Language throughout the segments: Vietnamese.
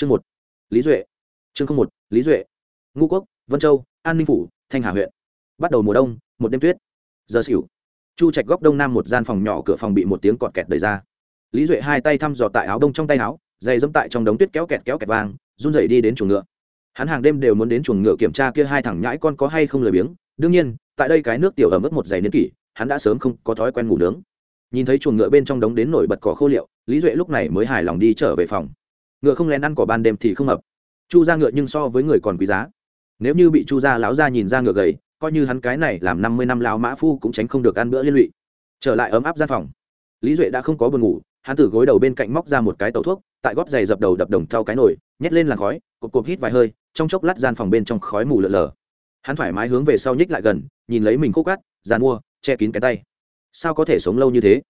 chương một, lý duệ. Chương không một, lý duệ. Ngũ quốc, vân châu, an ninh phủ, thanh hà huyện. Bắt đầu mùa đông, một đêm tuyết. Giờ xỉu. Chu trạch góc đông nam một gian phòng nhỏ cửa phòng bị một tiếng cọt kẹt đẩy ra. Lý duệ hai tay thăm dò tại áo đông trong tay áo dày dẫm tại trong đống tuyết kéo kẹt kéo kẹt vang run rẩy đi đến chuồng ngựa. Hắn hàng đêm đều muốn đến chuồng ngựa kiểm tra kia hai thằng nhãi con có hay không lười biếng. Đương nhiên, tại đây cái nước tiểu ở mức một giày niên kỷ, hắn đã sớm không có thói quen ngủ nướng. Nhìn thấy chuồng ngựa bên trong đống đến nổi bật cỏ khô liệu, lý duệ lúc này mới hài lòng đi trở về phòng ngựa không lén ăn cỏ ban đêm thì không hợp. Chu ra ngựa nhưng so với người còn quý giá. Nếu như bị chu gia láo ra nhìn ra ngựa gầy, coi như hắn cái này làm năm mươi năm lao mã phu cũng tránh không được ăn bữa liên lụy. Trở lại ấm áp gian phòng. Lý duệ đã không có buồn ngủ, hắn từ gối đầu bên cạnh móc ra một cái tàu thuốc, tại gót giày dập đầu đập đồng theo cái nồi, nhét lên làn khói, cộp cộp hít vài hơi, trong chốc lát gian phòng bên trong khói mù lợn lờ hắn thoải mái hướng về sau nhích lại gần, nhìn lấy mình khúc cắt dàn mua, che kín cái tay. Sao có thể sống lâu như thế?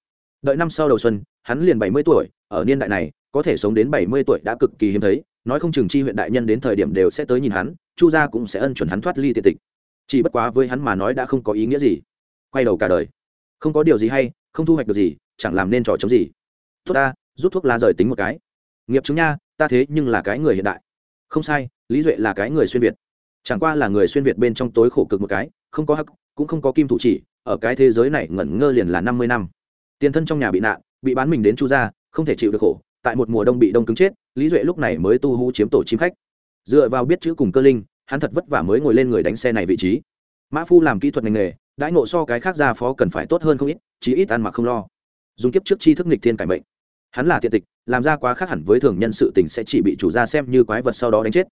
Đợi năm sau đầu xuân, hắn liền bảy mươi tuổi, ở niên đại này, có thể sống đến bảy mươi tuổi đã cực kỳ hiếm thấy, nói không chừng chi huyện đại nhân đến thời điểm đều sẽ tới nhìn hắn, chu gia cũng sẽ ân chuẩn hắn thoát ly tiện tịch. Chỉ bất quá với hắn mà nói đã không có ý nghĩa gì. Quay đầu cả đời. Không có điều gì hay, không thu hoạch được gì, chẳng làm nên trò chống gì. Tốt ta, rút thuốc lá rời tính một cái. Nghiệp chứng nha, ta thế nhưng là cái người hiện đại. Không sai, lý duệ là cái người xuyên việt. Chẳng qua là người xuyên việt bên trong tối khổ cực một cái, không có hắc, cũng không có kim thủ chỉ, ở cái thế giới này ngẩn ngơ liền là năm mươi năm tiền thân trong nhà bị nạn, bị bán mình đến chu gia, không thể chịu được khổ, tại một mùa đông bị đông cứng chết, lý duệ lúc này mới tu hú chiếm tổ chim khách. Dựa vào biết chữ cùng cơ linh, hắn thật vất vả mới ngồi lên người đánh xe này vị trí. Mã phu làm kỹ thuật ngành nghề, đãi ngộ so cái khác ra phó cần phải tốt hơn không ít, chí ít ăn mặc không lo. Dùng kiếp trước chi thức nghịch thiên cải mệnh. Hắn là thiện tịch, làm ra quá khác hẳn với thường nhân sự tình sẽ chỉ bị chủ gia xem như quái vật sau đó đánh chết.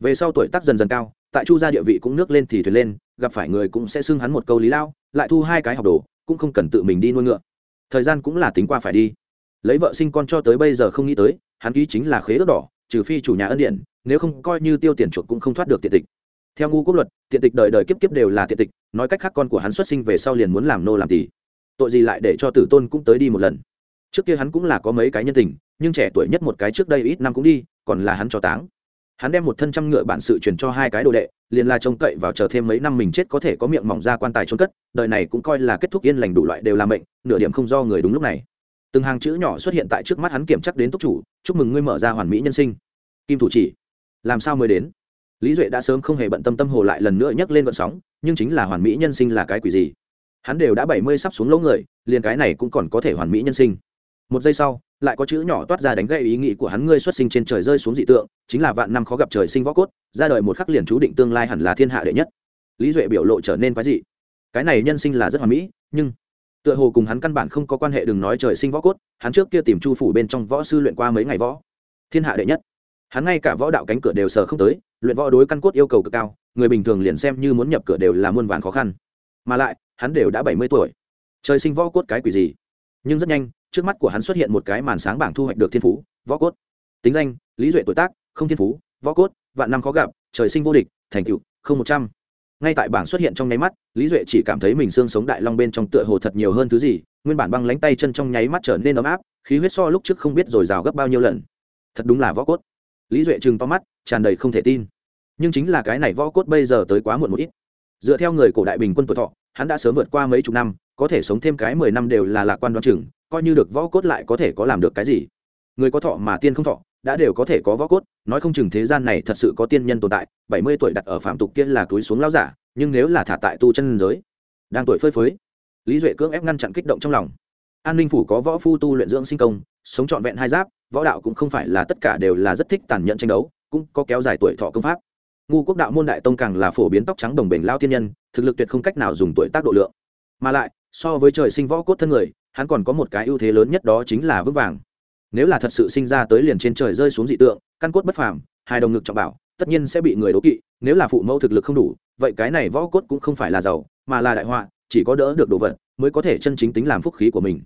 Về sau tuổi tác dần dần cao, tại chu gia địa vị cũng nước lên thì thuyền lên, gặp phải người cũng sẽ xưng hắn một câu lý lao, lại thu hai cái học đồ, cũng không cần tự mình đi nuôi ngựa thời gian cũng là tính qua phải đi. Lấy vợ sinh con cho tới bây giờ không nghĩ tới, hắn ký chính là khế ước đỏ, trừ phi chủ nhà ân điện nếu không coi như tiêu tiền chuộc cũng không thoát được tiện tịch. Theo ngu quốc luật, tiện tịch đời đời kiếp kiếp đều là tiện tịch, nói cách khác con của hắn xuất sinh về sau liền muốn làm nô làm tỷ tội gì lại để cho tử tôn cũng tới đi một lần. Trước kia hắn cũng là có mấy cái nhân tình, nhưng trẻ tuổi nhất một cái trước đây ít năm cũng đi, còn là hắn cho táng hắn đem một thân trăm ngựa bản sự truyền cho hai cái đồ đệ, liền là trông cậy vào chờ thêm mấy năm mình chết có thể có miệng mỏng ra quan tài trôn cất, đời này cũng coi là kết thúc yên lành đủ loại đều là mệnh, nửa điểm không do người đúng lúc này. Từng hàng chữ nhỏ xuất hiện tại trước mắt hắn kiểm chắc đến túc chủ, chúc mừng ngươi mở ra hoàn mỹ nhân sinh. Kim thủ chỉ, làm sao mới đến? Lý duệ đã sớm không hề bận tâm tâm hồ lại lần nữa nhấc lên vận sóng, nhưng chính là hoàn mỹ nhân sinh là cái quỷ gì? Hắn đều đã bảy mươi sắp xuống lỗ người, liền cái này cũng còn có thể hoàn mỹ nhân sinh một giây sau, lại có chữ nhỏ toát ra đánh gây ý nghĩ của hắn, ngươi xuất sinh trên trời rơi xuống dị tượng, chính là vạn năm khó gặp trời sinh võ cốt, ra đời một khắc liền chú định tương lai hẳn là thiên hạ đệ nhất. Lý duệ biểu lộ trở nên quái dị. Cái này nhân sinh là rất hoàn mỹ, nhưng tựa hồ cùng hắn căn bản không có quan hệ, đừng nói trời sinh võ cốt, hắn trước kia tìm chu phủ bên trong võ sư luyện qua mấy ngày võ. Thiên hạ đệ nhất. Hắn ngay cả võ đạo cánh cửa đều sờ không tới, luyện võ đối căn cốt yêu cầu cực cao, người bình thường liền xem như muốn nhập cửa đều là muôn vàn khó khăn. Mà lại, hắn đều đã bảy mươi tuổi. Trời sinh võ cốt cái quỷ gì? Nhưng rất nhanh trước mắt của hắn xuất hiện một cái màn sáng bảng thu hoạch được thiên phú, võ cốt. Tính danh, lý duệ tuổi tác, không thiên phú, võ cốt, vạn năm khó gặp, trời sinh vô địch, thành cựu không một trăm. Ngay tại bảng xuất hiện trong nháy mắt, lý duệ chỉ cảm thấy mình xương sống đại long bên trong tựa hồ thật nhiều hơn thứ gì, nguyên bản băng lánh tay chân trong nháy mắt trở nên ấm áp, khí huyết so lúc trước không biết r ồ i r à o gấp bao nhiêu lần. Thật đúng là võ cốt. Lý duệ chừng to mắt, tràn đầy không thể tin. Nhưng chính là cái này võ cốt bây giờ tới quá muộn một ít. Dựa theo người cổ đại bình quân tuổi thọ, hắn đã sớm vượt qua mấy chục năm, có thể sống thêm cái mười năm đều là lạc quan đoan chừng coi như được võ cốt lại có thể có làm được cái gì. Người có thọ mà tiên không thọ, đã đều có thể có võ cốt, nói không chừng thế gian này thật sự có tiên nhân tồn tại, bảy mươi tuổi đặt ở phạm tục kia là túi xuống lao giả, nhưng nếu là thả tại tu chân giới, đang tuổi phơi phới, lý duệ cưỡng ép ngăn chặn kích động trong lòng. An ninh phủ có võ phu tu luyện dưỡng sinh công, sống trọn vẹn hai giáp, võ đạo cũng không phải là tất cả đều là rất thích tàn nhẫn tranh đấu, cũng có kéo dài tuổi thọ công pháp. Ngu quốc đạo môn đại tông càng là phổ biến tóc trắng đồng bền lao tiên nhân, thực lực tuyệt không cách nào dùng tuổi tác độ lượng. Mà lại, so với trời sinh võ cốt thân người hắn còn có một cái ưu thế lớn nhất đó chính là vững vàng. Nếu là thật sự sinh ra tới liền trên trời rơi xuống dị tượng, căn cốt bất phàm hai đồng ngực trọng bảo, tất nhiên sẽ bị người đố kỵ, nếu là phụ mẫu thực lực không đủ, vậy cái này võ cốt cũng không phải là giàu, mà là đại họa, chỉ có đỡ được đồ vật mới có thể chân chính tính làm phúc khí của mình.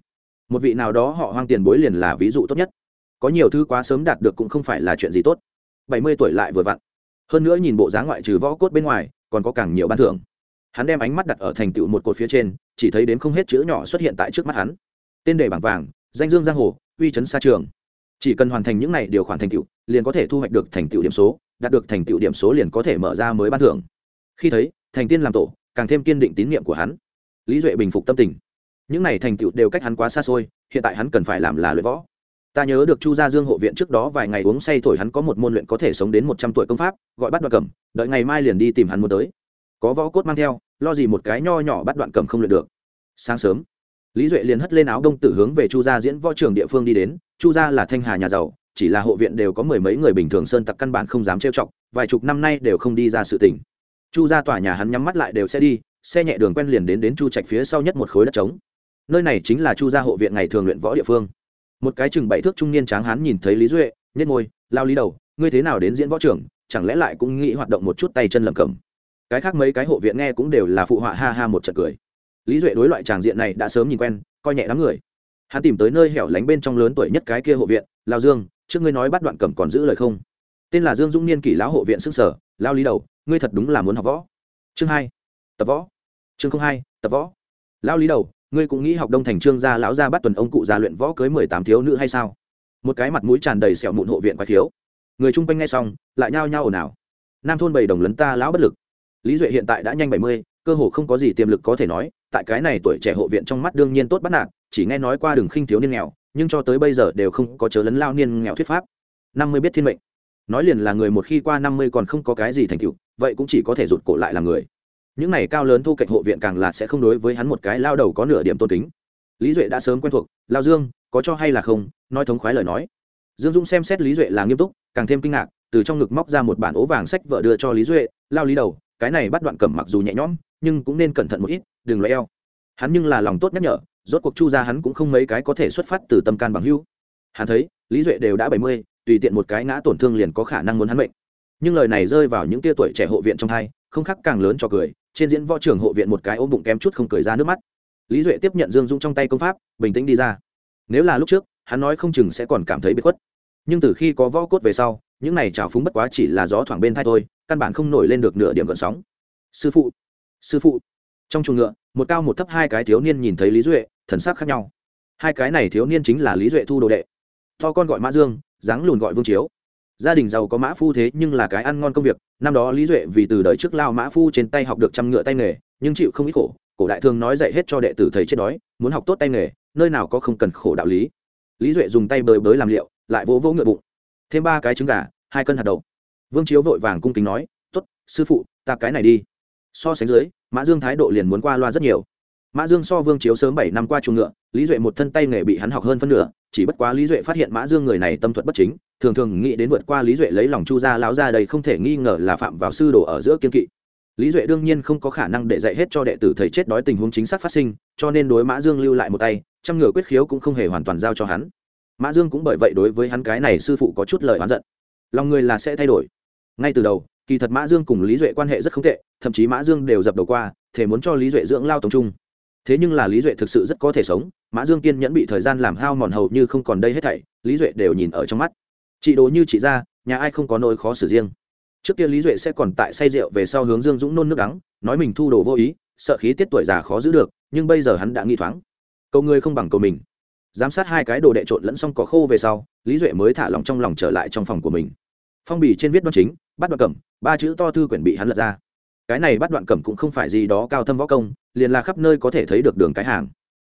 Một vị nào đó họ hoang tiền bối liền là ví dụ tốt nhất. Có nhiều thứ quá sớm đạt được cũng không phải là chuyện gì tốt. Bảy mươi tuổi lại vừa vặn. Hơn nữa nhìn bộ dáng ngoại trừ võ cốt bên ngoài, còn có càng nhiều ban thưởng. Hắn đem ánh mắt đặt ở thành tựu một cột phía trên chỉ thấy đến không hết chữ nhỏ xuất hiện tại trước mắt hắn. Tên đề bảng vàng, danh dương giang hồ, uy chấn xa trường. Chỉ cần hoàn thành những này điều khoản thành tựu, liền có thể thu hoạch được thành tựu điểm số, đạt được thành tựu điểm số liền có thể mở ra mới ban thưởng. Khi thấy, thành tiên làm tổ, càng thêm kiên định tín nhiệm của hắn. Lý duệ bình phục tâm tình. Những này thành tựu đều cách hắn quá xa xôi, hiện tại hắn cần phải làm là luyện võ. Ta nhớ được chu gia dương hộ viện trước đó vài ngày uống say thổi hắn có một môn luyện có thể sống đến một trăm tuổi công pháp, gọi bắt đoạt cầm đợi ngày mai liền đi tìm hắn muốn tới có võ cốt mang theo, lo gì một cái nho nhỏ bắt đoạn cầm không luyện được. Sáng sớm, lý duệ liền hất lên áo đông tử hướng về chu gia diễn võ trường địa phương đi đến. Chu gia là thanh hà nhà giàu, chỉ là hộ viện đều có mười mấy người bình thường sơn tặc căn bản không dám trêu chọc, vài chục năm nay đều không đi ra sự tỉnh chu gia tòa nhà hắn nhắm mắt lại đều sẽ đi, xe nhẹ đường quen liền đến đến chu trạch phía sau nhất một khối đất trống. Nơi này chính là chu gia hộ viện ngày thường luyện võ địa phương. Một cái chừng bảy thước trung niên tráng hắn nhìn thấy lý duệ nhất ngôi lao lý đầu, ngươi thế nào đến diễn võ trưởng chẳng lẽ lại cũng nghĩ hoạt động một chút tay chân lầm cầm cái khác mấy cái hộ viện nghe cũng đều là phụ họa ha ha một trận cười. Lý duệ đối loại tràng diện này đã sớm nhìn quen, coi nhẹ đám người. Hắn tìm tới nơi hẻo lánh bên trong lớn tuổi nhất cái kia hộ viện, lao dương, trước ngươi nói bắt đoạn cầm còn giữ lời không? Tên là dương dũng niên kỷ lão hộ viện xưng sở lao lý đầu, ngươi thật đúng là muốn học võ. Chương hai, tập võ. Chương hai, tập võ. Lao lý đầu, ngươi cũng nghĩ học đông thành trương gia lão gia bắt tuần ông cụ già luyện võ cưới mười tám thiếu nữ hay sao? Một cái mặt mũi tràn đầy sẹo mụn hộ viện quá thiếu người chung quanh nghe xong, lại nhao nhao ồn ào. Nam thôn bảy đồng lấn ta lão bất lực lý duệ hiện tại đã nhanh bảy mươi, cơ hồ không có gì tiềm lực có thể nói, tại cái này tuổi trẻ hộ viện trong mắt đương nhiên tốt bắt nạt, chỉ nghe nói qua đường khinh thiếu niên nghèo, nhưng cho tới bây giờ đều không có chớ lấn lao niên nghèo thuyết pháp. năm mươi biết thiên mệnh. Nói liền là người một khi qua năm mươi còn không có cái gì thành tựu, vậy cũng chỉ có thể rụt cổ lại làm người. Những này cao lớn thu cạnh hộ viện càng là sẽ không đối với hắn một cái lao đầu có nửa điểm tôn kính. Lý duệ đã sớm quen thuộc, lao dương, có cho hay là không? Nói thống khoái lời nói. Dương dung xem xét lý duệ là nghiêm túc, càng thêm kinh ngạc, từ trong ngực móc ra một bản ố vàng sách vợ đưa cho lý duệ, lao lý đầu cái này bắt đoạn cầm mặc dù nhẹ nhõm, nhưng cũng nên cẩn thận một ít, đừng lo eo. Hắn nhưng là lòng tốt nhắc nhở, rốt cuộc chu ra hắn cũng không mấy cái có thể xuất phát từ tâm can bằng hưu hắn thấy, lý duệ đều đã bảy mươi, tùy tiện một cái ngã tổn thương liền có khả năng muốn hắn bệnh nhưng lời này rơi vào những tia tuổi trẻ hộ viện trong thai, không khác càng lớn cho cười, trên diễn võ trường hộ viện một cái ôm bụng kém chút không cười ra nước mắt. Lý duệ tiếp nhận dương dũng trong tay công pháp, bình tĩnh đi ra. Nếu là lúc trước, hắn nói không chừng sẽ còn cảm thấy bị khuất. Nhưng từ khi có võ cốt về sau, những này trào phúng bất quá chỉ là gió thoảng bên thai thôi căn bản không nổi lên được nửa điểm gợn sóng. Sư phụ sư phụ. Trong chuồng ngựa, một cao một thấp hai cái thiếu niên nhìn thấy lý duệ, thần sắc khác nhau. Hai cái này thiếu niên chính là lý duệ thu đồ đệ. To con gọi mã dương, dáng lùn gọi vương chiếu. Gia đình giàu có mã phu thế nhưng là cái ăn ngon công việc. Năm đó lý duệ vì từ đời trước lao mã phu trên tay học được trăm ngựa tay nghề, nhưng chịu không ít khổ. Cổ đại thường nói dạy hết cho đệ tử thầy chết đói, muốn học tốt tay nghề, nơi nào có không cần khổ đạo lý. Lý duệ dùng tay bới bới làm liệu, lại vỗ vỗ ngựa bụng. Thêm ba cái trứng gà, hai cân hạt đậu vương chiếu vội vàng cung kính nói t ố t sư phụ, ta cái này đi. So sánh dưới, mã dương thái độ liền muốn qua loa rất nhiều. Mã dương so vương chiếu sớm bảy năm qua chuồng ngựa, lý duệ một thân tay nghề bị hắn học hơn phân nửa, chỉ bất quá lý duệ phát hiện mã dương người này tâm thuật bất chính, thường thường nghĩ đến vượt qua lý duệ lấy lòng chu gia láo ra đây không thể nghi ngờ là phạm vào sư đồ ở giữa kiên kỵ. Lý duệ đương nhiên không có khả năng để dạy hết cho đệ tử thầy chết đói tình huống chính xác phát sinh, cho nên đối mã dương lưu lại một tay, trăm ngựa quyết khiếu cũng không hề hoàn toàn giao cho hắn. Mã dương cũng bởi vậy đối với hắn cái này sư phụ có chút lời oán giận. Lòng người là sẽ thay đổi ngay từ đầu, kỳ thật mã dương cùng lý duệ quan hệ rất không tệ, thậm chí mã dương đều dập đầu qua thể muốn cho lý duệ dưỡng lao tổng trung. Thế nhưng là lý duệ thực sự rất có thể sống, mã dương kiên nhẫn bị thời gian làm hao mòn hầu như không còn đây hết thảy, lý duệ đều nhìn ở trong mắt. Chị đồ như chị ra, nhà ai không có nỗi khó xử riêng. Trước kia lý duệ sẽ còn tại say rượu về sau hướng dương dũng nôn nước đắng, nói mình thu đồ vô ý, sợ khí tiết tuổi già khó giữ được, nhưng bây giờ hắn đã nghi thoáng. Cầu người không bằng cầu mình. Giám sát hai cái đồ đệ trộn lẫn xong cỏ khô về sau, lý duệ mới thả lòng trong lòng trở lại trong phòng của mình. Phong bì trên viết đoan chính bắt đoạn cẩm, ba chữ to thư quyển bị hắn lật ra. Cái này bắt đoạn cẩm cũng không phải gì đó cao thâm võ công, liền là khắp nơi có thể thấy được đường cái hàng.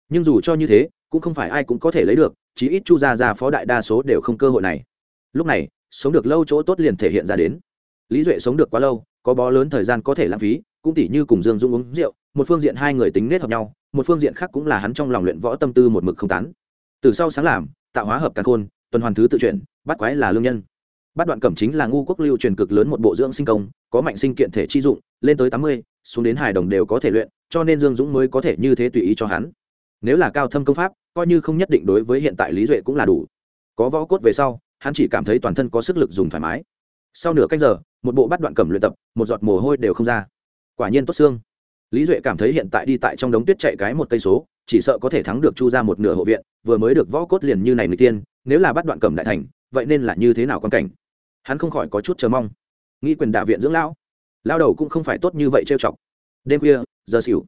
Nhưng dù cho như thế, cũng không phải ai cũng có thể lấy được, chí ít chu gia gia phó đại đa số đều không cơ hội này. Lúc này, sống được lâu chỗ tốt liền thể hiện ra đến. Lý duệ sống được quá lâu, có bó lớn thời gian có thể lãng phí, cũng tỉ như cùng dương dung uống rượu, một phương diện hai người tính nết hợp nhau, một phương diện khác cũng là hắn trong lòng luyện võ tâm tư một mực không tán. Từ sau sáng làm, tạo hóa hợp càn khôn, tuần hoàn thứ tự chuyển, bắt quái là lương nhân. Bát đoạn cẩm chính là ngu quốc lưu truyền cực lớn một bộ dưỡng sinh công, có mạnh sinh kiện thể chi dụng, lên tới tám mươi, xuống đến hài đồng đều có thể luyện, cho nên dương dũng mới có thể như thế tùy ý cho hắn. Nếu là cao thâm công pháp, coi như không nhất định đối với hiện tại lý duệ cũng là đủ. Có võ cốt về sau, hắn chỉ cảm thấy toàn thân có sức lực dùng thoải mái. Sau nửa canh giờ, một bộ bát đoạn cẩm luyện tập, một giọt mồ hôi đều không ra. Quả nhiên tốt xương. Lý duệ cảm thấy hiện tại đi tại trong đống tuyết chạy cái một cây số, chỉ sợ có thể thắng được chu ra một nửa hộ viện, vừa mới được võ cốt liền như này người tiên, nếu là bắt đoạn cầm đại thành, vậy nên là như thế nào quan cảnh? Hắn không khỏi có chút chờ mong. Nghĩ quyền đạ viện dưỡng lão lao đầu cũng không phải tốt như vậy trêu chọc. Đêm khuya, giờ xỉu,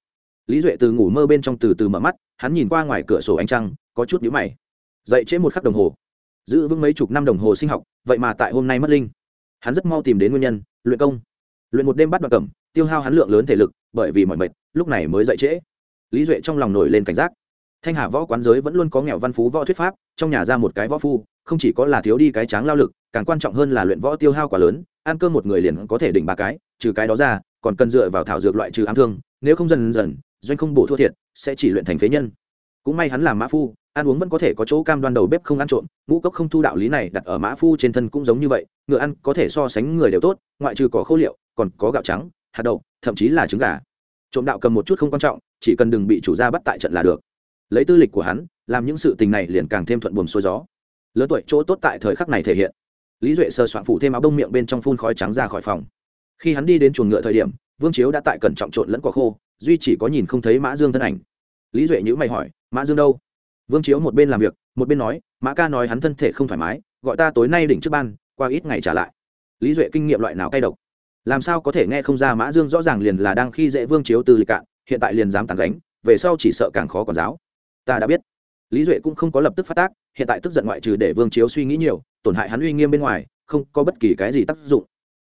lý duệ từ ngủ mơ bên trong từ từ mở mắt, hắn nhìn qua ngoài cửa sổ ánh trăng, có chút nhíu mày. Dậy trễ một khắc đồng hồ, giữ vững mấy chục năm đồng hồ sinh học, vậy mà tại hôm nay mất linh. Hắn rất mau tìm đến nguyên nhân, luyện công. Luyện một đêm bắt đoạn cẩm, tiêu hao hắn lượng lớn thể lực, bởi vì mọi mệt, lúc này mới dậy trễ. Lý duệ trong lòng nổi lên cảnh giác. Thanh hà võ quán giới vẫn luôn có nghèo văn phú võ thuyết pháp, trong nhà ra một cái võ phu không chỉ có là thiếu đi cái tráng lao lực, càng quan trọng hơn là luyện võ tiêu hao quá lớn, ăn cơm một người liền có thể đỉnh ba cái, trừ cái đó ra, còn cần dựa vào thảo dược loại trừ ám thương, nếu không dần dần, doanh không bổ thua thiệt, sẽ chỉ luyện thành phế nhân. Cũng may hắn làm mã phu, ăn uống vẫn có thể có chỗ cam đoan đầu bếp không ăn trộm, ngũ cốc không thu đạo lý này đặt ở mã phu trên thân cũng giống như vậy, ngựa ăn có thể so sánh người đều tốt, ngoại trừ có khô liệu, còn có gạo trắng, hạt đậu, thậm chí là trứng gà. Trộm đạo cầm một chút không quan trọng, chỉ cần đừng bị chủ gia bắt tại trận là được. Lấy tư lịch của hắn, làm những sự tình này liền càng thêm thuận buồm xuôi gió lớn tuổi chỗ tốt tại thời khắc này thể hiện. Lý duệ sơ soạn phủ thêm áo bông miệng bên trong phun khói trắng ra khỏi phòng. Khi hắn đi đến chuồng ngựa thời điểm, vương chiếu đã tại cẩn trọng trộn lẫn quả khô, duy chỉ có nhìn không thấy mã dương thân ảnh. Lý duệ nhữ mày hỏi, mã dương đâu? Vương chiếu một bên làm việc, một bên nói, mã ca nói hắn thân thể không thoải mái, gọi ta tối nay đỉnh trước ban, qua ít ngày trả lại. Lý duệ kinh nghiệm loại nào cay độc? Làm sao có thể nghe không ra mã dương rõ ràng liền là đang khi dễ vương chiếu từ lịch cạn, hiện tại liền dám tàn gánh, về sau chỉ sợ càng khó còn giáo. Ta đã biết lý duệ cũng không có lập tức phát tác, hiện tại tức giận ngoại trừ để vương chiếu suy nghĩ nhiều, tổn hại hắn uy nghiêm bên ngoài, không có bất kỳ cái gì tác dụng.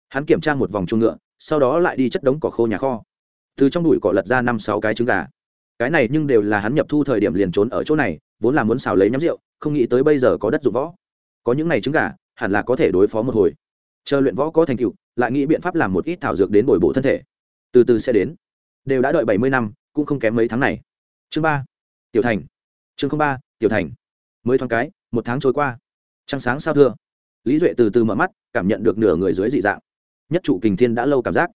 Hắn kiểm tra một vòng chuồng ngựa, sau đó lại đi chất đống cỏ khô nhà kho. Từ trong đùi cỏ lật ra năm sáu cái trứng gà. Cái này nhưng đều là hắn nhập thu thời điểm liền trốn ở chỗ này, vốn là muốn xào lấy nhắm rượu, không nghĩ tới bây giờ có đất dụng võ. Có những này trứng gà, hẳn là có thể đối phó một hồi. Chờ luyện võ có thành tựu, lại nghĩ biện pháp làm một ít thảo dược đến bồi bổ thân thể. Từ từ sẽ đến. Đều đã đợi bảy mươi năm, cũng không kém mấy tháng này. Chương ba. Tiểu thành chương ba, tiểu thành. Mới thoáng cái, một tháng trôi qua. Trăng sáng sao thưa? Lý duệ từ từ mở mắt, cảm nhận được nửa người dưới dị dạng. Nhất trụ kình thiên đã lâu cảm giác.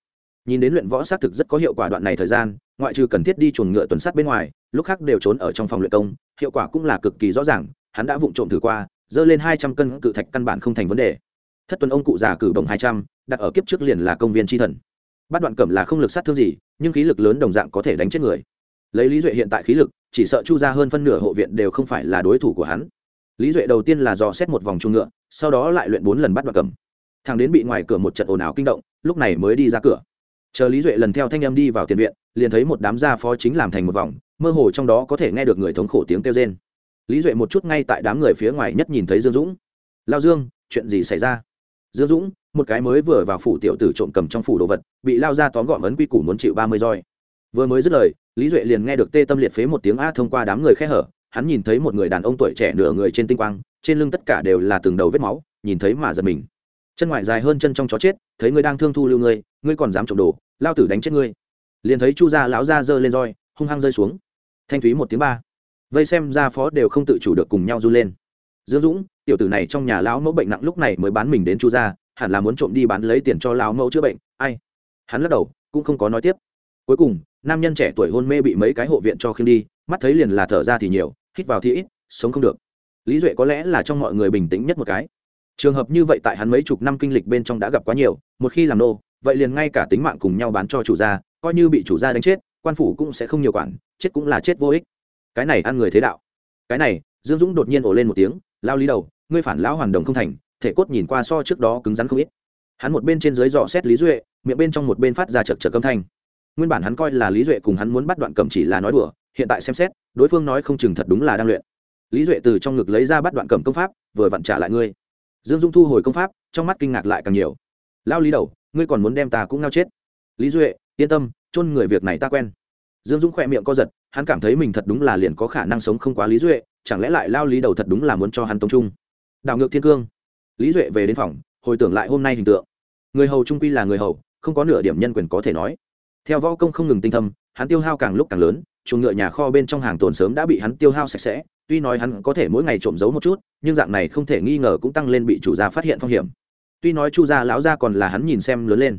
Nhìn đến luyện võ xác thực rất có hiệu quả đoạn này thời gian, ngoại trừ cần thiết đi chuồng ngựa tuần sát bên ngoài, lúc khác đều trốn ở trong phòng luyện công, hiệu quả cũng là cực kỳ rõ ràng, hắn đã vụng trộm thử qua, dơ lên hai trăm cân cự thạch căn bản không thành vấn đề. Thất tuần ông cụ già cử bồng hai trăm, đặt ở kiếp trước liền là công viên tri thần. Bắt đoạn cẩm là không lực sát thương gì, nhưng khí lực lớn đồng dạng có thể đánh chết người lấy lý duệ hiện tại khí lực, chỉ sợ chu ra hơn phân nửa hộ viện đều không phải là đối thủ của hắn. Lý duệ đầu tiên là dò xét một vòng chuông ngựa, sau đó lại luyện bốn lần bắt đoạt cầm. Thằng đến bị ngoài cửa một trận ồn ào kinh động, lúc này mới đi ra cửa. Chờ lý duệ lần theo thanh em đi vào tiền viện, liền thấy một đám gia phó chính làm thành một vòng, mơ hồ trong đó có thể nghe được người thống khổ tiếng kêu rên. Lý duệ một chút ngay tại đám người phía ngoài nhất nhìn thấy dương dũng. Lao dương, chuyện gì xảy ra? Dương dũng, một cái mới vừa vào phủ tiểu tử trộm cầm trong phủ đồ vật, bị lao ra tóm gọn ấn quy củ muốn chịu ba mươi roi vừa mới dứt lời, lý duệ liền nghe được tê tâm liệt phế một tiếng a thông qua đám người khe hở, hắn nhìn thấy một người đàn ông tuổi trẻ nửa người trên tinh quang, trên lưng tất cả đều là từng đầu vết máu, nhìn thấy mà giật mình. Chân ngoài dài hơn chân trong chó chết, thấy ngươi đang thương thu lưu ngươi ngươi còn dám trộm đồ, lao tử đánh chết ngươi. Liền thấy chu gia lão gia giơ lên roi, hung hăng rơi xuống. Thanh thúy một tiếng ba. Vây xem ra phó đều không tự chủ được cùng nhau run lên. Dương dũng, tiểu tử này trong nhà lão mẫu bệnh nặng lúc này mới bán mình đến chu gia, hẳn là muốn trộm đi bán lấy tiền cho lão mẫu chữa bệnh, ai? Hắn lắc đầu, cũng không có nói tiếp. Cuối cùng nam nhân trẻ tuổi hôn mê bị mấy cái hộ viện cho khiêng đi, mắt thấy liền là thở ra thì nhiều, hít vào thì ít, sống không được. Lý duệ có lẽ là trong mọi người bình tĩnh nhất một cái. Trường hợp như vậy tại hắn mấy chục năm kinh lịch bên trong đã gặp quá nhiều, một khi làm nô, vậy liền ngay cả tính mạng cùng nhau bán cho chủ gia, coi như bị chủ gia đánh chết, quan phủ cũng sẽ không nhiều quản, chết cũng là chết vô ích. Cái này ăn người thế đạo. Cái này, dương dũng đột nhiên ổ lên một tiếng, lao lý đầu, ngươi phản lão hoàn đồng không thành, thể cốt nhìn qua so trước đó cứng rắn không ít. Hắn một bên trên dưới dò xét lý duệ, miệng bên trong một bên phát ra chật chật âm thanh nguyên bản hắn coi là lý duệ cùng hắn muốn bắt đoạn cầm chỉ là nói đùa, hiện tại xem xét, đối phương nói không chừng thật đúng là đang luyện. Lý duệ từ trong ngực lấy ra bắt đoạn cầm công pháp, vừa vặn trả lại ngươi. Dương dung thu hồi công pháp, trong mắt kinh ngạc lại càng nhiều. Lao lý đầu, ngươi còn muốn đem ta cũng ngao chết. Lý duệ, yên tâm, chôn người việc này ta quen. Dương dung khỏe miệng co giật, hắn cảm thấy mình thật đúng là liền có khả năng sống không quá lý duệ, chẳng lẽ lại lao lý đầu thật đúng là muốn cho hắn tông trung đảo ngược thiên cương. Lý duệ về đến phòng, hồi tưởng lại hôm nay hình tượng. Người hầu trung quy là người hầu, không có nửa điểm nhân quyền có thể nói theo võ công không ngừng tinh thâm, hắn tiêu hao càng lúc càng lớn, chuồng ngựa nhà kho bên trong hàng tồn sớm đã bị hắn tiêu hao sạch sẽ, tuy nói hắn có thể mỗi ngày trộm giấu một chút, nhưng dạng này không thể nghi ngờ cũng tăng lên bị chủ gia phát hiện phong hiểm. Tuy nói chu gia lão gia còn là hắn nhìn xem lớn lên,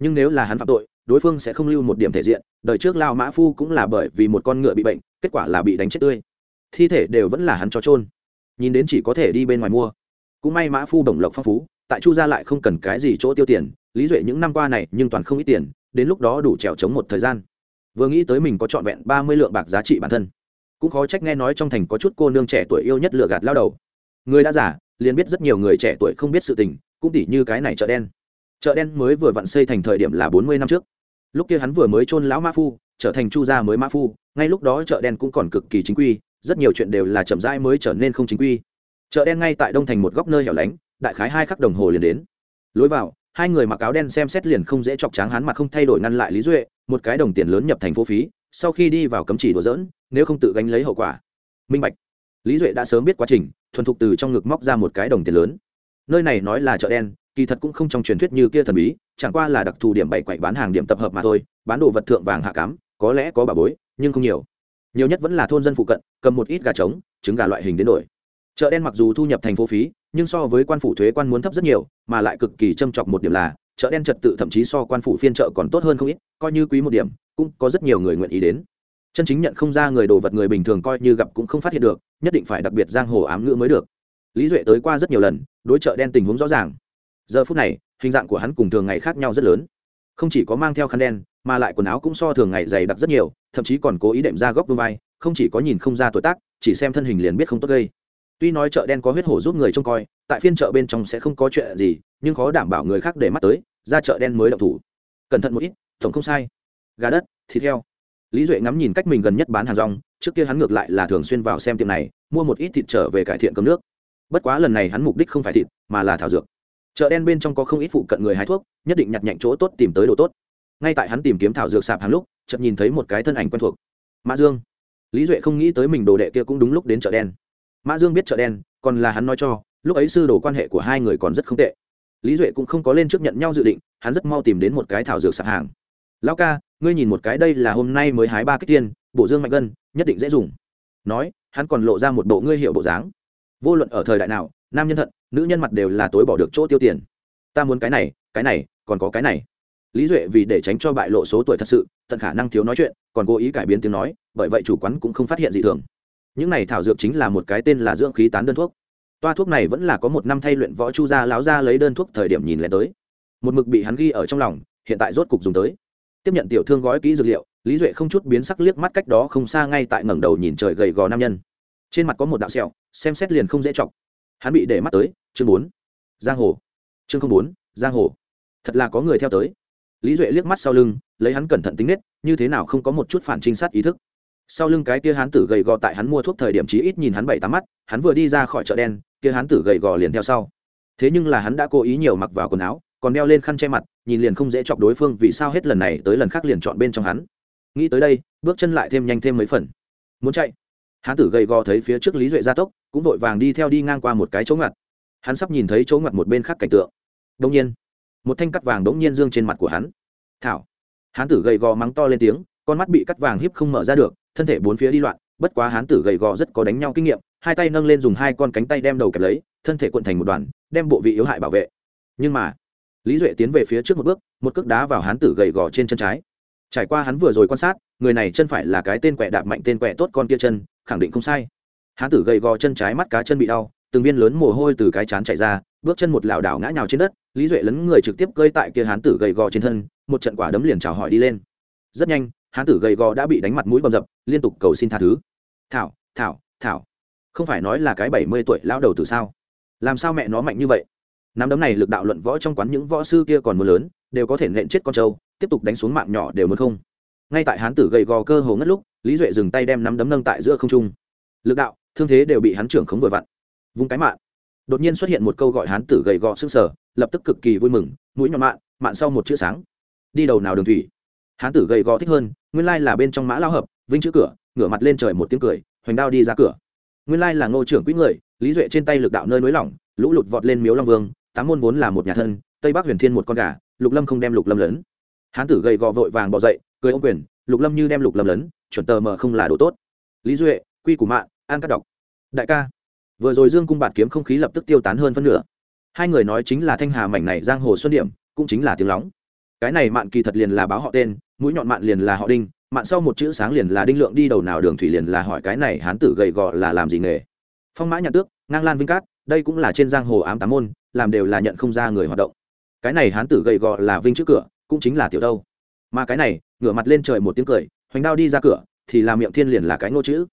nhưng nếu là hắn phạm tội, đối phương sẽ không lưu một điểm thể diện, đời trước lao mã phu cũng là bởi vì một con ngựa bị bệnh, kết quả là bị đánh chết tươi. Thi thể đều vẫn là hắn cho trôn nhìn đến chỉ có thể đi bên ngoài mua. Cũng may mã phu đồng lộc phong phú, tại chu gia lại không cần cái gì chỗ tiêu tiền, lý duệ những năm qua này nhưng toàn không ít tiền đến lúc đó đủ trèo chống một thời gian. Vừa nghĩ tới mình có trọn vẹn ba mươi lượng bạc giá trị bản thân, cũng khó trách nghe nói trong thành có chút cô nương trẻ tuổi yêu nhất lựa gạt lao đầu. Người đã giả liền biết rất nhiều người trẻ tuổi không biết sự tình, cũng tỉ như cái này chợ đen. Chợ đen mới vừa vặn xây thành thời điểm là bốn mươi năm trước. Lúc kia hắn vừa mới chôn lão mã phu, trở thành chu gia mới mã phu, ngay lúc đó chợ đen cũng còn cực kỳ chính quy, rất nhiều chuyện đều là chậm rãi mới trở nên không chính quy. Chợ đen ngay tại đông thành một góc nơi hẻo lánh, đại khái hai khắc đồng hồ liền đến. Lối vào hai người mặc áo đen xem xét liền không dễ chọc tráng hắn mà không thay đổi ngăn lại lý duệ, một cái đồng tiền lớn nhập thành phố phí, sau khi đi vào cấm chỉ đùa dỡn nếu không tự gánh lấy hậu quả. Minh bạch. Lý duệ đã sớm biết quá trình, thuần thục từ trong ngực móc ra một cái đồng tiền lớn. Nơi này nói là chợ đen, kỳ thật cũng không trong truyền thuyết như kia thần bí, chẳng qua là đặc thù điểm bảy quậy bán hàng điểm tập hợp mà thôi, bán đồ vật thượng vàng hạ cám, có lẽ có bà bối, nhưng không nhiều. Nhiều nhất vẫn là thôn dân phụ cận, cầm một ít gà trống, trứng gà loại hình đến đổi chợ đen mặc dù thu nhập thành phố phí, nhưng so với quan phủ thuế quan muốn thấp rất nhiều, mà lại cực kỳ châm chọc một điểm là, chợ đen trật tự thậm chí so quan phủ phiên chợ còn tốt hơn không ít, coi như quý một điểm, cũng có rất nhiều người nguyện ý đến. Chân chính nhận không ra người đồ vật người bình thường coi như gặp cũng không phát hiện được, nhất định phải đặc biệt giang hồ ám ngữ mới được. Lý duệ tới qua rất nhiều lần, đối chợ đen tình huống rõ ràng. Giờ phút này, hình dạng của hắn cùng thường ngày khác nhau rất lớn. Không chỉ có mang theo khăn đen, mà lại quần áo cũng so thường ngày dày đặc rất nhiều, thậm chí còn cố ý đệm ra góc vương vai, không chỉ có nhìn không ra tuổi tác, chỉ xem thân hình liền biết không tốt gây tuy nói chợ đen có huyết hổ giúp người trông coi, tại phiên chợ bên trong sẽ không có chuyện gì, nhưng khó đảm bảo người khác để mắt tới, ra chợ đen mới động thủ. Cẩn thận một ít, tổng không sai. Gà đất, thịt heo. Lý duệ ngắm nhìn cách mình gần nhất bán hàng rong, trước kia hắn ngược lại là thường xuyên vào xem tiệm này, mua một ít thịt trở về cải thiện cơm nước. Bất quá lần này hắn mục đích không phải thịt, mà là thảo dược. Chợ đen bên trong có không ít phụ cận người hái thuốc, nhất định nhặt nhạnh chỗ tốt tìm tới độ tốt. Ngay tại hắn tìm kiếm thảo dược sạp hàng lúc, chợt nhìn thấy một cái thân ảnh quen thuộc. Mã dương. Lý duệ không nghĩ tới mình đồ đệ kia cũng đúng lúc đến chợ đen mã dương biết chợ đen, còn là hắn nói cho, lúc ấy sư đồ quan hệ của hai người còn rất không tệ. Lý duệ cũng không có lên trước nhận nhau dự định, hắn rất mau tìm đến một cái thảo dược sạp hàng. Lão ca, ngươi nhìn một cái đây là hôm nay mới hái ba kích tiên bộ dương mạnh gân, nhất định dễ dùng. Nói, hắn còn lộ ra một bộ ngươi hiệu bộ dáng. Vô luận ở thời đại nào, nam nhân thận, nữ nhân mặt đều là tối bỏ được chỗ tiêu tiền. Ta muốn cái này cái này, còn có cái này. Lý duệ vì để tránh cho bại lộ số tuổi thật sự, tận khả năng thiếu nói chuyện, còn cố ý cải biến tiếng nói, bởi vậy chủ quán cũng không phát hiện gì thường những này thảo dược chính là một cái tên là dưỡng khí tán đơn thuốc. Toa thuốc này vẫn là có một năm thay luyện võ chu gia láo ra lấy đơn thuốc thời điểm nhìn lại tới. Một mực bị hắn ghi ở trong lòng, hiện tại rốt cục dùng tới. Tiếp nhận tiểu thương gói kỹ dược liệu, lý duệ không chút biến sắc liếc mắt cách đó không xa ngay tại ngẩng đầu nhìn trời gầy gò nam nhân. Trên mặt có một đạo sẹo, xem xét liền không dễ chọc. Hắn bị để mắt tới, chương bốn, giang hồ. Chương không bốn, giang hồ. Thật là có người theo tới. Lý duệ liếc mắt sau lưng, lấy hắn cẩn thận tính nết, như thế nào không có một chút phản trinh sát ý thức sau lưng cái kia hán tử gầy gò tại hắn mua thuốc thời điểm chí ít nhìn hắn bảy tám mắt, hắn vừa đi ra khỏi chợ đen, kia hán tử gầy gò liền theo sau. Thế nhưng là hắn đã cố ý nhiều mặc vào quần áo, còn đeo lên khăn che mặt, nhìn liền không dễ chọc đối phương vì sao hết lần này tới lần khác liền chọn bên trong hắn. Nghĩ tới đây, bước chân lại thêm nhanh thêm mấy phần. Muốn chạy. Hán tử gầy gò thấy phía trước lý duệ gia tốc, cũng vội vàng đi theo đi ngang qua một cái chỗ ngặt. Hắn sắp nhìn thấy chỗ ngặt một bên khác cảnh tượng. Đông nhiên, một thanh cắt vàng đống nhiên dương trên mặt của hắn. Thảo. Hán tử gầy gò mắng to lên tiếng con mắt bị cắt vàng hiếp không mở ra được, thân thể bốn phía đi loạn, bất quá hán tử gầy gò rất có đánh nhau kinh nghiệm, hai tay nâng lên dùng hai con cánh tay đem đầu kẹp lấy, thân thể cuộn thành một đoàn, đem bộ vị yếu hại bảo vệ. Nhưng mà, lý duệ tiến về phía trước một bước, một cước đá vào hán tử gầy gò trên chân trái. Trải qua hắn vừa rồi quan sát, người này chân phải là cái tên quẹ đạp mạnh, tên quẹ tốt con kia chân, khẳng định không sai. Hán tử gầy gò chân trái mắt cá chân bị đau, từng viên lớn mồ hôi từ cái chán chạy ra, bước chân một lảo đảo ngã nhào trên đất, lý duệ lấn người trực tiếp cơi tại kia hán tử gầy gò trên thân, một trận quả đấm liền chào hỏi đi lên. Rất nhanh hán tử gầy gò đã bị đánh mặt mũi bầm dập, liên tục cầu xin tha thứ. Thảo thảo thảo, không phải nói là cái bảy mươi tuổi lão đầu từ sao? Làm sao mẹ nó mạnh như vậy? Nắm đấm này lực đạo luận võ trong quán những võ sư kia còn mưa lớn, đều có thể nện chết con trâu, tiếp tục đánh xuống mạng nhỏ đều muốn không. Ngay tại hán tử gầy gò cơ hồ ngất lúc, lý duệ dừng tay đem nắm đấm nâng tại giữa không trung. Lực đạo, thương thế đều bị hắn trưởng khống vừa vặn. Vung cái mạng. Đột nhiên xuất hiện một câu gọi hán tử gầy gò sức sở lập tức cực kỳ vui mừng, mũi nhọn mạn mạn sau một chữ sáng. Đi đầu nào đường thủy? Hán tử gầy gò thích hơn, nguyên lai là bên trong mã lao hợp, vinh chữ cửa, ngửa mặt lên trời một tiếng cười, hoành đao đi ra cửa. Nguyên lai là ngô trưởng quỹ người, lý duệ trên tay lực đạo nơi nới lỏng, lũ lụt vọt lên miếu long vương, tám môn vốn là một nhà thân, tây bắc huyền thiên một con gà, lục lâm không đem lục lâm lớn hán tử gầy gò vội vàng bỏ dậy, cười ô quyền, lục lâm như đem lục lâm lớn chuẩn tờ mờ không là đồ tốt. Lý duệ, quy củ mạng an cắt đọc đại ca, vừa rồi dương cung bạt kiếm không khí lập tức tiêu tán hơn phân nửa. Hai người nói chính là thanh hà mảnh này giang hồ xuân điểm, cũng chính là tiếng lóng cái này mạn kỳ thật liền là báo họ tên, mũi nhọn mạn liền là họ đinh, mạn sau một chữ sáng liền là đinh lượng đi đầu nào đường thủy liền là hỏi cái này hán tử gầy gò là làm gì nghề. Phong mã nhạc tước, ngang lan vinh cát, đây cũng là trên giang hồ ám tám môn, làm đều là nhận không ra người hoạt động. Cái này hán tử gầy gò là vinh trước cửa, cũng chính là tiểu đâu. Mà cái này, ngửa mặt lên trời một tiếng cười, hoành đao đi ra cửa, thì làm miệng thiên liền là cái ngô chữ.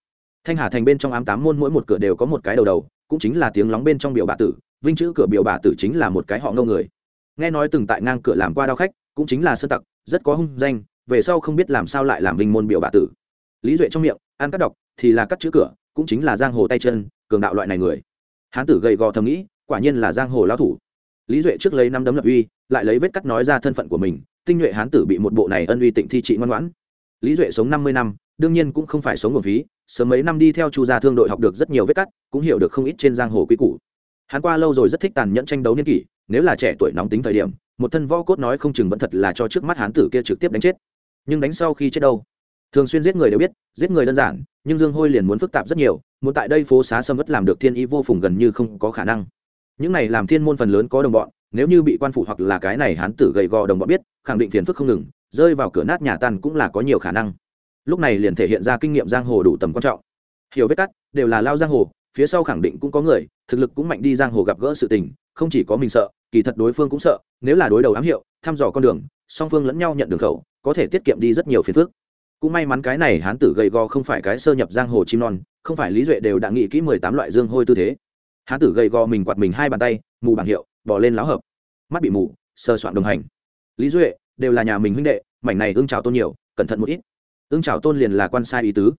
Thanh hà thành bên trong ám tám môn mỗi một cửa đều có một cái đầu đầu, cũng chính là tiếng lóng bên trong biểu bà tử, vinh chữ cửa biểu bà tử chính là một cái họ ngâu người. Nghe nói từng tại ngang cửa làm qua đao khách cũng chính là sơ tặc, rất có hung danh, về sau không biết làm sao lại làm vinh môn biểu bà tử. Lý duệ trong miệng, ăn cắt đọc thì là cắt chữ cửa, cũng chính là giang hồ tay chân, cường đạo loại này người. Hán tử gầy gò thầm nghĩ, quả nhiên là giang hồ lao thủ. Lý duệ trước lấy năm đấm lập uy, lại lấy vết cắt nói ra thân phận của mình, tinh nhuệ hán tử bị một bộ này ân uy tịnh thi trị ngoan ngoãn. Lý duệ sống năm mươi năm, đương nhiên cũng không phải sống nguồn phí sớm mấy năm đi theo chu gia thương đội học được rất nhiều vết cắt, cũng hiểu được không ít trên giang hồ quy củ. Hắn qua lâu rồi rất thích tàn nhẫn tranh đấu niên kỷ, nếu là trẻ tuổi nóng tính thời điểm một thân võ cốt nói không chừng vẫn thật là cho trước mắt hán tử kia trực tiếp đánh chết. Nhưng đánh sau khi chết đâu? Thường xuyên giết người đều biết, giết người đơn giản, nhưng dương hôi liền muốn phức tạp rất nhiều, muốn tại đây phố xá sâm ất làm được thiên ý vô phùng gần như không có khả năng. Những này làm thiên môn phần lớn có đồng bọn, nếu như bị quan phủ hoặc là cái này hán tử gầy gò đồng bọn biết, khẳng định phiền phức không ngừng, rơi vào cửa nát nhà tan cũng là có nhiều khả năng. Lúc này liền thể hiện ra kinh nghiệm giang hồ đủ tầm quan trọng. Hiểu vết cắt, đều là lao giang hồ, phía sau khẳng định cũng có người, thực lực cũng mạnh đi giang hồ gặp gỡ sự tình, không chỉ có mình sợ kỳ thật đối phương cũng sợ, nếu là đối đầu ám hiệu, thăm dò con đường, song phương lẫn nhau nhận đường khẩu, có thể tiết kiệm đi rất nhiều phiền phức. Cũng may mắn cái này hán tử gầy gò không phải cái sơ nhập giang hồ chim non, không phải lý duệ đều đã nghĩ kỹ mười tám loại dương hôi tư thế. Hán tử gầy gò mình quạt mình hai bàn tay, mù bảng hiệu bỏ lên láo hợp. Mắt bị mù sơ soạn đồng hành. Lý duệ, đều là nhà mình huynh đệ, mảnh này ương trào tôn nhiều, cẩn thận một ít. Ương trào tôn liền là quan sai ý tứ.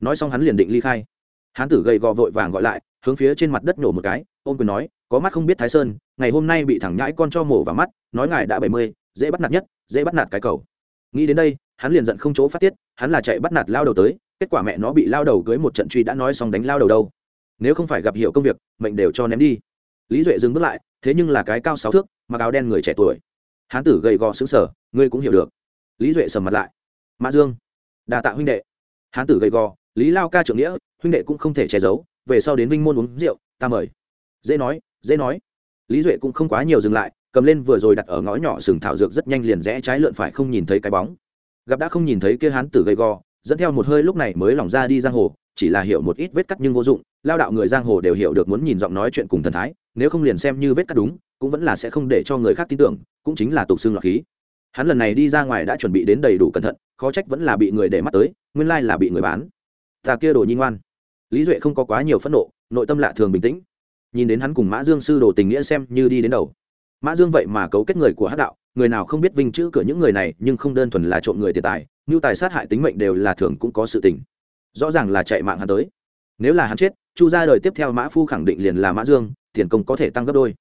Nói xong hắn liền định ly khai. Hán tử gầy gò vội vàng gọi lại, hướng phía trên mặt đất nổ một cái, ôm quyền nói có mắt không biết thái sơn, ngày hôm nay bị thẳng nhãi con cho mổ vào mắt, nói ngài đã bảy mươi, dễ bắt nạt nhất, dễ bắt nạt cái cầu. Nghĩ đến đây, hắn liền giận không chỗ phát tiết, hắn là chạy bắt nạt lao đầu tới, kết quả mẹ nó bị lao đầu cưới một trận truy đã nói xong đánh lao đầu đâu. Nếu không phải gặp hiểu công việc, mệnh đều cho ném đi. Lý duệ dừng bước lại, thế nhưng là cái cao sáu thước, mặc áo đen người trẻ tuổi. Hán tử gầy gò xứng sở ngươi cũng hiểu được. Lý duệ sầm mặt lại. Mã dương đà tạ huynh đệ. Hán tử gầy gò, lý lao ca trưởng nghĩa, huynh đệ cũng không thể che giấu, về sau đến vinh môn uống rượu, ta mời. Dễ nói dễ nói. Lý duệ cũng không quá nhiều dừng lại, cầm lên vừa rồi đặt ở ngõ nhỏ sừng thảo dược rất nhanh liền rẽ trái lượn phải không nhìn thấy cái bóng. Gặp đã không nhìn thấy kia hán tử gầy gò, dẫn theo một hơi lúc này mới lỏng ra đi giang hồ, chỉ là hiểu một ít vết cắt nhưng vô dụng, lao đạo người giang hồ đều hiểu được muốn nhìn giọng nói chuyện cùng thần thái, nếu không liền xem như vết cắt đúng, cũng vẫn là sẽ không để cho người khác tin tưởng, cũng chính là tục xương lọc khí. Hắn lần này đi ra ngoài đã chuẩn bị đến đầy đủ cẩn thận, khó trách vẫn là bị người để mắt tới, nguyên lai là bị người bán. Ta kia đồ nhi ngoan. Lý duệ không có quá nhiều phẫn nộ, nội tâm lạ thường bình tĩnh nhìn đến hắn cùng mã dương sư đồ tình nghĩa xem như đi đến đầu. Mã dương vậy mà cấu kết người của hát đạo, người nào không biết vinh chữ cửa những người này, nhưng không đơn thuần là trộm người tiền tài như tài sát hại tính mệnh đều là thường cũng có sự tình. Rõ ràng là chạy mạng hắn tới. Nếu là hắn chết, chu ra đời tiếp theo mã phu khẳng định liền là mã dương, tiền công có thể tăng gấp đôi.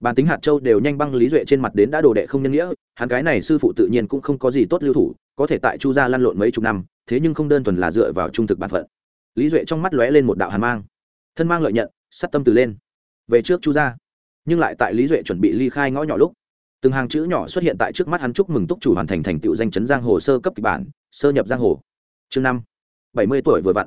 Bản tính hạt châu đều nhanh băng lý duệ trên mặt đến đã đồ đệ không nhân nghĩa, hắn cái này sư phụ tự nhiên cũng không có gì tốt lưu thủ, có thể tại chu gia lăn lộn mấy chục năm, thế nhưng không đơn thuần là dựa vào trung thực bản phận. Lý duệ trong mắt lóe lên một đạo hàn mang. Thân mang lợi nhận, sắt tâm từ lên về trước chu gia. Nhưng lại tại lý duệ chuẩn bị ly khai ngõ nhỏ lúc, từng hàng chữ nhỏ xuất hiện tại trước mắt hắn chúc mừng túc chủ hoàn thành thành tựu danh chấn giang hồ sơ cấp kịch bản, sơ nhập giang hồ. Chương năm, bảy mươi tuổi vừa vặn.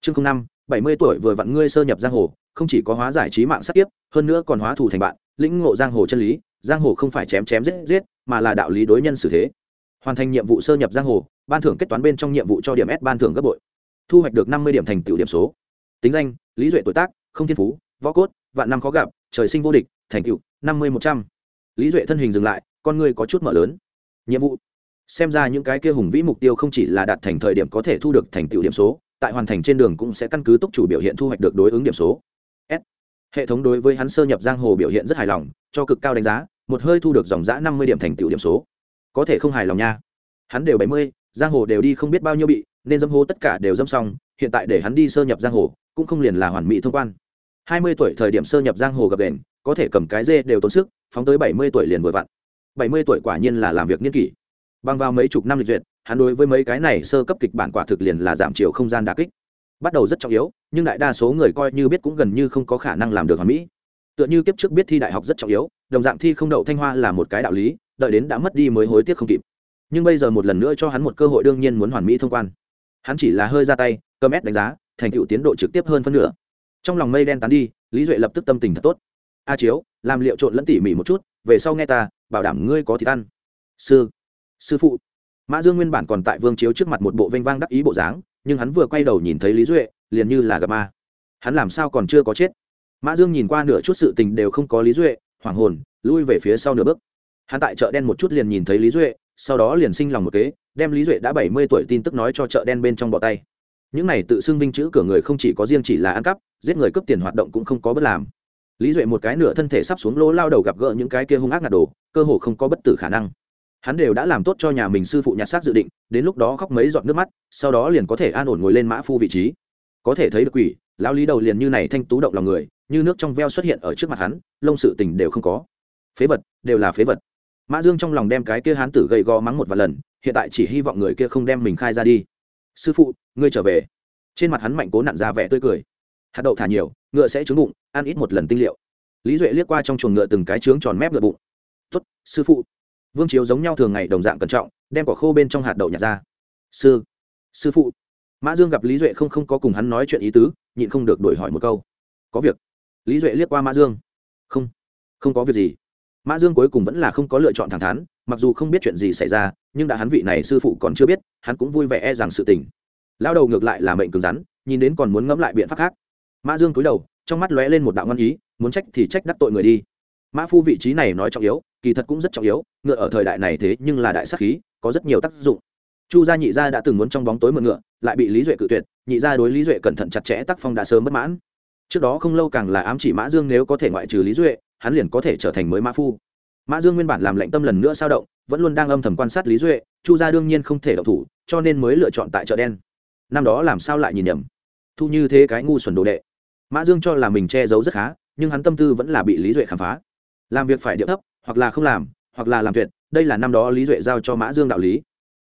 Chương năm, bảy mươi tuổi vừa vặn ngươi sơ nhập giang hồ, không chỉ có hóa giải trí mạng sát tiếp hơn nữa còn hóa thù thành bạn, lĩnh ngộ giang hồ chân lý, giang hồ không phải chém chém giết giết, mà là đạo lý đối nhân xử thế. Hoàn thành nhiệm vụ sơ nhập giang hồ, ban thưởng kết toán bên trong nhiệm vụ cho điểm s ban thưởng gấp bội. Thu hoạch được năm mươi điểm thành tựu điểm số. Tính danh, lý duệ tuổi tác, không thiên phú, võ cốt vạn năm khó gặp, trời sinh vô địch, thành tựu, năm mươi một trăm. Lý duệ thân hình dừng lại, con người có chút mở lớn. Nhiệm vụ. Xem ra những cái kia hùng vĩ mục tiêu không chỉ là đạt thành thời điểm có thể thu được thành tựu điểm số, tại hoàn thành trên đường cũng sẽ căn cứ túc chủ biểu hiện thu hoạch được đối ứng điểm số. S. Hệ thống đối với hắn sơ nhập giang hồ biểu hiện rất hài lòng, cho cực cao đánh giá, một hơi thu được dòng giã năm mươi điểm thành tựu điểm số. Có thể không hài lòng nha. Hắn đều bảy mươi, giang hồ đều đi không biết bao nhiêu bị, nên dâm hô tất cả đều dâm xong, hiện tại để hắn đi sơ nhập giang hồ, cũng không liền là hoàn mỹ thông quan hai mươi tuổi thời điểm sơ nhập giang hồ gặp đèn có thể cầm cái dê đều tốn sức, phóng tới bảy mươi tuổi liền vừa vặn. Bảy mươi tuổi quả nhiên là làm việc niên kỷ. Bằng vào mấy chục năm lịch duyệt, hắn đối với mấy cái này sơ cấp kịch bản quả thực liền là giảm chiều không gian đà kích. Bắt đầu rất trọng yếu, nhưng đại đa số người coi như biết cũng gần như không có khả năng làm được hoàn mỹ. Tựa như kiếp trước biết thi đại học rất trọng yếu, đồng dạng thi không đậu thanh hoa là một cái đạo lý, đợi đến đã mất đi mới hối tiếc không kịp. Nhưng bây giờ một lần nữa cho hắn một cơ hội đương nhiên muốn hoàn mỹ thông quan. Hắn chỉ là hơi ra tay, cơm ép đánh giá, thành tựu tiến độ trực tiếp hơn phân nửa trong lòng mây đen tán đi, lý duệ lập tức tâm tình thật tốt. A chiếu, làm liệu trộn lẫn tỉ mỉ một chút, về sau nghe ta, bảo đảm ngươi có thịt ăn. Sư sư phụ. Mã dương nguyên bản còn tại vương chiếu trước mặt một bộ vênh vang đắc ý bộ dáng, nhưng hắn vừa quay đầu nhìn thấy lý duệ, liền như là gặp ma. Hắn làm sao còn chưa có chết? Mã dương nhìn qua nửa chút sự tình đều không có lý duệ, hoảng hồn, lui về phía sau nửa bước. Hắn tại chợ đen một chút liền nhìn thấy lý duệ, sau đó liền sinh lòng một kế, đem lý duệ đã bảy mươi tuổi tin tức nói cho chợ đen bên trong bỏ tay những này tự xưng vinh chữ cửa người không chỉ có riêng chỉ là ăn cắp, giết người cướp tiền hoạt động cũng không có bất làm. Lý duệ một cái nửa thân thể sắp xuống lỗ lao đầu gặp gỡ những cái kia hung ác ngạt đồ, cơ hồ không có bất tử khả năng. Hắn đều đã làm tốt cho nhà mình sư phụ nhặt xác dự định, đến lúc đó khóc mấy giọt nước mắt, sau đó liền có thể an ổn ngồi lên mã phu vị trí. Có thể thấy được quỷ, lão lý đầu liền như này thanh tú động lòng người, như nước trong veo xuất hiện ở trước mặt hắn, lông sự tình đều không có. Phế vật, đều là phế vật. Mã dương trong lòng đem cái kia hán tử gầy gò mắng một vài lần, hiện tại chỉ hy vọng người kia không đem mình khai ra đi sư phụ, ngươi trở về. Trên mặt hắn mạnh cố nặn ra vẻ tươi cười. Hạt đậu thả nhiều, ngựa sẽ trứng bụng, ăn ít một lần tinh liệu. Lý duệ liếc qua trong chuồng ngựa từng cái trướng tròn mép ngựa bụng. Tuất sư phụ. Vương chiếu giống nhau thường ngày đồng dạng cẩn trọng, đem quả khô bên trong hạt đậu nhặt ra. Sư sư phụ. Mã dương gặp lý duệ không không có cùng hắn nói chuyện ý tứ, nhịn không được đổi hỏi một câu. Có việc. Lý duệ liếc qua mã dương. Không không có việc gì mã dương cuối cùng vẫn là không có lựa chọn thẳng thắn, mặc dù không biết chuyện gì xảy ra, nhưng đã hắn vị này sư phụ còn chưa biết, hắn cũng vui vẻ e rằng sự tình. Lao đầu ngược lại là mệnh cứng rắn, nhìn đến còn muốn ngẫm lại biện pháp khác. Mã dương cúi đầu, trong mắt lóe lên một đạo ngon ý, muốn trách thì trách đắc tội người đi. Mã phu vị trí này nói trọng yếu, kỳ thật cũng rất trọng yếu, ngựa ở thời đại này thế nhưng là đại sắc khí, có rất nhiều tác dụng. Chu gia nhị gia đã từng muốn trong bóng tối mượn ngựa, lại bị lý duệ cự tuyệt, nhị gia đối lý duệ cẩn thận chặt chẽ, tác phong đã sớm bất mãn. Trước đó không lâu càng là ám chỉ mã dương nếu có thể ngoại trừ lý duệ hắn liền có thể trở thành mới mã phu. Mã dương nguyên bản làm lệnh tâm lần nữa sao động, vẫn luôn đang âm thầm quan sát lý duệ, chu gia đương nhiên không thể động thủ, cho nên mới lựa chọn tại chợ đen. Năm đó làm sao lại nhìn nhầm? Thu như thế cái ngu xuẩn đồ đệ. Mã dương cho là mình che giấu rất khá, nhưng hắn tâm tư vẫn là bị lý duệ khám phá. Làm việc phải điệu thấp, hoặc là không làm, hoặc là làm tuyệt, đây là năm đó lý duệ giao cho mã dương đạo lý.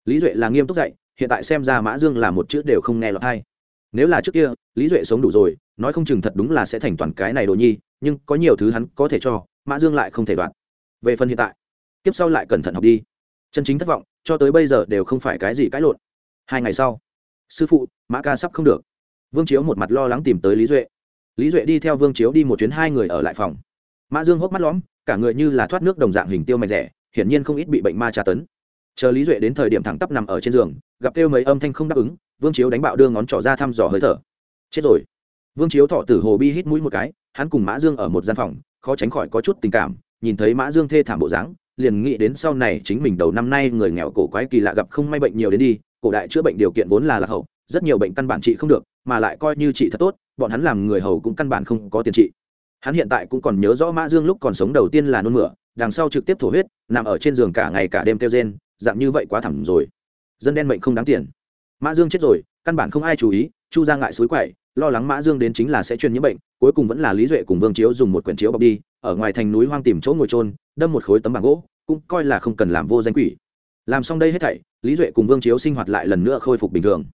Lý duệ là nghiêm túc dạy, hiện tại xem ra mã dương là một chữ đều không nghe lọt hay nếu là trước kia, lý duệ sống đủ rồi, nói không chừng thật đúng là sẽ thành toàn cái này đồ nhi nhưng có nhiều thứ hắn có thể cho, mã dương lại không thể đoạt. Về phần hiện tại tiếp sau lại cẩn thận học đi. Chân chính thất vọng, cho tới bây giờ đều không phải cái gì cãi lộn. Hai ngày sau, sư phụ, mã ca sắp không được. Vương chiếu một mặt lo lắng tìm tới lý duệ. Lý duệ đi theo vương chiếu đi một chuyến hai người ở lại phòng. Mã dương hốc mắt lõm, cả người như là thoát nước đồng dạng hình tiêu mạch rẻ, hiển nhiên không ít bị bệnh ma tra tấn. Chờ lý duệ đến thời điểm thẳng tắp nằm ở trên giường, gặp kêu mấy âm thanh không đáp ứng, vương chiếu đánh bạo đưa ngón trỏ ra thăm dò hơi thở. Chết rồi. Vương chiếu thọ tử hồ bi hít mũi một cái hắn cùng mã dương ở một gian phòng, khó tránh khỏi có chút tình cảm, nhìn thấy mã dương thê thảm bộ dáng, liền nghĩ đến sau này chính mình đầu năm nay người nghèo cổ quái kỳ lạ gặp không may bệnh nhiều đến đi, cổ đại chữa bệnh điều kiện vốn là lạc hậu, rất nhiều bệnh căn bản trị không được, mà lại coi như trị thật tốt, bọn hắn làm người hầu cũng căn bản không có tiền trị. Hắn hiện tại cũng còn nhớ rõ mã dương lúc còn sống đầu tiên là nôn mửa, đằng sau trực tiếp thổ huyết, nằm ở trên giường cả ngày cả đêm kêu rên, dạng như vậy quá thẳm rồi. Dân đen mệnh không đáng tiền. Mã dương chết rồi, căn bản không ai chú ý chu ra ngại suối quậy, lo lắng mã dương đến chính là sẽ truyền nhiễm bệnh, cuối cùng vẫn là lý duệ cùng vương chiếu dùng một quyển chiếu bọc đi, ở ngoài thành núi hoang tìm chỗ ngồi trôn đâm một khối tấm bảng gỗ, cũng coi là không cần làm vô danh quỷ. Làm xong đây hết thảy, lý duệ cùng vương chiếu sinh hoạt lại lần nữa khôi phục bình thường.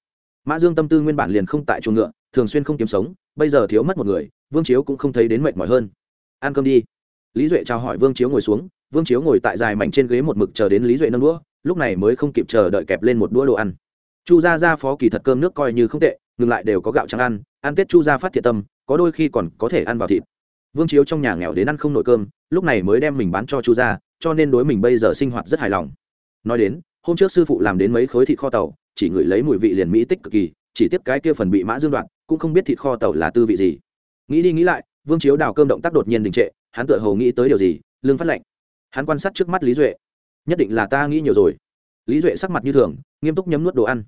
Mã dương tâm tư nguyên bản liền không tại chuồng ngựa, thường xuyên không kiếm sống, bây giờ thiếu mất một người, vương chiếu cũng không thấy đến mệt mỏi hơn. Ăn cơm đi. Lý duệ chào hỏi vương chiếu ngồi xuống, vương chiếu ngồi tại dài mảnh trên ghế một mực chờ đến lý duệ nâng đũa, lúc này mới không kịp chờ đợi kẹp lên một đũa đồ ăn. Chu gia gia phó kỳ thật cơm nước coi như không tệ ngừng lại đều có gạo trắng ăn ăn tết chu gia phát thiệt tâm, có đôi khi còn có thể ăn vào thịt. Vương chiếu trong nhà nghèo đến ăn không nổi cơm, lúc này mới đem mình bán cho chu gia, cho nên đối mình bây giờ sinh hoạt rất hài lòng. Nói đến, hôm trước sư phụ làm đến mấy khối thịt kho tàu, chỉ ngửi lấy mùi vị liền mỹ tích cực kỳ, chỉ tiếp cái kia phần bị mã dương đoạn, cũng không biết thịt kho tàu là tư vị gì. Nghĩ đi nghĩ lại, vương chiếu đào cơm động tác đột nhiên đình trệ, hắn tựa hồ nghĩ tới điều gì lương phát lệnh hắn quan sát trước mắt lý duệ. Nhất định là ta nghĩ nhiều rồi. Lý duệ sắc mặt như thường, nghiêm túc nhấm nuốt đồ ăn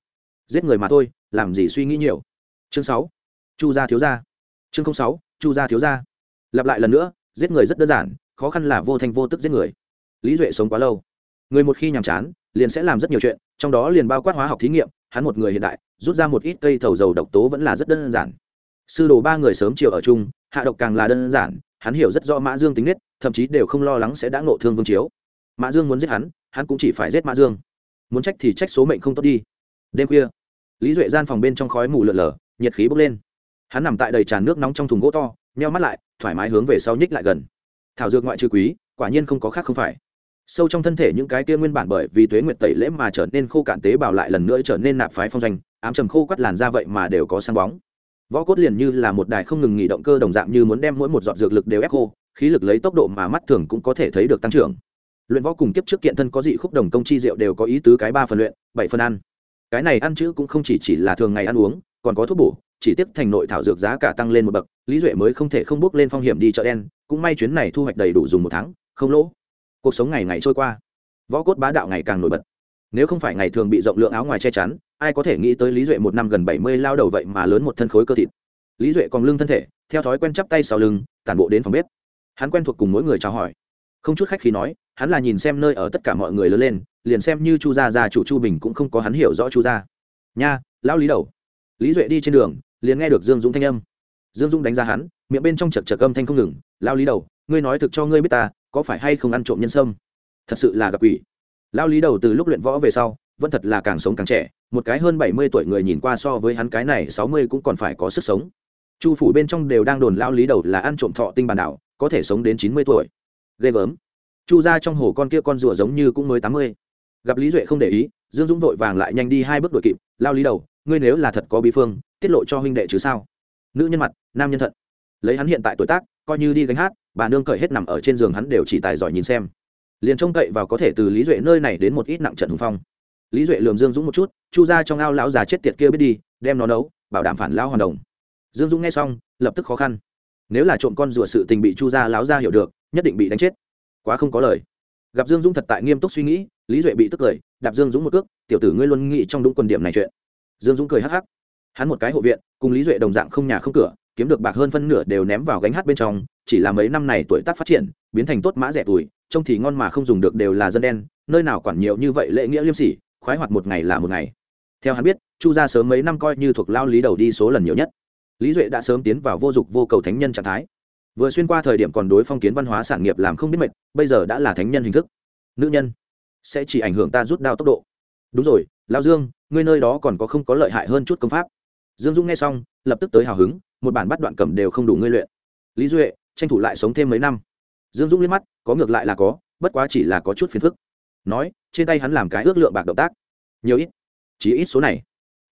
giết người mà thôi, làm gì suy nghĩ nhiều. Chương sáu. Chu gia thiếu gia. Chương sáu, chu gia thiếu gia. Lặp lại lần nữa, giết người rất đơn giản, khó khăn là vô thành vô tức giết người. Lý duệ sống quá lâu. Người một khi nhàm chán, liền sẽ làm rất nhiều chuyện, trong đó liền bao quát hóa học thí nghiệm, hắn một người hiện đại, rút ra một ít cây thầu dầu độc tố vẫn là rất đơn giản. Sư đồ ba người sớm chiều ở chung, hạ độc càng là đơn giản, hắn hiểu rất rõ mã dương tính nết, thậm chí đều không lo lắng sẽ đã ngộ thương vương chiếu. Mã dương muốn giết hắn hắn cũng chỉ phải giết mã dương. Muốn trách thì trách số mệnh không tốt đi đêm khuya. Lý duệ gian phòng bên trong khói mù lợn lờ, nhiệt khí bốc lên. Hắn nằm tại đầy tràn nước nóng trong thùng gỗ to, nheo mắt lại, thoải mái hướng về sau nhích lại gần. Thảo dược ngoại trừ quý, quả nhiên không có khác không phải. Sâu trong thân thể những cái kia nguyên bản bởi vì tuế nguyệt tẩy lễ mà trở nên khô cạn tế bào lại lần nữa trở nên nạp phái phong doanh, ám trầm khô quắt làn ra vậy mà đều có sáng bóng. Võ cốt liền như là một đài không ngừng nghỉ động cơ đồng dạng như muốn đem mỗi một giọt dược lực đều ép khô, khí lực lấy tốc độ mà mắt thường cũng có thể thấy được tăng trưởng. Luyện võ cùng kiếp trước kiện thân có dị khúc đồng công chi diệu đều có ý tứ cái ba phần luyện, bảy phần ăn cái này ăn chữ cũng không chỉ chỉ là thường ngày ăn uống, còn có thuốc bổ, chỉ tiếp thành nội thảo dược giá cả tăng lên một bậc, lý duệ mới không thể không bước lên phong hiểm đi chợ đen, cũng may chuyến này thu hoạch đầy đủ dùng một tháng, không lỗ. Cuộc sống ngày ngày trôi qua, võ cốt bá đạo ngày càng nổi bật. Nếu không phải ngày thường bị rộng lượng áo ngoài che chắn, ai có thể nghĩ tới lý duệ một năm gần bảy mươi lao đầu vậy mà lớn một thân khối cơ thịt. Lý duệ còn lưng thân thể, theo thói quen chắp tay sau lưng, tản bộ đến phòng bếp. Hắn quen thuộc cùng mỗi người chào hỏi không chút khách khi nói, hắn là nhìn xem nơi ở tất cả mọi người lớn lên, liền xem như chu gia gia chủ chu bình cũng không có hắn hiểu rõ chu gia. Nha, lão lý đầu. Lý duệ đi trên đường, liền nghe được dương dũng thanh âm. Dương dũng đánh giá hắn, miệng bên trong chật chật âm thanh không ngừng lao lý đầu, ngươi nói thực cho ngươi biết ta, có phải hay không ăn trộm nhân sâm? Thật sự là gặp quỷ. Lao lý đầu từ lúc luyện võ về sau, vẫn thật là càng sống càng trẻ, một cái hơn bảy mươi tuổi người nhìn qua so với hắn cái này sáu mươi cũng còn phải có sức sống. Chu phủ bên trong đều đang đồn lao lý đầu là ăn trộm thọ tinh bản đảo, có thể sống đến chín mươi tuổi ghê gớm. Chu ra trong hồ con kia con rùa giống như cũng mới tám mươi. Gặp lý duệ không để ý, dương dũng vội vàng lại nhanh đi hai bước đội kịp, lao lý đầu, ngươi nếu là thật có bí phương, tiết lộ cho huynh đệ chứ sao? Nữ nhân mặt, nam nhân thận. Lấy hắn hiện tại tuổi tác, coi như đi gánh hát, bà nương cởi hết nằm ở trên giường hắn đều chỉ tài giỏi nhìn xem. Liền trông cậy vào có thể từ lý duệ nơi này đến một ít nặng trận hùng phong. Lý duệ lườm dương dũng một chút, chu ra trong ao lão già chết tiệt kia biết đi, đem nó nấu, bảo đảm phản lao hoàn đồng. Dương dũng nghe xong, lập tức khó khăn nếu là trộm con rùa sự tình bị chu gia láo ra hiểu được, nhất định bị đánh chết. Quá không có lời. Gặp dương dũng thật tại nghiêm túc suy nghĩ, lý duệ bị tức cười, đạp dương dũng một cước, tiểu tử ngươi luôn nghĩ trong đúng quần điểm này chuyện. Dương dũng cười hắc hắc. Hắn một cái hộ viện, cùng lý duệ đồng dạng không nhà không cửa, kiếm được bạc hơn phân nửa đều ném vào gánh hát bên trong, chỉ là mấy năm này tuổi tác phát triển, biến thành tốt mã rẻ tuổi, trông thì ngon mà không dùng được đều là dân đen, nơi nào quản nhiều như vậy lễ nghĩa liêm sỉ, khoái hoạt một ngày là một ngày. Theo hắn biết, chu gia sớm mấy năm coi như thuộc lao lý đầu đi số lần nhiều nhất lý duệ đã sớm tiến vào vô dụng vô cầu thánh nhân trạng thái. Vừa xuyên qua thời điểm còn đối phong kiến văn hóa sản nghiệp làm không biết mệt, bây giờ đã là thánh nhân hình thức. Nữ nhân sẽ chỉ ảnh hưởng ta rút đao tốc độ. Đúng rồi lao dương, ngươi nơi đó còn có không có lợi hại hơn chút công pháp? Dương dung nghe xong, lập tức tới hào hứng, một bản bắt đoạn cầm đều không đủ ngươi luyện. Lý duệ, tranh thủ lại sống thêm mấy năm. Dương dung liếc mắt, có ngược lại là có, bất quá chỉ là có chút phiền phức. Nói, trên tay hắn làm cái ước lượng bạc động tác. Nhiều ít, chỉ ít số này.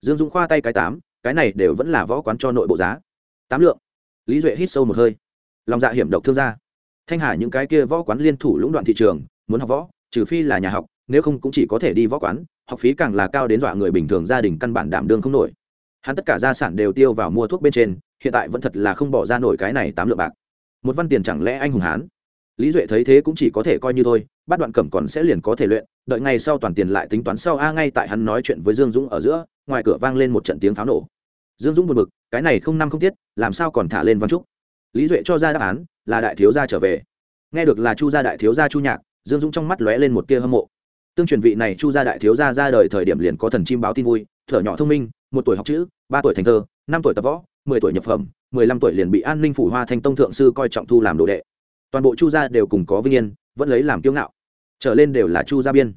Dương dung khoa tay cái tám cái này đều vẫn là võ quán cho nội bộ giá. Tám lượng. Lý duệ hít sâu một hơi. Lòng dạ hiểm độc thương gia. Thanh hà những cái kia võ quán liên thủ lũng đoạn thị trường, muốn học võ, trừ phi là nhà học, nếu không cũng chỉ có thể đi võ quán, học phí càng là cao đến dọa người bình thường gia đình căn bản đảm đương không nổi. Hắn tất cả gia sản đều tiêu vào mua thuốc bên trên, hiện tại vẫn thật là không bỏ ra nổi cái này tám lượng bạc. Một văn tiền chẳng lẽ anh hùng hán? Lý duệ thấy thế cũng chỉ có thể coi như thôi bắt đoạn cẩm còn sẽ liền có thể luyện, đợi ngày sau toàn tiền lại tính toán sau a ngay tại hắn nói chuyện với dương dũng ở giữa, ngoài cửa vang lên một trận tiếng pháo nổ. Dương dũng buồn bực, cái này không năm không tiết, làm sao còn thả lên văn trúc? Lý duệ cho ra đáp án, là đại thiếu gia trở về. Nghe được là chu gia đại thiếu gia chu nhạc, dương dũng trong mắt lóe lên một tia hâm mộ. Tương truyền vị này chu gia đại thiếu gia ra đời thời điểm liền có thần chim báo tin vui, thở nhỏ thông minh, một tuổi học chữ, ba tuổi thành thơ, năm tuổi tập võ, mười tuổi nhập phẩm, mười lăm tuổi liền bị an ninh phủ hoa thanh tông thượng sư coi trọng thu làm đồ đệ. Toàn bộ chu gia đều cùng có vinh yên vẫn lấy làm kiêu ngạo. Trở lên đều là chu gia biên.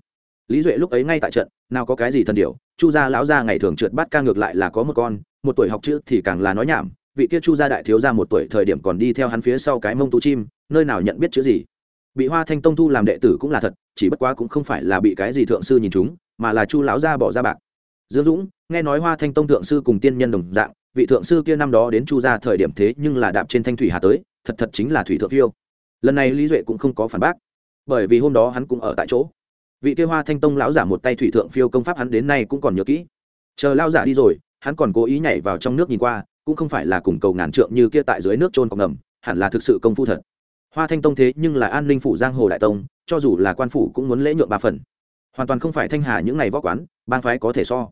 Lý duệ lúc ấy ngay tại trận, nào có cái gì thần điều chu gia lão gia ngày thường trượt bắt ca ngược lại là có một con, một tuổi học chữ thì càng là nói nhảm, vị kia chu gia đại thiếu gia một tuổi thời điểm còn đi theo hắn phía sau cái mông tú chim, nơi nào nhận biết chữ gì. Bị hoa thanh tông thu làm đệ tử cũng là thật, chỉ bất quá cũng không phải là bị cái gì thượng sư nhìn chúng, mà là chu lão gia bỏ ra bạc. Dương dũng, nghe nói hoa thanh tông thượng sư cùng tiên nhân đồng dạng, vị thượng sư kia năm đó đến chu gia thời điểm thế nhưng là đạp trên thanh thủy hà tới, thật thật chính là thủy thượng phiêu. Lần này lý duệ cũng không có phản bác bởi vì hôm đó hắn cũng ở tại chỗ. Vị kia hoa thanh tông lão giả một tay thủy thượng phiêu công pháp hắn đến nay cũng còn nhớ kỹ. Chờ lao giả đi rồi, hắn còn cố ý nhảy vào trong nước nhìn qua, cũng không phải là cùng cầu ngàn trượng như kia tại dưới nước trôn cọc ngầm, hẳn là thực sự công phu thật. Hoa thanh tông thế nhưng là an ninh phủ giang hồ đại tông, cho dù là quan phủ cũng muốn lễ nhượng ba phần. Hoàn toàn không phải thanh hà những ngày võ quán, bang phái có thể so.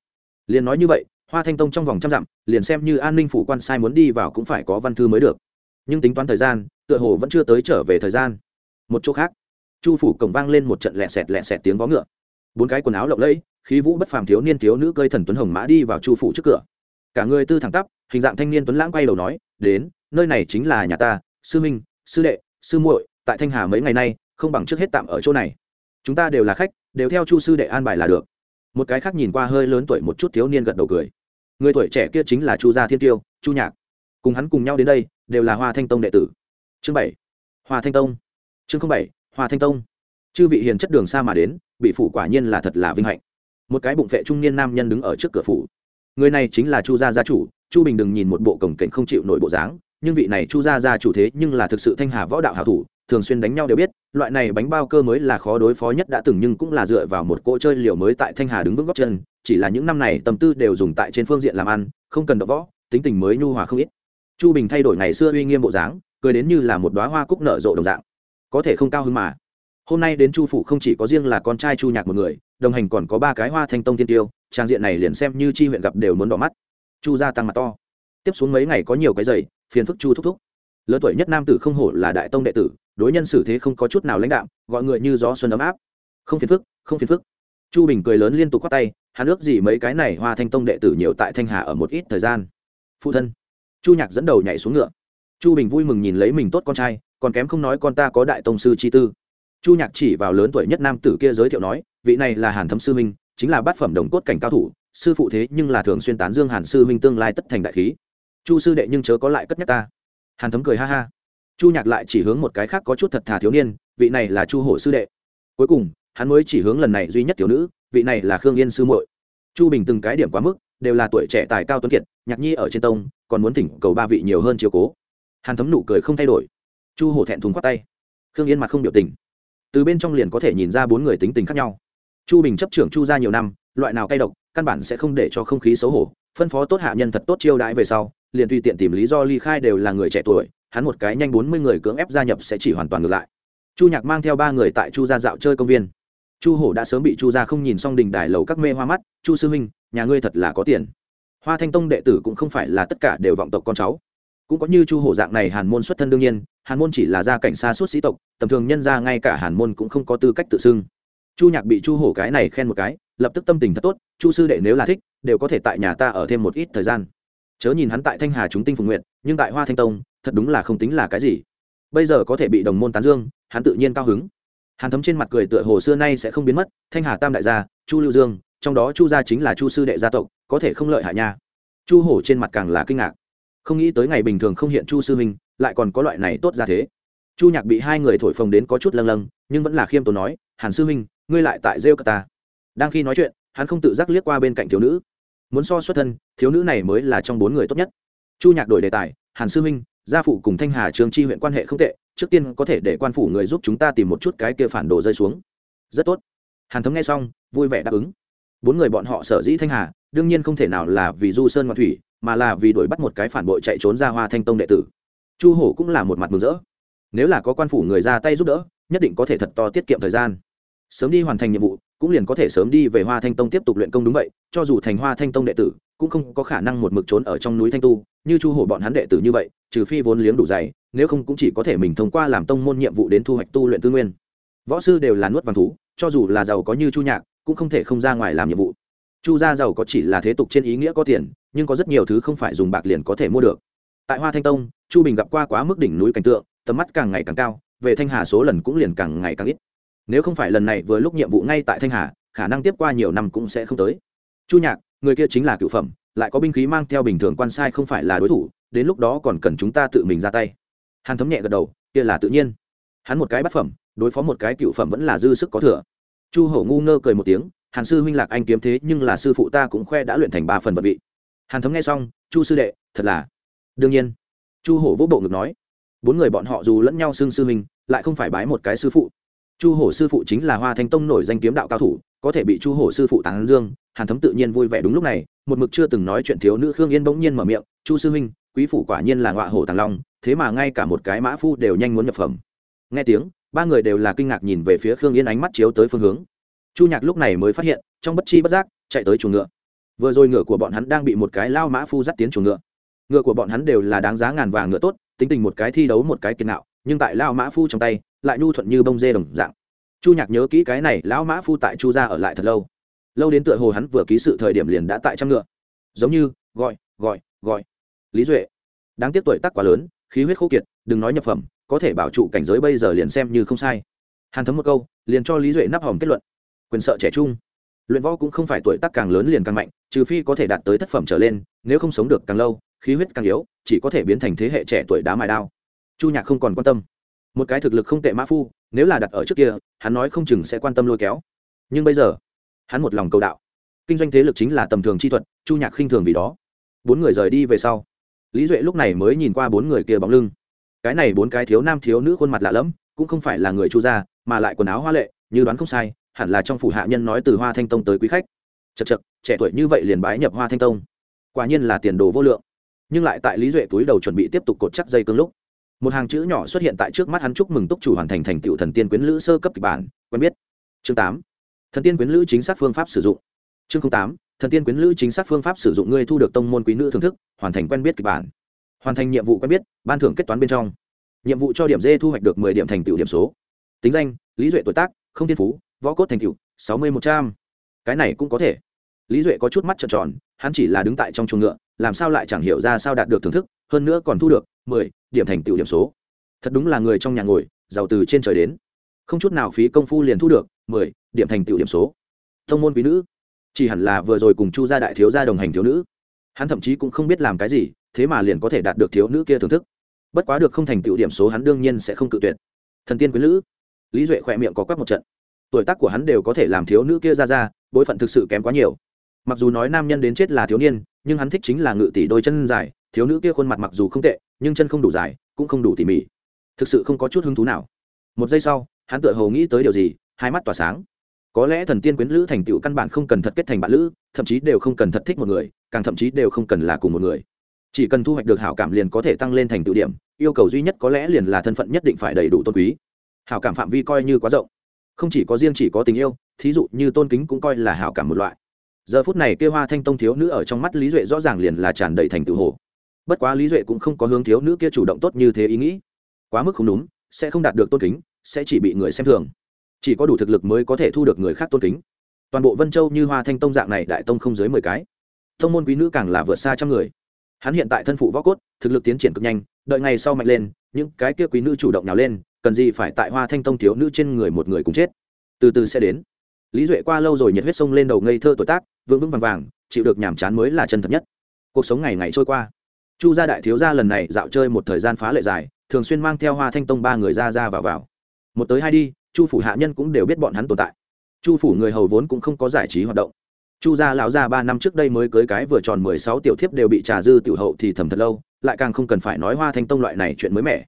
Liền nói như vậy, hoa thanh tông trong vòng trăm dặm, liền xem như an ninh phủ quan sai muốn đi vào cũng phải có văn thư mới được. Nhưng tính toán thời gian, tựa hồ vẫn chưa tới trở về thời gian. Một chỗ khác chu phủ cổng vang lên một trận lẹ sẹt lẹ sẹt tiếng vó ngựa. Bốn cái quần áo lộng lẫy, khí vũ bất phàm thiếu niên thiếu nữ cơi thần tuấn hồng mã đi vào chu phủ trước cửa. Cả người tư thẳng tắp, hình dạng thanh niên tuấn lãng quay đầu nói, đến, nơi này chính là nhà ta, sư minh, sư đệ, sư muội, tại thanh hà mấy ngày nay, không bằng trước hết tạm ở chỗ này. Chúng ta đều là khách, đều theo chu sư đệ an bài là được. Một cái khác nhìn qua hơi lớn tuổi một chút thiếu niên gật đầu cười. Người tuổi trẻ kia chính là chu gia thiên tiêu, chu nhạc. Cùng hắn cùng nhau đến đây, đều là hoa thanh tông đệ tử. Chương bảy. Hoa thanh tông. Chương bảy hoa thanh tông. Chư vị hiền chất đường xa mà đến, bị phủ quả nhiên là thật là vinh hạnh. Một cái bụng vệ trung niên nam nhân đứng ở trước cửa phủ. Người này chính là chu gia gia chủ, chu bình đừng nhìn một bộ cổng cảnh không chịu nổi bộ dáng, nhưng vị này chu gia gia chủ thế nhưng là thực sự thanh hà võ đạo hảo thủ, thường xuyên đánh nhau đều biết, loại này bánh bao cơ mới là khó đối phó nhất đã từng nhưng cũng là dựa vào một cỗ chơi liều mới tại thanh hà đứng vững góc chân, chỉ là những năm này tâm tư đều dùng tại trên phương diện làm ăn, không cần đọc võ, tính tình mới nhu hòa không ít. Chu bình thay đổi ngày xưa uy nghiêm bộ dáng, cười đến như là một đoá hoa cúc nở rộ đồng dạng có thể không cao hơn mà. Hôm nay đến chu phủ không chỉ có riêng là con trai chu nhạc một người, đồng hành còn có ba cái hoa thanh tông tiên tiêu, trang diện này liền xem như chi huyện gặp đều muốn đỏ mắt. Chu gia tăng mặt to. Tiếp xuống mấy ngày có nhiều cái giày, phiền phức chu thúc thúc. Lớn tuổi nhất nam tử không hổ là đại tông đệ tử, đối nhân xử thế không có chút nào lãnh đạo gọi người như gió xuân ấm áp. Không phiền phức, không phiền phức. Chu bình cười lớn liên tục k tay, hắn ước gì mấy cái này hoa thanh tông đệ tử nhiều tại thanh hà ở một ít thời gian. Phụ thân. Chu nhạc dẫn đầu nhảy xuống ngựa chu bình vui mừng nhìn lấy mình tốt con trai, còn kém không nói con ta có đại tông sư chi tư. Chu nhạc chỉ vào lớn tuổi nhất nam tử kia giới thiệu nói, vị này là hàn thấm sư minh chính là bát phẩm đồng cốt cảnh cao thủ, sư phụ thế nhưng là thường xuyên tán dương hàn sư Minh tương lai tất thành đại khí. Chu sư đệ nhưng chớ có lại cất nhắc ta. Hàn thấm cười ha ha. Chu nhạc lại chỉ hướng một cái khác có chút thật thà thiếu niên, vị này là chu hổ sư đệ. Cuối cùng, hắn mới chỉ hướng lần này duy nhất thiếu nữ, vị này là khương yên sư muội. Chu bình từng cái điểm quá mức, đều là tuổi trẻ tài cao tuấn kiệt, nhạc nhi ở trên tông, còn muốn thỉnh cầu ba vị nhiều hơn chiều cố hàn thấm nụ cười không thay đổi chu hổ thẹn thùng khoát tay khương yên mặt không biểu tình từ bên trong liền có thể nhìn ra bốn người tính tình khác nhau chu bình chấp trưởng chu ra nhiều năm loại nào cay độc căn bản sẽ không để cho không khí xấu hổ phân phó tốt hạ nhân thật tốt chiêu đãi về sau liền tùy tiện tìm lý do ly khai đều là người trẻ tuổi hắn một cái nhanh bốn mươi người cưỡng ép gia nhập sẽ chỉ hoàn toàn ngược lại chu nhạc mang theo ba người tại chu gia dạo chơi công viên chu hổ đã sớm bị chu gia không nhìn xong đình đài lầu các mê hoa mắt chu sư huynh nhà ngươi thật là có tiền hoa thanh tông đệ tử cũng không phải là tất cả đều vọng tộc con cháu cũng có như chu hổ dạng này hàn môn xuất thân đương nhiên, hàn môn chỉ là gia cảnh xa suốt sĩ tộc, tầm thường nhân ra ngay cả hàn môn cũng không có tư cách tự xưng. Chu nhạc bị chu hổ cái này khen một cái, lập tức tâm tình thật tốt, chu sư đệ nếu là thích, đều có thể tại nhà ta ở thêm một ít thời gian. Chớ nhìn hắn tại thanh hà chúng tinh phục nguyện nhưng tại hoa thanh tông, thật đúng là không tính là cái gì. Bây giờ có thể bị đồng môn tán dương, hắn tự nhiên cao hứng. Hàn thấm trên mặt cười tựa hồ xưa nay sẽ không biến mất, thanh hà tam đại gia, chu lưu dương, trong đó chu gia chính là chu sư đệ gia tộc, có thể không lợi hại nha. Chu hổ trên mặt càng là kinh ngạc không nghĩ tới ngày bình thường không hiện chu sư huynh, lại còn có loại này tốt ra thế. Chu nhạc bị hai người thổi phồng đến có chút lâng lâng, nhưng vẫn là khiêm tốn nói, hàn sư huynh, ngươi lại tại rêu cờ ta. Đang khi nói chuyện, hắn không tự giác liếc qua bên cạnh thiếu nữ. Muốn so xuất thân, thiếu nữ này mới là trong bốn người tốt nhất. Chu nhạc đổi đề tài, hàn sư huynh, gia phụ cùng thanh hà trường chi huyện quan hệ không tệ, trước tiên có thể để quan phủ người giúp chúng ta tìm một chút cái kia phản đồ rơi xuống. Rất tốt. Hàn thấm nghe xong, vui vẻ đáp ứng. Bốn người bọn họ sở dĩ thanh hà đương nhiên không thể nào là vì du sơn ngoạn thủy, mà là vì đuổi bắt một cái phản bội chạy trốn ra hoa thanh tông đệ tử. Chu hổ cũng là một mặt mừng rỡ. Nếu là có quan phủ người ra tay giúp đỡ, nhất định có thể thật to tiết kiệm thời gian. Sớm đi hoàn thành nhiệm vụ, cũng liền có thể sớm đi về hoa thanh tông tiếp tục luyện công đúng vậy, cho dù thành hoa thanh tông đệ tử, cũng không có khả năng một mực trốn ở trong núi thanh tu, như chu hổ bọn hắn đệ tử như vậy, trừ phi vốn liếng đủ dày, nếu không cũng chỉ có thể mình thông qua làm tông môn nhiệm vụ đến thu hoạch tu luyện tư nguyên. Võ sư đều là nuốt vàng thú, cho dù là giàu có như chu nhạc, cũng không thể không ra ngoài làm nhiệm vụ chu gia giàu có chỉ là thế tục trên ý nghĩa có tiền, nhưng có rất nhiều thứ không phải dùng bạc liền có thể mua được. Tại hoa thanh tông, chu bình gặp qua quá mức đỉnh núi cảnh tượng, tầm mắt càng ngày càng cao, về thanh hà số lần cũng liền càng ngày càng ít. Nếu không phải lần này vừa lúc nhiệm vụ ngay tại thanh hà, khả năng tiếp qua nhiều năm cũng sẽ không tới. Chu nhạc, người kia chính là cựu phẩm, lại có binh khí mang theo bình thường quan sai không phải là đối thủ, đến lúc đó còn cần chúng ta tự mình ra tay. Hàn thấm nhẹ gật đầu, kia là tự nhiên. Hắn một cái bát phẩm, đối phó một cái cựu phẩm vẫn là dư sức có thừa. Chu hổ ngu ngơ cười một tiếng hàn sư huynh lạc anh kiếm thế nhưng là sư phụ ta cũng khoe đã luyện thành ba phần vật vị. Hàn thấm nghe xong, chu sư đệ, thật là đương nhiên. Chu hổ vỗ bộ ngực nói. Bốn người bọn họ dù lẫn nhau xưng sư huynh, lại không phải bái một cái sư phụ. Chu hổ sư phụ chính là hoa thanh tông nổi danh kiếm đạo cao thủ, có thể bị chu hổ sư phụ tán dương, hàn thấm tự nhiên vui vẻ đúng lúc này, một mực chưa từng nói chuyện thiếu nữ khương yên bỗng nhiên mở miệng, chu sư huynh, quý phủ quả nhiên là ngọa hổ tàng long, thế mà ngay cả một cái mã phu đều nhanh muốn nhập phẩm. Nghe tiếng, ba người đều là kinh ngạc nhìn về phía khương yên ánh mắt chiếu tới phương hướng chu nhạc lúc này mới phát hiện, trong bất chi bất giác, chạy tới chuồng ngựa. Vừa rồi ngựa của bọn hắn đang bị một cái lao mã phu dắt tiến chuồng ngựa. Ngựa của bọn hắn đều là đáng giá ngàn vàng ngựa tốt, tính tình một cái thi đấu một cái kiệt nạo nhưng tại lao mã phu trong tay, lại nhu thuận như bông dê đồng dạng. Chu nhạc nhớ kỹ cái này, lão mã phu tại chu gia ở lại thật lâu. Lâu đến tựa hồ hắn vừa ký sự thời điểm liền đã tại trăm ngựa. Giống như, gọi gọi gọi. Lý duệ, đáng tiếc tuổi tác quá lớn, khí huyết khô kiệt, đừng nói nhập phẩm, có thể bảo trụ cảnh giới bây giờ liền xem như không sai. Hàn thấm một câu, liền cho lý duệ nắp hòm kết luận quyền sợ trẻ trung. Luyện võ cũng không phải tuổi tác càng lớn liền càng mạnh, trừ phi có thể đạt tới thất phẩm trở lên, nếu không sống được càng lâu, khí huyết càng yếu, chỉ có thể biến thành thế hệ trẻ tuổi đá mài đao. Chu nhạc không còn quan tâm. Một cái thực lực không tệ mã phu, nếu là đặt ở trước kia, hắn nói không chừng sẽ quan tâm lôi kéo. Nhưng bây giờ, hắn một lòng cầu đạo. Kinh doanh thế lực chính là tầm thường chi thuật, chu nhạc khinh thường vì đó. Bốn người rời đi về sau, lý duệ lúc này mới nhìn qua bốn người kia bóng lưng. Cái này bốn cái thiếu nam thiếu nữ khuôn mặt lạ lẫm, cũng không phải là người chu gia, mà lại quần áo hoa lệ, như đoán không sai hẳn là trong phủ hạ nhân nói từ hoa thanh tông tới quý khách. Chật chật trẻ tuổi như vậy liền bái nhập hoa thanh tông. Quả nhiên là tiền đồ vô lượng. Nhưng lại tại lý duệ túi đầu chuẩn bị tiếp tục cột chắc dây cương lúc, một hàng chữ nhỏ xuất hiện tại trước mắt hắn chúc mừng túc chủ hoàn thành thành tựu thần tiên quyến lữ sơ cấp kịch bản, quen biết. Chương tám, thần tiên quyến lữ chính xác phương pháp sử dụng. Chương tám, thần tiên quyến lữ chính xác phương pháp sử dụng ngươi thu được tông môn quý nữ thưởng thức, hoàn thành quen biết kịch bản. Hoàn thành nhiệm vụ quen biết, ban thưởng kết toán bên trong. Nhiệm vụ cho điểm d thu hoạch được mười điểm thành tựu điểm số. Tính danh, lý duệ tuổi tác, không thiên phú võ cốt thành cựu sáu mươi một trăm. Cái này cũng có thể. Lý duệ có chút mắt trợn tròn, hắn chỉ là đứng tại trong chuồng ngựa, làm sao lại chẳng hiểu ra sao đạt được thưởng thức, hơn nữa còn thu được mười điểm thành tựu điểm số. Thật đúng là người trong nhà ngồi, giàu từ trên trời đến. Không chút nào phí công phu liền thu được mười điểm thành tựu điểm số. Thông môn quý nữ, chỉ hẳn là vừa rồi cùng chu gia đại thiếu gia đồng hành thiếu nữ. Hắn thậm chí cũng không biết làm cái gì, thế mà liền có thể đạt được thiếu nữ kia thưởng thức. Bất quá được không thành tựu điểm số hắn đương nhiên sẽ không cự tuyệt. Thần tiên quý nữ, lý duệ khỏe miệng có quắc một trận tuổi tác của hắn đều có thể làm thiếu nữ kia ra ra, bối phận thực sự kém quá nhiều. Mặc dù nói nam nhân đến chết là thiếu niên, nhưng hắn thích chính là ngự tỷ đôi chân dài, thiếu nữ kia khuôn mặt mặc dù không tệ, nhưng chân không đủ dài, cũng không đủ tỉ mỉ. Thực sự không có chút hứng thú nào. Một giây sau, hắn tựa hồ nghĩ tới điều gì, hai mắt tỏa sáng. Có lẽ thần tiên quyến lữ thành tựu căn bản không cần thật kết thành bạn lữ, thậm chí đều không cần thật thích một người, càng thậm chí đều không cần là cùng một người. Chỉ cần thu hoạch được hảo cảm liền có thể tăng lên thành tựu điểm, yêu cầu duy nhất có lẽ liền là thân phận nhất định phải đầy đủ tôn quý. Hảo cảm phạm vi coi như quá rộng không chỉ có riêng chỉ có tình yêu, thí dụ như tôn kính cũng coi là hảo cảm một loại. Giờ phút này kêu hoa thanh tông thiếu nữ ở trong mắt lý duệ rõ ràng liền là tràn đầy thành tự hồ. Bất quá lý duệ cũng không có hướng thiếu nữ kia chủ động tốt như thế ý nghĩ. Quá mức không đúng, sẽ không đạt được tôn kính, sẽ chỉ bị người xem thường. Chỉ có đủ thực lực mới có thể thu được người khác tôn kính. Toàn bộ vân châu như hoa thanh tông dạng này đại tông không dưới mười cái. Tông môn quý nữ càng là vượt xa trăm người. Hắn hiện tại thân phụ võ cốt, thực lực tiến triển cực nhanh, đợi ngày sau mạnh lên, những cái kia quý nữ chủ động nào lên cần gì phải tại hoa thanh tông thiếu nữ trên người một người cùng chết. Từ từ sẽ đến. Lý duệ qua lâu rồi nhiệt huyết sông lên đầu ngây thơ tuổi tác, vững vững vàng vàng, chịu được nhàm chán mới là chân thật nhất. Cuộc sống ngày ngày trôi qua. Chu gia đại thiếu gia lần này dạo chơi một thời gian phá lệ dài, thường xuyên mang theo hoa thanh tông ba người ra ra vào vào. Một tới hai đi, chu phủ hạ nhân cũng đều biết bọn hắn tồn tại. Chu phủ người hầu vốn cũng không có giải trí hoạt động. Chu gia lão gia ba năm trước đây mới cưới cái vừa tròn mười sáu tiểu thiếp đều bị trà dư tiểu hậu thì thầm thật lâu, lại càng không cần phải nói hoa thanh tông loại này chuyện mới mẻ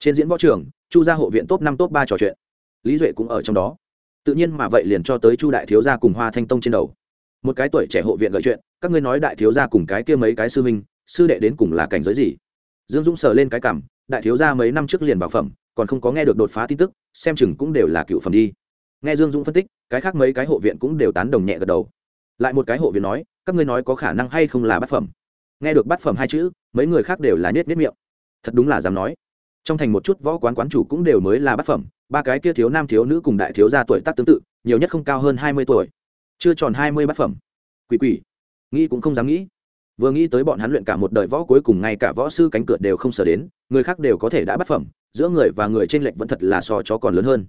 trên diễn võ trường, chu gia hộ viện top năm, top ba trò chuyện. Lý duệ cũng ở trong đó. Tự nhiên mà vậy liền cho tới chu đại thiếu gia cùng hoa thanh tông trên đầu. Một cái tuổi trẻ hộ viện gợi chuyện, các ngươi nói đại thiếu gia cùng cái kia mấy cái sư minh sư đệ đến cùng là cảnh giới gì? Dương dũng sờ lên cái cảm, đại thiếu gia mấy năm trước liền bảo phẩm, còn không có nghe được đột phá tin tức, xem chừng cũng đều là cựu phẩm đi. Nghe dương dũng phân tích, cái khác mấy cái hộ viện cũng đều tán đồng nhẹ gật đầu. Lại một cái hộ viện nói, các ngươi nói có khả năng hay không là bát phẩm? Nghe được bát phẩm hai chữ, mấy người khác đều là nhét nhét miệng. Thật đúng là dám nói trong thành một chút võ quán quán chủ cũng đều mới là bát phẩm, ba cái kia thiếu nam thiếu nữ cùng đại thiếu gia tuổi tác tương tự, nhiều nhất không cao hơn hai mươi tuổi. Chưa tròn hai mươi bát phẩm. Quỷ quỷ. Nghĩ cũng không dám nghĩ. Vừa nghĩ tới bọn hắn luyện cả một đời võ cuối cùng ngay cả võ sư cánh cửa đều không sở đến, người khác đều có thể đã bắt phẩm, giữa người và người trên lệnh vẫn thật là so chó còn lớn hơn.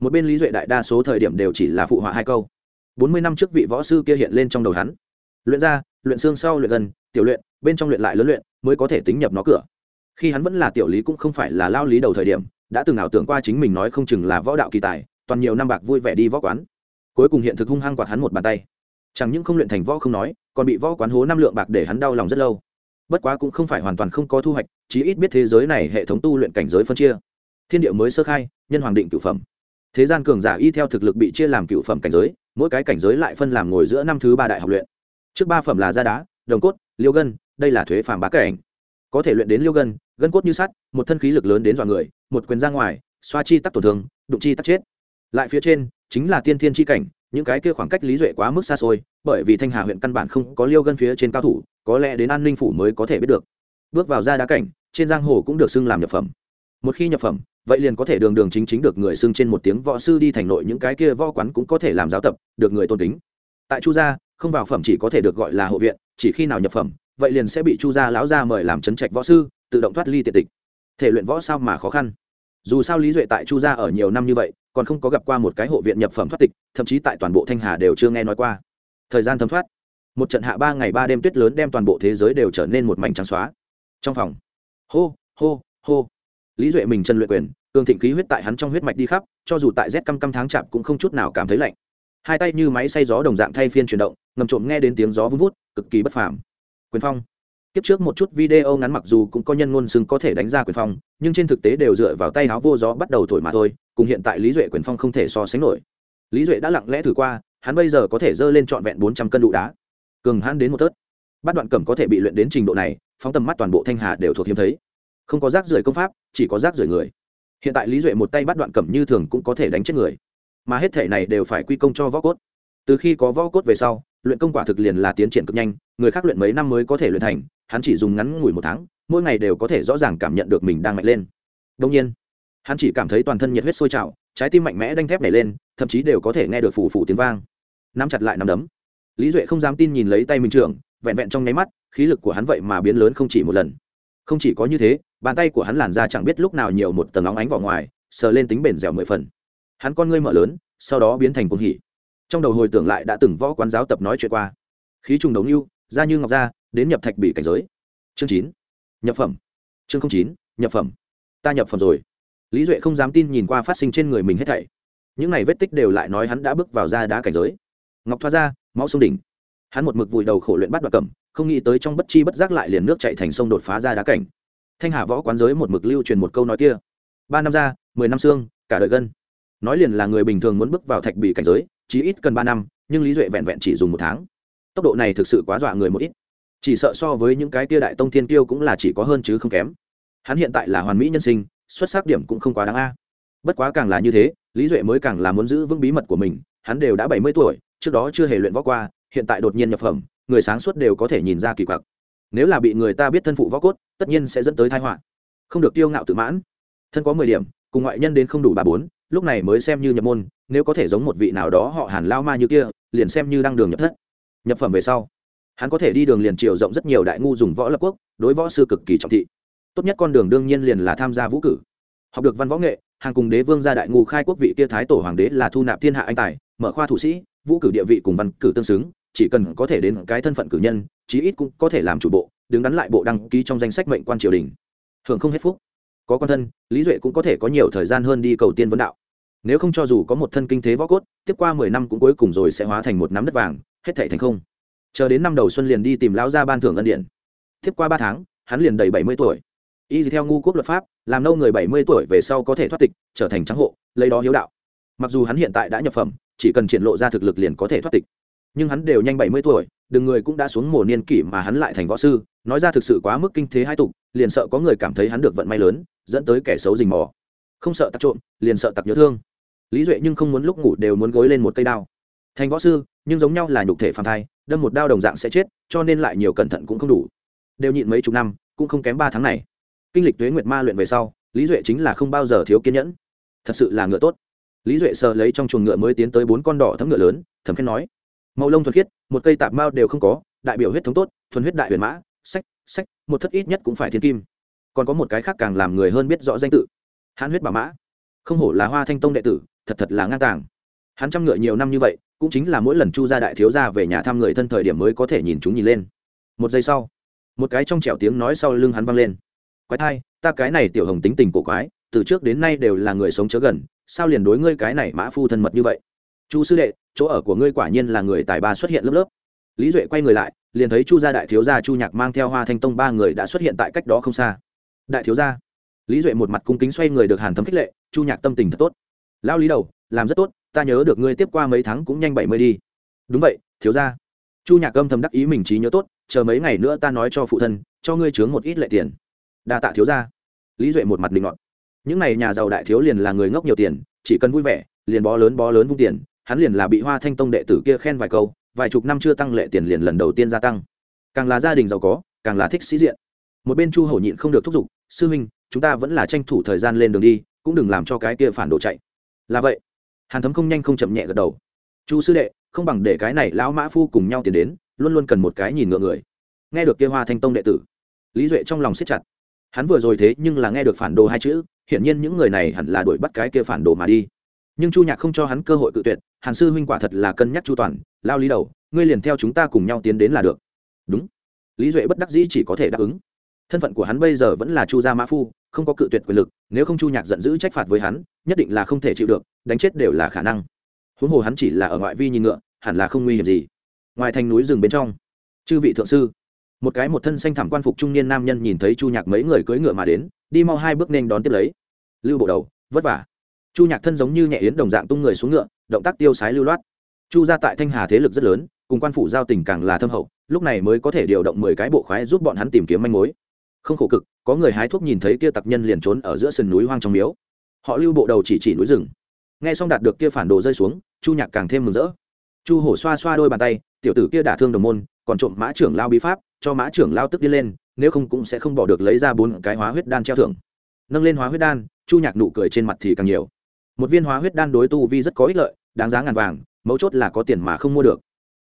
Một bên lý duệ đại đa số thời điểm đều chỉ là phụ họa hai câu. Bốn mươi năm trước vị võ sư kia hiện lên trong đầu hắn. Luyện ra, luyện xương sau luyện gần, tiểu luyện, bên trong luyện lại lớn luyện, mới có thể tính nhập nó cửa khi hắn vẫn là tiểu lý cũng không phải là lao lý đầu thời điểm, đã từng ảo tưởng qua chính mình nói không chừng là võ đạo kỳ tài, toàn nhiều năm bạc vui vẻ đi võ quán. Cuối cùng hiện thực hung hăng quạt hắn một bàn tay. Chẳng những không luyện thành võ không nói, còn bị võ quán hố năm lượng bạc để hắn đau lòng rất lâu. Bất quá cũng không phải hoàn toàn không có thu hoạch, chí ít biết thế giới này hệ thống tu luyện cảnh giới phân chia. Thiên địa mới sơ khai, nhân hoàng định cửu phẩm. Thế gian cường giả y theo thực lực bị chia làm cửu phẩm cảnh giới, mỗi cái cảnh giới lại phân làm ngồi giữa năm thứ ba đại học luyện. Trước ba phẩm là da đá, đồng cốt, liêu gân, đây là thuế phàm bá cảnh có thể luyện đến liêu gân gân cốt như sắt, một thân khí lực lớn đến dọa người, một quyền ra ngoài, xoa chi tắc tổn thương, đụng chi tắc chết. Lại phía trên, chính là tiên thiên chi cảnh, những cái kia khoảng cách lý duệ quá mức xa xôi, bởi vì thanh hà huyện căn bản không có liêu gân phía trên cao thủ, có lẽ đến an ninh phủ mới có thể biết được. Bước vào ra đá cảnh, trên giang hồ cũng được xưng làm nhập phẩm. Một khi nhập phẩm, vậy liền có thể đường đường chính chính được người xưng trên một tiếng võ sư đi thành nội, những cái kia võ quán cũng có thể làm giáo tập, được người tôn kính. Tại chu gia, không vào phẩm chỉ có thể được gọi là hộ viện, chỉ khi nào nhập phẩm vậy liền sẽ bị chu gia lão gia mời làm chấn trạch võ sư, tự động thoát ly tiệt tịch. Thể luyện võ sao mà khó khăn. Dù sao lý duệ tại chu gia ở nhiều năm như vậy, còn không có gặp qua một cái hộ viện nhập phẩm thoát tịch, thậm chí tại toàn bộ thanh hà đều chưa nghe nói qua. Thời gian thấm thoát. Một trận hạ ba ngày ba đêm tuyết lớn đem toàn bộ thế giới đều trở nên một mảnh trắng xóa. Trong phòng, hô hô hô. Lý duệ mình chân luyện quyền, cường thịnh khí huyết tại hắn trong huyết mạch đi khắp, cho dù tại rét căm căm tháng chạp cũng không chút nào cảm thấy lạnh. Hai tay như máy xay gió đồng dạng thay phiên chuyển động, ngầm trộm nghe đến tiếng gió vun vút, cực kỳ bất phàm quyền phong. Tiếp trước một chút video ngắn mặc dù cũng có nhân ngôn xưng có thể đánh ra quyền phong, nhưng trên thực tế đều dựa vào tay áo vô gió bắt đầu thổi mà thôi, cùng hiện tại lý duệ quyền phong không thể so sánh nổi. Lý duệ đã lặng lẽ thử qua, hắn bây giờ có thể dơ lên trọn vẹn bốn trăm cân đụ đá. Cường hắn đến một tớt. Bắt đoạn cẩm có thể bị luyện đến trình độ này, phóng tầm mắt toàn bộ thanh hà đều thuộc hiếm thấy. Không có rác rưởi công pháp, chỉ có rác rưởi người. Hiện tại lý duệ một tay bắt đoạn cẩm như thường cũng có thể đánh chết người. Mà hết thể này đều phải quy công cho võ cốt. Từ khi có võ cốt về sau luyện công quả thực liền là tiến triển cực nhanh, người khác luyện mấy năm mới có thể luyện thành, hắn chỉ dùng ngắn ngủi một tháng, mỗi ngày đều có thể rõ ràng cảm nhận được mình đang mạnh lên. Đông nhiên, hắn chỉ cảm thấy toàn thân nhiệt huyết sôi trào, trái tim mạnh mẽ đanh thép nảy lên, thậm chí đều có thể nghe được phủ phủ tiếng vang. Nắm chặt lại nắm đấm. Lý duệ không dám tin nhìn lấy tay mình trưởng, vẹn vẹn trong nháy mắt, khí lực của hắn vậy mà biến lớn không chỉ một lần. Không chỉ có như thế, bàn tay của hắn làn ra chẳng biết lúc nào nhiều một tầng óng ánh vào ngoài, sờ lên tính bền dẻo mười phần. Hắn con ngươi mở lớn, sau đó biến thành cuồng hỉ trong đầu hồi tưởng lại đã từng võ quán giáo tập nói chuyện qua. Khí trùng đấu lưu ra như ngọc ra đến nhập thạch bị cảnh giới. Chương chín. Nhập phẩm. Chương chín, nhập phẩm. Ta nhập phẩm rồi. Lý duệ không dám tin nhìn qua phát sinh trên người mình hết thảy. Những này vết tích đều lại nói hắn đã bước vào ra đá cảnh giới. Ngọc thoa ra máu sông đỉnh. Hắn một mực vùi đầu khổ luyện bắt đoạt cẩm, không nghĩ tới trong bất chi bất giác lại liền nước chạy thành sông đột phá ra đá cảnh. Thanh hà võ quán giới một mực lưu truyền một câu nói kia. Ba năm ra mười năm xương, cả đời gân. Nói liền là người bình thường muốn bước vào thạch bị cảnh giới chỉ ít cần ba năm, nhưng lý duệ vẹn vẹn chỉ dùng một tháng. Tốc độ này thực sự quá dọa người một ít. Chỉ sợ so với những cái tia đại tông thiên tiêu cũng là chỉ có hơn chứ không kém. Hắn hiện tại là hoàn mỹ nhân sinh, xuất sắc điểm cũng không quá đáng a. Bất quá càng là như thế, lý duệ mới càng là muốn giữ vững bí mật của mình, hắn đều đã bảy mươi tuổi, trước đó chưa hề luyện võ qua, hiện tại đột nhiên nhập phẩm, người sáng suốt đều có thể nhìn ra kỳ quặc. Nếu là bị người ta biết thân phụ võ cốt, tất nhiên sẽ dẫn tới thái họa. Không được tiêu ngạo tự mãn. Thân có mười điểm, cùng ngoại nhân đến không đủ ba bốn, lúc này mới xem như nhập môn nếu có thể giống một vị nào đó họ hàn lao ma như kia, liền xem như đang đường nhập thất. Nhập phẩm về sau, hắn có thể đi đường liền chiều rộng rất nhiều đại ngu dùng võ lập quốc, đối võ sư cực kỳ trọng thị. Tốt nhất con đường đương nhiên liền là tham gia vũ cử. Học được văn võ nghệ, hàng cùng đế vương gia đại ngu khai quốc vị kia thái tổ hoàng đế là thu nạp thiên hạ anh tài, mở khoa thủ sĩ, vũ cử địa vị cùng văn cử tương xứng, chỉ cần có thể đến cái thân phận cử nhân, chí ít cũng có thể làm chủ bộ, đứng đắn lại bộ đăng ký trong danh sách mệnh quan triều đình. Hưởng không hết phúc. Có quan thân, lý duệ cũng có thể có nhiều thời gian hơn đi cầu tiên vấn đạo nếu không cho dù có một thân kinh thế võ cốt, tiếp qua mười năm cũng cuối cùng rồi sẽ hóa thành một nắm đất vàng, hết thảy thành không. Chờ đến năm đầu xuân liền đi tìm lão gia ban thưởng ân điện. Tiếp qua ba tháng, hắn liền đầy bảy mươi tuổi. Y theo ngu quốc luật pháp, làm nâu người bảy mươi tuổi về sau có thể thoát tịch, trở thành trắng hộ, lấy đó hiếu đạo. Mặc dù hắn hiện tại đã nhập phẩm, chỉ cần triển lộ ra thực lực liền có thể thoát tịch. Nhưng hắn đều nhanh bảy mươi tuổi, đừng người cũng đã xuống mùa niên kỷ mà hắn lại thành võ sư, nói ra thực sự quá mức kinh thế hai tục, liền sợ có người cảm thấy hắn được vận may lớn, dẫn tới kẻ xấu rình mò. Không sợ tặc trộm, liền sợ tặc nhớ thương lý duệ nhưng không muốn lúc ngủ đều muốn gối lên một cây đao. Thành võ sư, nhưng giống nhau là nhục thể phàm thai, đâm một đao đồng dạng sẽ chết, cho nên lại nhiều cẩn thận cũng không đủ. Đều nhịn mấy chục năm, cũng không kém ba tháng này. Kinh lịch tuế nguyệt ma luyện về sau, lý duệ chính là không bao giờ thiếu kiên nhẫn. Thật sự là ngựa tốt. Lý duệ sờ lấy trong chuồng ngựa mới tiến tới bốn con đỏ thấm ngựa lớn, thầm khen nói, màu lông thuần khiết, một cây tạp mao đều không có, đại biểu huyết thống tốt, thuần huyết đại huyền mã, sách sách, một thất ít nhất cũng phải thiên kim. Còn có một cái khác càng làm người hơn biết rõ danh tự hãn huyết bà mã không hổ là hoa thanh tông đệ tử, thật thật là ngang tàng. Hắn chăm ngựa nhiều năm như vậy, cũng chính là mỗi lần chu gia đại thiếu gia về nhà thăm người thân thời điểm mới có thể nhìn chúng nhìn lên. Một giây sau, một cái trong trẻo tiếng nói sau lưng hắn vang lên. Quái thai, ta cái này tiểu hồng tính tình cổ quái, từ trước đến nay đều là người sống chớ gần, sao liền đối ngươi cái này mã phu thân mật như vậy? Chu sư đệ, chỗ ở của ngươi quả nhiên là người tài ba xuất hiện lớp lớp. Lý duệ quay người lại, liền thấy chu gia đại thiếu gia chu nhạc mang theo hoa thanh tông ba người đã xuất hiện tại cách đó không xa. Đại thiếu gia lý duệ một mặt cung kính xoay người được hàn thấm khích lệ, chu nhạc tâm tình thật tốt. Lao lý đầu, làm rất tốt, ta nhớ được ngươi tiếp qua mấy tháng cũng nhanh bảy mươi đi. Đúng vậy, thiếu gia. Chu nhạc âm thầm đắc ý mình trí nhớ tốt, chờ mấy ngày nữa ta nói cho phụ thân, cho ngươi chướng một ít lệ tiền. Đa tạ thiếu gia. Lý duệ một mặt định ngọn những n à y nhà giàu đại thiếu liền là người ngốc nhiều tiền, chỉ cần vui vẻ, liền bó lớn bó lớn vung tiền, hắn liền là bị hoa thanh tông đệ tử kia khen vài câu, vài chục năm chưa tăng lệ tiền liền lần đầu tiên gia tăng. Càng là gia đình giàu có, càng là thích sĩ diện. Một bên chu hổ nhịn không được thúc giục, sư minh chúng ta vẫn là tranh thủ thời gian lên đường đi, cũng đừng làm cho cái kia phản đồ chạy. Là vậy. Hàn thấm không nhanh không chậm nhẹ gật đầu. Chu sư đệ, không bằng để cái này lão mã phu cùng nhau tiến đến, luôn luôn cần một cái nhìn ngựa người. Nghe được kia hoa thanh tông đệ tử, lý duệ trong lòng siết chặt. Hắn vừa rồi thế nhưng là nghe được phản đồ hai chữ, hiển nhiên những người này hẳn là đuổi bắt cái kia phản đồ mà đi. Nhưng chu nhạc không cho hắn cơ hội tự tuyệt, hàn sư huynh quả thật là cân nhắc chu toàn, lao lý đầu, ngươi liền theo chúng ta cùng nhau tiến đến là được. Đúng. Lý duệ bất đắc dĩ chỉ có thể đáp ứng thân phận của hắn bây giờ vẫn là chu gia mã phu, không có cự tuyệt quyền lực, nếu không chu nhạc giận dữ trách phạt với hắn, nhất định là không thể chịu được, đánh chết đều là khả năng. Huống hồ hắn chỉ là ở ngoại vi nhìn ngựa, hẳn là không nguy hiểm gì. Ngoài thành núi rừng bên trong, chư vị thượng sư, một cái một thân xanh thảm quan phục trung niên nam nhân nhìn thấy chu nhạc mấy người cưỡi ngựa mà đến, đi mau hai bước nên đón tiếp lấy. Lưu bộ đầu, vất vả. Chu nhạc thân giống như nhẹ yến đồng dạng tung người xuống ngựa, động tác tiêu sái lưu loát. Chu ra tại thanh hà thế lực rất lớn, cùng quan phủ giao tình càng là thâm hậu, lúc này mới có thể điều động mười cái bộ khoái giúp bọn hắn tìm kiếm manh mối không khổ cực, có người hái thuốc nhìn thấy kia tặc nhân liền trốn ở giữa sườn núi hoang trong miếu. Họ lưu bộ đầu chỉ chỉ núi rừng. Nghe xong đạt được kia phản đồ rơi xuống, chu nhạc càng thêm mừng rỡ. Chu hổ xoa xoa đôi bàn tay, tiểu tử kia đả thương đồng môn, còn trộm mã trưởng lao bí pháp, cho mã trưởng lao tức đi lên, nếu không cũng sẽ không bỏ được lấy ra bốn cái hóa huyết đan treo thưởng. Nâng lên hóa huyết đan, chu nhạc nụ cười trên mặt thì càng nhiều. Một viên hóa huyết đan đối tu vi rất có ích lợi, đáng giá ngàn vàng, mấu chốt là có tiền mà không mua được.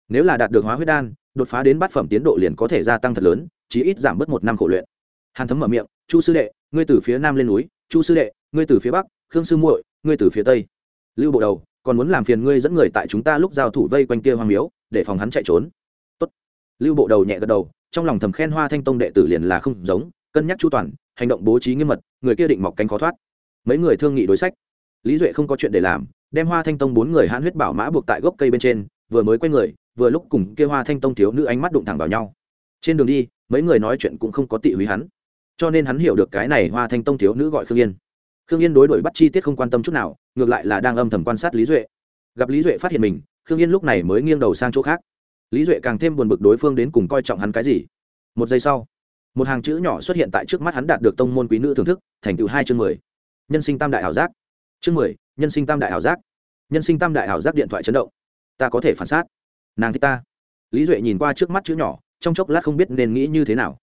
Nếu là đạt được hóa huyết đan, đột phá đến bát phẩm tiến độ liền có thể gia tăng thật lớn, chí ít giảm bớt một năm khổ luyện hàn thấm mở miệng, chu sư đệ, ngươi từ phía nam lên núi, chu sư đệ, ngươi từ phía bắc, khương sư muội, ngươi từ phía tây. Lưu bộ đầu, còn muốn làm phiền ngươi dẫn người tại chúng ta lúc giao thủ vây quanh kia hoang miếu, để phòng hắn chạy trốn. Tốt. lưu bộ đầu nhẹ gật đầu, trong lòng thầm khen hoa thanh tông đệ tử liền là không giống, cân nhắc chu toàn, hành động bố trí nghiêm mật, người kia định mọc cánh khó thoát. Mấy người thương nghị đối sách. Lý duệ không có chuyện để làm, đem hoa thanh tông bốn người hãn huyết bảo mã buộc tại gốc cây bên trên, vừa mới quay người, vừa lúc cùng kia hoa thanh tông thiếu nữ ánh mắt đụng thẳng vào nhau. Trên đường đi, mấy người nói chuyện cũng không có tị húy hắn cho nên hắn hiểu được cái này hoa thanh tông thiếu nữ gọi khương yên. Khương yên đối đổi bắt chi tiết không quan tâm chút nào, ngược lại là đang âm thầm quan sát lý duệ. Gặp lý duệ phát hiện mình, khương yên lúc này mới nghiêng đầu sang chỗ khác. Lý duệ càng thêm buồn bực đối phương đến cùng coi trọng hắn cái gì. Một giây sau, một hàng chữ nhỏ xuất hiện tại trước mắt hắn đạt được tông môn quý nữ thưởng thức, thành tựu hai chương mười. Nhân sinh tam đại ảo giác. Chương mười, nhân sinh tam đại ảo giác. Nhân sinh tam đại ảo giác điện thoại chấn động. Ta có thể phản xác. Nàng thích ta. Lý duệ nhìn qua trước mắt chữ nhỏ, trong chốc lát không biết nên nghĩ như thế nào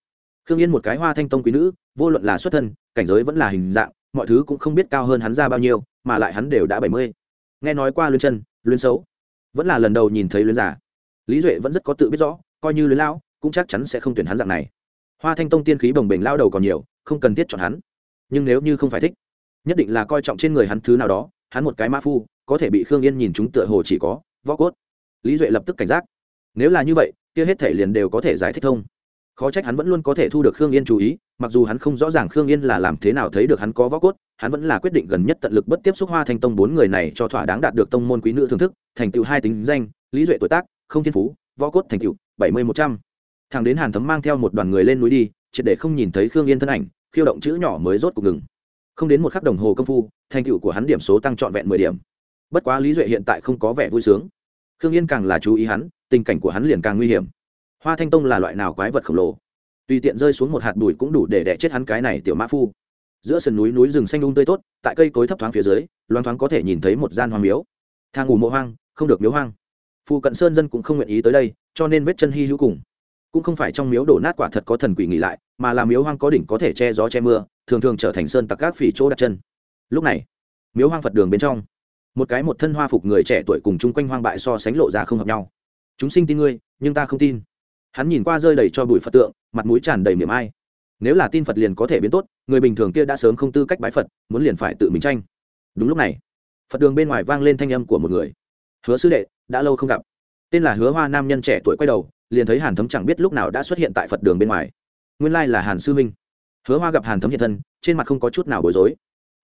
khương yên một cái hoa thanh tông quý nữ, vô luận là xuất thân, cảnh giới vẫn là hình dạng, mọi thứ cũng không biết cao hơn hắn ra bao nhiêu, mà lại hắn đều đã bảy mươi. Nghe nói qua luyến chân, luyến xấu. Vẫn là lần đầu nhìn thấy luyến giả. Lý duệ vẫn rất có tự biết rõ, coi như luyến lão, cũng chắc chắn sẽ không tuyển hắn dạng này. Hoa thanh tông tiên khí bồng bềnh lao đầu còn nhiều, không cần thiết chọn hắn. Nhưng nếu như không phải thích, nhất định là coi trọng trên người hắn thứ nào đó, hắn một cái mã phu, có thể bị khương yên nhìn chúng tựa hồ chỉ có võ cốt. Lý duệ lập tức cảnh giác. Nếu là như vậy, kia hết thể liền đều có thể giải thích thông khó trách hắn vẫn luôn có thể thu được khương yên chú ý, mặc dù hắn không rõ ràng khương yên là làm thế nào thấy được hắn có võ cốt, hắn vẫn là quyết định gần nhất tận lực bất tiếp xúc hoa thanh tông bốn người này cho thỏa đáng đạt được tông môn quý nữ thưởng thức, thành tựu hai tính danh, lý duệ tuổi tác, không thiên phú, võ cốt thành tựu, bảy mươi một trăm. Thằng đến hàn thấm mang theo một đoàn người lên núi đi, triệt để không nhìn thấy khương yên thân ảnh, khiêu động chữ nhỏ mới rốt cuộc ngừng. Không đến một khắc đồng hồ công phu, thành tựu của hắn điểm số tăng trọn vẹn mười điểm. Bất quá lý duệ hiện tại không có vẻ vui sướng. Khương yên càng là chú ý hắn, tình cảnh của hắn liền càng nguy hiểm hoa thanh tông là loại nào quái vật khổng lồ? Tùy tiện rơi xuống một hạt bụi cũng đủ để đẻ chết hắn cái này tiểu mã phu. Giữa sườn núi núi rừng xanh đun tươi tốt, tại cây cối thấp thoáng phía dưới loan thoáng có thể nhìn thấy một gian hoang miếu. Thang ngủ mộ hoang, không được miếu hoang. Phu cận sơn dân cũng không nguyện ý tới đây, cho nên vết chân hy hữu cùng. Cũng không phải trong miếu đổ nát quả thật có thần quỷ nghỉ lại, mà là miếu hoang có đỉnh có thể che gió che mưa, thường thường trở thành sơn tặc các phỉ chỗ đặt chân. Lúc này, miếu hoang phật đường bên trong, một cái một thân hoa phục người trẻ tuổi cùng chung quanh hoang bại so sánh lộ ra không hợp nhau. Chúng sinh tin ngươi, nhưng ta không tin hắn nhìn qua rơi đầy cho bụi phật tượng, mặt mũi tràn đầy miệng ai. Nếu là tin phật liền có thể biến tốt, người bình thường kia đã sớm không tư cách bái phật, muốn liền phải tự mình tranh. Đúng lúc này, phật đường bên ngoài vang lên thanh âm của một người. Hứa sư đệ, đã lâu không gặp. Tên là hứa hoa nam nhân trẻ tuổi quay đầu, liền thấy hàn thấm chẳng biết lúc nào đã xuất hiện tại phật đường bên ngoài. Nguyên lai là hàn sư minh hứa hoa gặp hàn thấm hiện thân, trên mặt không có chút nào bối rối.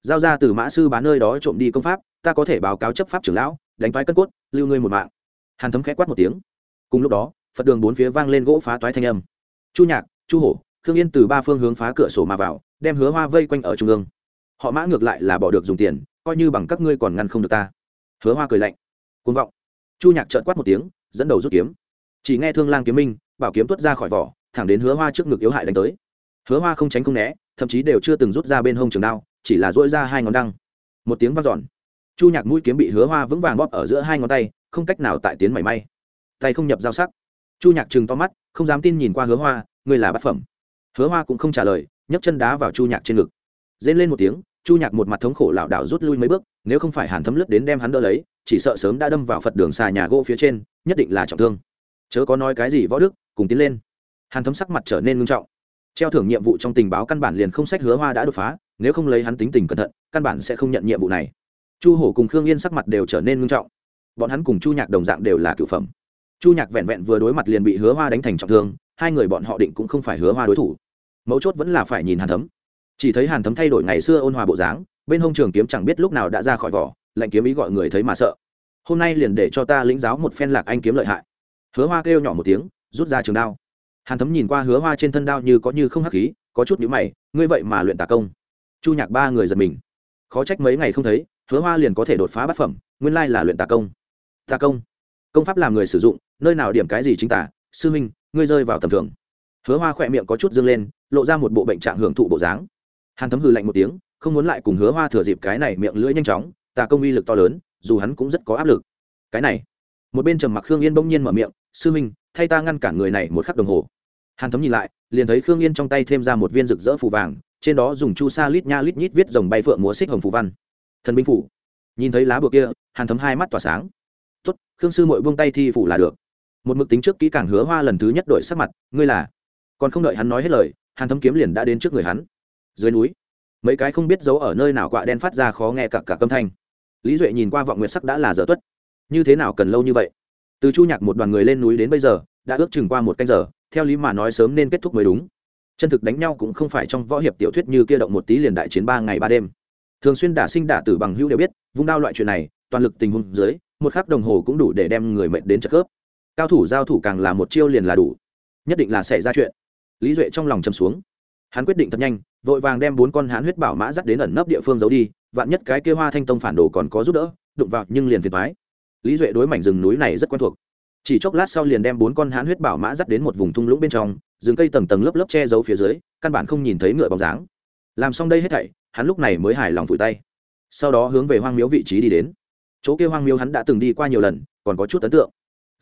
Giao ra từ mã sư bán nơi đó trộm đi công pháp, ta có thể báo cáo chấp pháp trưởng lão, đánh thoái cất cốt, lưu ngươi một mạng. Hàn thấm khẽ quát một tiếng. Cùng lúc đó phật đường bốn phía vang lên gỗ phá toái thanh âm chu nhạc chu hổ khương yên từ ba phương hướng phá cửa sổ mà vào đem hứa hoa vây quanh ở trung ương họ mã ngược lại là bỏ được dùng tiền coi như bằng các ngươi còn ngăn không được ta hứa hoa cười lạnh côn vọng chu nhạc trợn quát một tiếng dẫn đầu rút kiếm chỉ nghe thương lang kiếm minh bảo kiếm tuất ra khỏi vỏ thẳng đến hứa hoa trước ngực yếu hại đánh tới hứa hoa không tránh không né thậm chí đều chưa từng rút ra bên hông trường đao chỉ là dỗi ra hai ngón đăng một tiếng vang giòn chu nhạc mũi kiếm bị hứa hoa vững vàng bóp ở giữa hai ngón tay không cách nào tại tiến mảy may tay không nhập giao sắc chu nhạc trừng to mắt, không dám tin nhìn qua hứa hoa, ngươi là bát phẩm. Hứa hoa cũng không trả lời, nhấc chân đá vào chu nhạc trên ngực. Dên lên một tiếng, chu nhạc một mặt thống khổ lảo đảo rút lui mấy bước, nếu không phải hàn thấm lướt đến đem hắn đỡ lấy, chỉ sợ sớm đã đâm vào phật đường xà nhà gỗ phía trên, nhất định là trọng thương. Chớ có nói cái gì võ đức, cùng tiến lên. Hàn thấm sắc mặt trở nên ngưng trọng. Treo thưởng nhiệm vụ trong tình báo căn bản liền không sách hứa hoa đã đột phá, nếu không lấy hắn tính tình cẩn thận, căn bản sẽ không nhận nhiệm vụ này. Chu hổ cùng khương yên sắc mặt đều trở nên ngưng trọng. Bọn hắn cùng chu nhạc đồng dạng đều là cựu phẩm chu nhạc vẹn vẹn vừa đối mặt liền bị hứa hoa đánh thành trọng thương, hai người bọn họ định cũng không phải hứa hoa đối thủ. Mấu chốt vẫn là phải nhìn hàn thấm. Chỉ thấy hàn thấm thay đổi ngày xưa ôn hòa bộ dáng, bên hông trường kiếm chẳng biết lúc nào đã ra khỏi vỏ, lạnh kiếm ý gọi người thấy mà sợ. Hôm nay liền để cho ta lĩnh giáo một phen lạc anh kiếm lợi hại. Hứa hoa kêu nhỏ một tiếng, rút ra trường đao. Hàn thấm nhìn qua hứa hoa trên thân đao như có như không hắc khí, có chút nhữ mày, ngươi vậy mà luyện tà công. Chu nhạc ba người giật mình. Khó trách mấy ngày không thấy, hứa hoa liền có thể đột phá bát phẩm, nguyên lai là luyện tà công. Tà công. Công pháp làm người sử dụng nơi nào điểm cái gì chính tả, sư minh ngươi rơi vào tầm thường. Hứa hoa khỏe miệng có chút dâng lên, lộ ra một bộ bệnh trạng hưởng thụ bộ dáng. Hàn thấm hư lạnh một tiếng, không muốn lại cùng hứa hoa thừa dịp cái này miệng lưỡi nhanh chóng, tà công uy lực to lớn, dù hắn cũng rất có áp lực. Cái này, một bên trầm mặc khương yên bỗng nhiên mở miệng, sư minh thay ta ngăn cản người này một khắc đồng hồ. Hàn thấm nhìn lại, liền thấy khương yên trong tay thêm ra một viên rực rỡ phù vàng, trên đó dùng chu sa lít nha lít nhít viết dòng bay phượng múa xích hồng phù văn. Thần binh phủ. Nhìn thấy lá bùa kia, hàn thấm hai mắt tỏa sáng. Tốt, khương sư mội buông tay thi phủ là được một mực tính trước kỹ càng hứa hoa lần thứ nhất đổi sắc mặt, ngươi là? Còn không đợi hắn nói hết lời, hàn thấm kiếm liền đã đến trước người hắn. Dưới núi, mấy cái không biết giấu ở nơi nào quạ đen phát ra khó nghe cả cả câm thanh. Lý duệ nhìn qua vọng nguyệt sắc đã là dở tuất. Như thế nào cần lâu như vậy? Từ chu nhạc một đoàn người lên núi đến bây giờ, đã ước chừng qua một canh giờ, theo lý mà nói sớm nên kết thúc mới đúng. Chân thực đánh nhau cũng không phải trong võ hiệp tiểu thuyết như kia động một tí liền đại chiến ba ngày ba đêm. Thường xuyên đả sinh đả tử bằng hữu đều biết, vung đao loại chuyện này, toàn lực tình huống dưới, một khắc đồng hồ cũng đủ để đem người mệnh đến trợ khớp cao thủ giao thủ càng là một chiêu liền là đủ. Nhất định là xảy ra chuyện. Lý duệ trong lòng châm xuống. Hắn quyết định thật nhanh, vội vàng đem bốn con hán huyết bảo mã dắt đến ẩn nấp địa phương giấu đi, vạn nhất cái kia hoa thanh tông phản đồ còn có giúp đỡ, đụng vào nhưng liền phiền thoái lý duệ đối mảnh rừng núi này rất quen thuộc. Chỉ chốc lát sau liền đem bốn con hán huyết bảo mã dắt đến một vùng thung lũng bên trong, rừng cây tầng tầng lớp lớp che giấu phía dưới, căn bản không nhìn thấy ngựa bóng dáng. Làm xong đây hết thảy, hắn lúc này mới hài lòng vùi tay. Sau đó hướng về hoang miếu vị trí đi đến. Chỗ kia hoang miếu hắn đã từng đi qua nhiều lần, còn có chút ấn tượng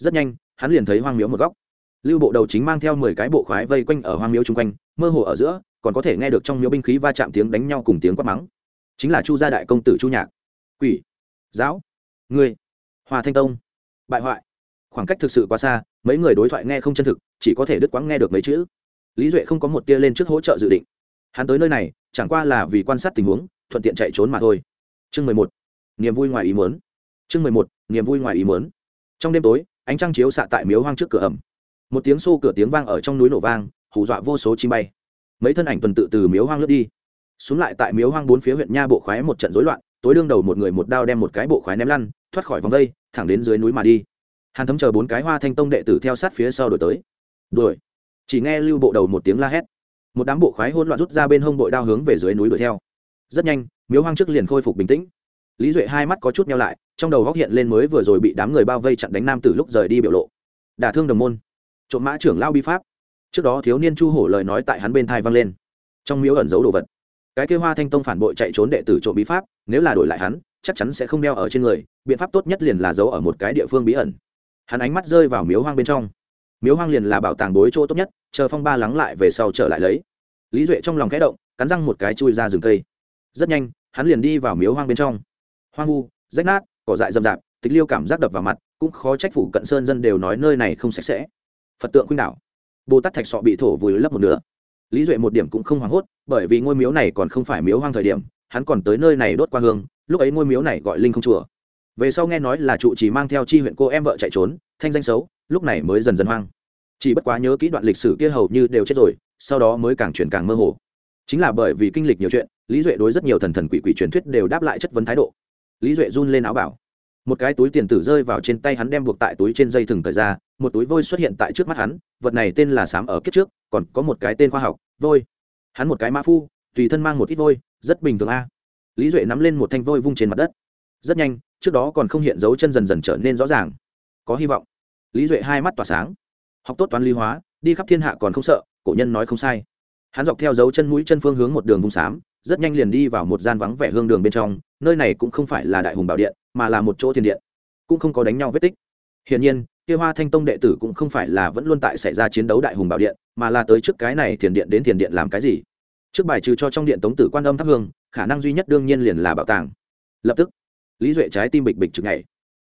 rất nhanh, hắn liền thấy hoang miếu một góc. Lưu bộ đầu chính mang theo mười cái bộ khoái vây quanh ở hoang miếu chung quanh, mơ hồ ở giữa, còn có thể nghe được trong miếu binh khí va chạm tiếng đánh nhau cùng tiếng quát mắng. Chính là chu gia đại công tử chu nhạc. Quỷ, giáo người hòa thanh tông, bại hoại. Khoảng cách thực sự quá xa, mấy người đối thoại nghe không chân thực, chỉ có thể đứt quãng nghe được mấy chữ. Lý duệ không có một tia lên trước hỗ trợ dự định. Hắn tới nơi này, chẳng qua là vì quan sát tình huống, thuận tiện chạy trốn mà thôi. Chương mười một, niềm vui ngoài ý muốn. Chương mười một, niềm vui ngoài ý muốn. Trong đêm tối ánh trăng chiếu xạ tại miếu hoang trước cửa ẩm. Một tiếng xô cửa tiếng vang ở trong núi nổ vang, hù dọa vô số chim bay. Mấy thân ảnh tuần tự từ miếu hoang lướt đi. Xuống lại tại miếu hoang bốn phía huyện nha bộ khoái một trận rối loạn, tối đương đầu một người một đao đem một cái bộ khoái ném lăn, thoát khỏi vòng vây, thẳng đến dưới núi mà đi. Hàn thấm chờ bốn cái hoa thanh tông đệ tử theo sát phía sau đổi tới. Đuổi. Chỉ nghe lưu bộ đầu một tiếng la hét. Một đám bộ khoái hỗn loạn rút ra bên hông bội đao hướng về dưới núi đuổi theo. Rất nhanh, miếu hoang trước liền khôi phục bình tĩnh lý duệ hai mắt có chút nhau lại, trong đầu góc hiện lên mới vừa rồi bị đám người bao vây chặn đánh nam từ lúc rời đi biểu lộ. Đả thương đồng môn. Trộm mã trưởng lao bi pháp. Trước đó thiếu niên chu hổ lời nói tại hắn bên thai vang lên. Trong miếu ẩn giấu đồ vật. Cái kêu hoa thanh tông phản bội chạy trốn đệ tử trộm bí pháp, nếu là đổi lại hắn, chắc chắn sẽ không đeo ở trên người, biện pháp tốt nhất liền là giấu ở một cái địa phương bí ẩn. Hắn ánh mắt rơi vào miếu hoang bên trong. Miếu hoang liền là bảo tàng bối chỗ tốt nhất, chờ phong ba lắng lại về sau trở lại lấy. Lý duệ trong lòng khẽ động, cắn răng một cái chui ra rừng cây. Rất nhanh, hắn liền đi vào miếu hoang bên trong hoang vu, rách nát, cỏ dại rậm rạp, tịch liêu cảm giác đập vào mặt, cũng khó trách phủ cận sơn dân đều nói nơi này không sạch sẽ. Phật tượng khuynh đảo. Bồ tát thạch sọ bị thổ vùi lấp một nửa. Lý duệ một điểm cũng không hoảng hốt, bởi vì ngôi miếu này còn không phải miếu hoang thời điểm, hắn còn tới nơi này đốt qua hương, lúc ấy ngôi miếu này gọi linh không chùa. Về sau nghe nói là trụ chỉ mang theo chi huyện cô em vợ chạy trốn, thanh danh xấu, lúc này mới dần dần hoang. Chỉ bất quá nhớ kỹ đoạn lịch sử kia hầu như đều chết rồi, sau đó mới càng chuyển càng mơ hồ. Chính là bởi vì kinh lịch nhiều chuyện, lý duệ đối rất nhiều thần thần quỷ quỷ truyền thuyết đều đáp lại chất vấn thái độ lý duệ run lên áo bảo. Một cái túi tiền tử rơi vào trên tay hắn đem buộc tại túi trên dây thừng thời ra, một túi vôi xuất hiện tại trước mắt hắn, vật này tên là sám ở kiếp trước, còn có một cái tên khoa học, vôi. Hắn một cái mã phu, tùy thân mang một ít vôi, rất bình thường a. Lý duệ nắm lên một thanh vôi vung trên mặt đất. Rất nhanh, trước đó còn không hiện dấu chân dần dần trở nên rõ ràng. Có hy vọng. Lý duệ hai mắt tỏa sáng. Học tốt toán lý hóa, đi khắp thiên hạ còn không sợ, cổ nhân nói không sai. Hắn dọc theo dấu chân mũi chân phương hướng một đường vung xám rất nhanh liền đi vào một gian vắng vẻ hương đường bên trong nơi này cũng không phải là đại hùng bảo điện, mà là một chỗ thiền điện, cũng không có đánh nhau vết tích. Hiển nhiên, kia hoa thanh tông đệ tử cũng không phải là vẫn luôn tại xảy ra chiến đấu đại hùng bảo điện, mà là tới trước cái này thiền điện đến thiền điện làm cái gì. Trước bài trừ cho trong điện tống tử quan âm thắp hương, khả năng duy nhất đương nhiên liền là bảo tàng. Lập tức, lý duệ trái tim bịch bịch chực ngày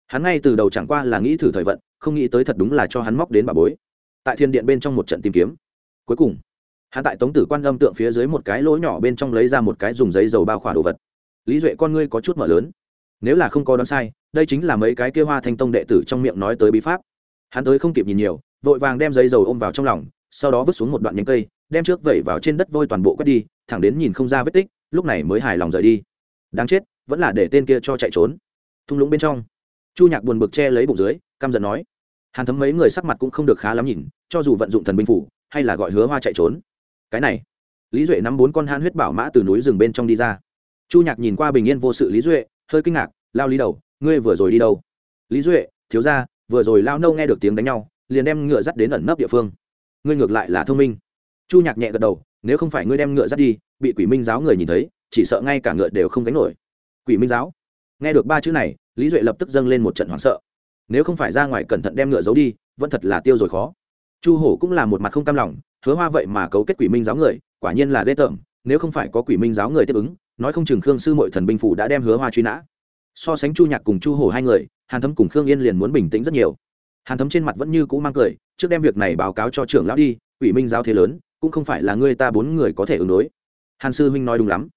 hắn ngay từ đầu chẳng qua là nghĩ thử thời vận, không nghĩ tới thật đúng là cho hắn móc đến bà bối. Tại thiên điện bên trong một trận tìm kiếm. Cuối cùng, hắn tại tống tử quan âm tượng phía dưới một cái lỗ nhỏ bên trong lấy ra một cái dùng giấy dầu bao khỏa đồ vật lý duệ con ngươi có chút mở lớn. Nếu là không có đoán sai, đây chính là mấy cái kia hoa thanh tông đệ tử trong miệng nói tới bí pháp. Hắn tới không kịp nhìn nhiều, vội vàng đem giấy dầu ôm vào trong lòng, sau đó vứt xuống một đoạn nhánh cây, đem trước vẩy vào trên đất vôi toàn bộ quét đi, thẳng đến nhìn không ra vết tích, lúc này mới hài lòng rời đi. Đáng chết, vẫn là để tên kia cho chạy trốn. Thung lũng bên trong, chu nhạc buồn bực che lấy bụng dưới, căm giận nói. Hàn thấm mấy người sắc mặt cũng không được khá lắm nhìn, cho dù vận dụng thần binh phủ, hay là gọi hứa hoa chạy trốn. Cái này, lý duệ nắm bốn con hãn huyết bảo mã từ núi rừng bên trong đi ra chu nhạc nhìn qua bình yên vô sự lý duệ, hơi kinh ngạc, lao lý đầu, ngươi vừa rồi đi đâu? Lý duệ, thiếu ra vừa rồi lao nâu nghe được tiếng đánh nhau, liền đem ngựa dắt đến ẩn nấp địa phương. Ngươi ngược lại là thông minh. Chu nhạc nhẹ gật đầu, nếu không phải ngươi đem ngựa dắt đi, bị quỷ minh giáo người nhìn thấy, chỉ sợ ngay cả ngựa đều không gánh nổi. Quỷ minh giáo? Nghe được ba chữ này, lý duệ lập tức dâng lên một trận hoảng sợ. Nếu không phải ra ngoài cẩn thận đem ngựa giấu đi, vẫn thật là tiêu rồi khó. Chu hổ cũng là một mặt không cam lòng, hứa hoa vậy mà cấu kết quỷ minh giáo người, quả nhiên là ghê tởm, nếu không phải có quỷ minh giáo người tiếp ứng nói không chừng khương sư mội thần binh phủ đã đem hứa hoa truy nã. So sánh chu nhạc cùng chu hổ hai người, hàn thấm cùng khương yên liền muốn bình tĩnh rất nhiều. Hàn thấm trên mặt vẫn như cũ mang cười, trước đem việc này báo cáo cho trưởng lão đi ủy minh giáo thế lớn, cũng không phải là người ta bốn người có thể ứng đối. Hàn sư huynh nói đúng lắm.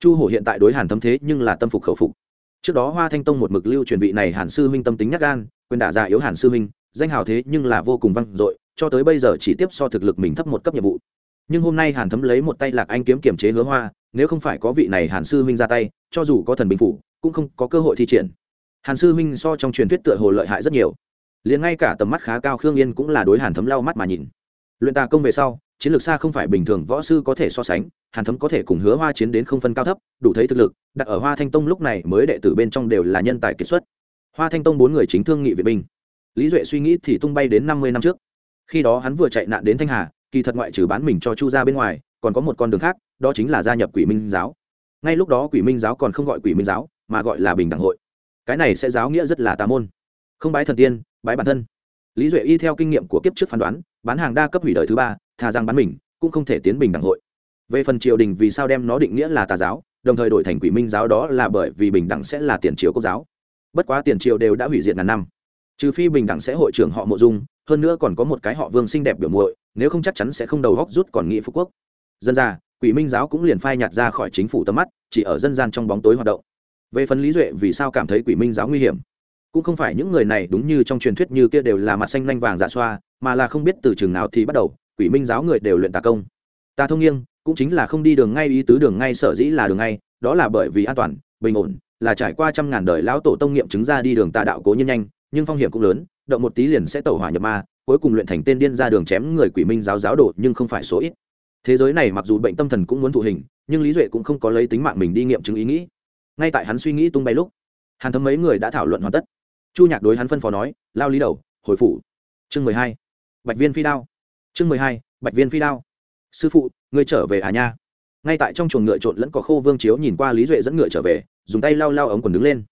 Chu hổ hiện tại đối hàn thấm thế nhưng là tâm phục khẩu phục. Trước đó hoa thanh tông một mực lưu truyền vị này hàn sư huynh tâm tính nhắc gan, quyền đả già yếu hàn sư huynh, danh hào thế nhưng là vô cùng vang dội, cho tới bây giờ chỉ tiếp so thực lực mình thấp một cấp nhiệm vụ nhưng hôm nay hàn thấm lấy một tay lạc anh kiếm kiểm chế hứa hoa, nếu không phải có vị này hàn sư huynh ra tay, cho dù có thần bình phủ, cũng không có cơ hội thi triển. Hàn sư huynh so trong truyền thuyết tựa hồ lợi hại rất nhiều. Liền ngay cả tầm mắt khá cao khương yên cũng là đối hàn thấm lau mắt mà nhìn. Luyện tà công về sau, chiến lược xa không phải bình thường, võ sư có thể so sánh, hàn thấm có thể cùng hứa hoa chiến đến không phân cao thấp, đủ thấy thực lực, đặt ở hoa thanh tông lúc này mới đệ tử bên trong đều là nhân tài kiệt xuất. Hoa thanh tông bốn người chính thương nghị vệ binh. Lý duệ suy nghĩ thì tung bay đến năm mươi năm trước. Khi đó hắn vừa chạy nạn đến thanh hà kỳ thật ngoại trừ bán mình cho chu ra bên ngoài, còn có một con đường khác, đó chính là gia nhập quỷ minh giáo. Ngay lúc đó quỷ minh giáo còn không gọi quỷ minh giáo, mà gọi là bình đẳng hội. Cái này sẽ giáo nghĩa rất là tà môn. Không bái thần tiên, bái bản thân. Lý duệ y theo kinh nghiệm của kiếp trước phán đoán, bán hàng đa cấp hủy đời thứ ba, thà rằng bán mình, cũng không thể tiến bình đẳng hội. Về phần triều đình vì sao đem nó định nghĩa là tà giáo, đồng thời đổi thành quỷ minh giáo đó là bởi vì bình đẳng sẽ là tiền triều quốc giáo. Bất quá tiền triều đều đã hủy diệt ngàn năm trừ phi bình đẳng sẽ hội trưởng họ mộ dung, hơn nữa còn có một cái họ vương xinh đẹp biểu muội, nếu không chắc chắn sẽ không đầu góc rút còn nghị phú quốc. Dân ra quỷ minh giáo cũng liền phai nhạt ra khỏi chính phủ tầm mắt, chỉ ở dân gian trong bóng tối hoạt động. Về phần lý duệ vì sao cảm thấy quỷ minh giáo nguy hiểm? Cũng không phải những người này đúng như trong truyền thuyết như kia đều là mặt xanh lanh vàng dạ xoa, mà là không biết từ chừng nào thì bắt đầu, quỷ minh giáo người đều luyện tà công. Tà thông nghiêng, cũng chính là không đi đường ngay ý tứ đường ngay sở dĩ là đường ngay, đó là bởi vì an toàn, bình ổn, là trải qua trăm ngàn đời lão tổ tông nghiệm chứng ra đi đường tà đạo cố nhiên nhanh nhưng phong hiểm cũng lớn, động một tí liền sẽ tẩu hỏa nhập ma, cuối cùng luyện thành tên điên ra đường chém người quỷ minh giáo giáo đồ, nhưng không phải số ít. Thế giới này mặc dù bệnh tâm thần cũng muốn thụ hình, nhưng lý duệ cũng không có lấy tính mạng mình đi nghiệm chứng ý nghĩ. Ngay tại hắn suy nghĩ tung bay lúc hàn thấm mấy người đã thảo luận hoàn tất. Chu nhạc đối hắn phân phó nói, lao lý đầu, hồi phủ. Chương mười hai, bạch viên phi đao. Chương mười hai, bạch viên phi đao. Sư phụ, ngươi trở về à nha? Ngay tại trong chuồng ngựa trộn lẫn có khô vương chiếu nhìn qua lý duệ dẫn ngựa trở về, dùng tay lau lau ống quần đứng lên.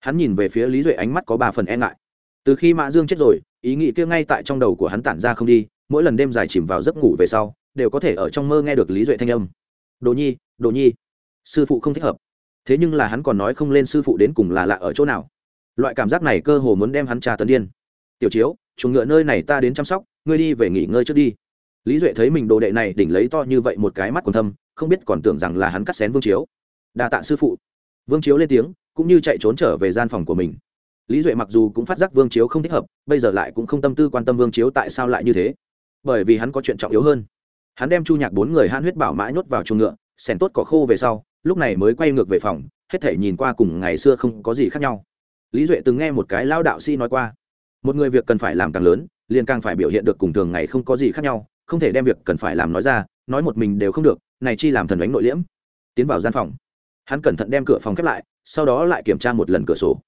Hắn nhìn về phía lý duệ ánh mắt có ba phần e ngại từ khi mã dương chết rồi, ý nghĩ kia ngay tại trong đầu của hắn tản ra không đi, mỗi lần đêm dài chìm vào giấc ngủ về sau, đều có thể ở trong mơ nghe được lý duệ thanh âm. Đồ nhi đồ nhi, sư phụ không thích hợp. Thế nhưng là hắn còn nói không lên sư phụ đến cùng là lạ ở chỗ nào. Loại cảm giác này cơ hồ muốn đem hắn trà tấn điên. Tiểu chiếu, chuồng ngựa nơi này ta đến chăm sóc, ngươi đi về nghỉ ngơi trước đi. Lý duệ thấy mình đồ đệ này đỉnh lấy to như vậy một cái mắt còn thâm, không biết còn tưởng rằng là hắn cắt xén vương chiếu. Đa tạ sư phụ. Vương chiếu lên tiếng, cũng như chạy trốn trở về gian phòng của mình lý duệ mặc dù cũng phát giác vương chiếu không thích hợp, bây giờ lại cũng không tâm tư quan tâm vương chiếu tại sao lại như thế. Bởi vì hắn có chuyện trọng yếu hơn. Hắn đem chu nhạc bốn người han huyết bảo mã nhốt vào chuồng ngựa xẻn tốt cỏ khô về sau, lúc này mới quay ngược về phòng, hết thể nhìn qua cùng ngày xưa không có gì khác nhau. Lý duệ từng nghe một cái lao đạo sĩ nói qua, một người việc cần phải làm càng lớn, liền càng phải biểu hiện được cùng thường ngày không có gì khác nhau, không thể đem việc cần phải làm nói ra, nói một mình đều không được, này chi làm thần đánh nội liễm. Tiến vào gian phòng. Hắn cẩn thận đem cửa phòng khép lại, sau đó lại kiểm tra một lần cửa sổ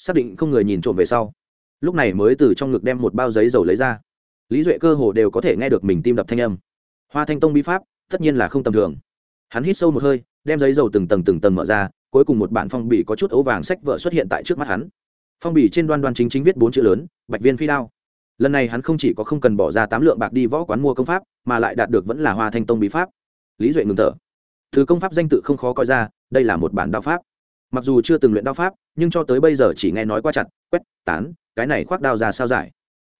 xác định không người nhìn trộm về sau. Lúc này mới từ trong ngực đem một bao giấy dầu lấy ra. Lý duệ cơ hồ đều có thể nghe được mình tim đập thanh âm. Hoa thanh tông bi pháp, tất nhiên là không tầm thường. Hắn hít sâu một hơi, đem giấy dầu từng tầng từng tầng mở ra, cuối cùng một bản phong bì có chút ấu vàng sách vợ xuất hiện tại trước mắt hắn. Phong bì trên đoan đoan chính chính viết bốn chữ lớn, bạch viên phi đao. Lần này hắn không chỉ có không cần bỏ ra tám lượng bạc đi võ quán mua công pháp, mà lại đạt được vẫn là hoa thanh tông bí pháp. Lý duệ ngừng thở. Thứ công pháp danh tự không khó coi ra, đây là một bản đao pháp mặc dù chưa từng luyện đao pháp, nhưng cho tới bây giờ chỉ nghe nói qua chặt, quét, tán, cái này khoác đao ra sao giải.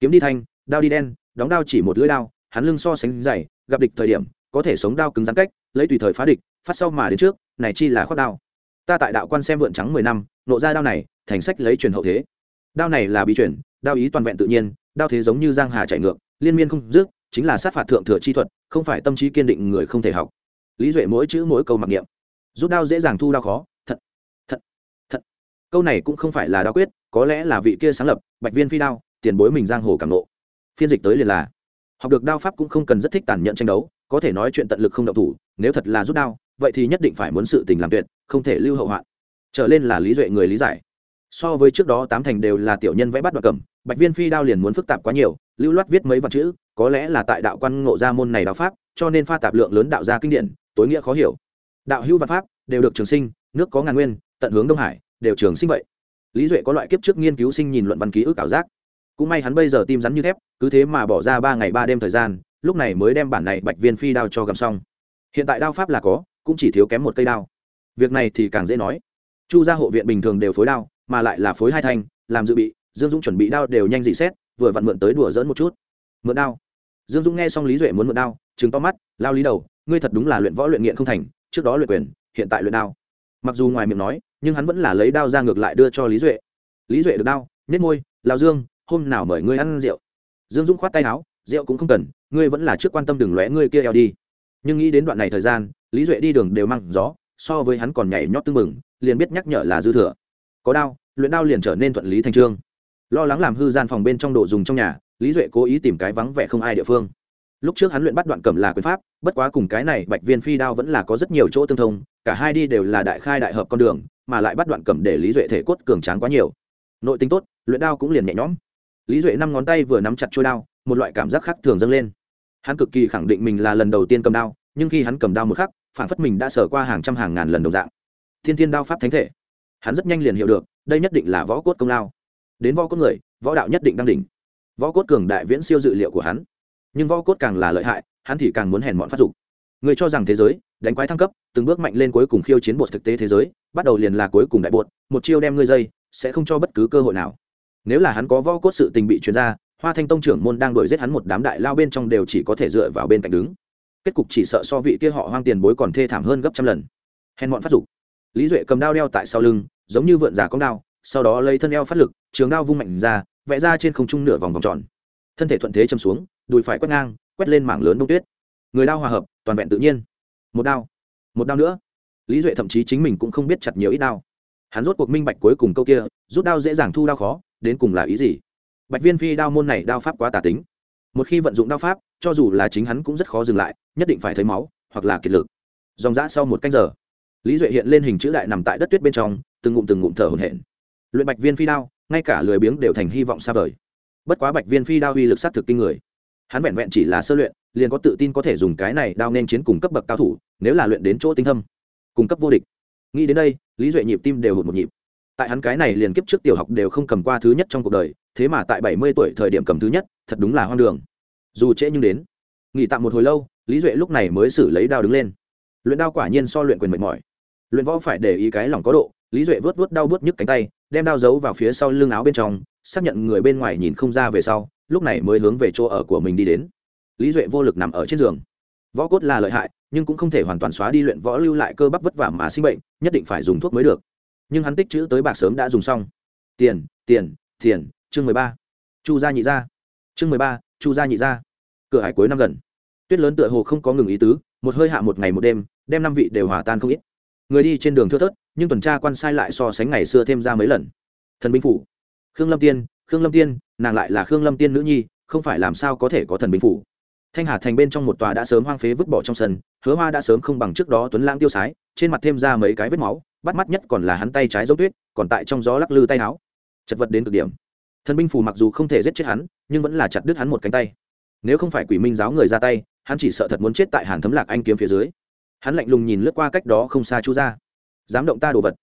Kiếm đi thanh, đao đi đen, đóng đao chỉ một lưỡi đao, hắn lưng so sánh dày, gặp địch thời điểm, có thể sống đao cứng giãn cách, lấy tùy thời phá địch, phát sau mà đến trước, này chi là khoác đao. Ta tại đạo quan xem vượn trắng mười năm, nộ ra đao này, thành sách lấy truyền hậu thế. Đao này là bí truyền, đao ý toàn vẹn tự nhiên, đao thế giống như giang hà chạy ngược, liên miên không dứt, chính là sát phạt thượng thừa chi thuật, không phải tâm trí kiên định người không thể học. Lý duệ mỗi chữ mỗi câu mặc niệm. Rút đao dễ dàng thu đao khó câu này cũng không phải là đao quyết, có lẽ là vị kia sáng lập, bạch viên phi đao, tiền bối mình giang hồ cảm nộ phiên dịch tới liền là, học được đao pháp cũng không cần rất thích tàn nhẫn tranh đấu, có thể nói chuyện tận lực không động thủ, nếu thật là rút đao, vậy thì nhất định phải muốn sự tình làm tuyệt, không thể lưu hậu hoạn. Trở lên là lý duệ người lý giải. So với trước đó tám thành đều là tiểu nhân vẽ bắt đoạt cầm, bạch viên phi đao liền muốn phức tạp quá nhiều, lưu loát viết mấy vạn chữ, có lẽ là tại đạo quan ngộ ra môn này đạo pháp, cho nên pha tạp lượng lớn đạo gia kinh điển, tối nghĩa khó hiểu. Đạo hữu văn pháp đều được trường sinh, nước có ngàn nguyên, tận hướng đông hải đều trường sinh vậy. Lý duệ có loại kiếp trước nghiên cứu sinh nhìn luận văn ký ức ảo giác. Cũng may hắn bây giờ tim rắn như thép, cứ thế mà bỏ ra ba ngày ba đêm thời gian, lúc này mới đem bản này bạch viên phi đao cho gầm xong. Hiện tại đao pháp là có, cũng chỉ thiếu kém một cây đao. Việc này thì càng dễ nói. Chu gia hộ viện bình thường đều phối đao, mà lại là phối hai thanh, làm dự bị, dương dũng chuẩn bị đao đều nhanh dị xét, vừa vặn mượn tới đùa dỡn một chút. Mượn đao. Dương dũng nghe xong lý duệ muốn mượn đao chứng to mắt, lao lý đầu, ngươi thật đúng là luyện võ luyện nghiện không thành, trước đó luyện quyền, hiện tại luyện đao mặc dù ngoài miệng nói, nhưng hắn vẫn là lấy đao ra ngược lại đưa cho lý duệ. Lý duệ được đao nết môi lao dương, hôm nào mời ngươi ăn rượu? Dương dũng khoát tay áo, rượu cũng không cần, ngươi vẫn là trước quan tâm đừng lóe ngươi kia eo đi. Nhưng nghĩ đến đoạn này thời gian, lý duệ đi đường đều mang gió, so với hắn còn nhảy nhót tưng mừng liền biết nhắc nhở là dư thừa. Có đao, luyện đao liền trở nên thuận lý thành trương. Lo lắng làm hư gian phòng bên trong đồ dùng trong nhà, lý duệ cố ý tìm cái vắng vẻ không ai địa phương lúc trước hắn luyện bắt đoạn cầm là quyền pháp, bất quá cùng cái này bạch viên phi đao vẫn là có rất nhiều chỗ tương thông, cả hai đi đều là đại khai đại hợp con đường, mà lại bắt đoạn cầm để lý duệ thể cốt cường tráng quá nhiều. Nội tính tốt, luyện đao cũng liền nhẹ nhõm. Lý duệ năm ngón tay vừa nắm chặt trôi đao, một loại cảm giác khác thường dâng lên. Hắn cực kỳ khẳng định mình là lần đầu tiên cầm đao, nhưng khi hắn cầm đao một khắc, phản phất mình đã sở qua hàng trăm hàng ngàn lần đồng dạng. Thiên thiên đao pháp thánh thể. Hắn rất nhanh liền hiểu được, đây nhất định là võ cốt công lao. Đến võ cốt người, võ đạo nhất định đang đỉnh. Võ cốt cường đại viễn siêu dự liệu của hắn nhưng võ cốt càng là lợi hại, hắn thì càng muốn hèn mọn phát dục. Người cho rằng thế giới, đánh quái thăng cấp, từng bước mạnh lên cuối cùng khiêu chiến bột thực tế thế giới, bắt đầu liền là cuối cùng đại bột, một chiêu đem ngươi dây, sẽ không cho bất cứ cơ hội nào. Nếu là hắn có võ cốt sự tình bị chuyển ra, hoa thanh tông trưởng môn đang đuổi giết hắn một đám đại lao bên trong đều chỉ có thể dựa vào bên cạnh đứng. Kết cục chỉ sợ so vị kia họ hoang tiền bối còn thê thảm hơn gấp trăm lần. Hèn mọn phát dục. Lý duệ cầm đao đeo tại sau lưng, giống như vượn giả cong đao, sau đó lấy thân eo phát lực, trường đao vung mạnh ra, vẽ ra trên không trung nửa vòng vòng tròn. Thân thể thuận thế châm xuống đùi phải quét ngang, quét lên mảng lớn đông tuyết. Người đao hòa hợp, toàn vẹn tự nhiên. Một đao một đao nữa. Lý duệ thậm chí chính mình cũng không biết chặt nhiều ít đao. Hắn rốt cuộc minh bạch cuối cùng câu kia, rút đao dễ dàng thu đao khó, đến cùng là ý gì? Bạch viên phi đao môn này đao pháp quá tà tính. Một khi vận dụng đao pháp, cho dù là chính hắn cũng rất khó dừng lại, nhất định phải thấy máu, hoặc là kiệt lực. Dòng dã sau một canh giờ, lý duệ hiện lên hình chữ đại nằm tại đất tuyết bên trong, từng ngụm từng ngụm thở hổn hển. Luyện bạch viên phi đao, ngay cả lười biếng đều thành hy vọng xa vời. Bất quá bạch viên phi đao uy lực s á t thực kinh người hắn vẹn vẹn chỉ là sơ luyện, liền có tự tin có thể dùng cái này đao nên chiến cùng cấp bậc cao thủ, nếu là luyện đến chỗ tinh thâm cung cấp vô địch. Nghĩ đến đây, lý duệ nhịp tim đều hụt một nhịp. Tại hắn cái này liền kiếp trước tiểu học đều không cầm qua thứ nhất trong cuộc đời, thế mà tại bảy mươi tuổi thời điểm cầm thứ nhất, thật đúng là hoang đường. Dù trễ nhưng đến. Nghỉ tạm một hồi lâu, lý duệ lúc này mới xử lấy đao đứng lên. Luyện đao quả nhiên so luyện quyền mệt mỏi. Luyện võ phải để ý cái lòng có độ, lý duệ vớt vớt đau bớt nhức cánh tay, đem đao giấu vào phía sau lưng áo bên trong, xác nhận người bên ngoài nhìn không ra về sau lúc này mới hướng về chỗ ở của mình đi đến. Lý duệ vô lực nằm ở trên giường. Võ cốt là lợi hại, nhưng cũng không thể hoàn toàn xóa đi luyện võ lưu lại cơ bắp vất vả mà sinh bệnh, nhất định phải dùng thuốc mới được. Nhưng hắn tích chữ tới bạc sớm đã dùng xong. Tiền tiền tiền, chương mười ba. Chu gia nhị gia. Chương mười ba, chu gia nhị gia. Cửa hải cuối năm gần. Tuyết lớn tựa hồ không có ngừng ý tứ, một hơi hạ một ngày một đêm, đem năm vị đều hòa tan không ít. Người đi trên đường thưa thớt, nhưng tuần tra quan sai lại so sánh ngày xưa thêm ra mấy lần. Thần binh phủ. Khương lâm tiên khương lâm tiên, nàng lại là khương lâm tiên nữ nhi, không phải làm sao có thể có thần binh phủ. Thanh hà thành bên trong một tòa đã sớm hoang phế vứt bỏ trong sân, hứa hoa đã sớm không bằng trước đó tuấn lãng tiêu sái, trên mặt thêm ra mấy cái vết máu, bắt mắt nhất còn là hắn tay trái dấu tuyết, còn tại trong gió lắc lư tay áo. Chật vật đến cực điểm. Thần binh phù mặc dù không thể giết chết hắn, nhưng vẫn là chặt đứt hắn một cánh tay. Nếu không phải quỷ minh giáo người ra tay, hắn chỉ sợ thật muốn chết tại hàn thấm lạc anh kiếm phía dưới. Hắn lạnh lùng nhìn lướt qua cách đó không xa chú ra dám động ta đồ vật.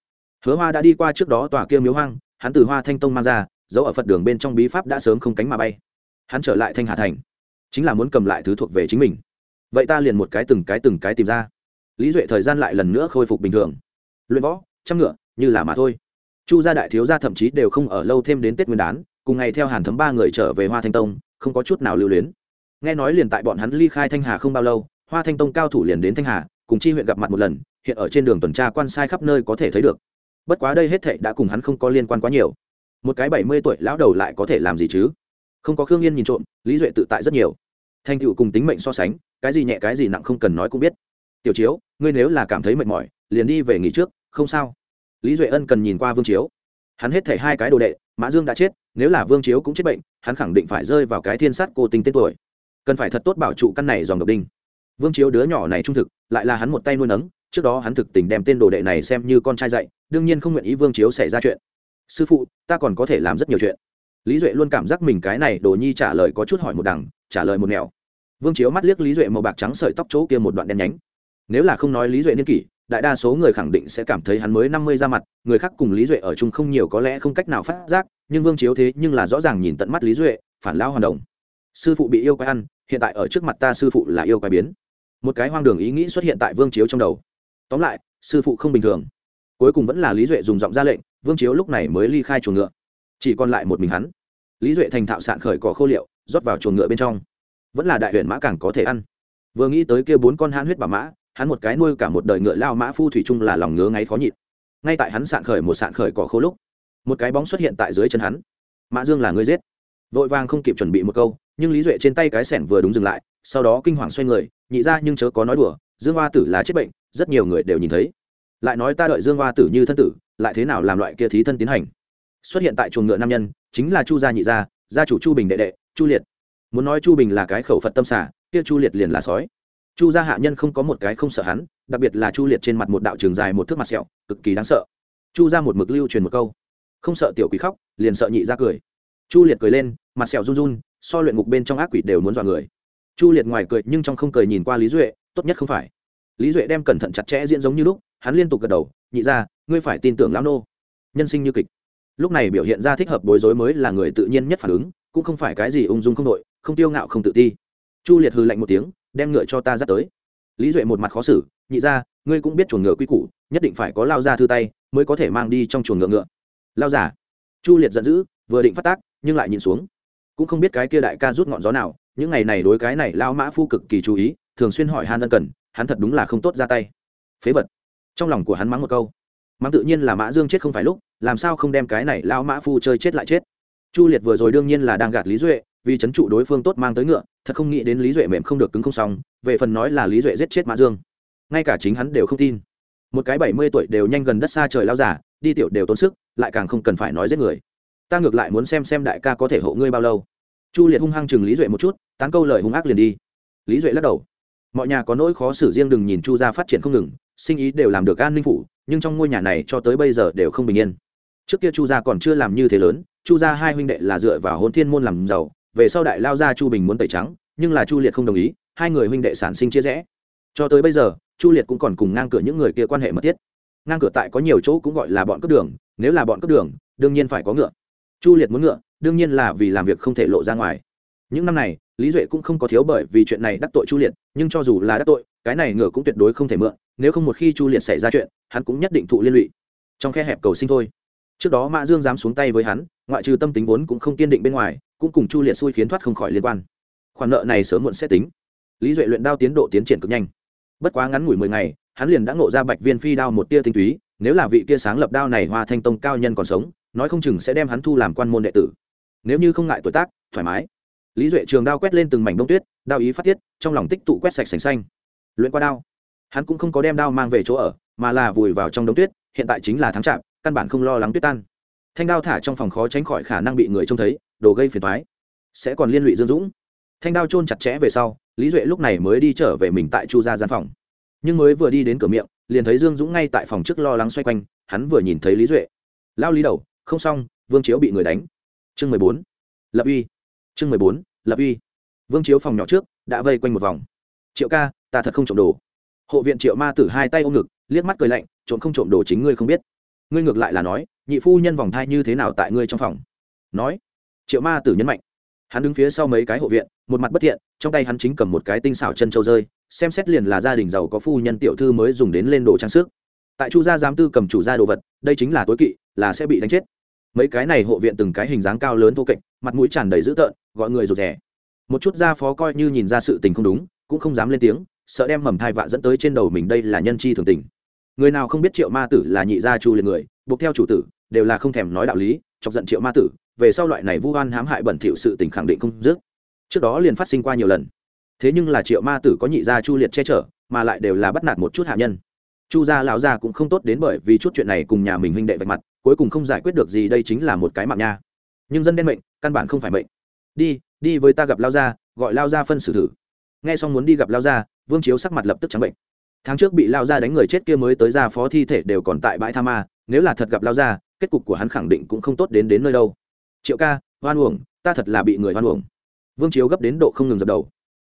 Hứa hoa đã đi qua trước đó tòa kia miếu hoang, hắn từ hoa thanh tông mang ra giấu ở phật đường bên trong bí pháp đã sớm không cánh mà bay hắn trở lại thanh hà thành chính là muốn cầm lại thứ thuộc về chính mình vậy ta liền một cái từng cái từng cái tìm ra lý duệ thời gian lại lần nữa khôi phục bình thường luyện võ chăm ngựa như là mà thôi chu gia đại thiếu gia thậm chí đều không ở lâu thêm đến tết nguyên đán cùng ngày theo hàn thấm ba người trở về hoa thanh tông không có chút nào lưu luyến nghe nói liền tại bọn hắn ly khai thanh hà không bao lâu hoa thanh tông cao thủ liền đến thanh hà cùng chi huyện gặp mặt một lần hiện ở trên đường tuần tra quan sai khắp nơi có thể thấy được bất quá đây hết thệ đã cùng hắn không có liên quan quá nhiều một cái bảy mươi tuổi lão đầu lại có thể làm gì chứ? Không có khương yên nhìn trộm, lý duệ tự tại rất nhiều. Thanh tựu cùng tính mệnh so sánh, cái gì nhẹ cái gì nặng không cần nói cũng biết. Tiểu chiếu, ngươi nếu là cảm thấy mệt mỏi, liền đi về nghỉ trước, không sao. Lý duệ ân cần nhìn qua vương chiếu. Hắn hết thảy hai cái đồ đệ, mã dương đã chết, nếu là vương chiếu cũng chết bệnh, hắn khẳng định phải rơi vào cái thiên sát cô tình tên tuổi. Cần phải thật tốt bảo trụ căn này dòng độc đinh. Vương chiếu đứa nhỏ này trung thực, lại là hắn một tay nuôi nấng, trước đó hắn thực tình đem tên đồ đệ này xem như con trai dạy, đương nhiên không nguyện ý vương chiếu xảy ra chuyện sư phụ, ta còn có thể làm rất nhiều chuyện. Lý duệ luôn cảm giác mình cái này đồ nhi trả lời có chút hỏi một đằng, trả lời một nẻo. Vương chiếu mắt liếc lý duệ màu bạc trắng sợi tóc chỗ kia một đoạn đen nhánh. Nếu là không nói lý duệ niên kỷ, đại đa số người khẳng định sẽ cảm thấy hắn mới năm mươi ra mặt, người khác cùng lý duệ ở chung không nhiều có lẽ không cách nào phát giác, nhưng vương chiếu thế nhưng là rõ ràng nhìn tận mắt lý duệ, phản lao hoàn đồng. Sư phụ bị yêu quái ăn, hiện tại ở trước mặt ta sư phụ là yêu quái biến. Một cái hoang đường ý nghĩ xuất hiện tại vương chiếu trong đầu. Tóm lại, sư phụ không bình thường. Cuối cùng vẫn là lý duệ dùng giọng ra lệnh vương chiếu lúc này mới ly khai chuồng ngựa. Chỉ còn lại một mình hắn. Lý duệ thành thạo sạn khởi cỏ khô liệu, rót vào chuồng ngựa bên trong. Vẫn là đại huyện mã càng có thể ăn. Vừa nghĩ tới kia bốn con hãn huyết bà mã, hắn một cái nuôi cả một đời ngựa lao mã phu thủy chung là lòng ngứa ngáy khó nhịn. Ngay tại hắn sạn khởi một sạn khởi cỏ khô lúc, một cái bóng xuất hiện tại dưới chân hắn. Mã dương là người giết. Vội vàng không kịp chuẩn bị một câu, nhưng lý duệ trên tay cái sẻn vừa đúng dừng lại, sau đó kinh hoàng xoay người, nhị ra nhưng chớ có nói đùa, dương hoa tử là chết bệnh, rất nhiều người đều nhìn thấy. Lại nói ta đợi dương hoa tử như thân tử lại thế nào làm loại kia thí thân tiến hành? Xuất hiện tại chuồng ngựa nam nhân, chính là chu gia nhị gia gia chủ chu bình đệ đệ, chu liệt. Muốn nói chu bình là cái khẩu phật tâm xả, kia chu liệt liền là sói. Chu gia hạ nhân không có một cái không sợ hắn, đặc biệt là chu liệt trên mặt một đạo trường dài một thước mặt sẹo, cực kỳ đáng sợ. Chu ra một mực lưu truyền một câu, không sợ tiểu quỷ khóc, liền sợ nhị ra cười. Chu liệt cười lên, mặt sẹo run run, so luyện ngục bên trong ác quỷ đều muốn dọa người. Chu liệt ngoài cười nhưng trong không cười nhìn qua lý duệ, tốt nhất không phải. Lý duệ đem cẩn thận chặt chẽ diễn giống như lúc, hắn liên tục gật đầu, nhị ra ngươi phải tin tưởng lão nô. Nhân sinh như kịch. Lúc này biểu hiện ra thích hợp bối rối mới là người tự nhiên nhất phản ứng, cũng không phải cái gì ung dung không đội, không tiêu ngạo không tự ti. Chu liệt hư lạnh một tiếng, đem ngựa cho ta dắt tới. Lý duệ một mặt khó xử, nhị ra, ngươi cũng biết chuồng ngựa quy củ, nhất định phải có lao ra thư tay, mới có thể mang đi trong chuồng ngựa ngựa. Lao giả chu liệt giận dữ, vừa định phát tác, nhưng lại nhìn xuống. Cũng không biết cái kia đại ca rút ngọn gió nào, những ngày này đối cái này lao mã phu cực kỳ chú ý, thường xuyên hỏi han ân cần, hắn thật đúng là không tốt ra tay. Phế vật. Trong lòng của hắn mắng một câu mắng tự nhiên là mã dương chết không phải lúc, làm sao không đem cái này lao mã phu chơi chết lại chết. Chu liệt vừa rồi đương nhiên là đang gạt lý duệ, vì c h ấ n trụ đối phương tốt mang tới ngựa, thật không nghĩ đến lý duệ mềm không được cứng không xong, về phần nói là lý duệ giết chết mã dương. Ngay cả chính hắn đều không tin. Một cái bảy mươi tuổi đều nhanh gần đất xa trời lao giả, đi tiểu đều tốn sức, lại càng không cần phải nói giết người. Ta ngược lại muốn xem xem đại ca có thể hộ ngươi bao lâu. Chu liệt hung hăng chừng lý duệ một chút, tán câu lời hung ác liền đi. Lý duệ lắc đầu. Mọi nhà có nỗi khó xử riêng đừng nhìn chu gia phát triển không ngừng, sinh ý đều làm được an ninh phủ nhưng trong ngôi nhà này cho tới bây giờ đều không bình yên. Trước kia chu gia còn chưa làm như thế lớn, chu gia hai huynh đệ là dựa vào hôn thiên môn làm giàu, về sau đại lao Gia chu bình muốn tẩy trắng, nhưng là chu liệt không đồng ý, hai người huynh đệ sản sinh chia rẽ. Cho tới bây giờ, chu liệt cũng còn cùng ngang cửa những người kia quan hệ mật thiết. Ngang cửa tại có nhiều chỗ cũng gọi là bọn cấp đường, nếu là bọn cấp đường, đương nhiên phải có ngựa. Chu liệt muốn ngựa, đương nhiên là vì làm việc không thể lộ ra ngoài. Những năm này lý duệ cũng không có thiếu bởi vì chuyện này đắc tội chu liệt, nhưng cho dù là đắc tội, cái này ngựa cũng tuyệt đối không thể mượn, nếu không một khi chu liệt xảy ra chuyện, hắn cũng nhất định thụ liên lụy. Trong khe hẹp cầu sinh thôi. Trước đó mã dương dám xuống tay với hắn, ngoại trừ tâm tính vốn cũng không kiên định bên ngoài, cũng cùng chu liệt xui khiến thoát không khỏi liên quan. Khoản nợ này sớm muộn sẽ tính. Lý duệ luyện đao tiến độ tiến triển cực nhanh. Bất quá ngắn ngủi mười ngày, hắn liền đã ngộ ra bạch viên phi đao một tia tinh túy, nếu là vị kia sáng lập đao này hoa thanh tông cao nhân còn sống, nói không chừng sẽ đem hắn thu làm quan môn đệ tử. Nếu như không ngại tuổi tác, thoải mái lý duệ trường đao quét lên từng mảnh bông tuyết, đao ý phát tiết, trong lòng tích tụ quét sạch sành xanh. Luyện qua đao, hắn cũng không có đem đao mang về chỗ ở, mà là vùi vào trong đống tuyết, hiện tại chính là tháng chạp, căn bản không lo lắng tuyết tan. Thanh đao thả trong phòng khó tránh khỏi khả năng bị người trông thấy, đồ gây phiền thoái sẽ còn liên lụy dương dũng. Thanh đao chôn chặt chẽ về sau, lý duệ lúc này mới đi trở về mình tại chu gia gian phòng. Nhưng mới vừa đi đến cửa miệng, liền thấy dương dũng ngay tại phòng trước lo lắng xoay quanh, hắn vừa nhìn thấy lý duệ. Lao lý đầu, không xong, vương chiếu bị người đánh. Chương mười bốn. Lập uy chương mười bốn, lập uy. Vương chiếu phòng nhỏ trước, đã vây quanh một vòng. Triệu ca, ta thật không trộm đồ. Hộ viện triệu ma tử hai tay ôm ngực, liếc mắt cười lạnh, trộm không trộm đồ chính ngươi không biết. Ngươi ngược lại là nói, nhị phu nhân vòng thai như thế nào tại ngươi trong phòng? Nói, triệu ma tử nhấn mạnh. Hắn đứng phía sau mấy cái hộ viện, một mặt bất thiện, trong tay hắn chính cầm một cái tinh xảo chân trâu rơi, xem xét liền là gia đình giàu có phu nhân tiểu thư mới dùng đến lên đồ trang sức. Tại chu gia giám tư cầm chủ gia đồ vật, đây chính là tối kỵ, là sẽ bị đánh chết. Mấy cái này hộ viện từng cái hình dáng cao lớn thô kệch mặt mũi tràn đầy dữ tợn, gọi người rụt rè. Một chút gia phó coi như nhìn ra sự tình không đúng, cũng không dám lên tiếng, sợ đem mầm thai vạ dẫn tới trên đầu mình đây là nhân chi thường tình. Người nào không biết triệu ma tử là nhị gia chu liệt người, buộc theo chủ tử, đều là không thèm nói đạo lý, chọc giận triệu ma tử, về sau loại này vu oan hãm hại bẩn thỉu sự tình khẳng định không dứt. Trước đó liền phát sinh qua nhiều lần. Thế nhưng là triệu ma tử có nhị gia chu liệt che chở, mà lại đều là bắt nạt một chút hạ nhân. Chu gia lão gia cũng không tốt đến bởi vì chút chuyện này cùng nhà mình huynh đệ vạch mặt, cuối cùng không giải quyết được gì đây chính là một cái mạng nha. Nhưng dân đen mệnh căn bản không phải mệnh. Đi đi với ta gặp lao gia, gọi lao gia phân xử thử. Nghe xong muốn đi gặp lao gia, vương chiếu sắc mặt lập tức trắng bệnh. Tháng trước bị lao gia đánh người chết kia mới tới ra phó thi thể đều còn tại bãi tha ma, nếu là thật gặp lao gia, kết cục của hắn khẳng định cũng không tốt đến đến nơi đâu. Triệu ca, hoan uổng, ta thật là bị người hoan uổng. Vương chiếu gấp đến độ không ngừng dập đầu.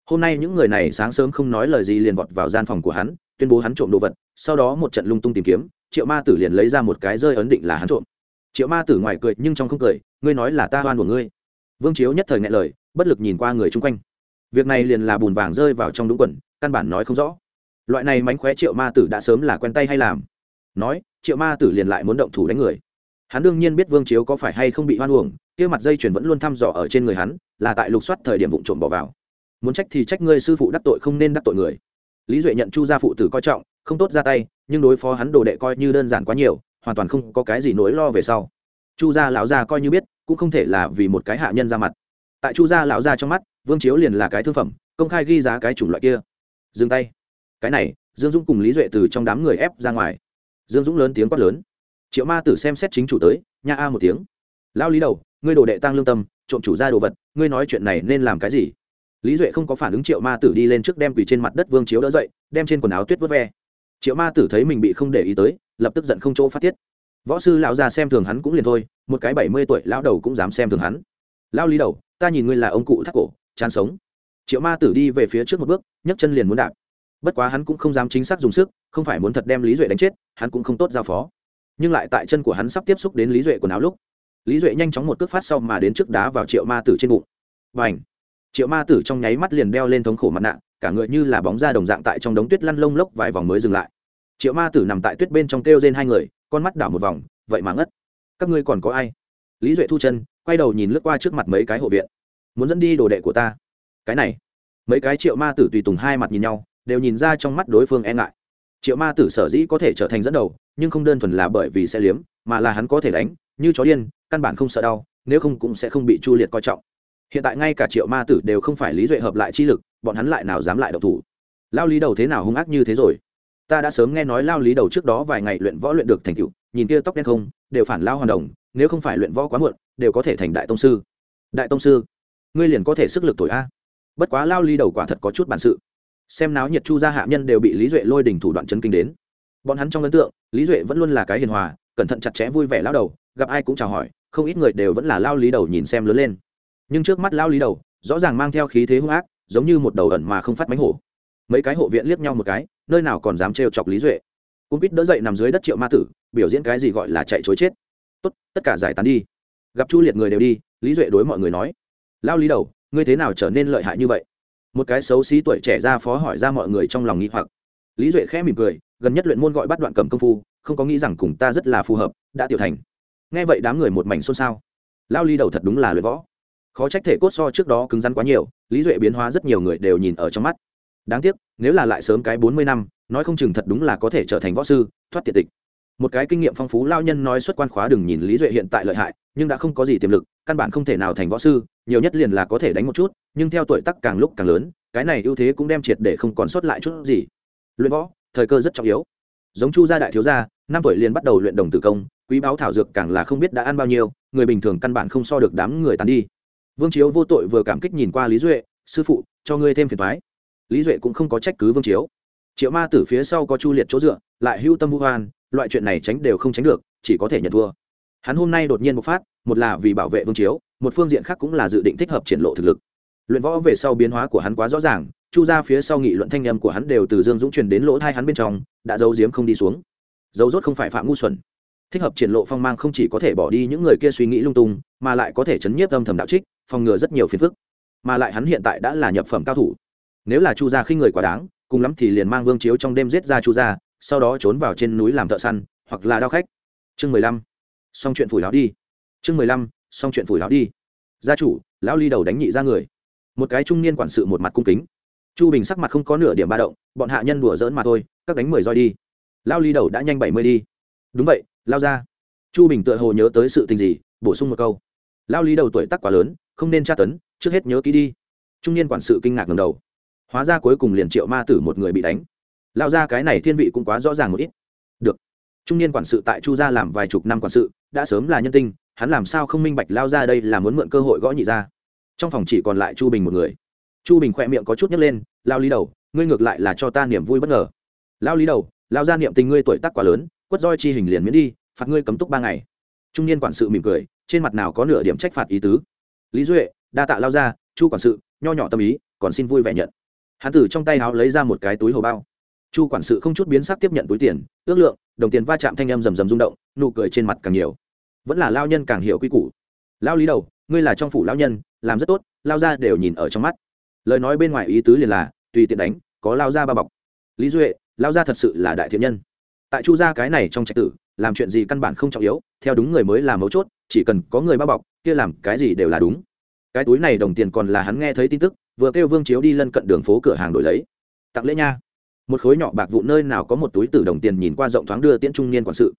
Hôm nay những người này sáng sớm không nói lời gì liền vọt vào gian phòng của hắn, tuyên bố hắn trộm đồ vật, sau đó một trận lung tung tìm kiếm, triệu ma tử liền lấy ra một cái rơi ấn định là hắn trộm triệu ma tử ngoài cười nhưng trong không cười, ngươi nói là ta hoan của ngươi. Vương chiếu nhất thời ngại lời, bất lực nhìn qua người chung quanh. Việc này liền là bùn vàng rơi vào trong đúng quần, căn bản nói không rõ. Loại này mánh khóe triệu ma tử đã sớm là quen tay hay làm. Nói, triệu ma tử liền lại muốn động thủ đánh người. Hắn đương nhiên biết vương chiếu có phải hay không bị hoan uổng, kia mặt dây chuyền vẫn luôn thăm dò ở trên người hắn, là tại lục soát thời điểm vụ trộm bỏ vào. Muốn trách thì trách ngươi sư phụ đắc tội không nên đắc tội người. Lý duệ nhận chu gia phụ tử coi trọng, không tốt ra tay, nhưng đối phó hắn đồ đệ coi như đơn giản quá nhiều hoàn toàn không có cái gì nỗi lo về sau. Chu gia lão gia coi như biết, cũng không thể là vì một cái hạ nhân ra mặt. Tại chu gia lão gia trong mắt, vương chiếu liền là cái thương phẩm, công khai ghi giá cái chủng loại kia. Dừng tay. Cái này, dương dũng cùng lý duệ từ trong đám người ép ra ngoài. Dương dũng lớn tiếng quát lớn. Triệu ma tử xem xét chính chủ tới, nha a một tiếng. Lao lý đầu, ngươi đồ đệ tăng lương tâm, trộm chủ ra đồ vật, ngươi nói chuyện này nên làm cái gì? Lý duệ không có phản ứng triệu ma tử đi lên trước đem quỳ trên mặt đất vương chiếu đỡ dậy, đem trên quần áo tuyết vớt ve. Triệu ma tử thấy mình bị không để ý tới lập tức giận không chỗ phát tiết. Võ sư lão già xem thường hắn cũng liền thôi một cái bảy mươi tuổi lão đầu cũng dám xem thường hắn. Lao lý đầu ta nhìn ngươi là ông cụ thắt cổ chán sống. Triệu ma tử đi về phía trước một bước nhấc chân liền muốn đạp. Bất quá hắn cũng không dám chính xác dùng sức không phải muốn thật đem lý duệ đánh chết hắn cũng không tốt giao phó. Nhưng lại tại chân của hắn sắp tiếp xúc đến lý duệ quần áo lúc lý duệ nhanh chóng một cước phát sau mà đến trước đá vào triệu ma tử trên bụng. Bành, triệu ma tử trong nháy mắt liền đeo lên thống khổ mặt nạ cả người như là bóng da đồng dạng tại trong đống tuyết lăn lông lốc vài vòng mới dừng lại triệu ma tử nằm tại tuyết bên trong kêu trên hai người, con mắt đảo một vòng, vậy mà ngất. Các ngươi còn có ai? Lý duệ thu chân, quay đầu nhìn lướt qua trước mặt mấy cái hộ viện. Muốn dẫn đi đồ đệ của ta? Cái này. Mấy cái triệu ma tử tùy tùng hai mặt nhìn nhau, đều nhìn ra trong mắt đối phương e ngại. Triệu ma tử sở dĩ có thể trở thành dẫn đầu, nhưng không đơn thuần là bởi vì sẽ liếm, mà là hắn có thể đánh, như chó điên, căn bản không sợ đau, nếu không cũng sẽ không bị chu liệt coi trọng. Hiện tại ngay cả triệu ma tử đều không phải lý duệ hợp lại chi lực, bọn hắn lại nào dám lại độc thủ? Lao lý đầu thế nào hung ác như thế rồi? Ta đã sớm nghe nói lao lý đầu trước đó vài ngày luyện võ luyện được thành tựu, nhìn kia tóc đen không, đều phản lao hoàn đồng, nếu không phải luyện võ quá muộn, đều có thể thành đại tông sư. Đại tông sư? Ngươi liền có thể sức lực thổi a. Bất quá lao lý đầu quả thật có chút bản sự. Xem náo nhiệt chu gia hạ nhân đều bị lý duệ lôi đỉnh thủ đoạn chấn kinh đến. Bọn hắn trong ấn tượng, lý duệ vẫn luôn là cái hiền hòa, cẩn thận chặt chẽ vui vẻ lao đầu, gặp ai cũng chào hỏi, không ít người đều vẫn là lao lý đầu nhìn xem lớn lên. Nhưng trước mắt lao lý đầu, rõ ràng mang theo khí thế hung ác, giống như một đầu ẩn mà không phát mánh hổ. Mấy cái hộ viện liếc nhau một cái nơi nào còn dám trêu chọc lý duệ. Cung biết đỡ dậy nằm dưới đất triệu ma tử, biểu diễn cái gì gọi là chạy chối chết. Tốt, tất cả giải tán đi. Gặp chu liệt người đều đi, lý duệ đối mọi người nói. Lao lý đầu, ngươi thế nào trở nên lợi hại như vậy? Một cái xấu xí tuổi trẻ ra phó hỏi ra mọi người trong lòng nghĩ hoặc. Lý duệ khẽ mỉm cười, gần nhất luyện môn gọi bắt đoạn cầm công phu, không có nghĩ rằng cùng ta rất là phù hợp, đã tiểu thành. Nghe vậy đám người một mảnh xôn xao. Lao Lý đầu thật đúng là luyện võ. Khó trách thể cốt so trước đó cứng rắn quá nhiều, lý duệ biến hóa rất nhiều người đều nhìn ở trong mắt đáng tiếc, nếu là lại sớm cái bốn mươi năm, nói không chừng thật đúng là có thể trở thành võ sư, thoát tiệt tịch. Một cái kinh nghiệm phong phú lao nhân nói xuất quan khóa đừng nhìn lý duệ hiện tại lợi hại, nhưng đã không có gì tiềm lực, căn bản không thể nào thành võ sư, nhiều nhất liền là có thể đánh một chút, nhưng theo tuổi tác càng lúc càng lớn, cái này ưu thế cũng đem triệt để không còn sót lại chút gì. Luyện võ, thời cơ rất trọng yếu. Giống chu gia đại thiếu gia, năm tuổi liền bắt đầu luyện đồng tử công, quý báo thảo dược càng là không biết đã ăn bao nhiêu, người bình thường căn bản không so được đám người tàn đi. Vương chiếu vô tội vừa cảm kích nhìn qua lý duệ, sư phụ, cho ngươi thêm phiền thoái lý duệ cũng không có trách cứ vương chiếu. Triệu ma tử phía sau có chu liệt chỗ dựa, lại hưu tâm vũ hoan, loại chuyện này tránh đều không tránh được, chỉ có thể nhận thua. Hắn hôm nay đột nhiên bộc phát, một là vì bảo vệ vương chiếu, một phương diện khác cũng là dự định thích hợp triển lộ thực lực. Luyện võ về sau biến hóa của hắn quá rõ ràng, chu ra phía sau nghị luận thanh âm của hắn đều từ dương dũng truyền đến lỗ thai hắn bên trong, đã giấu giếm không đi xuống. Dấu rốt không phải phạm ngu xuẩn. Thích hợp triển lộ phong mang không chỉ có thể bỏ đi những người kia suy nghĩ lung tung, mà lại có thể chấn nhiếp âm thầm đạo trích, phòng ngừa rất nhiều phiền phức. Mà lại hắn hiện tại đã là nhập phẩm cao thủ nếu là chu gia khi người quá đáng, cùng lắm thì liền mang vương chiếu trong đêm giết ra chu gia, sau đó trốn vào trên núi làm thợ săn, hoặc là đao khách. Chương mười lăm. Xong chuyện phủi láo đi. Chương mười lăm, xong chuyện phủi láo đi. Gia chủ, lão ly đầu đánh nhị ra người. Một cái trung niên quản sự một mặt cung kính. Chu bình sắc mặt không có nửa điểm ba động, bọn hạ nhân đùa dỡn mà thôi, các đánh mười roi đi. Lao ly đầu đã nhanh bảy mươi đi. Đúng vậy, lao ra. Chu bình tựa hồ nhớ tới sự tình gì, bổ sung một câu. Lao ly đầu tuổi tắc quá lớn, không nên tra tấn, trước hết nhớ kỹ đi. Trung niên quản sự kinh ngạc ngầm đầu hóa ra cuối cùng liền triệu ma tử một người bị đánh. Lao ra cái này thiên vị cũng quá rõ ràng một ít. Được. Trung niên quản sự tại chu gia làm vài chục năm quản sự, đã sớm là nhân tinh, hắn làm sao không minh bạch lao ra đây là muốn mượn cơ hội gõ nhị ra trong phòng chỉ còn lại chu bình một người. Chu bình khỏe miệng có chút nhấc lên, lao lý đầu, ngươi ngược lại là cho ta niềm vui bất ngờ. Lao lý đầu, lao ra niệm tình ngươi tuổi tác quá lớn, quất roi chi hình liền miễn đi, phạt ngươi cấm túc ba ngày. Trung niên quản sự mỉm cười, trên mặt nào có nửa điểm trách phạt ý tứ. Lý duệ, đa tạ lao ra chu quản sự, nho nhỏ tâm ý, còn xin vui vẻ nhận hắn tử trong tay áo lấy ra một cái túi hồ bao. Chu quản sự không chút biến sắc tiếp nhận túi tiền, ước lượng, đồng tiền va chạm thanh âm rầm rầm rung động, nụ cười trên mặt càng nhiều. Vẫn là lao nhân càng hiểu quy củ. Lao lý đầu, ngươi là trong phủ lao nhân, làm rất tốt, lao ra đều nhìn ở trong mắt. Lời nói bên ngoài ý tứ liền là, tùy tiện đánh, có lao ra ba bọc. Lý duệ, lao ra thật sự là đại thiện nhân. Tại chu gia cái này trong trạch tử, làm chuyện gì căn bản không trọng yếu, theo đúng người mới là mấu chốt, chỉ cần có người bao bọc, kia làm cái gì đều là đúng. Cái túi này đồng tiền còn là hắn nghe thấy tin tức vừa kêu vương chiếu đi lân cận đường phố cửa hàng đổi lấy tặng lễ nha một khối nhỏ bạc vụ nơi nào có một túi tử đồng tiền nhìn qua rộng thoáng đưa tiễn trung niên quản sự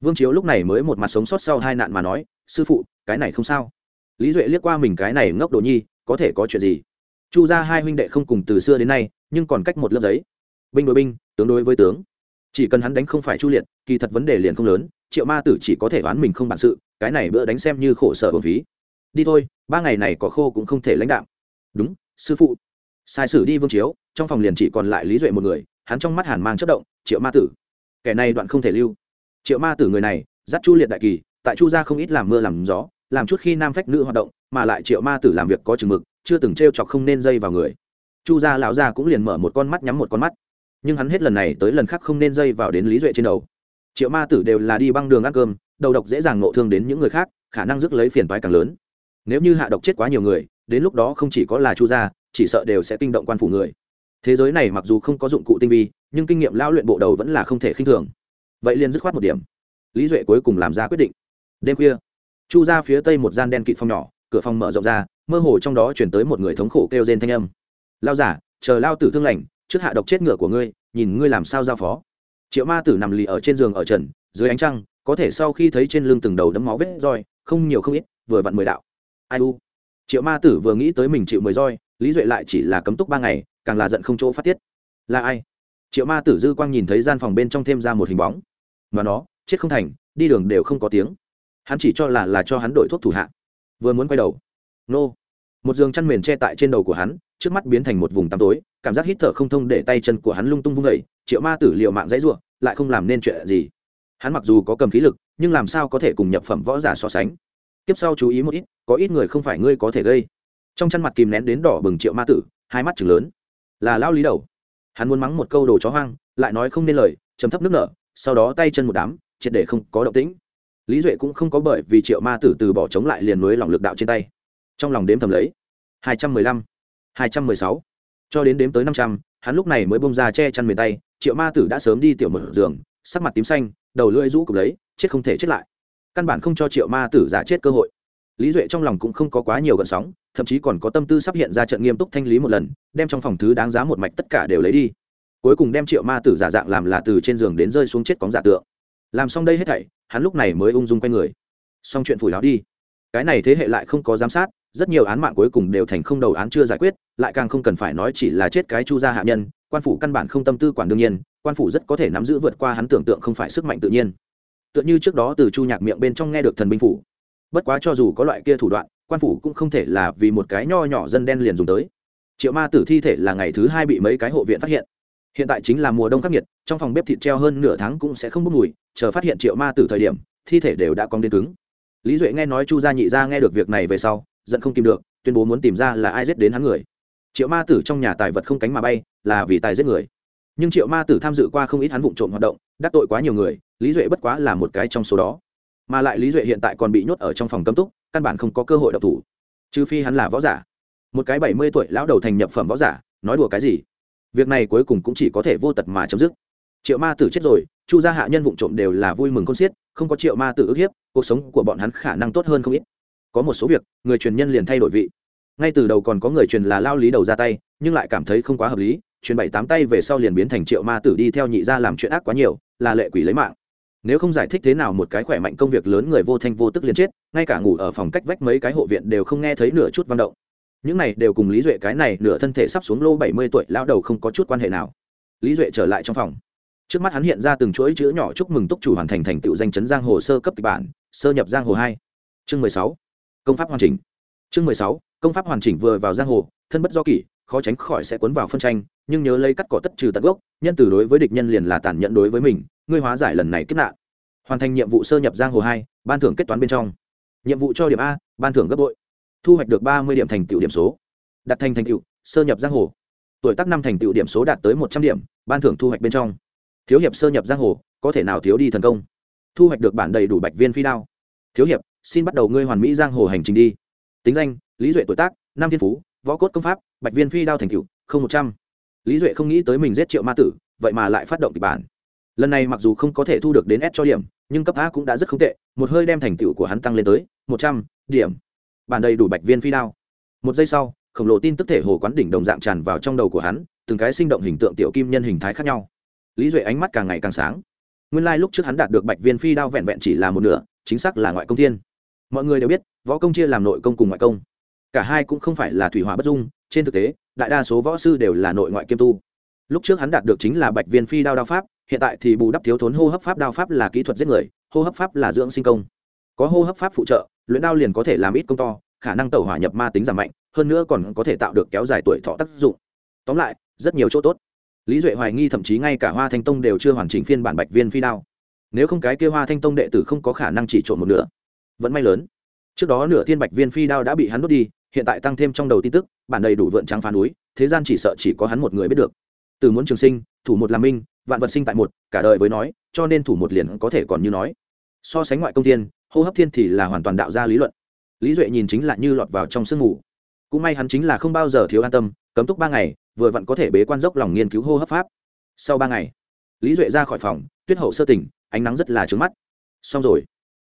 vương chiếu lúc này mới một mặt sống sót sau hai nạn mà nói sư phụ cái này không sao lý duệ liếc qua mình cái này ngốc đồ nhi có thể có chuyện gì chu ra hai huynh đệ không cùng từ xưa đến nay nhưng còn cách một lớp giấy binh đối binh tướng đối với tướng chỉ cần hắn đánh không phải chu liệt kỳ thật vấn đề liền không lớn triệu ma tử chỉ có thể đoán mình không bản sự cái này bữa đánh xem như khổ sở bổng phí đi thôi ba ngày này có khô cũng không thể lãnh đạo đúng sư phụ. Sai sử đi vương chiếu, trong phòng liền chỉ còn lại lý duệ một người, hắn trong mắt hàn mang chất động, triệu ma tử. Kẻ này đoạn không thể lưu. Triệu ma tử người này, dắt chu liệt đại kỳ, tại chu gia không ít làm mưa làm gió, làm chút khi nam phách nữ hoạt động, mà lại triệu ma tử làm việc có chừng mực, chưa từng t r e o chọc không nên dây vào người. Chu gia lão gia cũng liền mở một con mắt nhắm một con mắt. Nhưng hắn hết lần này tới lần khác không nên dây vào đến lý duệ trên đầu. Triệu ma tử đều là đi băng đường ăn cơm, đầu độc dễ dàng nộ thương đến những người khác, khả năng rước lấy phiền toái càng lớn. Nếu như hạ độc chết quá nhiều người đến lúc đó không chỉ có là chu gia, chỉ sợ đều sẽ kinh động quan phủ người. Thế giới này mặc dù không có dụng cụ tinh vi, nhưng kinh nghiệm lao luyện bộ đầu vẫn là không thể khinh thường. Vậy liền dứt khoát một điểm. Lý duệ cuối cùng làm ra quyết định. Đêm khuya, chu ra phía tây một gian đen kịt phòng nhỏ, cửa phòng mở rộng ra, mơ hồ trong đó chuyển tới một người thống khổ kêu rên thanh âm. Lao giả, chờ lao tử thương lành, trước hạ độc chết ngựa của ngươi, nhìn ngươi làm sao giao phó. Triệu ma tử nằm lì ở trên giường ở trần, dưới ánh trăng, có thể sau khi thấy trên lưng từng đầu đấm máu vết roi, không nhiều không ít, vừa vặn mười đạo. Ai u? Triệu ma tử vừa nghĩ tới mình chịu mười roi, lý duệ lại chỉ là cấm túc ba ngày, càng là giận không chỗ phát tiết. Là ai? Triệu ma tử dư quang nhìn thấy gian phòng bên trong thêm ra một hình bóng. Mà nó, chết không thành, đi đường đều không có tiếng. Hắn chỉ cho là là cho hắn đổi thuốc thủ hạ. Vừa muốn quay đầu. Nô. Một giường chăn mền che tại trên đầu của hắn, trước mắt biến thành một vùng tăm tối, cảm giác hít thở không thông để tay chân của hắn lung tung vung vẩy triệu ma tử liệu mạng dãy ruộng lại không làm nên chuyện gì. Hắn mặc dù có cầm khí lực, nhưng làm sao có thể cùng nhập phẩm võ giả so sánh? Tiếp sau chú ý một ít, có ít người không phải ngươi có thể gây. Trong chăn mặt kìm nén đến đỏ bừng triệu ma tử, hai mắt chừng lớn. Là lao lý đầu. Hắn muốn mắng một câu đồ chó hoang, lại nói không nên lời, chấm thấp nước nở, sau đó tay chân một đám, triệt để không có động tĩnh. Lý duệ cũng không có bởi vì triệu ma tử từ bỏ chống lại liền nối lòng lực đạo trên tay. Trong lòng đếm thầm lấy, hai trăm mười lăm, hai trăm mười sáu, cho đến đếm tới năm trăm, hắn lúc này mới bông ra che chăn miền tay, triệu ma tử đã sớm đi tiểu mở giường, sắc mặt tím xanh, đầu lưỡi rũ cục lấy, chết không thể chết lại căn bản không cho triệu ma tử giả chết cơ hội. Lý duệ trong lòng cũng không có quá nhiều gợn sóng, thậm chí còn có tâm tư sắp hiện ra trận nghiêm túc thanh lý một lần, đem trong phòng thứ đáng giá một mạch tất cả đều lấy đi. Cuối cùng đem triệu ma tử giả dạng làm là từ trên giường đến rơi xuống chết cóng giả tượng. Làm xong đây hết thảy, hắn lúc này mới ung dung quay người. Xong chuyện phủi láo đi. Cái này thế hệ lại không có giám sát, rất nhiều án mạng cuối cùng đều thành không đầu án chưa giải quyết, lại càng không cần phải nói chỉ là chết cái chu gia hạ nhân, quan phủ căn bản không tâm tư quản đương nhiên, quan phủ rất có thể nắm giữ vượt qua hắn tưởng tượng không phải sức mạnh tự nhiên tựa như trước đó từ chu nhạc miệng bên trong nghe được thần binh phủ. Bất quá cho dù có loại kia thủ đoạn, quan phủ cũng không thể là vì một cái nho nhỏ dân đen liền dùng tới. Triệu ma tử thi thể là ngày thứ hai bị mấy cái hộ viện phát hiện. Hiện tại chính là mùa đông khắc nghiệt, trong phòng bếp thịt treo hơn nửa tháng cũng sẽ không bốc mùi, chờ phát hiện triệu ma tử thời điểm, thi thể đều đã cong đến cứng. Lý duệ nghe nói chu gia nhị gia nghe được việc này về sau, giận không tìm được, tuyên bố muốn tìm ra là ai giết đến hắn người. Triệu ma tử trong nhà tài vật không cánh mà bay, là vì tài giết người. Nhưng triệu ma tử tham dự qua không ít hắn vụ trộm hoạt động, đắc tội quá nhiều người lý duệ bất quá là một cái trong số đó. Mà lại lý duệ hiện tại còn bị nhốt ở trong phòng cấm túc, căn bản không có cơ hội độc thủ. Trừ phi hắn là võ giả. Một cái bảy mươi tuổi lão đầu thành nhập phẩm võ giả, nói đùa cái gì? Việc này cuối cùng cũng chỉ có thể vô tật mà chấm dứt. Triệu ma tử chết rồi, chu gia hạ nhân vụ trộm đều là vui mừng con xiết, không có triệu ma tử ức hiếp, cuộc sống của bọn hắn khả năng tốt hơn không ít. Có một số việc, người truyền nhân liền thay đổi vị. Ngay từ đầu còn có người truyền là lao lý đầu ra tay, nhưng lại cảm thấy không quá hợp lý, truyền bảy tám tay về sau liền biến thành triệu ma tử đi theo nhị gia làm chuyện ác quá nhiều, là lệ quỷ lấy mạng nếu không giải thích thế nào một cái khỏe mạnh công việc lớn người vô thanh vô tức liền chết, ngay cả ngủ ở phòng cách vách mấy cái hộ viện đều không nghe thấy nửa chút văn động. Những này đều cùng lý duệ cái này nửa thân thể sắp xuống lô bảy mươi tuổi lão đầu không có chút quan hệ nào. Lý duệ trở lại trong phòng. Trước mắt hắn hiện ra từng chuỗi chữ nhỏ chúc mừng túc chủ hoàn thành thành tựu danh chấn giang hồ sơ cấp kịch bản, sơ nhập giang hồ hai. Chương mười sáu. Công pháp hoàn chỉnh. Chương mười sáu. Công pháp hoàn chỉnh vừa vào giang hồ, thân bất do kỷ, khó tránh khỏi sẽ cuốn vào phân tranh, nhưng nhớ lấy cắt cỏ tất trừ tận gốc, nhân từ đối với địch nhân liền là tàn nhẫn đối với mình ngươi hóa giải lần này kết nạn. Hoàn thành nhiệm vụ sơ nhập giang hồ hai, ban thưởng kết toán bên trong. Nhiệm vụ cho điểm a, ban thưởng gấp bội. Thu hoạch được ba mươi điểm thành tựu điểm số. Đặt thành thành tựu, sơ nhập giang hồ. Tuổi tác năm thành tựu điểm số đạt tới một trăm điểm, ban thưởng thu hoạch bên trong. Thiếu hiệp sơ nhập giang hồ, có thể nào thiếu đi thần công? Thu hoạch được bản đầy đủ bạch viên phi đao. Thiếu hiệp, xin bắt đầu ngươi hoàn mỹ giang hồ hành trình đi. Tính danh, lý duệ tuổi tác, năm thiên phú, võ cốt công pháp, bạch viên phi đao thành cựu không một trăm. Lý duệ không nghĩ tới mình giết triệu ma tử, vậy mà lại phát động kịch bản lần này mặc dù không có thể thu được đến s cho điểm, nhưng cấp a cũng đã rất không tệ, một hơi đem thành tựu của hắn tăng lên tới một trăm điểm. Bản đầy đủ bạch viên phi đao. Một giây sau, khổng lồ tin tức thể hồ quán đỉnh đồng dạng tràn vào trong đầu của hắn, từng cái sinh động hình tượng tiểu kim nhân hình thái khác nhau. Lý duệ ánh mắt càng ngày càng sáng. Nguyên lai、like、lúc trước hắn đạt được bạch viên phi đao vẹn vẹn chỉ là một nửa, chính xác là ngoại công thiên. Mọi người đều biết, võ công chia làm nội công cùng ngoại công. Cả hai cũng không phải là thủy hỏa bất dung, trên thực tế, đại đa số võ sư đều là nội ngoại kiêm tu. Lúc trước hắn đạt được chính là bạch viên phi đao đao pháp hiện tại thì bù đắp thiếu thốn hô hấp pháp đao pháp là kỹ thuật giết người, hô hấp pháp là dưỡng sinh công. Có hô hấp pháp phụ trợ, luyện đao liền có thể làm ít công to, khả năng tẩu hỏa nhập ma tính giảm mạnh, hơn nữa còn có thể tạo được kéo dài tuổi thọ tác dụng. Tóm lại, rất nhiều chỗ tốt. Lý duệ hoài nghi thậm chí ngay cả hoa thanh tông đều chưa hoàn chỉnh phiên bản bạch viên phi đao. Nếu không cái kia hoa thanh tông đệ tử không có khả năng chỉ trộn một nửa. Vẫn may lớn. Trước đó nửa thiên bạch viên phi đao đã bị hắn đốt đi, hiện tại tăng thêm trong đầu tin tức, bản đầy đủ vượn trắng phá núi, thế gian chỉ sợ chỉ có hắn một người biết được. Từ muốn trường sinh, thủ một làm minh vạn vật sinh tại một, cả đời với nói, cho nên thủ một liền có thể còn như nói. So sánh ngoại công tiên, hô hấp thiên thì là hoàn toàn đạo ra lý luận. Lý duệ nhìn chính là như lọt vào trong sương ngủ. cũng may hắn chính là không bao giờ thiếu an tâm, cấm túc ba ngày, vừa vặn có thể bế quan dốc lòng nghiên cứu hô hấp pháp. Sau ba ngày, lý duệ ra khỏi phòng, tuyết hậu sơ tỉnh, ánh nắng rất là trứng mắt. Xong rồi.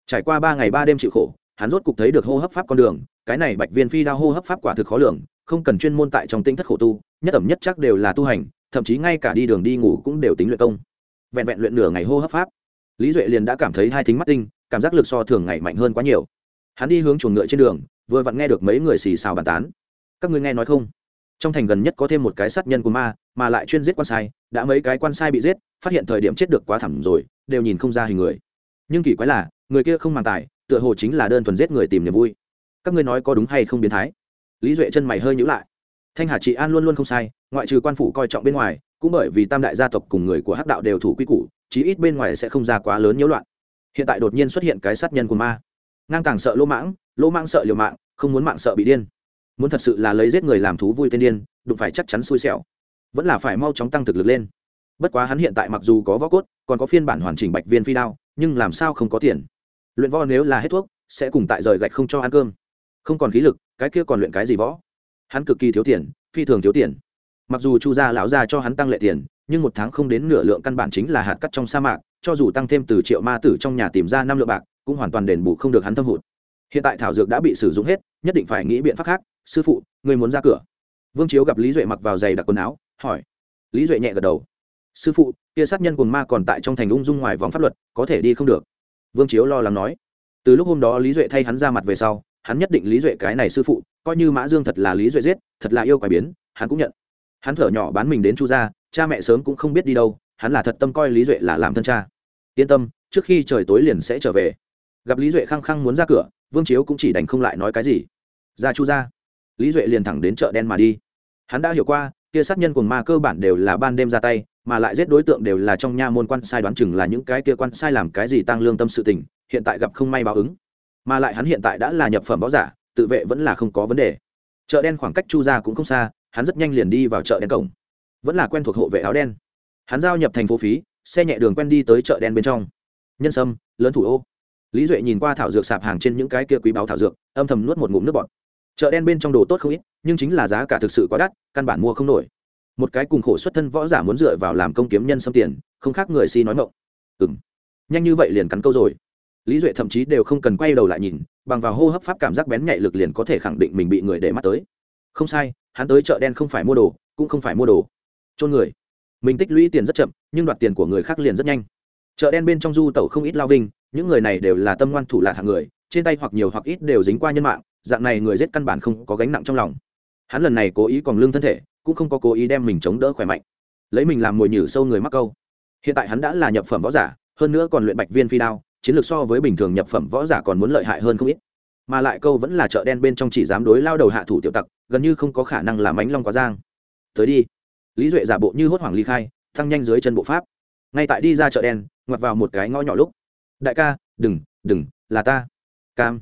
Trải qua ba ngày ba đêm chịu khổ, hắn rốt cục thấy được hô hấp pháp con đường, cái này bạch viên phi đao hô hấp pháp quả thực khó lường, không cần chuyên môn tại trong tinh thất khổ tu, nhất ẩm nhất chắc đều là tu hành thậm chí ngay cả đi đường đi ngủ cũng đều tính luyện công. Vẹn vẹn luyện nửa ngày hô hấp pháp, lý duệ liền đã cảm thấy hai thính mắt tinh, cảm giác lực so thường ngày mạnh hơn quá nhiều. Hắn đi hướng chuồng ngựa trên đường, vừa vặn nghe được mấy người xì xào bàn tán. Các ngươi nghe nói không? Trong thành gần nhất có thêm một cái sát nhân của ma, mà lại chuyên giết quan sai, đã mấy cái quan sai bị giết, phát hiện thời điểm chết được quá thẳm rồi, đều nhìn không ra hình người. Nhưng kỳ quái là, người kia không màng tài tựa hồ chính là đơn thuần giết người tìm niềm vui. Các ngươi nói có đúng hay không biến thái? Lý duệ chân mày hơi nhữ lại thanh hà trị an luôn luôn không sai, ngoại trừ quan phủ coi trọng bên ngoài, cũng bởi vì tam đại gia tộc cùng người của hắc đạo đều thủ quy củ, chí ít bên ngoài sẽ không ra quá lớn nhiễu loạn. Hiện tại đột nhiên xuất hiện cái sát nhân của ma. Ngang tàng sợ lỗ mãng lỗ mãng sợ liều mạng, không muốn mạng sợ bị điên. Muốn thật sự là lấy giết người làm thú vui tên điên, đụng phải chắc chắn xui xẻo. Vẫn là phải mau chóng tăng thực lực lên. Bất quá hắn hiện tại mặc dù có võ cốt, còn có phiên bản hoàn chỉnh bạch viên phi đao, nhưng làm sao không có tiền? Luyện võ nếu là hết thuốc, sẽ cùng tại rời gạch không cho ăn cơm. Không còn khí lực, cái kia còn luyện cái gì võ? Hắn cực kỳ thiếu tiền, phi thường thiếu tiền. Mặc dù chu gia lão gia cho hắn tăng lệ tiền, nhưng một tháng không đến nửa lượng căn bản chính là hạt cắt trong sa mạc, cho dù tăng thêm từ triệu ma tử trong nhà tìm ra năm lượng bạc, cũng hoàn toàn đền bù không được hắn thâm hụt. Hiện tại thảo dược đã bị sử dụng hết, nhất định phải nghĩ biện pháp khác. Sư phụ, người muốn ra cửa. Vương chiếu gặp lý duệ mặc vào giày đặc quần áo, hỏi. Lý duệ nhẹ gật đầu. Sư phụ, kia sát nhân cùng ma còn tại trong thành ung dung ngoài vòng pháp luật, có thể đi không được. Vương chiếu lo lắng nói. Từ lúc hôm đó lý duệ thay hắn ra mặt về sau hắn nhất định lý duệ cái này sư phụ, coi như mã dương thật là lý duệ giết, thật là yêu quái biến, hắn cũng nhận. Hắn thở nhỏ bán mình đến chu gia, cha mẹ sớm cũng không biết đi đâu, hắn là thật tâm coi lý duệ là làm thân cha. Yên tâm, trước khi trời tối liền sẽ trở về. Gặp lý duệ khăng khăng muốn ra cửa, vương chiếu cũng chỉ đành không lại nói cái gì. Ra chu ra lý duệ liền thẳng đến chợ đen mà đi. Hắn đã hiểu qua, kia sát nhân cùng ma cơ bản đều là ban đêm ra tay, mà lại giết đối tượng đều là trong nha môn quan sai đoán chừng là những cái kia quan sai làm cái gì tăng lương tâm sự tình, hiện tại gặp không may báo ứng mà lại hắn hiện tại đã là nhập phẩm võ giả, tự vệ vẫn là không có vấn đề. Chợ đen khoảng cách chu ra cũng không xa, hắn rất nhanh liền đi vào chợ đen cổng. Vẫn là quen thuộc hộ vệ áo đen. Hắn giao nhập thành phố phí, xe nhẹ đường quen đi tới chợ đen bên trong. Nhân sâm, lớn thủ ô. Lý duệ nhìn qua thảo dược sạp hàng trên những cái kia quý báo thảo dược, âm thầm nuốt một ngụm nước bọt. Chợ đen bên trong đồ tốt không ít, nhưng chính là giá cả thực sự quá đắt, căn bản mua không nổi. Một cái cùng khổ xuất thân võ giả muốn dựa vào làm công kiếm nhân sâm tiền, không khác người si nói mộng. Ừ m nhanh như vậy liền cắn câu rồi lý duệ thậm chí đều không cần quay đầu lại nhìn, bằng vào hô hấp pháp cảm giác bén nhạy lực liền có thể khẳng định mình bị người để mắt tới. Không sai, hắn tới chợ đen không phải mua đồ, cũng không phải mua đồ. Trôn người. Mình tích lũy tiền rất chậm, nhưng đoạt tiền của người khác liền rất nhanh. Chợ đen bên trong du tẩu không ít lao vinh, những người này đều là tâm ngoan thủ lạc hạng người, trên tay hoặc nhiều hoặc ít đều dính qua nhân mạng, dạng này người giết căn bản không có gánh nặng trong lòng. Hắn lần này cố ý còn lương thân thể, cũng không có cố ý đem mình chống đỡ khỏe mạnh. Lấy mình làm mồi nhử sâu người mắc câu. Hiện tại hắn đã là nhập phẩm võ giả, hơn nữa còn luyện bạch viên phi đao chiến lược so với bình thường nhập phẩm võ giả còn muốn lợi hại hơn không ít. Mà lại câu vẫn là chợ đen bên trong chỉ dám đối lao đầu hạ thủ tiểu tặc, gần như không có khả năng làm ánh long quá giang. Tới đi. Lý duệ giả bộ như hốt hoảng ly khai tăng nhanh dưới chân bộ pháp. Ngay tại đi ra chợ đen, ngoặt vào một cái ngõ nhỏ lúc. Đại ca, đừng đừng, là ta. Cam.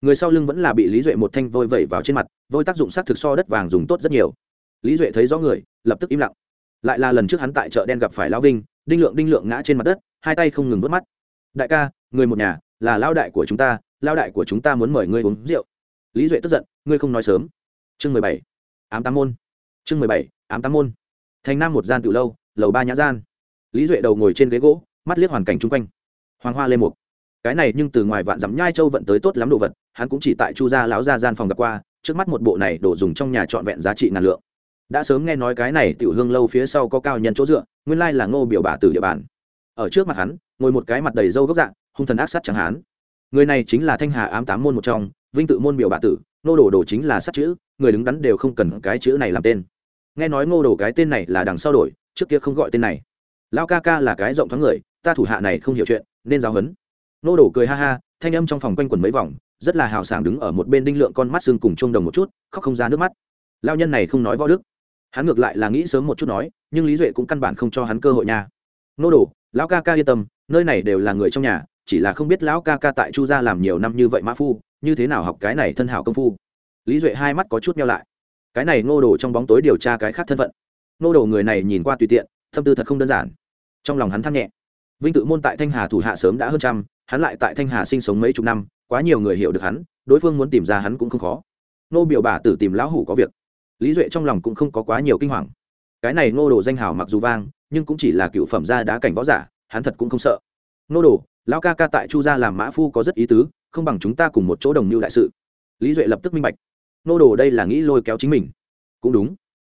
Người sau lưng vẫn là bị lý duệ một thanh vôi vẩy vào trên mặt, vôi tác dụng s á t thực so đất vàng dùng tốt rất nhiều. Lý duệ thấy rõ người, lập tức im lặng. Lại là lần trước hắn tại chợ đen gặp phải lao vinh, đinh lượng đinh lượng ngã trên mặt đất, hai tay không ngừng vớt mắt đại ca, người một nhà, là lao đại của chúng ta lao đại của chúng ta muốn mời ngươi uống rượu. Lý duệ tức giận, ngươi không nói sớm. Chương mười bảy, ám tám môn. Chương mười bảy, ám tám môn. Thành nam một gian từ lâu, lầu ba nhã gian. Lý duệ đầu ngồi trên ghế gỗ, mắt liếc hoàn cảnh chung quanh. Hoàng hoa lê mục. Cái này nhưng từ ngoài vạn dắm nhai châu vận tới tốt lắm đồ vật, hắn cũng chỉ tại chu gia lão gia gian phòng gặp qua, trước mắt một bộ này đổ dùng trong nhà trọn vẹn giá trị ngàn lượng. Đã sớm nghe nói cái này tiểu hương lâu phía sau có cao nhân chỗ dựa, nguyên lai là ngô biểu bà từ địa bàn ở trước mặt hắn, ngồi một cái mặt đầy râu gốc dạng, hung thần ác sát chẳng hán. Người này chính là thanh hà ám tám môn một trong, vinh tự môn biểu bạ tử nô đồ đồ chính là sát chữ, người đứng đắn đều không cần cái chữ này làm tên. Nghe nói ngô đồ cái tên này là đằng sau đổi, trước kia không gọi tên này. Lao ca ca là cái rộng thoáng người, ta thủ hạ này không hiểu chuyện, nên giáo huấn. Nô đồ cười ha ha, thanh âm trong phòng quanh quẩn mấy vòng, rất là hào sảng đứng ở một bên đinh lượng con mắt xương cùng chuông đồng một chút, khóc không ra nước mắt. Lao nhân này không nói võ đức. Hắn ngược lại là nghĩ sớm một chút nói, nhưng lý duệ cũng căn bản không cho hắn cơ hội nha. Nô đồ lão ca ca yên tâm, nơi này đều là người trong nhà, chỉ là không biết lão ca ca tại chu gia làm nhiều năm như vậy mã phu, như thế nào học cái này thân hảo công phu. Lý duệ hai mắt có chút nhau lại. Cái này ngô đồ trong bóng tối điều tra cái khác thân phận. Ngô đồ người này nhìn qua tùy tiện, tâm tư thật không đơn giản. Trong lòng hắn thăng nhẹ. Vinh tự môn tại thanh hà thủ hạ sớm đã hơn trăm, hắn lại tại thanh hà sinh sống mấy chục năm, quá nhiều người hiểu được hắn, đối phương muốn tìm ra hắn cũng không khó. Nô biểu bà tử tìm lão hủ có việc. Lý duệ trong lòng cũng không có quá nhiều kinh hoàng. Cái này ngô đồ danh hào mặc dù vang nhưng cũng chỉ là cựu phẩm gia đá cảnh võ giả, hắn thật cũng không sợ. Nô đồ, lão ca ca tại chu gia làm mã phu có rất ý tứ, không bằng chúng ta cùng một chỗ đồng mưu đại sự. Lý duệ lập tức minh bạch. Nô đồ đây là nghĩ lôi kéo chính mình. Cũng đúng.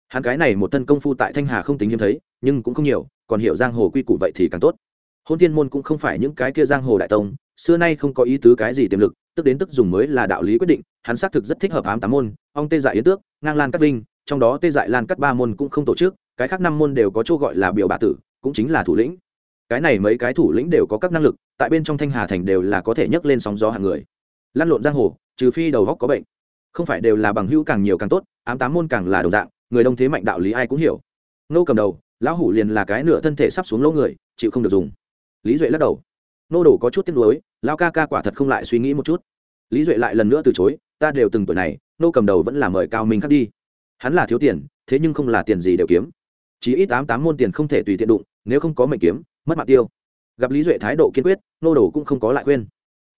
Hắn cái này một thân công phu tại thanh hà không tính hiếm thấy, nhưng cũng không nhiều, còn hiểu giang hồ quy củ vậy thì càng tốt. Hôn thiên môn cũng không phải những cái kia giang hồ đại tông, xưa nay không có ý tứ cái gì tiềm lực, tức đến tức dùng mới là đạo lý quyết định, hắn xác thực rất thích hợp ám tám môn ông tê dại yến tước, ngang lan cắt vinh, trong đó tê dại lan cắt ba môn cũng không tổ chức cái khác năm môn đều có chỗ gọi là biểu bà tử, cũng chính là thủ lĩnh. Cái này mấy cái thủ lĩnh đều có các năng lực, tại bên trong thanh hà thành đều là có thể nhấc lên sóng gió hàng người. Lăn lộn giang hồ, trừ phi đầu góc có bệnh. Không phải đều là bằng hữu càng nhiều càng tốt, ám tám môn càng là đồng dạng, người đông thế mạnh đạo lý ai cũng hiểu. Nô cầm đầu, lão hủ liền là cái nửa thân thể sắp xuống lỗ người, chịu không được dùng. Lý duệ lắc đầu. Nô đổ có chút tiếc nuối, lão ca ca quả thật không lại suy nghĩ một chút. Lý duệ lại lần nữa từ chối, ta đều từng tuổi này, nô cầm đầu vẫn là mời cao minh khắc đi. Hắn là thiếu tiền, thế nhưng không là tiền gì đều kiếm chỉ ít tám tám môn tiền không thể tùy tiện đụng, nếu không có mệnh kiếm, mất mạng tiêu. Gặp lý duệ thái độ kiên quyết, nô đồ cũng không có lại khuyên.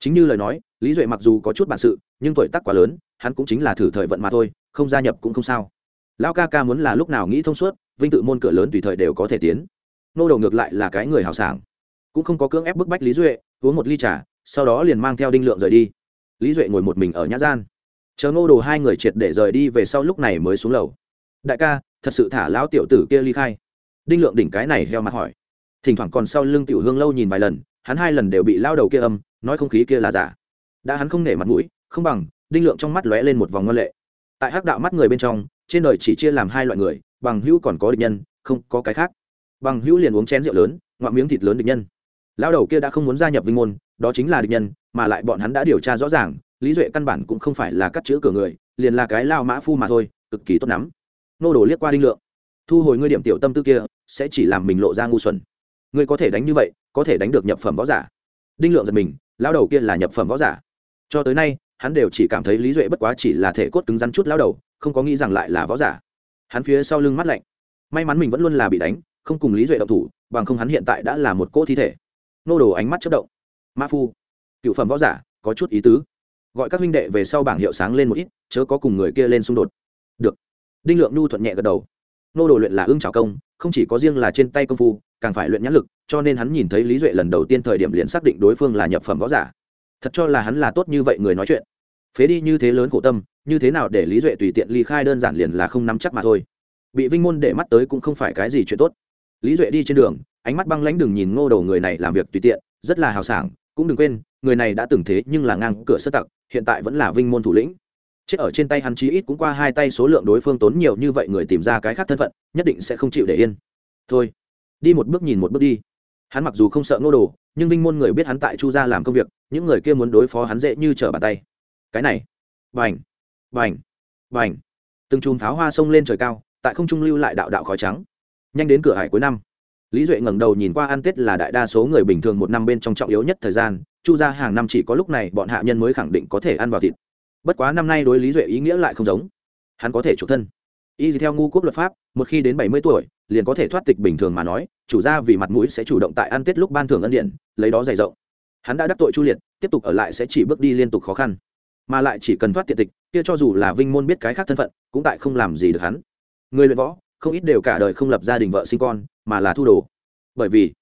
Chính như lời nói, lý duệ mặc dù có chút bản sự, nhưng tuổi tác quá lớn, hắn cũng chính là thử thời vận mà thôi, không gia nhập cũng không sao. Lão ca ca muốn là lúc nào nghĩ thông suốt, vinh tự môn cửa lớn tùy thời đều có thể tiến. Nô đầu ngược lại là cái người hào sảng. Cũng không có cưỡng ép bức bách lý duệ, uống một ly trà, sau đó liền mang theo đinh lượng rời đi. Lý duệ ngồi một mình ở nhã gian. Chờ nô đồ hai người triệt để rời đi về sau lúc này mới xuống lầu. Đại ca thật sự thả lão tiểu tử kia ly khai. Đinh lượng đỉnh cái này heo mặt hỏi. Thỉnh thoảng còn sau lưng tiểu hương lâu nhìn vài lần, hắn hai lần đều bị lao đầu kia âm, nói không khí kia là giả. Đã hắn không nể mặt mũi, không bằng, đinh lượng trong mắt lóe lên một vòng ngân lệ. Tại hắc đạo mắt người bên trong, trên đời chỉ chia làm hai loại người, bằng hữu còn có địch nhân, không có cái khác. Bằng hữu liền uống chén rượu lớn, ngoạm miếng thịt lớn địch nhân. Lao đầu kia đã không muốn gia nhập vinh môn, đó chính là địch nhân, mà lại bọn hắn đã điều tra rõ ràng, lý duệ căn bản cũng không phải là cắt chữ cửa người, liền là cái lao mã phu mà thôi, cực kỳ tốt lắm nô đồ liếc qua đinh lượng. Thu hồi ngươi điểm tiểu tâm tư kia, sẽ chỉ làm mình lộ ra ngu xuẩn. Ngươi có thể đánh như vậy, có thể đánh được nhập phẩm võ giả. Đinh lượng giật mình lao đầu kia là nhập phẩm võ giả. Cho tới nay, hắn đều chỉ cảm thấy lý duệ bất quá chỉ là thể cốt cứng rắn chút lao đầu, không có nghĩ rằng lại là võ giả. Hắn phía sau lưng mắt lạnh. May mắn mình vẫn luôn là bị đánh, không cùng lý duệ động thủ, bằng không hắn hiện tại đã là một cỗ thi thể. Nô đồ ánh mắt chất động. Ma phu, cựu phẩm võ giả, có chút ý tứ. Gọi các huynh đệ về sau bảng hiệu sáng lên một ít, chớ có cùng người kia lên xung đột. Được đinh lượng nhu thuận nhẹ gật đầu. Nô đồ luyện là ương trào công, không chỉ có riêng là trên tay công phu, càng phải luyện nhãn lực, cho nên hắn nhìn thấy lý duệ lần đầu tiên thời điểm liền xác định đối phương là nhập phẩm võ giả. Thật cho là hắn là tốt như vậy người nói chuyện. Phế đi như thế lớn khổ tâm, như thế nào để lý duệ tùy tiện ly khai đơn giản liền là không nắm chắc mà thôi. Bị vinh môn để mắt tới cũng không phải cái gì chuyện tốt. Lý duệ đi trên đường, ánh mắt băng lãnh đừng nhìn ngô đầu người này làm việc tùy tiện, rất là hào sảng, cũng đừng quên, người này đã từng thế nhưng là ngang cửa sơ tặc, hiện tại vẫn là vinh môn thủ lĩnh chết ở trên tay hắn chí ít cũng qua hai tay số lượng đối phương tốn nhiều như vậy người tìm ra cái khác thân phận, nhất định sẽ không chịu để yên. Thôi, đi một bước nhìn một bước đi. Hắn mặc dù không sợ ngô đồ, nhưng vinh môn người biết hắn tại chu gia làm công việc, những người kia muốn đối phó hắn dễ như trở bàn tay. Cái này vành vành vành từng chùm pháo hoa sông lên trời cao, tại không trung lưu lại đạo đạo khói trắng. Nhanh đến cửa hải cuối năm. Lý duệ ngẩng đầu nhìn qua ăn tết là đại đa số người bình thường một năm bên trong trọng yếu nhất thời gian, chu ra hàng năm chỉ có lúc này bọn hạ nhân mới khẳng định có thể ăn vào thịt bất quá năm nay đối lý duệ ý nghĩa lại không giống. Hắn có thể chủ thân. Y theo ngu quốc luật pháp, một khi đến bảy mươi tuổi, liền có thể thoát tịch bình thường mà nói, chủ gia vì mặt mũi sẽ chủ động tại ăn tết lúc ban thưởng ân điện, lấy đó dày rộng. Hắn đã đắc tội chu liệt, tiếp tục ở lại sẽ chỉ bước đi liên tục khó khăn. Mà lại chỉ cần thoát tiện tịch, kia cho dù là vinh môn biết cái khác thân phận, cũng tại không làm gì được hắn. Người luyện võ, không ít đều cả đời không lập gia đình vợ sinh con, mà là thu đồ. Bởi vì,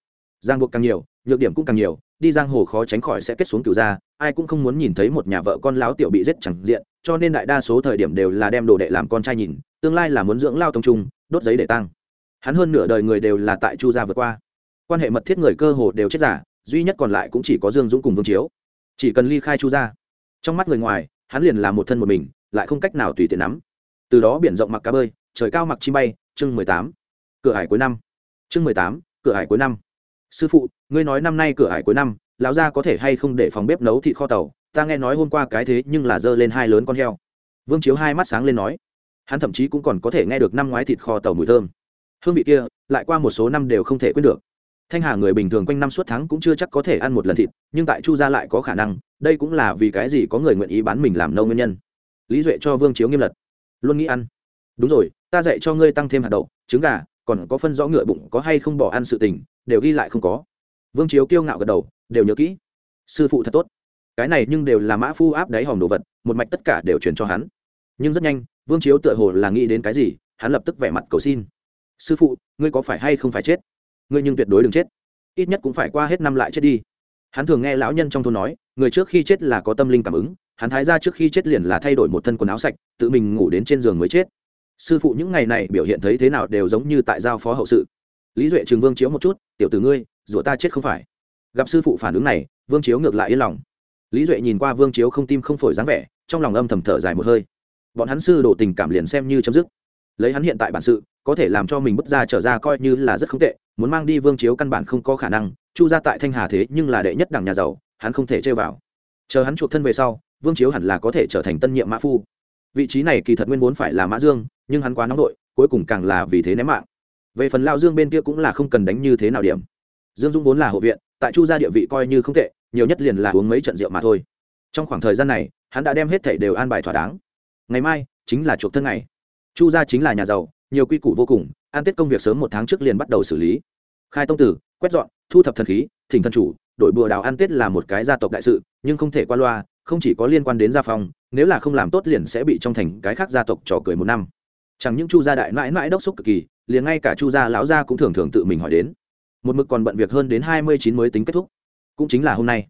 giang buộc càng nhiều, nhược điểm cũng càng nhiều đi giang hồ khó tránh khỏi sẽ kết xuống cửu gia ai cũng không muốn nhìn thấy một nhà vợ con láo tiểu bị giết chẳng diện cho nên đại đa số thời điểm đều là đem đồ đệ làm con trai nhìn tương lai là muốn dưỡng lao tông trung đốt giấy để tăng hắn hơn nửa đời người đều là tại chu gia vượt qua. Quan hệ mật thiết người cơ hồ đều chết giả duy nhất còn lại cũng chỉ có dương dũng cùng vương chiếu. Chỉ cần ly khai chu gia, trong mắt người ngoài hắn liền là một thân một mình lại không cách nào tùy tiện nắm. Từ đó biển rộng mặc cá bơi trời cao mặc chim bay chương mười tám cửa hải cuối năm. Chương mười tám cửa hải cuối năm sư phụ, ngươi nói năm nay cửa hải cuối năm, lão gia có thể hay không để phòng bếp nấu thịt kho tàu? Ta nghe nói hôm qua cái thế nhưng là dơ lên hai lớn con heo. Vương chiếu hai mắt sáng lên nói. Hắn thậm chí cũng còn có thể nghe được năm ngoái thịt kho tàu mùi thơm. Hương vị kia, lại qua một số năm đều không thể quên được. Thanh hà người bình thường quanh năm suốt tháng cũng chưa chắc có thể ăn một lần thịt, nhưng tại chu gia lại có khả năng, đây cũng là vì cái gì có người nguyện ý bán mình làm nâu nguyên nhân. Lý duệ cho vương chiếu nghiêm lật. Luôn nghĩ ăn. Đúng rồi, ta dạy cho ngươi tăng thêm hạt đậu, trứng gà, còn có phân rõ ngựa bụng có hay không bỏ ăn sự tình đều ghi lại không có. Vương chiếu kiêu ngạo gật đầu, đều nhớ kỹ. Sư phụ thật tốt. Cái này nhưng đều là mã phu áp đáy hòm đồ vật, một mạch tất cả đều chuyển cho hắn. Nhưng rất nhanh, vương chiếu tựa hồ là nghĩ đến cái gì, hắn lập tức vẻ mặt cầu xin. Sư phụ, ngươi có phải hay không phải chết? Ngươi nhưng tuyệt đối đừng chết. Ít nhất cũng phải qua hết năm lại chết đi. Hắn thường nghe lão nhân trong thôn nói, người trước khi chết là có tâm linh cảm ứng, hắn thái ra trước khi chết liền là thay đổi một thân quần áo sạch, tự mình ngủ đến trên giường mới chết. Sư phụ những ngày này biểu hiện thấy thế nào đều giống như tại giao phó hậu sự lý duệ trường vương chiếu một chút, tiểu tử ngươi, rủa ta chết không phải. Gặp sư phụ phản ứng này, vương chiếu ngược lại yên lòng. Lý duệ nhìn qua vương chiếu không tim không phổi dáng vẻ, trong lòng âm thầm thở dài một hơi. Bọn hắn sư đổ tình cảm liền xem như chấm dứt. Lấy hắn hiện tại bản sự, có thể làm cho mình bước ra trở ra coi như là rất không tệ, muốn mang đi vương chiếu căn bản không có khả năng, chu ra tại thanh hà thế nhưng là đệ nhất đảng nhà giàu, hắn không thể chơi vào. Chờ hắn chuộc thân về sau, vương chiếu hẳn là có thể trở thành tân nhiệm mã phu. Vị trí này kỳ thật nguyên vốn phải là mã dương, nhưng hắn quá nóng đội cuối cùng càng là vì thế ném mạng về phần lao dương bên kia cũng là không cần đánh như thế nào điểm. Dương dũng vốn là hộ viện, tại chu gia địa vị coi như không tệ, nhiều nhất liền là uống mấy trận rượu mà thôi. Trong khoảng thời gian này, hắn đã đem hết thảy đều an bài thỏa đáng. Ngày mai, chính là chuộc thân ngày. Chu gia chính là nhà giàu, nhiều quy củ vô cùng, an tết công việc sớm một tháng trước liền bắt đầu xử lý. Khai tông tử, quét dọn, thu thập thần khí, thỉnh thần chủ đội bùa đào an tết là một cái gia tộc đại sự, nhưng không thể qua loa, không chỉ có liên quan đến gia phong, nếu là không làm tốt liền sẽ bị trong thành cái khác gia tộc trò cười một năm. Chẳng những chu gia đại mãi mãi đốc xúc cực kỳ liền ngay cả chu gia lão gia cũng thường thường tự mình hỏi đến. Một mực còn bận việc hơn đến hai mươi chín mới tính kết thúc. Cũng chính là hôm nay.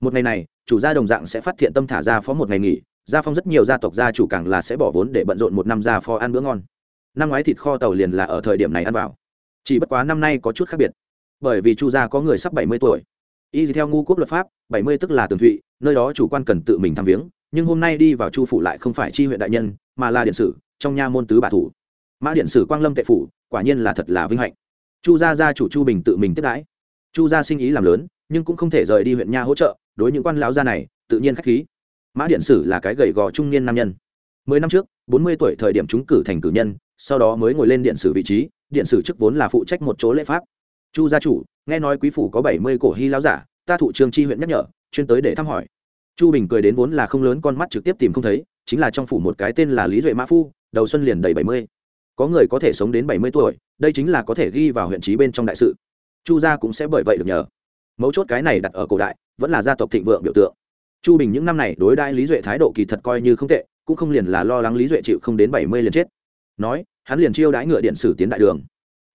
Một ngày này, chủ gia đồng dạng sẽ phát thiện tâm thả ra phó một ngày nghỉ, gia phong rất nhiều gia tộc gia chủ càng là sẽ bỏ vốn để bận rộn một năm gia phó ăn bữa ngon. Năm ngoái thịt kho tàu liền là ở thời điểm này ăn vào. Chỉ bất quá năm nay có chút khác biệt. Bởi vì chu gia có người sắp bảy mươi tuổi. Y theo ngu quốc luật pháp, bảy mươi tức là tường thụy, nơi đó chủ quan cần tự mình thăm viếng, nhưng hôm nay đi vào chu phủ lại không phải chi huyện đại nhân, mà là điện sử, trong nha môn tứ bà thủ. Mã điện sử quang lâm tệ phủ quả nhiên là thật là vinh hạnh. Chu gia gia chủ chu bình tự mình tiếp đãi. Chu gia sinh ý làm lớn, nhưng cũng không thể rời đi huyện nha hỗ trợ, đối những quan lão gia này, tự nhiên khách khí. Mã điện sử là cái gầy gò trung niên nam nhân. Mười năm trước, bốn mươi tuổi thời điểm chúng cử thành cử nhân, sau đó mới ngồi lên điện sử vị trí, điện sử chức vốn là phụ trách một chỗ lễ pháp. Chu gia chủ, nghe nói quý phủ có bảy mươi cổ hy lão giả, ta thụ trường chi huyện nhắc nhở, chuyên tới để thăm hỏi. Chu bình cười đến vốn là không lớn con mắt trực tiếp tìm không thấy, chính là trong phủ một cái tên là lý duệ mã phu, đầu xuân liền đầy bảy mươi có người có thể sống đến bảy mươi tuổi, đây chính là có thể ghi vào huyện trí bên trong đại sự. Chu gia cũng sẽ bởi vậy được nhờ. Mấu chốt cái này đặt ở cổ đại, vẫn là gia tộc thịnh vượng biểu tượng. Chu bình những năm này đối đãi lý duệ thái độ kỳ thật coi như không tệ, cũng không liền là lo lắng lý duệ chịu không đến bảy mươi liền chết. Nói, hắn liền chiêu đãi ngựa điện sử tiến đại đường.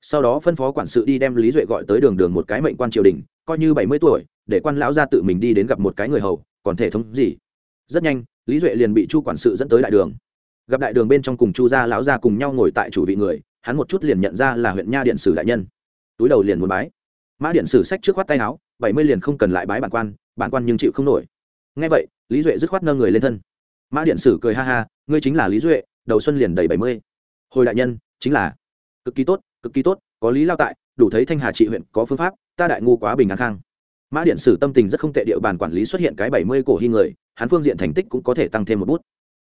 Sau đó phân phó quản sự đi đem lý duệ gọi tới đường đường một cái mệnh quan triều đình, coi như bảy mươi tuổi, để quan lão ra tự mình đi đến gặp một cái người hầu, còn thể thống gì? Rất nhanh, lý duệ liền bị chu quản sự dẫn tới đại đường gặp đại đường bên trong cùng chu gia lão gia cùng nhau ngồi tại chủ vị người, hắn một chút liền nhận ra là huyện nha điện sử đại nhân. Túi đầu liền muốn bái. Mã điện sử sách trước khoát tay áo, bảy mươi liền không cần lại bái bản quan bản quan nhưng chịu không nổi. Ngay vậy, lý duệ dứt khoát nâng người lên thân. Mã điện sử cười ha ha, ngươi chính là lý duệ, đầu xuân liền đầy bảy mươi. Hồi đại nhân, chính là. Cực kỳ tốt, cực kỳ tốt, có lý lao tại, đủ thấy thanh hà trị huyện có phương pháp, ta đại ngu quá bình an khang. Mã điện sử tâm tình rất không tệ, địa bàn quản lý xuất hiện cái bảy mươi cổ hy người, hắn phương diện thành tích cũng có thể tăng thêm một bút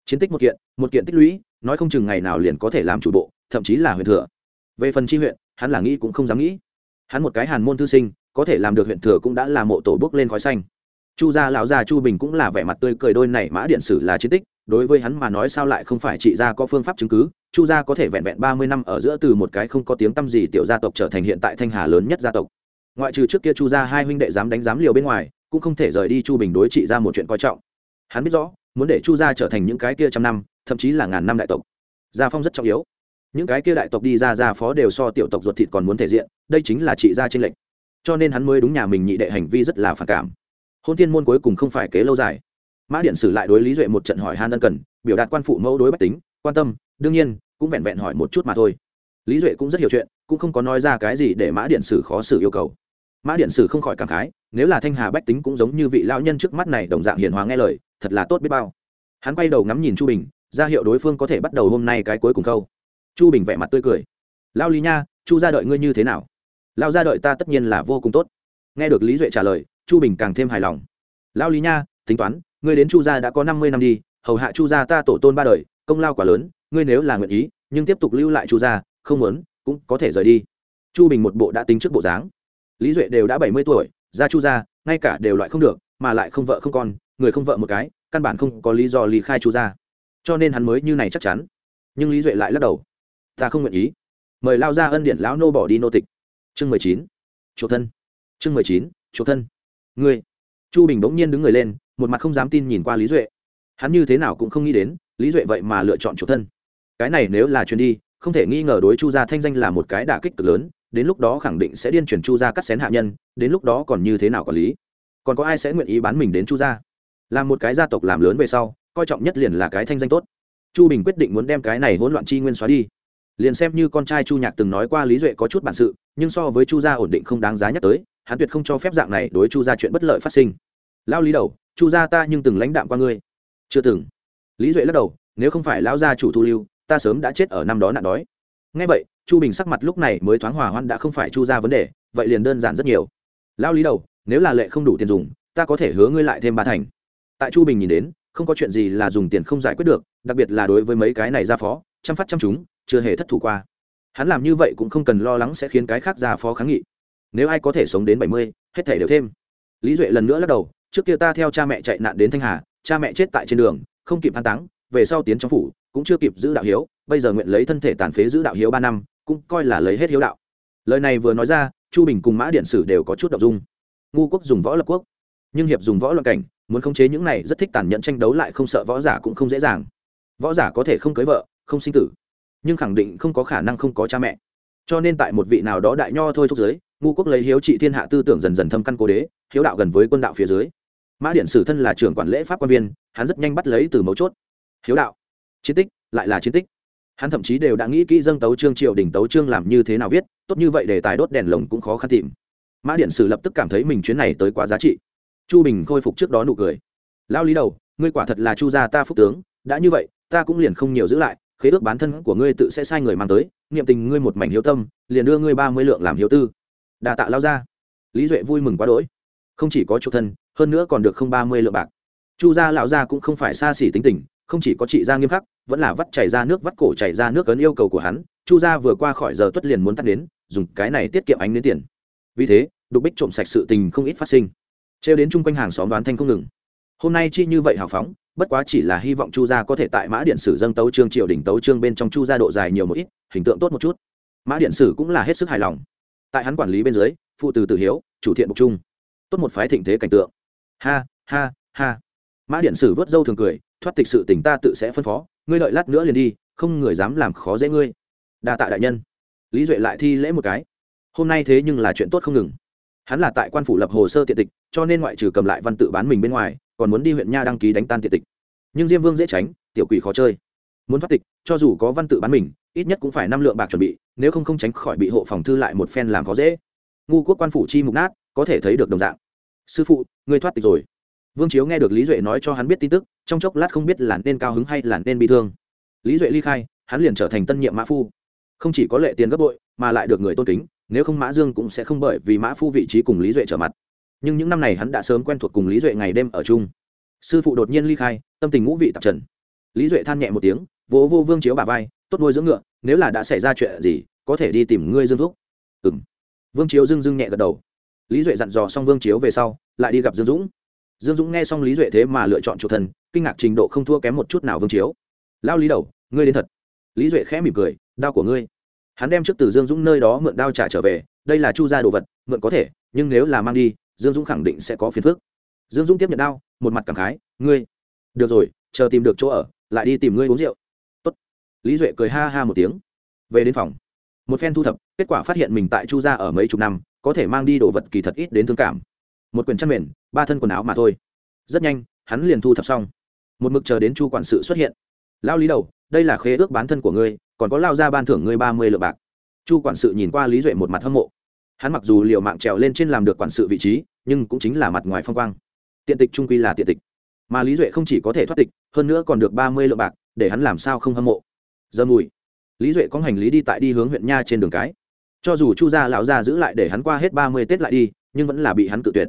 chiến tích một kiện một kiện tích lũy, nói không chừng ngày nào liền có thể làm chủ bộ, thậm chí là huyện thừa. Về phần tri huyện, hắn là nghĩ cũng không dám nghĩ. Hắn một cái hàn môn thư sinh, có thể làm được huyện thừa cũng đã là mộ tổ bước lên khói xanh. Chu gia lão gia chu bình cũng là vẻ mặt tươi cười đôi này mã điện sử là chiến tích, đối với hắn mà nói sao lại không phải trị gia có phương pháp chứng cứ, chu gia có thể vẹn vẹn ba mươi năm ở giữa từ một cái không có tiếng tăm gì tiểu gia tộc trở thành hiện tại thanh hà lớn nhất gia tộc. Ngoại trừ trước kia chu gia hai huynh đệ dám đánh dám liều bên ngoài, cũng không thể rời đi chu bình đối trị ra một chuyện coi trọng. Hắn biết rõ muốn để chu gia trở thành những cái kia trăm năm, thậm chí là ngàn năm đại tộc. Gia phong rất trọng yếu. Những cái kia đại tộc đi ra, gia phó đều so tiểu tộc ruột thịt còn muốn thể diện, đây chính là trị gia trên lệnh cho nên hắn mới đúng nhà mình nhị đệ hành vi rất là phản cảm. Hôn tiên môn cuối cùng không phải kế lâu dài. Mã điện sử lại đối lý duệ một trận hỏi han ân cần, biểu đạt quan phụ mẫu đối bách tính, quan tâm, đương nhiên, cũng vẹn vẹn hỏi một chút mà thôi. Lý duệ cũng rất hiểu chuyện, cũng không có nói ra cái gì để mã điện sử khó xử yêu cầu. Mã điện sử không khỏi cảm khái, nếu là thanh hà bách tính cũng giống như vị lão nhân trước mắt này đồng dạng hiền hòa nghe lời thật là tốt biết bao. Hắn quay đầu ngắm nhìn chu bình, ra hiệu đối phương có thể bắt đầu hôm nay cái cuối cùng câu chu bình vẻ mặt tươi cười. Lao lý nha, chu ra đợi ngươi như thế nào? Lao ra đợi ta tất nhiên là vô cùng tốt. Nghe được lý duệ trả lời, chu bình càng thêm hài lòng. Lao lý nha, tính toán, ngươi đến chu gia đã có năm mươi năm đi, hầu hạ chu gia ta tổ tôn ba đời, công lao quả lớn, ngươi nếu là nguyện ý, nhưng tiếp tục lưu lại chu gia, không muốn, cũng có thể rời đi. Chu bình một bộ đã tính trước bộ dáng. Lý duệ đều đã bảy mươi tuổi, ra chu gia, ngay cả đều loại không được, mà lại không vợ không con người không vợ một cái, căn bản không có lý do lý khai chu gia. Cho nên hắn mới như này chắc chắn. Nhưng lý duệ lại lắc đầu. Ta không nguyện ý. Mời lao ra ân điện lão nô bỏ đi nô tịch. Chương mười chín. Chỗ thân. Chương mười chín. Chỗ thân. Ngươi. Chu bình bỗng nhiên đứng người lên, một mặt không dám tin nhìn qua lý duệ. Hắn như thế nào cũng không nghĩ đến, lý duệ vậy mà lựa chọn chỗ thân. Cái này nếu là chuyến đi, không thể nghi ngờ đối chu gia thanh danh là một cái đả kích cực lớn, đến lúc đó khẳng định sẽ điên chuyển chu gia cắt xén hạ nhân, đến lúc đó còn như thế nào quản lý? Còn có ai sẽ nguyện ý bán mình đến chu gia? Làm một cái gia tộc làm lớn về sau, coi trọng nhất liền là cái thanh danh tốt. Chu bình quyết định muốn đem cái này hỗn loạn chi nguyên xóa đi. Liền xem như con trai chu nhạc từng nói qua lý duệ có chút bản sự, nhưng so với chu gia ổn định không đáng giá nhắc tới, hắn tuyệt không cho phép dạng này đối chu gia chuyện bất lợi phát sinh. Lao lý đầu, chu gia ta nhưng từng lãnh đạm qua ngươi. Chưa từng. Lý duệ lắc đầu, nếu không phải lão gia chủ thu lưu, ta sớm đã chết ở năm đó nạn đói. Ngay vậy, chu bình sắc mặt lúc này mới thoáng hòa hoan đã không phải chu ra vấn đề, vậy liền đơn giản rất nhiều. Lao lý đầu, nếu là lệ không đủ tiền dùng, ta có thể hứa ngươi lại thêm ba thành tại chu bình nhìn đến, không có chuyện gì là dùng tiền không giải quyết được, đặc biệt là đối với mấy cái này ra phó, chăm phát chăm chúng, chưa hề thất thủ qua. Hắn làm như vậy cũng không cần lo lắng sẽ khiến cái khác ra phó kháng nghị. Nếu ai có thể sống đến bảy mươi, hết thể đều thêm. Lý duệ lần nữa lắc đầu, trước kia ta theo cha mẹ chạy nạn đến thanh hà, cha mẹ chết tại trên đường, không kịp an táng, về sau tiến trong phủ, cũng chưa kịp giữ đạo hiếu, bây giờ nguyện lấy thân thể tàn phế giữ đạo hiếu ba năm, cũng coi là lấy hết hiếu đạo. Lời này vừa nói ra, chu bình cùng mã điện sử đều có chút đ ộ n g dung. Ngu quốc dùng võ lập quốc, nhưng hiệp dùng võ lập cảnh muốn khống chế những này rất thích tàn nhẫn tranh đấu lại không sợ võ giả cũng không dễ dàng. Võ giả có thể không cưới vợ, không sinh tử, nhưng khẳng định không có khả năng không có cha mẹ. Cho nên tại một vị nào đó đại nho thôi thúc giới ngu quốc lấy hiếu trị thiên hạ tư tưởng dần dần thâm căn cố đế, hiếu đạo gần với quân đạo phía dưới. Mã điện sử thân là trưởng quản lễ pháp quan viên, hắn rất nhanh bắt lấy từ mấu chốt. Hiếu đạo, chiến tích, lại là chiến tích. Hắn thậm chí đều đã nghĩ kỹ dâng tấu trương triều đình tấu trương làm như thế nào viết, tốt như vậy để tài đốt đèn lồng cũng khó khăn tìm. Mã điện sử lập tức cảm thấy mình chuyến này tới quá giá trị chu bình khôi phục trước đó nụ cười. Lao lý đầu, ngươi quả thật là chu gia ta phúc tướng, đã như vậy, ta cũng liền không nhiều giữ lại, khế ước bán thân của ngươi tự sẽ sai người mang tới, niệm tình ngươi một mảnh hiếu tâm, liền đưa ngươi ba mươi lượng làm hiếu tư. Đà tạ lao ra lý duệ vui mừng quá đỗi. Không chỉ có chu thân, hơn nữa còn được không ba mươi lượng bạc. Chu gia lão gia cũng không phải xa xỉ tính tình, không chỉ có trị gia nghiêm khắc, vẫn là vắt chảy ra nước vắt cổ chảy ra nước cấn yêu cầu của hắn, chu gia vừa qua khỏi giờ tuất liền muốn tắt đến, dùng cái này tiết kiệm ánh đến tiền. Vì thế, đục bích trộm sạch sự tình không ít phát sinh trêu đến chung quanh hàng xóm đoán thanh không ngừng. Hôm nay chi như vậy hào phóng, bất quá chỉ là hy vọng chu gia có thể tại mã điện sử dâng tấu trương triều đỉnh tấu trương bên trong chu gia độ dài nhiều một ít, hình tượng tốt một chút. Mã điện sử cũng là hết sức hài lòng. Tại hắn quản lý bên dưới, phụ từ tử hiếu, chủ thiện bục trung. Tốt một phái thịnh thế cảnh tượng. Ha ha ha. Mã điện sử vớt dâu thường cười, thoát tịch sự tỉnh ta tự sẽ phân phó, ngươi đợi lát nữa liền đi, không người dám làm khó dễ ngươi. Đa tạ đại nhân. Lý duệ lại thi lễ một cái. Hôm nay thế nhưng là chuyện tốt không ngừng hắn là tại quan phủ lập hồ sơ tiện tịch, cho nên ngoại trừ cầm lại văn tự bán mình bên ngoài, còn muốn đi huyện nha đăng ký đánh tan tiện tịch. Nhưng diêm vương dễ tránh, tiểu quỷ khó chơi. Muốn thoát tịch, cho dù có văn tự bán mình, ít nhất cũng phải năm lượng bạc chuẩn bị, nếu không không tránh khỏi bị hộ phòng thư lại một phen làm khó dễ. Ngu quốc quan phủ chi mục nát, có thể thấy được đồng dạng. Sư phụ người thoát tịch rồi. Vương chiếu nghe được lý duệ nói cho hắn biết tin tức, trong chốc lát không biết là nên cao hứng hay là nên bị thương. Lý duệ ly khai, hắn liền trở thành tân nhiệm mã phu. Không chỉ có lệ tiền gấp bội, mà lại được người tôn kính nếu không mã dương cũng sẽ không bởi vì mã phu vị trí cùng lý duệ trở mặt. Nhưng những năm này hắn đã sớm quen thuộc cùng lý duệ ngày đêm ở chung. Sư phụ đột nhiên ly khai, tâm tình ngũ vị tạp trần. Lý duệ than nhẹ một tiếng, vỗ vô vương chiếu bà vai, tốt nuôi dưỡng ngựa, nếu là đã xảy ra chuyện gì, có thể đi tìm ngươi dương thúc. Ừ m vương chiếu dưng dưng nhẹ gật đầu. Lý duệ dặn dò xong vương chiếu về sau, lại đi gặp dương dũng. Dương dũng nghe xong lý duệ thế mà lựa chọn chủ thần, kinh ngạc trình độ không thua kém một chút nào vương chiếu. Lao lý đầu, ngươi đến thật. Lý duệ khẽ mỉm cười, đau của ngươi hắn đem trước từ dương dũng nơi đó mượn đao trả trở về, đây là chu gia đồ vật, mượn có thể, nhưng nếu là mang đi, dương dũng khẳng định sẽ có phiền phức. Dương dũng tiếp nhận đao, một mặt cảm khái, ngươi, được rồi, chờ tìm được chỗ ở, lại đi tìm ngươi uống rượu. Tốt. lý duệ cười ha ha một tiếng. Về đến phòng, một phen thu thập, kết quả phát hiện mình tại chu gia ở mấy chục năm, có thể mang đi đồ vật kỳ thật ít đến thương cảm. Một quyển chăn mền, ba thân quần áo mà thôi. Rất nhanh, hắn liền thu thập xong. Một mực chờ đến chu quản sự xuất hiện. Lao lý đầu, đây là khế ước bán thân của ngươi còn có lao ra ban thưởng ngươi ba mươi lượng bạc. Chu quản sự nhìn qua lý duệ một mặt hâm mộ. Hắn mặc dù liệu mạng trèo lên trên làm được quản sự vị trí, nhưng cũng chính là mặt ngoài phong quang. Tiện tịch trung quy là tiện tịch. Mà lý duệ không chỉ có thể thoát tịch, hơn nữa còn được ba mươi lượng bạc, để hắn làm sao không hâm mộ. Giờ mùi, lý duệ có hành lý đi tại đi hướng huyện nha trên đường cái. Cho dù chu gia lão gia giữ lại để hắn qua hết ba mươi tết lại đi, nhưng vẫn là bị hắn cự tuyệt.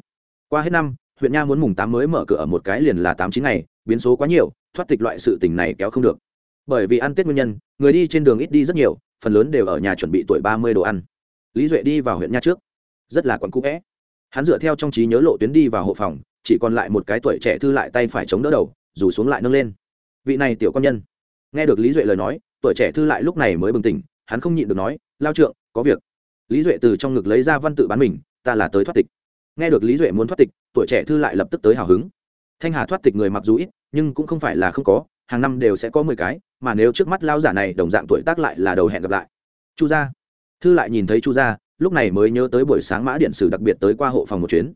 Qua hết năm, huyện nha muốn mùng tám mới mở cửa ở một cái liền là tám chín ngày, biến số quá nhiều, thoát tịch loại sự tình này kéo không được bởi vì ăn tết nguyên nhân, người đi trên đường ít đi rất nhiều, phần lớn đều ở nhà chuẩn bị tuổi ba mươi đồ ăn. Lý duệ đi vào huyện nha trước. Rất là quặn cũ vẽ. Hắn dựa theo trong trí nhớ lộ tuyến đi vào hộ phòng, chỉ còn lại một cái tuổi trẻ thư lại tay phải chống đỡ đầu, rủ xuống lại nâng lên. Vị này tiểu con nhân. Nghe được lý duệ lời nói, tuổi trẻ thư lại lúc này mới bừng tỉnh, hắn không nhịn được nói, lao trượng, có việc. Lý duệ từ trong ngực lấy ra văn tự bán mình, ta là tới thoát tịch. Nghe được lý duệ muốn thoát tịch, tuổi trẻ thư lại lập tức tới hào hứng. Thanh hà thoát tịch người mặc dù ít, nhưng cũng không phải là không có hàng năm đều sẽ có mười cái, mà nếu trước mắt lao giả này đồng dạng tuổi tác lại là đầu hẹn gặp lại. Chu gia. Thư lại nhìn thấy chu gia, lúc này mới nhớ tới buổi sáng mã điện sử đặc biệt tới qua hộ phòng một chuyến.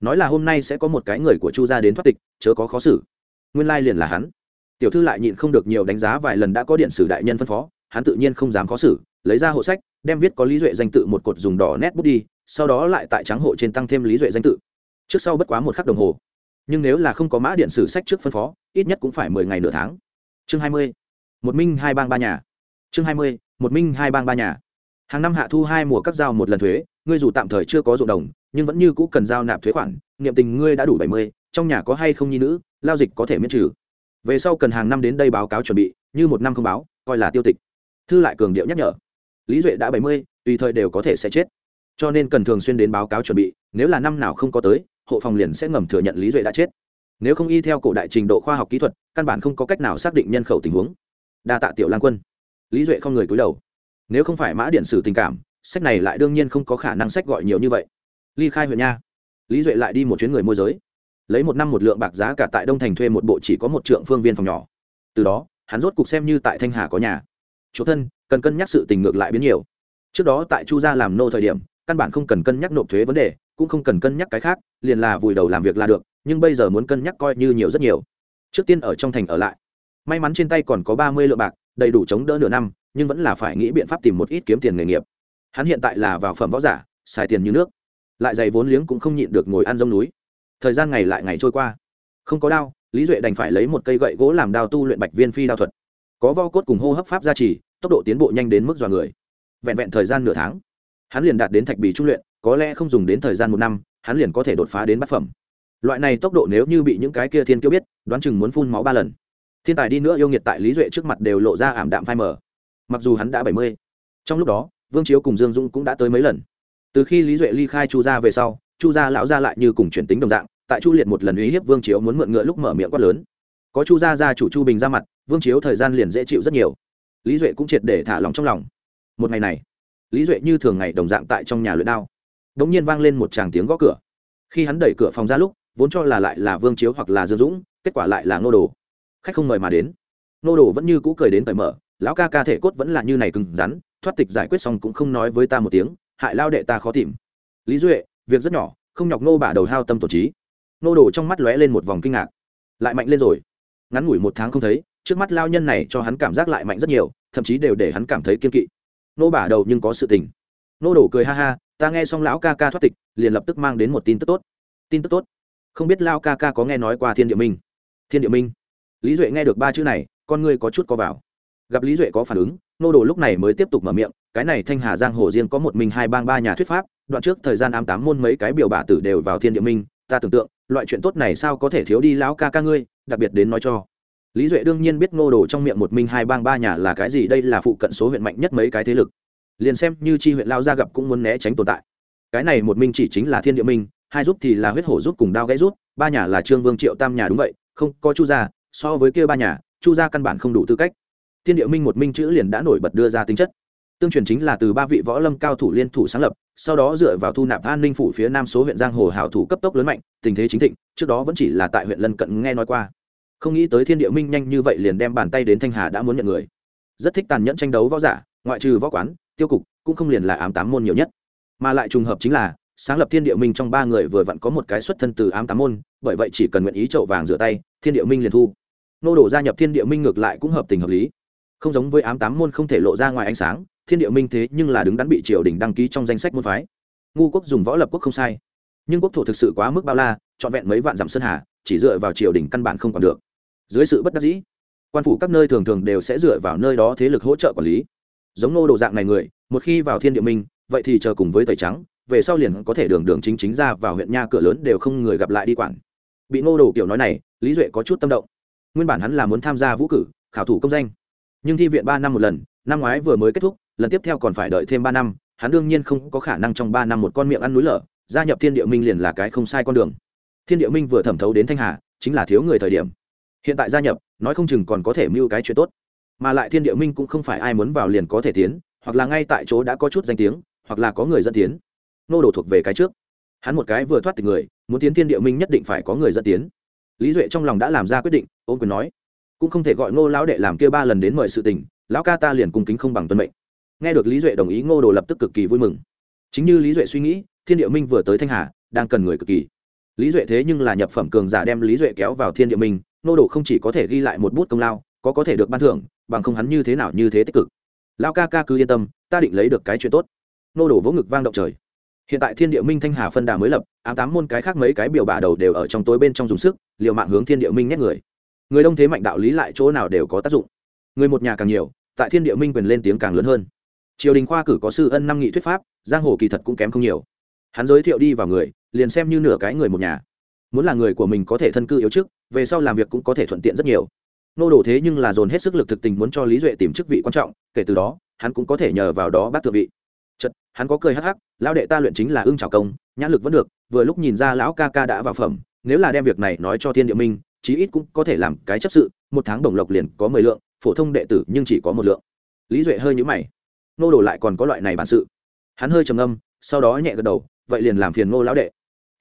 Nói là hôm nay sẽ có một cái người của chu gia đến thoát tịch, chớ có khó xử. Nguyên lai liền là hắn. Tiểu thư lại nhịn không được nhiều đánh giá vài lần đã có điện sử đại nhân phân phó, hắn tự nhiên không dám khó xử, lấy ra hộ sách, đem viết có lý duệ danh tự một cột dùng đỏ nét bút đi, sau đó lại tại trắng hộ trên tăng thêm lý duệ danh tự. Trước sau bất quá một khắc đồng hồ nhưng nếu là không có mã điện sử sách trước phân phó, ít nhất cũng phải mười ngày nửa tháng. Chương hai mươi, một minh hai bang ba nhà. Chương hai mươi, một minh hai bang ba nhà. Hàng năm hạ thu hai mùa các giao một lần thuế, ngươi dù tạm thời chưa có ruộng đồng, nhưng vẫn như cũ cần giao nạp thuế khoản, niệm tình ngươi đã đủ bảy mươi, trong nhà có hay không nhi nữ, lao dịch có thể miễn trừ. Về sau cần hàng năm đến đây báo cáo chuẩn bị, như một năm không báo, coi là tiêu tịch. Thư lại cường điệu nhắc nhở. Lý duệ đã bảy mươi, tùy thời đều có thể sẽ chết. Cho nên cần thường xuyên đến báo cáo chuẩn bị, nếu là năm nào không có tới hộ phòng liền sẽ ngầm thừa nhận lý duệ đã chết. Nếu không y theo cổ đại trình độ khoa học kỹ thuật, căn bản không có cách nào xác định nhân khẩu tình huống. Đa tạ tiểu lang quân. Lý duệ không người cúi đầu. Nếu không phải mã điện sử tình cảm, sách này lại đương nhiên không có khả năng sách gọi nhiều như vậy. Ly khai huyện nha. Lý duệ lại đi một chuyến người môi giới. Lấy một năm một lượng bạc giá cả tại đông thành thuê một bộ chỉ có một trượng phương viên phòng nhỏ. Từ đó, hắn rốt cục xem như tại thanh hà có nhà. Chỗ thân, cần cân nhắc sự tình ngược lại biến nhiều. Trước đó tại chu gia làm nô thời điểm, căn bản không cần cân nhắc nộp thuế vấn đề, cũng không cần cân nhắc cái khác liền là vùi đầu làm việc là được, nhưng bây giờ muốn cân nhắc coi như nhiều rất nhiều. Trước tiên ở trong thành ở lại. May mắn trên tay còn có ba mươi lượng bạc, đầy đủ chống đỡ nửa năm, nhưng vẫn là phải nghĩ biện pháp tìm một ít kiếm tiền nghề nghiệp. Hắn hiện tại là vào phẩm võ giả, xài tiền như nước. Lại dày vốn liếng cũng không nhịn được ngồi ăn rông núi. Thời gian ngày lại ngày trôi qua. Không có đao, lý duệ đành phải lấy một cây gậy gỗ làm đao tu luyện bạch viên phi đao thuật. Có vo cốt cùng hô hấp pháp gia trì, tốc độ tiến bộ nhanh đến mức dọa người. Vẹn vẹn thời gian nửa tháng, hắn liền đạt đến thạch bì trung luyện, có lẽ không dùng đến thời gian một năm hắn liền có thể đột phá đến bát phẩm. Loại này tốc độ nếu như bị những cái kia thiên kiêu biết, đoán chừng muốn phun máu ba lần. Thiên tài đi nữa yêu nghiệt tại lý duệ trước mặt đều lộ ra ảm đạm phai mờ. Mặc dù hắn đã bảy mươi, trong lúc đó, vương chiếu cùng dương dũng cũng đã tới mấy lần. Từ khi lý duệ ly khai chu gia về sau, chu gia lão gia lại như cùng chuyển tính đồng dạng, tại chu liệt một lần uy hiếp vương chiếu muốn mượn ngựa lúc mở miệng quát lớn. Có chu gia gia chủ chu bình ra mặt, vương chiếu thời gian liền dễ chịu rất nhiều. Lý duệ cũng triệt để thả lòng trong lòng. Một ngày này, lý duệ như thường ngày đồng dạng tại trong nhà luyện đao đ ỗ n g nhiên vang lên một tràng tiếng gõ cửa. Khi hắn đẩy cửa phòng ra lúc, vốn cho là lại là vương chiếu hoặc là dương dũng, kết quả lại là ngô đồ. Khách không mời mà đến. Ngô đồ vẫn như cũ cười đến cởi mở, lão ca ca thể cốt vẫn là như này cứng rắn, thoát tịch giải quyết xong cũng không nói với ta một tiếng, hại lao đệ ta khó tìm. Lý duệ, việc rất nhỏ, không nhọc nô bả đầu hao tâm tổ trí. Nô đồ trong mắt lóe lên một vòng kinh ngạc. Lại mạnh lên rồi. Ngắn ngủi một tháng không thấy, trước mắt lao nhân này cho hắn cảm giác lại mạnh rất nhiều, thậm chí đều để hắn cảm thấy kiên kỵ. Nô bả đầu nhưng có sự tình. Nô đổ cười ha ha ta nghe xong lão ca ca thoát tịch, liền lập tức mang đến một tin tức tốt. Tin tức tốt? Không biết lao ca ca có nghe nói qua thiên địa minh? Thiên địa minh? Lý duệ nghe được ba chữ này, con ngươi có chút có vào. Gặp lý duệ có phản ứng, nô đồ lúc này mới tiếp tục mở miệng, cái này thanh hà giang hồ riêng có một mình hai bang ba nhà thuyết pháp, đoạn trước thời gian ám tám môn mấy cái biểu bả tử đều vào thiên địa minh, ta tưởng tượng, loại chuyện tốt này sao có thể thiếu đi lão ca ca ngươi, đặc biệt đến nói cho. Lý duệ đương nhiên biết ngô đồ trong miệng một minh hai bang ba nhà là cái gì, đây là phụ cận số huyện mạnh nhất mấy cái thế lực liền xem như chi huyện lao ra gặp cũng muốn né tránh tồn tại. Cái này một minh chỉ chính là thiên địa minh, hai giúp thì là huyết hổ giúp cùng đao gãy rút ba nhà là trương vương triệu tam nhà đúng vậy, không, có chu gia, so với kia ba nhà, chu gia căn bản không đủ tư cách. Thiên địa minh một minh chữ liền đã nổi bật đưa ra tính chất. Tương truyền chính là từ ba vị võ lâm cao thủ liên thủ sáng lập, sau đó dựa vào thu nạp an ninh phủ phía nam số huyện giang hồ hảo thủ cấp tốc lớn mạnh, tình thế chính thịnh, trước đó vẫn chỉ là tại huyện lân cận nghe nói qua. Không nghĩ tới thiên địa minh nhanh như vậy liền đem bàn tay đến thanh hà đã muốn nhận người. Rất thích tàn nhẫn tranh đấu võ giả, ngoại trừ võ quán tiêu cục cũng không liền là ám tám môn nhiều nhất. Mà lại trùng hợp chính là, sáng lập thiên địa minh trong ba người vừa vặn có một cái xuất thân từ ám tám môn, bởi vậy chỉ cần nguyện ý trậu vàng rửa tay, thiên địa minh liền thu. Nô đổ gia nhập thiên địa minh ngược lại cũng hợp tình hợp lý. Không giống với ám tám môn không thể lộ ra ngoài ánh sáng, thiên địa minh thế nhưng là đứng đắn bị triều đình đăng ký trong danh sách môn phái. Ngu quốc dùng võ lập quốc không sai. Nhưng quốc thổ thực sự quá mức bao la, trọn vẹn mấy vạn dặm sơn hà, chỉ dựa vào triều đình căn bản không còn được. Dưới sự bất đắc dĩ, quan phủ các nơi thường thường đều sẽ dựa vào nơi đó thế lực hỗ trợ quản lý giống nô đồ dạng này người, một khi vào thiên địa minh, vậy thì chờ cùng với tẩy trắng, về sau liền có thể đường đường chính chính ra vào huyện nha cửa lớn đều không người gặp lại đi quản. Bị nô đồ kiểu nói này, lý duệ có chút tâm động. Nguyên bản hắn là muốn tham gia vũ cử, khảo thủ công danh. Nhưng thi viện ba năm một lần, năm ngoái vừa mới kết thúc, lần tiếp theo còn phải đợi thêm ba năm, hắn đương nhiên không có khả năng trong ba năm một con miệng ăn núi lở, gia nhập thiên địa minh liền là cái không sai con đường. Thiên địa minh vừa thẩm thấu đến thanh hà, chính là thiếu người thời điểm. Hiện tại gia nhập, nói không chừng còn có thể mưu cái chuyện tốt mà lại thiên địa minh cũng không phải ai muốn vào liền có thể tiến, hoặc là ngay tại chỗ đã có chút danh tiếng, hoặc là có người dẫn tiến. Nô đồ thuộc về cái trước. Hắn một cái vừa thoát từ người, muốn tiến thiên địa minh nhất định phải có người dẫn tiến. Lý duệ trong lòng đã làm ra quyết định ôm quyền nói, cũng không thể gọi ngô lão đệ làm kia ba lần đến mời sự tình, lão ca ta liền cung kính không bằng tuân mệnh. Nghe được lý duệ đồng ý, ngô đồ lập tức cực kỳ vui mừng. Chính như lý duệ suy nghĩ, thiên địa minh vừa tới thanh hà, đang cần người cực kỳ. Lý duệ thế nhưng là nhập phẩm cường giả đem lý duệ kéo vào thiên địa minh, ngô đồ không chỉ có thể ghi lại một bút công lao, có có thể được ban thưởng bằng không hắn như thế nào như thế tích cực. Lao ca ca cứ yên tâm ta định lấy được cái chuyện tốt. Ngô đổ vỗ ngực vang động trời. Hiện tại thiên địa minh thanh hà phân đà mới lập ám tám môn cái khác mấy cái biểu bà đầu đều ở trong tối bên trong dùng sức liều mạng hướng thiên địa minh nhét người. Người đông thế mạnh đạo lý lại chỗ nào đều có tác dụng. Người một nhà càng nhiều tại thiên địa minh quyền lên tiếng càng lớn hơn. Triều đình khoa cử có sư ân năm nghị thuyết pháp giang hồ kỳ thật cũng kém không nhiều. Hắn giới thiệu đi vào người liền xem như nửa cái người một nhà. Muốn là người của mình có thể thân cư yếu trước, về sau làm việc cũng có thể thuận tiện rất nhiều nô đổ thế nhưng là dồn hết sức lực thực tình muốn cho lý duệ tìm chức vị quan trọng, kể từ đó, hắn cũng có thể nhờ vào đó bác thượng vị. Chật hắn có cười hắc hắc, lão đệ ta luyện chính là ưng trào công nhãn lực vẫn được, vừa lúc nhìn ra lão ca ca đã vào phẩm, nếu là đem việc này nói cho thiên địa minh, chí ít cũng có thể làm cái chấp sự, một tháng đồng lộc liền có mười lượng, phổ thông đệ tử nhưng chỉ có một lượng. Lý duệ hơi nhũ mày. Nô đổ lại còn có loại này bản sự. Hắn hơi trầm âm sau đó nhẹ gật đầu, vậy liền làm phiền nô lão đệ.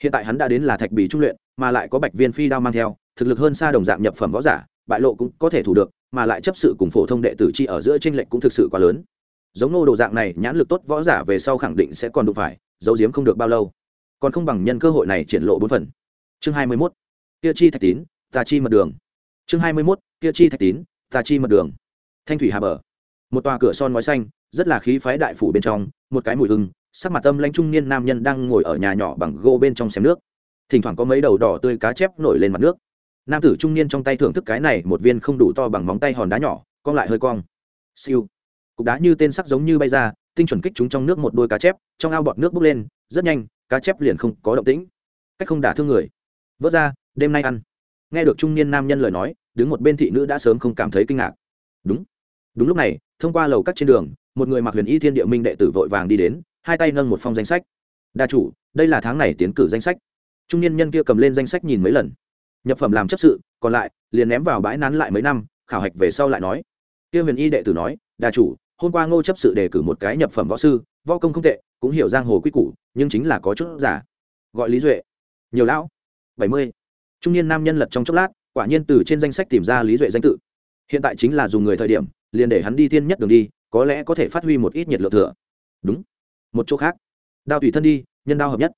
Hiện tại hắn đã đến là thạch bì trung luyện, mà lại có bạch viên phi đao mang theo, thực lực hơn xa đồng dạng nhập phẩm võ giả bại lộ cũng có thể thủ được, mà lại chấp sự cùng phổ thông đệ tử chi ở giữa tranh lệch cũng thực sự quá lớn. Giống nô đồ dạng này, nhãn lực tốt, võ giả về sau khẳng định sẽ còn đụng phải, giấu giếm không được bao lâu. Còn không bằng nhân cơ hội này triển lộ bốn phần. Chương hai mươi mốt. Kia chi thạch tín tà chi mật đường. Chương hai mươi mốt. Kia chi thạch tín tà chi mật đường. Thanh thủy hà bờ. Một tòa cửa son ngói xanh, rất là khí phái đại phủ bên trong, một cái mùi hưng sắc mặt tâm lãnh trung niên nam nhân đang ngồi ở nhà nhỏ bằng gỗ bên trong xem nước. Thỉnh thoảng có mấy đầu đỏ tươi cá chép nổi lên mặt nước nam tử trung niên trong tay thưởng thức cái này một viên không đủ to bằng móng tay hòn đá nhỏ, cong lại hơi cong. Siêu. Cục đá như tên sắc giống như bay ra, tinh chuẩn kích chúng trong nước một đôi cá chép, trong ao bọt nước bốc lên, rất nhanh, cá chép liền không có động tĩnh. Cách không đả thương người. Vớt ra, đêm nay ăn. Nghe được trung niên nam nhân lời nói, đứng một bên thị nữ đã sớm không cảm thấy kinh ngạc. Đúng. Đúng lúc này, thông qua lầu cắt trên đường, một người mặc huyền y thiên địa minh đệ tử vội vàng đi đến, hai tay nâng một phong danh sách. Đa chủ, đây là tháng này tiến cử danh sách. Trung niên nhân kia cầm lên danh sách nhìn mấy lần nhập phẩm làm chấp sự, còn lại, liền ném vào bãi nán lại mấy năm, khảo hạch về sau lại nói. Kia huyền y đệ tử nói đa chủ, hôm qua ngô chấp sự đề cử một cái nhập phẩm võ sư, võ công không tệ, cũng hiểu giang hồ quy củ, nhưng chính là có chút giả. Gọi lý duệ. Nhiều lão. Bảy mươi. Trung niên nam nhân lật trong chốc lát, quả nhiên từ trên danh sách tìm ra lý duệ danh tự. Hiện tại chính là dùng người thời điểm, liền để hắn đi thiên nhất đường đi, có lẽ có thể phát huy một ít nhiệt lượng thừa. Đúng. Một chỗ khác. Đao tùy thân đi, nhân đao hợp nhất.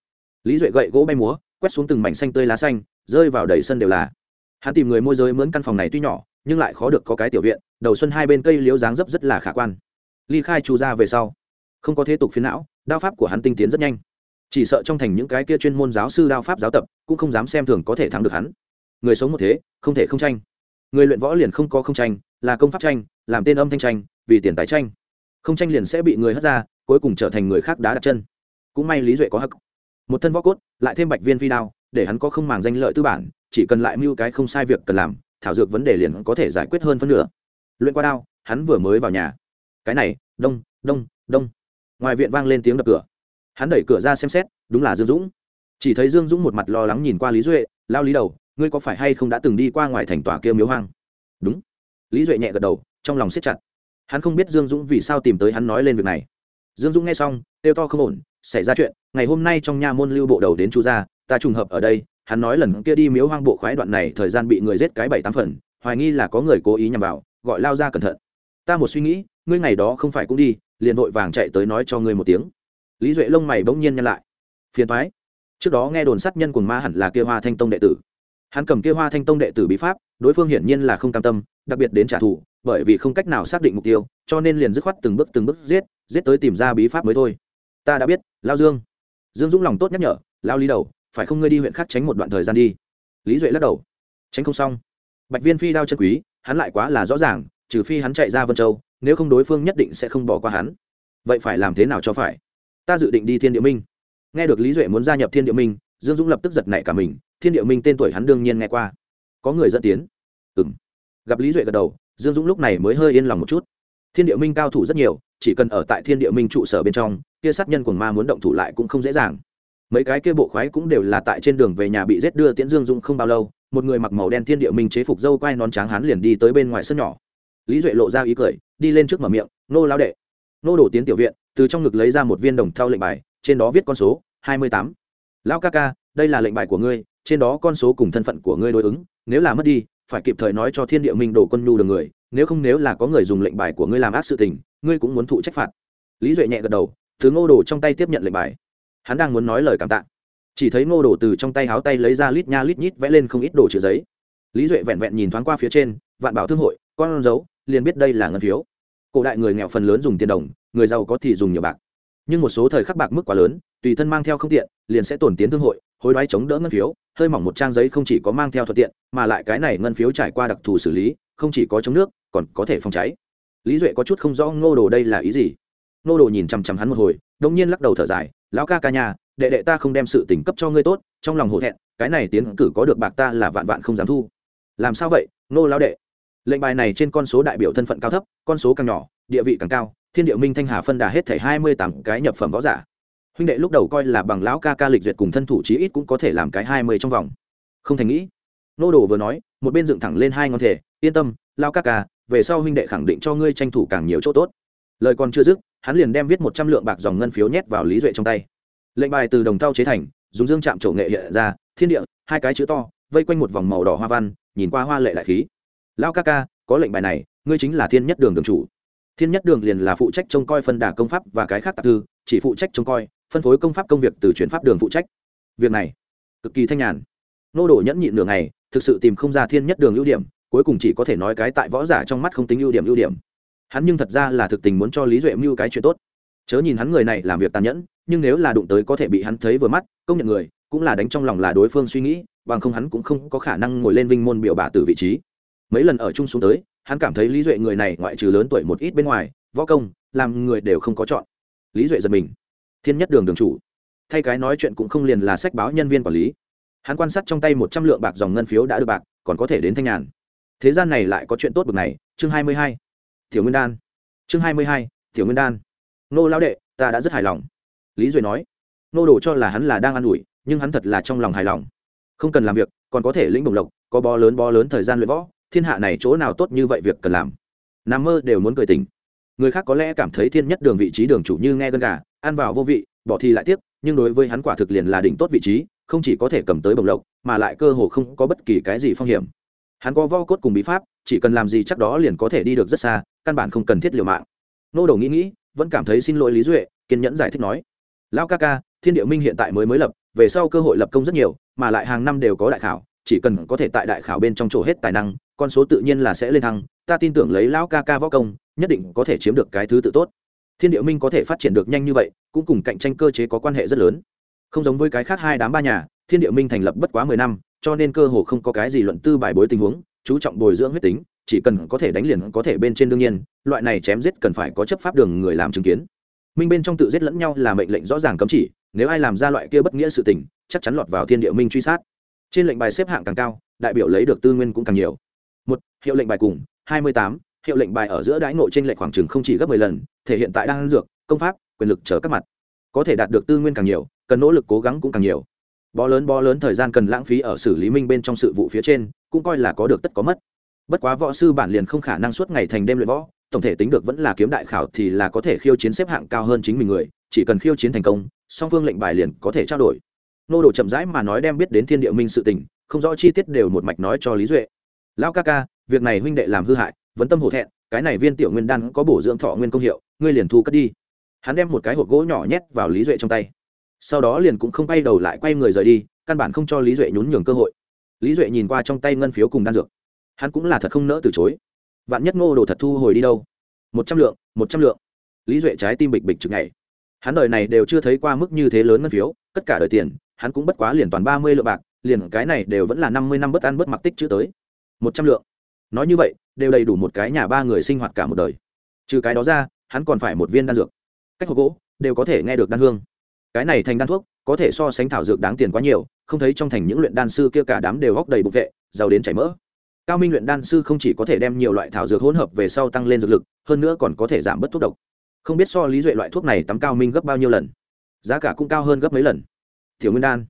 Lý duệ gậy gỗ bay múa, quét xuống từng mảnh xanh tươi lá xanh rơi vào đầy sân đều là. Hắn tìm người môi giới mướn căn phòng này tuy nhỏ, nhưng lại khó được có cái tiểu viện, đầu xuân hai bên cây liễu dáng dấp rất là khả quan. Ly khai chu ra về sau, không có thế tục phiến não, đao pháp của hắn tinh tiến rất nhanh. Chỉ sợ trong thành những cái kia chuyên môn giáo sư đao pháp giáo tập, cũng không dám xem thường có thể thắng được hắn. Người sống một thế, không thể không tranh. Người luyện võ liền không có không tranh, là công pháp tranh, làm tên âm thanh tranh, vì tiền tài tranh. Không tranh liền sẽ bị người hất ra, cuối cùng trở thành người khác đá đặt chân. Cũng may lý duệ có hắc. Một thân võ cốt, lại thêm bạch viên phi đao để hắn có không màng danh lợi tư bản, chỉ cần lại mưu cái không sai việc cần làm, thảo dược vấn đề liền có thể giải quyết hơn phân nửa. Luyện qua đao, hắn vừa mới vào nhà. Cái này, đông đông đông. Ngoài viện vang lên tiếng đập cửa. Hắn đẩy cửa ra xem xét, đúng là dương dũng. Chỉ thấy dương dũng một mặt lo lắng nhìn qua lý duệ, lao lý đầu, ngươi có phải hay không đã từng đi qua ngoài thành tòa kia miếu hoang? Đúng. Lý duệ nhẹ gật đầu, trong lòng siết chặt. Hắn không biết dương dũng vì sao tìm tới hắn nói lên việc này. Dương dũng nghe xong têu to không ổn, xảy ra chuyện, ngày hôm nay trong nha môn lưu bộ đầu đến chu gia ta trùng hợp ở đây, hắn nói lần kia đi miếu hoang bộ khoái đoạn này thời gian bị người giết cái bảy tám phần, hoài nghi là có người cố ý nhằm vào, gọi lao ra cẩn thận. Ta một suy nghĩ, ngươi ngày đó không phải cũng đi, liền vội vàng chạy tới nói cho ngươi một tiếng. Lý duệ lông mày bỗng nhiên nhăn lại. Phiền thoái trước đó nghe đồn sát nhân của ma hẳn là kia hoa thanh tông đệ tử. Hắn cầm kia hoa thanh tông đệ tử bí pháp, đối phương hiển nhiên là không cam tâm, đặc biệt đến trả thù, bởi vì không cách nào xác định mục tiêu, cho nên liền dứt khoát từng bước từng bước giết giết tới tìm ra bí pháp mới thôi. Ta đã biết, lao dương. Dương dũng lòng tốt nhắc nhở, lao lý đầu phải không ngươi đi huyện khác tránh một đoạn thời gian đi? Lý duệ lắc đầu. Tránh không xong. Bạch viên phi đao chân quý, hắn lại quá là rõ ràng, trừ phi hắn chạy ra vân châu, nếu không đối phương nhất định sẽ không bỏ qua hắn. Vậy phải làm thế nào cho phải? Ta dự định đi thiên địa minh. Nghe được lý duệ muốn gia nhập thiên địa minh, dương dũng lập tức giật nảy cả mình, thiên địa minh tên tuổi hắn đương nhiên nghe qua. Có người dẫn tiến. Ừ m gặp lý duệ gật đầu, dương dũng lúc này mới hơi yên lòng một chút. Thiên địa minh cao thủ rất nhiều, chỉ cần ở tại thiên địa minh trụ sở bên trong, kia sát nhân của ma muốn động thủ lại cũng không dễ dàng mấy cái kia bộ khoái cũng đều là tại trên đường về nhà bị giết đưa tiễn dương dũng không bao lâu, một người mặc màu đen thiên địa minh chế phục dâu quai nón tráng hán liền đi tới bên ngoài sân nhỏ. Lý duệ lộ ra ý cười, đi lên trước mở miệng, nô lao đệ. Nô đổ tiến tiểu viện, từ trong ngực lấy ra một viên đồng thau lệnh bài, trên đó viết con số hai mươi tám. Lão ca ca, đây là lệnh bài của ngươi, trên đó con số cùng thân phận của ngươi đối ứng, nếu là mất đi, phải kịp thời nói cho thiên địa minh đổ quân nhu được người, nếu không nếu là có người dùng lệnh bài của ngươi làm ác sự tình, ngươi cũng muốn thụ trách phạt. Lý duệ nhẹ gật đầu thứ ngô đồ trong tay tiếp nhận lệnh bài hắn đang muốn nói lời cảm tạ. Chỉ thấy ngô đồ từ trong tay háo tay lấy ra lít nha lít nhít vẽ lên không ít đồ chữ giấy. Lý duệ vẹn vẹn nhìn thoáng qua phía trên, vạn bảo thương hội, con dấu, liền biết đây là ngân phiếu. Cổ đại người nghèo phần lớn dùng tiền đồng, người giàu có thì dùng nhiều bạc. Nhưng một số thời khắc bạc mức quá lớn, tùy thân mang theo không tiện, liền sẽ tổn tiến thương hội, hối đoái chống đỡ ngân phiếu, hơi mỏng một trang giấy không chỉ có mang theo thuận tiện, mà lại cái này ngân phiếu trải qua đặc thù xử lý, không chỉ có chống nước, còn có thể phòng cháy. Lý duệ có chút không rõ ngô đồ đây là ý gì. Ngô đồ nhìn chằm chằm hắn một hồi đông nhiên lắc đầu thở dài lão ca ca nhà, đệ đệ ta không đem sự tỉnh cấp cho ngươi tốt, trong lòng hổ thẹn, cái này tiến cử có được bạc ta là vạn vạn không dám thu. Làm sao vậy, nô lão đệ? Lệnh bài này trên con số đại biểu thân phận cao thấp, con số càng nhỏ, địa vị càng cao, thiên địa minh thanh hà phân đà hết thể hai mươi tám cái nhập phẩm võ giả. Huynh đệ lúc đầu coi là bằng lão ca ca lịch duyệt cùng thân thủ chí ít cũng có thể làm cái hai mươi trong vòng. Không thành nghĩ. Nô đồ vừa nói, một bên dựng thẳng lên hai ngón thể, yên tâm lao ca ca, về sau huynh đệ khẳng định cho ngươi tranh thủ càng nhiều chỗ tốt. Lời còn chưa dứt hắn liền đem viết một trăm lượng bạc dòng ngân phiếu nhét vào lý duệ trong tay. Lệnh bài từ đồng thau chế thành dùng dương chạm trổ nghệ hiện ra thiên địa hai cái chữ to vây quanh một vòng màu đỏ hoa văn nhìn qua hoa lệ lại khí. Lao ca ca có lệnh bài này ngươi chính là thiên nhất đường đường chủ. Thiên nhất đường liền là phụ trách trông coi phân đà công pháp và cái khác tạp thư chỉ phụ trách trông coi phân phối công pháp công việc từ chuyển pháp đường phụ trách. Việc này cực kỳ thanh nhàn. Nô đổ nhẫn nhịn nửa ngày, thực sự tìm không ra thiên nhất đường ưu điểm cuối cùng chỉ có thể nói cái tại võ giả trong mắt không tính ưu điểm ưu điểm hắn nhưng thật ra là thực tình muốn cho lý duệ mưu cái chuyện tốt. Chớ nhìn hắn người này làm việc tàn nhẫn, nhưng nếu là đụng tới có thể bị hắn thấy vừa mắt, công nhận người, cũng là đánh trong lòng là đối phương suy nghĩ, bằng không hắn cũng không có khả năng ngồi lên vinh môn biểu bà từ vị trí. Mấy lần ở chung xuống tới, hắn cảm thấy lý duệ người này ngoại trừ lớn tuổi một ít bên ngoài, võ công, làm người đều không có chọn. Lý duệ giật mình. Thiên nhất đường đường chủ. Thay cái nói chuyện cũng không liền là sách báo nhân viên quản lý. Hắn quan sát trong tay một trăm lượng bạc dòng ngân phiếu đã được bạc, còn có thể đến thanh nhàn. Thế gian này lại có chuyện tốt bực này, chương hai mươi hai tiểu nguyên đan. Chương hai mươi hai tiểu nguyên đan. Nô lao đệ ta đã rất hài lòng. Lý duệ nói. Nô đồ cho là hắn là đang ă n ủi nhưng hắn thật là trong lòng hài lòng. Không cần làm việc còn có thể lĩnh bổng lộc có bó lớn bó lớn thời gian luyện võ thiên hạ này chỗ nào tốt như vậy việc cần làm. N mơ đều muốn cười tình người khác có lẽ cảm thấy thiên nhất đường vị trí đường chủ như nghe gân gà ăn vào vô vị bỏ thì lại tiếp, nhưng đối với hắn quả thực liền là đỉnh tốt vị trí không chỉ có thể cầm tới bồng lộc mà lại cơ hồ không có bất kỳ cái gì phong hiểm. Hắn có vo cốt cùng bí pháp chỉ cần làm gì chắc đó liền có thể đi được rất xa căn bản không cần thiết liều mạng. Nô đầu nghĩ nghĩ, vẫn cảm thấy xin lỗi lý duệ, kiên nhẫn giải thích nói, lão ca ca, thiên địa minh hiện tại mới mới lập, về sau cơ hội lập công rất nhiều, mà lại hàng năm đều có đại khảo, chỉ cần có thể tại đại khảo bên trong chỗ hết tài năng, con số tự nhiên là sẽ lên thăng, ta tin tưởng lấy lão ca ca võ công, nhất định có thể chiếm được cái thứ tự tốt. Thiên địa minh có thể phát triển được nhanh như vậy, cũng cùng cạnh tranh cơ chế có quan hệ rất lớn. Không giống với cái khác hai đám ba nhà, thiên địa minh thành lập bất quá mười năm, cho nên cơ hồ không có cái gì luận tư bài bối tình huống, chú trọng bồi dưỡng huyết tính chỉ cần có thể đánh liền có thể bên trên đương nhiên, loại này chém giết cần phải có chấp pháp đường người làm chứng kiến. Minh bên trong tự giết lẫn nhau là mệnh lệnh rõ ràng cấm chỉ, nếu ai làm ra loại kia bất nghĩa sự tình, chắc chắn lọt vào thiên địa minh truy sát. Trên lệnh bài xếp hạng càng cao, đại biểu lấy được tư nguyên cũng càng nhiều. Một, hiệu lệnh bài cùng. Hai mươi tám, hiệu lệnh bài ở giữa đãi ngộ trên lệnh khoảng chừng không chỉ gấp mười lần, thể hiện tại đang dược, công pháp, quyền lực trở các mặt. Có thể đạt được tư nguyên càng nhiều, cần nỗ lực cố gắng cũng càng nhiều. Bó lớn bó lớn thời gian cần lãng phí ở xử lý minh bên trong sự vụ phía trên, cũng coi là có được tất có mất bất quá võ sư bản liền không khả năng suốt ngày thành đêm luyện võ, tổng thể tính được vẫn là kiếm đại khảo thì là có thể khiêu chiến xếp hạng cao hơn chính mình người, chỉ cần khiêu chiến thành công, song phương lệnh bài liền có thể trao đổi. Nô đồ chậm rãi mà nói đem biết đến thiên địa minh sự tình, không rõ chi tiết đều một mạch nói cho lý duệ. Lão ca ca, việc này huynh đệ làm hư hại vấn tâm hổ thẹn, cái này viên tiểu nguyên đan có bổ dưỡng thọ nguyên công hiệu, ngươi liền thu cất đi. Hắn đem một cái hộp gỗ nhỏ nhét vào lý duệ trong tay. Sau đó liền cũng không bay đầu lại quay người rời đi, căn bản không cho lý duệ nhún nhường cơ hội. Lý duệ nhìn qua trong tay ngân phiếu cùng đan dược hắn cũng là thật không nỡ từ chối. Vạn nhất ngô đồ thật thu hồi đi đâu? Một trăm lượng, một trăm lượng. Lý duệ trái tim bịch bịch chừng ngày hắn đời này đều chưa thấy qua mức như thế lớn ngân phiếu, tất cả đời tiền, hắn cũng bất quá liền toàn ba mươi lượng bạc, liền cái này đều vẫn là năm mươi năm bất ăn bất mặc tích chữ tới. Một trăm lượng. Nói như vậy, đều đầy đủ một cái nhà ba người sinh hoạt cả một đời. Trừ cái đó ra, hắn còn phải một viên đan dược. Cách hộp gỗ, đều có thể nghe được đan hương. Cái này thành đan thuốc, có thể so sánh thảo dược đáng tiền quá nhiều, không thấy trong thành những luyện đan sư kia cả đám đều góc đầy bục vệ, giàu đến chảy mỡ cao minh luyện đan sư không chỉ có thể đem nhiều loại thảo dược hỗn hợp về sau tăng lên dược lực, hơn nữa còn có thể giảm bớt thuốc độc. Không biết so lý duệ loại thuốc này tắm cao minh gấp bao nhiêu lần? Giá cả cũng cao hơn gấp mấy lần. Tiểu nguyên đan.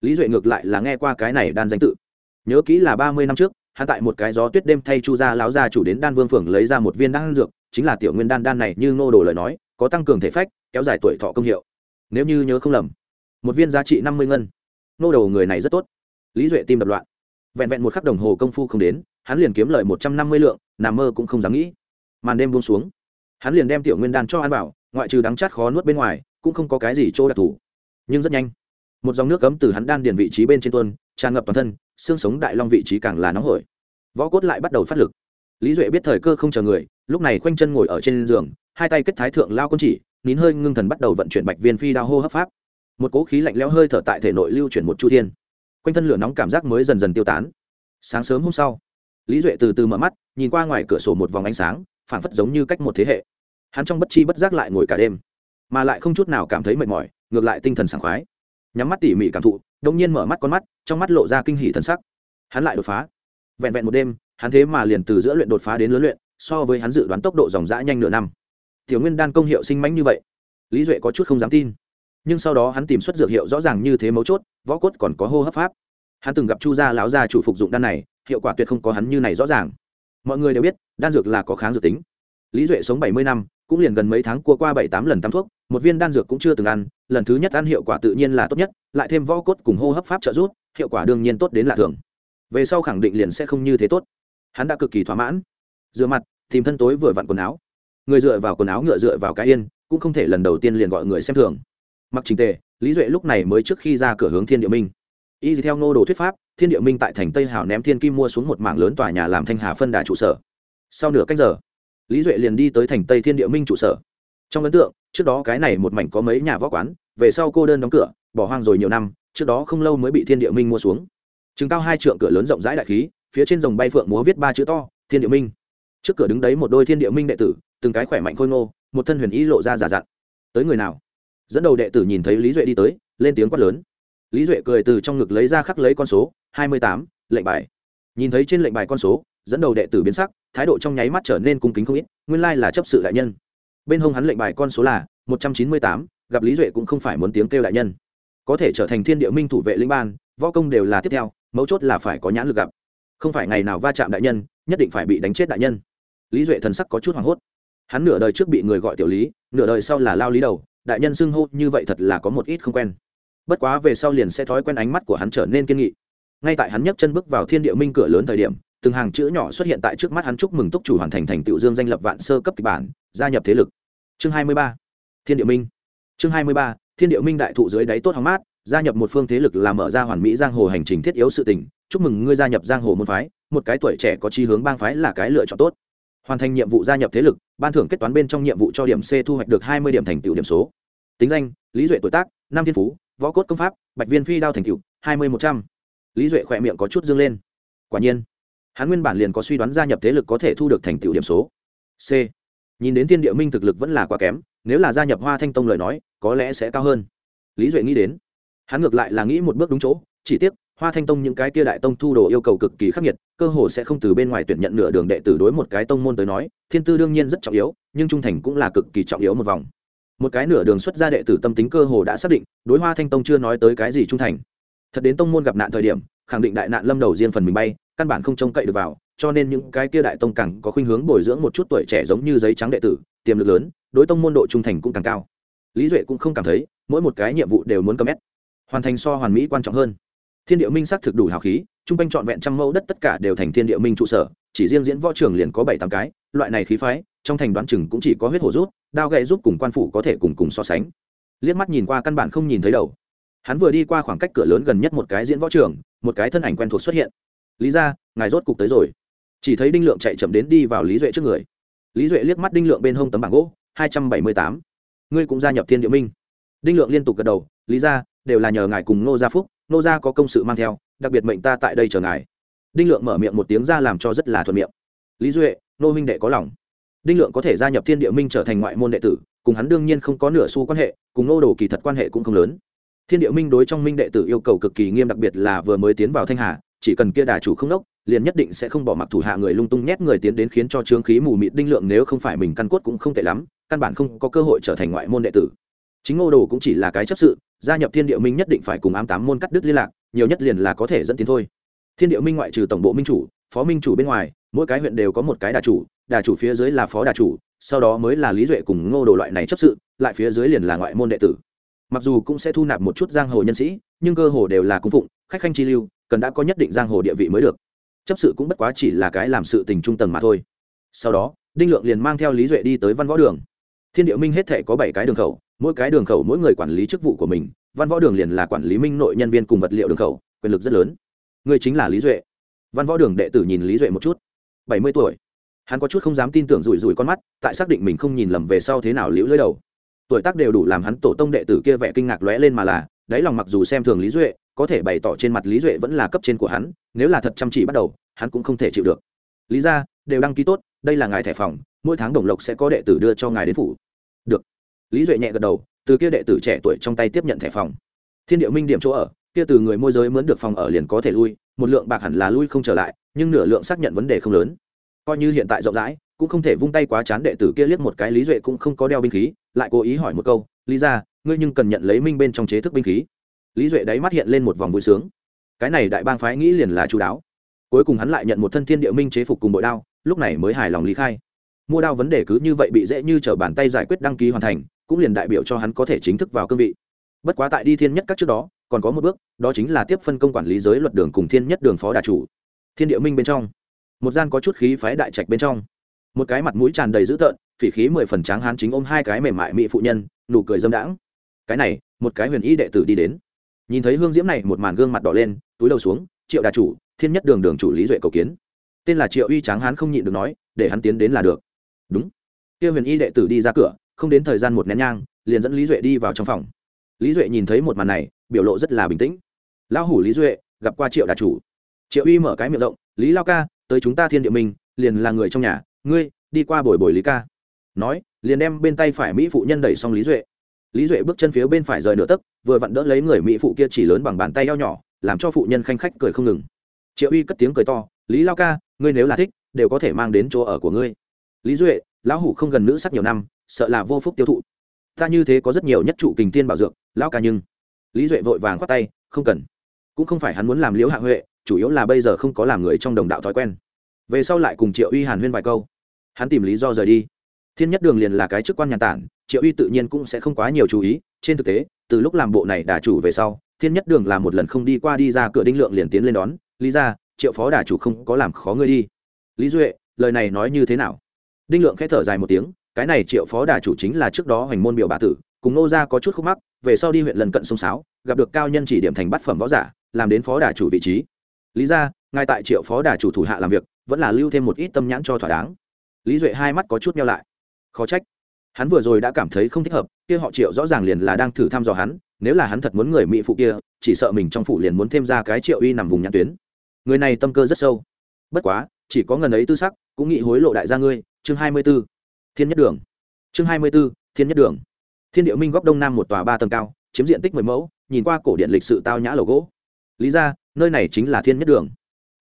Lý duệ ngược lại là nghe qua cái này đan danh tự. Nhớ kỹ là ba mươi năm trước, hắn tại một cái gió tuyết đêm thay chu gia láo gia chủ đến đan vương phường lấy ra một viên đan dược, chính là tiểu nguyên đan đan này như ngô đồ lời nói, có tăng cường thể phách, kéo dài tuổi thọ công hiệu. Nếu như nhớ không lầm, một viên giá trị năm mươi ngân. Nô đồ người này rất tốt. Lý duệ tim đập loạn vẹn vẹn một khắc đồng hồ công phu không đến, hắn liền kiếm lời một trăm năm mươi lượng nằm mơ cũng không dám nghĩ. Màn đêm buông xuống, hắn liền đem tiểu nguyên đan cho ăn bảo ngoại trừ đắng chát khó nuốt bên ngoài, cũng không có cái gì chỗ đặc thù. Nhưng rất nhanh, một dòng nước cấm từ hắn đan điền vị trí bên trên tuôn, tràn ngập toàn thân, xương sống đại long vị trí càng là nóng hổi. Võ cốt lại bắt đầu phát lực. Lý duệ biết thời cơ không chờ người, lúc này khoanh chân ngồi ở trên giường, hai tay kết thái thượng lao quân chỉ, nín hơi ngưng thần bắt đầu vận chuyển bạch viên phi đao hô hấp pháp. Một cỗ khí lạnh lẽo hơi thở tại thể nội lưu chuyển một chu thiên quanh thân lửa nóng cảm giác mới dần dần tiêu tán. Sáng sớm hôm sau, lý duệ từ từ mở mắt, nhìn qua ngoài cửa sổ một vòng ánh sáng, phảng phất giống như cách một thế hệ. Hắn trong bất chi bất giác lại ngồi cả đêm, mà lại không chút nào cảm thấy mệt mỏi, ngược lại tinh thần sảng khoái. Nhắm mắt tỉ mỉ cảm thụ đông nhiên mở mắt con mắt, trong mắt lộ ra kinh hỉ thần sắc. Hắn lại đột phá. Vẹn vẹn một đêm, hắn thế mà liền từ giữa luyện đột phá đến lớn luyện, so với hắn dự đoán tốc độ dòng dã nhanh nửa năm. Tiểu nguyên đan công hiệu sinh mãnh như vậy, lý duệ có chút không dám tin nhưng sau đó hắn tìm xuất dược hiệu rõ ràng như thế mấu chốt, võ cốt còn có hô hấp pháp. Hắn từng gặp chu gia láo gia chủ phục dụng đan này, hiệu quả tuyệt không có hắn như này rõ ràng. Mọi người đều biết, đan dược là có kháng dược tính. Lý duệ sống bảy mươi năm, cũng liền gần mấy tháng cua qua bảy tám lần tắm thuốc, một viên đan dược cũng chưa từng ăn, lần thứ nhất ăn hiệu quả tự nhiên là tốt nhất, lại thêm võ cốt cùng hô hấp pháp trợ giúp, hiệu quả đương nhiên tốt đến lạ thường. Về sau khẳng định liền sẽ không như thế tốt. Hắn đã cực kỳ thỏa mãn. Rửa mặt, tìm thân tối vừa vặn quần áo. Người dựa vào quần áo ngựa dựa vào cái yên, cũng không thể lần đầu tiên liền gọi người xem thường mặc trình tề, lý duệ lúc này mới trước khi ra cửa hướng thiên địa minh. Y theo ngô đồ thuyết pháp, thiên địa minh tại thành tây hảo ném thiên kim mua xuống một mảng lớn tòa nhà làm thanh hà phân đà trụ sở. Sau nửa cách giờ, lý duệ liền đi tới thành tây thiên địa minh trụ sở. Trong ấn tượng, trước đó cái này một mảnh có mấy nhà võ quán, về sau cô đơn đóng cửa, bỏ hoang rồi nhiều năm, trước đó không lâu mới bị thiên địa minh mua xuống. Chừng cao hai trượng cửa lớn rộng rãi đại khí, phía trên dòng bay phượng múa viết ba chữ to, thiên địa minh. Trước cửa đứng đấy một đôi thiên địa minh đệ tử, từng cái khỏe mạnh khôi ngô, một thân huyền ý lộ ra giả dặn. Tới người nào? Dẫn đầu đệ tử nhìn thấy lý duệ đi tới, lên tiếng quát lớn. Lý duệ cười từ trong ngực lấy ra khắc lấy con số hai mươi tám, lệnh bài. Nhìn thấy trên lệnh bài con số, dẫn đầu đệ tử biến sắc, thái độ trong nháy mắt trở nên cung kính không ít, nguyên lai là chấp sự đại nhân. Bên hông hắn lệnh bài con số là một trăm chín mươi tám, gặp lý duệ cũng không phải muốn tiếng kêu đại nhân. Có thể trở thành thiên địa minh thủ vệ linh ban, võ công đều là tiếp theo, mấu chốt là phải có nhãn lực gặp. Không phải ngày nào va chạm đại nhân, nhất định phải bị đánh chết đại nhân. Lý duệ thần sắc có chút hoảng hốt. Hắn nửa đời trước bị người gọi tiểu lý, nửa đời sau là lao lý đầu đại nhân xưng hô như vậy thật là có một ít không quen. Bất quá về sau liền sẽ thói quen ánh mắt của hắn trở nên kiên nghị. Ngay tại hắn nhấc chân bước vào thiên địa minh cửa lớn thời điểm, từng hàng chữ nhỏ xuất hiện tại trước mắt hắn chúc mừng túc chủ hoàn thành thành tựu dương danh lập vạn sơ cấp kịch bản, gia nhập thế lực. Chương hai mươi ba. Thiên địa minh. Chương hai mươi ba. Thiên địa minh đại thụ dưới đáy tốt hóng mát, gia nhập một phương thế lực là mở ra hoàn mỹ giang hồ hành trình thiết yếu sự tình. Chúc mừng ngươi gia nhập giang hồ môn phái, một cái tuổi trẻ có chi hướng bang phái là cái lựa chọn tốt hoàn thành nhiệm vụ gia nhập thế lực, ban thưởng kết toán bên trong nhiệm vụ cho điểm c thu hoạch được hai mươi điểm thành tựu điểm số. Tính danh, lý duệ tuổi tác, năm thiên phú, võ cốt công pháp, bạch viên phi đao thành tựu, hai mươi một trăm. Lý duệ khỏe miệng có chút dương lên. Quả nhiên, hắn nguyên bản liền có suy đoán gia nhập thế lực có thể thu được thành tựu điểm số. C. Nhìn đến thiên địa minh thực lực vẫn là quá kém, nếu là gia nhập hoa thanh tông lời nói, có lẽ sẽ cao hơn. Lý duệ nghĩ đến, hắn ngược lại là nghĩ một bước đúng chỗ, chỉ tiếc hoa thanh tông những cái kia đại tông thu đồ yêu cầu cực kỳ khắc nghiệt, cơ hồ sẽ không từ bên ngoài tuyển nhận nửa đường đệ tử đối một cái tông môn tới nói, thiên tư đương nhiên rất trọng yếu, nhưng trung thành cũng là cực kỳ trọng yếu một vòng. Một cái nửa đường xuất gia đệ tử tâm tính cơ hồ đã xác định, đối hoa thanh tông chưa nói tới cái gì trung thành. Thật đến tông môn gặp nạn thời điểm, khẳng định đại nạn lâm đầu riêng phần mình bay, căn bản không trông cậy được vào, cho nên những cái kia đại tông càng có khuynh hướng bồi dưỡng một chút tuổi trẻ giống như giấy trắng đệ tử, tiềm lực lớn, đối tông môn độ trung thành cũng càng cao. Lý duệ cũng không cảm thấy, mỗi một cái nhiệm vụ đều muốn cầm ép. Hoàn thành so hoàn mỹ quan trọng hơn thiên địa minh xác thực đủ hào khí chung quanh trọn vẹn trăm mẫu đất tất cả đều thành thiên địa minh trụ sở, chỉ riêng diễn võ trường liền có bảy tám cái, loại này khí phái, trong thành đoán chừng cũng chỉ có huyết hổ rút, đao gậy giúp cùng quan phủ có thể cùng cùng so sánh. Liếc mắt nhìn qua căn bản không nhìn thấy đầu. Hắn vừa đi qua khoảng cách cửa lớn gần nhất một cái diễn võ trường, một cái thân ảnh quen thuộc xuất hiện. Lý ra ngài rốt cục tới rồi. Chỉ thấy đinh lượng chạy chậm đến đi vào lý duệ trước người. Lý duệ liếc mắt đinh lượng bên hông tấm bảng gỗ, hai trăm bảy mươi tám. Ngươi cũng gia nhập thiên địa minh. Đinh lượng liên tục gật đầu, lý ra đều là nhờ ngài cùng Ngô gia phúc nô gia có công sự mang theo, đặc biệt mệnh ta tại đây chờ ngài. Đinh lượng mở miệng một tiếng ra làm cho rất là thuận miệng. Lý duệ, nô huynh đệ có lòng. Đinh lượng có thể gia nhập thiên địa minh trở thành ngoại môn đệ tử, cùng hắn đương nhiên không có nửa xu quan hệ, cùng nô đồ kỳ thật quan hệ cũng không lớn. Thiên địa minh đối trong minh đệ tử yêu cầu cực kỳ nghiêm đặc biệt là vừa mới tiến vào thanh hà, chỉ cần kia đà chủ không đốc liền nhất định sẽ không bỏ mặc thủ hạ người lung tung nhét người tiến đến khiến cho trướng khí mù mịt. Đinh lượng nếu không phải mình căn cốt cũng không tệ lắm, căn bản không có cơ hội trở thành ngoại môn đệ tử chính ngô đồ cũng chỉ là cái chấp sự, gia nhập thiên địa minh nhất định phải cùng ám tám môn cắt đứt liên lạc, nhiều nhất liền là có thể dẫn tiến thôi. Thiên địa minh ngoại trừ tổng bộ minh chủ, phó minh chủ bên ngoài, mỗi cái huyện đều có một cái đà chủ đà chủ phía dưới là phó đà chủ, sau đó mới là lý duệ cùng ngô đồ loại này chấp sự, lại phía dưới liền là ngoại môn đệ tử. Mặc dù cũng sẽ thu nạp một chút giang hồ nhân sĩ, nhưng cơ hồ đều là cung phụng, khách khanh chi lưu, cần đã có nhất định giang hồ địa vị mới được. Chấp sự cũng bất quá chỉ là cái làm sự tình trung tầng mà thôi. Sau đó, đinh lượng liền mang theo lý duệ đi tới văn võ đường thiên địa minh hết thể có bảy cái đường khẩu, mỗi cái đường khẩu mỗi người quản lý chức vụ của mình, văn võ đường liền là quản lý minh nội nhân viên cùng vật liệu đường khẩu, quyền lực rất lớn. Người chính là lý duệ. Văn võ đường đệ tử nhìn lý duệ một chút. Bảy mươi tuổi. Hắn có chút không dám tin tưởng rủi rủi con mắt, tại xác định mình không nhìn lầm về sau thế nào liễu lưới đầu. Tuổi tác đều đủ làm hắn tổ tông đệ tử kia vẻ kinh ngạc lóe lên mà là, đáy lòng mặc dù xem thường lý duệ, có thể bày tỏ trên mặt lý duệ vẫn là cấp trên của hắn, nếu là thật chăm chỉ bắt đầu, hắn cũng không thể chịu được. Lý ra, đều đăng ký tốt, đây là ngài thẻ phòng, mỗi tháng đồng lộc sẽ có đệ tử đưa cho ngài đến phủ được. Lý duệ nhẹ gật đầu, từ kia đệ tử trẻ tuổi trong tay tiếp nhận thẻ phòng. Thiên địa minh điểm chỗ ở, kia từ người môi giới mướn được phòng ở liền có thể lui, một lượng bạc hẳn là lui không trở lại, nhưng nửa lượng xác nhận vấn đề không lớn. Coi như hiện tại rộng rãi, cũng không thể vung tay quá chán đệ tử kia liếc một cái lý duệ cũng không có đeo binh khí, lại cố ý hỏi một câu, lý ra ngươi nhưng cần nhận lấy minh bên trong chế thức binh khí? Lý duệ đáy mắt hiện lên một vòng vui sướng. Cái này đại bang phái nghĩ liền là chú đáo. Cuối cùng hắn lại nhận một thân thiên địa minh chế phục cùng bội đao, lúc này mới hài lòng lý khai mua đao vấn đề cứ như vậy bị dễ như t r ở bàn tay giải quyết đăng ký hoàn thành, cũng liền đại biểu cho hắn có thể chính thức vào cương vị. Bất quá tại đi thiên nhất các trước đó, còn có một bước, đó chính là tiếp phân công quản lý giới luật đường cùng thiên nhất đường phó đà chủ. Thiên địa minh bên trong. Một gian có chút khí phái đại trạch bên trong. Một cái mặt mũi tràn đầy dữ tợn, phỉ khí mười phần tráng hán chính ôm hai cái mềm mại mỹ phụ nhân, nụ cười dâm đãng. Cái này, một cái huyền y đệ tử đi đến. Nhìn thấy hương diễm này, một màn gương mặt đỏ lên, túi đầu xuống, triệu đà chủ, thiên nhất đường đường chủ lý duệ cầu kiến. Tên là triệu uy tráng hán không nhịn được nói, để hắn tiến đến là được đúng. Kia huyền y đệ tử đi ra cửa, không đến thời gian một nén nhang, liền dẫn lý duệ đi vào trong phòng. Lý duệ nhìn thấy một màn này, biểu lộ rất là bình tĩnh. Lão hủ lý duệ, gặp qua triệu đà chủ. Triệu uy mở cái miệng rộng, lý lao ca, tới chúng ta thiên địa minh liền là người trong nhà, ngươi, đi qua bồi bồi lý ca. Nói, liền đem bên tay phải mỹ phụ nhân đẩy xong lý duệ. Lý duệ bước chân phía bên phải rời nửa tấc, vừa vặn đỡ lấy người mỹ phụ kia chỉ lớn bằng bàn tay eo nhỏ, làm cho phụ nhân khanh khách cười không ngừng. Triệu uy cất tiếng cười to, lý lao ca, ngươi nếu là thích, đều có thể mang đến chỗ ở của ngươi lý duệ, lão hủ không gần nữ sắc nhiều năm, sợ là vô phúc tiêu thụ. Ta như thế có rất nhiều nhất trụ kình tiên bảo dược, lão ca nhưng. Lý duệ vội vàng khoát tay, không cần. Cũng không phải hắn muốn làm liễu hạ huệ, chủ yếu là bây giờ không có làm người trong đồng đạo thói quen. Về sau lại cùng triệu uy hàn huyên vài câu. Hắn tìm lý do rời đi. Thiên nhất đường liền là cái chức quan nhàn tản, triệu uy tự nhiên cũng sẽ không quá nhiều chú ý. Trên thực tế, từ lúc làm bộ này đà chủ về sau, thiên nhất đường làm một lần không đi qua đi ra cửa đinh lượng liền tiến lên đón. Lý ra triệu phó đà chủ không có làm khó ngươi đi. Lý duệ, lời này nói như thế nào? Đinh lượng khẽ thở dài một tiếng, cái này triệu phó đà chủ chính là trước đó hoành môn biểu bà tử, cùng nô ra có chút khúc mắc, về sau đi huyện lần cận sông sáo, gặp được cao nhân chỉ điểm thành bát phẩm võ giả, làm đến phó đà chủ vị trí. Lý ra ngay tại triệu phó đà chủ thủ hạ làm việc, vẫn là lưu thêm một ít tâm nhãn cho thỏa đáng. Lý duệ hai mắt có chút nhau lại. Khó trách. Hắn vừa rồi đã cảm thấy không thích hợp, kia họ triệu rõ ràng liền là đang thử thăm dò hắn, nếu là hắn thật muốn người mỹ phụ kia, chỉ sợ mình trong phụ liền muốn thêm ra cái triệu uy nằm vùng nhãn tuyến. Người này tâm cơ rất sâu. Bất quá, chỉ có ngần ấy tư sắc cũng nghĩ hối lộ đại gia ngươi, chương hai mươi b ố thiên nhất đường. Chương hai mươi b ố thiên nhất đường. Thiên địa minh góc đông nam một tòa ba tầng cao, chiếm diện tích mười mẫu, nhìn qua cổ điện lịch sự tao nhã lầu gỗ. Lý ra, nơi này chính là thiên nhất đường.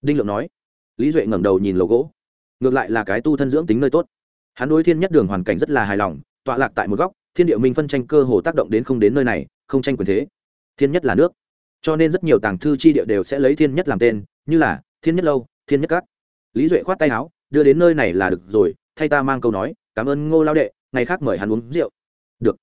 Đinh lượng nói. Lý duệ ngẩng đầu nhìn lầu gỗ. Ngược lại là cái tu thân dưỡng tính nơi tốt. Hắn đối thiên nhất đường hoàn cảnh rất là hài lòng, tọa lạc tại một góc, thiên địa minh phân tranh cơ hồ tác động đến không đến nơi này, không tranh quyền thế. Thiên nhất là nước. Cho nên rất nhiều tàng thư chi địa đều sẽ lấy thiên nhất làm tên, như là thiên nhất lâu, thiên nhất cát. Lý duệ khoát tay áo đưa đến nơi này là được rồi, thay ta mang câu nói, cảm ơn ngô lao đệ, ngày khác mời hắn uống rượu. Được.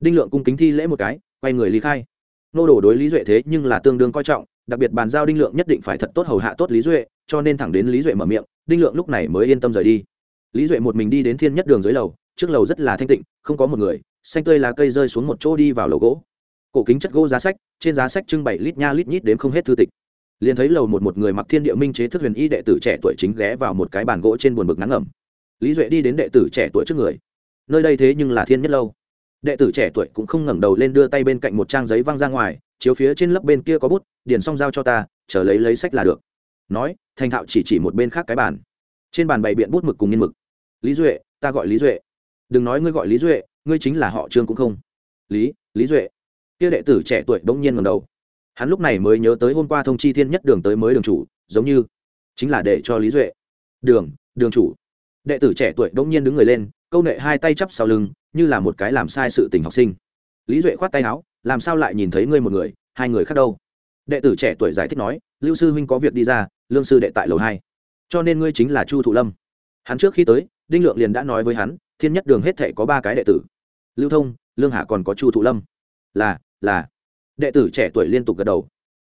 Đinh lượng cung kính thi lễ một cái, quay người lý khai. Nô Đổ đối lý duệ thế nhưng là tương đương coi trọng, đặc biệt bàn giao đinh lượng nhất định phải thật tốt hầu hạ tốt lý duệ, cho nên thẳng đến lý duệ mở miệng, đinh lượng lúc này mới yên tâm rời đi. Lý duệ một mình đi đến thiên nhất đường dưới lầu, trước lầu rất là thanh tịnh, không có một người, xanh tươi lá cây rơi xuống một chỗ đi vào lầu gỗ. Cổ kính chất gỗ giá sách, trên giá sách trưng bày lít nha lít nhít đến không hết thư tịch liền thấy lầu một một người mặc thiên địa minh chế thức huyền y đệ tử trẻ tuổi chính ghé vào một cái bàn gỗ trên buồn bực nắng ẩm lý duệ đi đến đệ tử trẻ tuổi trước người. Nơi đây thế nhưng là thiên nhất lâu. Đệ tử trẻ tuổi cũng không ngẩng đầu lên đưa tay bên cạnh một trang giấy văng ra ngoài, chiếu phía trên lớp bên kia có bút, điền xong giao cho ta, chờ lấy lấy sách là được. Nói, thành thạo chỉ chỉ một bên khác cái bàn. Trên bàn bày biện bút mực cùng nghiên mực. Lý duệ, ta gọi lý duệ. Đừng nói ngươi gọi lý duệ, ngươi chính là họ trương cũng không. Lý lý duệ. Kia đệ tử trẻ tuổi bỗng nhiên ngầm đầu hắn lúc này mới nhớ tới hôm qua thông chi thiên nhất đường tới mới đường chủ, giống như chính là để cho lý duệ. Đường đường chủ. Đệ tử trẻ tuổi bỗng nhiên đứng người lên, câu nệ hai tay chắp sau lưng, như là một cái làm sai sự tình học sinh. Lý duệ khoát tay áo, làm sao lại nhìn thấy ngươi một người, hai người khác đâu? Đệ tử trẻ tuổi giải thích nói, lưu sư huynh có việc đi ra, lương sư đệ tại lầu hai. Cho nên ngươi chính là chu thụ lâm. Hắn trước khi tới, đinh lượng liền đã nói với hắn, thiên nhất đường hết thể có ba cái đệ tử. Lưu thông, lương hà còn có chu thụ lâm. Là là đệ tử trẻ tuổi liên tục gật đầu.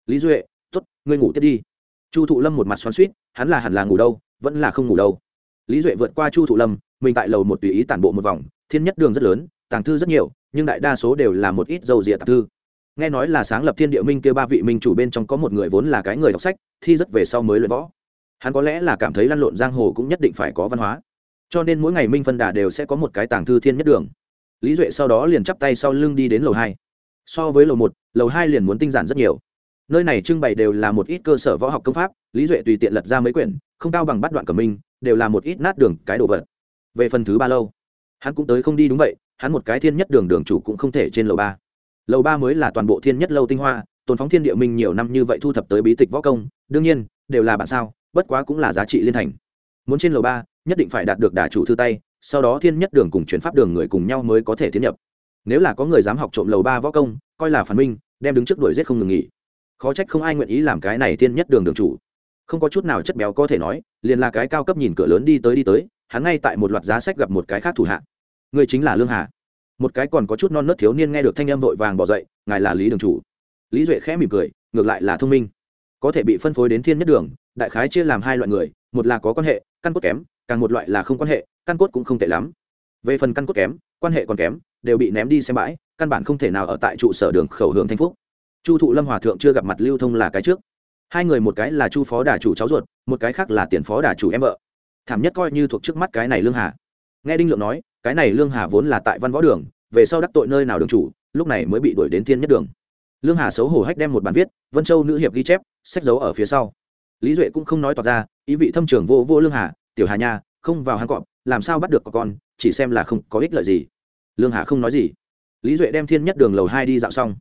Lý duệ t ố t ngươi ngủ tiếp đi. Chu thụ lâm một mặt xoắn suýt hắn là hẳn là ngủ đâu, vẫn là không ngủ đâu. Lý duệ vượt qua chu thụ lâm, mình tại lầu một tùy ý tản bộ một vòng, thiên nhất đường rất lớn, tàng thư rất nhiều, nhưng đại đa số đều là một ít dầu rịa tàng thư. Nghe nói là sáng lập thiên địa minh kêu ba vị minh chủ bên trong có một người vốn là cái người đọc sách, thi rất về sau mới luyện võ. Hắn có lẽ là cảm thấy lăn lộn giang hồ cũng nhất định phải có văn hóa. Cho nên mỗi ngày minh phân đà đều sẽ có một cái tàng thư thiên nhất đường. Lý duệ sau đó liền chắp tay sau lưng đi đến lầu hai so với lầu một, lầu hai liền muốn tinh giản rất nhiều. Nơi này trưng bày đều là một ít cơ sở võ học công pháp, lý duệ tùy tiện lật ra mấy quyển, không cao bằng bắt đoạn cẩm minh đều là một ít nát đường, cái đồ vật. Về phần thứ ba lâu, hắn cũng tới không đi đúng vậy, hắn một cái thiên nhất đường đường chủ cũng không thể trên lầu ba. Lầu ba mới là toàn bộ thiên nhất lâu tinh hoa, tồn phóng thiên địa minh nhiều năm như vậy thu thập tới bí tịch võ công, đương nhiên, đều là bản sao, bất quá cũng là giá trị liên thành. Muốn trên lầu ba, nhất định phải đạt được đà chủ thư tay, sau đó thiên nhất đường cùng chuyển pháp đường người cùng nhau mới có thể tiến nhập nếu là có người dám học trộm lầu ba võ công, coi là phản minh, đem đứng trước đuổi giết không ngừng nghỉ. Khó trách không ai nguyện ý làm cái này thiên nhất đường đường chủ. Không có chút nào chất béo có thể nói, liền là cái cao cấp nhìn cửa lớn đi tới đi tới, hắn ngay tại một loạt giá sách gặp một cái khác thủ hạ. Người chính là lương hà. Một cái còn có chút non nớt thiếu niên nghe được thanh âm vội vàng bỏ dậy, ngài là lý đường chủ. Lý duệ khẽ mỉm cười, ngược lại là thông minh. Có thể bị phân phối đến thiên nhất đường, đại khái chia làm hai loại người, một là có quan hệ, căn cốt kém, càng một loại là không quan hệ, căn cốt cũng không tệ lắm. Về phần căn cốt kém, quan hệ còn kém đều bị ném đi xem bãi, căn bản không thể nào ở tại trụ sở đường khẩu hưởng thanh phúc. Chu thụ lâm hòa thượng chưa gặp mặt lưu thông là cái trước. Hai người một cái là chu phó đà chủ cháu ruột, một cái khác là tiền phó đà chủ em vợ. Thảm nhất coi như thuộc trước mắt cái này lương hà. Nghe đinh lượng nói, cái này lương hà vốn là tại văn võ đường, về sau đắc tội nơi nào đường chủ, lúc này mới bị đuổi đến thiên nhất đường. Lương hà xấu hổ hách đem một bản viết, vân châu nữ hiệp ghi chép, sách giấu ở phía sau. Lý duệ cũng không nói tỏ ra, ý vị thâm trường vô vô lương hà, tiểu hà nha, không vào hang cọp, làm sao bắt được có con, chỉ xem là không có ích lợi gì lương hà không nói gì lý duệ đem thiên nhất đường lầu hai đi dạo xong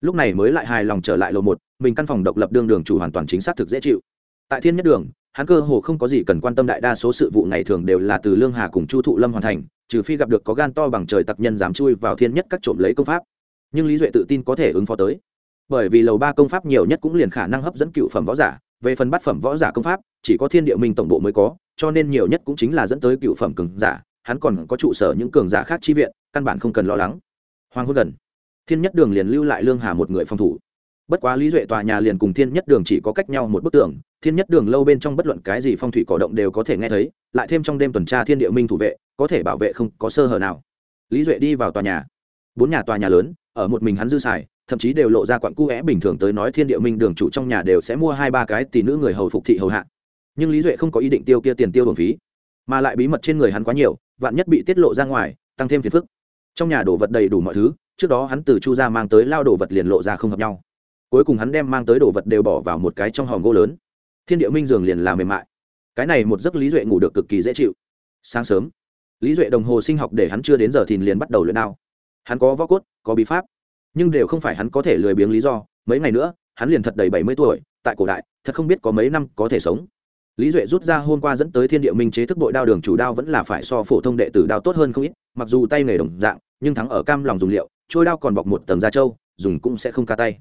lúc này mới lại hài lòng trở lại lầu một mình căn phòng độc lập đương đường chủ hoàn toàn chính xác thực dễ chịu tại thiên nhất đường hắn cơ hồ không có gì cần quan tâm đại đa số sự vụ ngày thường đều là từ lương hà cùng chu thụ lâm hoàn thành trừ phi gặp được có gan to bằng trời tặc nhân dám chui vào thiên nhất các trộm lấy công pháp nhưng lý duệ tự tin có thể ứng phó tới bởi vì lầu ba công pháp nhiều nhất cũng liền khả năng hấp dẫn cựu phẩm võ giả về phần bát phẩm võ giả công pháp chỉ có thiên địa minh tổng bộ mới có cho nên nhiều nhất cũng chính là dẫn tới cựu phẩm cường giả hắn còn có trụ sở những cường giả khác chi viện, căn bản không cần lo lắng. Hoàng hôn gần. Thiên nhất đường liền lưu lại lương hà một người phòng thủ. Bất quá lý duệ tòa nhà liền cùng thiên nhất đường chỉ có cách nhau một bức tường, thiên nhất đường lâu bên trong bất luận cái gì phong thủy cỏ động đều có thể nghe thấy, lại thêm trong đêm tuần tra thiên địa minh thủ vệ, có thể bảo vệ không có sơ hở nào. Lý duệ đi vào tòa nhà. Bốn nhà tòa nhà lớn, ở một mình hắn dư xài, thậm chí đều lộ ra quặn cu é bình thường tới nói thiên địa minh đường chủ trong nhà đều sẽ mua hai ba cái tỷ nữ người hầu phục thị hầu hạ. Nhưng lý duệ không có ý định tiêu kia tiền tiêu đồn phí, mà lại bí mật trên người hắn quá nhiều vạn nhất bị tiết lộ ra ngoài, tăng thêm phiền phức. Trong nhà đồ vật đầy đủ mọi thứ, trước đó hắn từ chu ra mang tới lao đồ vật liền lộ ra không hợp nhau. Cuối cùng hắn đem mang tới đồ vật đều bỏ vào một cái trong hòm gỗ lớn. Thiên địa minh giường liền làm mềm mại. Cái này một giấc lý duệ ngủ được cực kỳ dễ chịu. Sáng sớm, lý duệ đồng hồ sinh học để hắn chưa đến giờ thì liền bắt đầu luyện đao. Hắn có võ cốt, có bí pháp, nhưng đều không phải hắn có thể lười biếng lý do. Mấy ngày nữa, hắn liền thật đầy bảy mươi tuổi, tại cổ đại, thật không biết có mấy năm có thể sống lý duệ rút ra hôm qua dẫn tới thiên địa minh chế thức bội đao đường chủ đao vẫn là phải so phổ thông đệ tử đao tốt hơn không ít, mặc dù tay nghề đồng dạng, nhưng thắng ở cam lòng dùng liệu, trôi đao còn bọc một tầng da trâu, dùng cũng sẽ không ca tay.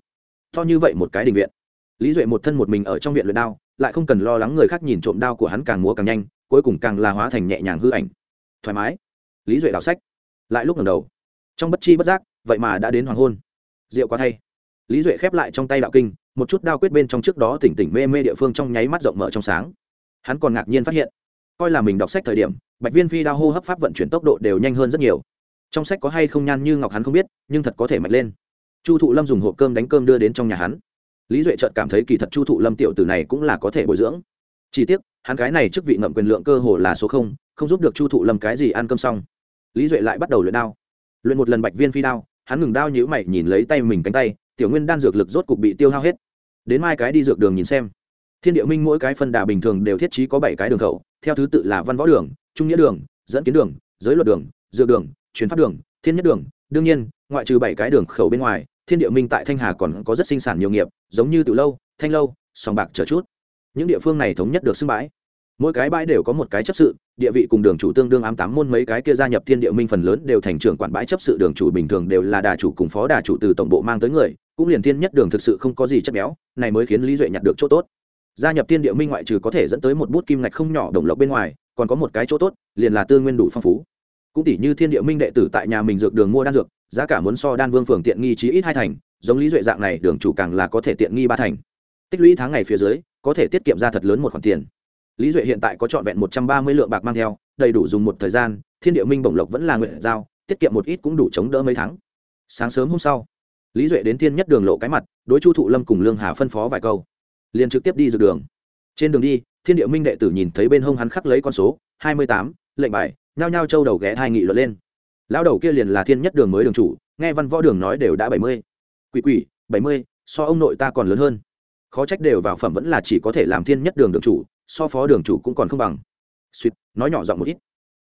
To như vậy một cái đình viện. Lý duệ một thân một mình ở trong viện luyện đao, lại không cần lo lắng người khác nhìn trộm đao của hắn càng múa càng nhanh, cuối cùng càng là hóa thành nhẹ nhàng hư ảnh. Thoải mái. Lý duệ đào sách. Lại lúc lần đầu. Trong bất chi bất giác, vậy mà đã đến hoàng hôn. Rượu quá thay. Lý duệ khép lại trong tay đạo kinh, một chút đao quyết bên trong trước đó tỉnh tỉnh mê mê địa phương trong nháy mắt rộng mở trong sáng hắn còn ngạc nhiên phát hiện, coi là mình đọc sách thời điểm, bạch viên phi đao hô hấp pháp vận chuyển tốc độ đều nhanh hơn rất nhiều. Trong sách có hay không nhan như ngọc hắn không biết, nhưng thật có thể mạnh lên. Chu thụ lâm dùng hộp cơm đánh cơm đưa đến trong nhà hắn. Lý duệ trợt cảm thấy kỳ thật chu thụ lâm tiểu tử này cũng là có thể bồi dưỡng. Chỉ tiếc, hắn cái này chức vị ngậm quyền lượng cơ hồ là số không không giúp được chu thụ lâm cái gì ăn cơm xong. Lý duệ lại bắt đầu luyện đao. Luyện một lần bạch viên phi đao, hắn ngừng đao nhữ mày nhìn lấy tay mình cánh tay, tiểu nguyên đan dược lực rốt cục bị tiêu hao hết. Đến mai cái đi dược đường nhìn xem thiên địa minh mỗi cái phân đà bình thường đều thiết trí có bảy cái đường khẩu, theo thứ tự là văn võ đường, trung nghĩa đường, dẫn kiến đường, giới luật đường, dược đường, truyền pháp đường, thiên nhất đường. Đương nhiên, ngoại trừ bảy cái đường khẩu bên ngoài, thiên địa minh tại thanh hà còn có rất sinh sản nhiều nghiệp, giống như từ lâu, thanh lâu, sòng bạc chờ chút. Những địa phương này thống nhất được xưng bãi mỗi cái bãi đều có một cái chấp sự, địa vị cùng đường chủ tương đương ám tám môn mấy cái kia gia nhập thiên địa minh phần lớn đều thành trưởng quản bãi chấp sự, đường chủ bình thường đều là đà chủ cùng phó đà chủ từ tổng bộ mang tới người, cũng liền thiên nhất đường thực sự không có gì chất béo, này mới khiến lý duệ nhặt được chỗ tốt gia nhập thiên địa minh ngoại trừ có thể dẫn tới một bút kim ngạch không nhỏ đồng lộc bên ngoài, còn có một cái chỗ tốt, liền là tư nguyên đủ phong phú. Cũng tỷ như thiên địa minh đệ tử tại nhà mình dược đường mua đan dược, giá cả muốn so đan vương phường tiện nghi chí ít hai thành, giống lý duệ dạng này đường chủ càng là có thể tiện nghi ba thành. Tích lũy tháng ngày phía dưới, có thể tiết kiệm ra thật lớn một khoản tiền. Lý duệ hiện tại có trọn vẹn một trăm ba mươi lượng bạc mang theo, đầy đủ dùng một thời gian, thiên địa minh bổng lộc vẫn là nguyện giao, tiết kiệm một ít cũng đủ chống đỡ mấy tháng. Sáng sớm hôm sau, lý duệ đến thiên nhất đường lộ cái mặt, đối chu thụ lâm cùng lương hà phân phó vài câu liền trực tiếp đi dược đường. Trên đường đi, thiên địa minh đệ tử nhìn thấy bên hông hắn khắc lấy con số hai mươi tám, lệnh bài, nhao nhao châu đầu ghé hai nghị luận lên. Lão đầu kia liền là thiên nhất đường mới đường chủ, nghe văn võ đường nói đều đã bảy mươi. Quỷ quỷ, bảy mươi, so ông nội ta còn lớn hơn. Khó trách đều vào phẩm vẫn là chỉ có thể làm thiên nhất đường đường chủ, so phó đường chủ cũng còn không bằng. Suýt, nói nhỏ giọng một ít.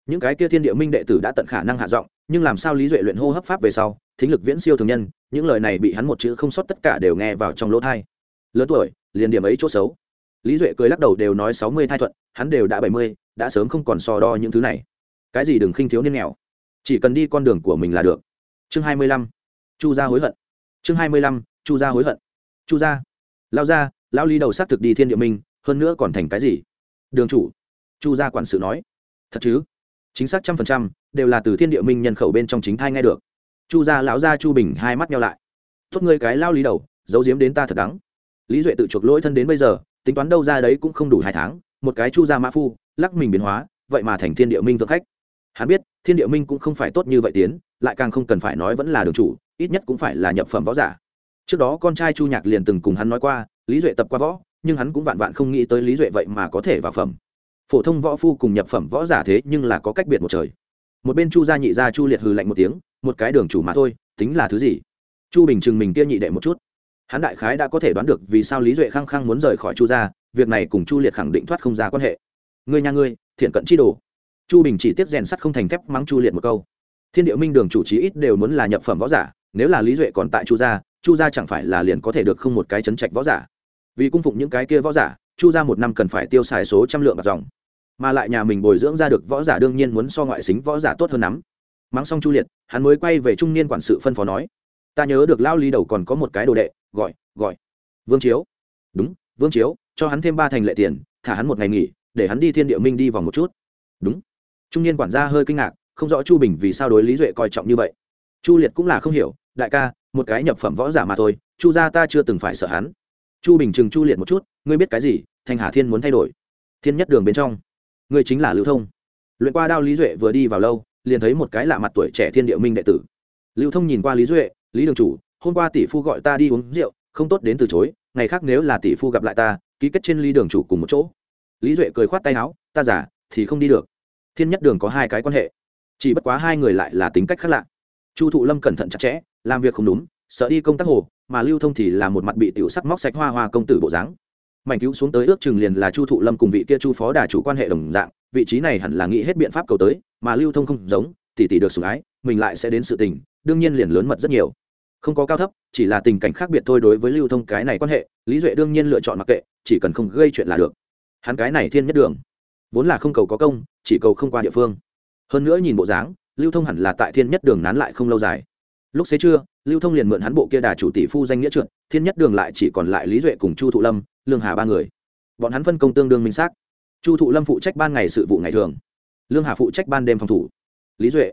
Những cái kia thiên địa minh đệ tử đã tận khả năng hạ giọng, nhưng làm sao lý duệ luyện hô hấp pháp về sau, thính lực viễn siêu thường nhân, những lời này bị hắn một chữ không sót tất cả đều nghe vào trong lỗ thai. Lớn tuổi liền điểm ấy chỗ xấu. Lý duệ cười lắc đầu đều nói sáu mươi thai thuận, hắn đều đã bảy mươi, đã sớm không còn so đo những thứ này. Cái gì đừng khinh thiếu niên nghèo. Chỉ cần đi con đường của mình là được. Chương hai mươi lăm. Chu gia hối hận. Chương hai mươi lăm. Chu gia hối hận. Chu gia. Lao gia lao lý đầu sắc thực đi thiên địa minh, hơn nữa còn thành cái gì? Đường chủ. Chu gia quản sự nói. Thật chứ? Chính xác trăm phần trăm, đều là từ thiên địa minh nhân khẩu bên trong chính thai nghe được. Chu gia, lão gia chu bình hai mắt nhau lại. Tốt ngươi cái lao lý đầu, giấu giếm đến ta thật đắng lý duệ tự chuộc lỗi thân đến bây giờ, tính toán đâu ra đấy cũng không đủ hai tháng, một cái chu gia mã phu, lắc mình biến hóa, vậy mà thành thiên địa minh thượng khách. Hắn biết, thiên địa minh cũng không phải tốt như vậy tiến, lại càng không cần phải nói vẫn là đường chủ, ít nhất cũng phải là nhập phẩm võ giả. Trước đó con trai chu nhạc liền từng cùng hắn nói qua, lý duệ tập qua võ, nhưng hắn cũng vạn vạn không nghĩ tới lý duệ vậy mà có thể vào phẩm. Phổ thông võ phu cùng nhập phẩm võ giả thế nhưng là có cách biệt một trời. Một bên chu gia nhị gia chu liệt hừ lạnh một tiếng, một cái đường chủ mà thôi, tính là thứ gì? Chu bình chừng mình kia nhị đệ một chút hắn đại khái đã có thể đoán được vì sao lý duệ khăng khăng muốn rời khỏi chu gia, việc này cùng chu liệt khẳng định thoát không ra quan hệ. Ngươi nhà ngươi, thiện cận chi đồ. Chu bình chỉ tiếp rèn sắt không thành thép mắng chu liệt một câu. Thiên địa minh đường chủ trí ít đều muốn là nhập phẩm võ giả, nếu là lý duệ còn tại chu gia chu gia chẳng phải là liền có thể được không một cái chấn trạch võ giả. Vì cung phụng những cái kia võ giả, chu gia một năm cần phải tiêu xài số trăm lượng bạc dòng. Mà lại nhà mình bồi dưỡng ra được võ giả đương nhiên muốn so ngoại xính võ giả tốt hơn lắm. Mắng xong chu liệt, hắn mới quay về trung niên quản sự phân phó nói, ta nhớ được lao lý đầu còn có một cái đồ đệ gọi gọi. Vương chiếu. Đúng, vương chiếu, cho hắn thêm ba thành lệ tiền, thả hắn một ngày nghỉ, để hắn đi thiên địa minh đi vòng một chút. Đúng. Trung niên quản gia hơi kinh ngạc, không rõ chu bình vì sao đối lý duệ coi trọng như vậy. Chu liệt cũng là không hiểu, đại ca, một cái nhập phẩm võ giả mà thôi, chu gia ta chưa từng phải sợ hắn. Chu bình chừng chu liệt một chút, ngươi biết cái gì thanh hà thiên muốn thay đổi. Thiên nhất đường bên trong, ngươi chính là lưu thông. Luyện qua đao lý duệ vừa đi vào lâu, liền thấy một cái lạ mặt tuổi trẻ thiên địa minh đệ tử. Lưu thông nhìn qua lý duệ, lý đường chủ hôm qua tỷ phu gọi ta đi uống rượu, không tốt đến từ chối, ngày khác nếu là tỷ phu gặp lại ta, ký kết trên ly đường chủ cùng một chỗ. Lý duệ cười khoát tay áo, ta giả thì không đi được. Thiên nhất đường có hai cái quan hệ. Chỉ bất quá hai người lại là tính cách khác lạ. Chu thụ lâm cẩn thận chặt chẽ, làm việc không đúng, sợ đi công tác hồ, mà lưu thông thì là một mặt bị tiểu sắc móc sạch hoa hoa công tử bộ dáng. Mảnh cứu xuống tới ước chừng liền là chu thụ lâm cùng vị kia chu phó đà chủ quan hệ đồng dạng, vị trí này hẳn là nghĩ hết biện pháp cầu tới, mà lưu thông không giống, tỷ tỷ được sủng ái, mình lại sẽ đến sự tình, đương nhiên liền lớn mật rất nhiều không có cao thấp, chỉ là tình cảnh khác biệt thôi đối với lưu thông cái này quan hệ, lý duệ đương nhiên lựa chọn mặc kệ, chỉ cần không gây chuyện là được. Hắn cái này thiên nhất đường, vốn là không cầu có công, chỉ cầu không qua địa phương. Hơn nữa nhìn bộ dáng, lưu thông hẳn là tại thiên nhất đường nán lại không lâu dài. Lúc xế trưa, lưu thông liền mượn hắn bộ kia đà chủ tỷ phu danh nghĩa trượt thiên nhất đường lại chỉ còn lại lý duệ cùng chu thụ lâm, lương hà ba người. Bọn hắn phân công tương đương minh xác. Chu thụ lâm phụ trách ban ngày sự vụ ngày thường. Lương hà phụ trách ban đêm phòng thủ. Lý duệ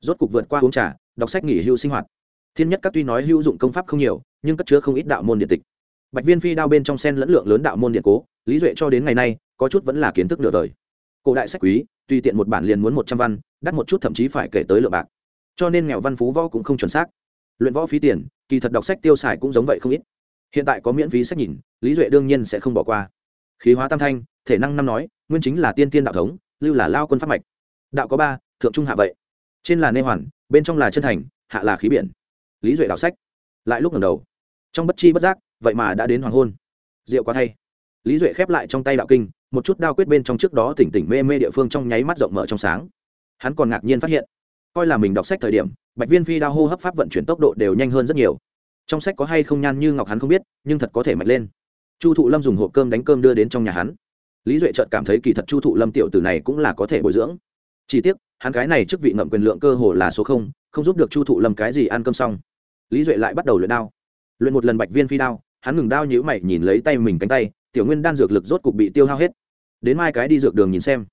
rốt cục vượt qua uống trà, đọc sách nghỉ hưu sinh hoạt thiên nhất các tuy nói hữu dụng công pháp không nhiều, nhưng cất chứa không ít đạo môn điện tịch. Bạch viên phi đao bên trong sen lẫn lượng lớn đạo môn điện cố, lý duệ cho đến ngày nay, có chút vẫn là kiến thức nửa đời. Cổ đại sách quý, tùy tiện một bản liền muốn một trăm văn, đắt một chút thậm chí phải kể tới lượng bạc. Cho nên nghèo văn phú võ cũng không chuẩn xác. Luyện võ phí tiền, kỳ thật đọc sách tiêu xài cũng giống vậy không ít. Hiện tại có miễn phí sách nhìn, lý duệ đương nhiên sẽ không bỏ qua. Khí hóa tam thanh, thể năng năm nói, nguyên chính là tiên tiên đạo thống, lưu là lao quân pháp mạch. Đạo có ba, thượng trung hạ vậy. Trên là nê hoàn, bên trong là chân thành, hạ là khí biển lý duệ đọc sách. Lại lúc ngầm đầu. Trong bất chi bất giác, vậy mà đã đến hoàng hôn. Rượu quá thay. Lý duệ khép lại trong tay đạo kinh, một chút đao quyết bên trong trước đó tỉnh tỉnh mê mê địa phương trong nháy mắt rộng mở trong sáng. Hắn còn ngạc nhiên phát hiện, coi là mình đọc sách thời điểm, bạch viên phi đao hô hấp pháp vận chuyển tốc độ đều nhanh hơn rất nhiều. Trong sách có hay không nhan như ngọc hắn không biết, nhưng thật có thể mạnh lên. Chu thụ lâm dùng hộp cơm đánh cơm đưa đến trong nhà hắn. Lý duệ trợt cảm thấy kỳ thật chu thụ lâm tiểu tử này cũng là có thể bồi dưỡng. Chỉ tiếc, hắn cái này trước vị ngậm quyền lượng cơ hồ là số không không giúp được chu thụ lâm cái gì ăn cơm xong lý duệ lại bắt đầu luyện đao. Luyện một lần bạch viên phi đao, hắn ngừng đao nhữ mày nhìn lấy tay mình cánh tay, tiểu nguyên đan dược lực rốt cục bị tiêu hao hết. Đến mai cái đi dược đường nhìn xem.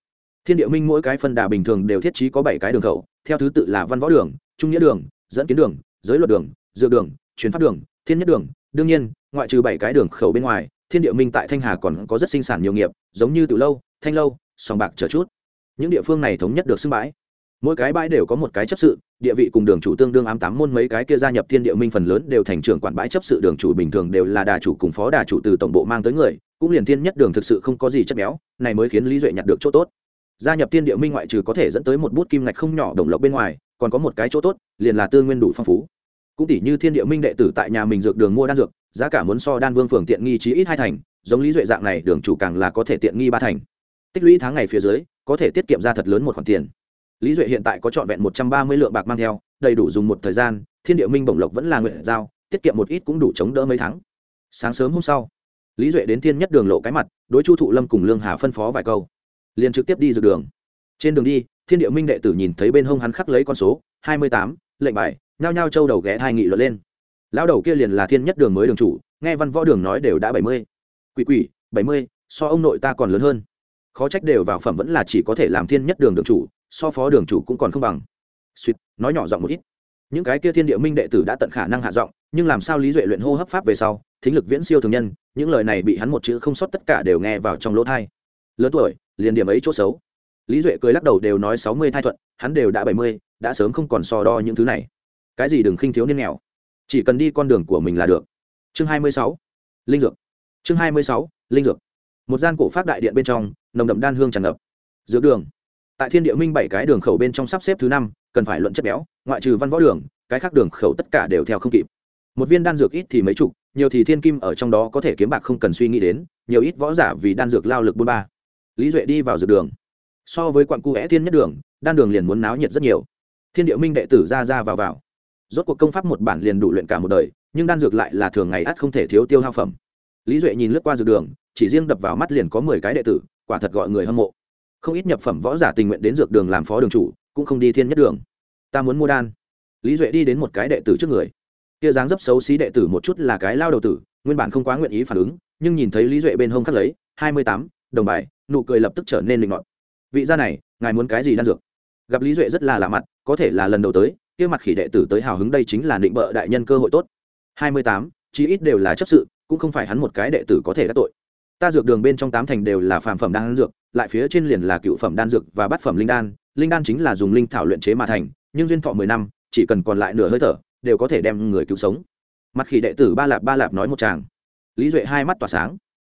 Thiên địa minh mỗi cái phân đà bình thường đều thiết trí có bảy cái đường khẩu, theo thứ tự là văn võ đường, trung nghĩa đường, dẫn kiến đường, giới luật đường, dược đường, truyền pháp đường, thiên nhất đường. Đương nhiên, ngoại trừ bảy cái đường khẩu bên ngoài, thiên địa minh tại thanh hà còn có rất sinh sản nhiều nghiệp, giống như từ lâu, thanh lâu, sòng bạc chờ chút. Những địa phương này thống nhất được xưng bãi mỗi cái bãi đều có một cái chấp sự, địa vị cùng đường chủ tương đương ám tám môn mấy cái kia gia nhập thiên địa minh phần lớn đều thành trưởng quản bãi chấp sự, đường chủ bình thường đều là đà chủ cùng phó đà chủ từ tổng bộ mang tới người, cũng liền thiên nhất đường thực sự không có gì chất béo, này mới khiến lý duệ nhặt được chỗ tốt. Gia nhập thiên địa minh ngoại trừ có thể dẫn tới một bút kim ngạch không nhỏ đồng lộc bên ngoài, còn có một cái chỗ tốt, liền là tư nguyên đủ phong phú. Cũng tỷ như thiên địa minh đệ tử tại nhà mình dược đường mua đan dược, giá cả muốn so đan vương phường tiện nghi chí ít hai thành, giống lý duệ dạng này, đường chủ càng là có thể tiện nghi ba thành. Tích lũy tháng ngày phía dưới, có thể tiết kiệm ra thật lớn một khoản tiền lý duệ hiện tại có trọn vẹn một trăm ba mươi lượng bạc mang theo, đầy đủ dùng một thời gian, thiên địa minh bổng lộc vẫn là nguyện giao, tiết kiệm một ít cũng đủ chống đỡ mấy tháng. Sáng sớm hôm sau, lý duệ đến thiên nhất đường lộ cái mặt, đối chu thụ lâm cùng lương hà phân phó vài câu. Liền trực tiếp đi dược đường. Trên đường đi, thiên địa minh đệ tử nhìn thấy bên hông hắn khắc lấy con số, hai mươi tám, lệnh bài, nhao nhao châu đầu ghé hai nghị luận lên. Lão đầu kia liền là thiên nhất đường mới đường chủ, nghe văn võ đường nói đều đã bảy mươi. Quỷ quỷ, bảy mươi, so ông nội ta còn lớn hơn. Khó trách đều vào phẩm vẫn là chỉ có thể làm thiên nhất đường đường chủ so phó đường chủ cũng còn không bằng. Suýt, nói nhỏ giọng một ít. Những cái kia thiên địa minh đệ tử đã tận khả năng hạ giọng, nhưng làm sao lý duệ luyện hô hấp pháp về sau, thính lực viễn siêu thường nhân, những lời này bị hắn một chữ không sót tất cả đều nghe vào trong lỗ thai lớn tuổi, liền điểm ấy chỗ xấu. Lý duệ cười lắc đầu đều nói sáu mươi thai thuận, hắn đều đã bảy mươi, đã sớm không còn so đo những thứ này. Cái gì đừng khinh thiếu niên nghèo. Chỉ cần đi con đường của mình là được. Chương hai mươi sáu, linh dược. Chương hai mươi sáu, linh dược. Một gian cổ pháp đại điện bên trong, nồng đậm đan hương tràn ngập. Giữa đường tại thiên địa minh bảy cái đường khẩu bên trong sắp xếp thứ năm, cần phải luận chất béo, ngoại trừ văn võ đường, cái khác đường khẩu tất cả đều theo không kịp. Một viên đan dược ít thì mấy chục, nhiều thì thiên kim ở trong đó có thể kiếm bạc không cần suy nghĩ đến, nhiều ít võ giả vì đan dược lao lực bôn ba. Lý duệ đi vào dược đường. So với quặng cu vẽ thiên nhất đường, đan đường liền muốn náo nhiệt rất nhiều. Thiên địa minh đệ tử ra ra vào vào. Rốt cuộc công pháp một bản liền đủ luyện cả một đời, nhưng đan dược lại là thường ngày ắt không thể thiếu tiêu hao phẩm. Lý duệ nhìn lướt qua dược đường, chỉ riêng đập vào mắt liền có mười cái đệ tử, quả thật gọi người hâm mộ không ít nhập phẩm võ giả tình nguyện đến dược đường làm phó đường chủ, cũng không đi thiên nhất đường. Ta muốn mua đan. Lý duệ đi đến một cái đệ tử trước người. Kia dáng dấp xấu xí đệ tử một chút là cái lao đầu tử, nguyên bản không quá nguyện ý phản ứng, nhưng nhìn thấy lý duệ bên hông khắc lấy, hai mươi tám, đồng bài, nụ cười lập tức trở nên linh ngọt vị gia này, ngài muốn cái gì đan dược? Gặp lý duệ rất là lạ mặt, có thể là lần đầu tới, kia mặt khỉ đệ tử tới hào hứng đây chính là định bợ đại nhân cơ hội tốt. hai mươi tám, chí ít đều là chấp sự, cũng không phải hắn một cái đệ tử có thể đắc tội ta dược đường bên trong tám thành đều là phàm phẩm đan dược, lại phía trên liền là cựu phẩm đan dược và bát phẩm linh đan. Linh đan chính là dùng linh thảo luyện chế mà thành, nhưng duyên thọ mười năm, chỉ cần còn lại nửa hơi thở, đều có thể đem người cứu sống. Mặt khỉ đệ tử ba lạp ba lạp nói một chàng lý duệ hai mắt tỏa sáng.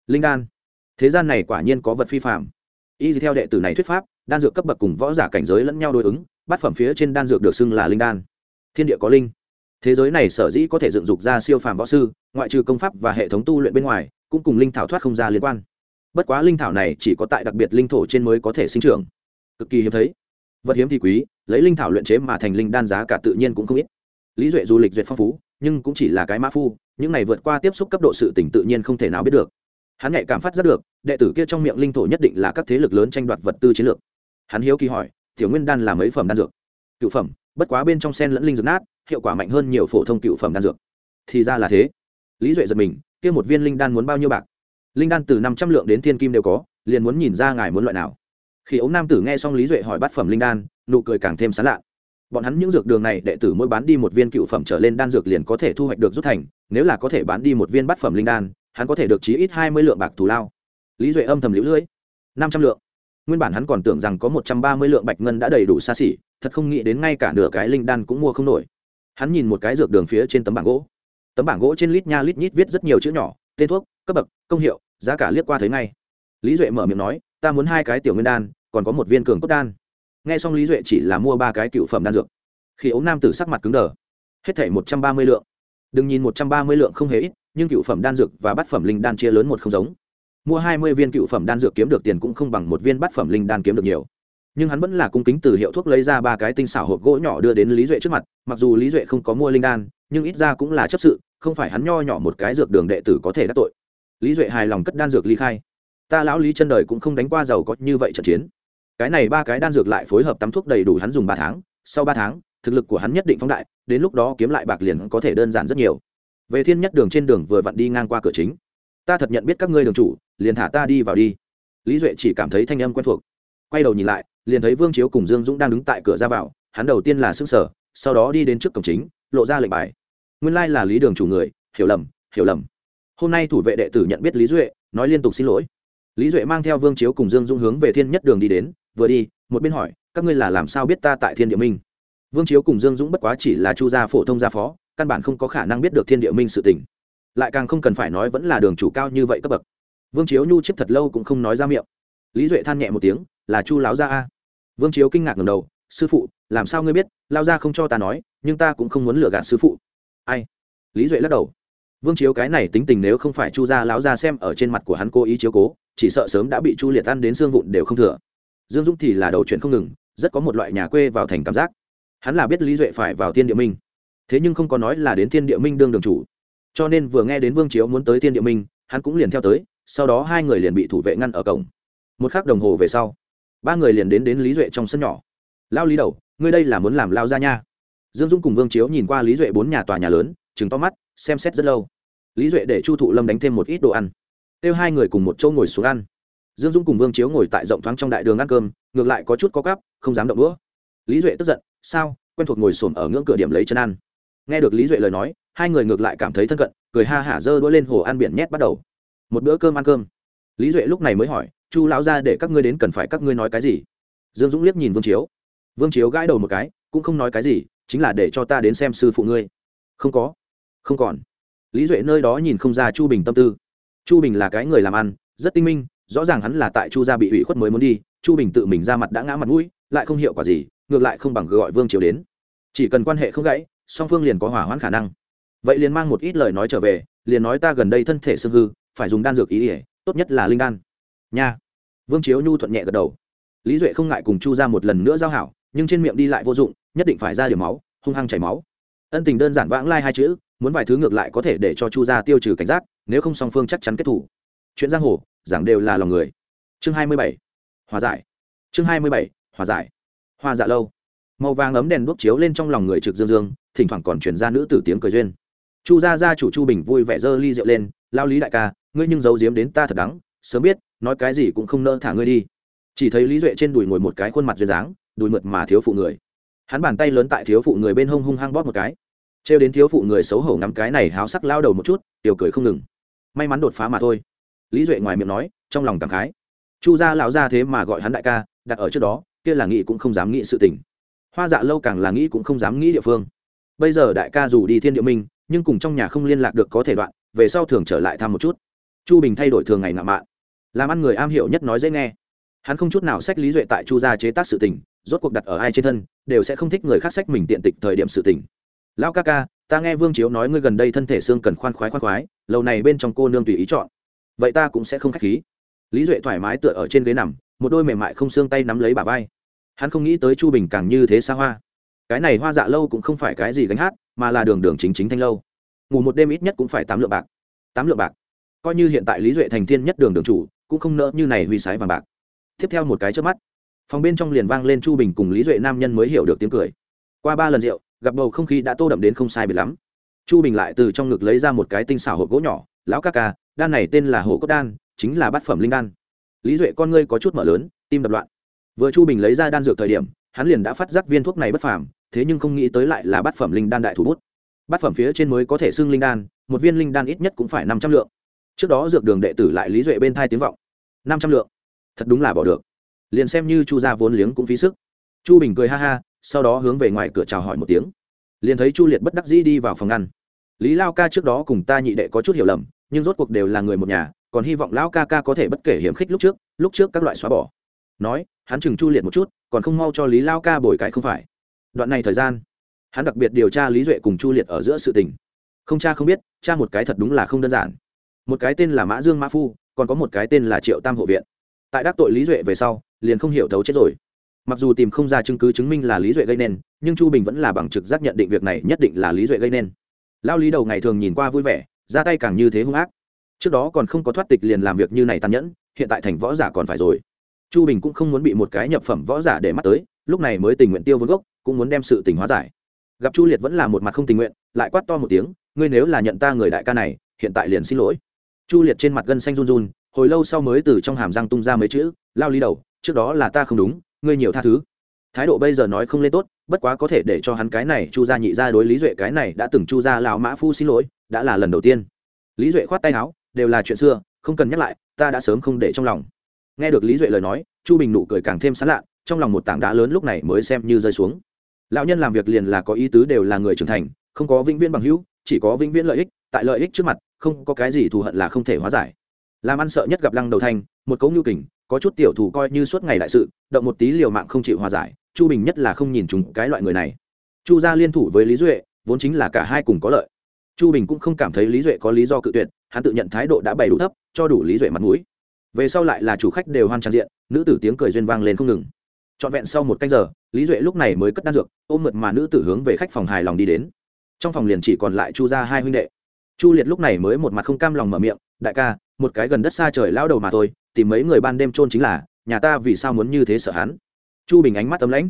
Linh đan. Thế gian này quả nhiên có vật phi phạm y theo đệ tử này thuyết pháp, đan dược cấp bậc cùng võ giả cảnh giới lẫn nhau đối ứng, bát phẩm phía trên đan dược được xưng là linh đan. Thiên địa có linh thế giới này sở dĩ có thể dựng dục ra siêu phàm võ sư, ngoại trừ công pháp và hệ thống tu luyện bên ngoài, cũng cùng linh thảo thoát không ra liên quan. Bất quá linh thảo này chỉ có tại đặc biệt linh thổ trên mới có thể sinh trưởng. Cực kỳ hiếm thấy. Vật hiếm thì quý, lấy linh thảo luyện chế mà thành linh đan giá cả tự nhiên cũng không ít. Lý duệ du lịch duyệt phong phú, nhưng cũng chỉ là cái mã phu, những này vượt qua tiếp xúc cấp độ sự tỉnh tự nhiên không thể nào biết được. Hắn nhạy cảm phát giác được, đệ tử kia trong miệng linh thổ nhất định là các thế lực lớn tranh đoạt vật tư chiến lược. Hắn hiếu kỳ hỏi, tiểu nguyên đan là mấy phẩm đan dược? Cựu phẩm bất quá bên trong sen lẫn linh dược nát, hiệu quả mạnh hơn nhiều phổ thông cựu phẩm đan dược. Thì ra là thế. Lý duệ giật mình, kia một viên linh đan muốn bao nhiêu bạc? Linh đan từ năm trăm lượng đến thiên kim đều có, liền muốn nhìn ra ngài muốn loại nào. Khi ống nam tử nghe xong lý duệ hỏi bát phẩm linh đan, nụ cười càng thêm sán lạ. Bọn hắn những dược đường này, đệ tử mỗi bán đi một viên cựu phẩm trở lên đan dược liền có thể thu hoạch được rút thành, nếu là có thể bán đi một viên bát phẩm linh đan, hắn có thể được chí ít hai mươi lượng bạc thù lao. Lý duệ âm thầm lũ lưỡi năm trăm lượng nguyên bản hắn còn tưởng rằng có một trăm ba mươi lượng bạch ngân đã đầy đủ xa xỉ, thật không nghĩ đến ngay cả nửa cái linh đan cũng mua không nổi. Hắn nhìn một cái dược đường phía trên tấm bảng gỗ. Tấm bảng gỗ trên lít nha lít nhít viết rất nhiều chữ nhỏ, tên thuốc, cấp bậc, công hiệu, giá cả liếc qua thấy ngay. Lý duệ mở miệng nói, ta muốn hai cái tiểu nguyên đan, còn có một viên cường cốt đan. Nghe xong lý duệ chỉ là mua ba cái cựu phẩm đan dược. Khi Ống nam tử sắc mặt cứng đờ. Hết thảy một trăm ba mươi lượng. Đừng nhìn một trăm ba mươi lượng không hề ít, nhưng cựu phẩm đan dược và bát phẩm linh đan chia lớn một không giống mua hai mươi viên cựu phẩm đan dược kiếm được tiền cũng không bằng một viên bát phẩm linh đan kiếm được nhiều. Nhưng hắn vẫn là cung kính từ hiệu thuốc lấy ra ba cái tinh xảo hộp gỗ nhỏ đưa đến lý duệ trước mặt, mặc dù lý duệ không có mua linh đan, nhưng ít ra cũng là chấp sự, không phải hắn nho nhỏ một cái dược đường đệ tử có thể đắc tội. Lý duệ hài lòng cất đan dược ly khai. Ta lão lý chân đời cũng không đánh qua giàu có như vậy trận chiến. Cái này ba cái đan dược lại phối hợp tắm thuốc đầy đủ hắn dùng ba tháng. Sau ba tháng, thực lực của hắn nhất định phóng đại, đến lúc đó kiếm lại bạc liền có thể đơn giản rất nhiều. Về thiên nhất đường trên đường vừa vặn đi ngang qua cửa chính ta thật nhận biết các ngươi đường chủ, liền thả ta đi vào đi. Lý duệ chỉ cảm thấy thanh âm quen thuộc. Quay đầu nhìn lại, liền thấy vương chiếu cùng dương dũng đang đứng tại cửa ra vào, hắn đầu tiên là s ư n g sở sau đó đi đến trước cổng chính, lộ ra lệnh bài. Nguyên lai là lý đường chủ người, hiểu lầm hiểu lầm. Hôm nay thủ vệ đệ tử nhận biết lý duệ, nói liên tục xin lỗi. Lý duệ mang theo vương chiếu cùng dương dũng hướng về thiên nhất đường đi đến, vừa đi, một bên hỏi, các ngươi là làm sao biết ta tại thiên địa minh? Vương chiếu cùng dương dũng bất quá chỉ là chu gia phổ thông gia phó, căn bản không có khả năng biết được thiên địa minh sự tình lại càng không cần phải nói vẫn là đường chủ cao như vậy cấp bậc. Vương chiếu nhu chiếc thật lâu cũng không nói ra miệng. Lý duệ than nhẹ một tiếng, là chu láo gia a. Vương chiếu kinh ngạc ngầm đầu, sư phụ, làm sao ngươi biết lao gia không cho ta nói, nhưng ta cũng không muốn lừa gạt sư phụ. Ai? Lý duệ lắc đầu. Vương chiếu cái này tính tình nếu không phải chu gia láo gia xem ở trên mặt của hắn cố ý chiếu cố, chỉ sợ sớm đã bị chu liệt ăn đến xương vụn đều không thừa. Dương dũng thì là đầu chuyện không ngừng, rất có một loại nhà quê vào thành cảm giác. Hắn là biết lý duệ phải vào thiên địa minh. Thế nhưng không có nói là đến thiên địa minh đương đường chủ cho nên vừa nghe đến vương chiếu muốn tới thiên địa minh, hắn cũng liền theo tới, sau đó hai người liền bị thủ vệ ngăn ở cổng. Một k h ắ c đồng hồ về sau, ba người liền đến đến lý duệ trong sân nhỏ. Lao lý đầu, ngươi đây là muốn làm lao ra nha? Dương dung cùng vương chiếu nhìn qua lý duệ bốn nhà tòa nhà lớn chừng to mắt, xem xét rất lâu. Lý duệ để chu thụ lâm đánh thêm một ít đồ ăn, kêu hai người cùng một chỗ ngồi xuống ăn. Dương dung cùng vương chiếu ngồi tại rộng thoáng trong đại đường ăn cơm, ngược lại có chút có cắp, không dám động đũa. Lý duệ tức giận, sao? Quen thuộc ngồi xổm ở ngưỡng cửa điểm lấy chân ăn. Nghe được lý duệ lời nói hai người ngược lại cảm thấy thân cận, cười ha hả dơ đuôi lên hồ ăn biển nhét bắt đầu. Một bữa cơm ăn cơm. Lý duệ lúc này mới hỏi, chu lão ra để các ngươi đến cần phải các ngươi nói cái gì? Dương dũng liếc nhìn vương chiếu. Vương chiếu gãi đầu một cái, cũng không nói cái gì, chính là để cho ta đến xem sư phụ ngươi. Không có. Không còn. Lý duệ nơi đó nhìn không ra chu bình tâm tư. Chu bình là cái người làm ăn, rất tinh minh, rõ ràng hắn là tại chu gia bị ủy khuất mới muốn đi, chu bình tự mình ra mặt đã ngã mặt mũi, lại không hiệu quả gì, ngược lại không bằng gọi vương chiếu đến. Chỉ cần quan hệ không gãy, song phương liền có hỏa hoãn khả năng vậy liền mang một ít lời nói trở về, liền nói ta gần đây thân thể sưng hư, phải dùng đan dược ý ỉa tốt nhất là linh đan. Nha. Vương chiếu nhu thuận nhẹ gật đầu. Lý duệ không ngại cùng chu ra một lần nữa giao hảo, nhưng trên miệng đi lại vô dụng, nhất định phải ra điểm máu, hung hăng chảy máu. Ân tình đơn giản vãng lai hai chữ, muốn vài thứ ngược lại có thể để cho chu gia tiêu trừ cảnh giác, nếu không song phương chắc chắn kết thủ. Chuyện giang hồ, giảng đều là lòng người. Chương hai mươi bảy. Hòa giải. Chương hai mươi bảy. Hòa giải. Hoa dạ lâu. Màu vàng ấm đèn đuốc chiếu lên trong lòng người trực dương dương, thỉnh thoảng còn chuyển ra nữ tử tiếng cười duyên chu gia gia chủ chu bình vui vẻ dơ ly rượu lên, lao lý đại ca, ngươi nhưng giấu giếm đến ta thật đắng, sớm biết, nói cái gì cũng không nỡ thả ngươi đi. Chỉ thấy lý duệ trên đùi ngồi một cái khuôn mặt duyên dáng, đùi mượt mà thiếu phụ người. Hắn bàn tay lớn tại thiếu phụ người bên hông hung hăng bóp một cái. Trêu đến thiếu phụ người xấu hổ ngắm cái này háo sắc lao đầu một chút, tiểu cười không ngừng. May mắn đột phá mà thôi. Lý duệ ngoài miệng nói, trong lòng cảm khái. Chu gia lão gia thế mà gọi hắn đại ca, đặt ở trước đó, kia là nghĩ cũng không dám nghĩ sự tình. Hoa dạ lâu càng là nghĩ cũng không dám nghĩ địa phương. Bây giờ đại ca dù đi thiên địa minh nhưng cùng trong nhà không liên lạc được có thể đoạn, về sau thường trở lại thăm một chút. Chu bình thay đổi thường ngày ngạo mạn, làm ăn người am hiểu nhất nói dễ nghe. Hắn không chút nào sách lý duệ tại chu gia chế tác sự tình, rốt cuộc đặt ở ai trên thân, đều sẽ không thích người khác sách mình tiện tịch thời điểm sự tình. Lão ca ca, ta nghe vương chiếu nói ngươi gần đây thân thể xương cần khoan khoái khoan khoái, lâu này bên trong cô nương tùy ý chọn. Vậy ta cũng sẽ không khách khí. Lý duệ thoải mái tựa ở trên ghế nằm, một đôi mềm mại không xương tay nắm lấy bà vai. Hắn không nghĩ tới chu bình càng như thế xa hoa cái này hoa dạ lâu cũng không phải cái gì gánh hát, mà là đường đường chính chính thanh lâu. Ngủ một đêm ít nhất cũng phải tám lượng bạc. Tám lượng bạc. Coi như hiện tại lý duệ thành thiên nhất đường đường chủ, cũng không nỡ như này huy sái vàng bạc. Tiếp theo một cái trước mắt, phòng bên trong liền vang lên chu bình cùng lý duệ nam nhân mới hiểu được tiếng cười. Qua ba lần rượu, gặp bầu không khí đã tô đậm đến không sai biệt lắm. Chu bình lại từ trong ngực lấy ra một cái tinh xảo hộp gỗ nhỏ, lão ca ca, đan này tên là hổ cốt đan, chính là bát phẩm linh đan. Lý duệ con ngươi có chút mở lớn, tim đập loạn. Vừa chu bình lấy ra đan dược thời điểm hắn liền đã phát giác viên thuốc này bất phàm, thế nhưng không nghĩ tới lại là bát phẩm linh đan đại thủ bút. Bát phẩm phía trên mới có thể xưng linh đan, một viên linh đan ít nhất cũng phải năm trăm lượng. Trước đó dược đường đệ tử lại lý duệ bên thai tiếng vọng. Năm trăm lượng? Thật đúng là bỏ được. Liền xem như chu gia vốn liếng cũng phí sức. Chu bình cười ha ha, sau đó hướng về ngoài cửa chào hỏi một tiếng. Liền thấy chu liệt bất đắc dĩ đi vào phòng ngăn. Lý lao ca trước đó cùng ta nhị đệ có chút hiểu lầm, nhưng rốt cuộc đều là người một nhà, còn hy vọng lão ca ca có thể bất kể hiểm khích lúc trước lúc trước các loại xóa bỏ. Nói, hắn chừng chu liệt một chút còn không mau cho lý lao ca bồi cái không phải. Đoạn này thời gian, hắn đặc biệt điều tra lý duệ cùng chu liệt ở giữa sự tình. Không cha không biết, cha một cái thật đúng là không đơn giản. Một cái tên là mã dương mã phu, còn có một cái tên là triệu tam hộ viện. Tại đắc tội lý duệ về sau, liền không hiểu thấu chết rồi. Mặc dù tìm không ra chứng cứ chứng minh là lý duệ gây nên, nhưng chu bình vẫn là bằng trực giác nhận định việc này nhất định là lý duệ gây nên. Lao lý đầu ngày thường nhìn qua vui vẻ, ra tay càng như thế hung ác. Trước đó còn không có thoát tịch liền làm việc như này tàn nhẫn, hiện tại thành võ giả còn phải rồi chu bình cũng không muốn bị một cái nhập phẩm võ giả để mắt tới, lúc này mới tình nguyện tiêu vốn gốc, cũng muốn đem sự tình hóa giải. Gặp chu liệt vẫn là một mặt không tình nguyện, lại quát to một tiếng, ngươi nếu là nhận ta người đại ca này, hiện tại liền xin lỗi. Chu liệt trên mặt gân xanh run run, hồi lâu sau mới từ trong hàm răng tung ra mấy chữ, lao lý đầu, trước đó là ta không đúng, ngươi nhiều tha thứ. Thái độ bây giờ nói không lên tốt, bất quá có thể để cho hắn cái này chu gia nhị ra đối lý duệ cái này đã từng chu gia lão mã phu xin lỗi, đã là lần đầu tiên. Lý duệ khoát tay áo, đều là chuyện xưa, không cần nhắc lại, ta đã sớm không để trong lòng nghe được lý duệ lời nói, chu bình nụ cười càng thêm sán lạ, trong lòng một tảng đá lớn lúc này mới xem như rơi xuống. Lão nhân làm việc liền là có ý tứ đều là người trưởng thành, không có vĩnh viễn bằng hữu, chỉ có vĩnh viễn lợi ích, tại lợi ích trước mặt, không có cái gì thù hận là không thể hóa giải. Làm ăn sợ nhất gặp lăng đầu thanh một cấu nhu kình, có chút tiểu thủ coi như suốt ngày đại sự, động một tí liều mạng không chịu hòa giải, chu bình nhất là không nhìn chúng cái loại người này. Chu gia liên thủ với lý duệ, vốn chính là cả hai cùng có lợi. Chu bình cũng không cảm thấy lý duệ có lý do cự tuyệt, hắn tự nhận thái độ đã bày đủ thấp, cho đủ lý duệ mặt mũi về sau lại là chủ khách đều hoan trang diện, nữ tử tiếng cười duyên vang lên không ngừng. Trọn vẹn sau một canh giờ, lý duệ lúc này mới cất đan dược, ôm mượt mà nữ tử hướng về khách phòng hài lòng đi đến. Trong phòng liền chỉ còn lại chu gia hai huynh đệ. Chu liệt lúc này mới một mặt không cam lòng mở miệng, đại ca, một cái gần đất xa trời lao đầu mà thôi, tìm mấy người ban đêm trôn chính là, nhà ta vì sao muốn như thế sợ hắn? Chu bình ánh mắt tấm lãnh.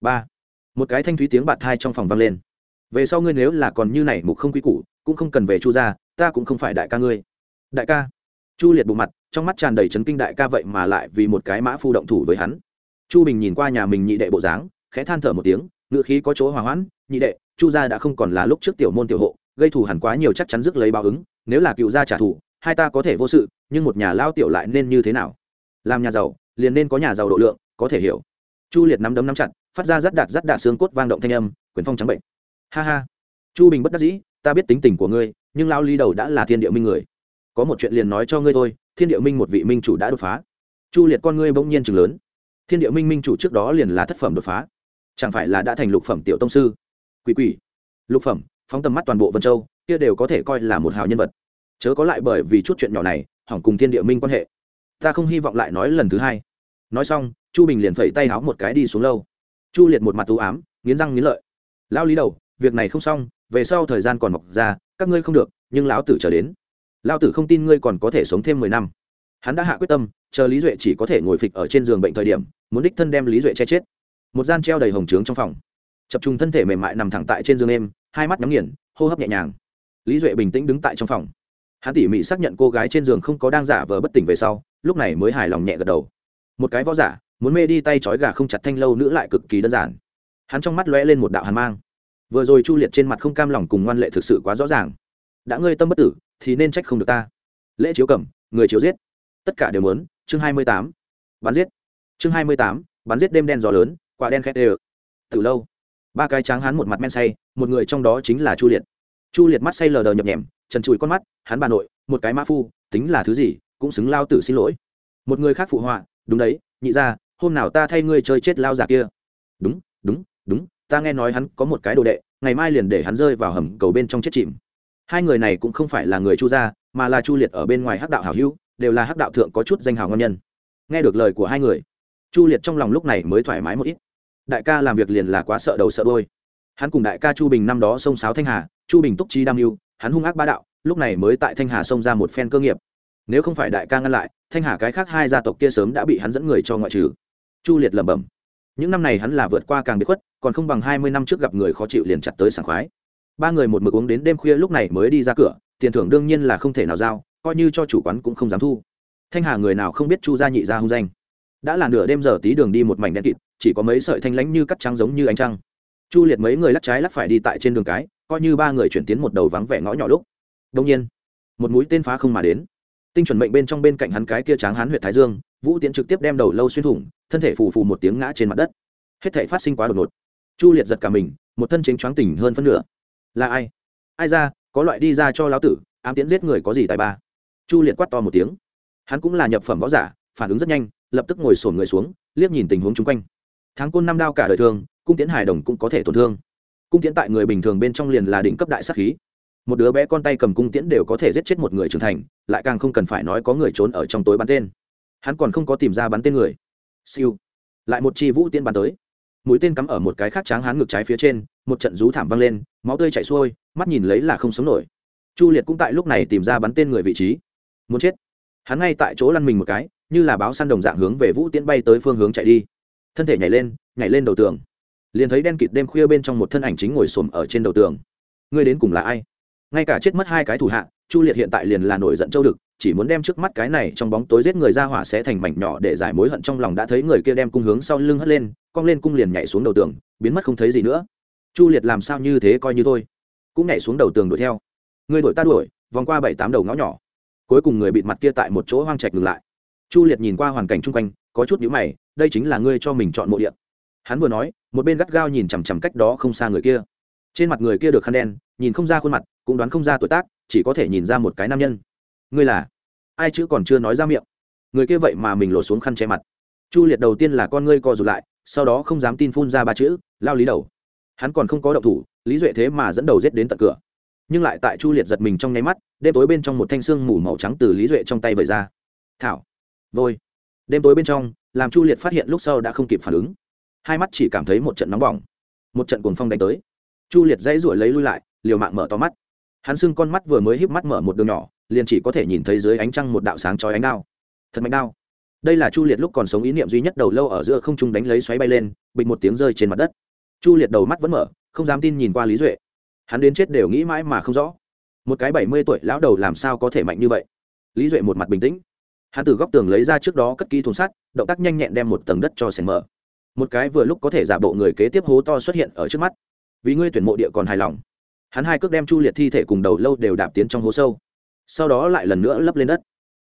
Ba. Một cái thanh thúy tiếng bạt thai trong phòng vang lên. Về sau ngươi nếu là còn như này mục không quý củ, cũng không cần về chu gia, ta cũng không phải đại ca ngươi. Đại ca. Chu liệt bộ mặt trong mắt tràn đầy chấn kinh đại ca vậy mà lại vì một cái mã phu động thủ với hắn. Chu bình nhìn qua nhà mình nhị đệ bộ dáng, khẽ than thở một tiếng ngựa khí có chỗ hòa hoãn, nhị đệ, chu gia đã không còn là lúc trước tiểu môn tiểu hộ, gây thù hẳn quá nhiều chắc chắn rước lấy báo ứng, nếu là cựu gia trả thù, hai ta có thể vô sự, nhưng một nhà lao tiểu lại nên như thế nào? Làm nhà giàu, liền nên có nhà giàu độ lượng, có thể hiểu. Chu liệt nắm đấm nắm chặt, phát ra rất đạt rất đạt xương cốt vang động thanh âm, quyền phong trắng bệnh. Ha ha. Chu bình bất đắc dĩ, ta biết tính tình của ngươi, nhưng lao ly đầu đã là thiên địa minh người. Có một chuyện liền nói cho ngươi thôi thiên địa minh một vị minh chủ đã đột phá. Chu liệt con ngươi bỗng nhiên chừng lớn. Thiên địa minh minh chủ trước đó liền là thất phẩm đột phá. Chẳng phải là đã thành lục phẩm tiểu tông sư? Quỷ quỷ. Lục phẩm, phóng tầm mắt toàn bộ vân châu, kia đều có thể coi là một hào nhân vật. Chớ có lại bởi vì chút chuyện nhỏ này, hỏng cùng thiên địa minh quan hệ. Ta không hy vọng lại nói lần thứ hai. Nói xong, chu bình liền phẩy tay háo một cái đi xuống lâu. Chu liệt một mặt t ám, nghiến răng nghiến lợi. Lão lý đầu, việc này không xong, về sau thời gian còn mọc ra, các ngươi không được, nhưng lão tử trở đến lão tử không tin ngươi còn có thể sống thêm mười năm. Hắn đã hạ quyết tâm, chờ lý duệ chỉ có thể ngồi phịch ở trên giường bệnh thời điểm, muốn đích thân đem lý duệ che chết. Một gian treo đầy hồng trướng trong phòng. Chập trùng thân thể mềm mại nằm thẳng tại trên giường em hai mắt nhắm nghiền, hô hấp nhẹ nhàng. Lý duệ bình tĩnh đứng tại trong phòng. Hắn tỉ mỉ xác nhận cô gái trên giường không có đang giả vờ bất tỉnh về sau, lúc này mới hài lòng nhẹ gật đầu. Một cái võ giả, muốn mê đi tay trói gà không chặt thanh lâu nữa lại cực kỳ đơn giản. Hắn trong mắt lóe lên một đạo hàn mang. Vừa rồi chu liệt trên mặt không cam lòng cùng ngoan lệ thực sự quá rõ ràng. Đã ngươi tâm bất tử thì nên trách không được ta. Lễ chiếu cẩm người chiếu giết. Tất cả đều muốn. Chương hai mươi tám. Bắn giết. Chương hai mươi tám. Bắn giết đêm đen gió lớn, quả đen khét đều. Từ lâu, ba cái tráng hắn một mặt men say, một người trong đó chính là chu liệt. Chu liệt mắt say lờ đờ nhập nhèm, trần trụi con mắt, hắn bà nội, một cái mã phu, tính là thứ gì, cũng xứng lao tử xin lỗi. Một người khác phụ họa, đúng đấy, nhị ra hôm nào ta thay ngươi chơi chết lao giả kia. Đúng đúng đúng, ta nghe nói hắn có một cái đồ đệ, ngày mai liền để hắn rơi vào hầm cầu bên trong chết chìm hai người này cũng không phải là người chu gia, mà là chu liệt ở bên ngoài hắc đạo hảo hữu, đều là hắc đạo thượng có chút danh hào ngon nhân. Nghe được lời của hai người, chu liệt trong lòng lúc này mới thoải mái một ít. Đại ca làm việc liền là quá sợ đầu sợ đôi hắn cùng đại ca chu bình năm đó sông sáo thanh hà, chu bình túc chi đam mưu, hắn hung ác ba đạo, lúc này mới tại thanh hà xông ra một phen cơ nghiệp. Nếu không phải đại ca ngăn lại, thanh hà cái khác hai gia tộc kia sớm đã bị hắn dẫn người cho ngoại trừ. Chu liệt lẩm bẩm, những năm này hắn là vượt qua càng bị khuất, còn không bằng hai mươi năm trước gặp người khó chịu liền chặt tới sảng khoái ba người một mực uống đến đêm khuya lúc này mới đi ra cửa, tiền thưởng đương nhiên là không thể nào giao, coi như cho chủ quán cũng không dám thu. Thanh hà người nào không biết chu gia nhị gia hung danh. Đã là nửa đêm giờ tí đường đi một mảnh đen kịt, chỉ có mấy sợi thanh lãnh như cắt trắng giống như ánh trăng. Chu liệt mấy người lắc trái lắc phải đi tại trên đường cái, coi như ba người chuyển tiến một đầu vắng vẻ ngõ nhỏ lúc. Đông nhiên, một mũi tên phá không mà đến. Tinh chuẩn mệnh bên trong bên cạnh hắn cái kia tráng hắn huyện thái dương, vũ tiến trực tiếp đem đầu lâu xuyên thủng, thân thể phù phù một tiếng ngã trên mặt đất. Hết thể phát sinh quá đột ngột. Chu liệt giật cả mình, một thân chính choáng tỉnh hơn phân nửa là ai? Ai ra, có loại đi ra cho lão tử, ám tiễn giết người có gì tài ba? Chu liệt quát to một tiếng. Hắn cũng là nhập phẩm võ giả, phản ứng rất nhanh, lập tức ngồi sổn người xuống, liếc nhìn tình huống chung quanh. Tháng côn năm đao cả đời thương cung tiễn hài đồng cũng có thể tổn thương. Cung tiễn tại người bình thường bên trong liền là đỉnh cấp đại sắc khí. Một đứa bé con tay cầm cung tiễn đều có thể giết chết một người trưởng thành, lại càng không cần phải nói có người trốn ở trong tối bắn tên. Hắn còn không có tìm ra bắn tên người. Siêu. Lại một chi vũ tiễn bắn tới. Mũi tên cắm ở một cái khác tráng hắn ngực trái phía trên một trận rú thảm vang lên, máu tươi chảy xuôi, mắt nhìn lấy là không sống nổi. Chu liệt cũng tại lúc này tìm ra bắn tên người vị trí. Muốn chết. Hắn ngay tại chỗ lăn mình một cái, như là báo săn đồng dạng hướng về vũ tiễn bay tới phương hướng chạy đi. Thân thể nhảy lên nhảy lên đầu tường. Liền thấy đen kịt đêm khuya bên trong một thân ảnh chính ngồi xổm ở trên đầu tường. Ngươi đến cùng là ai? Ngay cả chết mất hai cái thủ hạ, chu liệt hiện tại liền là nổi giận châu đực, chỉ muốn đem trước mắt cái này trong bóng tối giết người ra hỏa sẽ thành mảnh nhỏ để giải mối hận trong lòng đã thấy người kia đem cung hướng sau lưng hất lên, cong lên cung liền nhảy xuống đầu tường, biến mất không thấy gì nữa chu liệt làm sao như thế coi như thôi. Cũng nhảy xuống đầu tường đuổi theo. Người đuổi ta đuổi, vòng qua bảy tám đầu ngõ nhỏ. Cuối cùng người bịt mặt kia tại một chỗ hoang trạch ngừng lại. Chu liệt nhìn qua hoàn cảnh chung quanh, có chút nhữ mày, đây chính là ngươi cho mình chọn mộ điện hắn vừa nói, một bên gắt gao nhìn chằm chằm cách đó không xa người kia. Trên mặt người kia được khăn đen, nhìn không ra khuôn mặt, cũng đoán không ra tuổi tác, chỉ có thể nhìn ra một cái nam nhân. Ngươi là? Ai chữ còn chưa nói ra miệng. Người kia vậy mà mình lột xuống khăn che mặt. Chu liệt đầu tiên là con ngươi co rụt lại, sau đó không dám tin phun ra ba chữ, lao lý đầu hắn còn không có động thủ, lý duệ thế mà dẫn đầu rết đến tận cửa. Nhưng lại tại chu liệt giật mình trong nháy mắt, đêm tối bên trong một thanh xương mù màu trắng từ lý duệ trong tay vẩy ra. Thảo, vôi. Đêm tối bên trong, làm chu liệt phát hiện lúc sau đã không kịp phản ứng. Hai mắt chỉ cảm thấy một trận nóng bỏng, một trận cuồng phong đánh tới. Chu liệt dãy ruổi lấy lui lại, liều mạng mở to mắt. Hắn sưng con mắt vừa mới híp mắt mở một đường nhỏ, liền chỉ có thể nhìn thấy dưới ánh trăng một đạo sáng chói ánh đao. Thật mạnh đao. Đây là chu liệt lúc còn sống ý niệm duy nhất đầu lâu ở giữa không trung đánh lấy xoáy bay lên bịch một tiếng rơi trên mặt đất chu liệt đầu mắt vẫn mở, không dám tin nhìn qua lý duệ. Hắn đến chết đều nghĩ mãi mà không rõ. Một cái bảy mươi tuổi lão đầu làm sao có thể mạnh như vậy? Lý duệ một mặt bình tĩnh. Hắn từ góc tường lấy ra trước đó cất ký thùng sắt, động tác nhanh nhẹn đem một tầng đất cho sẻng mở. Một cái vừa lúc có thể giả bộ người kế tiếp hố to xuất hiện ở trước mắt. Vì ngươi tuyển mộ địa còn hài lòng. Hắn hai cước đem chu liệt thi thể cùng đầu lâu đều đạp tiến trong hố sâu. Sau đó lại lần nữa lấp lên đất.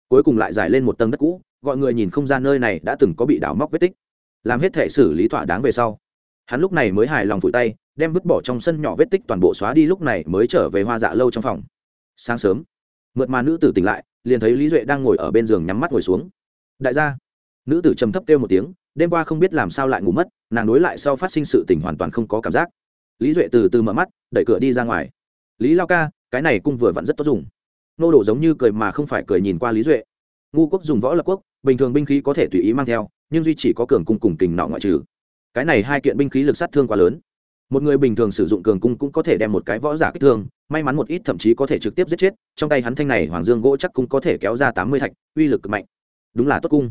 Cuối cùng lại giải lên một tầng đất cũ, gọi người nhìn không gian nơi này đã từng có bị đào móc vết tích. Làm hết thể xử lý thỏa đáng về sau hắn lúc này mới hài lòng phủi tay, đem vứt bỏ trong sân nhỏ vết tích toàn bộ xóa đi, lúc này mới trở về hoa dạ lâu trong phòng. Sáng sớm, mượt mà nữ tử tỉnh lại, liền thấy lý duệ đang ngồi ở bên giường nhắm mắt ngồi xuống. Đại gia. Nữ tử trầm thấp kêu một tiếng, đêm qua không biết làm sao lại ngủ mất, nàng đối lại sau phát sinh sự tỉnh hoàn toàn không có cảm giác. Lý duệ từ từ mở mắt, đẩy cửa đi ra ngoài. Lý lao ca, cái này cung vừa vặn rất tốt dùng. Nô đổ giống như cười mà không phải cười nhìn qua lý duệ. Ngu quốc dùng võ lập quốc, bình thường binh khí có thể tùy ý mang theo, nhưng duy chỉ có cường cung cùng kình nọ ngoại trừ cái này hai kiện binh khí lực sát thương quá lớn. Một người bình thường sử dụng cường cung cũng có thể đem một cái võ giả kích thương, may mắn một ít thậm chí có thể trực tiếp giết chết, trong tay hắn thanh này hoàng dương gỗ chắc cũng có thể kéo ra tám mươi thạch, uy lực cực mạnh. Đúng là tốt cung.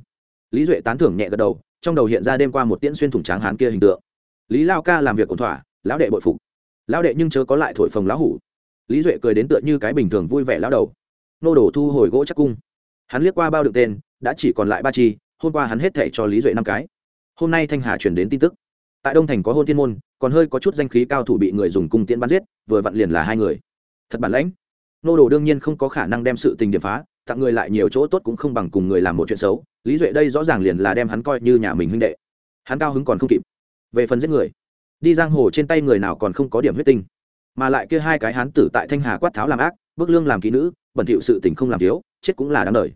Lý duệ tán thưởng nhẹ gật đầu, trong đầu hiện ra đêm qua một tiễn xuyên thủng tráng hán kia hình tượng. Lý lao ca làm việc ổn thỏa, lão đệ bội phục. Lão đệ nhưng chớ có lại thổi phồng lão hủ. Lý duệ cười đến tựa như cái bình thường vui vẻ lão đầu. Nô đổ thu hồi gỗ chắc cung. Hắn liếc qua bao đựng tên, đã chỉ còn lại ba chi, hôm qua hắn hết thảy cho lý duệ năm cái hôm nay thanh hà chuyển đến tin tức. Tại đông thành có hôn thiên môn, còn hơi có chút danh khí cao thủ bị người dùng cung tiễn bắn giết, vừa vặn liền là hai người. Thật bản lãnh. Nô đồ đương nhiên không có khả năng đem sự tình điểm phá, tặng người lại nhiều chỗ tốt cũng không bằng cùng người làm một chuyện xấu. Lý duệ đây rõ ràng liền là đem hắn coi như nhà mình huynh đệ. Hắn cao hứng còn không kịp. Về phần giết người, đi giang hồ trên tay người nào còn không có điểm huyết tinh. Mà lại kia hai cái hán tử tại thanh hà quát tháo làm ác bức lương làm kỹ nữ, bẩn thiệu sự tình không làm thiếu, chết cũng là đáng đời.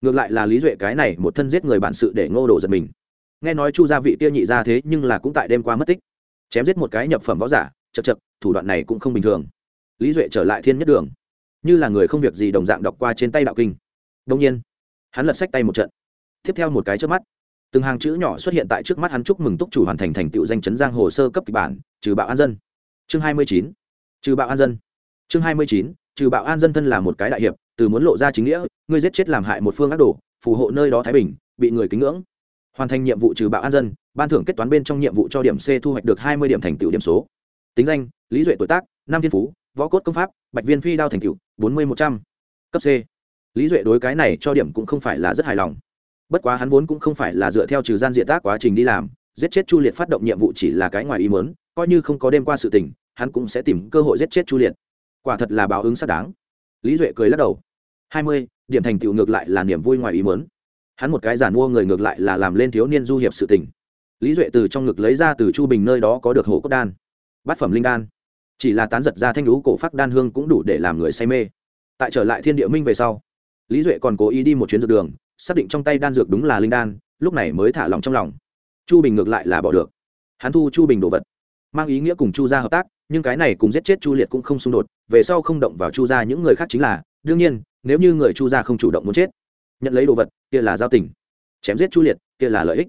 Ngược lại là lý duệ cái này một thân giết người bản sự để ngô đồ giật mình nghe nói chu gia vị kia nhị ra thế nhưng là cũng tại đêm qua mất tích. Chém giết một cái nhập phẩm võ giả chật chật thủ đoạn này cũng không bình thường. Lý duệ trở lại thiên nhất đường. Như là người không việc gì đồng dạng đọc qua trên tay đạo kinh. Đông nhiên, hắn lật sách tay một trận. Tiếp theo một cái trước mắt. Từng hàng chữ nhỏ xuất hiện tại trước mắt hắn chúc mừng túc chủ hoàn thành thành tựu danh chấn giang hồ sơ cấp kịch bản, trừ bạo an dân. Chương hai mươi chín. Trừ bạo an dân. Chương hai mươi chín. Trừ bạo an dân thân là một cái đại hiệp, từ muốn lộ ra chính nghĩa ngươi giết chết làm hại một phương ác đồ, phù hộ nơi đó thái bình, bị người kính ngưỡng hoàn thành nhiệm vụ trừ bạo an dân, ban thưởng kết toán bên trong nhiệm vụ cho điểm c thu hoạch được hai mươi điểm thành tựu điểm số. Tính danh, lý duệ tuổi tác Nam thiên phú, võ cốt công pháp, bạch viên phi đao thành tựu, bốn mươi một trăm. Cấp c. Lý duệ đối cái này cho điểm cũng không phải là rất hài lòng. Bất quá hắn vốn cũng không phải là dựa theo trừ gian diện tác quá trình đi làm, giết chết chu liệt phát động nhiệm vụ chỉ là cái ngoài ý mớn coi như không có đêm qua sự tình, hắn cũng sẽ tìm cơ hội giết chết chu liệt. Quả thật là báo ứng xác đáng. Lý duệ cười lắc đầu. hai mươi, điểm thành tựu ngược lại là niềm vui ngoài ý mớn hắn một cái giản mua người ngược lại là làm lên thiếu niên du hiệp sự tình. Lý duệ từ trong ngực lấy ra từ chu bình nơi đó có được hổ cốt đan, bát phẩm linh đan. Chỉ là tán giật ra thanh lũ cổ phát đan hương cũng đủ để làm người say mê. Tại trở lại thiên địa minh về sau, lý duệ còn cố ý đi một chuyến dược đường, xác định trong tay đan dược đúng là linh đan, lúc này mới thả lòng trong lòng. Chu bình ngược lại là bỏ được. Hắn thu chu bình đồ vật, mang ý nghĩa cùng chu gia hợp tác, nhưng cái này cùng giết chết chu liệt cũng không xung đột, về sau không động vào chu gia những người khác chính là, đương nhiên, nếu như người chu gia không chủ động muốn chết nhận lấy đồ vật, kia là giao tình. Chém giết chu liệt, kia là lợi ích.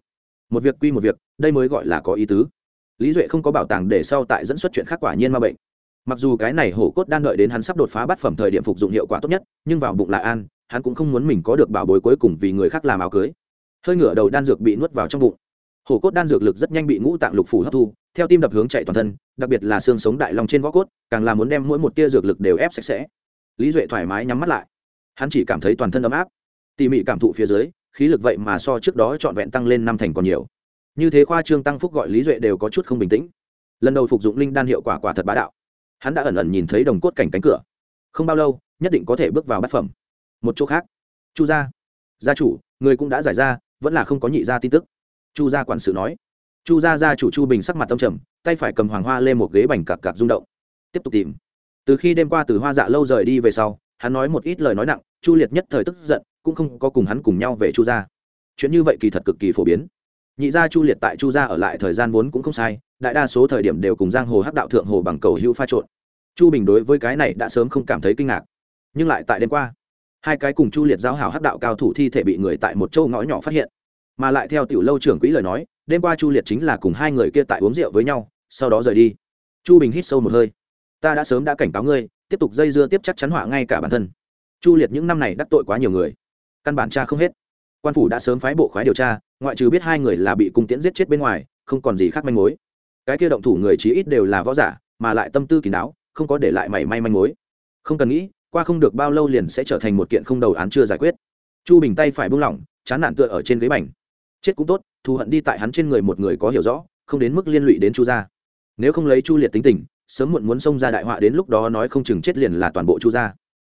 Một việc quy một việc, đây mới gọi là có ý tứ. Lý duệ không có bảo tàng để sau tại dẫn xuất chuyện khác quả nhiên ma bệnh. Mặc dù cái này hổ cốt đang đợi đến hắn sắp đột phá bát phẩm thời điểm phục dụng hiệu quả tốt nhất, nhưng vào bụng là an, hắn cũng không muốn mình có được bảo bối cuối cùng vì người khác làm áo cưới. Hơi ngửa đầu đan dược bị nuốt vào trong bụng. Hổ cốt đan dược lực rất nhanh bị ngũ tạng lục phủ hấp thu, theo tim đập hướng chạy toàn thân, đặc biệt là xương sống đại lòng trên võ cốt, càng là muốn đem mỗi một tia dược lực đều ép sạch sẽ. Lý duệ thoải mái nhắm mắt lại. Hắn chỉ cảm thấy toàn thân ấm áp tỉ mỉ cảm thụ phía dưới, khí lực vậy mà so trước đó trọn vẹn tăng lên năm thành còn nhiều. Như thế khoa trương tăng phúc gọi lý duệ đều có chút không bình tĩnh. Lần đầu phục dụng linh đan hiệu quả quả thật bá đạo. Hắn đã ẩn ẩn nhìn thấy đồng cốt cảnh cánh cửa. Không bao lâu, nhất định có thể bước vào bát phẩm. Một chỗ khác. Chu gia. Gia chủ, người cũng đã giải ra, vẫn là không có nhị gia tin tức. Chu gia quản sự nói. Chu gia gia chủ chu bình sắc mặt tâm trầm, tay phải cầm hoàng hoa lên một ghế bành cặc cặc rung động. Tiếp tục tìm. Từ khi đêm qua từ hoa dạ lâu rời đi về sau, hắn nói một ít lời nói nặng, chu liệt nhất thời tức giận cũng không có cùng hắn cùng nhau về chu gia. Chuyện như vậy kỳ thật cực kỳ phổ biến. Nhị gia chu liệt tại chu gia ở lại thời gian vốn cũng không sai, đại đa số thời điểm đều cùng giang hồ hắc đạo thượng hồ bằng cầu hữu pha trộn. Chu bình đối với cái này đã sớm không cảm thấy kinh ngạc. Nhưng lại tại đêm qua, hai cái cùng chu liệt giáo hảo hắc đạo cao thủ thi thể bị người tại một châu ngõ nhỏ phát hiện. Mà lại theo tiểu lâu trưởng quỹ lời nói, đêm qua chu liệt chính là cùng hai người kia tại uống rượu với nhau, sau đó rời đi. Chu bình hít sâu một hơi. Ta đã sớm đã cảnh cáo ngươi, tiếp tục dây dưa tiếp chắc chắn họa ngay cả bản thân. Chu liệt những năm này đắc tội quá nhiều người căn bản cha không hết. Quan phủ đã sớm phái bộ khoái điều tra, ngoại trừ biết hai người là bị cung tiễn giết chết bên ngoài, không còn gì khác manh mối. Cái kia động thủ người chí ít đều là võ giả, mà lại tâm tư kín đáo, không có để lại mảy may manh mối. Không cần nghĩ, qua không được bao lâu liền sẽ trở thành một kiện không đầu án chưa giải quyết. Chu bình tay phải buông lỏng, chán nản tựa ở trên ghế bành. Chết cũng tốt, thù hận đi tại hắn trên người một người có hiểu rõ, không đến mức liên lụy đến chu gia. Nếu không lấy chu liệt tính tình, sớm muộn muốn xông ra đại họa đến lúc đó nói không chừng chết liền là toàn bộ chu gia.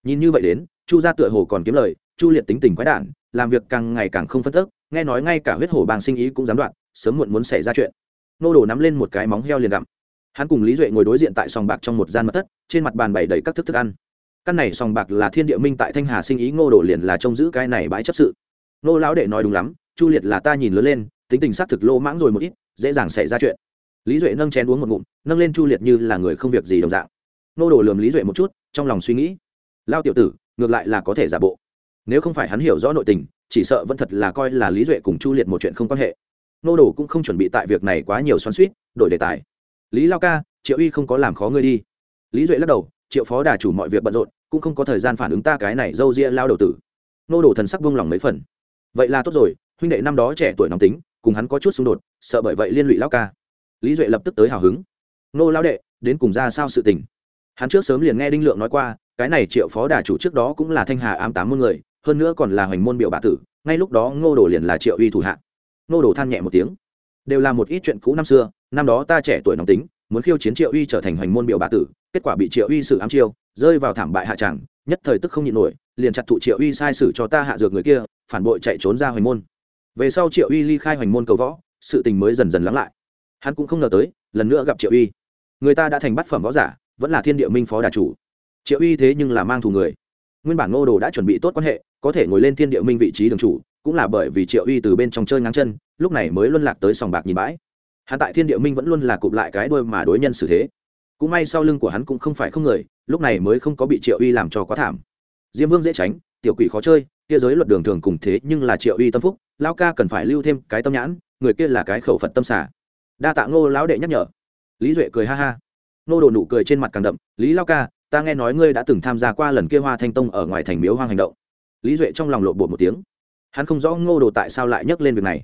Nhìn như vậy đến, chu gia tựa hồ còn kiếm lời chu liệt tính tình quái đản, làm việc càng ngày càng không phân tức, nghe nói ngay cả huyết hổ bàng sinh ý cũng dám đoạn, sớm muộn muốn xảy ra chuyện. Nô đồ nắm lên một cái móng heo liền gặm. Hắn cùng lý duệ ngồi đối diện tại sòng bạc trong một gian mật thất, trên mặt bàn bày đầy các thức thức ăn. Căn này sòng bạc là thiên địa minh tại thanh hà sinh ý, ngô đồ liền là trông giữ cái này bãi chấp sự. Nô lão đệ nói đúng lắm, chu liệt là ta nhìn lớn lên, tính tình xác thực lô mãng rồi một ít, dễ dàng xảy ra chuyện. Lý duệ nâng chén uống một ngụm, nâng lên chu liệt như là người không việc gì đồng dạng. Nô đồ lườm lý duệ một chút, trong lòng suy nghĩ. Lao tiểu tử, ngược lại là có thể giả bộ nếu không phải hắn hiểu rõ nội tình, chỉ sợ vẫn thật là coi là lý duệ cùng chu liệt một chuyện không quan hệ. Nô đồ cũng không chuẩn bị tại việc này quá nhiều xoắn suýt đổi đề tài. Lý lao ca, triệu uy không có làm khó ngươi đi. Lý duệ lắc đầu, triệu phó đà chủ mọi việc bận rộn, cũng không có thời gian phản ứng ta cái này dâu ria lao đầu tử. Nô đồ thần sắc vung lòng mấy phần. Vậy là tốt rồi, huynh đệ năm đó trẻ tuổi nóng tính, cùng hắn có chút xung đột, sợ bởi vậy liên lụy lao ca. Lý duệ lập tức tới hào hứng. Nô lao đệ, đến cùng ra sao sự tình? Hắn trước sớm liền nghe đinh lượng nói qua, cái này triệu phó đà chủ trước đó cũng là thanh hà ám tám môn người hơn nữa còn là hoành môn biểu bà tử, ngay lúc đó ngô đồ liền là triệu uy thủ hạ. Ngô đồ than nhẹ một tiếng. Đều là một ít chuyện cũ năm xưa, năm đó ta trẻ tuổi nóng tính, muốn khiêu chiến triệu uy trở thành hoành môn biểu bà tử, kết quả bị triệu uy xử ám chiêu, rơi vào thảm bại hạ tràng, nhất thời tức không nhịn nổi, liền chặt thụ triệu uy sai sử cho ta hạ dược người kia, phản bội chạy trốn ra hoành môn. Về sau triệu uy ly khai hoành môn cầu võ, sự tình mới dần dần lắng lại. Hắn cũng không ngờ tới, lần nữa gặp triệu uy. Người ta đã thành bát phẩm võ giả, vẫn là thiên địa minh phó đà chủ. Triệu uy thế nhưng là mang thù người. Nguyên bản ngô đồ đã chuẩn bị tốt quan hệ có thể ngồi lên thiên địa minh vị trí đường chủ, cũng là bởi vì triệu uy từ bên trong chơi ngang chân, lúc này mới luân lạc tới sòng bạc nhìn bãi. Hắn tại thiên địa minh vẫn luôn là cụp lại cái đôi mà đối nhân xử thế. Cũng may sau lưng của hắn cũng không phải không người, lúc này mới không có bị triệu uy làm cho quá thảm. Diêm vương dễ tránh, tiểu quỷ khó chơi, kia giới luật đường thường cùng thế nhưng là triệu uy tâm phúc lao ca cần phải lưu thêm cái tâm nhãn, người kia là cái khẩu phật tâm xả đa tạ ngô lão đệ nhắc nhở. Lý duệ cười ha ha. Ngô đồ nụ cười trên mặt càng đậm, lý lao ca, ta nghe nói ngươi đã từng tham gia qua lần kia hoa thanh tông ở ngoài thành miếu hoang hành động lý duệ trong lòng lộ bột một tiếng. Hắn không rõ ngô đồ tại sao lại nhắc lên việc này.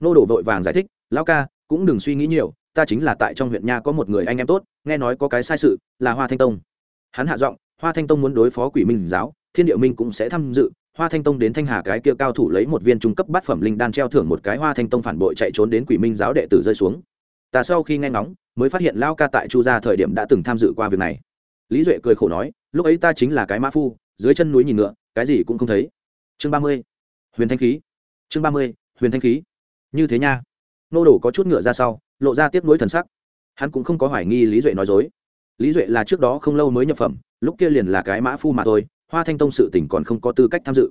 Ngô đồ vội vàng giải thích, lão ca, cũng đừng suy nghĩ nhiều, ta chính là tại trong huyện nha có một người anh em tốt, nghe nói có cái sai sự, là hoa thanh tông. Hắn hạ giọng, hoa thanh tông muốn đối phó quỷ minh giáo, thiên địa minh cũng sẽ tham dự. Hoa thanh tông đến thanh hà cái kia cao thủ lấy một viên trung cấp bát phẩm linh đan treo thưởng một cái, hoa thanh tông phản bội chạy trốn đến quỷ minh giáo đệ tử rơi xuống. Ta sau khi nghe ngóng, mới phát hiện lao ca tại chu gia thời điểm đã từng tham dự qua việc này. Lý duệ cười khổ nói, lúc ấy ta chính là cái mã phu dưới chân núi nhìn ngựa, cái gì cũng không thấy. Chương ba mươi, huyền thanh khí. Chương ba mươi, huyền thanh khí. Như thế nha. Nô đổ có chút ngựa ra sau, lộ ra tiếp nối thần sắc. Hắn cũng không có hoài nghi lý duệ nói dối. Lý duệ là trước đó không lâu mới nhập phẩm, lúc kia liền là cái mã phu mà thôi, hoa thanh tông sự tỉnh còn không có tư cách tham dự.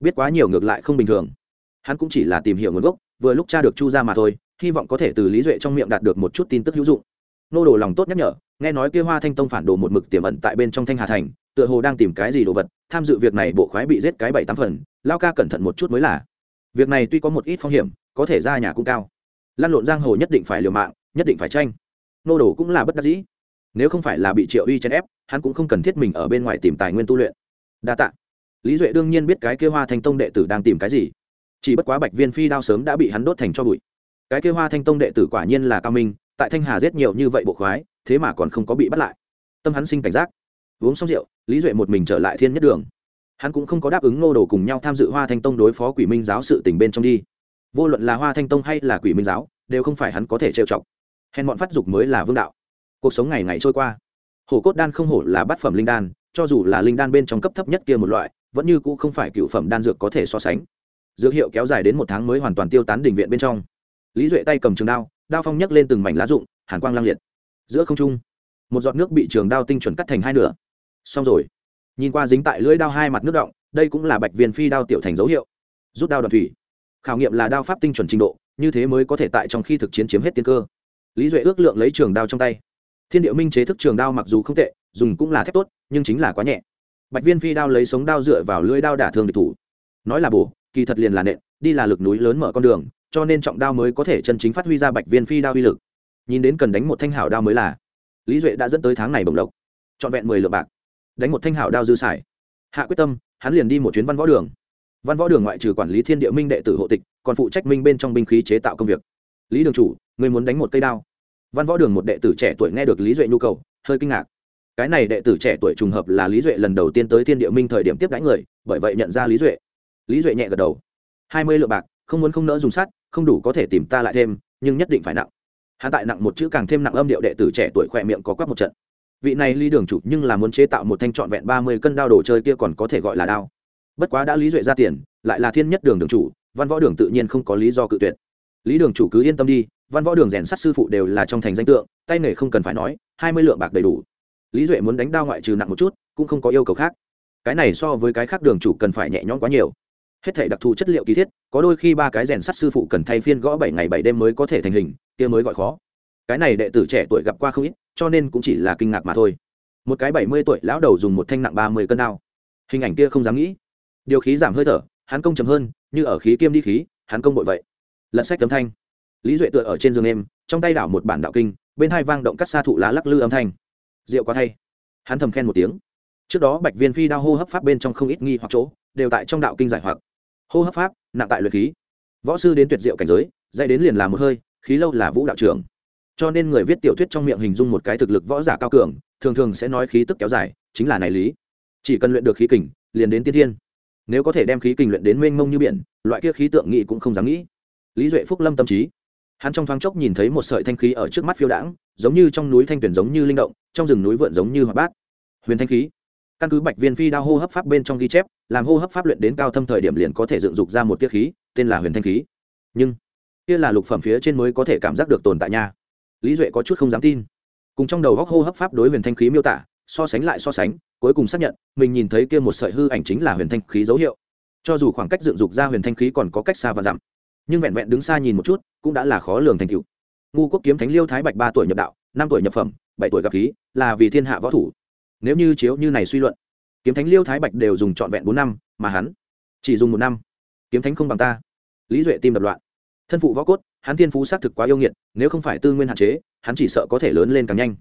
Biết quá nhiều ngược lại không bình thường. Hắn cũng chỉ là tìm hiểu nguồn gốc, vừa lúc cha được chu ra mà thôi, hy vọng có thể từ lý duệ trong miệng đạt được một chút tin tức hữu dụng. Nô đồ lòng tốt nhắc nhở nghe nói kia hoa thanh tông phản đồ một mực tiềm ẩn tại bên trong thanh hà thành, tựa hồ đang tìm cái gì đồ vật, tham dự việc này bộ khoái bị giết cái bảy tám phần, lao ca cẩn thận một chút mới là. Việc này tuy có một ít phong hiểm, có thể ra nhà cũng cao. Lăn lộn giang hồ nhất định phải liều mạng, nhất định phải tranh. Nô đồ cũng là bất đắc dĩ. Nếu không phải là bị triệu uy chèn ép, hắn cũng không cần thiết mình ở bên ngoài tìm tài nguyên tu luyện. Đa t ạ lý duệ đương nhiên biết cái kia hoa thanh tông đệ tử đang tìm cái gì. Chỉ bất quá bạch viên phi đao sớm đã bị hắn đốt thành cho bụi. Cái kia hoa thanh tông đệ tử quả nhiên là cao minh tại thanh hà giết nhiều như vậy bộ khoái, thế mà còn không có bị bắt lại. Tâm hắn sinh cảnh giác. Uống xong rượu, lý duệ một mình trở lại thiên nhất đường. Hắn cũng không có đáp ứng ngô đồ cùng nhau tham dự hoa thanh tông đối phó quỷ minh giáo sự tình bên trong đi. Vô luận là hoa thanh tông hay là quỷ minh giáo, đều không phải hắn có thể trêu chọc. Hèn bọn phát dục mới là vương đạo. Cuộc sống ngày ngày trôi qua. Hổ cốt đan không hổ là bát phẩm linh đan, cho dù là linh đan bên trong cấp thấp nhất kia một loại, vẫn như cũ không phải cựu phẩm đan dược có thể so sánh. Dược hiệu kéo dài đến một tháng mới hoàn toàn tiêu tán đình viện bên trong. Lý duệ tay cầm trường đao đao phong nhấc lên từng mảnh lá rụng, hàn quang lang liệt. Giữa không trung, một giọt nước bị trường đao tinh chuẩn cắt thành hai nửa. Xong rồi. Nhìn qua dính tại lưỡi đao hai mặt nước động, đây cũng là bạch viên phi đao tiểu thành dấu hiệu. Rút đao đoàn thủy. Khảo nghiệm là đao pháp tinh chuẩn trình độ, như thế mới có thể tại trong khi thực chiến chiếm hết tiên cơ. Lý duệ ước lượng lấy trường đao trong tay. Thiên địa minh chế thức trường đao mặc dù không tệ, dùng cũng là thép tốt, nhưng chính là quá nhẹ. Bạch viên phi đao lấy sống đao dựa vào lưỡi đao đả thương địch thủ. Nói là bổ, kỳ thật liền là nện, đi là lực núi lớn mở con đường cho nên trọng đao mới có thể chân chính phát huy ra bạch viên phi đao uy lực. Nhìn đến cần đánh một thanh hảo đao mới là, lý duệ đã dẫn tới tháng này bồng lộc, trọn vẹn mười lượng bạc. Đánh một thanh hảo đao dư sải hạ quyết tâm, hắn liền đi một chuyến văn võ đường. Văn võ đường ngoại trừ quản lý thiên địa minh đệ tử hộ tịch, còn phụ trách minh bên trong binh khí chế tạo công việc. Lý đường chủ, người muốn đánh một cây đao. Văn võ đường một đệ tử trẻ tuổi nghe được lý duệ nhu cầu, hơi kinh ngạc. Cái này đệ tử trẻ tuổi trùng hợp là lý duệ lần đầu tiên tới thiên địa minh thời điểm tiếp đãi người, bởi vậy nhận ra lý duệ. Lý duệ nhẹ gật đầu. Hai mươi lượng bạc, không muốn không nỡ dùng sắt không đủ có thể tìm ta lại thêm, nhưng nhất định phải nặng. Hắn tại nặng một chữ càng thêm nặng âm điệu đệ tử trẻ tuổi khỏe miệng có quắc một trận. Vị này lý đường chủ nhưng là muốn chế tạo một thanh trọn vẹn ba mươi cân đao đồ chơi kia còn có thể gọi là đao. Bất quá đã lý duệ ra tiền, lại là thiên nhất đường đường chủ, văn võ đường tự nhiên không có lý do cự tuyệt. Lý đường chủ cứ yên tâm đi, văn võ đường rèn sắt sư phụ đều là trong thành danh tượng, tay nghề không cần phải nói, hai mươi lượng bạc đầy đủ. Lý duệ muốn đánh đao ngoại trừ nặng một chút, cũng không có yêu cầu khác. Cái này so với cái khác đường chủ cần phải nhẹ nhõm quá nhiều hết thể đặc thù chất liệu kỳ thiết, có đôi khi ba cái rèn sắt sư phụ cần thay phiên gõ bảy ngày bảy đêm mới có thể thành hình, kia mới gọi khó. Cái này đệ tử trẻ tuổi gặp qua không ít, cho nên cũng chỉ là kinh ngạc mà thôi. Một cái bảy mươi tuổi lão đầu dùng một thanh nặng ba mươi cân đao. Hình ảnh kia không dám nghĩ. Điều khí giảm hơi thở, hắn công chấm hơn, như ở khí kiêm đi khí, hắn công bội vậy. Lật sách tấm thanh. Lý duệ tựa ở trên giường em trong tay đảo một bản đạo kinh, bên hai vang động cắt xa thụ lá lắc lư âm thanh. Rượu quá thay. Hắn thầm khen một tiếng. Trước đó bạch viên phi đao hô hấp pháp bên trong không ít nghi hoặc chỗ, đều tại trong đạo kinh giải hoặc hô hấp pháp, nặng tại luyện khí. Võ sư đến tuyệt diệu cảnh giới, dạy đến liền là một hơi, khí lâu là vũ đạo trưởng. Cho nên người viết tiểu thuyết trong miệng hình dung một cái thực lực võ giả cao cường, thường thường sẽ nói khí tức kéo dài, chính là này lý. Chỉ cần luyện được khí kình, liền đến tiên thiên. Nếu có thể đem khí kình luyện đến mênh mông như biển, loại kia khí tượng nghị cũng không dám nghĩ. Lý duệ phúc lâm tâm trí. Hắn trong thoáng chốc nhìn thấy một sợi thanh khí ở trước mắt phiêu đãng, giống như trong núi thanh tuyển giống như linh động, trong rừng núi vượn giống như hoạt bát. Huyền thanh khí căn cứ bạch viên phi đao hô hấp pháp bên trong ghi chép, làm hô hấp pháp luyện đến cao thâm thời điểm liền có thể dựng dục ra một tiết khí, tên là huyền thanh khí. Nhưng, kia là lục phẩm phía trên mới có thể cảm giác được tồn tại nha. Lý duệ có chút không dám tin. Cùng trong đầu góc hô hấp pháp đối huyền thanh khí miêu tả, so sánh lại so sánh, cuối cùng xác nhận, mình nhìn thấy kia một sợi hư ảnh chính là huyền thanh khí dấu hiệu. Cho dù khoảng cách dựng dục ra huyền thanh khí còn có cách xa và giảm nhưng vẹn vẹn đứng xa nhìn một chút, cũng đã là khó lường thành cựu ngu quốc kiếm thánh liêu thái bạch ba tuổi nhập đạo, năm tuổi nhập phẩm, bảy tuổi gặp khí, là vì thiên hạ võ thủ nếu như chiếu như này suy luận, kiếm thánh liêu thái bạch đều dùng trọn vẹn bốn năm, mà hắn chỉ dùng một năm. Kiếm thánh không bằng ta. Lý duệ tim đập loạn. Thân phụ võ cốt, hắn thiên phú xác thực quá yêu nghiệt, nếu không phải tư nguyên hạn chế, hắn chỉ sợ có thể lớn lên càng nhanh.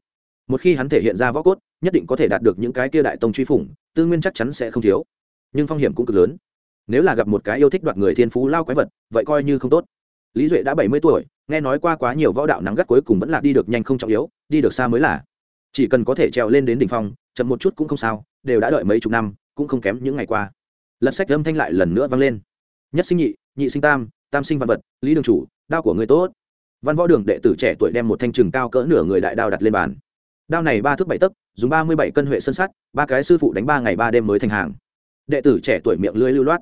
Một khi hắn thể hiện ra võ cốt, nhất định có thể đạt được những cái kia đại tông truy phủng, tư nguyên chắc chắn sẽ không thiếu. Nhưng phong hiểm cũng cực lớn. Nếu là gặp một cái yêu thích đoạt người thiên phú lao quái vật, vậy coi như không tốt. Lý duệ đã bảy mươi tuổi, nghe nói qua quá nhiều võ đạo nắng gắt cuối cùng vẫn là đi được nhanh không trọng yếu, đi được xa mới là. Chỉ cần có thể trèo lên đến đỉnh phong chậm một chút cũng không sao, đều đã đợi mấy chục năm, cũng không kém những ngày qua. Lật sách âm thanh lại lần nữa vang lên. Nhất sinh nhị nhị sinh tam tam sinh văn vật, lý đường chủ, đao của người tốt. Văn võ đường đệ tử trẻ tuổi đem một thanh trừng cao cỡ nửa người đại đao đặt lên bàn. Đao này ba thước bảy tấc, dùng ba mươi bảy cân huệ sân sắt, ba cái sư phụ đánh ba ngày ba đêm mới thành hàng. Đệ tử trẻ tuổi miệng lưới lưu loát.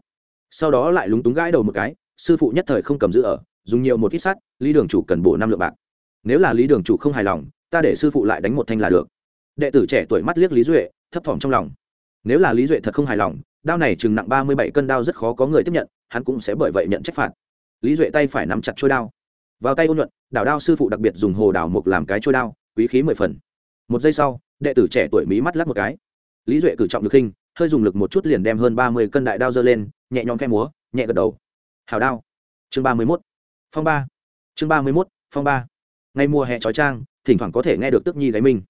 Sau đó lại lúng túng gãi đầu một cái, sư phụ nhất thời không cầm giữ ở, dùng nhiều một ít sắt, lý đường chủ cần bổ năm lượng bạc. Nếu là lý đường chủ không hài lòng, ta để sư phụ lại đánh một thanh là được đệ tử trẻ tuổi mắt liếc lý duệ, thấp thỏm trong lòng. Nếu là lý duệ thật không hài lòng, đao này chừng nặng ba mươi bảy cân đao rất khó có người tiếp nhận, hắn cũng sẽ bởi vậy nhận trách phạt. Lý duệ tay phải nắm chặt trôi đao. Vào tay ôn nhuận, đảo đao sư phụ đặc biệt dùng hồ đảo mục làm cái trôi đao, quý khí mười phần. Một giây sau, đệ tử trẻ tuổi mí mắt lắc một cái. Lý duệ cử trọng được khinh hơi dùng lực một chút liền đem hơn ba mươi cân đại đao giơ lên, nhẹ nhõm khe múa, nhẹ gật đầu. Hào đao. Chương ba mươi mốt. Phong ba. Chương ba mươi mốt, phong ba. Ngày mùa hè trói trang, thỉnh thoảng có thể nghe được tức nhi gáy minh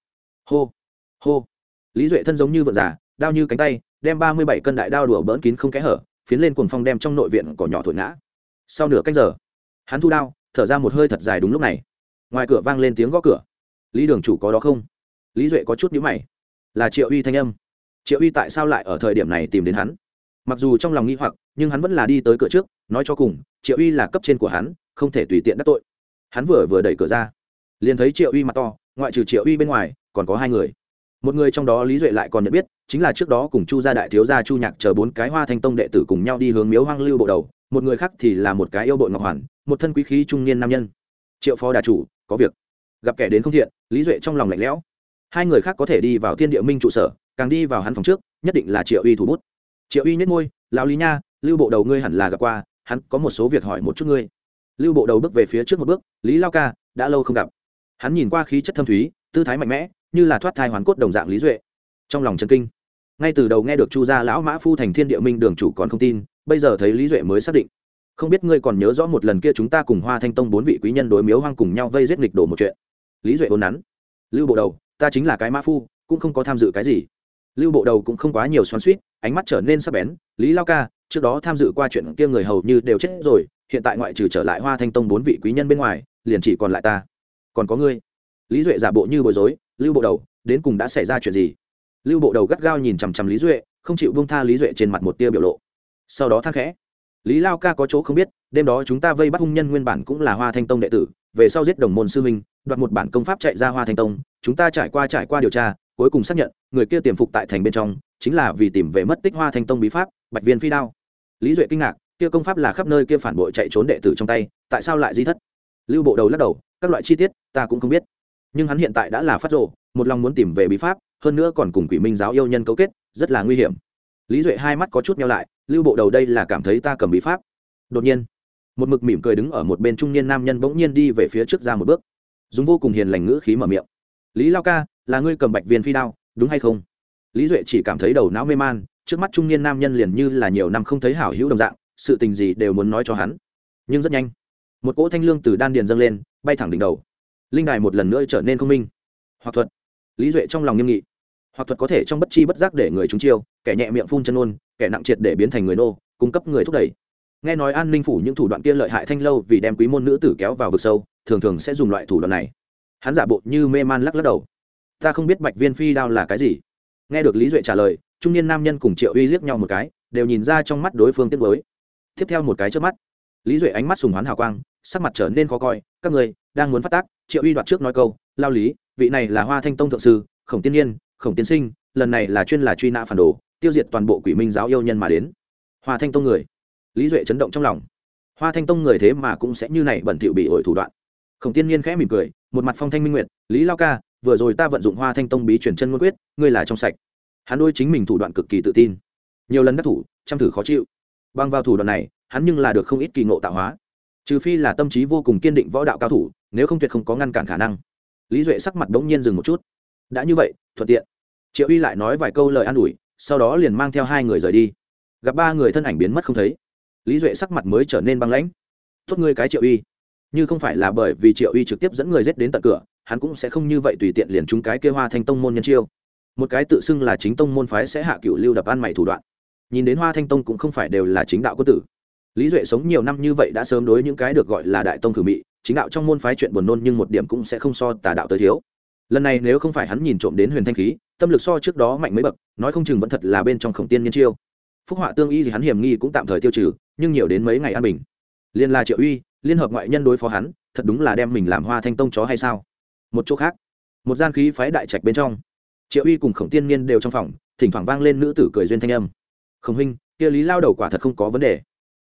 hô hô. Lý duệ thân giống như vợ già, đao như cánh tay, đem ba mươi bảy cân đại đao đùa bỡn kín không kẽ hở, phiến lên cuồng phong đem trong nội viện cỏ nhỏ thổi ngã. Sau nửa cách giờ, hắn thu đao, thở ra một hơi thật dài đúng lúc này. Ngoài cửa vang lên tiếng gõ cửa. Lý đường chủ có đó không? Lý duệ có chút nhữ mày. Là triệu uy thanh âm. Triệu uy tại sao lại ở thời điểm này tìm đến hắn? Mặc dù trong lòng nghi hoặc, nhưng hắn vẫn là đi tới cửa trước, nói cho cùng, triệu uy là cấp trên của hắn, không thể tùy tiện đắc tội. Hắn vừa vừa đẩy cửa ra, liền thấy triệu uy mặt to, ngoại trừ triệu uy bên ngoài còn có hai người. Một người trong đó lý duệ lại còn nhận biết, chính là trước đó cùng chu gia đại thiếu gia chu nhạc chờ bốn cái hoa thanh tông đệ tử cùng nhau đi hướng miếu hoang lưu bộ đầu, một người khác thì là một cái yêu bội ngọc hoàn, một thân quý khí trung niên nam nhân. Triệu phó đà chủ, có việc. Gặp kẻ đến không thiện, lý duệ trong lòng lạnh lẽo. Hai người khác có thể đi vào thiên địa minh trụ sở, càng đi vào hắn phòng trước, nhất định là triệu uy thủ bút. Triệu uy nhất ngôi lão lý nha, lưu bộ đầu ngươi hẳn là gặp qua, hắn có một số việc hỏi một chút ngươi. Lưu bộ đầu bước về phía trước một bước, lý lao ca, đã lâu không gặp. Hắn nhìn qua khí chất thâm thúy, tư thái mạnh mẽ như là thoát thai hoàn cốt đồng dạng lý duệ. Trong lòng chân kinh. Ngay từ đầu nghe được chu gia lão mã phu thành thiên địa minh đường chủ còn không tin, bây giờ thấy lý duệ mới xác định. Không biết ngươi còn nhớ rõ một lần kia chúng ta cùng hoa thanh tông bốn vị quý nhân đối miếu hoang cùng nhau vây giết nghịch đổ một chuyện. Lý duệ vốn nắn. Lưu bộ đầu, ta chính là cái mã phu, cũng không có tham dự cái gì. Lưu bộ đầu cũng không quá nhiều xoắn suýt ánh mắt trở nên sắc bén. Lý lao ca, trước đó tham dự qua chuyện kia người hầu như đều chết rồi, hiện tại ngoại trừ trở lại hoa thanh tông bốn vị quý nhân bên ngoài, liền chỉ còn lại ta. Còn có ngươi lý duệ giả bộ như bối rối, lưu bộ đầu, đến cùng đã xảy ra chuyện gì? Lưu bộ đầu gắt gao nhìn chằm chằm lý duệ, không chịu bông tha lý duệ trên mặt một tia biểu lộ. Sau đó thang khẽ, lý lao ca có chỗ không biết, đêm đó chúng ta vây bắt hung nhân nguyên bản cũng là hoa thanh tông đệ tử, về sau giết đồng môn sư minh đoạt một bản công pháp chạy ra hoa thanh tông, chúng ta trải qua trải qua điều tra, cuối cùng xác nhận, người kia tiềm phục tại thành bên trong, chính là vì tìm về mất tích hoa thanh tông bí pháp, bạch viên phi đao. Lý duệ kinh ngạc, kia công pháp là khắp nơi kia phản bội chạy trốn đệ tử trong tay, tại sao lại di thất? Lưu bộ đầu lắc đầu, các loại chi tiết, ta cũng không biết nhưng hắn hiện tại đã là phát rộ một lòng muốn tìm về bí pháp, hơn nữa còn cùng quỷ minh giáo yêu nhân cấu kết, rất là nguy hiểm. Lý duệ hai mắt có chút nhau lại, lưu bộ đầu đây là cảm thấy ta cầm bí pháp. Đột nhiên, một mực mỉm cười đứng ở một bên trung niên nam nhân bỗng nhiên đi về phía trước ra một bước. Dùng vô cùng hiền lành ngữ khí mở miệng, lý lao ca, là ngươi cầm bạch viên phi đao, đúng hay không? Lý duệ chỉ cảm thấy đầu não mê man, trước mắt trung niên nam nhân liền như là nhiều năm không thấy hảo hữu đồng dạng, sự tình gì đều muốn nói cho hắn. Nhưng rất nhanh, một cỗ thanh lương từ đan điền dâng lên, bay thẳng đỉnh đầu linh đài một lần nữa trở nên không minh. Hoặc thuật. Lý duệ trong lòng nghiêm nghị. Hoặc thuật có thể trong bất chi bất giác để người chúng chiêu, kẻ nhẹ miệng phun chân ôn, kẻ nặng triệt để biến thành người nô, cung cấp người thúc đẩy. Nghe nói an ninh phủ những thủ đoạn kia lợi hại thanh lâu vì đem quý môn nữ tử kéo vào vực sâu, thường thường sẽ dùng loại thủ đoạn này. Hắn giả bộ như mê man lắc lắc đầu. Ta không biết bạch viên phi đao là cái gì. Nghe được lý duệ trả lời, trung niên nam nhân cùng triệu uy liếc nhau một cái, đều nhìn ra trong mắt đối phương tiết với tiếp theo một cái trước mắt, lý duệ ánh mắt sùng hoán hào quang, sắc mặt trở nên khó coi, các người đang muốn phát tác triệu uy đoạt trước nói câu, lao lý, vị này là hoa thanh tông thượng sư, khổng tiên nhiên, khổng tiên sinh, lần này là chuyên là truy nã phản đồ, tiêu diệt toàn bộ quỷ minh giáo yêu nhân mà đến. Hoa thanh tông người. Lý duệ chấn động trong lòng. Hoa thanh tông người thế mà cũng sẽ như này bẩn thỉu bị ổi thủ đoạn. Khổng tiên nhiên khẽ mỉm cười, một mặt phong thanh minh nguyệt, lý lao ca, vừa rồi ta vận dụng hoa thanh tông bí chuyển chân ngôn quyết, ngươi là trong sạch. Hắn đôi chính mình thủ đoạn cực kỳ tự tin. Nhiều lần đắc thủ chăm thử khó chịu. Bằng vào thủ đoạn này, hắn nhưng là được không ít kỳ ngộ tạo hóa trừ phi là tâm trí vô cùng kiên định võ đạo cao thủ, nếu không tuyệt không có ngăn cản khả năng. Lý duệ sắc mặt đ ố n g nhiên dừng một chút. Đã như vậy, thuận tiện. Triệu uy lại nói vài câu lời an ủi, sau đó liền mang theo hai người rời đi. Gặp ba người thân ảnh biến mất không thấy, lý duệ sắc mặt mới trở nên băng lãnh. Tốt ngươi cái triệu uy. Như không phải là bởi vì triệu uy trực tiếp dẫn người rết đến tận cửa, hắn cũng sẽ không như vậy tùy tiện liền chúng cái kêu hoa thanh tông môn nhân chiêu. Một cái tự xưng là chính tông môn phái sẽ hạ cựu lưu đập ăn mày thủ đoạn. Nhìn đến hoa thanh tông cũng không phải đều là chính đạo quân tử lý duệ sống nhiều năm như vậy đã sớm đối những cái được gọi là đại tông khử mị, chính đạo trong môn phái chuyện buồn nôn nhưng một điểm cũng sẽ không so tà đạo tới thiếu. Lần này nếu không phải hắn nhìn trộm đến huyền thanh khí, tâm lực so trước đó mạnh mấy bậc, nói không chừng vẫn thật là bên trong khổng tiên nhân chiêu. Phúc họa tương y thì hắn hiểm nghi cũng tạm thời tiêu trừ, nhưng nhiều đến mấy ngày an bình. Liên la triệu uy, liên hợp ngoại nhân đối phó hắn, thật đúng là đem mình làm hoa thanh tông chó hay sao? Một chỗ khác, một gian khí phái đại trạch bên trong, triệu uy cùng khổng tiên niên đều trong phòng, thỉnh thoảng vang lên nữ tử cười duyên thanh âm. Khổng huynh, kia lý lao đầu quả thật không có vấn đề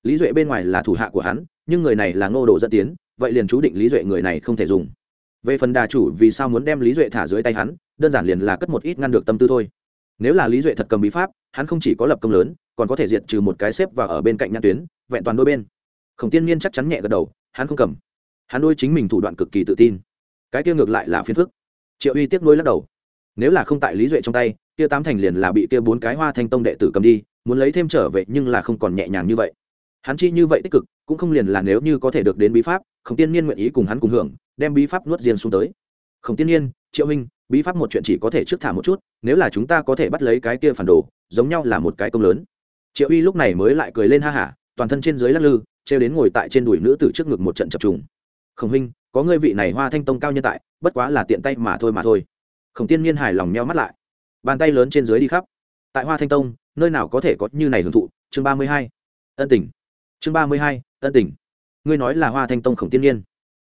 lý duệ bên ngoài là thủ hạ của hắn, nhưng người này là ngô đồ dẫn tiến, vậy liền chú định lý duệ người này không thể dùng. Về phần đà chủ vì sao muốn đem lý duệ thả dưới tay hắn, đơn giản liền là cất một ít ngăn được tâm tư thôi. Nếu là lý duệ thật cầm bí pháp, hắn không chỉ có lập công lớn, còn có thể diệt trừ một cái xếp và ở bên cạnh nhãn tuyến, vẹn toàn đôi bên. Khổng tiên niên chắc chắn nhẹ gật đầu, hắn không cầm. Hắn đôi chính mình thủ đoạn cực kỳ tự tin. Cái kia ngược lại là phiền phức. Triệu uy tiếp nuôi lắc đầu. Nếu là không tại lý duệ trong tay, kia tám thành liền là bị kia bốn cái hoa thanh tông đệ tử cầm đi, muốn lấy thêm trở về nhưng là không còn nhẹ nhàng như vậy hắn chi như vậy tích cực, cũng không liền là nếu như có thể được đến bí pháp, khổng tiên niên nguyện ý cùng hắn cùng hưởng, đem bí pháp nuốt riêng xuống tới. Khổng tiên niên, triệu huynh bí pháp một chuyện chỉ có thể trước thả một chút, nếu là chúng ta có thể bắt lấy cái kia phản đồ, giống nhau là một cái công lớn. Triệu uy lúc này mới lại cười lên ha hả, toàn thân trên dưới lắc lư, trêu đến ngồi tại trên đùi nữ tử trước ngực một trận chập trùng. Khổng huynh có ngươi vị này hoa thanh tông cao nhân tại, bất quá là tiện tay mà thôi mà thôi. Khổng tiên niên hài lòng meo mắt lại. Bàn tay lớn trên dưới đi khắp. Tại hoa thanh tông, nơi nào có thể có như này hưởng thụ? Chương ba mươi hai. Ân tình chương ba mươi hai, ân tình. Ngươi nói là hoa thanh tông khổng tiên niên.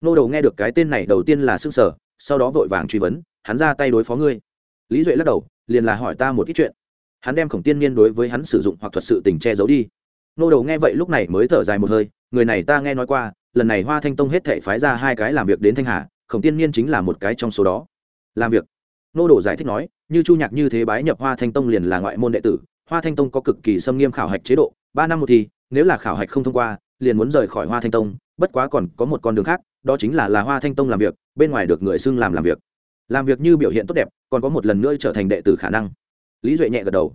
Nô đầu nghe được cái tên này đầu tiên là s ư n g sở sau đó vội vàng truy vấn, hắn ra tay đối phó ngươi. Lý duệ lắc đầu, liền là hỏi ta một ít chuyện. Hắn đem khổng tiên niên đối với hắn sử dụng hoặc thuật sự tình che giấu đi. Nô đầu nghe vậy lúc này mới thở dài một hơi, người này ta nghe nói qua, lần này hoa thanh tông hết thể phái ra hai cái làm việc đến thanh hà, khổng tiên niên chính là một cái trong số đó. Làm việc. Nô đồ giải thích nói, như chu nhạc như thế bái nhập hoa thanh tông liền là ngoại môn đệ tử, hoa thanh tông có cực kỳ xâm nghiêm khảo hạch chế độ, ba năm một thi nếu là khảo hạch không thông qua, liền muốn rời khỏi hoa thanh tông, bất quá còn có một con đường khác, đó chính là là hoa thanh tông làm việc, bên ngoài được người xưng làm làm việc. Làm việc như biểu hiện tốt đẹp, còn có một lần nữa trở thành đệ tử khả năng. Lý duệ nhẹ gật đầu.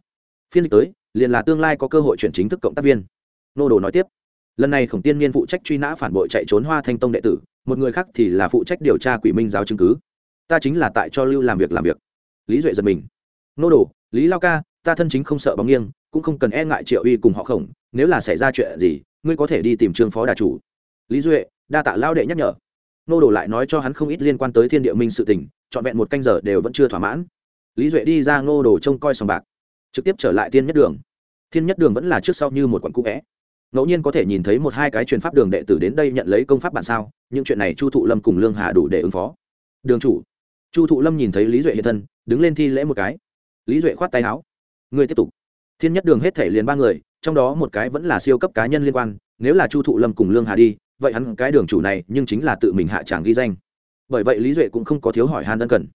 Phiên dịch tới, liền là tương lai có cơ hội chuyển chính thức cộng tác viên. Nô đồ nói tiếp. Lần này khổng tiên niên phụ trách truy nã phản bội chạy trốn hoa thanh tông đệ tử, một người khác thì là phụ trách điều tra quỷ minh giáo chứng cứ. Ta chính là tại cho lưu làm việc làm việc. Lý duệ giật mình. Nô đồ, lý lao ca, ta thân chính không sợ bóng nghiêng, cũng không cần e ngại triệu uy cùng họ khổng nếu là xảy ra chuyện gì, ngươi có thể đi tìm trương phó đà chủ. Lý duệ, đa tạ lao đệ nhắc nhở. Nô đồ lại nói cho hắn không ít liên quan tới thiên địa minh sự tình, trọn vẹn một canh giờ đều vẫn chưa thỏa mãn. Lý duệ đi ra nô đồ trông coi sòng bạc, trực tiếp trở lại thiên nhất đường. Thiên nhất đường vẫn là trước sau như một quận cũ vẽ. Ngẫu nhiên có thể nhìn thấy một hai cái truyền pháp đường đệ tử đến đây nhận lấy công pháp bản sao, những chuyện này chu thụ lâm cùng lương hà đủ để ứng phó. Đường chủ. Chu thụ lâm nhìn thấy lý duệ hiện thân, đứng lên thi lễ một cái. Lý duệ khoát tay áo. Người tiếp tục. Thiên nhất đường hết thể liền ba người trong đó một cái vẫn là siêu cấp cá nhân liên quan, nếu là chu thụ lâm cùng lương hà đi, vậy hắn cái đường chủ này nhưng chính là tự mình hạ tràng ghi danh. Bởi vậy lý duệ cũng không có thiếu hỏi han ân cần.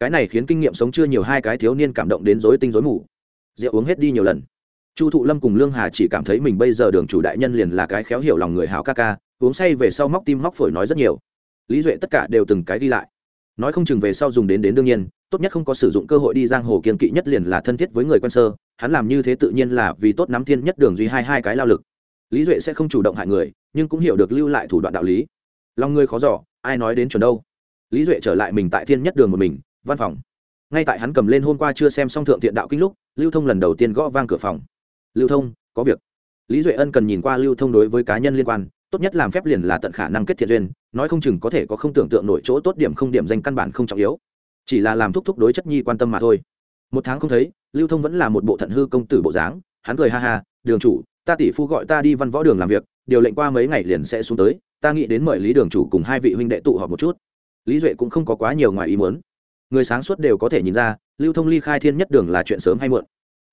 Cái này khiến kinh nghiệm sống chưa nhiều hai cái thiếu niên cảm động đến dối tinh dối mù. Rượu uống hết đi nhiều lần. Chu thụ lâm cùng lương hà chỉ cảm thấy mình bây giờ đường chủ đại nhân liền là cái khéo hiểu lòng người hào ca ca, uống say về sau móc tim móc phổi nói rất nhiều. Lý duệ tất cả đều từng cái đi lại. Nói không chừng về sau dùng đến đến đương nhiên, tốt nhất không có sử dụng cơ hội đi giang hồ kiên kỵ nhất liền là thân thiết với người quen sơ hắn làm như thế tự nhiên là vì tốt nắm thiên nhất đường duy hai hai cái lao lực. Lý duệ sẽ không chủ động hại người, nhưng cũng hiểu được lưu lại thủ đoạn đạo lý. Lòng ngươi khó giỏ ai nói đến chuẩn đâu? Lý duệ trở lại mình tại thiên nhất đường một mình, văn phòng. Ngay tại hắn cầm lên hôm qua chưa xem xong thượng thiện đạo kinh lúc, lưu thông lần đầu tiên gõ vang cửa phòng. Lưu thông, có việc. Lý duệ ân cần nhìn qua lưu thông đối với cá nhân liên quan, tốt nhất làm phép liền là tận khả năng kết thiện duyên, nói không chừng có thể có không tưởng tượng nổi chỗ tốt điểm không điểm danh căn bản không trọng yếu. Chỉ là làm thúc thúc đối chất nhi quan tâm mà thôi một tháng không thấy, lưu thông vẫn là một bộ thận hư công tử bộ dáng, hắn cười ha ha, đường chủ, ta tỷ phu gọi ta đi văn võ đường làm việc, điều lệnh qua mấy ngày liền sẽ xuống tới, ta nghĩ đến mời lý đường chủ cùng hai vị huynh đệ tụ họp một chút. Lý duệ cũng không có quá nhiều ngoài ý muốn. Người sáng suốt đều có thể nhìn ra, lưu thông ly khai thiên nhất đường là chuyện sớm hay muộn.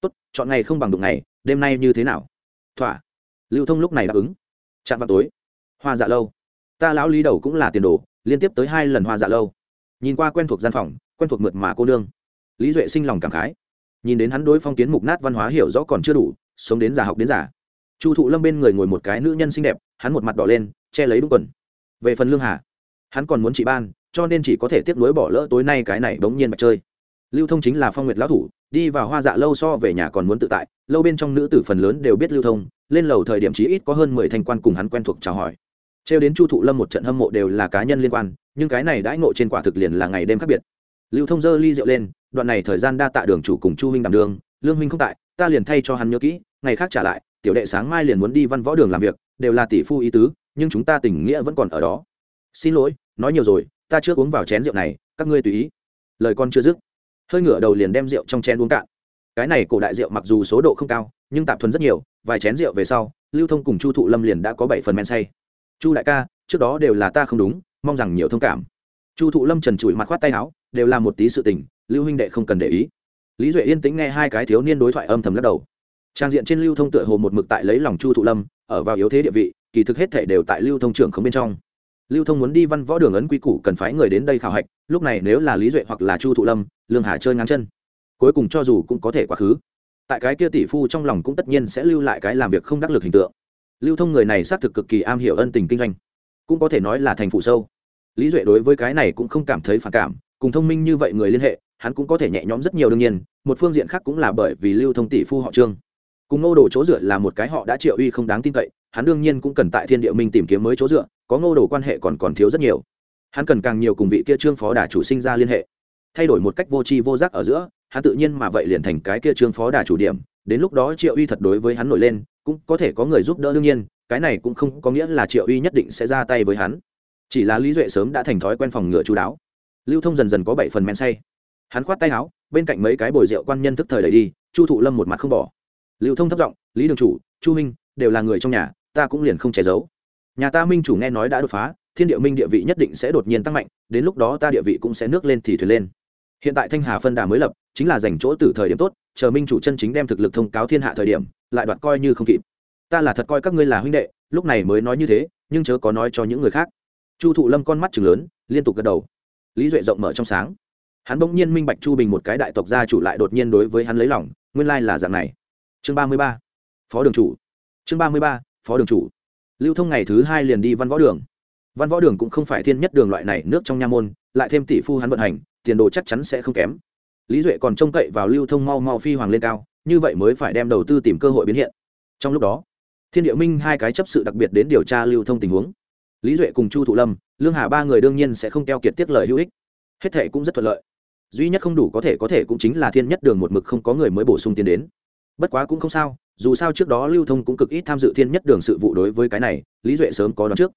Tốt, chọn ngày không bằng đụng ngày, đêm nay như thế nào? Thỏa. Lưu thông lúc này đáp ứng. Chạm vào tối. Hoa dạ lâu. Ta lão lý đầu cũng là tiền đồ, liên tiếp tới hai lần hoa dạ lâu. Nhìn qua quen thuộc gian phòng, quen thuộc mượt mà cô nương lý duệ sinh lòng cảm khái. Nhìn đến hắn đối phong kiến mục nát văn hóa hiểu rõ còn chưa đủ, sống đến già học đến già. Chu thụ lâm bên người ngồi một cái nữ nhân xinh đẹp, hắn một mặt đỏ lên, che lấy đúng quần. Về phần lương hà, hắn còn muốn chị ban, cho nên chỉ có thể tiếp nối bỏ lỡ tối nay cái này bỗng nhiên mặt chơi. Lưu thông chính là phong nguyệt lão thủ, đi vào hoa dạ lâu so về nhà còn muốn tự tại, lâu bên trong nữ tử phần lớn đều biết lưu thông, lên lầu thời điểm chí ít có hơn mười thanh quan cùng hắn quen thuộc chào hỏi. Trêu đến chu thụ lâm một trận hâm mộ đều là cá nhân liên quan, nhưng cái này đãi ngộ trên quả thực liền là ngày đêm khác biệt. Lưu thông dơ ly rượu lên đoạn này thời gian đa tạ đường chủ cùng chu huynh đảm đường lương huynh không tại, ta liền thay cho hắn nhớ kỹ, ngày khác trả lại, tiểu đệ sáng mai liền muốn đi văn võ đường làm việc, đều là tỷ phu ý tứ, nhưng chúng ta tình nghĩa vẫn còn ở đó. Xin lỗi, nói nhiều rồi, ta chưa uống vào chén rượu này, các ngươi tùy ý. Lời con chưa dứt, hơi ngửa đầu liền đem rượu trong chén uống cạn. Cái này cổ đại rượu mặc dù số độ không cao, nhưng tạp thuần rất nhiều, vài chén rượu về sau, lưu thông cùng chu thụ lâm liền đã có bảy phần men say. Chu đại ca, trước đó đều là ta không đúng, mong rằng nhiều thông cảm. Chu thụ lâm trần trụi mặt khoát tay áo, đều là một tí sự tình lưu huynh đệ không cần để ý. Lý duệ yên tĩnh nghe hai cái thiếu niên đối thoại âm thầm lắc đầu. Trang diện trên lưu thông tựa hồ một mực tại lấy lòng chu thụ lâm, ở vào yếu thế địa vị, kỳ thực hết thể đều tại lưu thông trưởng không bên trong. Lưu thông muốn đi văn võ đường ấn quy củ cần phái người đến đây khảo hạch, lúc này nếu là lý duệ hoặc là chu thụ lâm, lương hà chơi ngang chân. Cuối cùng cho dù cũng có thể quá khứ. Tại cái kia tỷ phu trong lòng cũng tất nhiên sẽ lưu lại cái làm việc không đắc lực hình tượng. Lưu thông người này xác thực cực kỳ am hiểu ân tình kinh doanh. Cũng có thể nói là thành phụ sâu. Lý duệ đối với cái này cũng không cảm thấy phản cảm, cùng thông minh như vậy người liên hệ hắn cũng có thể nhẹ nhõm rất nhiều đương nhiên, một phương diện khác cũng là bởi vì lưu thông tỷ phu họ trương. Cùng ngô đồ chỗ dựa là một cái họ đã triệu uy không đáng tin cậy, hắn đương nhiên cũng cần tại thiên địa minh tìm kiếm mới chỗ dựa, có ngô đồ quan hệ còn còn thiếu rất nhiều. Hắn cần càng nhiều cùng vị kia trương phó đà chủ sinh ra liên hệ. Thay đổi một cách vô tri vô giác ở giữa, hắn tự nhiên mà vậy liền thành cái kia trương phó đà chủ điểm, đến lúc đó triệu uy thật đối với hắn nổi lên, cũng có thể có người giúp đỡ đương nhiên, cái này cũng không có nghĩa là triệu uy nhất định sẽ ra tay với hắn. Chỉ là lý duệ sớm đã thành thói quen phòng ngựa chú đáo. Lưu thông dần dần có bảy phần men say hắn khoát tay áo, bên cạnh mấy cái bồi rượu quan nhân thức thời đẩy đi, chu thụ lâm một mặt không bỏ. Lưu thông thấp giọng, lý đường chủ, chu minh đều là người trong nhà, ta cũng liền không che giấu. Nhà ta minh chủ nghe nói đã đột phá, thiên địa minh địa vị nhất định sẽ đột nhiên tăng mạnh, đến lúc đó ta địa vị cũng sẽ nước lên thì thuyền lên. Hiện tại thanh hà phân đà mới lập, chính là dành chỗ từ thời điểm tốt, chờ minh chủ chân chính đem thực lực thông cáo thiên hạ thời điểm, lại đoạt coi như không kịp. Ta là thật coi các ngươi là huynh đệ, lúc này mới nói như thế, nhưng chớ có nói cho những người khác. Chu thụ lâm con mắt chừng lớn, liên tục gật đầu. Lý duệ rộng mở trong sáng hắn bỗng nhiên minh bạch chu bình một cái đại tộc gia chủ lại đột nhiên đối với hắn lấy lòng, nguyên lai là dạng này. Chương ba mươi ba, phó đường chủ. Chương ba mươi ba, phó đường chủ. Lưu thông ngày thứ hai liền đi văn võ đường. Văn võ đường cũng không phải thiên nhất đường loại này, nước trong nha môn, lại thêm tỷ phu hắn vận hành, tiền đồ chắc chắn sẽ không kém. Lý duệ còn trông cậy vào lưu thông mau mau phi hoàng lên cao, như vậy mới phải đem đầu tư tìm cơ hội biến hiện. Trong lúc đó, thiên địa minh hai cái chấp sự đặc biệt đến điều tra lưu thông tình huống. Lý duệ cùng chu thụ lâm, lương hà ba người đương nhiên sẽ không keo kiệt tiết lời hữu ích. Hết thể cũng rất thuận lợi duy nhất không đủ có thể có thể cũng chính là thiên nhất đường một mực không có người mới bổ sung tiến đến. Bất quá cũng không sao, dù sao trước đó lưu thông cũng cực ít tham dự thiên nhất đường sự vụ đối với cái này, lý duệ sớm có đón trước.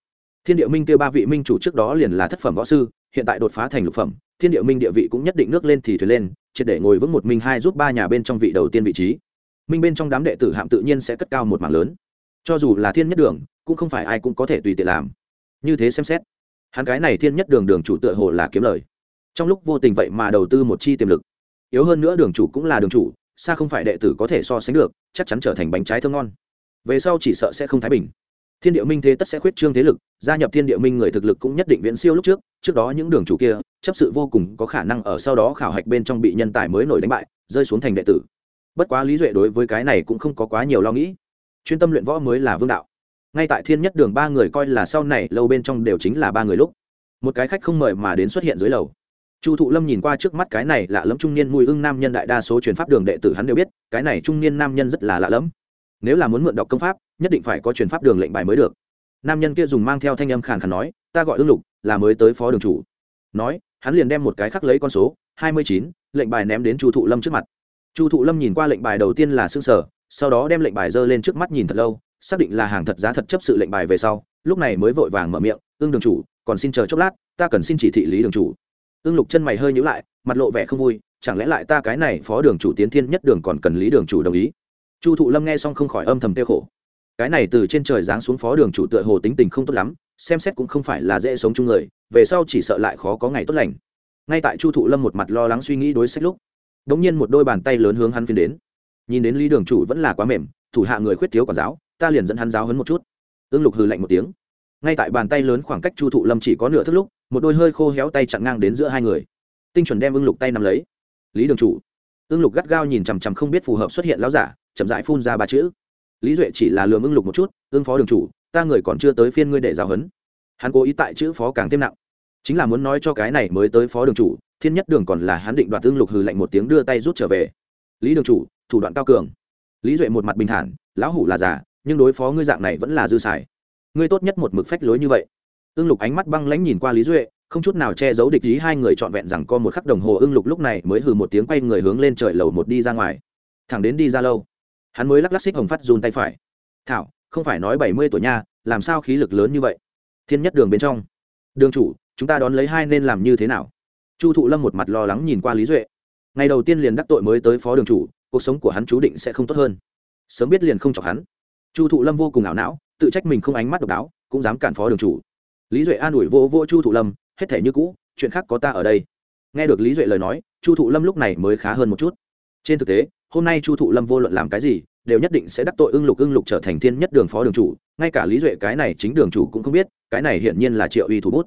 Thiên địa minh kêu ba vị minh chủ trước đó liền là thất phẩm võ sư, hiện tại đột phá thành lục phẩm, thiên địa minh địa vị cũng nhất định nước lên thì thuyền lên, triệt để ngồi vững một minh hai giúp ba nhà bên trong vị đầu tiên vị trí. Minh bên trong đám đệ tử hạm tự nhiên sẽ cất cao một mảng lớn. Cho dù là thiên nhất đường, cũng không phải ai cũng có thể tùy tiện làm. Như thế xem xét, hắn cái này thiên nhất đường đường chủ tựa hồ là kiếm lời trong lúc vô tình vậy mà đầu tư một chi tiềm lực. Yếu hơn nữa đường chủ cũng là đường chủ, xa không phải đệ tử có thể so sánh được, chắc chắn trở thành bánh trái thơm ngon. Về sau chỉ sợ sẽ không thái bình. Thiên địa minh thế tất sẽ khuyết trương thế lực, gia nhập thiên địa minh người thực lực cũng nhất định viễn siêu lúc trước trước đó những đường chủ kia, chấp sự vô cùng có khả năng ở sau đó khảo hạch bên trong bị nhân tài mới nổi đánh bại, rơi xuống thành đệ tử. Bất quá lý duệ đối với cái này cũng không có quá nhiều lo nghĩ. Chuyên tâm luyện võ mới là vương đạo. Ngay tại thiên nhất đường ba người coi là sau này, lâu bên trong đều chính là ba người lúc. Một cái khách không mời mà đến xuất hiện dưới lầu chu thụ lâm nhìn qua trước mắt cái này lạ lẫm trung niên mùi ưng nam nhân đại đa số truyền pháp đường đệ tử hắn đều biết, cái này trung niên nam nhân rất là lạ lẫm. Nếu là muốn mượn đọc công pháp, nhất định phải có truyền pháp đường lệnh bài mới được. Nam nhân kia dùng mang theo thanh âm khàn khàn nói, ta gọi ưng lục, là mới tới phó đường chủ. Nói, hắn liền đem một cái khắc lấy con số, hai mươi chín, lệnh bài ném đến chu thụ lâm trước mặt. Chu thụ lâm nhìn qua lệnh bài đầu tiên là xương sở sau đó đem lệnh bài giơ lên trước mắt nhìn thật lâu, xác định là hàng thật giá thật chấp sự lệnh bài về sau, lúc này mới vội vàng mở miệng ưng đường chủ, còn xin chờ chốc lát, ta cần xin chỉ thị lý đường chủ ưng lục chân mày hơi nhữ lại, mặt lộ vẻ không vui, chẳng lẽ lại ta cái này phó đường chủ tiến thiên nhất đường còn cần lý đường chủ đồng ý? Chu thụ lâm nghe xong không khỏi âm thầm tiêu khổ. Cái này từ trên trời giáng xuống phó đường chủ tựa hồ tính tình không tốt lắm, xem xét cũng không phải là dễ sống chung người, về sau chỉ sợ lại khó có ngày tốt lành. Ngay tại chu thụ lâm một mặt lo lắng suy nghĩ đối sách lúc đ ỗ n g nhiên một đôi bàn tay lớn hướng hắn phiên đến. Nhìn đến lý đường chủ vẫn là quá mềm, thủ hạ người khuyết thiếu quản giáo, ta liền dẫn hắn giáo hấn một chút. Ương lục hừ lạnh một tiếng ngay tại bàn tay lớn khoảng cách chu thụ lâm chỉ có nửa thức lúc, một đôi hơi khô héo tay chặn ngang đến giữa hai người. Tinh chuẩn đem ưng lục tay nắm lấy. Lý đường chủ. Ưng lục gắt gao nhìn chằm chằm không biết phù hợp xuất hiện lão giả, chậm dại phun ra ba chữ. Lý duệ chỉ là lường ưng lục một chút, ưng phó đường chủ, ta người còn chưa tới phiên ngươi để giáo huấn. Hắn cố ý tại chữ phó càng thêm nặng. Chính là muốn nói cho cái này mới tới phó đường chủ, thiên nhất đường còn là hắn định đoạt ưng lục hừ lạnh một tiếng đưa tay rút trở về. Lý đường chủ, thủ đoạn cao cường. Lý duệ một mặt bình thản, lão hủ là giả nhưng đối phó ngươi dạng này vẫn là dư xài ngươi tốt nhất một mực phách lối như vậy. Ưng lục ánh mắt băng lãnh nhìn qua lý duệ, không chút nào che giấu địch ý, hai người trọn vẹn rằng co một khắc đồng hồ, ưng lục lúc này mới hừ một tiếng quay người hướng lên trời lầu một đi ra ngoài. Thẳng đến đi ra lâu, hắn mới lắc lắc xích hồng phát run tay phải. Thảo, không phải nói bảy mươi tuổi nha, làm sao khí lực lớn như vậy? Thiên nhất đường bên trong. Đường chủ, chúng ta đón lấy hai nên làm như thế nào? Chu thụ lâm một mặt lo lắng nhìn qua lý duệ. Ngày đầu tiên liền đắc tội mới tới phó đường chủ, cuộc sống của hắn chú định sẽ không tốt hơn. Sớm biết liền không chọc hắn. Chu thụ lâm vô cùng ảo não tự trách mình không ánh mắt độc đáo, cũng dám cản phó đường chủ. Lý duệ an ủi vô vô chu thụ lâm, hết thể như cũ, chuyện khác có ta ở đây. Nghe được lý duệ lời nói, chu thụ lâm lúc này mới khá hơn một chút. Trên thực tế, hôm nay chu thụ lâm vô luận làm cái gì, đều nhất định sẽ đắc tội ưng lục ưng lục trở thành thiên nhất đường phó đường chủ, ngay cả lý duệ cái này chính đường chủ cũng không biết, cái này hiển nhiên là triệu uy thủ bút.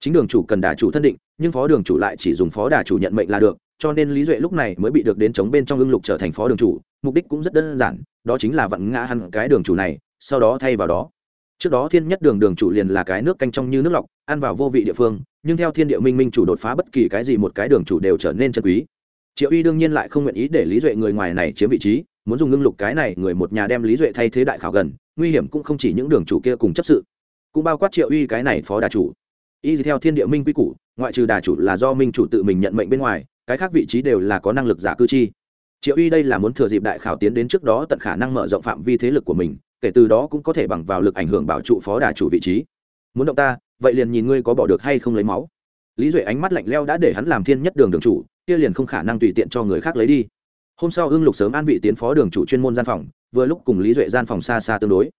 Chính đường chủ cần đà chủ thân định, nhưng phó đường chủ lại chỉ dùng phó đà chủ nhận mệnh là được, cho nên lý duệ lúc này mới bị được đến chống bên trong ưng lục trở thành phó đường chủ, mục đích cũng rất đơn giản, đó chính là vặn ngã hẳn cái đường chủ này sau đó thay vào đó. Trước đó thiên nhất đường đường chủ liền là cái nước canh trong như nước lọc, ăn vào vô vị địa phương, nhưng theo thiên địa minh minh chủ đột phá bất kỳ cái gì một cái đường chủ đều trở nên chân quý. Triệu uy đương nhiên lại không nguyện ý để lý duệ người ngoài này chiếm vị trí, muốn dùng ngưng lục cái này người một nhà đem lý duệ thay thế đại khảo gần, nguy hiểm cũng không chỉ những đường chủ kia cùng chấp sự. Cũng bao quát triệu uy cái này phó đà chủ. Y theo thiên địa minh quy củ, ngoại trừ đà chủ là do minh chủ tự mình nhận mệnh bên ngoài, cái khác vị trí đều là có năng lực giả cư chi. Triệu uy đây là muốn thừa dịp đại khảo tiến đến trước đó tận khả năng mở rộng phạm vi thế lực của mình kể từ đó cũng có thể bằng vào lực ảnh hưởng bảo trụ phó đà chủ vị trí. Muốn động ta, vậy liền nhìn ngươi có bỏ được hay không lấy máu. Lý duệ ánh mắt lạnh leo đã để hắn làm thiên nhất đường đường chủ, kia liền không khả năng tùy tiện cho người khác lấy đi. Hôm sau hưng lục sớm an vị tiến phó đường chủ chuyên môn gian phòng, vừa lúc cùng lý duệ gian phòng xa xa tương đối.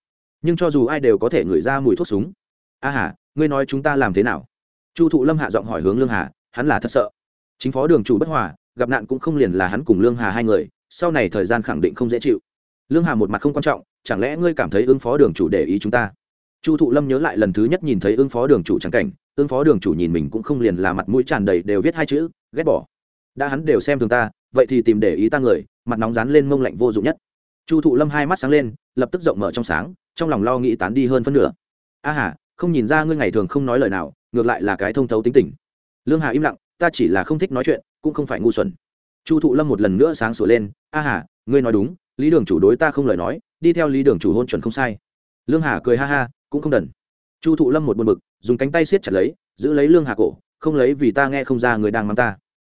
Nhưng cho dù ai đều có thể ngửi ra mùi thuốc súng. A hà, ngươi nói chúng ta làm thế nào? Chu thụ lâm hạ giọng hỏi hướng lương hà, hắn là thật sợ. Chính phó đường chủ bất hòa, gặp nạn cũng không liền là hắn cùng lương hà hai người, sau này thời gian khẳng định không dễ chịu. Lương hà một mặt không quan trọng chẳng lẽ ngươi cảm thấy ứng phó đường chủ để ý chúng ta? Chu thụ lâm nhớ lại lần thứ nhất nhìn thấy ứng phó đường chủ trắng cảnh, ứng phó đường chủ nhìn mình cũng không liền là mặt mũi tràn đầy đều viết hai chữ, ghét bỏ. Đã hắn đều xem thường ta, vậy thì tìm để ý ta người, mặt nóng rán lên mông lạnh vô dụng nhất. Chu thụ lâm hai mắt sáng lên, lập tức rộng mở trong sáng, trong lòng lo nghĩ tán đi hơn phân nửa. A hà, không nhìn ra ngươi ngày thường không nói lời nào, ngược lại là cái thông thấu tính tình. Lương hà im lặng, ta chỉ là không thích nói chuyện, cũng không phải ngu xuẩn. Chu thụ lâm một lần nữa sáng sửa lên, a hà, ngươi nói đúng, lý đường chủ đối ta không lời nói đi theo lý đường chủ hôn chuẩn không sai. Lương hà cười ha ha, cũng không đần. Chu thụ lâm một buồn bực, dùng cánh tay siết chặt lấy, giữ lấy lương hà cổ, không lấy vì ta nghe không ra người đang mắng ta.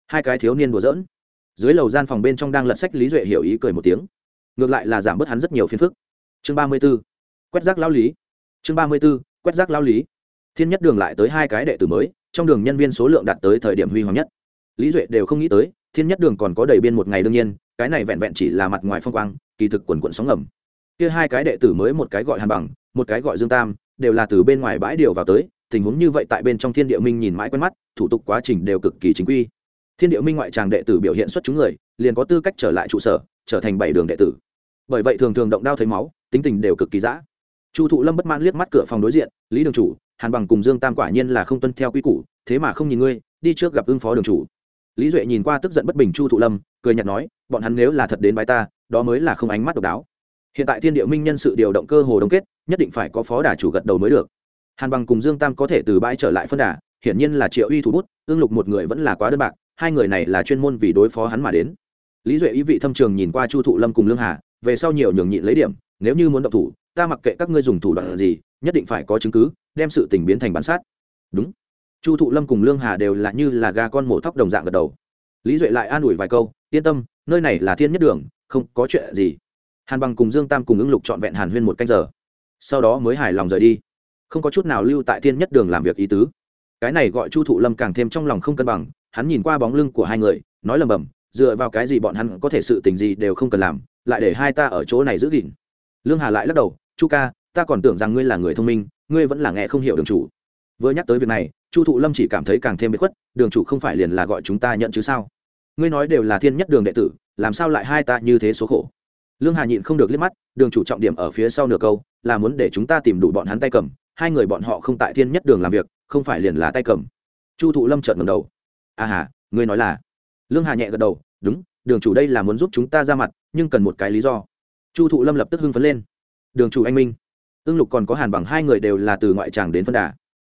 Hai cái thiếu niên đùa giỡn. Dưới lầu gian phòng bên trong đang lật sách, lý duệ hiểu ý cười một tiếng. Ngược lại là giảm bớt hắn rất nhiều phiền phức. Chương ba mươi b ố quét rác lao lý. Chương ba mươi b ố quét rác lao lý. Thiên nhất đường lại tới hai cái đệ tử mới, trong đường nhân viên số lượng đạt tới thời điểm huy hoàng nhất. Lý duệ đều không nghĩ tới, thiên nhất đường còn có đầy biên một ngày đương nhiên, cái này vẹn vẹn chỉ là mặt ngoài phong quang, kỳ thực quần quận sóng ngầm kia hai cái đệ tử mới một cái gọi hàn bằng, một cái gọi dương tam, đều là từ bên ngoài bãi điều vào tới, tình huống như vậy tại bên trong thiên địa minh nhìn mãi quen mắt, thủ tục quá trình đều cực kỳ chính quy. Thiên địa minh ngoại tràng đệ tử biểu hiện xuất chúng người, liền có tư cách trở lại trụ sở, trở thành bảy đường đệ tử. Bởi vậy thường thường động đao thấy máu, tính tình đều cực kỳ dã. Chu thụ lâm bất mãn liếc mắt cửa phòng đối diện, lý đường chủ, hàn bằng cùng dương tam quả nhiên là không tuân theo quy củ, thế mà không nhìn ngươi, đi trước gặp ưng phó đường chủ. Lý duệ nhìn qua tức giận bất bình chu thụ lâm, cười nhạt nói, bọn hắn nếu là thật đến bãi ta, đó mới là không ánh mắt độc đáo hiện tại thiên địa minh nhân sự điều động cơ hồ đông kết, nhất định phải có phó đà chủ gật đầu mới được. Hàn bằng cùng dương tam có thể từ bãi trở lại phân đà, hiển nhiên là triệu uy thủ bút, ương lục một người vẫn là quá đơn bạc, hai người này là chuyên môn vì đối phó hắn mà đến. Lý duệ ý vị thâm trường nhìn qua chu thụ lâm cùng lương hà, về sau nhiều nhường nhịn lấy điểm, nếu như muốn động thủ, ta mặc kệ các ngươi dùng thủ đoạn gì, nhất định phải có chứng cứ, đem sự tình biến thành bản sát. Đúng. Chu thụ lâm cùng lương hà đều là như là gà con mổ thóc đồng dạng gật đầu. Lý duệ lại an ủi vài câu, yên tâm, nơi này là thiên nhất đường, không có chuyện gì hàn bằng cùng dương tam cùng ứng lục trọn vẹn hàn huyên một canh giờ. Sau đó mới hài lòng rời đi. Không có chút nào lưu tại thiên nhất đường làm việc ý tứ. Cái này gọi chu thụ lâm càng thêm trong lòng không cân bằng, hắn nhìn qua bóng lưng của hai người, nói lầm bầm dựa vào cái gì bọn hắn có thể sự tình gì đều không cần làm, lại để hai ta ở chỗ này giữ gìn. Lương hà lại lắc đầu, chu ca, ta còn tưởng rằng ngươi là người thông minh, ngươi vẫn là nghe không hiểu đường chủ. Vừa nhắc tới việc này, chu thụ lâm chỉ cảm thấy càng thêm bất khuất, đường chủ không phải liền là gọi chúng ta nhận chứ sao? Ngươi nói đều là thiên nhất đường đệ tử, làm sao lại hai ta như thế số khổ? Lương hà nhịn không được liếc mắt, đường chủ trọng điểm ở phía sau nửa câu, là muốn để chúng ta tìm đủ bọn hắn tay cầm, hai người bọn họ không tại thiên nhất đường làm việc, không phải liền là tay cầm. Chu thụ lâm trợn ngầm đầu. À hà, ngươi nói là? Lương hà nhẹ gật đầu, đúng, đường chủ đây là muốn giúp chúng ta ra mặt, nhưng cần một cái lý do. Chu thụ lâm lập tức hưng phấn lên. Đường chủ anh minh. Ưng lục còn có hàn bằng hai người đều là từ ngoại tràng đến phân đà.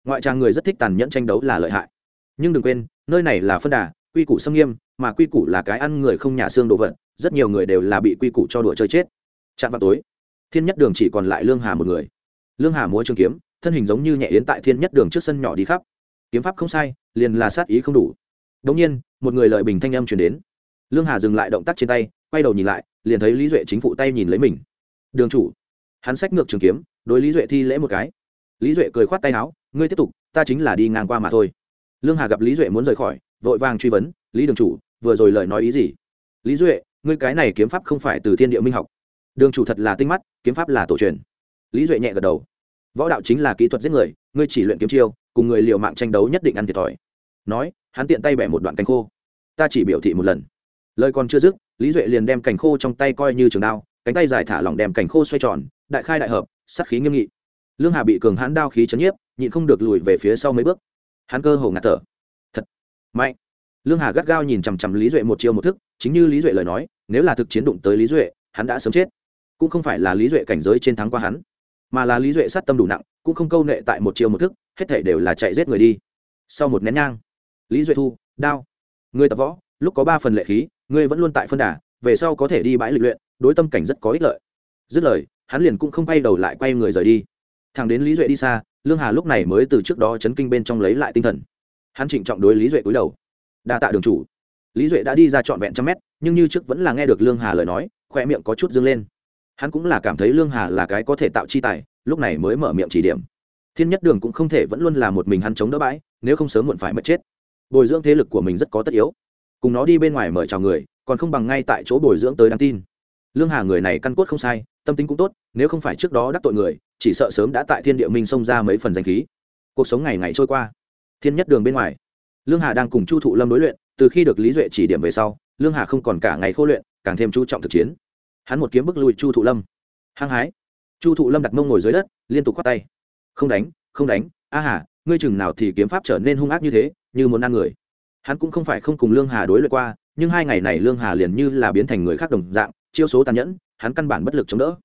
Ngoại tràng người rất thích tàn nhẫn tranh đấu là lợi hại. Nhưng đừng quên, nơi này là phân đà, quy củ xâm nghiêm, mà quy củ là cái ăn người không nhà xương đồ vật rất nhiều người đều là bị quy củ cho đùa chơi chết. Chạm vào tối, thiên nhất đường chỉ còn lại lương hà một người. Lương hà múa trường kiếm, thân hình giống như nhẹ yến tại thiên nhất đường trước sân nhỏ đi khắp. Kiếm pháp không sai, liền là sát ý không đủ. Đống nhiên, một người lợi bình thanh âm truyền đến. Lương hà dừng lại động tác trên tay, quay đầu nhìn lại, liền thấy lý duệ chính phụ tay nhìn lấy mình. Đường chủ. Hắn sách ngược trường kiếm, đối lý duệ thi lễ một cái. Lý duệ cười khoát tay áo, ngươi tiếp tục, ta chính là đi ngang qua mà thôi. Lương hà gặp lý duệ muốn rời khỏi, vội vàng truy vấn, lý đường chủ, vừa rồi lời nói ý gì? Lý duệ ngươi cái này kiếm pháp không phải từ thiên địa minh học. Đường chủ thật là tinh mắt, kiếm pháp là tổ truyền. Lý duệ nhẹ gật đầu. Võ đạo chính là kỹ thuật giết người, ngươi chỉ luyện kiếm chiêu, cùng người liều mạng tranh đấu nhất định ăn thiệt thòi. Nói, hắn tiện tay bẻ một đoạn cánh khô. Ta chỉ biểu thị một lần. Lời còn chưa dứt, lý duệ liền đem cành khô trong tay coi như trường đao, cánh tay dài thả lỏng đem cành khô xoay tròn, đại khai đại hợp sắc khí nghiêm nghị. Lương hà bị cường hãn đao khí chấn nhiếp, nhịn không được lùi về phía sau mấy bước. Hắn cơ hồ ngạt thở. Thật mạnh. Lương hà gắt gao nhìn chằm chằm lý duệ một chiêu một thức, chính như lý duệ lời nói nếu là thực chiến đụng tới lý duệ, hắn đã sớm chết. Cũng không phải là lý duệ cảnh giới trên thắng qua hắn, mà là lý duệ sát tâm đủ nặng, cũng không câu nệ tại một chiều một thức, hết thể đều là chạy giết người đi. Sau một nén nhang, lý duệ thu, đao. Người tập võ, lúc có ba phần lệ khí ngươi vẫn luôn tại phân đà, về sau có thể đi bãi lịch luyện, đối tâm cảnh rất có ích lợi. Dứt lời, hắn liền cũng không quay đầu lại quay người rời đi. Thằng đến lý duệ đi xa, lương hà lúc này mới từ trước đó chấn kinh bên trong lấy lại tinh thần. Hắn trịnh trọng đối lý duệ cúi đầu. Đa tạ đường chủ. Lý duệ đã đi ra trọn vẹn trăm mét nhưng như trước vẫn là nghe được lương hà lời nói khoe miệng có chút dâng lên. Hắn cũng là cảm thấy lương hà là cái có thể tạo chi tài, lúc này mới mở miệng chỉ điểm. Thiên nhất đường cũng không thể vẫn luôn là một mình hắn chống đỡ bãi, nếu không sớm muộn phải mất chết. Bồi dưỡng thế lực của mình rất có tất yếu. Cùng nó đi bên ngoài mời chào người, còn không bằng ngay tại chỗ bồi dưỡng tới đáng tin. Lương hà người này căn cốt không sai, tâm tính cũng tốt, nếu không phải trước đó đắc tội người, chỉ sợ sớm đã tại thiên địa minh xông ra mấy phần danh khí. Cuộc sống ngày ngày trôi qua. Thiên nhất đường bên ngoài. Lương hà đang cùng chu thụ lâm đối luyện, từ khi được lý duệ chỉ điểm về sau lương hà không còn cả ngày khô luyện, càng thêm chú trọng thực chiến. Hắn một kiếm bức lùi chu thụ lâm. Hăng hái. Chu thụ lâm đặt mông ngồi dưới đất, liên tục khoát tay. Không đánh không đánh, a hà, ngươi chừng nào thì kiếm pháp trở nên hung ác như thế, như muốn ăn người. Hắn cũng không phải không cùng lương hà đối luyện qua, nhưng hai ngày này lương hà liền như là biến thành người khác đồng dạng, chiêu số tàn nhẫn, hắn căn bản bất lực chống đỡ.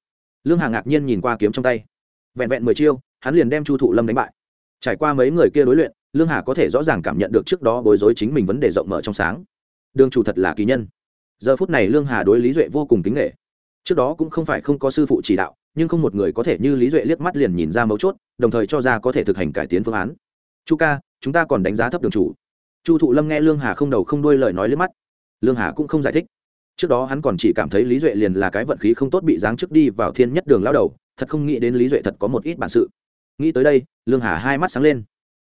Lương hà ngạc nhiên nhìn qua kiếm trong tay. Vẹn vẹn mười chiêu, hắn liền đem chu thụ lâm đánh bại. Trải qua mấy người kia đối luyện, lương hà có thể rõ ràng cảm nhận được trước đó bối rối chính mình vấn đề rộng mở trong sáng đường chủ thật là kỳ nhân. Giờ phút này lương hà đối lý duệ vô cùng kính nghệ. Trước đó cũng không phải không có sư phụ chỉ đạo, nhưng không một người có thể như lý duệ liếc mắt liền nhìn ra mấu chốt, đồng thời cho ra có thể thực hành cải tiến phương án. Chu ca, chúng ta còn đánh giá thấp đường chủ. Chu thụ lâm nghe lương hà không đầu không đuôi lời nói liếc mắt. Lương hà cũng không giải thích. Trước đó hắn còn chỉ cảm thấy lý duệ liền là cái vận khí không tốt bị giáng trước đi vào thiên nhất đường lao đầu, thật không nghĩ đến lý duệ thật có một ít bản sự. Nghĩ tới đây, lương hà hai mắt sáng lên.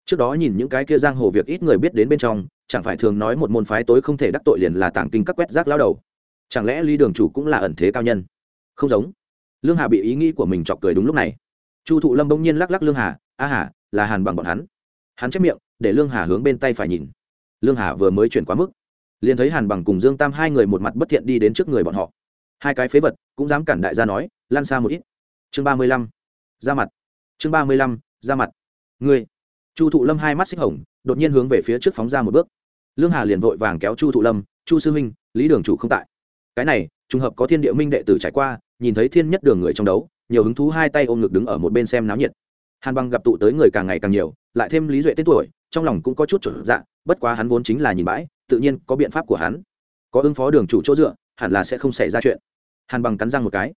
Trước đó nhìn những cái kia giang hồ việc ít người biết đến bên trong chẳng phải thường nói một môn phái tối không thể đắc tội liền là tảng kinh các quét rác lao đầu. Chẳng lẽ ly đường chủ cũng là ẩn thế cao nhân? Không giống. Lương hà bị ý nghĩ của mình chọc cười đúng lúc này. Chu thụ lâm bỗng nhiên lắc lắc lương hà, a hà, là hàn bằng bọn hắn. Hắn chép miệng, để lương hà hướng bên tay phải nhìn. Lương hà vừa mới chuyển quá mức, liền thấy hàn bằng cùng dương tam hai người một mặt bất thiện đi đến trước người bọn họ. Hai cái phế vật cũng dám cản đại gia nói, lan xa một ít. Chương ba mươi lăm, ra mặt. Chương ba mươi lăm, ra mặt. Ngươi. Chu thụ lâm hai mắt xích hồng, đột nhiên hướng về phía trước phóng ra một bước lương hà liền vội vàng kéo chu thụ lâm, chu sư minh lý đường chủ không tại. Cái này, trùng hợp có thiên địa minh đệ tử trải qua, nhìn thấy thiên nhất đường người trong đấu, nhiều hứng thú hai tay ôm ngực đứng ở một bên xem náo nhiệt. Hàn băng gặp tụ tới người càng ngày càng nhiều, lại thêm lý duệ tên tuổi, trong lòng cũng có chút chuẩn dạ bất quá hắn vốn chính là nhìn bãi, tự nhiên có biện pháp của hắn. Có ứng phó đường chủ chỗ dựa, hẳn là sẽ không xảy ra chuyện. Hàn bằng cắn răng một cái.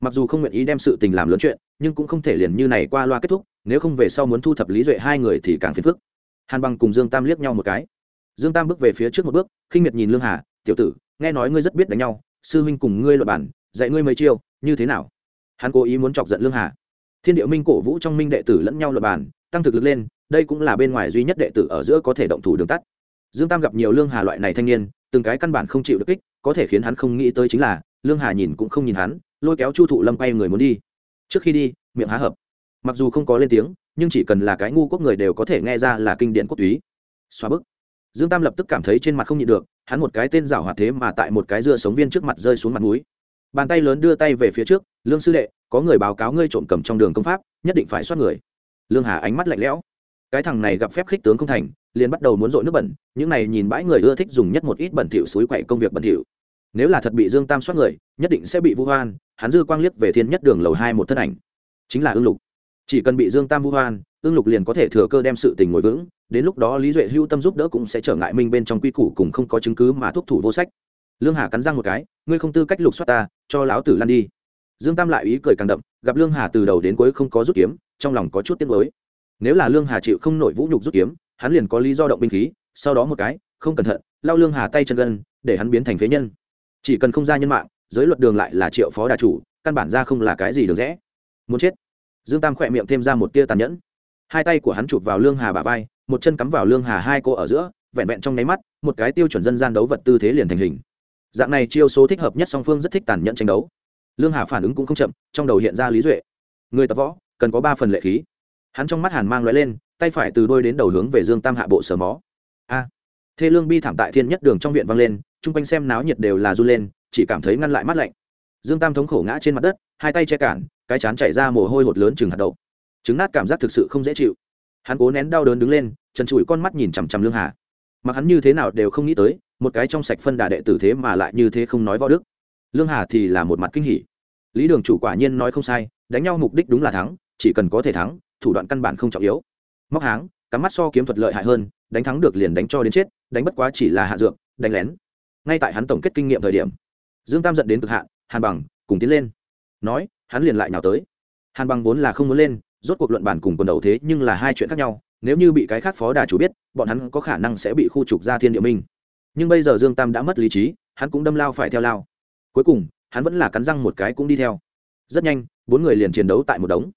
Mặc dù không nguyện ý đem sự tình làm lớn chuyện, nhưng cũng không thể liền như này qua loa kết thúc, nếu không về sau muốn thu thập lý duệ hai người thì càng phiền phức. Hàn bằng cùng dương tam liếc nhau một cái dương tam bước về phía trước một bước, khinh miệt nhìn lương hà, tiểu tử, nghe nói ngươi rất biết đánh nhau, sư huynh cùng ngươi luật bản dạy ngươi mấy chiêu, như thế nào? Hắn cố ý muốn chọc giận lương hà. Thiên địa minh cổ vũ trong minh đệ tử lẫn nhau luật bản tăng thực lực lên, đây cũng là bên ngoài duy nhất đệ tử ở giữa có thể động thủ đường tắt. Dương tam gặp nhiều lương hà loại này thanh niên, từng cái căn bản không chịu được kích, có thể khiến hắn không nghĩ tới chính là, lương hà nhìn cũng không nhìn hắn, lôi kéo chu thụ lâm quay người muốn đi. Trước khi đi, miệng há hợp mặc dù không có lên tiếng, nhưng chỉ cần là cái ngu quốc người đều có thể nghe ra là kinh điển quốc túy. Xóa bức dương tam lập tức cảm thấy trên mặt không nhịn được, hắn một cái tên rảo hoạt thế mà tại một cái dưa sống viên trước mặt rơi xuống mặt núi. Bàn tay lớn đưa tay về phía trước, lương sư đệ, có người báo cáo ngươi trộm cầm trong đường công pháp, nhất định phải soát người. Lương hà ánh mắt lạnh lẽo. Cái thằng này gặp phép khích tướng không thành, liền bắt đầu muốn dội nước bẩn, những này nhìn bãi người ưa thích dùng nhất một ít bẩn thỉu suối quậy công việc bẩn thỉu. Nếu là thật bị dương tam soát người, nhất định sẽ bị vu hoan, hắn dư quang liếc về thiên nhất đường lầu hai một thân ảnh. Chính là ương lục. Chỉ cần bị dương tam vu hoan ương lục liền có thể thừa cơ đem sự tình ngồi vững, đến lúc đó lý duệ hưu tâm giúp đỡ cũng sẽ trở ngại minh bên trong quy củ cùng không có chứng cứ mà thúc thủ vô sách. Lương hà cắn răng một cái, ngươi không tư cách lục soát ta, cho lão tử lan đi. Dương tam lại ý cười càng đậm, gặp lương hà từ đầu đến cuối không có rút kiếm, trong lòng có chút tiếc nuối. Nếu là lương hà chịu không nổi vũ nhục rút kiếm, hắn liền có lý do động binh khí, sau đó một cái, không cẩn thận, lao lương hà tay chân gân, để hắn biến thành phế nhân. Chỉ cần không ra nhân mạng, giới luật đường lại là triệu phó đà chủ, căn bản ra không là cái gì được rẽ. Muốn chết. Dương tam khỏe miệng thêm ra một tia tàn nhẫn hai tay của hắn chụp vào lương hà bà vai, một chân cắm vào lương hà hai cô ở giữa, vẹn vẹn trong nháy mắt, một cái tiêu chuẩn dân gian đấu vật tư thế liền thành hình. Dạng này chiêu số thích hợp nhất song phương rất thích tàn nhẫn tranh đấu. Lương hà phản ứng cũng không chậm, trong đầu hiện ra lý duệ. Người tập võ, cần có ba phần lệ khí. Hắn trong mắt hàn mang loại lên, tay phải từ đôi đến đầu hướng về dương tam hạ bộ sờ mó. A! Thê lương bi thảm tại thiên nhất đường trong viện vang lên, chung quanh xem náo nhiệt đều là run lên, chỉ cảm thấy ngăn lại mắt lạnh. Dương tam thống khổ ngã trên mặt đất, hai tay che cản, cái chán chảy ra mồ hôi hột lớn chừng hạt đậu trứng nát cảm giác thực sự không dễ chịu. Hắn cố nén đau đớn đứng lên, trần trụi con mắt nhìn chằm chằm lương hà. Mặc hắn như thế nào đều không nghĩ tới, một cái trong sạch phân đà đệ tử thế mà lại như thế không nói võ đức. Lương hà thì là một mặt kinh hỉ. Lý đường chủ quả nhiên nói không sai, đánh nhau mục đích đúng là thắng, chỉ cần có thể thắng, thủ đoạn căn bản không trọng yếu. Móc háng, cắm mắt so kiếm thuật lợi hại hơn, đánh thắng được liền đánh cho đến chết, đánh bất quá chỉ là hạ dược, đánh lén. Ngay tại hắn tổng kết kinh nghiệm thời điểm, dương tam dẫn đến cực hạn, hàn bằng cùng tiến lên. Nói, hắn liền lại nhào tới. Hàn bằng vốn là không muốn lên rốt cuộc luận bản cùng quần đầu thế nhưng là hai chuyện khác nhau, nếu như bị cái khác phó đà chủ biết, bọn hắn có khả năng sẽ bị khu trục ra thiên địa minh. Nhưng bây giờ dương tam đã mất lý trí, hắn cũng đâm lao phải theo lao. Cuối cùng, hắn vẫn là cắn răng một cái cũng đi theo. Rất nhanh, bốn người liền chiến đấu tại một đống.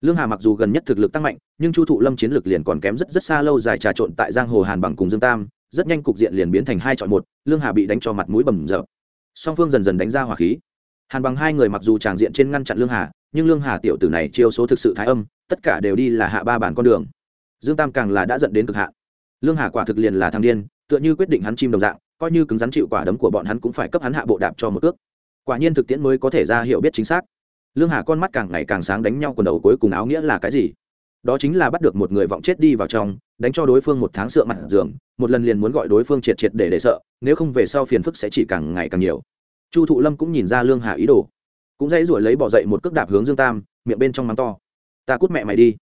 Lương hà mặc dù gần nhất thực lực tăng mạnh, nhưng chu thụ lâm chiến lực liền còn kém rất rất xa lâu dài trà trộn tại giang hồ hàn bằng cùng dương tam, rất nhanh cục diện liền biến thành hai chọn một, lương hà bị đánh cho mặt mũi bầm rợ song phương dần dần đánh ra hỏa khí. Hàn bằng hai người mặc dù tràng diện trên ngăn chặn lương hà nhưng lương hà tiểu tử này chiêu số thực sự thái âm, tất cả đều đi là hạ ba bản con đường. Dương tam càng là đã dẫn đến cực hạ lương hà quả thực liền là thăng điên, tựa như quyết định hắn chim đồng dạng, coi như cứng rắn chịu quả đấm của bọn hắn cũng phải cấp hắn hạ bộ đạp cho một ước quả nhiên thực tiễn mới có thể ra hiểu biết chính xác. Lương hà con mắt càng ngày càng sáng đánh nhau quần đầu cuối cùng áo nghĩa là cái gì? Đó chính là bắt được một người vọng chết đi vào trong, đánh cho đối phương một tháng sợ mặt giường, một lần liền muốn gọi đối phương triệt triệt để để sợ, nếu không về sau phiền phức sẽ chỉ càng ngày càng nhiều. Chu thụ lâm cũng nhìn ra lương hà ý đồ cũng dãy ruổi lấy bỏ dậy một cước đạp hướng dương tam, miệng bên trong mắng to. Ta cút mẹ mày đi.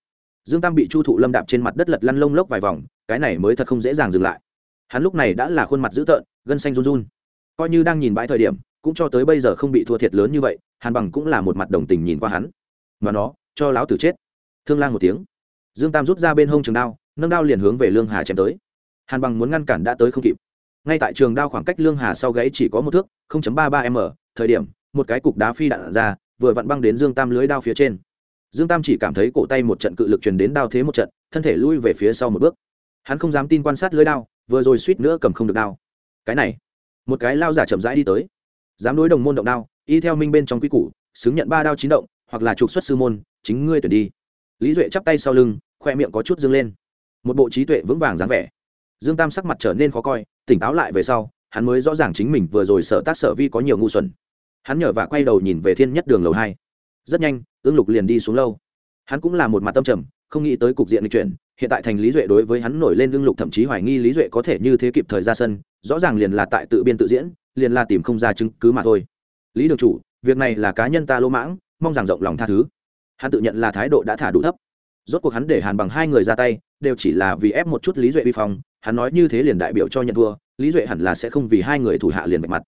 Dương tam bị chu thụ lâm đạp trên mặt đất lật lăn lông lốc vài vòng, cái này mới thật không dễ dàng dừng lại. Hắn lúc này đã là khuôn mặt dữ tợn, gân xanh run run. Coi như đang nhìn bãi thời điểm, cũng cho tới bây giờ không bị thua thiệt lớn như vậy, hàn bằng cũng là một mặt đồng tình nhìn qua hắn. Mà nó, cho láo tử chết. Thương lang một tiếng. Dương tam rút ra bên hông trường đao, nâng đao liền hướng về lương hà chém tới. Hàn bằng muốn ngăn cản đã tới không kịp. Ngay tại trường đao khoảng cách lương hà sau gáy chỉ có một thước 0.33 m, thời điểm một cái cục đá phi đạn ra, vừa vặn băng đến dương tam lưới đao phía trên. Dương tam chỉ cảm thấy cổ tay một trận cự lực truyền đến đao thế một trận, thân thể lui về phía sau một bước. Hắn không dám tin quan sát lưới đao, vừa rồi suýt nữa cầm không được đao. Cái này, một cái lao giả chậm rãi đi tới. Dám đối đồng môn động đao, y theo minh bên trong quy củ, xứng nhận ba đao chín động, hoặc là trục xuất sư môn, chính ngươi tuyển đi. Lý duệ chắp tay sau lưng, khoe miệng có chút dâng lên. Một bộ trí tuệ vững vàng dáng vẻ. Dương tam sắc mặt trở nên khó coi, tỉnh táo lại về sau, hắn mới rõ ràng chính mình vừa rồi sở tác sở vi có nhiều ngu xuẩn hắn nhờ và quay đầu nhìn về thiên nhất đường lầu hai. Rất nhanh, ương lục liền đi xuống lâu. Hắn cũng là một mặt tâm trầm, không nghĩ tới cục diện lịch chuyển. Hiện tại thành lý duệ đối với hắn nổi lên ương lục thậm chí hoài nghi lý duệ có thể như thế kịp thời ra sân, rõ ràng liền là tại tự biên tự diễn, liền là tìm không ra chứng cứ mà thôi. Lý đường chủ, việc này là cá nhân ta lỗ mãng, mong rằng rộng lòng tha thứ. Hắn tự nhận là thái độ đã thả đủ thấp. Rốt cuộc hắn để hàn bằng hai người ra tay, đều chỉ là vì ép một chút lý duệ vi phong. Hắn nói như thế liền đại biểu cho nhận thua, lý duệ hẳn là sẽ không vì hai người thủ hạ liền vạch mặt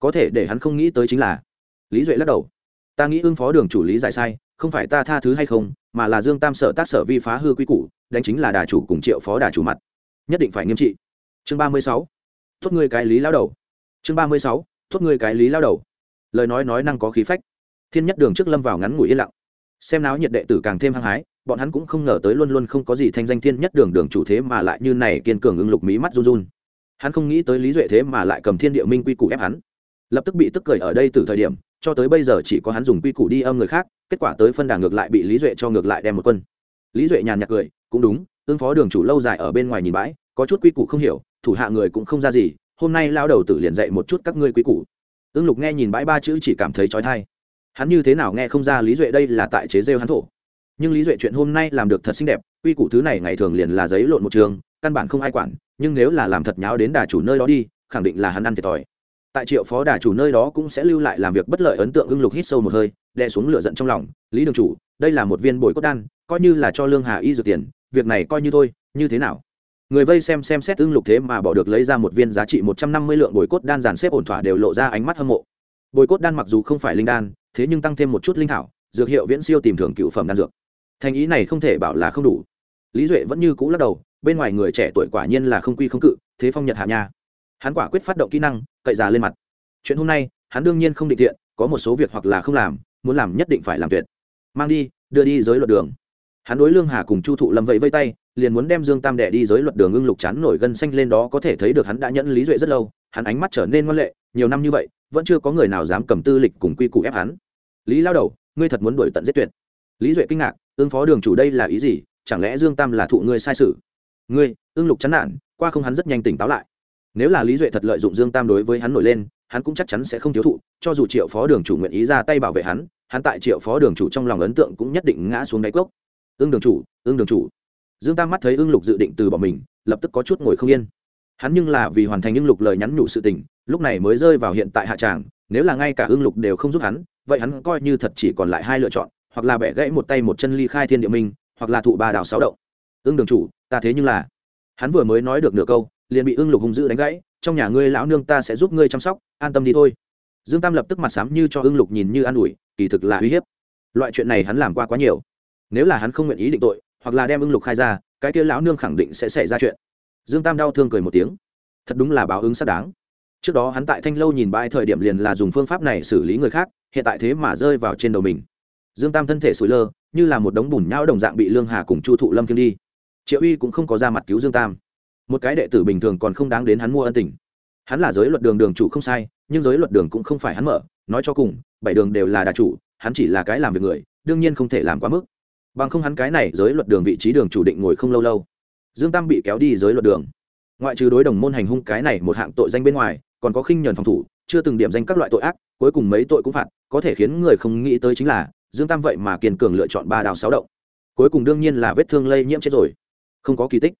có thể để hắn không nghĩ tới chính là lý duệ lắc đầu ta nghĩ ưng phó đường chủ lý giải sai không phải ta tha thứ hay không mà là dương tam sở tác sở vi phá hư quy củ đánh chính là đà chủ cùng triệu phó đà chủ mặt nhất định phải nghiêm trị chương ba mươi sáu thốt ngươi cái lý lao đầu chương ba mươi sáu thốt ngươi cái lý lao đầu lời nói nói năng có khí phách thiên nhất đường trước lâm vào ngắn ngủi yên lặng xem náo nhiệt đệ tử càng thêm hăng hái bọn hắn cũng không ngờ tới luôn luôn không có gì thanh danh thiên nhất đường đường chủ thế mà lại như này kiên cường ưng lục mí mắt run run hắn không nghĩ tới lý duệ thế mà lại cầm thiên địa minh quy củ ép hắn lập tức bị tức cười ở đây từ thời điểm, cho tới bây giờ chỉ có hắn dùng quy củ đi âm người khác, kết quả tới phân đảng ngược lại bị lý duệ cho ngược lại đem một quân. Lý duệ nhàn nhạt cười, cũng đúng ứng phó đường chủ lâu dài ở bên ngoài nhìn bãi, có chút quy củ không hiểu, thủ hạ người cũng không ra gì, hôm nay lao đầu tử liền dạy một chút các ngươi quy củ. Ưng lục nghe nhìn bãi ba chữ chỉ cảm thấy trói thai hắn như thế nào nghe không ra lý duệ đây là tại chế rêu hắn thổ. Nhưng lý duệ chuyện hôm nay làm được thật xinh đẹp, quy củ thứ này ngày thường liền là giấy lộn một trường, căn bản không ai quản, nhưng nếu là làm thật nháo đến đà chủ nơi đó đi, khẳng định là hắn ăn thiệt thòi tại triệu phó đà chủ nơi đó cũng sẽ lưu lại làm việc bất lợi ấn tượng ưng lục hít sâu một hơi, đè xuống lửa giận trong lòng, lý đường chủ, đây là một viên bồi cốt đan, coi như là cho lương hà y dược tiền, việc này coi như thôi, như thế nào? Người vây xem xem xét ưng lục thế mà bỏ được lấy ra một viên giá trị một trăm năm mươi lượng bồi cốt đan dàn xếp ổn thỏa đều lộ ra ánh mắt hâm mộ. Bồi cốt đan mặc dù không phải linh đan, thế nhưng tăng thêm một chút linh thảo, dược hiệu viễn siêu tìm thường cựu phẩm đan dược. Thành ý này không thể bảo là không đủ. Lý duệ vẫn như cũ lắc đầu, bên ngoài người trẻ tuổi quả nhiên là không quy không cự, thế phong nhật hạ nha hắn quả quyết phát động kỹ năng, cậy già lên mặt. Chuyện hôm nay, hắn đương nhiên không định tiện có một số việc hoặc là không làm, muốn làm nhất định phải làm tuyệt. Mang đi, đưa đi giới luật đường. Hắn đối lương hà cùng chu thụ lâm vẫy vây tay, liền muốn đem dương tam đệ đi giới luật đường ưng lục chán nổi gân xanh lên đó có thể thấy được hắn đã nhẫn lý duệ rất lâu, hắn ánh mắt trở nên ngoan lệ, nhiều năm như vậy, vẫn chưa có người nào dám cầm tư lịch cùng quy củ ép hắn. Lý lao đầu, ngươi thật muốn đuổi tận giết tuyệt. Lý duệ kinh ngạc ương phó đường chủ đây là ý gì? Chẳng lẽ dương tam là thụ ngươi sai sự? Ngươi ương lục chán nản, qua không hắn rất nhanh tỉnh táo lại nếu là lý duệ thật lợi dụng dương tam đối với hắn nổi lên, hắn cũng chắc chắn sẽ không thiếu thụ, cho dù triệu phó đường chủ nguyện ý ra tay bảo vệ hắn hắn tại triệu phó đường chủ trong lòng ấn tượng cũng nhất định ngã xuống đáy cốc. Ương đường chủ ương đường chủ. Dương tam mắt thấy ương lục dự định từ bỏ mình, lập tức có chút ngồi không yên. Hắn nhưng là vì hoàn thành ương lục lời nhắn nhủ sự tình, lúc này mới rơi vào hiện tại hạ tràng, nếu là ngay cả ương lục đều không giúp hắn, vậy hắn coi như thật chỉ còn lại hai lựa chọn, hoặc là bẻ gãy một tay một chân ly khai thiên địa minh, hoặc là thụ ba đào sáu động. Ưng đường chủ, ta thế nhưng là hắn vừa mới nói được nửa câu liền bị ưng lục hung dữ đánh gãy, trong nhà ngươi lão nương ta sẽ giúp ngươi chăm sóc, an tâm đi thôi. Dương tam lập tức mặt sám như cho ưng lục nhìn như an ủi, kỳ thực là uy hiếp. Loại chuyện này hắn làm qua quá nhiều. Nếu là hắn không nguyện ý định tội, hoặc là đem ưng lục khai ra, cái kia lão nương khẳng định sẽ xảy ra chuyện. Dương tam đau thương cười một tiếng. Thật đúng là báo ứng xác đáng. Trước đó hắn tại thanh lâu nhìn bãi thời điểm liền là dùng phương pháp này xử lý người khác, hiện tại thế mà rơi vào trên đầu mình. Dương tam thân thể sủi lơ, như là một đống bùn nhão đồng dạng bị lương hà cùng chu thụ lâm kiêm đi. Triệu uy cũng không có ra mặt cứu dương tam một cái đệ tử bình thường còn không đáng đến hắn mua ân tình. Hắn là giới luật đường đường chủ không sai, nhưng giới luật đường cũng không phải hắn mở, nói cho cùng, bảy đường đều là đà chủ, hắn chỉ là cái làm việc người, đương nhiên không thể làm quá mức. Bằng không hắn cái này giới luật đường vị trí đường chủ định ngồi không lâu lâu. Dương tam bị kéo đi giới luật đường. Ngoại trừ đối đồng môn hành hung cái này một hạng tội danh bên ngoài, còn có khinh nhờn phòng thủ, chưa từng điểm danh các loại tội ác, cuối cùng mấy tội cũng phạt, có thể khiến người không nghĩ tới chính là, dương tam vậy mà kiên cường lựa chọn ba đào sáu động. Cuối cùng đương nhiên là vết thương lây nhiễm chết rồi. Không có kỳ tích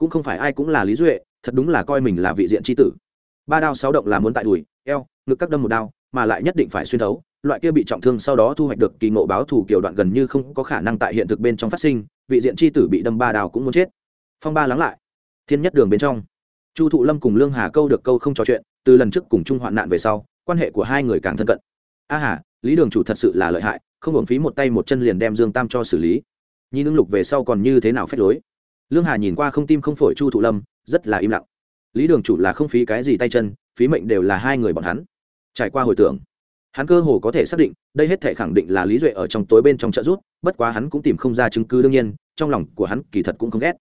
cũng không phải ai cũng là lý duệ, thật đúng là coi mình là vị diện tri tử. Ba đao sáu động là muốn tại đùi, eo, ngực các đâm một đao, mà lại nhất định phải xuyên thấu, loại kia bị trọng thương sau đó thu hoạch được kỳ ngộ báo thủ kiểu đoạn gần như không có khả năng tại hiện thực bên trong phát sinh, vị diện tri tử bị đâm ba đao cũng muốn chết. Phong ba lắng lại. Thiên nhất đường bên trong. Chu thụ lâm cùng lương hà câu được câu không trò chuyện, từ lần trước cùng chung hoạn nạn về sau, quan hệ của hai người càng thân cận. A hà, lý đường chủ thật sự là lợi hại, không hưởng phí một tay một chân liền đem dương tam cho xử lý. Nhìn ứng lục về sau còn như thế nào phép lối? Lương hà nhìn qua không tim không phổi chu thụ lâm, rất là im lặng. Lý đường chủ là không phí cái gì tay chân, phí mệnh đều là hai người bọn hắn. Trải qua hồi tưởng, hắn cơ hồ có thể xác định, đây hết thể khẳng định là lý duệ ở trong tối bên trong trợ rút bất quá hắn cũng tìm không ra chứng cứ đương nhiên, trong lòng của hắn kỳ thật cũng không ghét.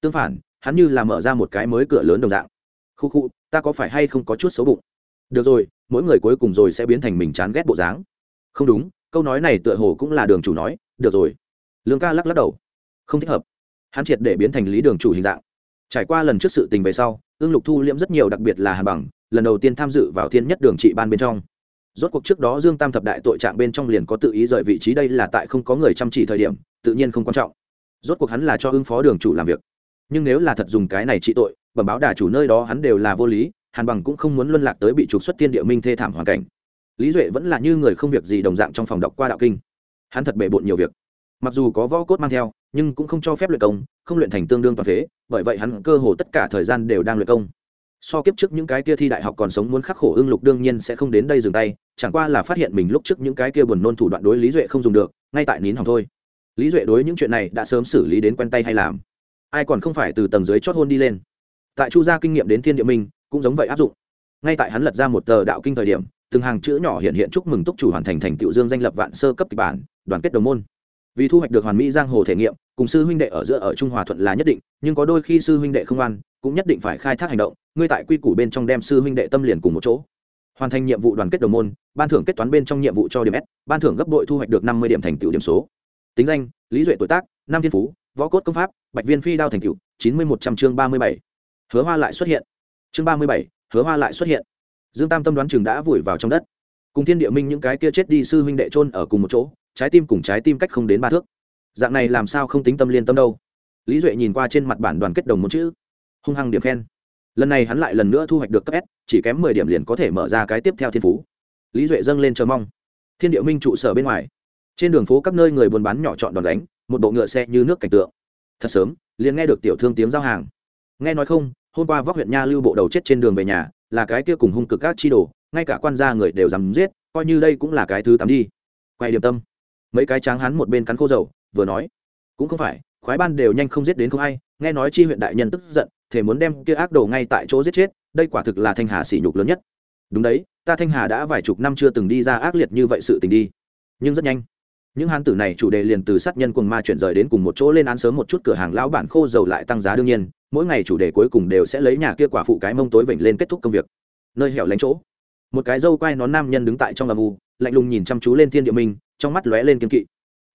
Tương phản, hắn như là mở ra một cái mới cửa lớn đồng dạng. Khu khu, ta có phải hay không có chút xấu bụng? Được rồi, mỗi người cuối cùng rồi sẽ biến thành mình chán ghét bộ dáng. Không đúng, câu nói này tựa hồ cũng là đường chủ nói, được rồi. Lương ca lắc lắc đầu. Không thích hợp hắn triệt để biến thành lý đường chủ hình dạng. Trải qua lần trước sự tình về sau ương lục thu liễm rất nhiều đặc biệt là hàn bằng, lần đầu tiên tham dự vào thiên nhất đường trị ban bên trong. Rốt cuộc trước đó dương tam thập đại tội trạng bên trong liền có tự ý rời vị trí đây là tại không có người chăm chỉ thời điểm, tự nhiên không quan trọng. Rốt cuộc hắn là cho ứng phó đường chủ làm việc. Nhưng nếu là thật dùng cái này trị tội, bẩm báo đà chủ nơi đó hắn đều là vô lý, hàn bằng cũng không muốn luân lạc tới bị trục xuất tiên địa minh thê thảm hoàn cảnh. Lý duệ vẫn là như người không việc gì đồng dạng trong phòng đọc qua đạo kinh. Hắn thật bề bộn nhiều việc. Mặc dù có võ cốt mang theo nhưng cũng không cho phép luyện công, không luyện thành tương đương toàn phế, bởi vậy hắn cơ hồ tất cả thời gian đều đang luyện công. So kiếp trước những cái kia thi đại học còn sống muốn khắc khổ ưng lục đương nhiên sẽ không đến đây dừng tay, chẳng qua là phát hiện mình lúc trước những cái kia buồn nôn thủ đoạn đối lý duệ không dùng được, ngay tại nín hỏng thôi. Lý duệ đối những chuyện này đã sớm xử lý đến quen tay hay làm. Ai còn không phải từ tầng dưới chót hôn đi lên. Tại chu gia kinh nghiệm đến thiên địa minh, cũng giống vậy áp dụng. Ngay tại hắn lật ra một tờ đạo kinh thời điểm, từng hàng chữ nhỏ hiện hiện chúc mừng túc chủ hoàn thành thành tựu dương danh lập vạn sơ cấp kịch bản, đoàn kết đồng môn vì thu hoạch được hoàn mỹ giang hồ thể nghiệm, cùng sư huynh đệ ở giữa ở trung hòa thuận là nhất định, nhưng có đôi khi sư huynh đệ không ăn cũng nhất định phải khai thác hành động, ngươi tại quy củ bên trong đem sư huynh đệ tâm liền cùng một chỗ. Hoàn thành nhiệm vụ đoàn kết đồng môn, ban thưởng kết toán bên trong nhiệm vụ cho điểm s, ban thưởng gấp đội thu hoạch được năm mươi điểm thành tựu điểm số. Tính danh, lý duệ tuổi tác, năm thiên phú, võ cốt công pháp, bạch viên phi đao thành tựu, chín mươi một trăm chương ba mươi bảy. Hứa hoa lại xuất hiện. Chương ba mươi bảy, hứa hoa lại xuất hiện. Dương tam tâm đoán chừng đã vùi vào trong đất. Cùng thiên địa minh những cái kia chết đi sư huynh đệ trôn ở cùng một chỗ trái tim cùng trái tim cách không đến ba thước. Dạng này làm sao không tính tâm liên tâm đâu? Lý duệ nhìn qua trên mặt bản đoàn kết đồng một chữ. Hung hăng điểm khen. Lần này hắn lại lần nữa thu hoạch được cấp s, chỉ kém mười điểm liền có thể mở ra cái tiếp theo thiên phú. Lý duệ dâng lên chờ mong. Thiên địa minh trụ sở bên ngoài. Trên đường phố các nơi người buôn bán nhỏ chọn đòn đánh, một bộ ngựa xe như nước cảnh tượng. Thật sớm, liền nghe được tiểu thương tiếng giao hàng. Nghe nói không, hôm qua vóc huyện nha lưu bộ đầu chết trên đường về nhà, là cái kia cùng hung cực các chi đồ, ngay cả quan gia người đều dám giết, coi như đây cũng là cái thứ tắm đi. Quay điểm tâm mấy cái tráng hắn một bên cắn khô dầu, vừa nói, cũng không phải, khoái ban đều nhanh không giết đến không ai, nghe nói chi huyện đại nhân tức giận thể muốn đem kia ác đồ ngay tại chỗ giết chết, đây quả thực là thanh hà sỉ nhục lớn nhất. Đúng đấy, ta thanh hà đã vài chục năm chưa từng đi ra ác liệt như vậy sự tình đi, nhưng rất nhanh. Những hán tử này chủ đề liền từ sát nhân cùng ma chuyển rời đến cùng một chỗ lên án sớm một chút cửa hàng lão bản khô dầu lại tăng giá đương nhiên, mỗi ngày chủ đề cuối cùng đều sẽ lấy nhà kia quả phụ cái mông tối vểnh lên kết thúc công việc. Nơi hẻo lánh chỗ, một cái dâu quai nón nam nhân đứng tại trong âm u, lạnh lùng nhìn chăm chú lên thiên địa minh trong mắt lóe lên kiên kỵ.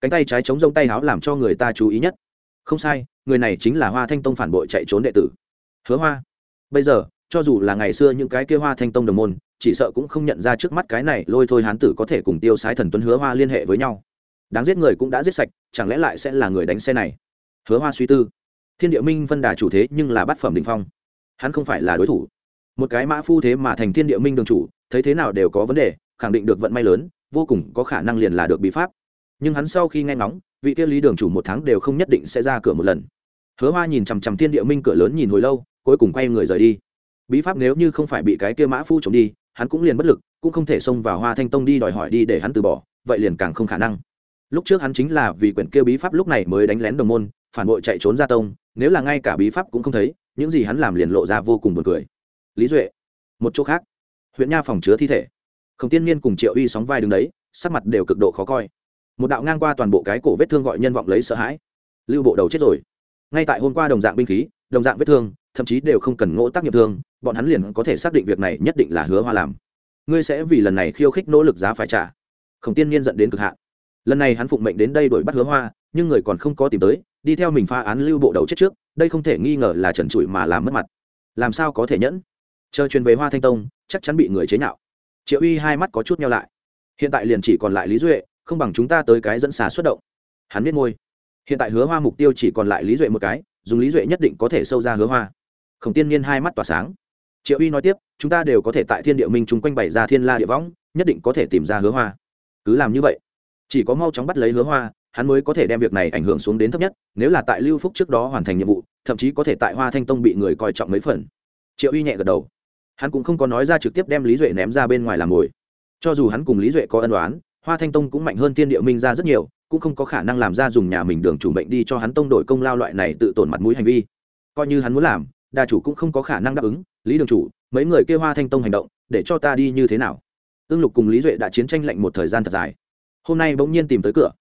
Cánh tay trái chống rông tay háo làm cho người ta chú ý nhất. Không sai, người này chính là hoa thanh tông phản bội chạy trốn đệ tử. Hứa hoa, bây giờ, cho dù là ngày xưa những cái kia hoa thanh tông đồng môn, chỉ sợ cũng không nhận ra trước mắt cái này lôi thôi hán tử có thể cùng tiêu sái thần tuấn hứa hoa liên hệ với nhau. Đáng giết người cũng đã giết sạch, chẳng lẽ lại sẽ là người đánh xe này? Hứa hoa suy tư. Thiên địa minh phân đà chủ thế nhưng là bát phẩm đình phong. Hắn không phải là đối thủ. Một cái mã phu thế mà thành thiên địa minh đường chủ, thấy thế nào đều có vấn đề, khẳng định được vận may lớn vô cùng có khả năng liền là được bí pháp. Nhưng hắn sau khi nghe ngóng, vị kia lý đường chủ một tháng đều không nhất định sẽ ra cửa một lần. Hứa hoa nhìn chằm chằm thiên địa minh cửa lớn nhìn hồi lâu, cuối cùng quay người rời đi. Bí pháp nếu như không phải bị cái kia mã phu trộm đi, hắn cũng liền bất lực, cũng không thể xông vào hoa thanh tông đi đòi hỏi đi để hắn từ bỏ, vậy liền càng không khả năng. Lúc trước hắn chính là vì quyển kia bí pháp lúc này mới đánh lén đồng môn, phản bội chạy trốn ra tông, nếu là ngay cả bí pháp cũng không thấy, những gì hắn làm liền lộ ra vô cùng buồn cười. Lý duệ, một chỗ khác. Huyện nha phòng chứa thi thể không tiên niên cùng triệu uy sóng vai đứng đấy, sắc mặt đều cực độ khó coi. Một đạo ngang qua toàn bộ cái cổ vết thương gọi nhân vọng lấy sợ hãi. Lưu bộ đầu chết rồi. Ngay tại hôm qua đồng dạng binh khí, đồng dạng vết thương, thậm chí đều không cần ngỗ tác nghiệp thương, bọn hắn liền có thể xác định việc này nhất định là hứa hoa làm. Ngươi sẽ vì lần này khiêu khích nỗ lực giá phải trả. Khổng tiên niên dẫn đến cực hạn. Lần này hắn phụng mệnh đến đây đuổi bắt hứa hoa, nhưng người còn không có tìm tới, đi theo mình pha án lưu bộ đầu chết trước, đây không thể nghi ngờ là trần trụi mà làm mất mặt. Làm sao có thể nhẫn? Chờ truyền về hoa thanh tông, chắc chắn bị người chế nhạo triệu uy hai mắt có chút nhau lại. Hiện tại liền chỉ còn lại lý duệ, không bằng chúng ta tới cái dẫn xà xuất động. Hắn biết môi. Hiện tại hứa hoa mục tiêu chỉ còn lại lý duệ một cái, dùng lý duệ nhất định có thể sâu ra hứa hoa. Khổng tiên niên hai mắt tỏa sáng. Triệu uy nói tiếp, chúng ta đều có thể tại thiên địa minh chúng quanh bày ra thiên la địa võng, nhất định có thể tìm ra hứa hoa. Cứ làm như vậy. Chỉ có mau chóng bắt lấy hứa hoa, hắn mới có thể đem việc này ảnh hưởng xuống đến thấp nhất, nếu là tại lưu phúc trước đó hoàn thành nhiệm vụ, thậm chí có thể tại hoa thanh tông bị người coi trọng mấy phần. Triệu uy nhẹ gật đầu hắn cũng không có nói ra trực tiếp đem lý duệ ném ra bên ngoài làm ngồi cho dù hắn cùng lý duệ có ân đoán hoa thanh tông cũng mạnh hơn tiên địa minh ra rất nhiều, cũng không có khả năng làm ra dùng nhà mình đường chủ mệnh đi cho hắn tông đổi công lao loại này tự tổn mặt mũi hành vi. Coi như hắn muốn làm, đa chủ cũng không có khả năng đáp ứng, lý đường chủ, mấy người kêu hoa thanh tông hành động, để cho ta đi như thế nào? Ương lục cùng lý duệ đã chiến tranh lạnh một thời gian thật dài. Hôm nay bỗng nhiên tìm tới cửa.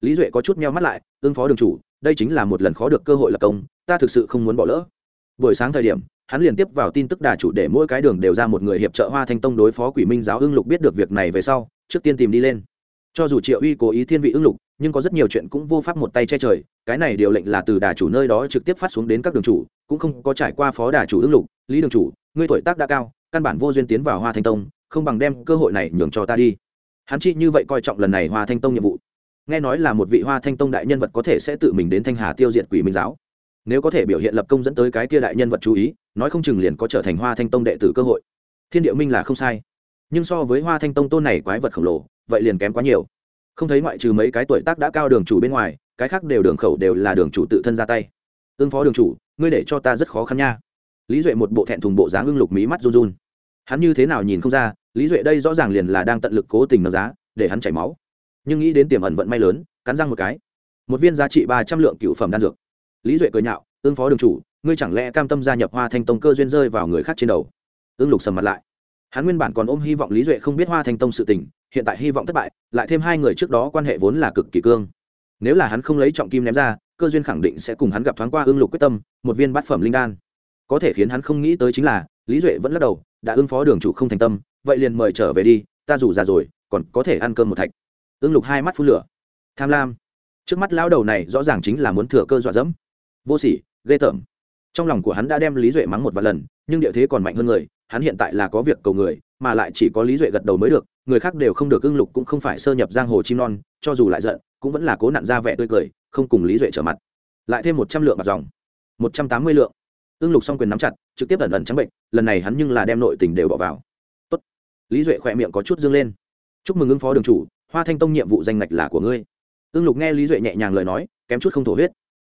Lý duệ có chút meo mắt lại, ương phó đường chủ, đây chính là một lần khó được cơ hội lập công, ta thực sự không muốn bỏ lỡ. Buổi sáng thời điểm hắn liền tiếp vào tin tức đà chủ để mỗi cái đường đều ra một người hiệp trợ hoa thanh tông đối phó quỷ minh giáo ưng lục biết được việc này về sau, trước tiên tìm đi lên. Cho dù triệu uy cố ý thiên vị ưng lục, nhưng có rất nhiều chuyện cũng vô pháp một tay che trời, cái này điều lệnh là từ đà chủ nơi đó trực tiếp phát xuống đến các đường chủ, cũng không có trải qua phó đà chủ ưng lục, lý đường chủ, ngươi tuổi tác đã cao, căn bản vô duyên tiến vào hoa thanh tông, không bằng đem cơ hội này nhường cho ta đi. Hắn chi như vậy coi trọng lần này hoa thanh tông nhiệm vụ. Nghe nói là một vị hoa thanh tông đại nhân vật có thể sẽ tự mình đến thanh hà tiêu diệt quỷ minh giáo nếu có thể biểu hiện lập công dẫn tới cái kia đại nhân vật chú ý, nói không chừng liền có trở thành hoa thanh tông đệ tử cơ hội. Thiên địa minh là không sai. Nhưng so với hoa thanh tông tôn này quái vật khổng lồ, vậy liền kém quá nhiều. Không thấy ngoại trừ mấy cái tuổi tác đã cao đường chủ bên ngoài, cái khác đều đường khẩu đều là đường chủ tự thân ra tay. Ương phó đường chủ, ngươi để cho ta rất khó khăn nha. Lý duệ một bộ thẹn thùng bộ dáng ưng lục mí mắt run run. Hắn như thế nào nhìn không ra, lý duệ đây rõ ràng liền là đang tận lực cố tình nâng giá, để hắn chảy máu. Nhưng nghĩ đến tiềm ẩn vận may lớn, cắn răng một cái. Một viên giá trị ba trăm lượng cựu phẩm đan dược lý duệ cười nhạo ương phó đường chủ, ngươi chẳng lẽ cam tâm gia nhập hoa thanh tông cơ duyên rơi vào người khác trên đầu? Ương lục sầm mặt lại. Hắn nguyên bản còn ôm hy vọng lý duệ không biết hoa thanh tông sự tình, hiện tại hy vọng thất bại, lại thêm hai người trước đó quan hệ vốn là cực kỳ cương. Nếu là hắn không lấy trọng kim ném ra, cơ duyên khẳng định sẽ cùng hắn gặp thoáng qua ương lục quyết tâm, một viên bát phẩm linh đan. Có thể khiến hắn không nghĩ tới chính là, lý duệ vẫn lắc đầu, đã ương phó đường chủ không thành tâm, vậy liền mời trở về đi, ta dù già rồi, còn có thể ăn cơm một thạch. Ương lục hai mắt phun lửa. Tham lam. Trước mắt lão đầu này rõ ràng chính là muốn thừa cơ dọa dẫm vô sỉ, ghê tởm. Trong lòng của hắn đã đem lý duệ mắng một vài lần, nhưng địa thế còn mạnh hơn người, hắn hiện tại là có việc cầu người, mà lại chỉ có lý duệ gật đầu mới được, người khác đều không được ưng lục cũng không phải sơ nhập giang hồ chim non, cho dù lại giận, cũng vẫn là cố nặn ra vẻ tươi cười, không cùng lý duệ trở mặt. Lại thêm một trăm lượng mặt dòng. Một trăm tám mươi lượng. Ưng lục xong quyền nắm chặt, trực tiếp ẩn ẩn trắng bệnh, lần này hắn nhưng là đem nội tình đều bỏ vào. Tốt. lý duệ khỏe miệng có chút dương lên. Chúc mừng ứng phó đường chủ, hoa thanh tông nhiệm vụ danh ngạch là của ngươi. Ưng lục nghe lý duệ nhẹ nhàng lời nói, kém chút không thổ huyết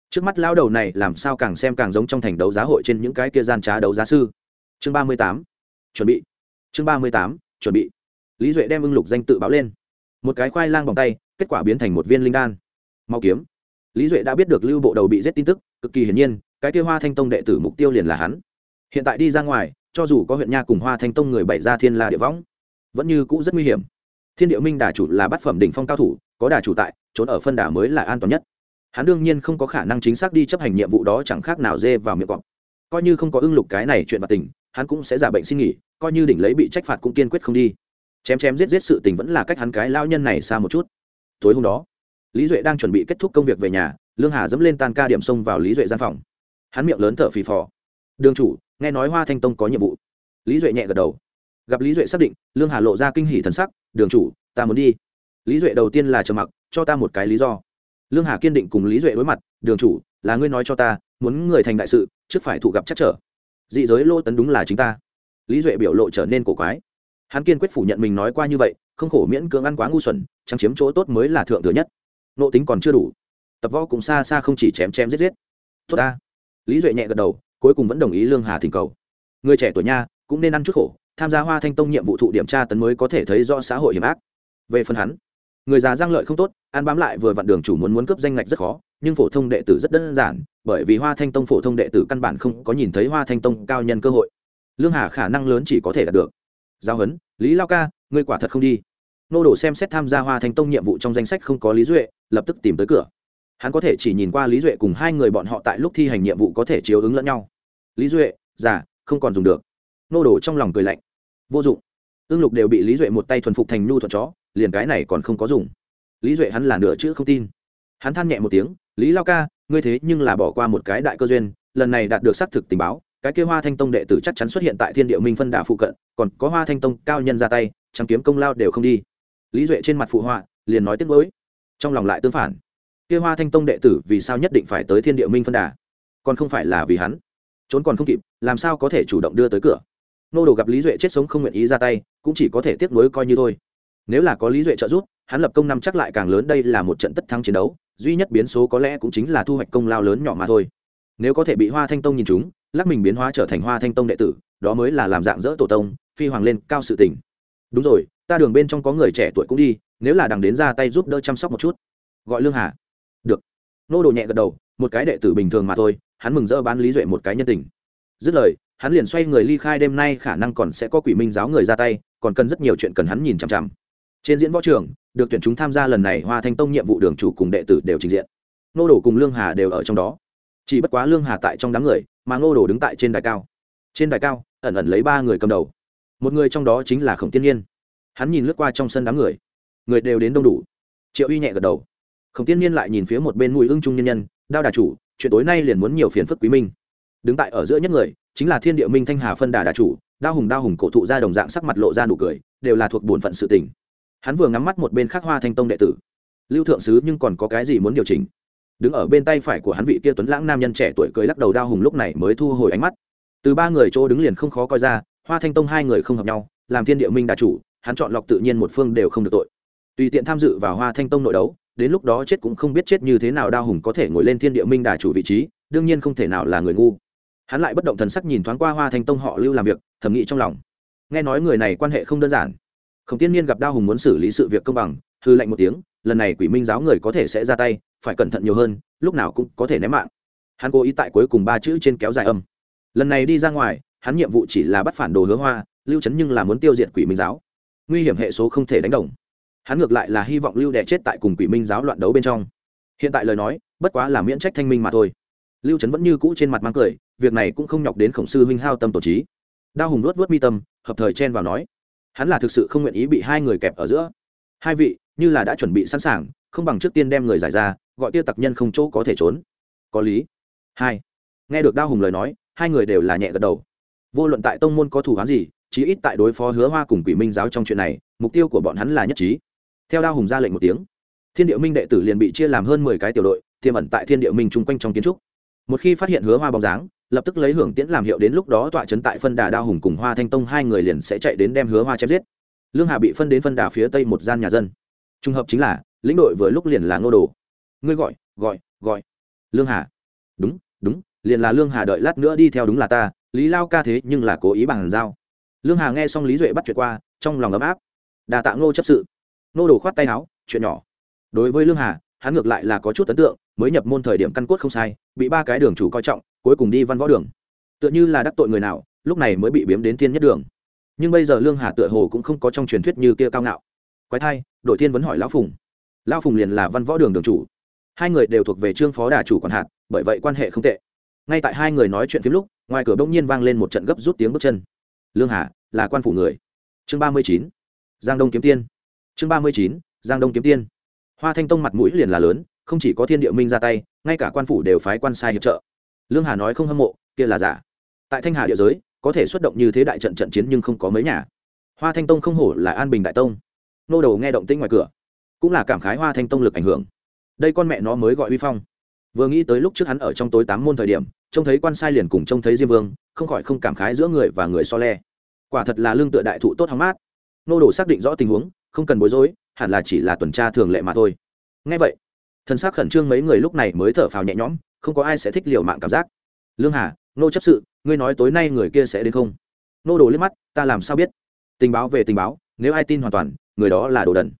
trước mắt lao đầu này làm sao càng xem càng giống trong thành đấu giá hội trên những cái kia gian trá đấu giá sư. Chương ba mươi tám, chuẩn bị. Chương ba mươi tám, chuẩn bị. Lý duệ đem ưng lục danh tự báo lên. Một cái khoai lang bằng tay, kết quả biến thành một viên linh đan. Mau kiếm. Lý duệ đã biết được lưu bộ đầu bị giết tin tức, cực kỳ hiển nhiên, cái kia hoa thanh tông đệ tử mục tiêu liền là hắn. Hiện tại đi ra ngoài, cho dù có huyện nha cùng hoa thanh tông người bảy ra thiên la địa võng, vẫn như cũ rất nguy hiểm. Thiên địa minh đà chủ là bát phẩm đỉnh phong cao thủ, có đà chủ tại, trốn ở phân đà mới là an toàn nhất hắn đương nhiên không có khả năng chính xác đi chấp hành nhiệm vụ đó, chẳng khác nào dê vào miệng cọp. Coi như không có ưng lục cái này chuyện vật tình, hắn cũng sẽ giả bệnh xin nghỉ, coi như đỉnh lấy bị trách phạt cũng kiên quyết không đi. Chém chém giết giết sự tình vẫn là cách hắn cái lao nhân này xa một chút. Tối hôm đó, lý duệ đang chuẩn bị kết thúc công việc về nhà, lương hà dẫm lên tan ca điểm xông vào lý duệ gian phòng. Hắn miệng lớn thở phì phò. Đường chủ, nghe nói hoa thanh tông có nhiệm vụ. Lý duệ nhẹ gật đầu. Gặp lý duệ xác định, lương hà lộ ra kinh hỷ thần sắc, đường chủ, ta muốn đi. Lý duệ đầu tiên là trầm mặc, cho ta một cái lý do lương hà kiên định cùng lý duệ đối mặt, đường chủ, là ngươi nói cho ta, muốn người thành đại sự, trước phải thụ gặp chắc trở. Dị giới lô tấn đúng là chính ta. Lý duệ biểu lộ trở nên cổ quái. Hắn kiên quyết phủ nhận mình nói qua như vậy, không khổ miễn cưỡng ăn quá ngu xuẩn, chẳng chiếm chỗ tốt mới là thượng thừa nhất. Nộ tính còn chưa đủ. Tập võ cũng xa xa không chỉ chém chém giết giết. Tốt ta. Lý duệ nhẹ gật đầu, cuối cùng vẫn đồng ý lương hà thỉnh cầu. Người trẻ tuổi nha, cũng nên ăn chút khổ, tham gia hoa thanh tông nhiệm vụ thụ điểm tra tấn mới có thể thấy rõ xã hội hiểm ác. Về phần hắn người già giang lợi không tốt, ăn bám lại vừa vặn đường chủ muốn muốn cướp danh ngạch rất khó, nhưng phổ thông đệ tử rất đơn giản, bởi vì hoa thanh tông phổ thông đệ tử căn bản không có nhìn thấy hoa thanh tông cao nhân cơ hội. Lương hà khả năng lớn chỉ có thể đạt được. Giao hấn, lý lao ca, ngươi quả thật không đi. Nô đồ xem xét tham gia hoa thanh tông nhiệm vụ trong danh sách không có lý duệ, lập tức tìm tới cửa. Hắn có thể chỉ nhìn qua lý duệ cùng hai người bọn họ tại lúc thi hành nhiệm vụ có thể chiếu ứng lẫn nhau. Lý duệ, già, không còn dùng được. Nô đồ trong lòng cười lạnh. Vô dụng. Ương lục đều bị lý duệ một tay thuần phục thành nhu thuận chó liền cái này còn không có dùng. Lý duệ hắn là nửa chữ không tin. Hắn than nhẹ một tiếng, lý lao ca, ngươi thế nhưng là bỏ qua một cái đại cơ duyên, lần này đạt được xác thực tình báo, cái kia hoa thanh tông đệ tử chắc chắn xuất hiện tại thiên địa minh phân đà phụ cận, còn có hoa thanh tông cao nhân ra tay chẳng kiếm công lao đều không đi. Lý duệ trên mặt phụ họa, liền nói tiếc mới trong lòng lại tương phản. Kia hoa thanh tông đệ tử vì sao nhất định phải tới thiên địa minh phân đà? Còn không phải là vì hắn? Trốn còn không kịp, làm sao có thể chủ động đưa tới cửa? Nô đồ gặp lý duệ chết sống không nguyện ý ra tay, cũng chỉ có thể tiếp nối coi như thôi nếu là có lý duệ trợ giúp, hắn lập công năm chắc lại càng lớn, đây là một trận tất thắng chiến đấu, duy nhất biến số có lẽ cũng chính là thu hoạch công lao lớn nhỏ mà thôi. Nếu có thể bị hoa thanh tông nhìn chúng lắc mình biến hóa trở thành hoa thanh tông đệ tử, đó mới là làm dạng dỡ tổ tông, phi hoàng lên cao sự tình. Đúng rồi, ta đường bên trong có người trẻ tuổi cũng đi, nếu là đằng đến ra tay giúp đỡ chăm sóc một chút. Gọi lương hà. Được. Nô đồ nhẹ gật đầu, một cái đệ tử bình thường mà thôi, hắn mừng rỡ bán lý duệ một cái nhân tình. Dứt lời, hắn liền xoay người ly khai, đêm nay khả năng còn sẽ có quỷ minh giáo người ra tay, còn cần rất nhiều chuyện cần hắn nhìn chằm chằm trên diễn võ trường, được tuyển chúng tham gia lần này hoa thanh tông nhiệm vụ đường chủ cùng đệ tử đều trình diện. Nô đồ cùng lương hà đều ở trong đó. Chỉ bất quá lương hà tại trong đám người, mà ngô đồ đứng tại trên đài cao. Trên đài cao, ẩn ẩn lấy ba người cầm đầu. Một người trong đó chính là khổng tiên nhiên. Hắn nhìn lướt qua trong sân đám người. Người đều đến đông đủ. Triệu uy nhẹ gật đầu. Khổng tiên nhiên lại nhìn phía một bên mùi ưng trung nhân nhân, đao đà chủ, chuyện tối nay liền muốn nhiều phiền phức quý minh. Đứng tại ở giữa nhất người, chính là thiên địa minh thanh hà phân đà đà chủ, đao hùng đao hùng cổ thụ ra đồng dạng sắc mặt lộ ra nụ cười, đều là thuộc bổn phận sự tình hắn vừa ngắm mắt một bên khắc hoa thanh tông đệ tử. Lưu thượng sứ nhưng còn có cái gì muốn điều chỉnh? Đứng ở bên tay phải của hắn vị kia tuấn lãng nam nhân trẻ tuổi cười lắc đầu đao hùng lúc này mới thu hồi ánh mắt. Từ ba người chỗ đứng liền không khó coi ra, hoa thanh tông hai người không hợp nhau, làm thiên địa minh đà chủ, hắn chọn lọc tự nhiên một phương đều không được tội. Tùy tiện tham dự vào hoa thanh tông nội đấu, đến lúc đó chết cũng không biết chết như thế nào đao hùng có thể ngồi lên thiên địa minh đà chủ vị trí, đương nhiên không thể nào là người ngu. Hắn lại bất động thần sắc nhìn thoáng qua hoa thanh tông họ lưu làm việc, thầm nghĩ trong lòng. Nghe nói người này quan hệ không đơn giản khổng tiên nhiên gặp đao hùng muốn xử lý sự việc công bằng hư lạnh một tiếng, lần này quỷ minh giáo người có thể sẽ ra tay, phải cẩn thận nhiều hơn, lúc nào cũng có thể ném mạng. Hắn cố ý tại cuối cùng ba chữ trên kéo dài âm. Lần này đi ra ngoài, hắn nhiệm vụ chỉ là bắt phản đồ hứa hoa, lưu chấn nhưng là muốn tiêu diệt quỷ minh giáo. Nguy hiểm hệ số không thể đánh đồng. Hắn ngược lại là hy vọng lưu đẻ chết tại cùng quỷ minh giáo loạn đấu bên trong. Hiện tại lời nói, bất quá là miễn trách thanh minh mà thôi. Lưu trấn vẫn như cũ trên mặt mang cười, việc này cũng không nhọc đến khổng sư huynh hao tâm tổ trí. Đao hùng luất vớt mi tâm, hợp thời chen vào nói hắn là thực sự không nguyện ý bị hai người kẹp ở giữa. Hai vị, như là đã chuẩn bị sẵn sàng, không bằng trước tiên đem người giải ra, gọi tiêu tặc nhân không chỗ có thể trốn. Có lý. Hai. Nghe được đao hùng lời nói, hai người đều là nhẹ gật đầu. Vô luận tại tông môn có thủ hắn gì, chí ít tại đối phó hứa hoa cùng quỷ minh giáo trong chuyện này, mục tiêu của bọn hắn là nhất trí. Theo đao hùng ra lệnh một tiếng, thiên địa minh đệ tử liền bị chia làm hơn mười cái tiểu đội, tiềm ẩn tại thiên địa minh chung quanh trong kiến trúc. Một khi phát hiện hứa hoa bóng dáng lập tức lấy hưởng tiễn làm hiệu đến lúc đó tọa chấn tại phân đà đao hùng cùng hoa thanh tông hai người liền sẽ chạy đến đem hứa hoa chém giết. Lương hà bị phân đến phân đà phía tây một gian nhà dân. Trùng hợp chính là, lĩnh đội vừa lúc liền là ngô đồ. Ngươi gọi gọi gọi. Lương hà. Đúng đúng, liền là lương hà đợi lát nữa đi theo đúng là ta, lý lao ca thế nhưng là cố ý bằng giao. Lương hà nghe xong lý duệ bắt chuyện qua, trong lòng ấm áp. Đà tạ ngô chấp sự. Ngô đồ khoát tay áo, chuyện nhỏ. Đối với lương hà, hắn ngược lại là có chút ấn tượng mới nhập môn thời điểm căn cốt không sai, bị ba cái đường chủ coi trọng, cuối cùng đi văn võ đường. Tựa như là đắc tội người nào, lúc này mới bị biếm đến thiên nhất đường. Nhưng bây giờ lương hà tựa hồ cũng không có trong truyền thuyết như kia cao ngạo. Quái thai, đội thiên vẫn hỏi lão phùng. Lão phùng liền là văn võ đường đường chủ. Hai người đều thuộc về trương phó đà chủ quản hạt, bởi vậy quan hệ không tệ. Ngay tại hai người nói chuyện phim lúc, ngoài cửa bỗng nhiên vang lên một trận gấp rút tiếng bước chân. Lương hà, là quan phủ người. Chương ba mươi chín. Giang đông kiếm tiên. Chương ba mươi chín, giang đông kiếm tiên. Hoa thanh tông mặt mũi liền là lớn không chỉ có thiên địa minh ra tay, ngay cả quan phủ đều phái quan sai hiệp trợ. Lương hà nói không hâm mộ, kia là giả. Tại thanh hà địa giới, có thể xuất động như thế đại trận trận chiến nhưng không có mấy nhà. Hoa thanh tông không hổ là an bình đại tông. Nô đầu nghe động tĩnh ngoài cửa, cũng là cảm khái hoa thanh tông lực ảnh hưởng. Đây con mẹ nó mới gọi uy phong. Vừa nghĩ tới lúc trước hắn ở trong tối tám môn thời điểm, trông thấy quan sai liền cùng trông thấy diêm vương, không khỏi không cảm khái giữa người và người so le. Quả thật là lương tựa đại thụ tốt hóng mát. Nô đồ xác định rõ tình huống, không cần bối rối, hẳn là chỉ là tuần tra thường lệ mà thôi. Ngay vậy thân xác khẩn trương mấy người lúc này mới thở phào nhẹ nhõm, không có ai sẽ thích liều mạng cảm giác. Lương hà, nô chấp sự, ngươi nói tối nay người kia sẽ đến không? Nô đồ liếc mắt, ta làm sao biết? Tình báo về tình báo, nếu ai tin hoàn toàn, người đó là đồ đần.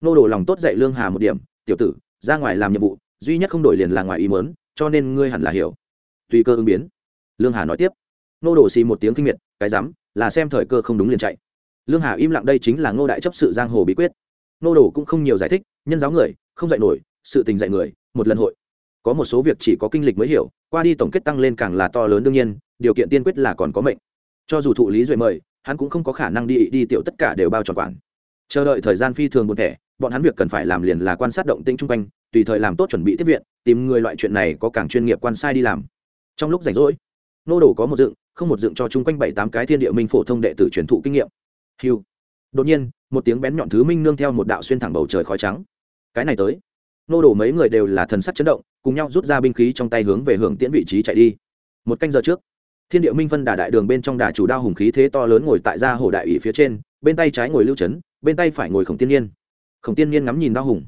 Nô đồ lòng tốt dạy lương hà một điểm, tiểu tử, ra ngoài làm nhiệm vụ, duy nhất không đổi liền là ngoài ý mớn cho nên ngươi hẳn là hiểu. Tùy cơ ứng biến. Lương hà nói tiếp. Nô đồ xì một tiếng kinh miệt, cái rắm là xem thời cơ không đúng liền chạy. Lương hà im lặng đây chính là ngô đại chấp sự giang hồ bí quyết. Nô đồ cũng không nhiều giải thích, nhân giáo người, không dạy nổi sự tình dạy người, một lần hội. Có một số việc chỉ có kinh lịch mới hiểu, qua đi tổng kết tăng lên càng là to lớn đương nhiên, điều kiện tiên quyết là còn có mệnh. Cho dù thụ lý duệ mời, hắn cũng không có khả năng đi đi tiểu tất cả đều bao tròn quản chờ đợi thời gian phi thường buồn thẻ, bọn hắn việc cần phải làm liền là quan sát động tĩnh chung quanh, tùy thời làm tốt chuẩn bị tiếp viện, tìm người loại chuyện này có càng chuyên nghiệp quan sai đi làm. Trong lúc rảnh rỗi, nô đồ có một dựng, không một dựng cho chung quanh bảy tám cái thiên địa minh phổ thông đệ tử truyền thụ kinh nghiệm. Hiu đột nhiên, một tiếng bén nhọn thứ minh nương theo một đạo xuyên thẳng bầu trời khói trắng. Cái này tới nô đồ mấy người đều là thần sắc chấn động, cùng nhau rút ra binh khí trong tay hướng về hưởng tiễn vị trí chạy đi. Một canh giờ trước, thiên địa minh phân đà đại đường bên trong đà chủ đao hùng khí thế to lớn ngồi tại gia hồ đại ủy phía trên, bên tay trái ngồi lưu trấn bên tay phải ngồi khổng tiên nhiên khổng tiên nhiên ngắm nhìn đao hùng.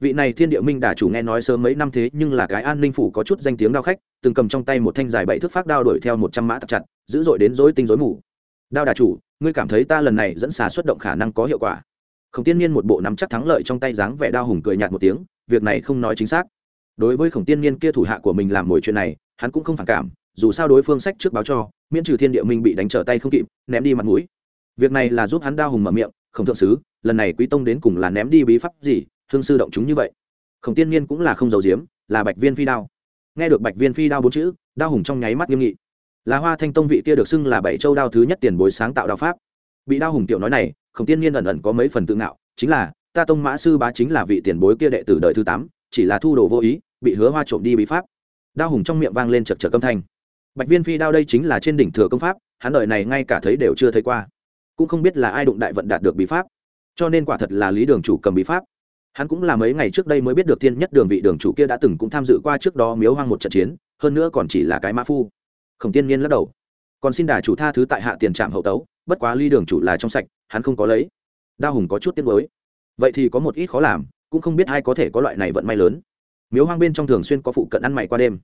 Vị này thiên địa minh đà chủ nghe nói sớm mấy năm thế, nhưng là cái an ninh phủ có chút danh tiếng đao khách, từng cầm trong tay một thanh dài bảy thước phát đao đuổi theo một trăm mã tập chặt, dữ dội đến dối tinh dối mù. Đao đà chủ, ngươi cảm thấy ta lần này dẫn xà xuất động khả năng có hiệu quả? Khổng tiên Niên một bộ nắm chắc thắng lợi trong tay dáng vẻ đao hùng cười nhạt một tiếng, việc này không nói chính xác. Đối với khổng tiên Niên kia thủ hạ của mình làm mồi chuyện này, hắn cũng không phản cảm, dù sao đối phương sách trước báo cho, miễn trừ thiên địa minh bị đánh trở tay không kịp, ném đi mặt mũi. Việc này là giúp hắn đao hùng mở miệng, khổng thượng sứ, lần này quý tông đến cùng là ném đi bí pháp gì, hương sư động chúng như vậy? Khổng tiên Niên cũng là không giàu diếm là bạch viên phi đao. Nghe được bạch viên phi đao bốn chữ, đao hùng trong nháy mắt nghiêm nghị. Là hoa thanh tông vị kia được xưng là bảy châu đao thứ nhất tiền bối sáng tạo đao pháp bị đao hùng tiểu nói này, khổng tiên nhiên ẩn ẩn có mấy phần tự ngạo, chính là, ta tông mã sư bá chính là vị tiền bối kia đệ tử đời thứ tám, chỉ là thu đồ vô ý, bị hứa hoa trộm đi bí pháp. Đao hùng trong miệng vang lên chật chật âm thanh. Bạch viên phi đao đây chính là trên đỉnh thừa công pháp, hắn đời này ngay cả thấy đều chưa thấy qua. Cũng không biết là ai đụng đại vận đạt được bí pháp. Cho nên quả thật là lý đường chủ cầm bí pháp. Hắn cũng là mấy ngày trước đây mới biết được thiên nhất đường vị đường chủ kia đã từng cũng tham dự qua trước đó miếu hoang một trận chiến, hơn nữa còn chỉ là cái mã phu. Khổng tiên nhiên lắc đầu. Còn xin đà chủ tha thứ tại hạ tiền trạm hậu tấu bất quá ly đường chủ là trong sạch, hắn không có lấy. Đao hùng có chút tiếc mới vậy thì có một ít khó làm, cũng không biết ai có thể có loại này vận may lớn. Miếu hoang bên trong thường xuyên có phụ cận ăn mày qua đêm.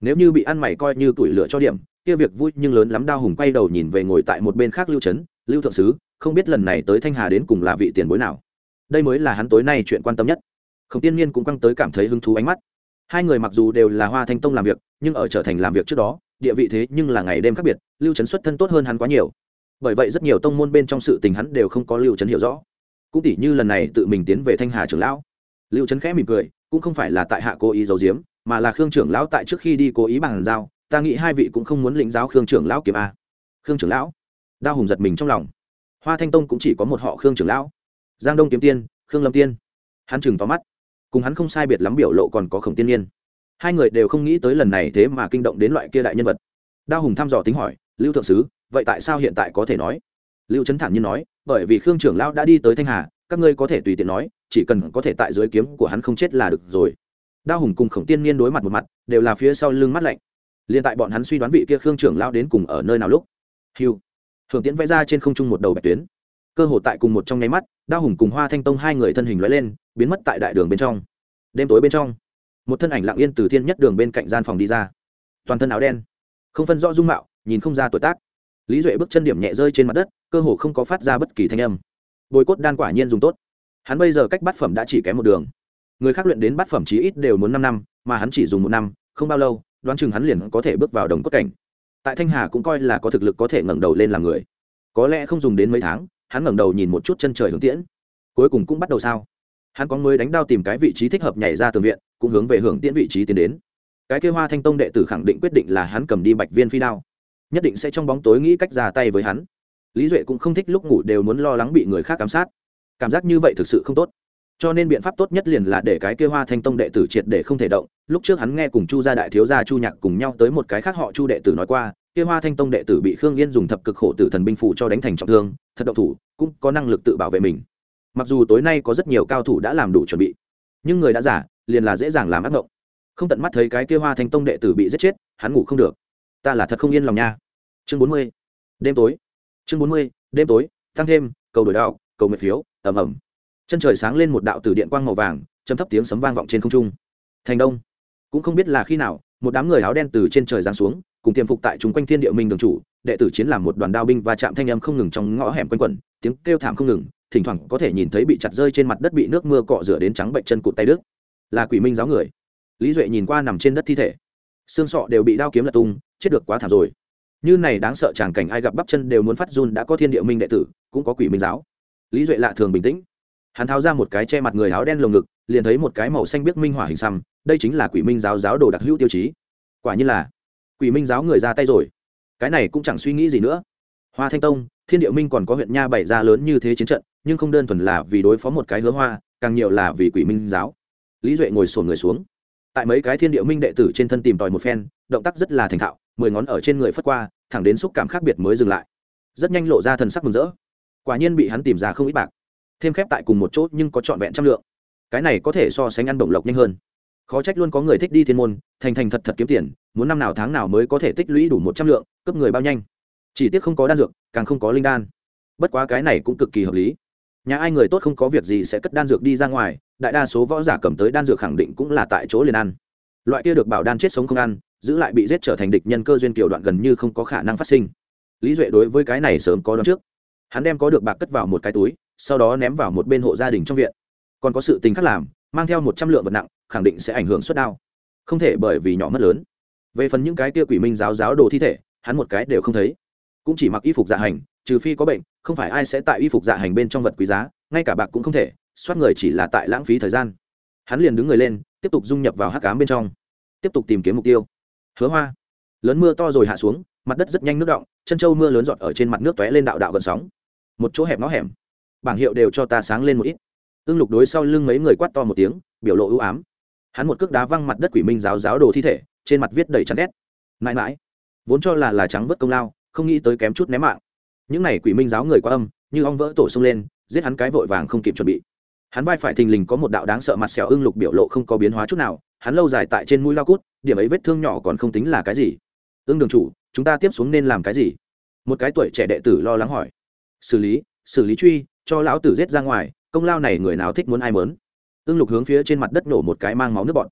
Nếu như bị ăn mày coi như tuổi lửa cho điểm, kia việc vui nhưng lớn lắm đao hùng quay đầu nhìn về ngồi tại một bên khác lưu trấn lưu thượng sứ, không biết lần này tới thanh hà đến cùng là vị tiền bối nào? Đây mới là hắn tối nay chuyện quan tâm nhất. Khổng tiên nhiên cũng căng tới cảm thấy hứng thú ánh mắt. Hai người mặc dù đều là hoa thanh tông làm việc, nhưng ở trở thành làm việc trước đó, địa vị thế nhưng là ngày đêm khác biệt, lưu trấn xuất thân tốt hơn hắn quá nhiều bởi vậy rất nhiều tông môn bên trong sự tình hắn đều không có lưu trấn hiểu rõ. Cũng tỷ như lần này tự mình tiến về thanh hà trưởng lão. Lưu trấn khẽ mỉm cười, cũng không phải là tại hạ cố ý giấu giếm, mà là khương trưởng lão tại trước khi đi cố ý bàn giao, ta nghĩ hai vị cũng không muốn lĩnh giáo khương trưởng lão kiếm a. Khương trưởng lão? Đao hùng giật mình trong lòng. Hoa thanh tông cũng chỉ có một họ khương trưởng lão. Giang đông kiếm tiên, khương lâm tiên. Hắn chừng tóm mắt. Cùng hắn không sai biệt lắm biểu lộ còn có khổng tiên niên hai người đều không nghĩ tới lần này thế mà kinh động đến loại kia đại nhân vật. Đao hùng thăm dò tính hỏi lưu thượng sứ, vậy tại sao hiện tại có thể nói? Lưu trấn thản nhiên nói, bởi vì khương trưởng lão đã đi tới thanh hà, các ngươi có thể tùy tiện nói, chỉ cần có thể tại dưới kiếm của hắn không chết là được rồi. Đao hùng cùng khổng tiên niên đối mặt một mặt, đều là phía sau lưng mắt lạnh. Liền tại bọn hắn suy đoán vị kia khương trưởng lao đến cùng ở nơi nào lúc hiu thường tiễn vẽ ra trên không trung một đầu bạch tuyến. Cơ hội tại cùng một trong nháy mắt, đao hùng cùng hoa thanh tông hai người thân hình lóe lên, biến mất tại đại đường bên trong. Đêm tối bên trong, một thân ảnh lặng yên từ thiên nhất đường bên cạnh gian phòng đi ra. Toàn thân áo đen, không phân rõ dung mạo nhìn không ra tuổi tác. Lý duệ bước chân điểm nhẹ rơi trên mặt đất, cơ hồ không có phát ra bất kỳ thanh âm. Bồi cốt đan quả nhiên dùng tốt. Hắn bây giờ cách bát phẩm đã chỉ kém một đường. Người khác luyện đến bát phẩm chí ít đều muốn năm năm, mà hắn chỉ dùng một năm, không bao lâu, đoán chừng hắn liền có thể bước vào đồng cốt cảnh. Tại thanh hà cũng coi là có thực lực có thể ngẩng đầu lên làm người. Có lẽ không dùng đến mấy tháng, hắn ngẩng đầu nhìn một chút chân trời hướng tiễn. Cuối cùng cũng bắt đầu sao? Hắn có mới đánh đao tìm cái vị trí thích hợp nhảy ra từ viện, cũng hướng về hưởng tiễn vị trí tiến đến. Cái kêu hoa thanh tông đệ tử khẳng định quyết định là hắn cầm đi bạch viên phi đao nhất định sẽ trong bóng tối nghĩ cách ra tay với hắn. Lý duệ cũng không thích lúc ngủ đều muốn lo lắng bị người khác ám sát. Cảm giác như vậy thực sự không tốt. Cho nên biện pháp tốt nhất liền là để cái kia hoa thanh tông đệ tử triệt để không thể động. Lúc trước hắn nghe cùng chu gia đại thiếu gia chu nhạc cùng nhau tới một cái khác họ chu đệ tử nói qua, kia hoa thanh tông đệ tử bị khương yên dùng thập cực khổ tử thần binh phụ cho đánh thành trọng thương, thật độc thủ, cũng có năng lực tự bảo vệ mình. Mặc dù tối nay có rất nhiều cao thủ đã làm đủ chuẩn bị, nhưng người đã giả, liền là dễ dàng làm ác mộng không tận mắt thấy cái kia hoa thanh tông đệ tử bị giết chết, hắn ngủ không được ta là thật không yên lòng nha. Chương bốn mươi, đêm tối. Chương bốn mươi, đêm tối, tăng thêm, cầu đổi đạo, cầu nguyện phiếu ẩm ẩm chân trời sáng lên một đạo từ điện quang màu vàng, chấm thấp tiếng sấm vang vọng trên không trung. Thành đông. Cũng không biết là khi nào, một đám người áo đen từ trên trời giáng xuống, cùng tiềm phục tại chúng quanh thiên địa minh đường chủ, đệ tử chiến làm một đoàn đao binh và chạm thanh âm không ngừng trong ngõ hẻm quanh quẩn, tiếng kêu thảm không ngừng, thỉnh thoảng có thể nhìn thấy bị chặt rơi trên mặt đất bị nước mưa cọ rửa đến trắng bệnh chân cụt tay đức là quỷ minh giáo người. Lý duệ nhìn qua nằm trên đất thi thể xương sọ đều bị đao kiếm lật tung, chết được quá thảm rồi. Như này đáng sợ chẳng cảnh ai gặp bắp chân đều muốn phát run, đã có thiên địa minh đệ tử, cũng có quỷ minh giáo. Lý duệ lạ thường bình tĩnh. Hắn tháo ra một cái che mặt người áo đen lồng ngực, liền thấy một cái màu xanh biếc minh hỏa hình xăm, đây chính là quỷ minh giáo giáo đồ đặc hữu tiêu chí. Quả như là, quỷ minh giáo người ra tay rồi. Cái này cũng chẳng suy nghĩ gì nữa. Hoa thanh tông, thiên địa minh còn có huyện nha bày ra lớn như thế chiến trận, nhưng không đơn thuần là vì đối phó một cái hứa hoa, càng nhiều là vì quỷ minh giáo. Lý duệ ngồi sổn người xuống tại mấy cái thiên địa minh đệ tử trên thân tìm tòi một phen, động tác rất là thành thạo, mười ngón ở trên người phất qua, thẳng đến xúc cảm khác biệt mới dừng lại. Rất nhanh lộ ra thần sắc mừng rỡ. Quả nhiên bị hắn tìm ra không ít bạc. Thêm khép tại cùng một chỗ nhưng có trọn vẹn trăm lượng. Cái này có thể so sánh ăn bổng lộc nhanh hơn. Khó trách luôn có người thích đi thiên môn, thành thành thật thật kiếm tiền, muốn năm nào tháng nào mới có thể tích lũy đủ một trăm lượng cấp người bao nhanh. Chỉ tiếc không có đan dược, càng không có linh đan. Bất quá cái này cũng cực kỳ hợp lý nhà ai người tốt không có việc gì sẽ cất đan dược đi ra ngoài, đại đa số võ giả cầm tới đan dược khẳng định cũng là tại chỗ liền ăn. Loại kia được bảo đan chết sống không ăn, giữ lại bị giết trở thành địch nhân cơ duyên kiểu đoạn gần như không có khả năng phát sinh. Lý duệ đối với cái này sớm có đón trước. Hắn đem có được bạc cất vào một cái túi, sau đó ném vào một bên hộ gia đình trong viện. Còn có sự tình khác làm, mang theo một trăm lượng vật nặng, khẳng định sẽ ảnh hưởng suất đao. Không thể bởi vì nhỏ mất lớn. Về phần những cái kia quỷ minh giáo giáo đồ thi thể, hắn một cái đều không thấy. Cũng chỉ mặc y phục dạ hành trừ phi có bệnh, không phải ai sẽ tại y phục dạ hành bên trong vật quý giá, ngay cả bạc cũng không thể, soát người chỉ là tại lãng phí thời gian. Hắn liền đứng người lên, tiếp tục dung nhập vào hắc cám bên trong, tiếp tục tìm kiếm mục tiêu. Hứa hoa. Lớn mưa to rồi hạ xuống, mặt đất rất nhanh nước động, chân trâu mưa lớn giọt ở trên mặt nước tóe lên đạo đạo gần sóng. Một chỗ hẹp nó hẻm. Bảng hiệu đều cho ta sáng lên một ít. Ương lục đối sau lưng mấy người quát to một tiếng, biểu lộ ưu ám. Hắn một cước đá văng mặt đất quỷ minh giáo giáo đồ thi thể, trên mặt viết đầy chắn ghét. Mãi mãi. Vốn cho là là trắng vớt công lao, không nghĩ tới kém chút ném mạng những n à y quỷ minh giáo người quá âm, như ong vỡ tổ xông lên, giết hắn cái vội vàng không kịp chuẩn bị. Hắn vai phải thình lình có một đạo đáng sợ mặt xẻo ưng lục biểu lộ không có biến hóa chút nào, hắn lâu dài tại trên mũi lao cút, điểm ấy vết thương nhỏ còn không tính là cái gì. Ưng đường chủ, chúng ta tiếp xuống nên làm cái gì? Một cái tuổi trẻ đệ tử lo lắng hỏi. Xử lý xử lý truy, cho lão tử giết ra ngoài, công lao này người nào thích muốn ai mớn ưng lục hướng phía trên mặt đất nổ một cái mang máu nước bọt.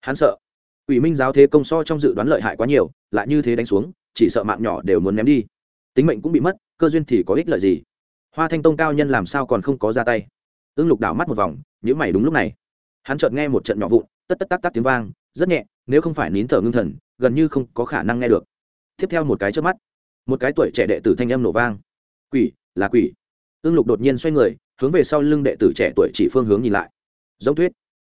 Hắn sợ. Ủy minh giáo thế công so trong dự đoán lợi hại quá nhiều, lại như thế đánh xuống, chỉ sợ mạng nhỏ đều muốn ném đi tính mệnh cũng bị mất, cơ duyên thì có ích lợi gì? Hoa thanh tông cao nhân làm sao còn không có ra tay? Ưng lục đảo mắt một vòng nhữ mày đúng lúc này. Hắn chợt nghe một trận nhỏ vụn, tất tất tắc tắc tiếng vang, rất nhẹ, nếu không phải nín thở ngưng thần, gần như không có khả năng nghe được. Tiếp theo một cái trước mắt, một cái tuổi trẻ đệ tử thanh âm nổ vang. Quỷ, là quỷ. Ưng lục đột nhiên xoay người, hướng về sau lưng đệ tử trẻ tuổi chỉ phương hướng nhìn lại. Giống thuyết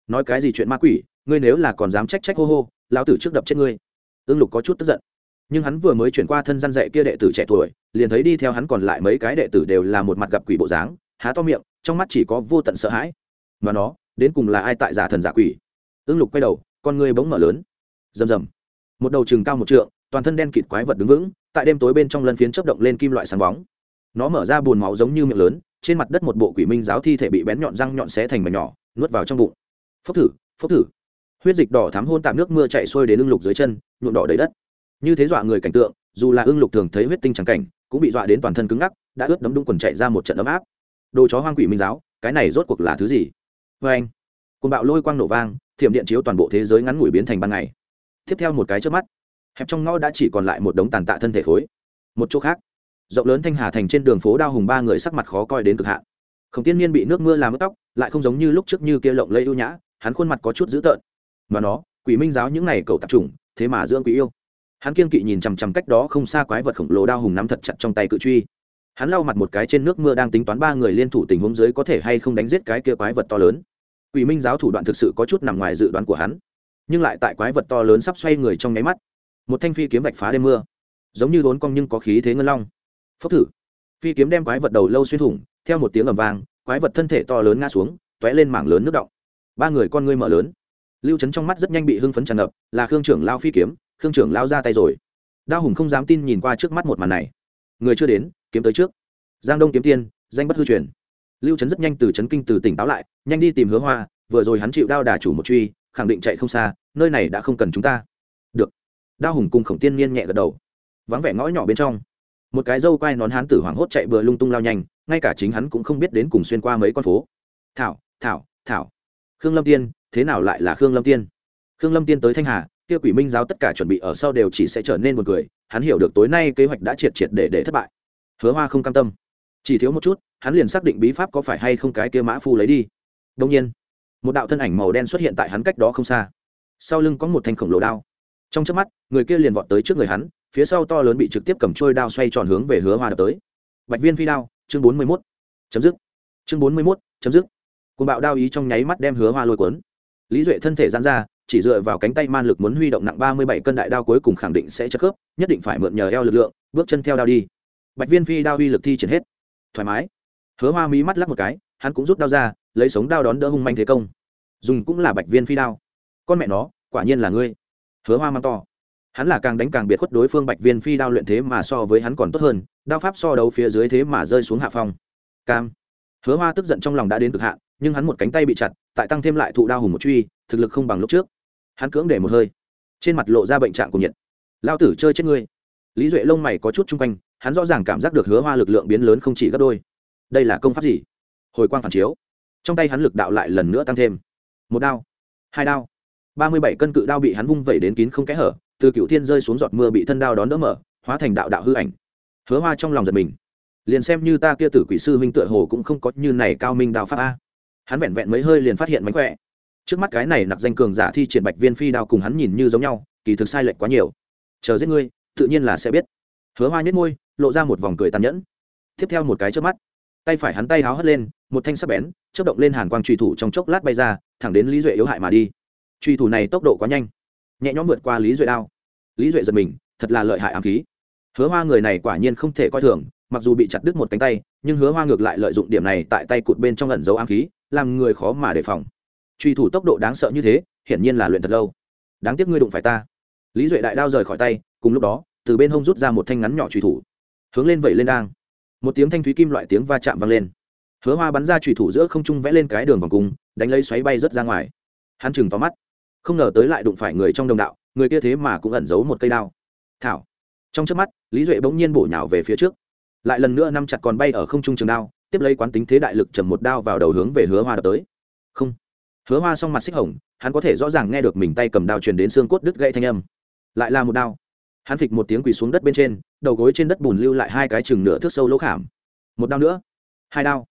nói cái gì chuyện ma quỷ, ngươi nếu là còn dám trách trách hô hô, lão tử trước đập chết ngươi. Ưng lục có chút tức giận nhưng hắn vừa mới chuyển qua thân gian dạy kia đệ tử trẻ tuổi, liền thấy đi theo hắn còn lại mấy cái đệ tử đều là một mặt gặp quỷ bộ dáng, há to miệng, trong mắt chỉ có vô tận sợ hãi. Mà nó, đến cùng là ai tại giả thần giả quỷ? Ưng lục quay đầu, con người bỗng mở lớn. Rầm rầm. Một đầu chừng cao một trượng, toàn thân đen kịt quái vật đứng vững, tại đêm tối bên trong lân phiến chớp động lên kim loại sáng bóng. Nó mở ra bùn máu giống như miệng lớn, trên mặt đất một bộ quỷ minh giáo thi thể bị bén nhọn răng nhọn xé thành mảnh nhỏ, nuốt vào trong bụng. Phốc thử phốc thử. Huyết dịch đỏ thắm hôn tạm nước mưa chạy xuôi đến ưng lục dưới chân, nhuộm đỏ đầy đất như thế dọa người cảnh tượng, dù là ưng lục thường thấy huyết tinh trắng cảnh, cũng bị dọa đến toàn thân cứng ngắc, đã ướt đấm đúng quần chạy ra một trận ấm áp. Đồ chó hoang quỷ minh giáo, cái này rốt cuộc là thứ gì? Vê anh côn bạo lôi quang nổ vang, thiểm điện chiếu toàn bộ thế giới ngắn ngủi biến thành ban ngày. Tiếp theo một cái trước mắt, hẹp trong ngõ đã chỉ còn lại một đống tàn tạ thân thể khối. Một chỗ khác, rộng lớn thanh hà thành trên đường phố đao hùng ba người sắc mặt khó coi đến cực hạn. Khổng tiên niên bị nước mưa làm ướt tóc, lại không giống như lúc trước như kia lộng lây ưu nhã, hắn khuôn mặt có chút dữ tợn. Mà nó, quỷ minh giáo những ngày cầu tạp trùng thế mà dưỡng quỷ yêu hắn kiên kỵ nhìn chằm chằm cách đó không xa quái vật khổng lồ đao hùng nắm thật chặt trong tay cự truy. Hắn lau mặt một cái trên nước mưa đang tính toán ba người liên thủ tình huống dưới có thể hay không đánh giết cái kia quái vật to lớn. Quỷ minh giáo thủ đoạn thực sự có chút nằm ngoài dự đoán của hắn. Nhưng lại tại quái vật to lớn sắp xoay người trong nháy mắt, một thanh phi kiếm vạch phá đêm mưa, giống như vốn cong nhưng có khí thế ngân long. Phốc thử. Phi kiếm đem quái vật đầu lâu xuyên thủng, theo một tiếng ầm vang, quái vật thân thể to lớn ngã xuống t ó é lên mảng lớn nước động. Ba người con ngươi mở lớn. Lưu trấn trong mắt rất nhanh bị hưng phấn tràn ngập, là khương trưởng lao phi kiếm khương trưởng lao ra tay rồi. Đao hùng không dám tin nhìn qua trước mắt một màn này. Người chưa đến, kiếm tới trước. Giang đông kiếm tiên, danh bất hư truyền. Lưu trấn rất nhanh từ trấn kinh từ tỉnh táo lại, nhanh đi tìm hứa hoa, vừa rồi hắn chịu đao đà chủ một truy, khẳng định chạy không xa, nơi này đã không cần chúng ta. Được. Đao hùng cùng khổng tiên niên nhẹ gật đầu. Vắng vẻ ngõ nhỏ bên trong, một cái dâu quai nón hán tử hoảng hốt chạy bừa lung tung lao nhanh, ngay cả chính hắn cũng không biết đến cùng xuyên qua mấy con phố. Thảo thảo thảo. Khương lâm tiên, thế nào lại là khương lâm tiên? Khương lâm tiên tới thanh hà kia quỷ minh giáo tất cả chuẩn bị ở sau đều chỉ sẽ trở nên một người hắn hiểu được tối nay kế hoạch đã triệt triệt để để thất bại. Hứa hoa không cam tâm. Chỉ thiếu một chút, hắn liền xác định bí pháp có phải hay không cái kia mã phu lấy đi. Đông nhiên, một đạo thân ảnh màu đen xuất hiện tại hắn cách đó không xa. Sau lưng có một thanh khổng lồ đao. Trong chớp mắt, người kia liền vọt tới trước người hắn, phía sau to lớn bị trực tiếp cầm trôi đao xoay tròn hướng về hứa hoa đập tới. Bạch viên phi đao, chương bốn mươi mốt. Chấm dứt. Chương bốn mươi mốt, chấm dứt. Côn bạo đao ý trong nháy mắt đem hứa hoa lôi cuốn. Lý duệ thân thể giãn ra chỉ dựa vào cánh tay man lực muốn huy động nặng ba mươi bảy cân đại đao cuối cùng khẳng định sẽ chất khớp, nhất định phải mượn nhờ eo lực lượng, bước chân theo đao đi. Bạch viên phi đao uy lực thi triển hết. Thoải mái. Hứa hoa mí mắt lắc một cái, hắn cũng rút đao ra, lấy sống đao đón đỡ hung manh thế công. Dùng cũng là bạch viên phi đao. Con mẹ nó, quả nhiên là ngươi. Hứa hoa mang to. Hắn là càng đánh càng biệt khuất đối phương bạch viên phi đao luyện thế mà so với hắn còn tốt hơn, đao pháp so đấu phía dưới thế mà rơi xuống hạ phong. Cam. Hứa hoa tức giận trong lòng đã đến cực hạn, nhưng hắn một cánh tay bị chặt, tại tăng thêm lại thụ đao hùng một truy, thực lực không bằng lúc trước hắn cưỡng để một hơi. Trên mặt lộ ra bệnh trạng của nhiệt. Lao tử chơi chết ngươi. Lý duệ lông mày có chút chung quanh, hắn rõ ràng cảm giác được hứa hoa lực lượng biến lớn không chỉ gấp đôi. Đây là công pháp gì? Hồi quang phản chiếu. Trong tay hắn lực đạo lại lần nữa tăng thêm. Một đao, hai đao. Ba mươi bảy cân cự đao bị hắn vung vẩy đến kín không kẽ hở, từ cựu thiên rơi xuống giọt mưa bị thân đao đón đỡ mở, hóa thành đạo đạo hư ảnh. Hứa hoa trong lòng giật mình. Liền xem như ta kia tử quỷ sư huynh tựa hồ cũng không có như này cao minh đao pháp a. Hắn vẹn vẹn mấy hơi liền phát hiện mánh khỏe trước mắt cái này nặc danh cường giả thi triển bạch viên phi đao cùng hắn nhìn như giống nhau, kỳ thực sai lệch quá nhiều. Chờ giết ngươi, tự nhiên là sẽ biết. Hứa hoa nhếch môi, lộ ra một vòng cười tàn nhẫn. Tiếp theo một cái trước mắt, tay phải hắn tay háo hất lên, một thanh sắp bén, chớp động lên hàn quang truy thủ trong chốc lát bay ra, thẳng đến lý duệ yếu hại mà đi. Truy thủ này tốc độ quá nhanh, nhẹ nhõm vượt qua lý duệ đao. Lý duệ giật mình, thật là lợi hại ám khí. Hứa hoa người này quả nhiên không thể coi thường, mặc dù bị chặt đứt một cánh tay, nhưng hứa hoa ngược lại lợi dụng điểm này tại tay cụt bên trong ẩn dấu ám khí, làm người khó mà đề phòng truy thủ tốc độ đáng sợ như thế, hiển nhiên là luyện thật lâu. Đáng tiếc ngươi đụng phải ta. Lý duệ đại đao rời khỏi tay, cùng lúc đó, từ bên hông rút ra một thanh ngắn nhỏ truy thủ. Hướng lên vẩy lên đang. Một tiếng thanh thúy kim loại tiếng va chạm vang lên. Hứa hoa bắn ra truy thủ giữa không trung vẽ lên cái đường vòng cung, đánh lấy xoáy bay rớt ra ngoài. Hắn chừng tóm mắt. Không ngờ tới lại đụng phải người trong đồng đạo, người kia thế mà cũng ẩn giấu một cây đao. Thảo. Trong trước mắt, lý duệ bỗng nhiên bổ nhào về phía trước. Lại lần nữa nắm chặt còn bay ở không trung trường đao, tiếp lấy quán tính thế đại lực trầm một đao vào đầu hướng về hứa hoa đập tới. Không hứa hoa xong mặt xích hồng, hắn có thể rõ ràng nghe được mình tay cầm đao truyền đến xương cốt đứt gãy thanh âm. Lại là một đao. Hắn phịch một tiếng quỳ xuống đất bên trên, đầu gối trên đất bùn lưu lại hai cái chừng nửa thước sâu lỗ khảm. Một đao nữa. Hai đao.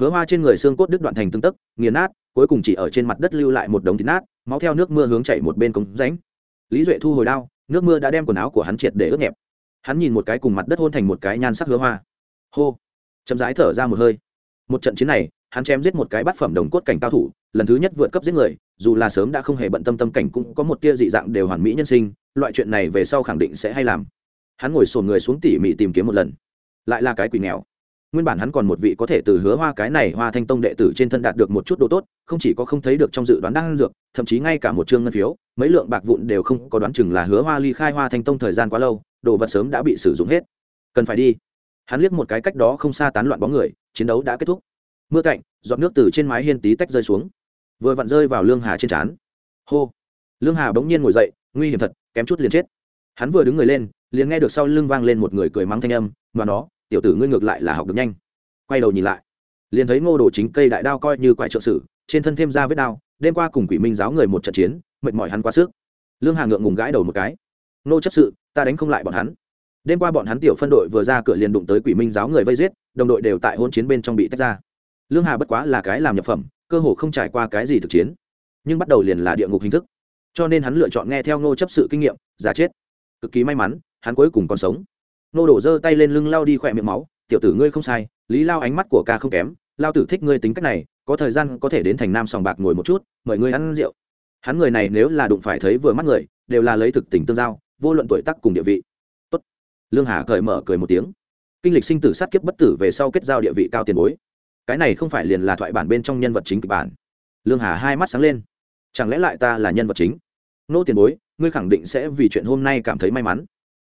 Hứa hoa trên người xương cốt đứt đoạn thành tương tấc, nghiền nát, cuối cùng chỉ ở trên mặt đất lưu lại một đống thịt nát, máu theo nước mưa hướng chảy một bên cống ránh lý duệ thu hồi đao, nước mưa đã đem quần áo của hắn triệt để ướt nhẹp. Hắn nhìn một cái cùng mặt đất hôn thành một cái nhan sắc hứa hoa. Hô. Chậm rãi thở ra một hơi. Một trận chiến này, hắn chém giết một cái bát phẩm đồng cốt cảnh cao thủ lần thứ nhất vượt cấp giết người, dù là sớm đã không hề bận tâm tâm cảnh cũng có một tia dị dạng đều hoàn mỹ nhân sinh, loại chuyện này về sau khẳng định sẽ hay làm. Hắn ngồi sồn người xuống tỉ mỉ tìm kiếm một lần. Lại là cái quỷ nghèo. Nguyên bản hắn còn một vị có thể từ hứa hoa cái này hoa thanh tông đệ tử trên thân đạt được một chút đồ tốt, không chỉ có không thấy được trong dự đoán đang dược, thậm chí ngay cả một chương ngân phiếu, mấy lượng bạc vụn đều không có đoán chừng là hứa hoa ly khai hoa thanh tông thời gian quá lâu, đồ vật sớm đã bị sử dụng hết. Cần phải đi. Hắn liếc một cái cách đó không xa tán loạn bóng người, chiến đấu đã kết thúc. Mưa cạnh, giọt nước từ trên mái hiên tí tách rơi xuống vừa vặn rơi vào lương hà trên trán. Hô! Lương hà bỗng nhiên ngồi dậy, nguy hiểm thật, kém chút liền chết. Hắn vừa đứng người lên, liền nghe được sau lưng vang lên một người cười mắng thanh âm, mà nó, tiểu tử ngươi ngược lại là học được nhanh. Quay đầu nhìn lại, liền thấy ngô đồ chính cây đại đao coi như quại trợ sử trên thân thêm ra vết đao, đêm qua cùng quỷ minh giáo người một trận chiến, mệt mỏi hắn quá sức. Lương hà ngượng ngùng gãi đầu một cái, nô chấp sự, ta đánh không lại bọn hắn. Đêm qua bọn hắn tiểu phân đội vừa ra cửa liền đụng tới quỷ minh giáo người vây giết, đồng đội đều tại hôn chiến bên trong bị tách ra. Lương hà bất quá là cái làm nhập phẩm cơ hồ không trải qua cái gì thực chiến, nhưng bắt đầu liền là địa ngục hình thức. Cho nên hắn lựa chọn nghe theo ngô chấp sự kinh nghiệm, giả chết. Cực kỳ may mắn, hắn cuối cùng còn sống. Nô đổ giơ tay lên lưng lao đi khỏe miệng máu, tiểu tử ngươi không sai, lý lao ánh mắt của ca không kém, lao tử thích ngươi tính cách này, có thời gian có thể đến thành nam sòng bạc ngồi một chút, mời ngươi ăn rượu. Hắn người này nếu là đụng phải thấy vừa mắt người, đều là lấy thực tình tương giao, vô luận tuổi tác cùng địa vị. Tốt. lương hà cởi mở cười một tiếng. Kinh lịch sinh tử sát kiếp bất tử về sau kết giao địa vị cao tiền bối cái này không phải liền là thoại bản bên trong nhân vật chính kịch bản. Lương hà hai mắt sáng lên. Chẳng lẽ lại ta là nhân vật chính? Nô tiền bối, ngươi khẳng định sẽ vì chuyện hôm nay cảm thấy may mắn.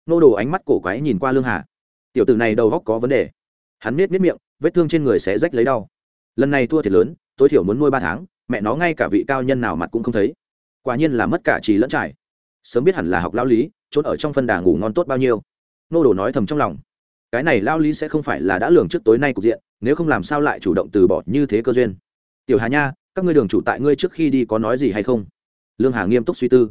Nô đồ ánh mắt cổ quái nhìn qua lương hà. Tiểu tử này đầu góc có vấn đề. Hắn miết miết miệng, vết thương trên người sẽ rách lấy đau. Lần này thua thiệt lớn, tối thiểu muốn nuôi ba tháng, mẹ nó ngay cả vị cao nhân nào mặt cũng không thấy. Quả nhiên là mất cả trì lẫn trải. Sớm biết hẳn là học lao lý trốn ở trong phân đà ngủ ngon tốt bao nhiêu. Nô đồ nói thầm trong lòng cái này lao lý sẽ không phải là đã lường trước tối nay cục diện, nếu không làm sao lại chủ động từ bỏ như thế cơ duyên. Tiểu hà nha, các ngươi đường chủ tại ngươi trước khi đi có nói gì hay không? Lương hà nghiêm túc suy tư.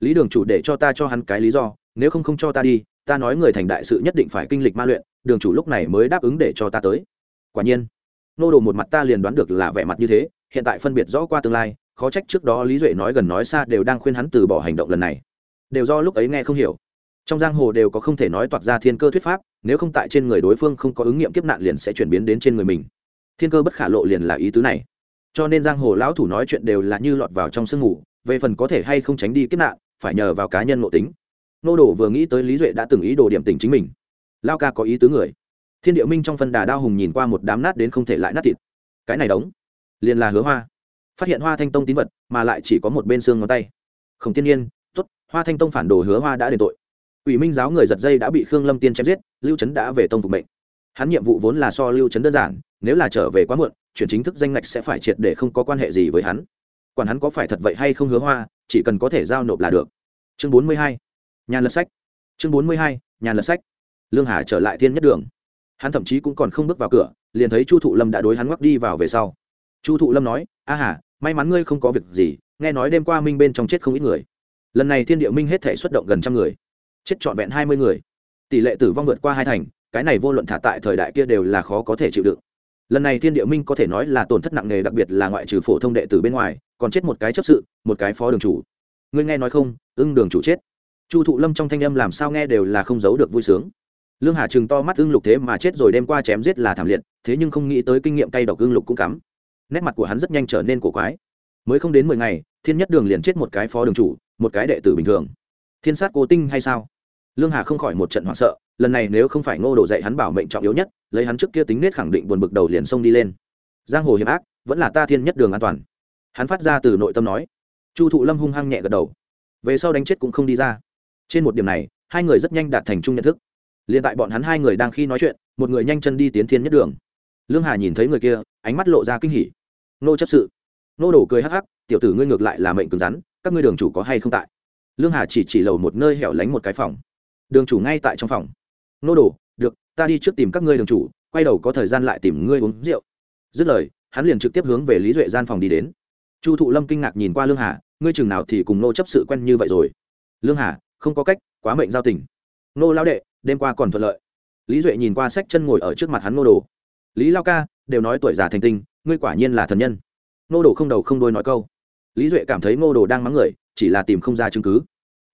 Lý đường chủ để cho ta cho hắn cái lý do, nếu không không cho ta đi, ta nói người thành đại sự nhất định phải kinh lịch ma luyện, đường chủ lúc này mới đáp ứng để cho ta tới. Quả nhiên, nô đồ một mặt ta liền đoán được là vẻ mặt như thế, hiện tại phân biệt rõ qua tương lai, khó trách trước đó lý duệ nói gần nói xa đều đang khuyên hắn từ bỏ hành động lần này. Đều do lúc ấy nghe không hiểu trong giang hồ đều có không thể nói toạc ra thiên cơ thuyết pháp, nếu không tại trên người đối phương không có ứng nghiệm kiếp nạn liền sẽ chuyển biến đến trên người mình. Thiên cơ bất khả lộ liền là ý tứ này. Cho nên giang hồ lão thủ nói chuyện đều là như lọt vào trong sương ngủ, về phần có thể hay không tránh đi kiếp nạn, phải nhờ vào cá nhân nội tính. Nô đồ vừa nghĩ tới lý duệ đã từng ý đồ điểm tình chính mình. Lao ca có ý tứ người. Thiên địa minh trong phân đà đao hùng nhìn qua một đám nát đến không thể lại nát thịt. Cái này đóng liền là hứa hoa. Phát hiện hoa thanh tông tín vật, mà lại chỉ có một bên xương ngón tay. Không tiên nhiên t ố t hoa thanh tông phản đồ hứa hoa đã đền tội. Quỷ minh giáo người giật dây đã bị khương lâm tiên chém giết, lưu Chấn đã về tông phục mệnh. Hắn nhiệm vụ vốn là so lưu Chấn đơn giản, nếu là trở về quá muộn, chuyển chính thức danh ngạch sẽ phải triệt để không có quan hệ gì với hắn. Quản hắn có phải thật vậy hay không hứa hoa, chỉ cần có thể giao nộp là được. Chương bốn mươi hai, nhà lật sách. Chương bốn mươi hai, nhà lật sách. Lương hà trở lại thiên nhất đường. Hắn thậm chí cũng còn không bước vào cửa, liền thấy chu thụ lâm đã đối hắn ngoắc đi vào về sau. Chu thụ lâm nói, a hà, may mắn ngươi không có việc gì, nghe nói đêm qua minh bên trong chết không ít người. Lần này thiên địa minh hết thể xuất động gần trăm người chết trọn vẹn hai mươi người. Tỷ lệ tử vong vượt qua hai thành, cái này vô luận thả tại thời đại kia đều là khó có thể chịu đựng. Lần này thiên địa minh có thể nói là tổn thất nặng nề đặc biệt là ngoại trừ phổ thông đệ tử bên ngoài, còn chết một cái chấp sự, một cái phó đường chủ. Ngươi nghe nói không? Ưng đường chủ chết. Chu thụ lâm trong thanh âm làm sao nghe đều là không giấu được vui sướng. Lương hà chừng to mắt ưng lục thế mà chết rồi đêm qua chém giết là thảm liệt, thế nhưng không nghĩ tới kinh nghiệm cay độc ưng lục cũng cắm. Nét mặt của hắn rất nhanh trở nên cổ quái. Mới không đến mười ngày, thiên nhất đường liền chết một cái phó đường chủ, một cái đệ tử bình thường. Thiên sát cố tinh hay sao? Lương hà không khỏi một trận hoảng sợ, lần này nếu không phải ngô đồ dạy hắn bảo mệnh trọng yếu nhất, lấy hắn trước kia tính nết khẳng định buồn bực đầu liền xông đi lên. Giang hồ hiểm ác, vẫn là ta thiên nhất đường an toàn. Hắn phát ra từ nội tâm nói. Chu thụ lâm hung hăng nhẹ gật đầu. Về sau đánh chết cũng không đi ra. Trên một điểm này, hai người rất nhanh đạt thành chung nhận thức. Liền tại bọn hắn hai người đang khi nói chuyện, một người nhanh chân đi tiến thiên nhất đường. Lương hà nhìn thấy người kia, ánh mắt lộ ra kinh hỉ. Nô chấp sự. Nô đổ cười hắc hắc, tiểu tử ngươi ngược lại là mệnh cứng rắn, các ngươi đường chủ có hay không tại? Lương hà chỉ chỉ lầu một nơi hẻo lánh một cái phòng đường chủ ngay tại trong phòng. Nô đồ, được, ta đi trước tìm các ngươi đường chủ, quay đầu có thời gian lại tìm ngươi uống rượu. Dứt lời, hắn liền trực tiếp hướng về lý duệ gian phòng đi đến. Chu thụ lâm kinh ngạc nhìn qua lương hà, ngươi chừng nào thì cùng nô chấp sự quen như vậy rồi? Lương hà, không có cách, quá mệnh giao tình. Nô lao đệ, đêm qua còn thuận lợi. Lý duệ nhìn qua sách chân ngồi ở trước mặt hắn nô đồ. Lý lao ca, đều nói tuổi già thành tinh, ngươi quả nhiên là thần nhân. Nô đồ không đầu không đôi nói câu. Lý duệ cảm thấy ngô đồ đang mắng người, chỉ là tìm không ra chứng cứ.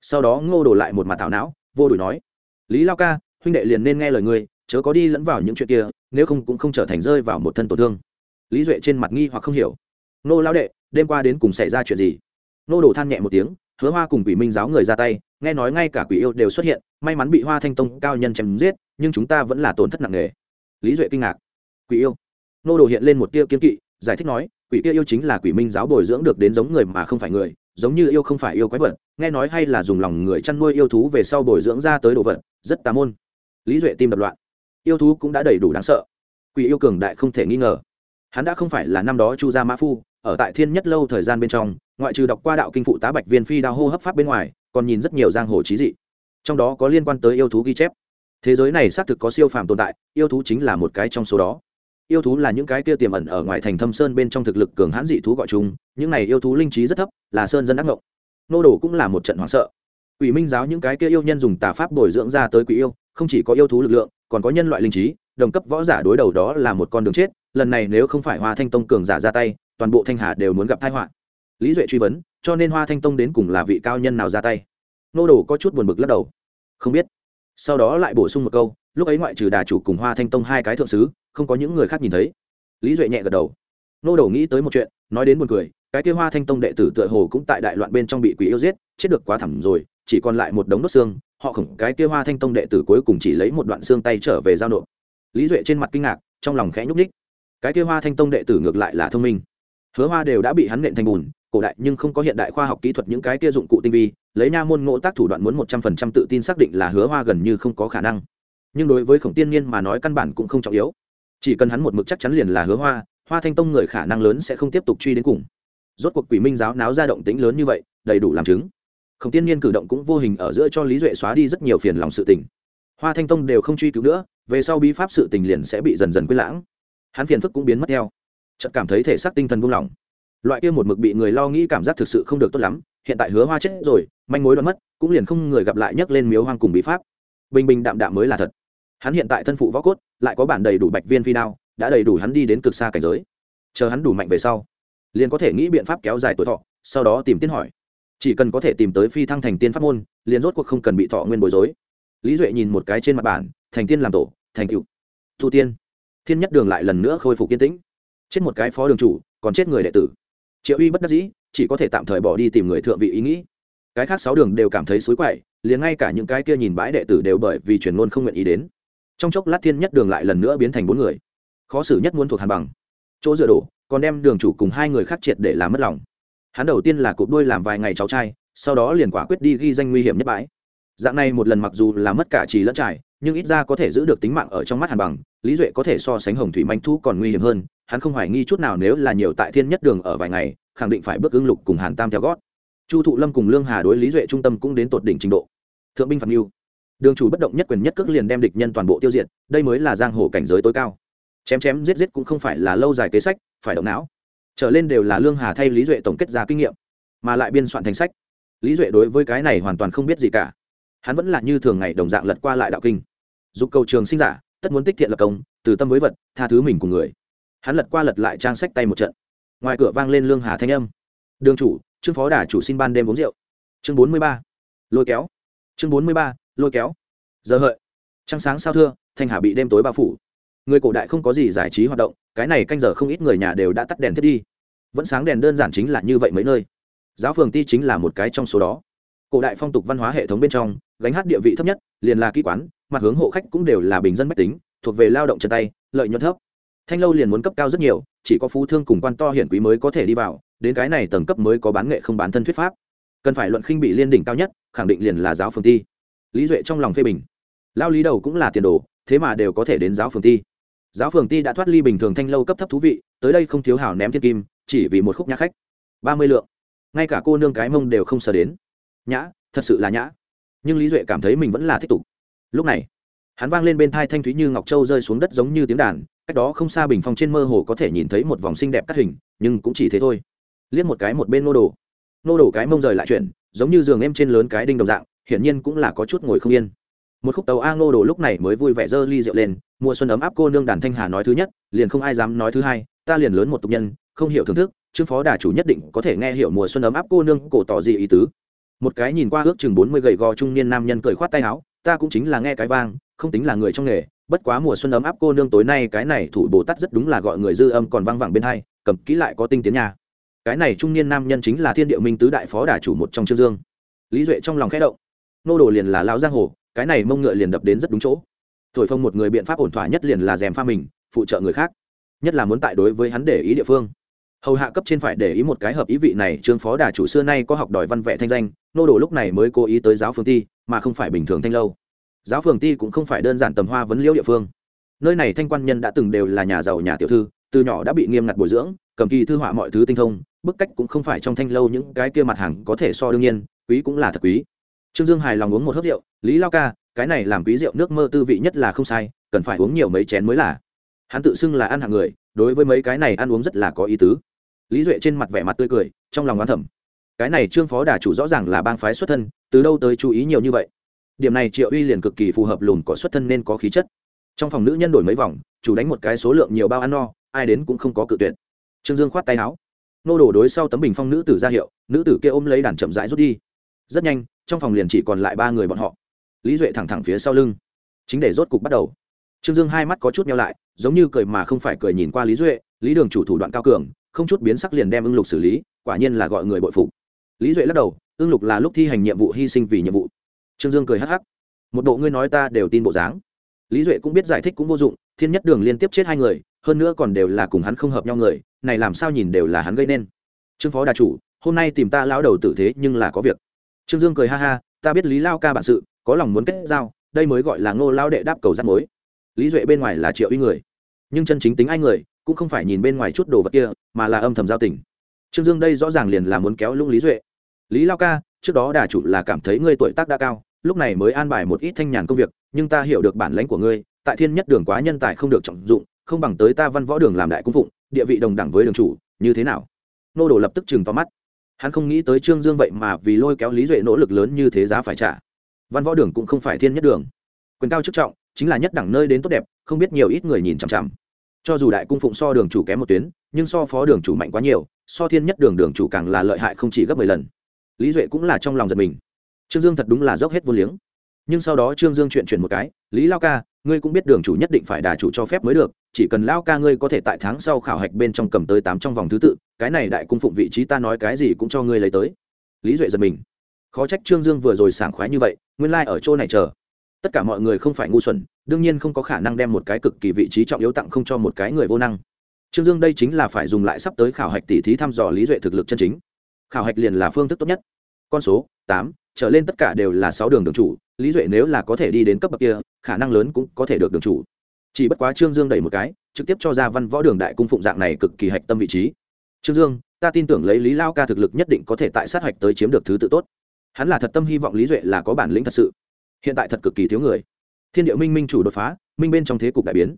Sau đó ngô đồ lại một mặt thảo não vô đuổi nói, lý lao ca, huynh đệ liền nên nghe lời ngươi, chớ có đi lẫn vào những chuyện kia, nếu không cũng không trở thành rơi vào một thân tổn thương. Lý duệ trên mặt nghi hoặc không hiểu. Nô lao đệ, đêm qua đến cùng xảy ra chuyện gì? Nô đồ than nhẹ một tiếng, hứa hoa cùng quỷ minh giáo người ra tay, nghe nói ngay cả quỷ yêu đều xuất hiện, may mắn bị hoa thanh tông cao nhân chém giết, nhưng chúng ta vẫn là tổn thất nặng nề. Lý duệ kinh ngạc. Quỷ yêu? Nô đồ hiện lên một tia kiên kỵ, giải thích nói, quỷ kia yêu chính là quỷ minh giáo bồi dưỡng được đến giống người mà không phải người giống như yêu không phải yêu quái vật, nghe nói hay là dùng lòng người chăn nuôi yêu thú về sau bồi dưỡng ra tới đồ vật, rất tà môn. Lý duệ tim đập loạn. Yêu thú cũng đã đầy đủ đáng sợ. Quỷ yêu cường đại không thể nghi ngờ. Hắn đã không phải là năm đó chu gia mã phu, ở tại thiên nhất lâu thời gian bên trong, ngoại trừ đọc qua đạo kinh phụ tá bạch viên phi đao hô hấp pháp bên ngoài, còn nhìn rất nhiều giang hồ trí dị. Trong đó có liên quan tới yêu thú ghi chép. Thế giới này xác thực có siêu phàm tồn tại, yêu thú chính là một cái trong số đó yêu thú là những cái kia tiềm ẩn ở ngoài thành thâm sơn bên trong thực lực cường hãn dị thú gọi chung những này yêu thú linh trí rất thấp, là sơn dân ác ngộng. Nô đồ cũng là một trận hoảng sợ. Quỷ minh giáo những cái kia yêu nhân dùng tà pháp bồi dưỡng ra tới quỷ yêu, không chỉ có yêu thú lực lượng, còn có nhân loại linh trí, đồng cấp võ giả đối đầu đó là một con đường chết, lần này nếu không phải hoa thanh tông cường giả ra tay, toàn bộ thanh hà đều muốn gặp tai họa. Lý duệ truy vấn, cho nên hoa thanh tông đến cùng là vị cao nhân nào ra tay? Nô đồ có chút buồn bực lắc đầu. Không biết. Sau đó lại bổ sung một câu, lúc ấy ngoại trừ đà chủ cùng hoa thanh tông hai cái thượng sứ không có những người khác nhìn thấy. Lý duệ nhẹ gật đầu. Nô đầu nghĩ tới một chuyện, nói đến buồn cười, cái kia hoa thanh tông đệ tử tựa hồ cũng tại đại loạn bên trong bị quỷ yêu giết, chết được quá thẳm rồi, chỉ còn lại một đống đốt xương, họ khổng cái kia hoa thanh tông đệ tử cuối cùng chỉ lấy một đoạn xương tay trở về giao nộp. Lý duệ trên mặt kinh ngạc, trong lòng khẽ nhúc ních cái kia hoa thanh tông đệ tử ngược lại là thông minh. Hứa hoa đều đã bị hắn nện thành bùn, cổ đại nhưng không có hiện đại khoa học kỹ thuật những cái kia dụng cụ tinh vi, lấy nha môn ngộ tác thủ đoạn muốn một trăm phần trăm tự tin xác định là hứa hoa gần như không có khả năng. Nhưng đối với khổng tiên niên mà nói căn bản cũng không trọng yếu chỉ cần hắn một mực chắc chắn liền là hứa hoa hoa thanh tông người khả năng lớn sẽ không tiếp tục truy đến cùng. Rốt cuộc quỷ minh giáo náo ra động tĩnh lớn như vậy, đầy đủ làm chứng. Khổng tiên nhiên cử động cũng vô hình ở giữa cho lý duệ xóa đi rất nhiều phiền lòng sự tình. Hoa thanh tông đều không truy cứu nữa, về sau bí pháp sự tình liền sẽ bị dần dần quên lãng. Hắn phiền phức cũng biến mất theo. Chợt cảm thấy thể xác tinh thần buông lỏng. Loại kia một mực bị người lo nghĩ cảm giác thực sự không được tốt lắm, hiện tại hứa hoa chết rồi, manh mối đoán mất, cũng liền không người gặp lại nhấc lên miếu hoang cùng bí pháp. Bình bình đạm đạm mới là thật hắn hiện tại thân phụ võ cốt, lại có bản đầy đủ bạch viên phi đao, đã đầy đủ hắn đi đến cực xa cảnh giới. Chờ hắn đủ mạnh về sau, liền có thể nghĩ biện pháp kéo dài tuổi thọ, sau đó tìm tiên hỏi. Chỉ cần có thể tìm tới phi thăng thành tiên pháp môn, liền rốt cuộc không cần bị thọ nguyên bối rối. Lý duệ nhìn một cái trên mặt bản thành tiên làm tổ, thành cựu, thu tiên. Thiên nhất đường lại lần nữa khôi phục kiên tĩnh. Chết một cái phó đường chủ, còn chết người đệ tử. Triệu uy bất đắc dĩ, chỉ có thể tạm thời bỏ đi tìm người thượng vị ý nghĩ. Cái khác sáu đường đều cảm thấy xối quậy, liền ngay cả những cái kia nhìn bãi đệ tử đều bởi vì truyền ngôn không nguyện ý đến trong chốc lát thiên nhất đường lại lần nữa biến thành bốn người. Khó xử nhất muốn thuộc hàn bằng. Chỗ dựa đổ, còn đem đường chủ cùng hai người khác triệt để làm mất lòng. Hắn đầu tiên là cụp đuôi làm vài ngày cháu trai, sau đó liền quả quyết đi ghi danh nguy hiểm nhất bãi. Dạng này một lần mặc dù là mất cả trì lẫn trải, nhưng ít ra có thể giữ được tính mạng ở trong mắt hàn bằng, lý duệ có thể so sánh hồng thủy manh thu còn nguy hiểm hơn, hắn không hoài nghi chút nào nếu là nhiều tại thiên nhất đường ở vài ngày, khẳng định phải bước ứng lục cùng hàn tam theo gót. Chu thụ lâm cùng lương hà đối lý duệ trung tâm cũng đến tột đỉnh trình độ. Thượng binh phạm mưu đường chủ bất động nhất quyền nhất cước liền đem địch nhân toàn bộ tiêu diệt, đây mới là giang hồ cảnh giới tối cao. Chém chém giết giết cũng không phải là lâu dài kế sách, phải động não. Trở lên đều là lương hà thay lý duệ tổng kết ra kinh nghiệm, mà lại biên soạn thành sách. Lý duệ đối với cái này hoàn toàn không biết gì cả. Hắn vẫn là như thường ngày đồng dạng lật qua lại đạo kinh. Dục cầu trường sinh giả, tất muốn tích thiện lập công, từ tâm với vật, tha thứ mình cùng người. Hắn lật qua lật lại trang sách tay một trận. Ngoài cửa vang lên lương hà thanh âm. Đường chủ, trương phó đà chủ xin ban đêm uống rượu. Chương bốn mươi ba. Lôi kéo. Chương bốn mươi ba lôi kéo. Giờ hợi. Trăng sáng sao thưa, thanh hà bị đêm tối bao phủ. Người cổ đại không có gì giải trí hoạt động, cái này canh giờ không ít người nhà đều đã tắt đèn thiết đi. Vẫn sáng đèn đơn giản chính là như vậy mấy nơi. Giáo phường ti chính là một cái trong số đó. Cổ đại phong tục văn hóa hệ thống bên trong, gánh hát địa vị thấp nhất, liền là kỹ quán, mặt hướng hộ khách cũng đều là bình dân mách tính, thuộc về lao động chân tay, lợi nhuận thấp. Thanh lâu liền muốn cấp cao rất nhiều, chỉ có phú thương cùng quan to hiển quý mới có thể đi vào, đến cái này tầng cấp mới có bán nghệ không bán thân thuyết pháp. Cần phải luận khinh bị liên đỉnh cao nhất, khẳng định liền là giáo phường ti lý duệ trong lòng phê bình. Lao lý đầu cũng là tiền đồ, thế mà đều có thể đến giáo phường ti giáo phường ti đã thoát ly bình thường thanh lâu cấp thấp thú vị, tới đây không thiếu hảo ném thiên kim, chỉ vì một khúc nhã khách. Ba mươi lượng. Ngay cả cô nương cái mông đều không sờ đến. Nhã, thật sự là nhã. Nhưng lý duệ cảm thấy mình vẫn là thích tục. Lúc này, hắn vang lên bên thai thanh thúy như ngọc châu rơi xuống đất giống như tiếng đàn, cách đó không xa bình phong trên mơ hồ có thể nhìn thấy một vòng xinh đẹp cắt hình, nhưng cũng chỉ thế thôi. Liếc một cái một bên nô đồ. Nô đồ cái mông rời lại chuyển giống như giường em trên lớn cái đinh đồng dạng hiển nhiên cũng là có chút ngồi không yên. Một khúc tàu a ngô đồ lúc này mới vui vẻ dơ ly rượu lên, mùa xuân ấm áp cô nương đàn thanh hà nói thứ nhất, liền không ai dám nói thứ hai, ta liền lớn một tục nhân, không hiểu thưởng thức chương phó đà chủ nhất định có thể nghe hiểu mùa xuân ấm áp cô nương cổ tỏ gì ý tứ. Một cái nhìn qua ước chừng bốn mươi gầy gò trung niên nam nhân cười khoát tay áo, ta cũng chính là nghe cái vang, không tính là người trong nghề, bất quá mùa xuân ấm áp cô nương tối nay cái này thủ bồ tát rất đúng là gọi người dư âm còn vang vẳng bên hai, cầm kỹ lại có tinh tiến nhà cái này trung niên nam nhân chính là thiên địa minh tứ đại phó đà chủ một trong trương dương. Lý duệ trong lòng khẽ động nô đồ liền là lao giang hồ, cái này mông ngựa liền đập đến rất đúng chỗ. Thổi phong một người biện pháp ổn thỏa nhất liền là dèm pha mình, phụ trợ người khác. Nhất là muốn tại đối với hắn để ý địa phương. Hầu hạ cấp trên phải để ý một cái hợp ý vị này, trương phó đà chủ xưa nay có học đòi văn vẽ thanh danh, nô đồ lúc này mới cố ý tới giáo phường ti, mà không phải bình thường thanh lâu. Giáo phường ti cũng không phải đơn giản tầm hoa vấn liễu địa phương. Nơi này thanh quan nhân đã từng đều là nhà giàu nhà tiểu thư, từ nhỏ đã bị nghiêm ngặt bồi dưỡng, cầm kỳ thư họa mọi thứ tinh thông, bức cách cũng không phải trong thanh lâu những cái kia mặt hàng có thể so đương nhiên, quý cũng là thật quý trương dương hài lòng uống một hớp rượu, lý lao ca, cái này làm quý rượu nước mơ tư vị nhất là không sai, cần phải uống nhiều mấy chén mới là. Hắn tự xưng là ăn hàng người, đối với mấy cái này ăn uống rất là có ý tứ. Lý duệ trên mặt vẻ mặt tươi cười, trong lòng oán thẩm cái này trương phó đà chủ rõ ràng là bang phái xuất thân, từ đâu tới chú ý nhiều như vậy? Điểm này triệu uy liền cực kỳ phù hợp lùn có xuất thân nên có khí chất. Trong phòng nữ nhân đổi mấy vòng, chủ đánh một cái số lượng nhiều bao ăn no, ai đến cũng không có cự tuyệt. Trương dương khoát tay áo. Nô đổ đối sau tấm bình phong nữ tử ra hiệu, nữ tử kia ôm lấy đàn chậm rãi rút đi. Rất nhanh trong phòng liền chỉ còn lại ba người bọn họ. Lý duệ thẳng thẳng phía sau lưng. Chính để rốt cục bắt đầu. Trương dương hai mắt có chút nhau lại, giống như cười mà không phải cười nhìn qua lý duệ, lý đường chủ thủ đoạn cao cường, không chút biến sắc liền đem ưng lục xử lý, quả nhiên là gọi người bội phục. Lý duệ lắc đầu, ưng lục là lúc thi hành nhiệm vụ hy sinh vì nhiệm vụ. Trương dương cười hắc hắc. Một bộ ngươi nói ta đều tin bộ dáng. Lý duệ cũng biết giải thích cũng vô dụng, thiên nhất đường liên tiếp chết hai người, hơn nữa còn đều là cùng hắn không hợp nhau người, này làm sao nhìn đều là hắn gây nên. Trương phó đà chủ, hôm nay tìm ta lão đầu tử thế nhưng là có việc trương dương cười ha ha, ta biết lý lao ca bản sự, có lòng muốn kết giao, đây mới gọi là ngô lao đệ đáp cầu rắt mối. Lý duệ bên ngoài là triệu y người, nhưng chân chính tính ai người, cũng không phải nhìn bên ngoài chút đồ vật kia, mà là âm thầm giao tình. Trương dương đây rõ ràng liền là muốn kéo lung lý duệ. Lý lao ca, trước đó đà chủ là cảm thấy ngươi tuổi tác đã cao, lúc này mới an bài một ít thanh nhàn công việc, nhưng ta hiểu được bản lãnh của ngươi, tại thiên nhất đường quá nhân tài không được trọng dụng, không bằng tới ta văn võ đường làm đại cung phụng, địa vị đồng đẳng với đường chủ, như thế nào? Nô đồ lập tức chừng to mắt hắn không nghĩ tới trương dương vậy mà vì lôi kéo lý duệ nỗ lực lớn như thế giá phải trả. Văn võ đường cũng không phải thiên nhất đường. Quyền cao chức trọng, chính là nhất đẳng nơi đến tốt đẹp, không biết nhiều ít người nhìn chằm chằm. Cho dù đại cung phụng so đường chủ kém một tuyến, nhưng so phó đường chủ mạnh quá nhiều, so thiên nhất đường đường chủ càng là lợi hại không chỉ gấp mười lần. Lý duệ cũng là trong lòng giật mình. Trương dương thật đúng là dốc hết vô liếng. Nhưng sau đó trương dương chuyện chuyển một cái, lý lao ca, ngươi cũng biết đường chủ nhất định phải đà chủ cho phép mới được, chỉ cần lao ca ngươi có thể tại tháng sau khảo hạch bên trong cầm tới tám trong vòng thứ tự cái này đại cung phụng vị trí ta nói cái gì cũng cho ngươi lấy tới. Lý duệ giật mình. Khó trách trương dương vừa rồi sảng khoái như vậy, nguyên lai、like、ở chỗ này chờ. Tất cả mọi người không phải ngu xuẩn, đương nhiên không có khả năng đem một cái cực kỳ vị trí trọng yếu tặng không cho một cái người vô năng. Trương dương đây chính là phải dùng lại sắp tới khảo hạch tỉ thí thăm dò lý duệ thực lực chân chính. Khảo hạch liền là phương thức tốt nhất. Con số, tám, trở lên tất cả đều là sáu đường đường chủ, lý duệ nếu là có thể đi đến cấp bậc kia, khả năng lớn cũng có thể được đường chủ. Chỉ bất quá trương dương đẩy một cái, trực tiếp cho ra văn võ đường đại cung phụng dạng này cực kỳ hạch tâm vị trí trương dương, ta tin tưởng lấy lý lao ca thực lực nhất định có thể tại sát hạch tới chiếm được thứ tự tốt. Hắn là thật tâm hy vọng lý duệ là có bản lĩnh thật sự. Hiện tại thật cực kỳ thiếu người. Thiên địa minh minh chủ đột phá, minh bên trong thế cục đại biến.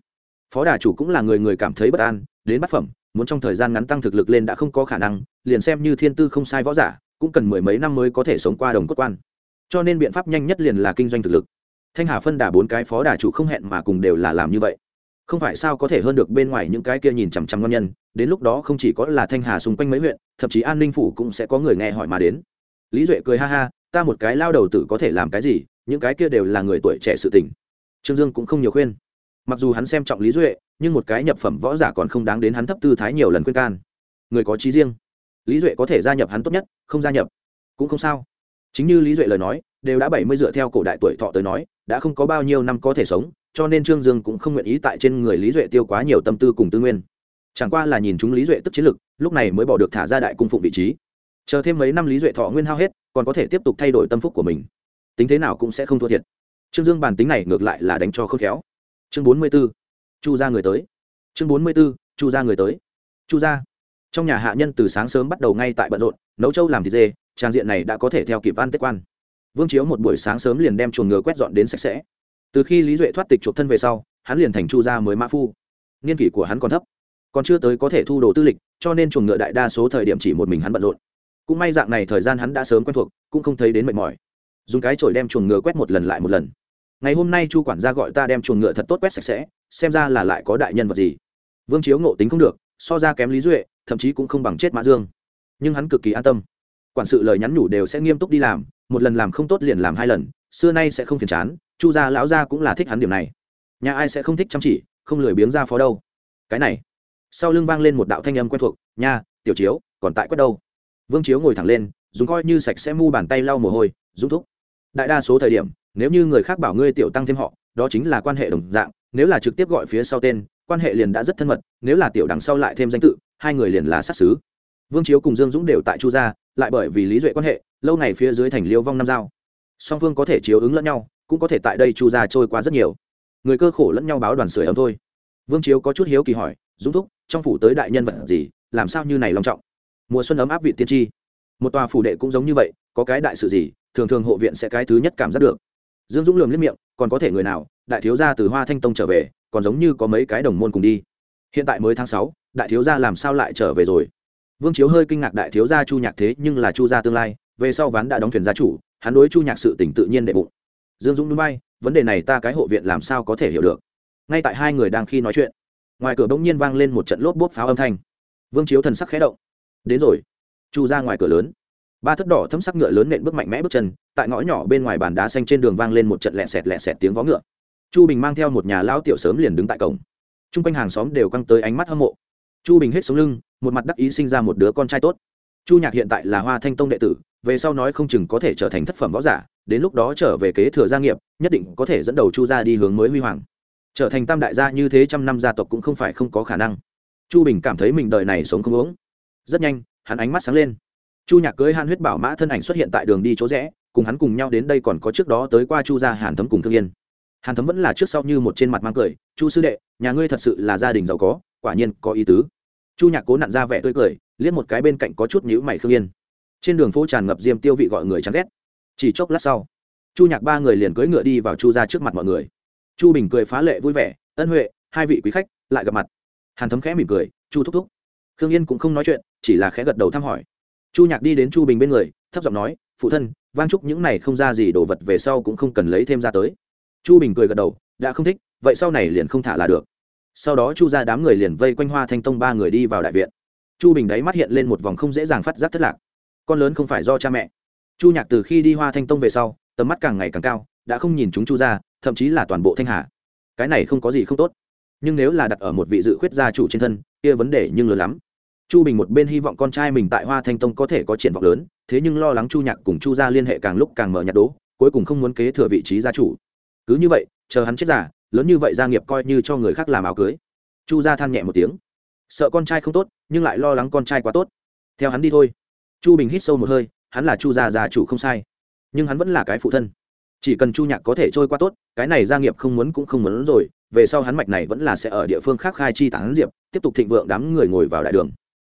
Phó đà chủ cũng là người người cảm thấy bất an, đến bát phẩm, muốn trong thời gian ngắn tăng thực lực lên đã không có khả năng, liền xem như thiên tư không sai võ giả, cũng cần mười mấy năm mới có thể sống qua đồng cốt quan. Cho nên biện pháp nhanh nhất liền là kinh doanh thực lực. Thanh hà phân đà bốn cái phó đà chủ không hẹn mà cùng đều là làm như vậy. Không phải sao có thể hơn được bên ngoài những cái kia nhìn chằm chằm ngon nhân đến lúc đó không chỉ có là thanh hà xung quanh mấy huyện, thậm chí an ninh phủ cũng sẽ có người nghe hỏi mà đến. Lý duệ cười ha ha, ta một cái lao đầu tử có thể làm cái gì, những cái kia đều là người tuổi trẻ sự tình. Trương dương cũng không nhiều khuyên. Mặc dù hắn xem trọng lý duệ, nhưng một cái nhập phẩm võ giả còn không đáng đến hắn thấp tư thái nhiều lần khuyên can. Người có trí riêng. Lý duệ có thể gia nhập hắn tốt nhất, không gia nhập, cũng không sao. Chính như lý duệ lời nói, đều đã bảy mươi dựa theo cổ đại tuổi thọ tới nói, đã không có bao nhiêu năm có thể sống, cho nên trương dương cũng không nguyện ý tại trên người lý duệ tiêu quá nhiều tâm tư cùng tư nguyên chẳng qua là nhìn chúng lý duệ tức chiến lực, lúc này mới bỏ được thả ra đại cung phụng vị trí. Chờ thêm mấy năm lý duệ thọ nguyên hao hết, còn có thể tiếp tục thay đổi tâm phúc của mình. Tính thế nào cũng sẽ không thua thiệt. Trương dương bản tính này ngược lại là đánh cho khớp khéo. Chương bốn mươi b ố chu ra người tới. Chương bốn mươi b ố chu ra người tới. Chu ra trong nhà hạ nhân từ sáng sớm bắt đầu ngay tại bận rộn, nấu trâu làm thịt dê, trang diện này đã có thể theo kịp ăn tết quan. Vương chiếu một buổi sáng sớm liền đem chuồng ngựa quét dọn đến sạch sẽ. Từ khi lý duệ thoát tịch chuộc thân về sau, hắn liền thành chu gia mới mã phu. Niên kỷ của hắn còn thấp còn chưa tới có thể thu đồ tư lịch, cho nên chuồng ngựa đại đa số thời điểm chỉ một mình hắn bận rộn. Cũng may dạng này thời gian hắn đã sớm quen thuộc, cũng không thấy đến mệt mỏi. Dùng cái chổi đem chuồng ngựa quét một lần lại một lần. Ngày hôm nay chu quản gia gọi ta đem chuồng ngựa thật tốt quét sạch sẽ, xem ra là lại có đại nhân vật gì. Vương chiếu ngộ tính không được, so ra kém lý duệ, thậm chí cũng không bằng chết mã dương. Nhưng hắn cực kỳ an tâm. Quản sự lời nhắn nhủ đều sẽ nghiêm túc đi làm, một lần làm không tốt liền làm hai lần, xưa nay sẽ không phiền chán, chu gia lão gia cũng là thích hắn điểm này. Nhà ai sẽ không thích chăm chỉ, không lười biếng ra phó đâu. Cái này sau lưng vang lên một đạo thanh âm quen thuộc, nha, tiểu chiếu, còn tại quét đâu? Vương chiếu ngồi thẳng lên, dùng coi như sạch sẽ mu bàn tay lau mồ hôi, dũng thúc, đại đa số thời điểm, nếu như người khác bảo ngươi tiểu tăng thêm họ, đó chính là quan hệ đồng dạng, nếu là trực tiếp gọi phía sau tên, quan hệ liền đã rất thân mật, nếu là tiểu đằng sau lại thêm danh tự, hai người liền là sát xứ vương chiếu cùng dương dũng đều tại chu gia, lại bởi vì lý duệ quan hệ, lâu ngày phía dưới thành liêu vong năm giao. Song phương có thể chiếu ứng lẫn nhau, cũng có thể tại đây chu gia trôi qua rất nhiều. Người cơ khổ lẫn nhau báo đoàn sưởi ấm thôi. Vương chiếu có chút hiếu kỳ hỏi, dũng thúc trong phủ tới đại nhân vật gì, làm sao như này long trọng? Mùa xuân ấm áp vị tiên tri. Một tòa phủ đệ cũng giống như vậy, có cái đại sự gì, thường thường hộ viện sẽ cái thứ nhất cảm giác được. Dương dũng lường liếc miệng, còn có thể người nào, đại thiếu gia từ hoa thanh tông trở về, còn giống như có mấy cái đồng môn cùng đi. Hiện tại mới tháng sáu, đại thiếu gia làm sao lại trở về rồi? Vương chiếu hơi kinh ngạc đại thiếu gia chu nhạc thế nhưng là chu gia tương lai, về sau ván đã đóng thuyền gia chủ, hắn đối chu nhạc sự tỉnh tự nhiên đệ bụng. Dương dũng núi bay, vấn đề này ta cái hộ viện làm sao có thể hiểu được? Ngay tại hai người đang khi nói chuyện ngoài cửa bỗng nhiên vang lên một trận lốp bốp pháo âm thanh. Vương chiếu thần sắc khẽ động. Đến rồi. Chu ra ngoài cửa lớn. Ba thất đỏ thấm sắc ngựa lớn nện bước mạnh mẽ bước chân, tại ngõ nhỏ bên ngoài bàn đá xanh trên đường vang lên một trận lẹ sẹt lẹ sẹt tiếng vó ngựa. Chu bình mang theo một nhà lao tiểu sớm liền đứng tại cổng. T r u n g quanh hàng xóm đều căng tới ánh mắt hâm mộ. Chu bình hết sống lưng, một mặt đắc ý sinh ra một đứa con trai tốt. Chu nhạc hiện tại là hoa thanh tông đệ tử, về sau nói không chừng có thể trở thành thất phẩm võ giả, đến lúc đó trở về kế thừa gia nghiệp, nhất định có thể dẫn đầu chu gia đi hướng mới huy hoàng trở thành tam đại gia như thế trăm năm gia tộc cũng không phải không có khả năng. Chu bình cảm thấy mình đời này sống không uống rất nhanh, hắn ánh mắt sáng lên. Chu nhạc cưới han huyết bảo mã thân ảnh xuất hiện tại đường đi chỗ rẽ, cùng hắn cùng nhau đến đây còn có trước đó tới qua chu gia hàn thấm cùng thương yên. Hàn thấm vẫn là trước sau như một trên mặt mang cười, chu sư đệ, nhà ngươi thật sự là gia đình giàu có, quả nhiên có ý tứ. Chu nhạc cố nặn ra vẻ tươi cười, liếc một cái bên cạnh có chút nhữ mày khương yên. Trên đường phố tràn ngập diêm tiêu vị gọi người chán ghét. Chỉ chốc lát sau, chu nhạc ba người liền cưỡi ngựa đi vào chu ra trước mặt mọi người chu bình cười phá lệ vui vẻ, ân huệ, hai vị quý khách, lại gặp mặt. Hàn thấm khẽ mỉm cười, chu thúc thúc. Khương yên cũng không nói chuyện, chỉ là khẽ gật đầu thăm hỏi. Chu nhạc đi đến chu bình bên người, thấp giọng nói, phụ thân, vang chúc những này không ra gì đồ vật về sau cũng không cần lấy thêm ra tới. Chu bình cười gật đầu, đã không thích, vậy sau này liền không thả là được. Sau đó chu ra đám người liền vây quanh hoa thanh tông ba người đi vào đại viện. Chu bình đáy mắt hiện lên một vòng không dễ dàng phát giác thất lạc. Con lớn không phải do cha mẹ. Chu nhạc từ khi đi hoa thanh tông về sau, tầm mắt càng ngày càng cao đã không nhìn chúng chu ra thậm chí là toàn bộ thanh hà. Cái này không có gì không tốt. Nhưng nếu là đặt ở một vị dự khuyết gia chủ trên thân, kia vấn đề nhưng lớn lắm. Chu bình một bên hy vọng con trai mình tại hoa thanh tông có thể có triển vọng lớn, thế nhưng lo lắng chu nhạc cùng chu gia liên hệ càng lúc càng mở nhạt đố, cuối cùng không muốn kế thừa vị trí gia chủ. Cứ như vậy, chờ hắn chết giả lớn như vậy gia nghiệp coi như cho người khác làm áo cưới. Chu gia than nhẹ một tiếng. Sợ con trai không tốt, nhưng lại lo lắng con trai quá tốt. Theo hắn đi thôi. Chu bình hít sâu một hơi, hắn là chu gia gia chủ không sai. Nhưng hắn vẫn là cái phụ thân chỉ cần chu nhạc có thể trôi qua tốt, cái này gia nghiệp không muốn cũng không muốn rồi, về sau hắn mạch này vẫn là sẽ ở địa phương khác khai chi tán diệp, tiếp tục thịnh vượng đám người ngồi vào đại đường.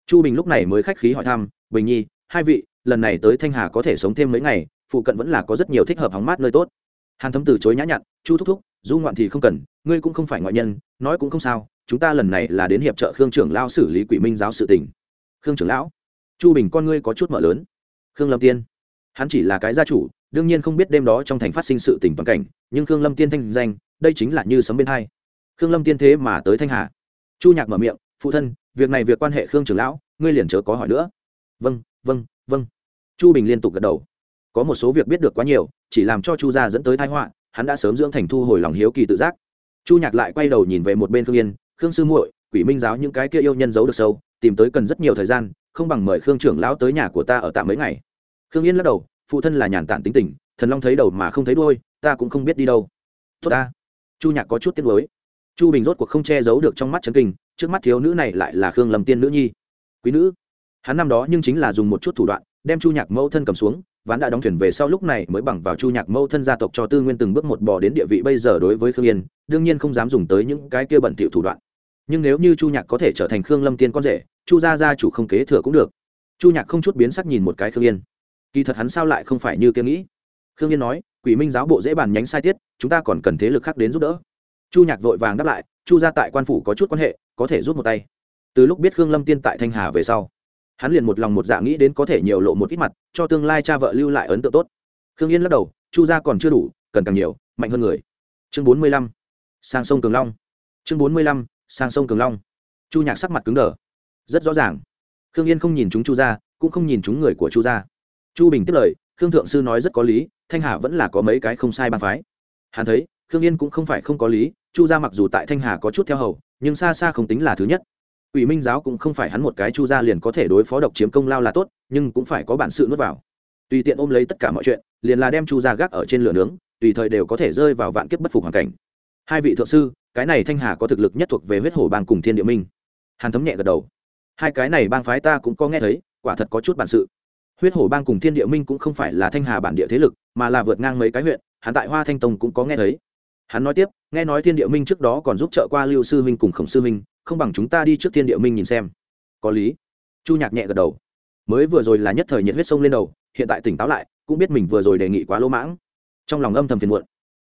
Chu bình lúc này mới khách khí hỏi thăm, bình nhi, hai vị, lần này tới thanh hà có thể sống thêm mấy ngày, phụ cận vẫn là có rất nhiều thích hợp hóng mát nơi tốt. Hàn thấm từ chối nhã nhặn, chu thúc thúc, du ngoạn thì không cần, ngươi cũng không phải ngoại nhân, nói cũng không sao, chúng ta lần này là đến hiệp trợ khương trưởng lao xử lý quỷ minh giáo sự tình. Khương trưởng lão? Chu bình con ngươi có chút mở lớn. Khương lâm tiên. Hắn chỉ là cái gia chủ đương nhiên không biết đêm đó trong thành phát sinh sự tình toàn cảnh, nhưng khương lâm tiên thanh danh, đây chính là như sấm bên hai. Khương lâm tiên thế mà tới thanh hà. Chu nhạc mở miệng, phụ thân, việc này việc quan hệ khương trưởng lão, ngươi liền chớ có hỏi nữa. Vâng vâng vâng. Chu bình liên tục gật đầu. Có một số việc biết được quá nhiều, chỉ làm cho chu gia dẫn tới thái họa, hắn đã sớm dưỡng thành thu hồi lòng hiếu kỳ tự giác. Chu nhạc lại quay đầu nhìn về một bên khương yên, khương sư muội, quỷ minh giáo những cái kia yêu nhân giấu được sâu, tìm tới cần rất nhiều thời gian, không bằng mời khương trưởng lão tới nhà của ta ở tạm mấy ngày. Khương yên lắc đầu phụ thân là nhàn tản tính tình, thần long thấy đầu mà không thấy đuôi, ta cũng không biết đi đâu. Tốt ta. Chu nhạc có chút tiếc lối chu bình rốt cuộc không che giấu được trong mắt trấn kinh, trước mắt thiếu nữ này lại là khương lâm tiên nữ nhi. Quý nữ. Hắn năm đó nhưng chính là dùng một chút thủ đoạn, đem chu nhạc mẫu thân cầm xuống, ván đã đóng thuyền về sau lúc này mới bằng vào chu nhạc mẫu thân gia tộc cho tư nguyên từng bước một bò đến địa vị bây giờ đối với khương yên, đương nhiên không dám dùng tới những cái kia bẩn thỉu thủ đoạn. Nhưng nếu như chu nhạc có thể trở thành khương lâm tiên con rể, chu gia gia chủ không kế thừa cũng được. Chu nhạc không chút biến sắc nhìn một cái khương yên kỳ thật hắn sao lại không phải như kia nghĩ? Khương yên nói, quỷ minh giáo bộ dễ bàn nhánh sai tiết, chúng ta còn cần thế lực khác đến giúp đỡ. Chu nhạc vội vàng đáp lại, chu gia tại quan phủ có chút quan hệ, có thể giúp một tay. Từ lúc biết khương lâm tiên tại thanh hà về sau, hắn liền một lòng một dạ nghĩ đến có thể nhiều lộ một ít mặt, cho tương lai cha vợ lưu lại ấn tượng tốt. Khương yên lắc đầu, chu gia còn chưa đủ, cần càng nhiều, mạnh hơn người. Chương bốn mươi lăm, sang sông cường long. Chương bốn mươi lăm, sang sông cường long. Chu nhạc sắc mặt cứng đờ. Rất rõ ràng, khương yên không nhìn chúng chu gia, cũng không nhìn chúng người của chu gia chu bình tiếp lời, khương thượng sư nói rất có lý, thanh hà vẫn là có mấy cái không sai ban phái. Hắn thấy, khương yên cũng không phải không có lý, chu gia mặc dù tại thanh hà có chút theo hầu, nhưng xa xa không tính là thứ nhất. Ủy minh giáo cũng không phải hắn một cái chu gia liền có thể đối phó độc chiếm công lao là tốt, nhưng cũng phải có bản sự nuốt vào. Tùy tiện ôm lấy tất cả mọi chuyện, liền là đem chu gia gác ở trên lửa nướng, tùy thời đều có thể rơi vào vạn kiếp bất phục hoàn cảnh. Hai vị thượng sư, cái này thanh hà có thực lực nhất thuộc về huyết hổ bang cùng thiên địa minh. Hàn thấm nhẹ gật đầu. Hai cái này bang phái ta cũng có nghe thấy, quả thật có chút bản sự huyết hổ bang cùng thiên địa minh cũng không phải là thanh hà bản địa thế lực, mà là vượt ngang mấy cái huyện, hắn tại hoa thanh tông cũng có nghe thấy. Hắn nói tiếp, nghe nói thiên địa minh trước đó còn giúp trợ qua lưu sư minh cùng khổng sư minh, không bằng chúng ta đi trước thiên địa minh nhìn xem. Có lý. Chu nhạc nhẹ gật đầu. Mới vừa rồi là nhất thời nhiệt huyết sông lên đầu, hiện tại tỉnh táo lại, cũng biết mình vừa rồi đề nghị quá lỗ mãng. Trong lòng âm thầm phiền muộn.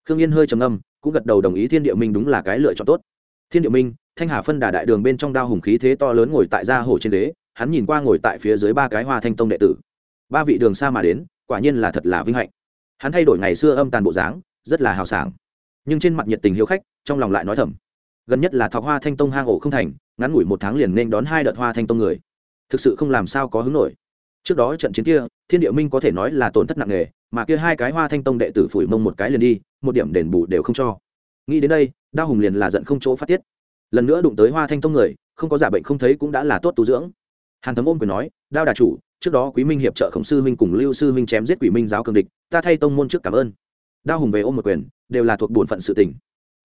Khương yên hơi trầm âm cũng gật đầu đồng ý thiên địa minh đúng là cái lựa chọn tốt. Thiên địa minh, thanh hà phân đà đại đường bên trong đao hùng khí thế to lớn ngồi tại gia hồ trên đế, hắn nhìn qua ngồi tại phía dưới ba cái hoa thanh tông đệ tử ba vị đường xa mà đến, quả nhiên là thật là vinh hạnh. Hắn thay đổi ngày xưa âm tàn bộ dáng, rất là hào sảng. Nhưng trên mặt nhiệt tình hiếu khách, trong lòng lại nói thầm, gần nhất là thọc hoa thanh tông hang ổ không thành, ngắn ngủi một tháng liền nên đón hai đợt hoa thanh tông người. Thực sự không làm sao có hứng nổi. Trước đó trận chiến kia, thiên địa minh có thể nói là tổn thất nặng nề, mà kia hai cái hoa thanh tông đệ tử phủi mông một cái liền đi, một điểm đền bù đều không cho. Nghĩ đến đây, đao hùng liền là giận không chỗ phát tiết. Lần nữa đụng tới hoa thanh tông người, không có giả bệnh không thấy cũng đã là tốt tu dưỡng. Hàn thấm ôm quyền nói, đao đà chủ trước đó quý minh hiệp trợ khổng sư minh cùng lưu sư minh chém giết quỷ minh giáo cường địch, ta thay tông môn trước cảm ơn. Đao hùng về ôm một quyền, đều là thuộc bổn phận sự tình.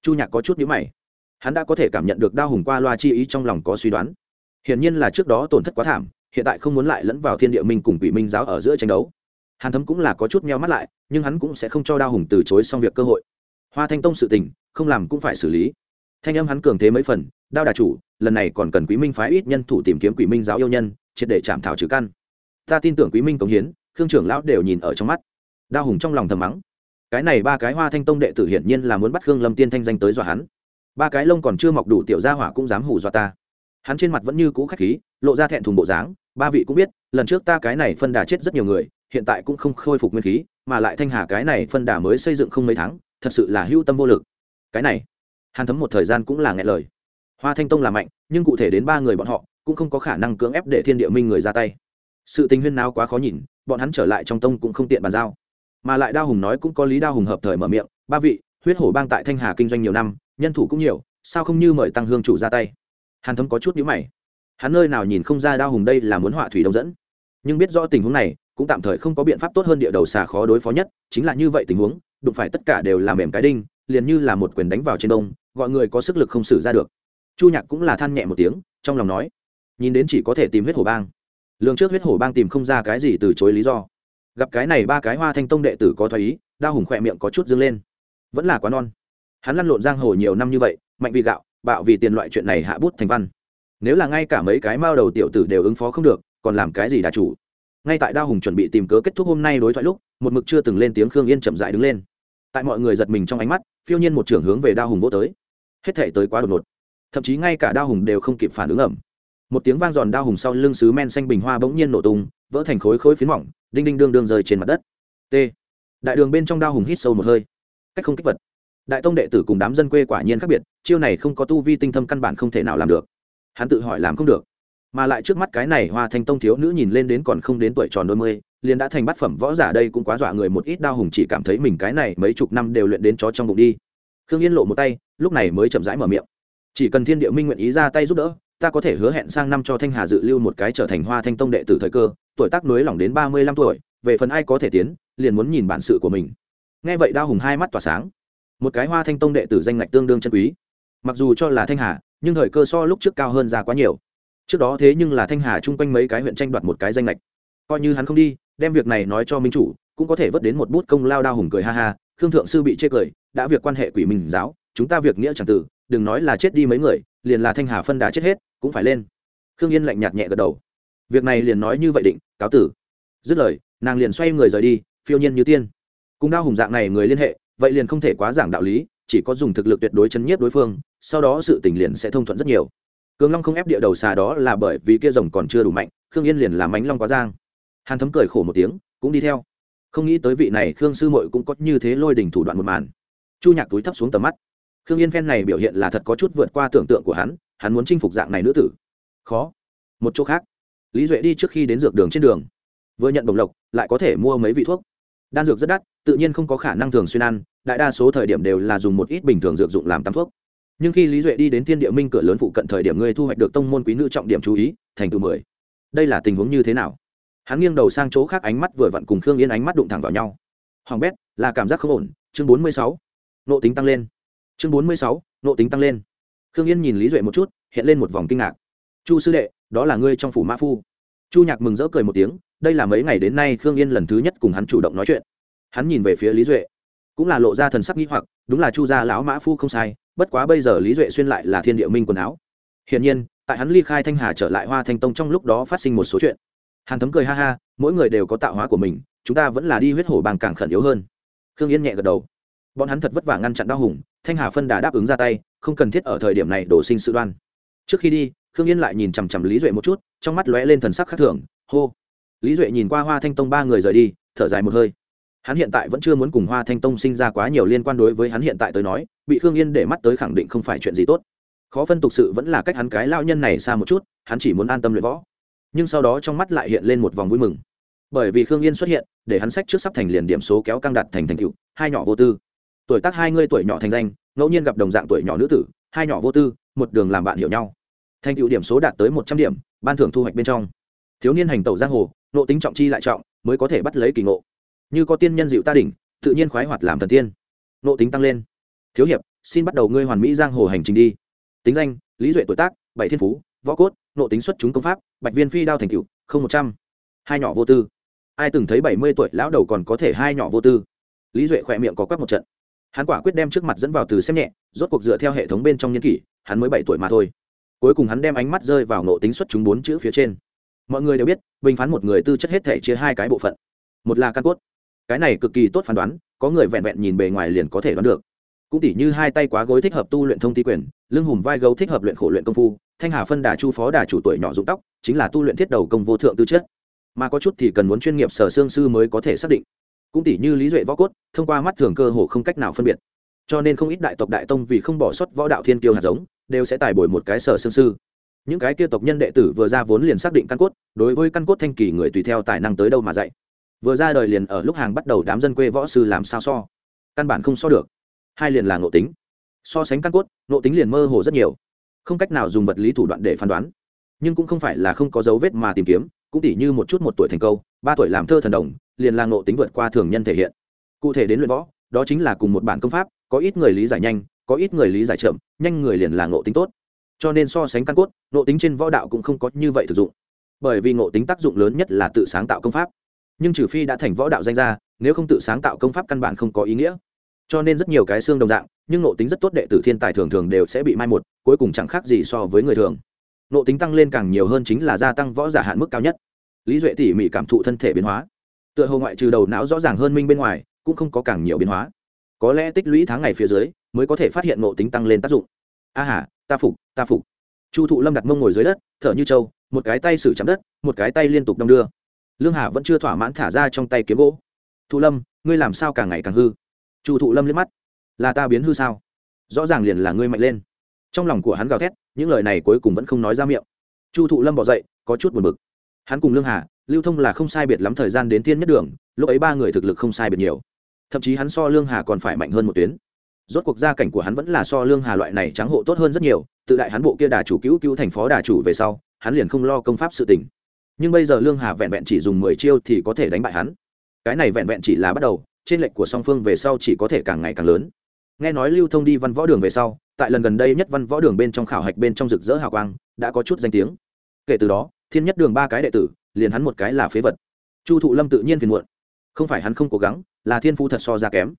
Chu nhạc có chút nhíu mày. Hắn đã có thể cảm nhận được đao hùng qua loa chi ý trong lòng có suy đoán. Hiển nhiên là trước đó tổn thất quá thảm, hiện tại không muốn lại lẫn vào thiên địa minh cùng quỷ minh giáo ở giữa tranh đấu. Hàn thấm cũng là có chút meo mắt lại, nhưng hắn cũng sẽ không cho đao hùng từ chối xong việc cơ hội. Hoa thanh tông sự tình, không làm cũng phải xử lý. Thanh âm hắn cường thế mấy phần, đao đà chủ, lần này còn cần quý minh phái ít nhân thủ tìm kiếm quỷ minh giáo yêu nhân, triệt để chạm thảo trừ căn ta tin tưởng quý minh cống hiến, khương trưởng lão đều nhìn ở trong mắt. Đao hùng trong lòng thầm mắng. Cái này ba cái hoa thanh tông đệ tử hiển nhiên là muốn bắt khương lâm tiên thanh danh tới dọa hắn. Ba cái lông còn chưa mọc đủ tiểu gia hỏa cũng dám hù dọa ta. Hắn trên mặt vẫn như cũ khách khí, lộ ra thẹn thùng bộ dáng, ba vị cũng biết, lần trước ta cái này phân đà chết rất nhiều người, hiện tại cũng không khôi phục nguyên khí, mà lại thanh hà cái này phân đà mới xây dựng không mấy tháng, thật sự là hữu tâm vô lực. Cái này, hàn thấm một thời gian cũng là nghe lời. Hoa thanh tông là mạnh, nhưng cụ thể đến ba người bọn họ, cũng không có khả năng cưỡng ép để thiên địa minh người ra tay sự tình huyên nào quá khó nhìn, bọn hắn trở lại trong tông cũng không tiện bàn giao. Mà lại đao hùng nói cũng có lý đao hùng hợp thời mở miệng, ba vị, huyết hổ bang tại thanh hà kinh doanh nhiều năm, nhân thủ cũng nhiều, sao không như mời tăng hương chủ ra tay? Hàn thấm có chút nhữ mày. Hắn nơi nào nhìn không ra đao hùng đây là muốn họa thủy đông dẫn. Nhưng biết rõ tình huống này, cũng tạm thời không có biện pháp tốt hơn địa đầu xà khó đối phó nhất, chính là như vậy tình huống, đụng phải tất cả đều là mềm cái đinh, liền như là một quyền đánh vào trên đông, gọi người có sức lực không xử ra được. Chu nhạc cũng là than nhẹ một tiếng, trong lòng nói, nhìn đến chỉ có thể tìm huyết hổ bang. Lương trước huyết hổ bang tìm không ra cái gì từ chối lý do. Gặp cái này ba cái hoa thanh tông đệ tử có thoái ý, đao hùng khỏe miệng có chút dâng lên. Vẫn là quá non. Hắn lăn lộn giang hồ nhiều năm như vậy, mạnh vì gạo, bạo vì tiền loại chuyện này hạ bút thành văn. Nếu là ngay cả mấy cái mao đầu tiểu tử đều ứng phó không được, còn làm cái gì đà chủ? Ngay tại đao hùng chuẩn bị tìm cớ kết thúc hôm nay đối thoại lúc, một mực chưa từng lên tiếng khương yên chậm dại đứng lên. Tại mọi người giật mình trong ánh mắt, phiêu nhiên một trưởng hướng về đao hùng vô tới. Hết thể tới quá đột ngột. Thậm chí ngay cả đao hùng đều không kịp phản ứng ẩm một tiếng vang giòn đao hùng sau lưng sứ men xanh bình hoa bỗng nhiên nổ tung, vỡ thành khối khối phiến mỏng, đinh đinh đương đương rơi trên mặt đất. T. Đại đường bên trong đao hùng hít sâu một hơi. Cách không kích vật. Đại tông đệ tử cùng đám dân quê quả nhiên khác biệt, chiêu này không có tu vi tinh thâm căn bản không thể nào làm được. Hắn tự hỏi làm không được. Mà lại trước mắt cái này hoa thanh tông thiếu nữ nhìn lên đến còn không đến tuổi tròn đôi mươi, liền đã thành bát phẩm võ giả đây cũng quá dọa người một ít đao hùng chỉ cảm thấy mình cái này mấy chục năm đều luyện đến chó trong bụng đi. Khương yên lộ một tay, lúc này mới chậm rãi mở miệng. Chỉ cần thiên địa minh nguyện ý ra tay giúp đỡ ta có thể hứa hẹn sang năm cho thanh hà dự lưu một cái trở thành hoa thanh tông đệ tử thời cơ, tuổi tác nối lỏng đến ba mươi lăm tuổi, về phần ai có thể tiến, liền muốn nhìn bản sự của mình. Nghe vậy đao hùng hai mắt tỏa sáng. Một cái hoa thanh tông đệ tử danh ngạch tương đương chân quý. Mặc dù cho là thanh hà, nhưng thời cơ so lúc trước cao hơn ra quá nhiều. Trước đó thế nhưng là thanh hà chung quanh mấy cái huyện tranh đoạt một cái danh lệch coi như hắn không đi, đem việc này nói cho minh chủ, cũng có thể vớt đến một bút công lao đao hùng cười ha ha, khương thượng sư bị chê cười, đã việc quan hệ quỷ minh giáo, chúng ta việc nghĩa c tử đừng nói là chết đi mấy người liền là thanh hà phân đá chết hết, cũng phải lên. Khương yên lạnh nhạt nhẹ gật đầu. Việc này liền nói như vậy định, cáo tử. Dứt lời, nàng liền xoay người rời đi, phiêu nhiên như tiên. Cùng đao hùng dạng này người liên hệ, vậy liền không thể quá giảng đạo lý, chỉ có dùng thực lực tuyệt đối chấn nhiếp đối phương, sau đó sự tình liền sẽ thông thuận rất nhiều. Cường long không ép địa đầu xà đó là bởi vì kia rồng còn chưa đủ mạnh, khương yên liền làm mánh long quá giang. Hàn thấm cười khổ một tiếng, cũng đi theo. Không nghĩ tới vị này khương sư mội cũng có như thế lôi đình thủ đoạn một màn. Chu nhạc túi thấp xuống tầm mắt khương yên phen này biểu hiện là thật có chút vượt qua tưởng tượng của hắn hắn muốn chinh phục dạng này nữ tử. Khó. Một chỗ khác. Lý duệ đi trước khi đến dược đường trên đường. Vừa nhận đồng lộc, lại có thể mua mấy vị thuốc. Đan dược rất đắt, tự nhiên không có khả năng thường xuyên ăn, đại đa số thời điểm đều là dùng một ít bình thường dược dụng làm tắm thuốc. Nhưng khi lý duệ đi đến thiên địa minh cửa lớn phụ cận thời điểm ngươi thu hoạch được tông môn quý nữ trọng điểm chú ý, thành từ mười. Đây là tình huống như thế nào? Hắn nghiêng đầu sang chỗ khác ánh mắt vừa vặn cùng khương yên ánh mắt đụng thẳng vào nhau. Hoàng bét, là cảm giác không ổn, chương bốn mươi sáu. Nộ tính tăng lên chương bốn mươi sáu, nộ tính tăng lên. Khương yên nhìn lý duệ một chút, hiện lên một vòng kinh ngạc. Chu sư đệ, đó là ngươi trong phủ mã phu. Chu nhạc mừng rỡ cười một tiếng, đây là mấy ngày đến nay khương yên lần thứ nhất cùng hắn chủ động nói chuyện. Hắn nhìn về phía lý duệ, cũng là lộ ra thần sắc nghĩ hoặc, đúng là chu gia lão mã phu không sai, bất quá bây giờ lý duệ xuyên lại là thiên địa minh quần áo. Hiển nhiên, tại hắn ly khai thanh hà trở lại hoa thanh tông trong lúc đó phát sinh một số chuyện. Hàn thấm cười ha ha, mỗi người đều có tạo hóa của mình, chúng ta vẫn là đi huyết hổ bàng càng khẩn yếu hơn. Khương yên nhẹ gật đầu. Bọn hắn thật vất vả ngăn chặn đau hùng thanh hà phân đã đáp ứng ra tay, không cần thiết ở thời điểm này đổ sinh sự đoan. Trước khi đi, khương yên lại nhìn chằm chằm lý duệ một chút, trong mắt lóe lên thần sắc khác thường, hô. Lý duệ nhìn qua hoa thanh tông ba người rời đi, thở dài một hơi. Hắn hiện tại vẫn chưa muốn cùng hoa thanh tông sinh ra quá nhiều liên quan đối với hắn hiện tại tới nói, bị khương yên để mắt tới khẳng định không phải chuyện gì tốt. Khó phân tục sự vẫn là cách hắn cái lao nhân này xa một chút, hắn chỉ muốn an tâm luyện võ. Nhưng sau đó trong mắt lại hiện lên một vòng vui mừng. Bởi vì khương yên xuất hiện, để hắn sách trước sắp thành liền điểm số kéo căng đặt thành thành cựu hai nhỏ vô tư tuổi tác hai ngươi tuổi nhỏ thành danh, ngẫu nhiên gặp đồng dạng tuổi nhỏ nữ tử, hai nhỏ vô tư, một đường làm bạn hiểu nhau. Thành tựu điểm số đạt tới một trăm điểm, ban thưởng thu hoạch bên trong. Thiếu niên hành tẩu giang hồ, nộ tính trọng chi lại trọng, mới có thể bắt lấy kỳ ngộ. Như có tiên nhân dịu ta đỉnh, tự nhiên khoái hoạt làm thần tiên. Nộ tính tăng lên. Thiếu hiệp, xin bắt đầu ngươi hoàn mỹ giang hồ hành trình đi. Tính danh, lý duệ tuổi tác, bảy thiên phú, võ cốt, nộ tính xuất chúng công pháp, bạch viên phi đao thành cựu không một trăm. Hai nhỏ vô tư. Ai từng thấy bảy mươi tuổi lão đầu còn có thể hai nhỏ vô tư? Lý duệ khỏe miệng có quắc một trận hắn quả quyết đem trước mặt dẫn vào từ xem nhẹ, rốt cuộc dựa theo hệ thống bên trong nhân kỷ, hắn mới bảy tuổi mà thôi. Cuối cùng hắn đem ánh mắt rơi vào nộ tính xuất chúng bốn chữ phía trên. Mọi người đều biết, bình phán một người tư chất hết thể chia hai cái bộ phận. Một là căn cốt. Cái này cực kỳ tốt phán đoán, có người vẹn vẹn nhìn bề ngoài liền có thể đoán được. Cũng tỉ như hai tay quá gối thích hợp tu luyện thông ti quyền, lưng hùm vai gấu thích hợp luyện khổ luyện công phu, thanh hà phân đà chu phó đà chủ tuổi nhỏ rụng tóc, chính là tu luyện thiết đầu công vô thượng tư chất. Mà có chút thì cần muốn chuyên nghiệp sở xương sư mới có thể xác định cũng tỷ như lý duệ võ cốt, thông qua mắt thường cơ hồ không cách nào phân biệt. Cho nên không ít đại tộc đại tông vì không bỏ suất võ đạo thiên kiêu hạt giống, đều sẽ tài bồi một cái sở xương sư. Những cái kia tộc nhân đệ tử vừa ra vốn liền xác định căn cốt, đối với căn cốt thanh kỳ người tùy theo tài năng tới đâu mà dạy. Vừa ra đời liền ở lúc hàng bắt đầu đám dân quê võ sư làm sao so. Căn bản không so được. Hai liền là ngộ tính. So sánh căn cốt, ngộ tính liền mơ hồ rất nhiều. Không cách nào dùng vật lý thủ đoạn để phán đoán nhưng cũng không phải là không có dấu vết mà tìm kiếm, cũng tỉ như một chút một tuổi thành câu, ba tuổi làm thơ thần đồng, liền là ngộ tính vượt qua thường nhân thể hiện. Cụ thể đến luyện võ, đó chính là cùng một bản công pháp, có ít người lý giải nhanh, có ít người lý giải chậm, nhanh người liền là ngộ tính tốt. Cho nên so sánh căn cốt, ngộ tính trên võ đạo cũng không có như vậy thực dụng. Bởi vì ngộ tính tác dụng lớn nhất là tự sáng tạo công pháp. Nhưng trừ phi đã thành võ đạo danh gia, nếu không tự sáng tạo công pháp căn bản không có ý nghĩa. Cho nên rất nhiều cái xương đồng dạng, nhưng ngộ tính rất tốt đệ tử thiên tài thường thường đều sẽ bị mai một, cuối cùng chẳng khác gì so với người thường nộ tính tăng lên càng nhiều hơn chính là gia tăng võ giả hạn mức cao nhất. Lý duệ tỉ mỉ cảm thụ thân thể biến hóa. Tựa hồ ngoại trừ đầu não rõ ràng hơn minh bên ngoài, cũng không có càng nhiều biến hóa. Có lẽ tích lũy tháng ngày phía dưới, mới có thể phát hiện nộ tính tăng lên tác dụng. A à hà, ta phục ta phục. Chu thụ lâm đặt mông ngồi dưới đất, thở như trâu, một cái tay xử chạm đất, một cái tay liên tục đong đưa. Lương hà vẫn chưa thỏa mãn thả ra trong tay kiếm gỗ. Thụ lâm, ngươi làm sao càng ngày càng hư? Chu thụ lâm liếc mắt. Là ta biến hư sao? Rõ ràng liền là ngươi mạnh lên trong lòng của hắn gào thét, những lời này cuối cùng vẫn không nói ra miệng. Chu thụ lâm bỏ dậy, có chút buồn bực. Hắn cùng lương hà, lưu thông là không sai biệt lắm thời gian đến thiên nhất đường, lúc ấy ba người thực lực không sai biệt nhiều. Thậm chí hắn so lương hà còn phải mạnh hơn một tuyến. Rốt cuộc gia cảnh của hắn vẫn là so lương hà loại này trắng hộ tốt hơn rất nhiều, tự đại hắn bộ kia đà chủ cứu cứu thành phó đà chủ về sau, hắn liền không lo công pháp sự tình. Nhưng bây giờ lương hà vẹn vẹn chỉ dùng mười chiêu thì có thể đánh bại hắn. Cái này vẹn vẹn chỉ là bắt đầu, trên lệnh của song phương về sau chỉ có thể càng ngày càng lớn. Nghe nói lưu thông đi văn võ đường về sau tại lần gần đây nhất văn võ đường bên trong khảo hạch bên trong rực rỡ hào quang, đã có chút danh tiếng. Kể từ đó, thiên nhất đường ba cái đệ tử, liền hắn một cái là phế vật. Chu thụ lâm tự nhiên phiền muộn. Không phải hắn không cố gắng, là thiên phú thật so ra kém.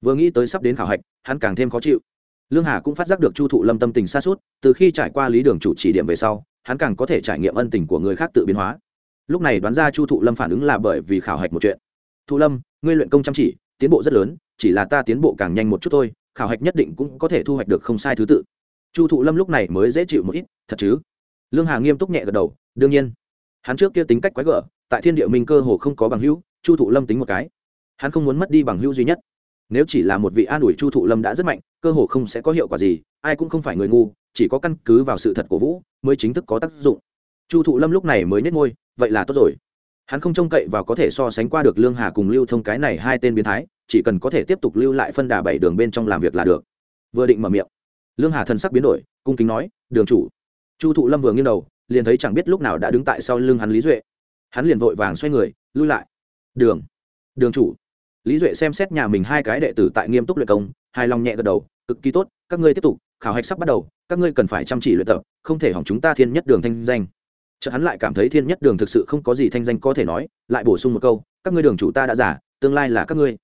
Vừa nghĩ tới sắp đến khảo hạch, hắn càng thêm khó chịu. Lương hà cũng phát giác được chu thụ lâm tâm tình xa suốt từ khi trải qua lý đường chủ chỉ điểm về sau, hắn càng có thể trải nghiệm ân tình của người khác tự biến hóa. Lúc này đoán ra chu thụ lâm phản ứng là bởi vì khảo hạch một chuyện. Thụ lâm, ngươi luyện công chăm chỉ tiến bộ rất lớn, chỉ là ta tiến bộ càng nhanh một chút thôi, khảo hạch nhất định cũng có thể thu hoạch được không sai thứ tự. Chu thụ lâm lúc này mới dễ chịu một ít, thật chứ? Lương hà nghiêm túc nhẹ gật đầu, đương nhiên. Hắn trước kia tính cách quái gở, tại thiên địa minh cơ hồ không có bằng hữu, chu thụ lâm tính một cái. Hắn không muốn mất đi bằng hữu duy nhất. Nếu chỉ là một vị an ủi chu thụ lâm đã rất mạnh, cơ hồ không sẽ có hiệu quả gì, ai cũng không phải người ngu, chỉ có căn cứ vào sự thật của vũ mới chính thức có tác dụng. Chu thụ lâm lúc này mới nhét ngôi vậy là tốt rồi hắn không trông cậy vào có thể so sánh qua được lương hà cùng lưu thông cái này hai tên biến thái, chỉ cần có thể tiếp tục lưu lại phân đà bảy đường bên trong làm việc là được. Vừa định mở miệng, lương hà thần sắc biến đổi, cung kính nói, đường chủ. Chu thụ lâm vừa nghiêng đầu, liền thấy chẳng biết lúc nào đã đứng tại sau lưng hắn lý duệ. Hắn liền vội vàng xoay người, lui lại. Đường đường chủ. Lý duệ xem xét nhà mình hai cái đệ tử tại nghiêm túc luyện công, hài lòng nhẹ gật đầu, cực kỳ tốt, các ngươi tiếp tục, khảo hạch sắp bắt đầu, các ngươi cần phải chăm chỉ luyện tập, không thể hỏng chúng ta thiên nhất đường thanh danh chợt hắn lại cảm thấy thiên nhất đường thực sự không có gì thanh danh có thể nói, lại bổ sung một câu, các ngươi đường chủ ta đã giả, tương lai là các ngươi.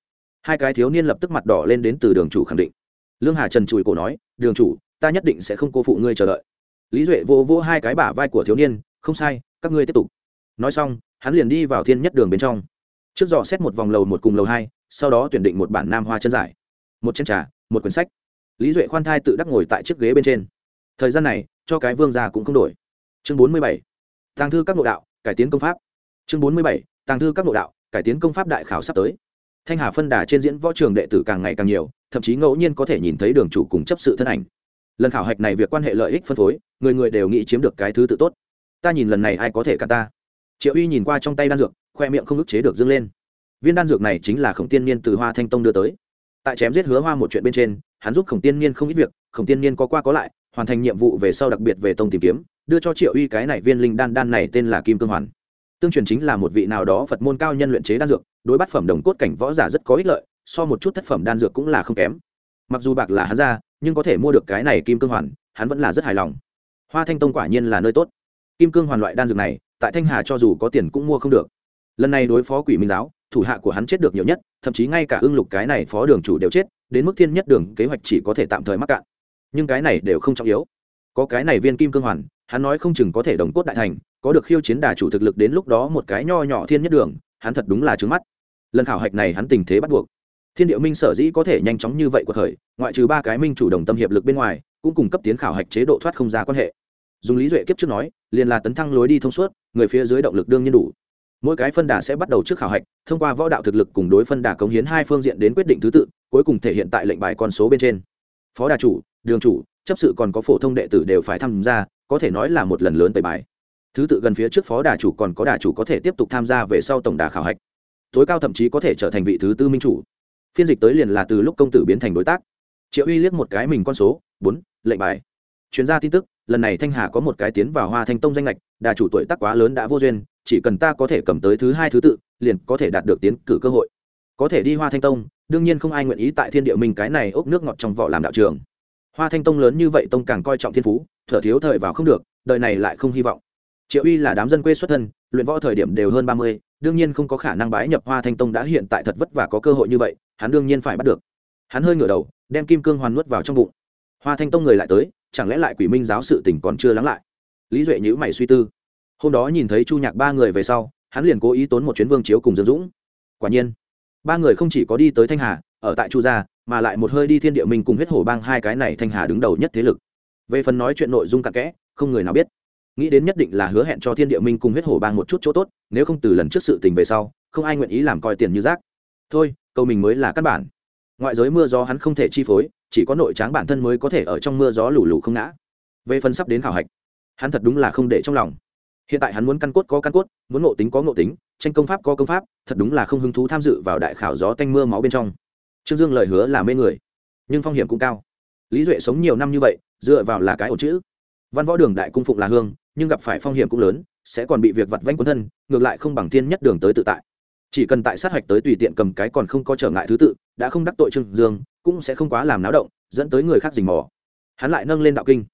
Hai cái thiếu niên lập tức mặt đỏ lên đến từ đường chủ khẳng định. Lương hà trần chùi cổ nói, đường chủ, ta nhất định sẽ không cô phụ ngươi chờ đợi. Lý duệ vô vô hai cái bả vai của thiếu niên, không sai, các ngươi tiếp tục. Nói xong, hắn liền đi vào thiên nhất đường bên trong. Trước dò xét một vòng lầu một cùng lầu hai, sau đó tuyển định một bản nam hoa chân giải. Một chân trà, một quyển sách. Lý duệ khoan thai tự đắc ngồi tại chiếc ghế bên trên. Thời gian này, cho cái vương già cũng không đổi. Chương bốn mươi bảy tàng thư các nội đạo, cải tiến công pháp. Chương bốn mươi bảy, tàng thư các nội đạo, cải tiến công pháp đại khảo sắp tới. Thanh hà phân đà trên diễn võ trường đệ tử càng ngày càng nhiều, thậm chí ngẫu nhiên có thể nhìn thấy đường chủ cùng chấp sự thân ảnh. Lần khảo hạch này việc quan hệ lợi ích phân phối, người người đều nghĩ chiếm được cái thứ tự tốt. Ta nhìn lần này ai có thể cả ta? Triệu uy nhìn qua trong tay đan dược, khoe miệng không ức chế được dâng lên. Viên đan dược này chính là khổng tiên niên từ hoa thanh tông đưa tới. Tại chém giết hứa hoa một chuyện bên trên, hắn giúp khổng tiên niên không ít việc, khổng tiên niên có qua có lại, hoàn thành nhiệm vụ về sau đặc biệt về tông tìm kiếm đưa cho triệu uy cái này viên linh đan đan này tên là kim cương hoàn. Tương truyền chính là một vị nào đó phật môn cao nhân luyện chế đan dược, đối bát phẩm đồng cốt cảnh võ giả rất có ích lợi, so một chút thất phẩm đan dược cũng là không kém. Mặc dù bạc là hắn ra, nhưng có thể mua được cái này kim cương hoàn, hắn vẫn là rất hài lòng. Hoa thanh tông quả nhiên là nơi tốt. Kim cương hoàn loại đan dược này, tại thanh hà cho dù có tiền cũng mua không được. Lần này đối phó quỷ minh giáo, thủ hạ của hắn chết được nhiều nhất, thậm chí ngay cả ưng lục cái này phó đường chủ đều chết, đến mức thiên nhất đường kế hoạch chỉ có thể tạm thời mắc cạn. Nhưng cái này đều không trọng yếu. Có cái này viên kim cương hoàn hắn nói không chừng có thể đồng cốt đại thành, có được khiêu chiến đà chủ thực lực đến lúc đó một cái nho nhỏ thiên nhất đường, hắn thật đúng là trứng mắt. Lần khảo hạch này hắn tình thế bắt buộc. Thiên điệu minh sở dĩ có thể nhanh chóng như vậy của thời ngoại trừ ba cái minh chủ đồng tâm hiệp lực bên ngoài, cũng cung cấp tiến khảo hạch chế độ thoát không ra quan hệ. Dùng lý duệ kiếp trước nói, liền là tấn thăng lối đi thông suốt, người phía dưới động lực đương nhiên đủ. Mỗi cái phân đà sẽ bắt đầu trước khảo hạch, thông qua võ đạo thực lực cùng đối phân đà cống hiến hai phương diện đến quyết định thứ tự, cuối cùng thể hiện tại lệnh bài con số bên trên. Phó đà chủ, đường chủ chấp sự còn có phổ thông đệ tử đều phải tham gia, có thể nói là một lần lớn tẩy bài. Thứ tự gần phía trước phó đà chủ còn có đà chủ có thể tiếp tục tham gia về sau tổng đà khảo hạch. Tối cao thậm chí có thể trở thành vị thứ tư minh chủ. Phiên dịch tới liền là từ lúc công tử biến thành đối tác. Triệu uy liếc một cái mình con số, bốn, lệnh bài. Chuyên gia tin tức, lần này thanh hà có một cái tiến vào hoa thanh tông danh lệch, đà chủ tuổi tác quá lớn đã vô duyên, chỉ cần ta có thể cầm tới thứ hai thứ tự, liền có thể đạt được tiến cử cơ hội. Có thể đi hoa thanh tông, đương nhiên không ai nguyện ý tại thiên địa minh cái này ốc nước ngọt trong vỏ làm đạo trường hoa thanh tông lớn như vậy tông càng coi trọng thiên phú, thở thiếu thời vào không được, đời này lại không hy vọng. Triệu uy là đám dân quê xuất thân, luyện võ thời điểm đều hơn ba mươi, đương nhiên không có khả năng bái nhập hoa thanh tông đã hiện tại thật vất vả có cơ hội như vậy, hắn đương nhiên phải bắt được. Hắn hơi ngửa đầu, đem kim cương hoàn nuốt vào trong bụng. Hoa thanh tông người lại tới, chẳng lẽ lại quỷ minh giáo sự tỉnh còn chưa lắng lại? Lý duệ nhữ mày suy tư. Hôm đó nhìn thấy chu nhạc ba người về sau, hắn liền cố ý tốn một chuyến vương chiếu cùng dương dũng. Quả nhiên, ba người không chỉ có đi tới thanh hà, ở tại chu gia mà lại một hơi đi thiên địa minh cùng huyết hổ bang hai cái này thanh hà đứng đầu nhất thế lực. Về phần nói chuyện nội dung cặn kẽ, không người nào biết. Nghĩ đến nhất định là hứa hẹn cho thiên địa minh cùng huyết hổ bang một chút chỗ tốt, nếu không từ lần trước sự tình về sau, không ai nguyện ý làm coi tiền như rác. Thôi, câu mình mới là căn bản. Ngoại giới mưa gió hắn không thể chi phối, chỉ có nội tráng bản thân mới có thể ở trong mưa gió lù lù không ngã. Về phần sắp đến khảo hạch, hắn thật đúng là không để trong lòng. Hiện tại hắn muốn căn cốt có căn cốt, muốn ngộ tính có ngộ tính, tranh công pháp có công pháp, thật đúng là không hứng thú tham dự vào đại khảo gió tanh mưa máu bên trong trương dương lời hứa là mê người, nhưng phong hiểm cũng cao. Lý duệ sống nhiều năm như vậy, dựa vào là cái ổ chữ. Văn võ đường đại cung phụng là hương, nhưng gặp phải phong hiểm cũng lớn, sẽ còn bị việc vặt vanh quấn thân, ngược lại không bằng thiên nhất đường tới tự tại. Chỉ cần tại sát hạch tới tùy tiện cầm cái còn không có trở ngại thứ tự, đã không đắc tội trương dương, cũng sẽ không quá làm náo động, dẫn tới người khác dình mò. Hắn lại nâng lên đạo kinh.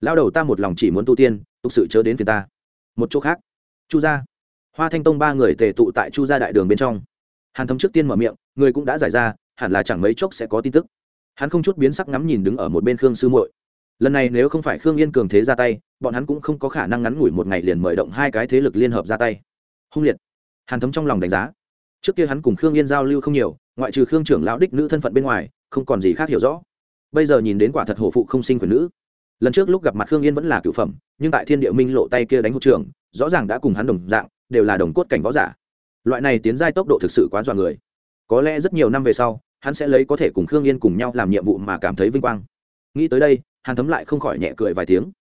Lao đầu ta một lòng chỉ muốn tu tiên thực sự chớ đến phiền ta. Một chỗ khác. Chu gia. Hoa thanh tông ba người tề tụ tại chu gia đại đường bên trong. Hàn thấm trước tiên mở miệng, người cũng đã giải ra hẳn là chẳng mấy chốc sẽ có tin tức. Hắn không chút biến sắc ngắm nhìn đứng ở một bên khương sư muội. Lần này nếu không phải khương yên cường thế ra tay bọn hắn cũng không có khả năng ngắn ngủi một ngày liền mời động hai cái thế lực liên hợp ra tay. Hung liệt. Hàn thấm trong lòng đánh giá. Trước kia hắn cùng khương yên giao lưu không nhiều ngoại trừ khương trưởng lão đích nữ thân phận bên ngoài không còn gì khác hiểu rõ. Bây giờ nhìn đến quả thật hổ phụ không sinh quyền nữ. Lần trước lúc gặp mặt khương yên vẫn là cựu phẩm nhưng tại thiên địa minh lộ tay kia đánh hụt trưởng, rõ ràng đã cùng hắn đồng dạng đều là đồng cốt cảnh võ giả. Loại này tiến giai tốc độ thực sự quá dọa người. Có lẽ rất nhiều năm về sau hắn sẽ lấy có thể cùng khương yên cùng nhau làm nhiệm vụ mà cảm thấy vinh quang. Nghĩ tới đây, hàn thấm lại không khỏi nhẹ cười vài tiếng.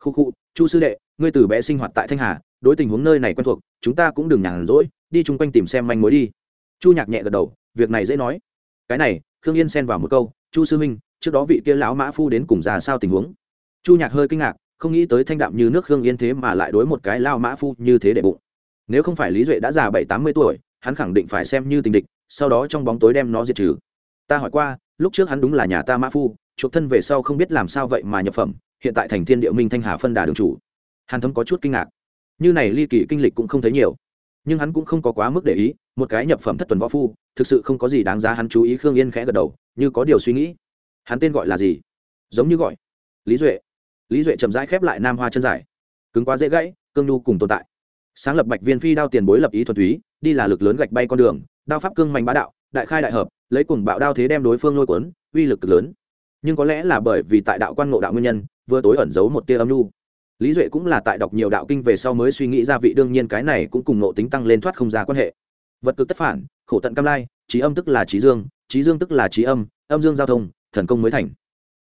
Khu khu chu sư đệ, ngươi từ bé sinh hoạt tại thanh hà, đối tình huống nơi này quen thuộc, chúng ta cũng đừng nhàn rỗi, đi chung quanh tìm xem manh mối đi. Chu nhạc nhẹ gật đầu, việc này dễ nói. Cái này, khương yên xen vào một câu, chu sư minh trước đó vị kia lão mã phu đến cùng già sao tình huống? Chu nhạc hơi kinh ngạc, không nghĩ tới thanh đạm như nước khương yên thế mà lại đối một cái lao mã phu như thế để bụng. Nếu không phải lý duệ đã già bảy tám mươi tuổi, hắn khẳng định phải xem như tình địch, sau đó trong bóng tối đem nó diệt trừ ta hỏi qua, lúc trước hắn đúng là nhà ta mã phu, chuộc thân về sau không biết làm sao vậy mà nhập phẩm, hiện tại thành thiên địa minh thanh hà phân đà đường chủ. Hàn thấm có chút kinh ngạc. Như này ly kỳ kinh lịch cũng không thấy nhiều. Nhưng hắn cũng không có quá mức để ý, một cái nhập phẩm thất tuần võ phu, thực sự không có gì đáng giá hắn chú ý khương yên khẽ gật đầu, như có điều suy nghĩ. Hắn tên gọi là gì? Giống như gọi. Lý duệ. Lý duệ chậm rãi khép lại nam hoa chân dài. Cứng quá dễ gãy, cương nhu cùng tồn tại. Sáng lập bạch viên phi đao tiền bối lập ý thuần túy, đi là lực lớn gạch bay con đường, đao pháp cương mạnh bá đạo, đại khai đại hợp lấy cùng bạo đao thế đem đối phương lôi cuốn, uy lực cực lớn. Nhưng có lẽ là bởi vì tại đạo quan ngộ đạo nguyên nhân, vừa tối ẩn giấu một tia âm nhu. Lý duệ cũng là tại đọc nhiều đạo kinh về sau mới suy nghĩ ra vị đương nhiên cái này cũng cùng ngộ tính tăng lên thoát không ra quan hệ. Vật cực tất phản, khổ tận cam lai, trí âm tức là trí dương trí dương tức là trí âm âm dương giao thông, thần công mới thành.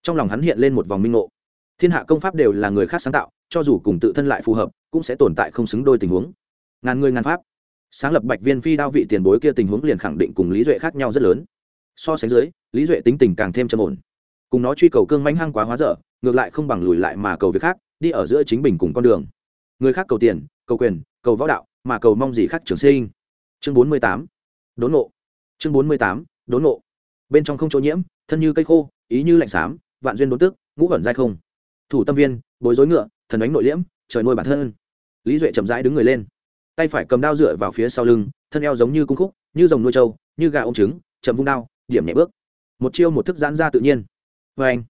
Trong lòng hắn hiện lên một vòng minh ngộ. Thiên hạ công pháp đều là người khác sáng tạo, cho dù cùng tự thân lại phù hợp, cũng sẽ tồn tại không xứng đôi tình huống. Ngàn người ngàn pháp. Sáng lập bạch viên phi đao vị tiền bối kia tình huống liền khẳng định cùng lý duệ khác nhau rất lớn so sánh dưới, lý duệ tính tình càng thêm trầm ổn. Cùng nó truy cầu cương mánh hăng quá hóa dở, ngược lại không bằng lùi lại mà cầu việc khác, đi ở giữa chính bình cùng con đường. Người khác cầu tiền, cầu quyền, cầu võ đạo, mà cầu mong gì khác trường sinh. Chương bốn mươi tám, đốn nộ chương bốn mươi tám, đốn nộ bên trong không chỗ nhiễm, thân như cây khô, ý như lạnh xám, vạn duyên đốn tức, ngũ ẩn dai không. Thủ tâm viên, bối rối ngựa, thần đánh nội liễm, trời nuôi bản thân. Lý duệ chậm rãi đứng người lên. Tay phải cầm đao dựa vào phía sau lưng, thân eo giống như cung khúc, như dòng nuôi trâu, như gà ôm trứng, chậm vung đao điểm nhẹ bước. Một chiêu một thức giãn ra tự nhiên. Vê anh,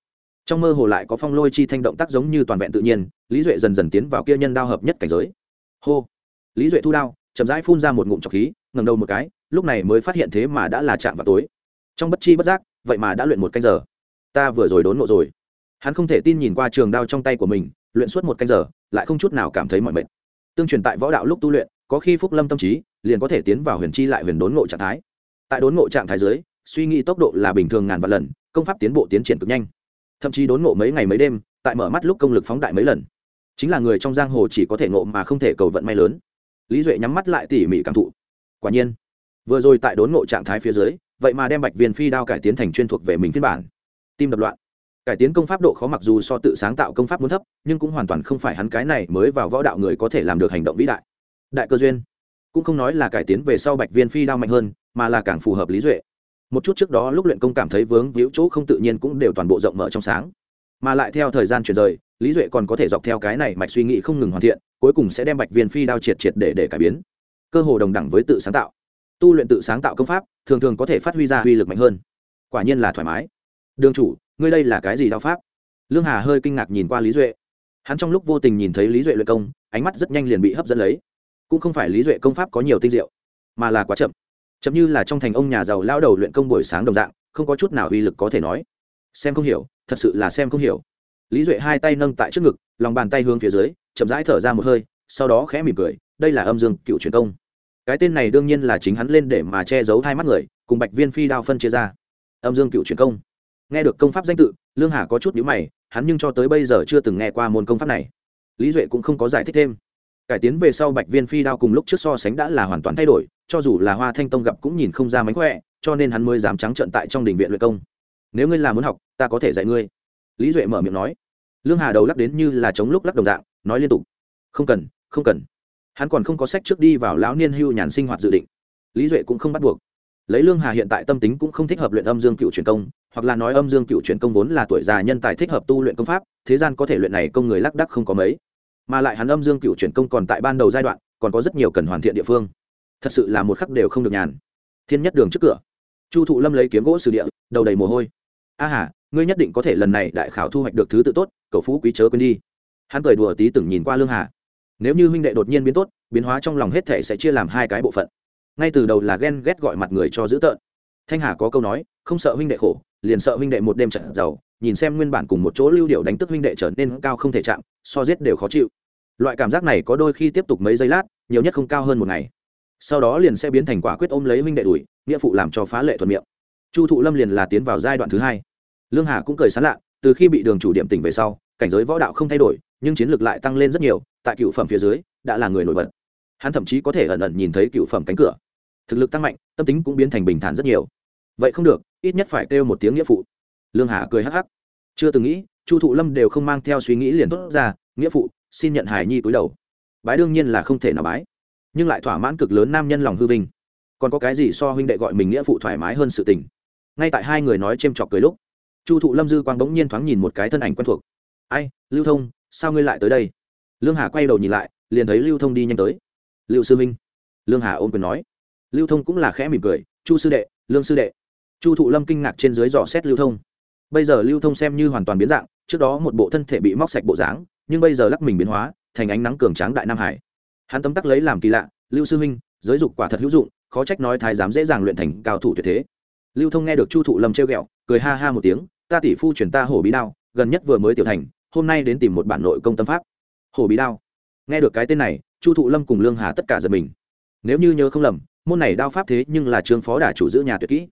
trong mơ hồ lại có phong lôi chi thanh động tác giống như toàn vẹn tự nhiên, lý duệ dần dần tiến vào kia nhân đao hợp nhất cảnh giới. Hô, lý duệ thu đao, chậm rãi phun ra một ngụm trọc khí ngầm đầu một cái, lúc này mới phát hiện thế mà đã là chạm vào tối. Trong bất chi bất giác, vậy mà đã luyện một canh giờ. Ta vừa rồi đốn nộ rồi. Hắn không thể tin nhìn qua trường đao trong tay của mình, luyện suốt một canh giờ, lại không chút nào cảm thấy mọi mệt. Tương truyền tại võ đạo lúc tu luyện, có khi phúc lâm tâm trí, liền có thể tiến vào huyền chi lại huyền đốn ngộ trạng thái. Tại đốn ngộ trạng thái dưới suy nghĩ tốc độ là bình thường ngàn vạn lần, công pháp tiến bộ tiến triển cực nhanh. Thậm chí đốn ngộ mấy ngày mấy đêm, tại mở mắt lúc công lực phóng đại mấy lần. Chính là người trong giang hồ chỉ có thể ngộ mà không thể cầu vận may lớn. Lý duệ nhắm mắt lại tỉ mỉ cảm thụ. Quả nhiên, vừa rồi tại đốn ngộ trạng thái phía dưới, vậy mà đem bạch viên phi đao cải tiến thành chuyên thuộc về mình phiên bản. Tim đập loạn. Cải tiến công pháp độ khó mặc dù so tự sáng tạo công pháp muốn thấp, nhưng cũng hoàn toàn không phải hắn cái này mới vào võ đạo người có thể làm được hành động vĩ đại. Đại cơ duyên. Cũng không nói là cải tiến về sau bạch viên phi đao mạnh hơn, mà là càng phù hợp lý duệ một chút trước đó lúc luyện công cảm thấy vướng víu chỗ không tự nhiên cũng đều toàn bộ rộng mở trong sáng. Mà lại theo thời gian chuyển rời, lý duệ còn có thể dọc theo cái này mạch suy nghĩ không ngừng hoàn thiện, cuối cùng sẽ đem bạch viên phi đao triệt triệt để để cải biến. Cơ hồ đồng đẳng với tự sáng tạo. Tu luyện tự sáng tạo công pháp, thường thường có thể phát huy ra uy lực mạnh hơn. Quả nhiên là thoải mái. Đường chủ, ngươi đây là cái gì đao pháp? Lương hà hơi kinh ngạc nhìn qua lý duệ. Hắn trong lúc vô tình nhìn thấy lý duệ luyện công, ánh mắt rất nhanh liền bị hấp dẫn lấy. Cũng không phải lý duệ công pháp có nhiều tinh diệu, mà là quá chậm chậm như là trong thành ông nhà giàu lao đầu luyện công buổi sáng đồng dạng, không có chút nào uy lực có thể nói. Xem không hiểu, thật sự là xem không hiểu. Lý duệ hai tay nâng tại trước ngực, lòng bàn tay hướng phía dưới, chậm rãi thở ra một hơi, sau đó khẽ mỉm cười, đây là âm dương cựu truyền công. Cái tên này đương nhiên là chính hắn lên để mà che giấu hai mắt người, cùng bạch viên phi đao phân chia ra. Âm dương cựu truyền công. Nghe được công pháp danh tự, lương hà có chút nhữ mày, hắn nhưng cho tới bây giờ chưa từng nghe qua môn công pháp này. Lý duệ cũng không có giải thích thêm. Cải tiến về sau bạch viên phi đao cùng lúc trước so sánh đã là hoàn toàn thay đổi cho dù là hoa thanh tông gặp cũng nhìn không ra mánh khỏe, cho nên hắn mới dám trắng trận tại trong đình viện luyện công. Nếu ngươi là muốn học, ta có thể dạy ngươi. Lý duệ mở miệng nói. Lương hà đầu lắc đến như là chống lúc lắc đồng dạng, nói liên tục. Không cần không cần. Hắn còn không có sách trước đi vào lão niên hưu nhàn sinh hoạt dự định. Lý duệ cũng không bắt buộc. Lấy lương hà hiện tại tâm tính cũng không thích hợp luyện âm dương cựu truyền công, hoặc là nói âm dương cựu truyền công vốn là tuổi già nhân tài thích hợp tu luyện công pháp, thế gian có thể luyện này công người lác đắc không có mấy. Mà lại hắn âm dương cựu truyền công còn tại ban đầu giai đoạn, còn có rất nhiều cần hoàn thiện địa phương thật sự là một khắc đều không được nhàn. Thiên nhất đường trước cửa. Chu thụ lâm lấy kiếm gỗ sử địa, đầu đầy mồ hôi. A hà, ngươi nhất định có thể lần này đại khảo thu hoạch được thứ tự tốt cậu phú quý chớ quên đi. Hắn cười đùa tí từng nhìn qua lương hà. Nếu như huynh đệ đột nhiên biến tốt, biến hóa trong lòng hết thể sẽ chia làm hai cái bộ phận. Ngay từ đầu là ghen ghét gọi mặt người cho dữ tợn. Thanh hà có câu nói, không sợ huynh đệ khổ, liền sợ huynh đệ một đêm trận giàu, nhìn xem nguyên bản cùng một chỗ lưu điệu đánh tức huynh đệ trở nên cao không thể chạm, so giết đều khó chịu. Loại cảm giác này có đôi khi tiếp tục mấy giây lát, nhiều nhất không cao hơn một ngày sau đó liền sẽ biến thành quả quyết ôm lấy huynh đệ đuổi, nghĩa phụ làm cho phá lệ thuận miệng. Chu thụ lâm liền là tiến vào giai đoạn thứ hai. Lương hà cũng cười sán lạ, từ khi bị đường chủ điểm tỉnh về sau, cảnh giới võ đạo không thay đổi, nhưng chiến lược lại tăng lên rất nhiều, tại cựu phẩm phía dưới, đã là người nổi bật. Hắn thậm chí có thể ẩn ẩn nhìn thấy cựu phẩm cánh cửa. Thực lực tăng mạnh, tâm tính cũng biến thành bình thản rất nhiều. Vậy không được, ít nhất phải kêu một tiếng nghĩa phụ. Lương hà cười hắc hắc. Chưa từng nghĩ, chu thụ lâm đều không mang theo suy nghĩ liền tốt ra, nghĩa phụ, xin nhận hải nhi túi đầu. Bái đương nhiên là không thể nào bái nhưng lại thỏa mãn cực lớn nam nhân lòng hư vinh. Còn có cái gì so huynh đệ gọi mình nghĩa phụ thoải mái hơn sự tình? Ngay tại hai người nói c h ê m chọc cười lúc, chu thụ lâm dư quang bỗng nhiên thoáng nhìn một cái thân ảnh quen thuộc. Ai, lưu thông, sao ngươi lại tới đây? Lương hà quay đầu nhìn lại, liền thấy lưu thông đi nhanh tới. Lưu sư minh lương hà ôm quyền nói. Lưu thông cũng là khẽ mỉm cười, chu sư đệ, lương sư đệ. Chu thụ lâm kinh ngạc trên dưới dò xét lưu thông. Bây giờ lưu thông xem như hoàn toàn biến dạng, trước đó một bộ thân thể bị móc sạch bộ dáng, nhưng bây giờ lắc mình biến hóa, thành ánh nắng cường tráng đại nam hải hắn tấm tắc lấy làm kỳ lạ, lưu sư huynh, giới dục quả thật hữu dụng, khó trách nói thái giám dễ dàng luyện thành cao thủ tuyệt thế. Lưu thông nghe được chu thụ lâm trêu ghẹo, cười ha ha một tiếng, ta tỷ phu chuyển ta hổ bí đao, gần nhất vừa mới tiểu thành, hôm nay đến tìm một bản nội công tâm pháp. Hổ bí đao? Nghe được cái tên này, chu thụ lâm cùng lương hà tất cả giật mình. Nếu như nhớ không lầm, môn này đao pháp thế nhưng là trương phó đà chủ giữ nhà tuyệt kỹ.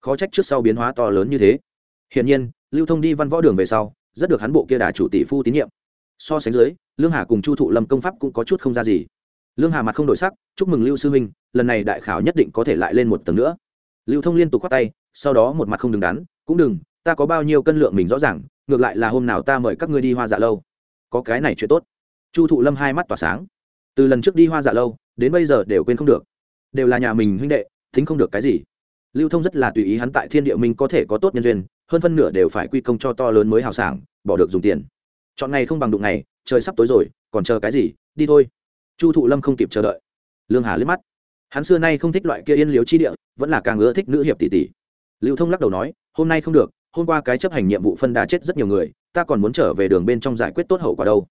Khó trách trước sau biến hóa to lớn như thế. Hiển nhiên, lưu thông đi văn võ đường về sau, rất được hắn bộ kia đà chủ tỷ phu tín nhiệm. So sánh dưới, lương hà cùng chu thụ lâm công pháp cũng có chút không ra gì lương hà mặt không đổi sắc, chúc mừng lưu sư huynh, lần này đại khảo nhất định có thể lại lên một tầng nữa. Lưu thông liên tục khoác tay, sau đó một mặt không đứng đắn, cũng đừng, ta có bao nhiêu cân lượng mình rõ ràng, ngược lại là hôm nào ta mời các ngươi đi hoa dạ lâu. Có cái này chuyện tốt. Chu thụ lâm hai mắt tỏa sáng. Từ lần trước đi hoa dạ lâu, đến bây giờ đều quên không được. Đều là nhà mình huynh đệ thính không được cái gì. Lưu thông rất là tùy ý hắn tại thiên địa minh có thể có tốt nhân duyên, hơn phân nửa đều phải quy công cho to lớn mới hào sảng, bỏ được dùng tiền. Chọn ngày không bằng đụng ngày, trời sắp tối rồi, còn chờ cái gì, đi thôi chu thụ lâm không kịp chờ đợi. Lương hà liếc mắt. Hắn xưa nay không thích loại kia yên liếu chi địa, vẫn là càng ưa thích nữ hiệp tỷ tỷ. Lưu thông lắc đầu nói, hôm nay không được, hôm qua cái chấp hành nhiệm vụ phân đà chết rất nhiều người, ta còn muốn trở về đường bên trong giải quyết tốt hậu quả đâu.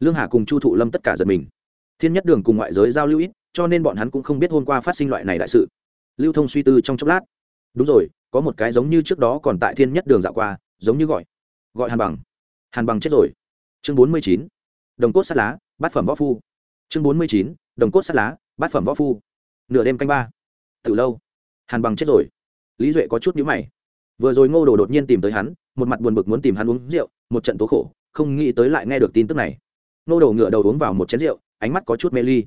Lương hà cùng chu thụ lâm tất cả giật mình. Thiên nhất đường cùng ngoại giới giao lưu ít, cho nên bọn hắn cũng không biết hôm qua phát sinh loại này đại sự. Lưu thông suy tư trong chốc lát. Đúng rồi, có một cái giống như trước đó còn tại thiên nhất đường dạo qua, giống như gọi gọi hàn bằng. Hàn bằng chết rồi. Chương bốn mươi chín. Đồng cốt sát lá, bát phẩm võ phu chương bốn mươi chín, đồng cốt sắt lá, bát phẩm võ phu. Nửa đêm canh ba. Từ lâu. Hàn bằng chết rồi. Lý duệ có chút nhữ mày. Vừa rồi ngô đồ đột nhiên tìm tới hắn, một mặt buồn bực muốn tìm hắn uống rượu, một trận tố khổ, không nghĩ tới lại nghe được tin tức này. Ngô đồ ngựa đầu uống vào một chén rượu, ánh mắt có chút mê ly.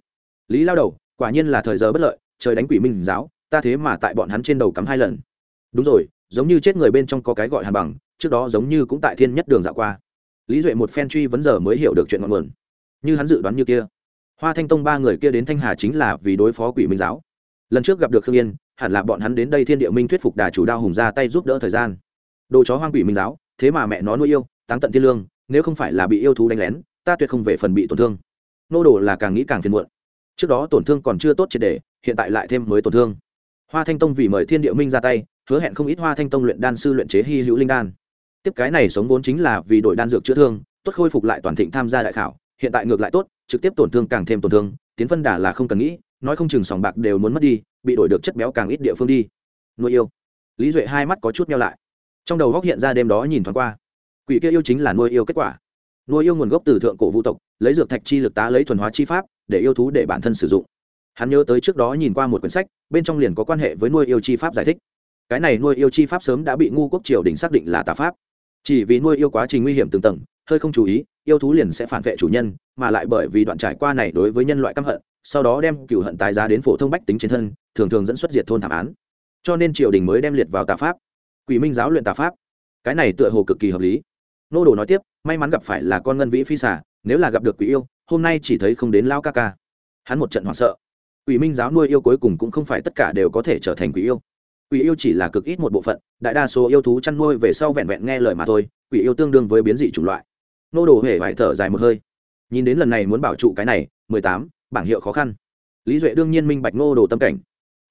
Lý lao đầu, quả nhiên là thời giờ bất lợi, trời đánh quỷ minh giáo, ta thế mà tại bọn hắn trên đầu cắm hai lần. Đúng rồi, giống như chết người bên trong có cái gọi hàn bằng, trước đó giống như cũng tại thiên nhất đường dạo qua. Lý duệ một phen truy vấn giờ mới hiểu được chuyện ngọn nguồn. Như hắn dự đoán như kia hoa thanh tông ba người kia đến thanh hà chính là vì đối phó quỷ minh giáo. Lần trước gặp được khương yên, hẳn là bọn hắn đến đây thiên địa minh thuyết phục đà chủ đao hùng ra tay giúp đỡ thời gian. Đồ chó hoang quỷ minh giáo, thế mà mẹ nó nuôi yêu, táng tận thiên lương, nếu không phải là bị yêu thú đánh lén, ta tuyệt không về phần bị tổn thương. Nô đồ là càng nghĩ càng phiền muộn. Trước đó tổn thương còn chưa tốt triệt đề hiện tại lại thêm mới tổn thương. Hoa thanh tông vì mời thiên địa minh ra tay, hứa hẹn không ít hoa thanh tông luyện đan sư luyện chế hy hữu linh đan. Tiếp cái này sống vốn chính là vì đổi đan dược chữa thương, tốt khôi phục lại toàn thịnh tham gia đại khảo hiện tại ngược lại tốt, trực tiếp tổn thương càng thêm tổn thương, tiến phân đà là không cần nghĩ, nói không chừng sòng bạc đều muốn mất đi, bị đổi được chất béo càng ít địa phương đi. Nuôi yêu. Lý duệ hai mắt có chút nhau lại. Trong đầu góc hiện ra đêm đó nhìn thoáng qua. Quỷ kia yêu chính là nuôi yêu kết quả. Nuôi yêu nguồn gốc từ thượng cổ vũ tộc, lấy dược thạch chi lực tá lấy thuần hóa chi pháp, để yêu thú để bản thân sử dụng. Hắn nhớ tới trước đó nhìn qua một quyển sách, bên trong liền có quan hệ với nuôi yêu chi pháp giải thích. Cái này nuôi yêu chi pháp sớm đã bị ngu quốc triều đình xác định là tà pháp. Chỉ vì nuôi yêu quá trình nguy hiểm từng tầng hơi không chú ý, yêu thú liền sẽ phản vệ chủ nhân, mà lại bởi vì đoạn trải qua này đối với nhân loại căm hận, sau đó đem cựu hận tái giá đến phổ thông bách tính trên thân, thường thường dẫn xuất diệt thôn thảm án. Cho nên triều đình mới đem liệt vào tà pháp. Quỷ minh giáo luyện tà pháp. Cái này tựa hồ cực kỳ hợp lý. Nô đồ nói tiếp, may mắn gặp phải là con ngân vĩ phi xả nếu là gặp được quỷ yêu, hôm nay chỉ thấy không đến lao ca ca. Hắn một trận hoảng sợ. Quỷ minh giáo nuôi yêu cuối cùng cũng không phải tất cả đều có thể trở thành quỷ yêu. Quỷ yêu chỉ là cực ít một bộ phận, đại đa số yêu thú chăn nuôi về sau vẹn vẹn nghe lời mà thôi, quỷ yêu tương đương với biến dị chủng loại nô đồ huệ phải thở dài một hơi. Nhìn đến lần này muốn bảo trụ cái này, mười tám, bảng hiệu khó khăn. Lý duệ đương nhiên minh bạch nô đồ tâm cảnh.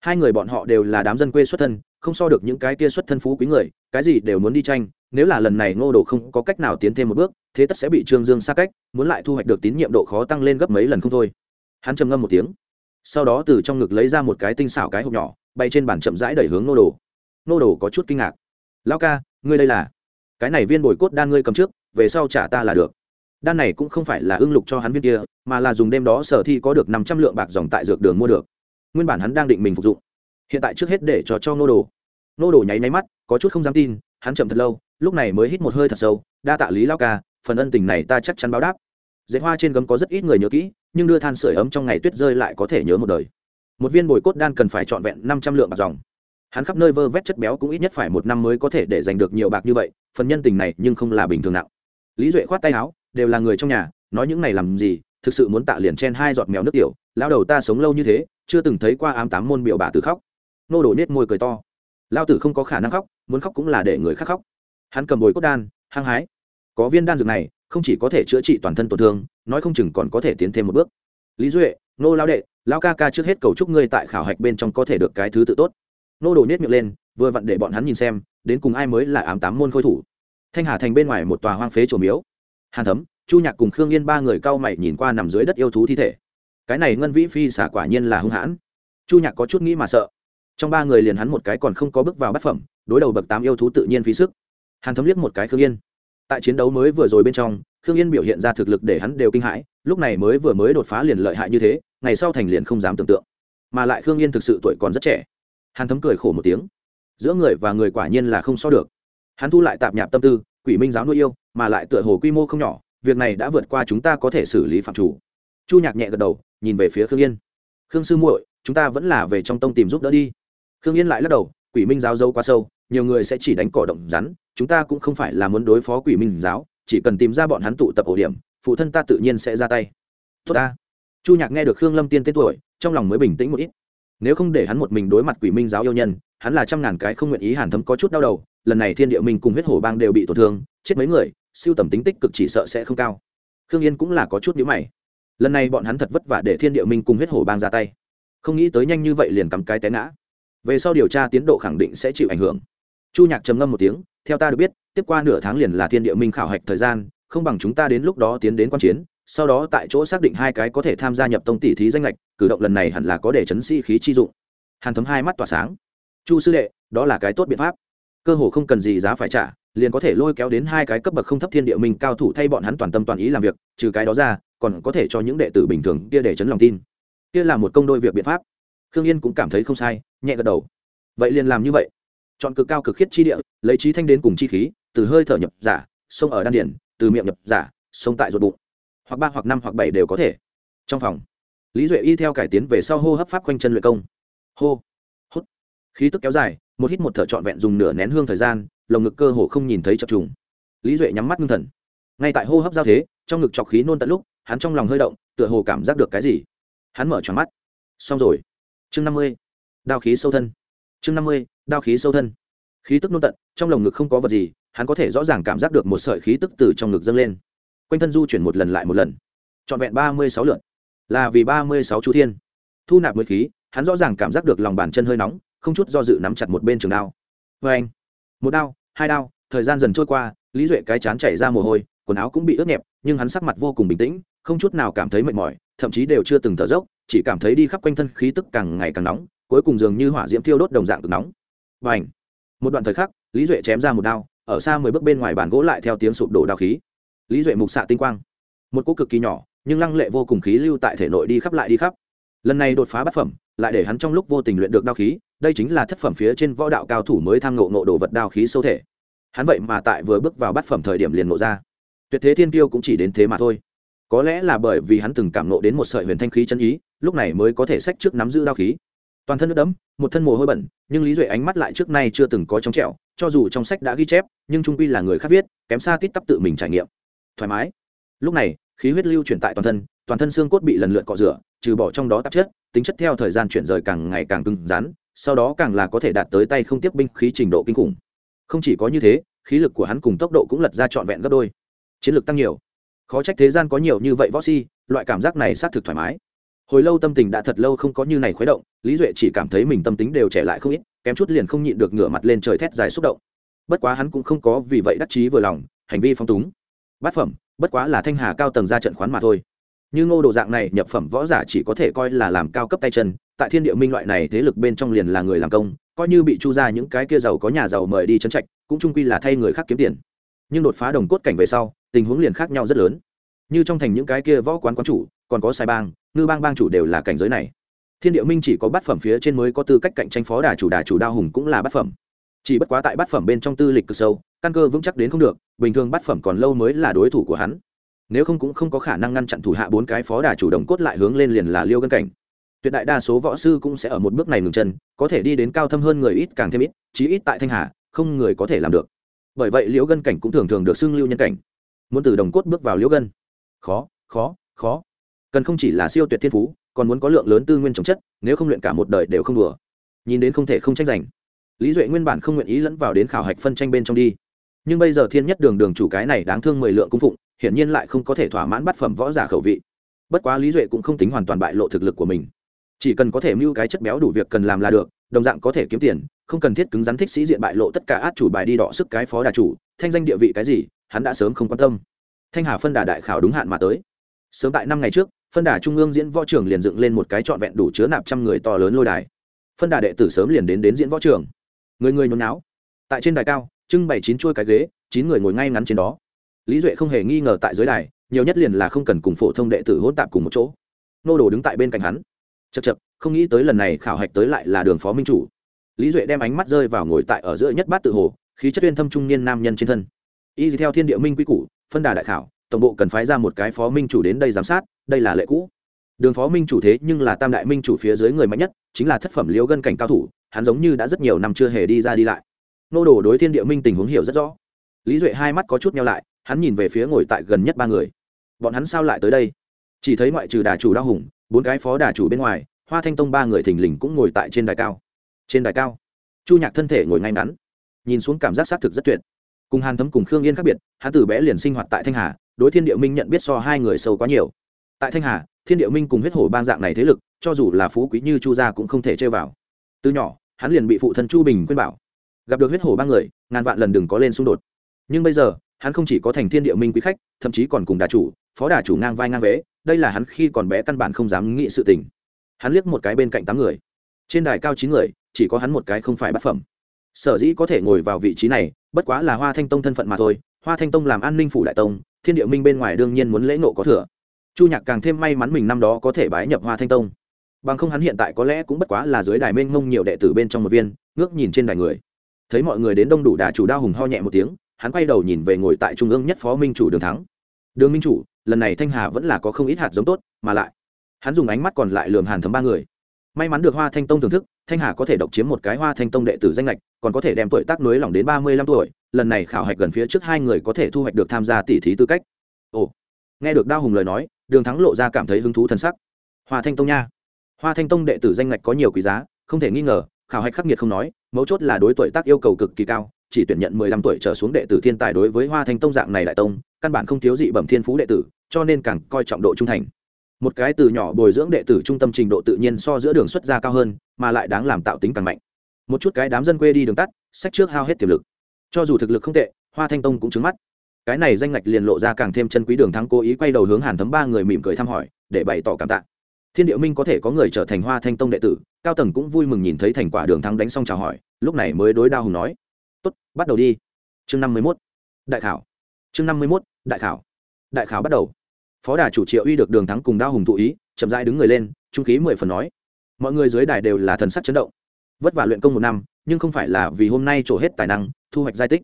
Hai người bọn họ đều là đám dân quê xuất thân, không so được những cái kia xuất thân phú quý người, cái gì đều muốn đi tranh, nếu là lần này ngô đồ không có cách nào tiến thêm một bước, thế tất sẽ bị trương dương xa cách, muốn lại thu hoạch được tín nhiệm độ khó tăng lên gấp mấy lần không thôi. Hắn trầm ngâm một tiếng. Sau đó từ trong ngực lấy ra một cái tinh xảo cái hộp nhỏ, bay trên bàn chậm rãi đẩy hướng ngô đồ. Ngô đồ có chút kinh ngạc. Lao ca, ngươi đây là? Cái này viên bồi cốt đan ngươi cầm trước về sau trả ta là được. Đan này cũng không phải là ưng lục cho hắn viên kia, mà là dùng đêm đó sở thi có được năm trăm lượng bạc dòng tại dược đường mua được. Nguyên bản hắn đang định mình phục dụng. Hiện tại trước hết để cho cho nô đồ. Nô đồ nháy nháy mắt, có chút không dám tin, hắn chậm thật lâu, lúc này mới hít một hơi thật sâu, đa tạ lý lao ca, phần ân tình này ta chắc chắn báo đáp. Dệt hoa trên gấm có rất ít người nhớ kỹ, nhưng đưa than sửa ấm trong ngày tuyết rơi lại có thể nhớ một đời. Một viên bồi cốt đan cần phải trọn vẹn năm trăm lượng bạc dòng. Hắn khắp nơi vơ vét chất béo cũng ít nhất phải một năm mới có thể để giành được nhiều bạc như vậy, phần nhân tình này nhưng không là bình thường nặng lý duệ khoát tay áo, đều là người trong nhà, nói những này làm gì? Thực sự muốn tạ liền chen hai giọt mèo nước tiểu lao đầu ta sống lâu như thế, chưa từng thấy qua ám tám môn biểu bà tử khóc. Nô đổ nết môi cười to. Lao tử không có khả năng khóc, muốn khóc cũng là để người khác khóc. Hắn cầm bồi cốt đan, hăng hái. Có viên đan dược này, không chỉ có thể chữa trị toàn thân tổn thương, nói không chừng còn có thể tiến thêm một bước. Lý duệ, nô lao đệ lao ca ca trước hết cầu chúc ngươi tại khảo hạch bên trong có thể được cái thứ tự tốt. Nô đồ nết miệng lên, vừa vặn để bọn hắn nhìn xem, đến cùng ai mới là ám tám môn khôi thủ thanh hà thành bên ngoài một tòa hoang phế trổ miếu. Hàn thấm, chu nhạc cùng khương yên ba người cau mày nhìn qua nằm dưới đất yêu thú thi thể. Cái này ngân vĩ phi xả quả nhiên là hung hãn. Chu nhạc có chút nghĩ mà sợ. Trong ba người liền hắn một cái còn không có bước vào bát phẩm, đối đầu bậc tám yêu thú tự nhiên phí sức. Hàn thấm liếc một cái khương yên. Tại chiến đấu mới vừa rồi bên trong, khương yên biểu hiện ra thực lực để hắn đều kinh hãi, lúc này mới vừa mới đột phá liền lợi hại như thế, ngày sau thành liền không dám tưởng tượng. Mà lại khương yên thực sự tuổi còn rất trẻ. Hàn thấm cười khổ một tiếng. Giữa người và người quả nhiên là không so được hắn thu lại tạp nhạp tâm tư, quỷ minh giáo nuôi yêu, mà lại tựa hồ quy mô không nhỏ, việc này đã vượt qua chúng ta có thể xử lý phạm chủ. Chu nhạc nhẹ gật đầu, nhìn về phía khương yên. Khương sư muội, chúng ta vẫn là về trong tông tìm giúp đỡ đi. Khương yên lại lắc đầu, quỷ minh giáo dâu quá sâu, nhiều người sẽ chỉ đánh cỏ động rắn, chúng ta cũng không phải là muốn đối phó quỷ minh giáo, chỉ cần tìm ra bọn hắn tụ tập ổ điểm, phụ thân ta tự nhiên sẽ ra tay. Tốt ta. Chu nhạc nghe được khương lâm tiên tên tuổi, trong lòng mới bình tĩnh một ít nếu không để hắn một mình đối mặt quỷ minh giáo yêu nhân, hắn là trăm ngàn cái không nguyện ý hàn thấm có chút đau đầu, lần này thiên địa minh cùng huyết hổ bang đều bị tổn thương, chết mấy người, siêu tầm tính tích cực chỉ sợ sẽ không cao. Khương yên cũng là có chút nhữ mày. Lần này bọn hắn thật vất vả để thiên địa minh cùng huyết hổ bang ra tay. Không nghĩ tới nhanh như vậy liền cắm cái té ngã. Về sau điều tra tiến độ khẳng định sẽ chịu ảnh hưởng. Chu nhạc trầm ngâm một tiếng, theo ta được biết, tiếp qua nửa tháng liền là thiên địa minh khảo hạch thời gian, không bằng chúng ta đến lúc đó tiến đến quan chiến sau đó tại chỗ xác định hai cái có thể tham gia nhập tông tỷ thí danh lệch cử động lần này hẳn là có để chấn sĩ khí chi dụng. Hàn thấm hai mắt tỏa sáng. Chu sư đệ, đó là cái tốt biện pháp. Cơ hồ không cần gì giá phải trả, liền có thể lôi kéo đến hai cái cấp bậc không thấp thiên địa mình cao thủ thay bọn hắn toàn tâm toàn ý làm việc, trừ cái đó ra, còn có thể cho những đệ tử bình thường kia để chấn lòng tin. Kia là một công đôi việc biện pháp. Khương yên cũng cảm thấy không sai, nhẹ gật đầu. Vậy liền làm như vậy. Chọn cực cao cực khiết chi địa, lấy trí thanh đến cùng chi khí, từ hơi thở nhập giả, sông ở đan điển từ miệng nhập giả, sông tại ruột bụng hoặc ba hoặc năm hoặc bảy đều có thể. Trong phòng, lý duệ y theo cải tiến về sau hô hấp pháp quanh chân luyện công. Hô, hút. Khí tức kéo dài, một hít một thở trọn vẹn dùng nửa nén hương thời gian, lồng ngực cơ hồ không nhìn thấy chập trùng. Lý duệ nhắm mắt ngưng thần. Ngay tại hô hấp giao thế, trong ngực chọc khí nôn tận lúc, hắn trong lòng hơi động, tựa hồ cảm giác được cái gì. Hắn mở tròn mắt. Xong rồi. Chương năm mươi. Đao khí sâu thân. Chương năm mươi, đao khí sâu thân. Khí tức nôn tận, trong lồng ngực không có vật gì, hắn có thể rõ ràng cảm giác được một sợi khí tức từ trong ngực dâng lên quanh thân du chuyển một lần lại một lần. Trọn vẹn ba mươi sáu lượt. Là vì ba mươi sáu chú thiên. Thu nạp mới khí, hắn rõ ràng cảm giác được lòng bàn chân hơi nóng, không chút do dự nắm chặt một bên trường đao. Vê anh, một đao, hai đao, thời gian dần trôi qua, lý duệ cái chán chảy ra mồ hôi, quần áo cũng bị ướt nhẹp, nhưng hắn sắc mặt vô cùng bình tĩnh, không chút nào cảm thấy mệt mỏi, thậm chí đều chưa từng thở dốc, chỉ cảm thấy đi khắp quanh thân khí tức càng ngày càng nóng, cuối cùng dường như hỏa diễm thiêu đốt đồng dạng cực nóng. Và ảnh một đoạn thời khắc, lý duệ chém ra một đao, ở xa mười bước bên ngoài bàn gỗ lại theo tiếng sụp đổ đao khí lý duệ mục xạ tinh quang. Một cỗ cực kỳ nhỏ, nhưng lăng lệ vô cùng khí lưu tại thể nội đi khắp lại đi khắp. Lần này đột phá bát phẩm, lại để hắn trong lúc vô tình luyện được đao khí, đây chính là thất phẩm phía trên võ đạo cao thủ mới tham ngộ ngộ đồ vật đao khí sâu thể. Hắn vậy mà tại vừa bước vào bát phẩm thời điểm liền ngộ ra. Tuyệt thế thiên tiêu cũng chỉ đến thế mà thôi. Có lẽ là bởi vì hắn từng cảm nộ đến một sợi huyền thanh khí chân ý, lúc này mới có thể sách trước nắm giữ đao khí. Toàn thân nước đẫm, một thân mồ hôi bẩn, nhưng lý duệ ánh mắt lại trước nay chưa từng có trong trẹo cho dù trong sách đã ghi chép, nhưng trung quy là người khác viết, kém xa tít tắp tự mình trải nghiệm thoải mái. Lúc này, khí huyết lưu chuyển tại toàn thân toàn thân xương cốt bị lần lượt cọ rửa, trừ bỏ trong đó tạp chất, tính chất theo thời gian chuyển rời càng ngày càng cứng rắn, sau đó càng là có thể đạt tới tay không tiếp binh khí trình độ kinh khủng. Không chỉ có như thế, khí lực của hắn cùng tốc độ cũng lật ra trọn vẹn gấp đôi. Chiến lực tăng nhiều. Khó trách thế gian có nhiều như vậy võ si loại cảm giác này xác thực thoải mái. Hồi lâu tâm tình đã thật lâu không có như này khuấy động, lý duệ chỉ cảm thấy mình tâm tính đều trẻ lại không ít, kém chút liền không nhịn được ngửa mặt lên trời thét dài xúc động. Bất quá hắn cũng không có vì vậy đắc chí vừa lòng, hành vi phong túng bát phẩm, bất quá là thanh hà cao tầng ra trận khoán mà thôi. Như ngô đồ dạng này, nhập phẩm võ giả chỉ có thể coi là làm cao cấp tay chân, tại thiên địa minh loại này thế lực bên trong liền là người làm công, coi như bị chu ra những cái kia giàu có nhà giàu mời đi chân trạch, cũng trung quy là thay người khác kiếm tiền. Nhưng đột phá đồng cốt cảnh về sau, tình huống liền khác nhau rất lớn. Như trong thành những cái kia võ quán quán chủ, còn có sai bang, ngư bang bang chủ đều là cảnh giới này. Thiên địa minh chỉ có bát phẩm phía trên mới có tư cách cạnh tranh phó đà chủ đà chủ đao hùng cũng là bát phẩm chỉ bất quá tại bát phẩm bên trong tư lịch cực sâu, căn cơ vững chắc đến không được, bình thường bát phẩm còn lâu mới là đối thủ của hắn. Nếu không cũng không có khả năng ngăn chặn thủ hạ bốn cái phó đà chủ đồng cốt lại hướng lên liền là liêu gân cảnh. Tuyệt đại đa số võ sư cũng sẽ ở một bước này ngừng chân, có thể đi đến cao thâm hơn người ít càng thêm ít, chí ít tại thanh hà, không người có thể làm được. Bởi vậy liễu gân cảnh cũng thường thường được xưng lưu nhân cảnh. Muốn từ đồng cốt bước vào liễu gân khó khó khó. Cần không chỉ là siêu tuyệt thiên phú, còn muốn có lượng lớn tư nguyên chống chất, nếu không luyện cả một đời đều không đùa. Nhìn đến không thể không tranh giành lý duệ nguyên bản không nguyện ý lẫn vào đến khảo hạch phân tranh bên trong đi. Nhưng bây giờ thiên nhất đường đường chủ cái này đáng thương mười lượng cung phụng, hiển nhiên lại không có thể thỏa mãn bát phẩm võ giả khẩu vị. Bất quá lý duệ cũng không tính hoàn toàn bại lộ thực lực của mình. Chỉ cần có thể mưu cái chất béo đủ việc cần làm là được, đồng dạng có thể kiếm tiền, không cần thiết cứng rắn thích sĩ diện bại lộ tất cả át chủ bài đi đọ sức cái phó đà chủ, thanh danh địa vị cái gì, hắn đã sớm không quan tâm. Thanh hà phân đà đại khảo đúng hạn mà tới. Sớm tại năm ngày trước, phân đà trung ương diễn võ trường liền dựng lên một cái trọn vẹn đủ chứa nạp trăm người to lớn lôi đài. Phân đà đệ tử sớm liền đến đến diễn võ trường người người nhốn náo tại trên đài cao, trưng bày chín chuôi cái ghế, chín người ngồi ngay ngắn trên đó. Lý duệ không hề nghi ngờ tại dưới đài, nhiều nhất liền là không cần cùng phổ thông đệ tử hỗn tạp cùng một chỗ. Nô đồ đứng tại bên cạnh hắn. Chật chật không nghĩ tới lần này khảo hạch tới lại là đường phó minh chủ. Lý duệ đem ánh mắt rơi vào ngồi tại ở giữa nhất bát tự hồ, khí chất uyên thâm trung niên nam nhân trên thân. Y theo thiên địa minh quy củ, phân đà đại khảo, tổng bộ cần phái ra một cái phó minh chủ đến đây giám sát, đây là lệ cũ. Đường phó minh chủ thế nhưng là tam đại minh chủ phía dưới người mạnh nhất, chính là thất phẩm liễu gân cảnh cao thủ hắn giống như đã rất nhiều năm chưa hề đi ra đi lại. Nô đồ đối thiên địa minh tình huống hiểu rất rõ. Lý duệ hai mắt có chút nhau lại, hắn nhìn về phía ngồi tại gần nhất ba người. Bọn hắn sao lại tới đây? Chỉ thấy ngoại trừ đà chủ đao hùng, bốn cái phó đà chủ bên ngoài, hoa thanh tông ba người thình lình cũng ngồi tại trên đài cao. Trên đài cao, chu nhạc thân thể ngồi ngay ngắn, nhìn xuống cảm giác xác thực rất tuyệt. Cùng hàn thấm cùng khương yên khác biệt, hắn từ bé liền sinh hoạt tại thanh hà, đối thiên địa minh nhận biết so hai người sâu quá nhiều. Tại thanh hà, thiên địa minh cùng huyết hổ bang dạng này thế lực, cho dù là phú quý như chu gia cũng không thể chơi vào từ nhỏ, hắn liền bị phụ thân chu bình khuyên bảo, gặp được huyết hổ ba người, ngàn vạn lần đừng có lên xung đột. Nhưng bây giờ, hắn không chỉ có thành thiên địa minh quý khách, thậm chí còn cùng đà chủ, phó đà chủ ngang vai ngang vế, đây là hắn khi còn bé căn bản không dám nghĩ sự tình. Hắn liếc một cái bên cạnh tám người. Trên đài cao chín người, chỉ có hắn một cái không phải bát phẩm. Sở dĩ có thể ngồi vào vị trí này, bất quá là hoa thanh tông thân phận mà thôi. Hoa thanh tông làm an ninh phủ đại tông, thiên địa minh bên ngoài đương nhiên muốn lễ nộ có thừa. Chu nhạc càng thêm may mắn mình năm đó có thể bái nhập hoa thanh tông bằng không hắn hiện tại có lẽ cũng bất quá là dưới đài mênh mông nhiều đệ tử bên trong một viên, ngước nhìn trên đài người. Thấy mọi người đến đông đủ đà chủ đao hùng ho nhẹ một tiếng, hắn quay đầu nhìn về ngồi tại trung ương nhất phó minh chủ đường thắng. Đường minh chủ, lần này thanh hà vẫn là có không ít hạt giống tốt, mà lại hắn dùng ánh mắt còn lại lường hàn thấm ba người. May mắn được hoa thanh tông thưởng thức, thanh hà có thể độc chiếm một cái hoa thanh tông đệ tử danh lệch còn có thể đem tuổi tác nối lỏng đến ba mươi lăm tuổi, lần này khảo hạch gần phía trước hai người có thể thu hoạch được tham gia tỷ thí tư cách. Ồ. Nghe được đao hùng lời nói, đường thắng lộ ra cảm thấy hứng thú t sắc. Hoa thanh tông nha hoa thanh tông đệ tử danh ngạch có nhiều quý giá, không thể nghi ngờ, khảo hạch khắc nghiệt không nói, mấu chốt là đối tuổi tác yêu cầu cực kỳ cao, chỉ tuyển nhận mười lăm tuổi trở xuống đệ tử thiên tài đối với hoa thanh tông dạng này đại tông, căn bản không thiếu dị bẩm thiên phú đệ tử, cho nên càng coi trọng độ trung thành. Một cái từ nhỏ bồi dưỡng đệ tử trung tâm trình độ tự nhiên so giữa đường xuất ra cao hơn, mà lại đáng làm tạo tính càng mạnh. Một chút cái đám dân quê đi đường tắt, sách trước hao hết tiềm lực. Cho dù thực lực không tệ, hoa thanh tông cũng trứng mắt. Cái này danh ngạch liền lộ ra càng thêm chân quý đường thắng cố ý quay đầu hướng hàn thấm ba người mỉm cười thăm hỏi, để bày tỏ cảm tạ thiên địa minh có thể có người trở thành hoa thanh tông đệ tử, cao tầng cũng vui mừng nhìn thấy thành quả đường thắng đánh xong chào hỏi, lúc này mới đối đao hùng nói, tốt, bắt đầu đi. Chương năm mươi mốt. Đại khảo. Chương năm mươi mốt, đại khảo. Đại khảo bắt đầu. Phó đà chủ triệu uy được đường thắng cùng đao hùng thụ ý, chậm rãi đứng người lên, trung khí mười phần nói, mọi người dưới đài đều là thần sắc chấn động. Vất vả luyện công một năm, nhưng không phải là vì hôm nay trổ hết tài năng, thu hoạch giai tích.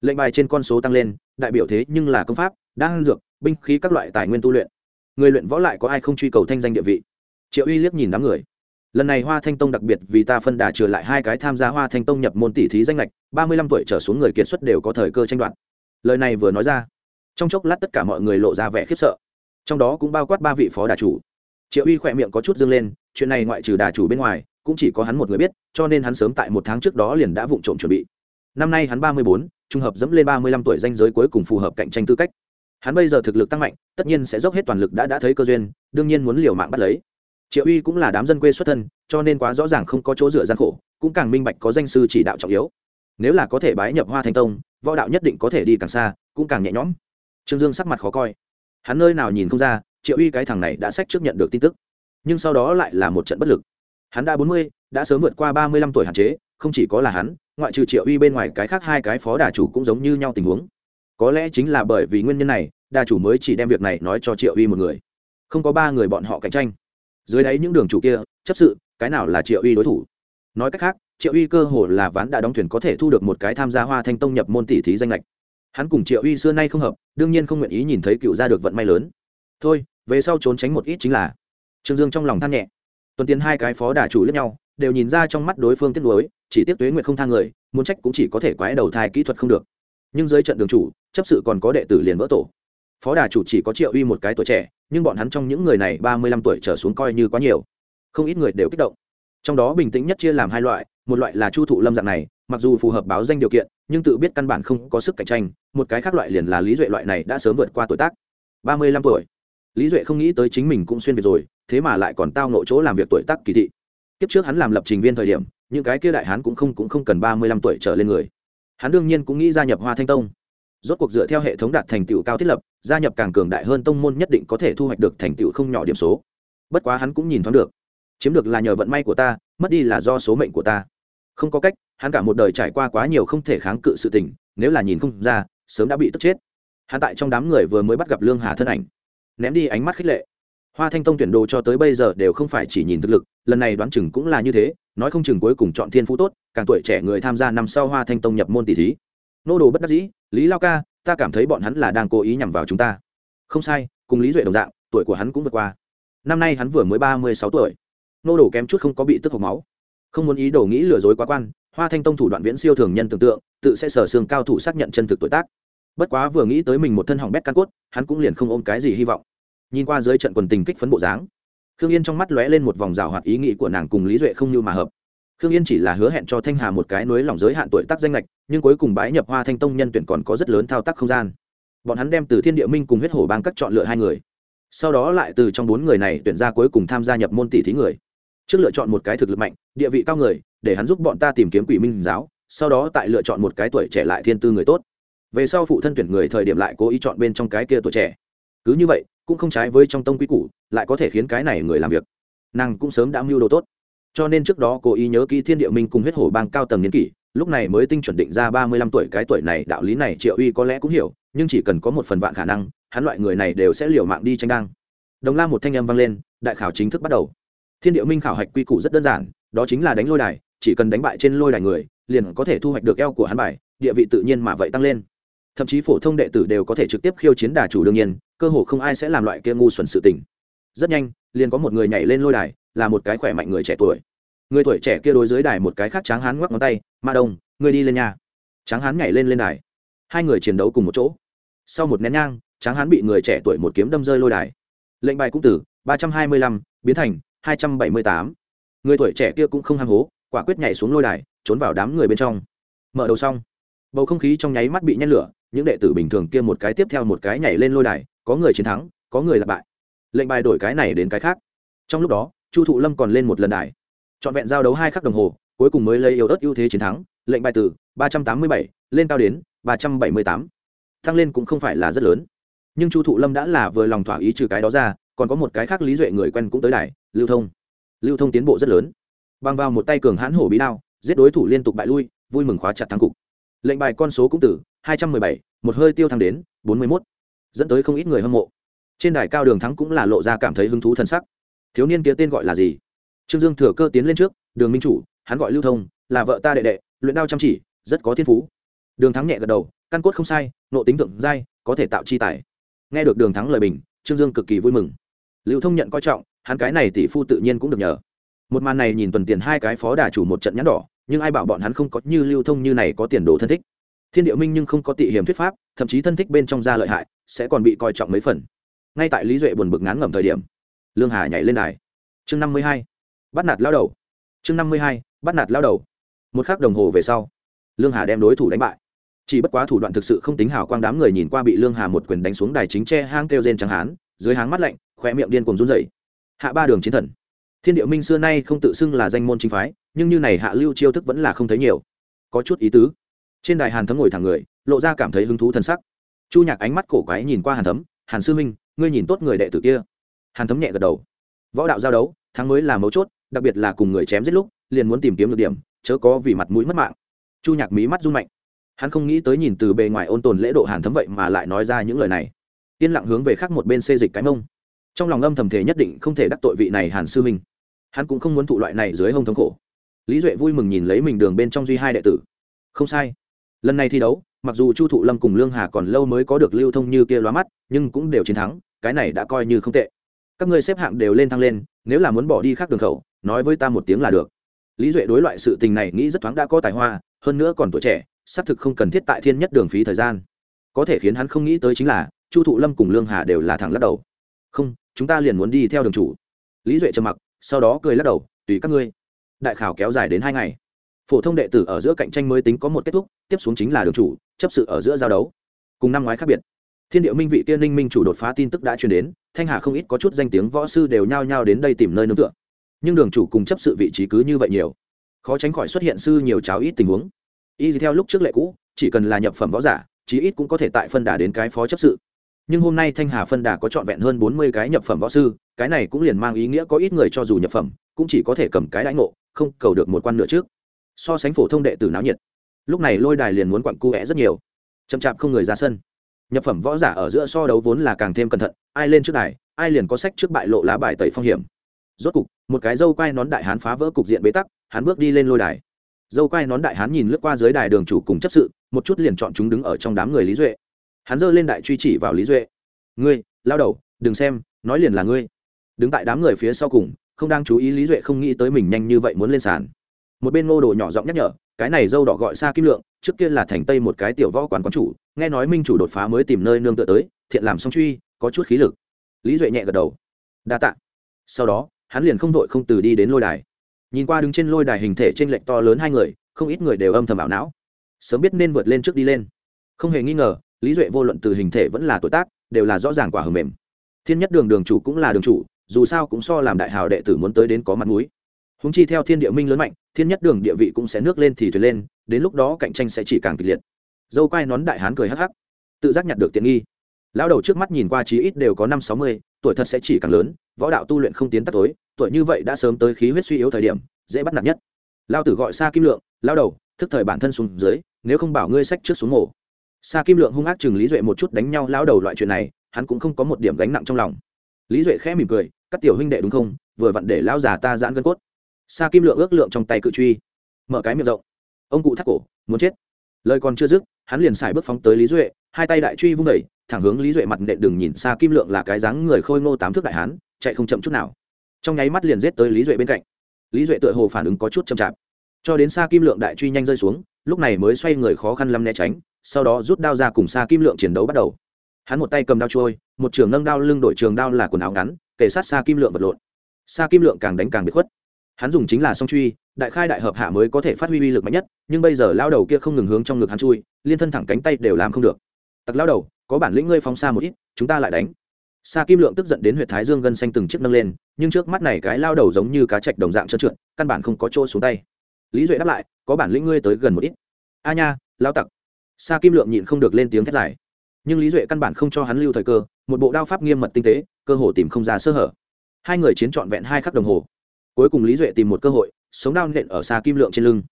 Lệnh bài trên con số tăng lên, đại biểu thế nhưng là công pháp, đan dược, binh khí các loại tài nguyên tu luyện. Người luyện võ lại có ai không truy cầu thanh danh địa vị? Triệu uy liếc nhìn đám người. Lần này hoa thanh tông đặc biệt vì ta phân đà trừ lại hai cái tham gia hoa thanh tông nhập môn tỷ thí danh lệch ba mươi lăm tuổi trở xuống người kiệt xuất đều có thời cơ tranh đoạt. Lời này vừa nói ra, trong chốc lát tất cả mọi người lộ ra vẻ khiếp sợ. Trong đó cũng bao quát ba vị phó đà chủ. Triệu uy khỏe miệng có chút dâng lên, chuyện này ngoại trừ đà chủ bên ngoài, cũng chỉ có hắn một người biết, cho nên hắn sớm tại một tháng trước đó liền đã vụng trộm chuẩn bị. Năm nay hắn ba mươi bốn, trùng hợp dẫm lên ba mươi lăm tuổi danh giới cuối cùng phù hợp cạnh tranh tư cách. Hắn bây giờ thực lực tăng mạnh, tất nhiên sẽ dốc hết toàn lực đã đã thấy cơ duyên, đương nhiên muốn liều mạng bắt lấy triệu uy cũng là đám dân quê xuất thân, cho nên quá rõ ràng không có chỗ dựa gian khổ, cũng càng minh bạch có danh sư chỉ đạo trọng yếu. Nếu là có thể bái nhập hoa thanh tông, võ đạo nhất định có thể đi càng xa, cũng càng nhẹ nhõm. Trương dương sắc mặt khó coi. Hắn nơi nào nhìn không ra, triệu uy cái thằng này đã sách trước nhận được tin tức. Nhưng sau đó lại là một trận bất lực. Hắn đã bốn mươi, đã sớm vượt qua ba mươi lăm tuổi hạn chế, không chỉ có là hắn, ngoại trừ triệu uy bên ngoài cái khác hai cái phó đà chủ cũng giống như nhau tình huống. Có lẽ chính là bởi vì nguyên nhân này, đà chủ mới chỉ đem việc này nói cho triệu uy một người. Không có ba người bọn họ cạnh tranh dưới đáy những đường chủ kia, chấp sự, cái nào là triệu uy đối thủ? Nói cách khác, triệu uy cơ hồ là ván đã đóng thuyền có thể thu được một cái tham gia hoa thanh tông nhập môn tỷ thí danh lệch. Hắn cùng triệu uy xưa nay không hợp, đương nhiên không nguyện ý nhìn thấy cựu gia được vận may lớn. Thôi, về sau trốn tránh một ít chính là. Trương dương trong lòng than nhẹ. Tuần tiến hai cái phó đà chủ lẫn nhau, đều nhìn ra trong mắt đối phương tiếc nuối, chỉ tiếc tuế nguyện không thang người, muốn trách cũng chỉ có thể quái đầu thai kỹ thuật không được. Nhưng dưới trận đường chủ, chấp sự còn có đệ tử liền vỡ tổ. Phó đà chủ chỉ có triệu uy một cái tuổi trẻ nhưng bọn hắn trong những người này ba mươi lăm tuổi trở xuống coi như quá nhiều. Không ít người đều kích động. Trong đó bình tĩnh nhất chia làm hai loại, một loại là chu thụ lâm dạng này, mặc dù phù hợp báo danh điều kiện, nhưng tự biết căn bản không có sức cạnh tranh, một cái khác loại liền là lý duệ loại này đã sớm vượt qua tuổi tác. ba mươi lăm tuổi. Lý duệ không nghĩ tới chính mình cũng xuyên việt rồi, thế mà lại còn tao nộ chỗ làm việc tuổi tác kỳ thị. Kiếp trước hắn làm lập trình viên thời điểm, những cái kia đại hắn cũng không cũng không cần ba mươi lăm tuổi trở lên người. Hắn đương nhiên cũng nghĩ gia nhập hoa thanh tông rốt cuộc dựa theo hệ thống đạt thành tựu cao thiết lập, gia nhập càng cường đại hơn tông môn nhất định có thể thu hoạch được thành tựu không nhỏ điểm số. Bất quá hắn cũng nhìn thoáng được. Chiếm được là nhờ vận may của ta, mất đi là do số mệnh của ta. Không có cách, hắn cả một đời trải qua quá nhiều không thể kháng cự sự tình, nếu là nhìn không ra, sớm đã bị tức chết. Hắn tại trong đám người vừa mới bắt gặp lương hà thân ảnh, ném đi ánh mắt khích lệ. Hoa thanh tông tuyển đồ cho tới bây giờ đều không phải chỉ nhìn thực lực, lần này đoán chừng cũng là như thế, nói không chừng cuối cùng chọn thiên phú tốt, càng tuổi trẻ người tham gia năm sau hoa thanh tông nhập môn tỷ thí nô đồ bất đắc dĩ, lý lao ca, ta cảm thấy bọn hắn là đang cố ý nhằm vào chúng ta. Không sai, cùng lý duệ đồng dạng, tuổi của hắn cũng vượt qua. Năm nay hắn vừa mới ba mươi sáu tuổi. Nô đồ kém chút không có bị tức hộc máu. Không muốn ý đồ nghĩ lừa dối quá quan, hoa thanh tông thủ đoạn viễn siêu thường nhân tưởng tượng, tự sẽ sở xương cao thủ xác nhận chân thực tuổi tác. Bất quá vừa nghĩ tới mình một thân hỏng bét căn cốt, hắn cũng liền không ôm cái gì hy vọng. Nhìn qua dưới trận quần tình kích phấn bộ dáng, khương yên trong mắt lóe lên một vòng rào hoạt ý nghĩ của nàng cùng lý duệ không như mà hợp khương yên chỉ là hứa hẹn cho thanh hà một cái nối lỏng giới hạn tuổi tác danh lệch nhưng cuối cùng bái nhập hoa thanh tông nhân tuyển còn có rất lớn thao tác không gian. Bọn hắn đem từ thiên địa minh cùng huyết hổ bang các chọn lựa hai người. Sau đó lại từ trong bốn người này tuyển ra cuối cùng tham gia nhập môn tỷ thí người. Trước lựa chọn một cái thực lực mạnh, địa vị cao người, để hắn giúp bọn ta tìm kiếm quỷ minh giáo, sau đó tại lựa chọn một cái tuổi trẻ lại thiên tư người tốt. Về sau phụ thân tuyển người thời điểm lại cố ý chọn bên trong cái kia tuổi trẻ. Cứ như vậy, cũng không trái với trong tông quý củ, lại có thể khiến cái này người làm việc. Nàng cũng sớm đã mưu đồ tốt cho nên trước đó cô ý nhớ kỹ thiên địa minh cùng huyết hổ bang cao tầng niên kỷ, lúc này mới tinh chuẩn định ra ba mươi lăm tuổi cái tuổi này, đạo lý này triệu uy có lẽ cũng hiểu, nhưng chỉ cần có một phần vạn khả năng, hắn loại người này đều sẽ liều mạng đi tranh đăng. Đồng la một thanh âm vang lên, đại khảo chính thức bắt đầu. Thiên địa minh khảo hạch quy củ rất đơn giản, đó chính là đánh lôi đài, chỉ cần đánh bại trên lôi đài người, liền có thể thu hoạch được eo của hắn bài, địa vị tự nhiên mà vậy tăng lên. Thậm chí phổ thông đệ tử đều có thể trực tiếp khiêu chiến đà chủ đương nhiên, cơ hồ không ai sẽ làm loại kia ngu xuẩn sự tình. Rất nhanh, liền có một người nhảy lên lôi đài là một cái khỏe mạnh người trẻ tuổi. Người tuổi trẻ kia đối dưới đài một cái khác tráng hán ngoắc ngón tay, ma đông, ngươi đi lên nhà tráng hán nhảy lên lên đài. Hai người chiến đấu cùng một chỗ. Sau một nén nhang, tráng hán bị người trẻ tuổi một kiếm đâm rơi lôi đài. Lệnh bài cũng từ ba trăm hai mươi lăm, biến thành hai trăm bảy mươi tám. Người tuổi trẻ kia cũng không ham hố, quả quyết nhảy xuống lôi đài, trốn vào đám người bên trong. Mở đầu xong. Bầu không khí trong nháy mắt bị nhét lửa, những đệ tử bình thường kia một cái tiếp theo một cái nhảy lên lôi đài, có người chiến thắng, có người lặp bại lệnh bài đổi cái này đến cái khác. Trong lúc đó chu thụ lâm còn lên một lần đài. Trọn vẹn giao đấu hai khắc đồng hồ, cuối cùng mới lấy yếu ớt ưu thế chiến thắng, lệnh bài từ ba trăm tám mươi bảy lên cao đến ba trăm bảy mươi tám. Tăng lên cũng không phải là rất lớn. Nhưng chu thụ lâm đã là vừa lòng thỏa ý trừ cái đó ra, còn có một cái khác lý duệ người quen cũng tới đài, lưu thông. Lưu thông tiến bộ rất lớn. Bằng vào một tay cường hãn hổ bí đao, giết đối thủ liên tục bại lui, vui mừng khóa chặt thắng cục. Lệnh bài con số cũng từ hai trăm mười bảy, một hơi tiêu thăng đến bốn mươi mốt, dẫn tới không ít người hâm mộ. Trên đài cao đường thắng cũng là lộ ra cảm thấy hứng thú t sắc thiếu niên kia tên gọi là gì? Trương dương thừa cơ tiến lên trước, đường minh chủ, hắn gọi lưu thông, là vợ ta đệ đệ, luyện đao chăm chỉ, rất có thiên phú. Đường thắng nhẹ gật đầu, căn cốt không sai, nộ tính thượng giai, có thể tạo chi tài. Nghe được đường thắng lời bình, trương dương cực kỳ vui mừng. Lưu thông nhận coi trọng, hắn cái này tỷ phu tự nhiên cũng được nhờ. Một màn này nhìn tuần tiền hai cái phó đà chủ một trận nhãn đỏ, nhưng ai bảo bọn hắn không có như lưu thông như này có tiền đồ thân thích. Thiên địa minh nhưng không có tị hiểm thuyết pháp, thậm chí thân thích bên trong gia lợi hại, sẽ còn bị coi trọng mấy phần. Ngay tại lý duệ buồn bực ngán ngẩm thời điểm lương hà nhảy lên đài. Chương năm mươi hai, bắt nạt lao đầu. Chương năm mươi hai, bắt nạt lao đầu. Một k h ắ c đồng hồ về sau, lương hà đem đối thủ đánh bại. Chỉ bất quá thủ đoạn thực sự không tính hào quang đám người nhìn qua bị lương hà một quyền đánh xuống đài chính tre hang kêu trên trắng hán, dưới háng mắt lạnh khoe miệng điên cùng run dày hạ ba đường chiến thần. Thiên địa minh xưa nay không tự xưng là danh môn chính phái, nhưng như này hạ lưu chiêu thức vẫn là không thấy nhiều. Có chút ý tứ. Trên đài hàn thấm ngồi thẳng người, lộ ra cảm thấy hứng thú t sắc. Chu nhạc ánh mắt cổ quái nhìn qua hàn thấm, hàn sư minh ngươi nhìn tốt người đệ tử kia hàn thấm nhẹ gật đầu. Võ đạo giao đấu, thắng mới là mấu chốt, đặc biệt là cùng người chém giết lúc, liền muốn tìm kiếm được điểm, chớ có vì mặt mũi mất mạng. Chu nhạc mí mắt run mạnh. Hắn không nghĩ tới nhìn từ bề ngoài ôn tồn lễ độ hàn thấm vậy mà lại nói ra những lời này. Yên lặng hướng về khác một bên xê dịch cái mông. Trong lòng âm thầm thể nhất định không thể đắc tội vị này hàn sư minh hắn cũng không muốn thụ loại này dưới hông thống khổ. Lý duệ vui mừng nhìn lấy mình đường bên trong duy hai đệ tử. Không sai. Lần này thi đấu, mặc dù chu thụ lâm cùng lương hà còn lâu mới có được lưu thông như kia lóa mắt, nhưng cũng đều chiến thắng, cái này đã coi như không tệ các ngươi xếp hạng đều lên thăng lên, nếu là muốn bỏ đi khác đường khẩu, nói với ta một tiếng là được. Lý duệ đối loại sự tình này nghĩ rất thoáng đã có tài hoa, hơn nữa còn tuổi trẻ, xác thực không cần thiết tại thiên nhất đường phí thời gian. Có thể khiến hắn không nghĩ tới chính là, chu thụ lâm cùng lương hà đều là thẳng lắc đầu. Không, chúng ta liền muốn đi theo đường chủ. Lý duệ trầm mặc, sau đó cười lắc đầu, tùy các ngươi. Đại khảo kéo dài đến hai ngày. Phổ thông đệ tử ở giữa cạnh tranh mới tính có một kết thúc, tiếp xuống chính là đường chủ, chấp sự ở giữa giao đấu. Cùng năm ngoái khác biệt thiên địa minh vị tiên ninh minh chủ đột phá tin tức đã truyền đến, thanh hà không ít có chút danh tiếng võ sư đều nhao nhao đến đây tìm nơi nương tựa. Nhưng đường chủ cùng chấp sự vị trí cứ như vậy nhiều, khó tránh khỏi xuất hiện sư nhiều cháo ít tình huống. Y theo lúc trước lệ cũ, chỉ cần là nhập phẩm võ giả, chí ít cũng có thể tại phân đà đến cái phó chấp sự. Nhưng hôm nay thanh hà phân đà có trọn vẹn hơn bốn mươi cái nhập phẩm võ sư, cái này cũng liền mang ý nghĩa có ít người cho dù nhập phẩm, cũng chỉ có thể cầm cái đãi ngộ, không cầu được một quan nửa trước. So sánh phổ thông đệ tử náo nhiệt, lúc này lôi đài liền muốn quặn cu vẽ rất nhiều. Chậm chạp không người ra sân nhập phẩm võ giả ở giữa so đấu vốn là càng thêm cẩn thận, ai lên trước đài, ai liền có sách trước bại lộ lá bài tẩy phong hiểm. Rốt cục, một cái dâu quai nón đại hán phá vỡ cục diện bế tắc, hắn bước đi lên lôi đài. Dâu quai nón đại hán nhìn lướt qua dưới đài đường chủ cùng chấp sự, một chút liền chọn chúng đứng ở trong đám người lý duệ. Hắn giơ lên đại truy chỉ vào lý duệ. Ngươi, lao đầu, đừng xem, nói liền là ngươi. Đứng tại đám người phía sau cùng, không đang chú ý lý duệ không nghĩ tới mình nhanh như vậy muốn lên sàn. Một bên ngô đồ nhỏ giọng nhắc nhở, cái này dâu đỏ gọi xa kim lượng, trước kia là thành tây một cái tiểu võ quán quán chủ nghe nói minh chủ đột phá mới tìm nơi nương tựa tới, thiện làm song truy, có chút khí lực. Lý duệ nhẹ gật đầu. Đa tạ. Sau đó, hắn liền không vội không từ đi đến lôi đài. Nhìn qua đứng trên lôi đài hình thể t r ê n lệch to lớn hai người, không ít người đều âm thầm ảo não. Sớm biết nên vượt lên trước đi lên. Không hề nghi ngờ, lý duệ vô luận từ hình thể vẫn là tuổi tác, đều là rõ ràng quả hầm mềm. Thiên nhất đường đường chủ cũng là đường chủ, dù sao cũng so làm đại hào đệ tử muốn tới đến có mặt mũi. Húng chi theo thiên địa minh lớn mạnh, thiên nhất đường địa vị cũng sẽ nước lên thì thuyền lên, đến lúc đó cạnh tranh sẽ chỉ càng kịch liệt dâu quai nón đại hán cười hắc hắc. Tự giác nhặt được tiện nghi. Lão đầu trước mắt nhìn qua chí ít đều có năm sáu mươi, tuổi thật sẽ chỉ càng lớn, võ đạo tu luyện không tiến tắt tối, tuổi như vậy đã sớm tới khí huyết suy yếu thời điểm, dễ bắt nạt nhất. Lao tử gọi xa kim lượng lao đầu, thức thời bản thân xuống dưới, nếu không bảo ngươi sách trước xuống mổ. Xa kim lượng hung ác chừng lý duệ một chút đánh nhau lao đầu loại chuyện này, hắn cũng không có một điểm gánh nặng trong lòng. Lý duệ khẽ mỉm cười, các tiểu huynh đệ đúng không? Vừa vặn để lão già ta giãn gân cốt. Xa kim lượng ước lượng trong tay cự truy. Mở cái miệng rộng. Ông cụ thắt cổ, muốn chết. Lời còn chưa dứt hắn liền xài bước phóng tới lý duệ, hai tay đại truy vung đẩy, thẳng hướng lý duệ mặt nệ đừng nhìn xa kim lượng là cái dáng người khôi ngô tám thước đại hán, chạy không chậm chút nào. Trong nháy mắt liền giết tới lý duệ bên cạnh. Lý duệ tựa hồ phản ứng có chút chậm chạp. Cho đến xa kim lượng đại truy nhanh rơi xuống, lúc này mới xoay người khó khăn lắm né tránh, sau đó rút đao ra cùng xa kim lượng chiến đấu bắt đầu. Hắn một tay cầm đao trôi, một trường nâng đao lưng đổi trường đao là quần áo ngắn kể sát xa kim lượng vật lộn. Xa kim lượng càng đánh càng bị khuất. Hắn dùng chính là song truy, đại khai đại hợp hạ mới có thể phát huy uy lực mạnh nhất, nhưng bây giờ lao đầu kia không ngừng hướng trong ngực hắn chui liên thân thẳng cánh tay đều làm không được tặc lao đầu có bản lĩnh ngươi phóng xa một ít chúng ta lại đánh Sa Kim Lượng tức giận đến huyệt thái dương gân xanh từng chiếc nâng lên, nhưng trước mắt này cái lao đầu giống như cá trạch đồng dạng trơn trượt, căn bản không có chỗ xuống tay. Lý Duệ đáp lại, có bản lĩnh ngươi tới gần một ít. A nha, lao tặc. Sa Kim Lượng nhịn không được lên tiếng thét dài. Nhưng Lý Duệ căn bản không cho hắn lưu thời cơ, một bộ đao pháp nghiêm mật tinh tế, cơ hồ tìm không ra sơ hở. Hai người chiến trọn vẹn hai khắc đồng hồ. Cuối cùng Lý Duệ tìm một cơ hội, sống đao nện ở Sa Kim Lượng trên lưng.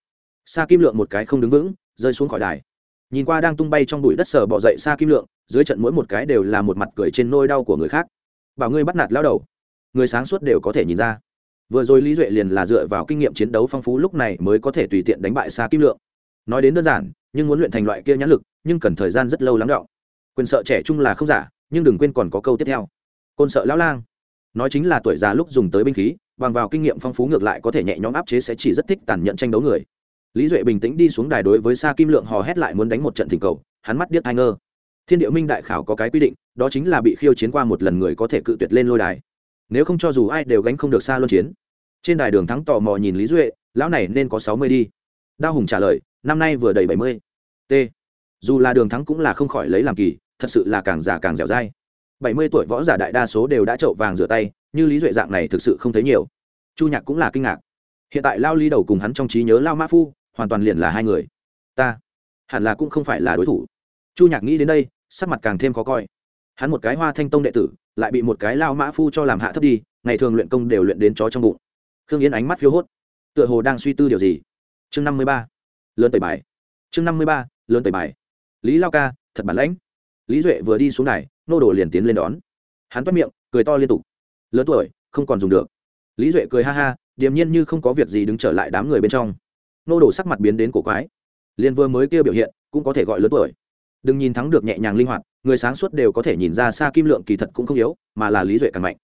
Sa Kim Lượng một cái không đứng vững, rơi xuống khỏi đài nhìn qua đang tung bay trong bụi đất sờ bỏ dậy xa kim lượng, dưới trận mỗi một cái đều là một mặt cười trên nôi đau của người khác. Bảo ngươi bắt nạt lao đầu. Người sáng suốt đều có thể nhìn ra. Vừa rồi lý duệ liền là dựa vào kinh nghiệm chiến đấu phong phú lúc này mới có thể tùy tiện đánh bại xa kim lượng. Nói đến đơn giản, nhưng muốn luyện thành loại kia nhãn lực, nhưng cần thời gian rất lâu lắng đọng. Quyền sợ trẻ trung là không giả, nhưng đừng quên còn có câu tiếp theo. Côn sợ lão lang. Nói chính là tuổi già lúc dùng tới binh khí, bằng vào kinh nghiệm phong phú ngược lại có thể nhẹ nhõm áp chế sẽ chỉ rất thích tàn nhẫn tranh đấu người lý duệ bình tĩnh đi xuống đài đối với sa kim lượng hò hét lại muốn đánh một trận thỉnh cầu, hắn mắt điếc ai ngơ. Thiên địa minh đại khảo có cái quy định, đó chính là bị khiêu chiến qua một lần người có thể cự tuyệt lên lôi đài. Nếu không cho dù ai đều gánh không được xa luân chiến. Trên đài đường thắng tò mò nhìn lý duệ, lão này nên có sáu mươi đi. Đao hùng trả lời, năm nay vừa đầy bảy mươi. T. Dù là đường thắng cũng là không khỏi lấy làm kỳ, thật sự là càng già càng dẻo dai. Bảy mươi tuổi võ giả đại đa số đều đã trậu vàng rửa tay, như lý duệ dạng này thực sự không thấy nhiều. Chu nhạc cũng là kinh ngạc. Hiện tại lao lý đầu cùng hắn trong trí nhớ lao mã phu hoàn toàn liền là hai người. Ta, hẳn là cũng không phải là đối thủ. Chu nhạc nghĩ đến đây, sắc mặt càng thêm khó coi. Hắn một cái hoa thanh tông đệ tử, lại bị một cái lao mã phu cho làm hạ thấp đi, ngày thường luyện công đều luyện đến chó trong bụng. Khương yến ánh mắt phiếu hốt. Tựa hồ đang suy tư điều gì. Chương năm mươi ba. Lớn tẩy bài. Chương năm mươi ba, lớn tẩy bài. Lý lao ca, thật bản lãnh. Lý duệ vừa đi xuống này nô đồ liền tiến lên đón. Hắn toát miệng, cười to liên tục. Lớn tuổi, không còn dùng được. Lý duệ cười ha ha, điềm nhiên như không có việc gì đứng trở lại đám người bên trong nô đồ sắc mặt biến đến cổ quái. Liên vừa mới kia biểu hiện, cũng có thể gọi lớn tuổi. Đừng nhìn thắng được nhẹ nhàng linh hoạt, người sáng suốt đều có thể nhìn ra xa kim lượng kỳ thật cũng không yếu, mà là lý duệ càng mạnh.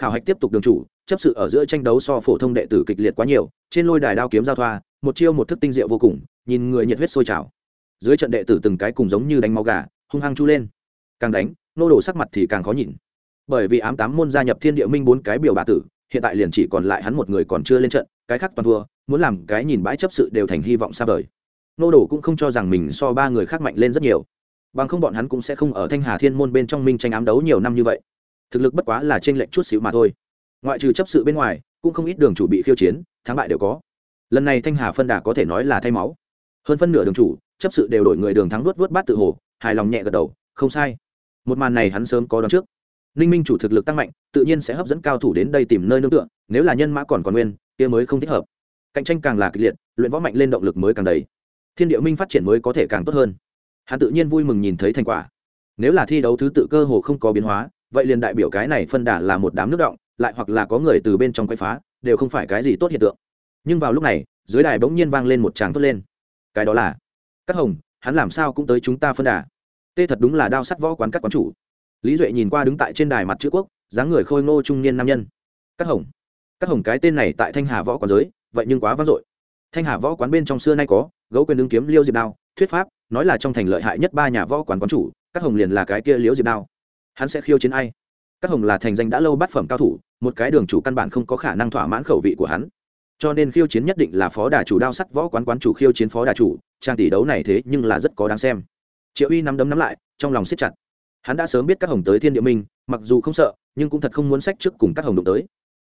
Khảo hạch tiếp tục đường chủ, chấp sự ở giữa tranh đấu so phổ thông đệ tử kịch liệt quá nhiều, trên lôi đài đao kiếm giao thoa, một chiêu một thức tinh diệu vô cùng, nhìn người nhiệt huyết sôi trào. Dưới trận đệ tử từng cái cùng giống như đánh máu gà, hung hăng chu lên. Càng đánh, nô đồ sắc mặt thì càng khó nhìn. Bởi vì ám tám môn gia nhập thiên địa minh bốn cái biểu bà tử, hiện tại liền chỉ còn lại hắn một người còn chưa lên trận cái khác toàn thua, muốn làm cái nhìn bãi chấp sự đều thành hy vọng xa vời. Nô đồ cũng không cho rằng mình so ba người khác mạnh lên rất nhiều. Bằng không bọn hắn cũng sẽ không ở thanh hà thiên môn bên trong minh tranh ám đấu nhiều năm như vậy. Thực lực bất quá là t r ê n lệch chút xíu mà thôi. Ngoại trừ chấp sự bên ngoài, cũng không ít đường chủ bị khiêu chiến, thắng bại đều có. Lần này thanh hà phân đà có thể nói là thay máu. Hơn phân nửa đường chủ, chấp sự đều đổi người đường thắng vớt vớt bát tự hồ, hài lòng nhẹ gật đầu, không sai. Một màn này hắn sớm có đón trước. Ninh minh chủ thực lực tăng mạnh, tự nhiên sẽ hấp dẫn cao thủ đến đây tìm nơi nương tựa, nếu là nhân mã còn còn nguyên kia mới không thích hợp. Cạnh tranh càng là kịch liệt, luyện võ mạnh lên động lực mới càng đầy. Thiên địa minh phát triển mới có thể càng tốt hơn. Hắn tự nhiên vui mừng nhìn thấy thành quả. Nếu là thi đấu thứ tự cơ hồ không có biến hóa, vậy liền đại biểu cái này phân đà là một đám nước động, lại hoặc là có người từ bên trong quay phá, đều không phải cái gì tốt hiện tượng. Nhưng vào lúc này, dưới đài bỗng nhiên vang lên một tràng thốt lên. Cái đó là cắt hồng, hắn làm sao cũng tới chúng ta phân đà? Tê thật đúng là đao sắt võ quán các quán chủ. Lý duệ nhìn qua đứng tại trên đài mặt chữ quốc, dáng người khôi ngô trung niên nam nhân. Cắt hồng các hồng cái tên này tại thanh hà võ quán giới, vậy nhưng quá vang dội. Thanh hà võ quán bên trong xưa nay có, gấu quyền ứng kiếm liêu diệp đao, thuyết pháp, nói là trong thành lợi hại nhất ba nhà võ quán quán chủ, các hồng liền là cái kia liễu diệp đao. Hắn sẽ khiêu chiến ai? Các hồng là thành danh đã lâu bắt phẩm cao thủ, một cái đường chủ căn bản không có khả năng thỏa mãn khẩu vị của hắn. Cho nên khiêu chiến nhất định là phó đà chủ đao sắt võ quán quán chủ khiêu chiến phó đà chủ, trang tỷ đấu này thế nhưng là rất có đáng xem. Triệu uy nắm đấm nắm lại, trong lòng siết chặt. Hắn đã sớm biết các hồng tới thiên địa minh, mặc dù không sợ, nhưng cũng thật không muốn sách trước cùng các hồng đụng tới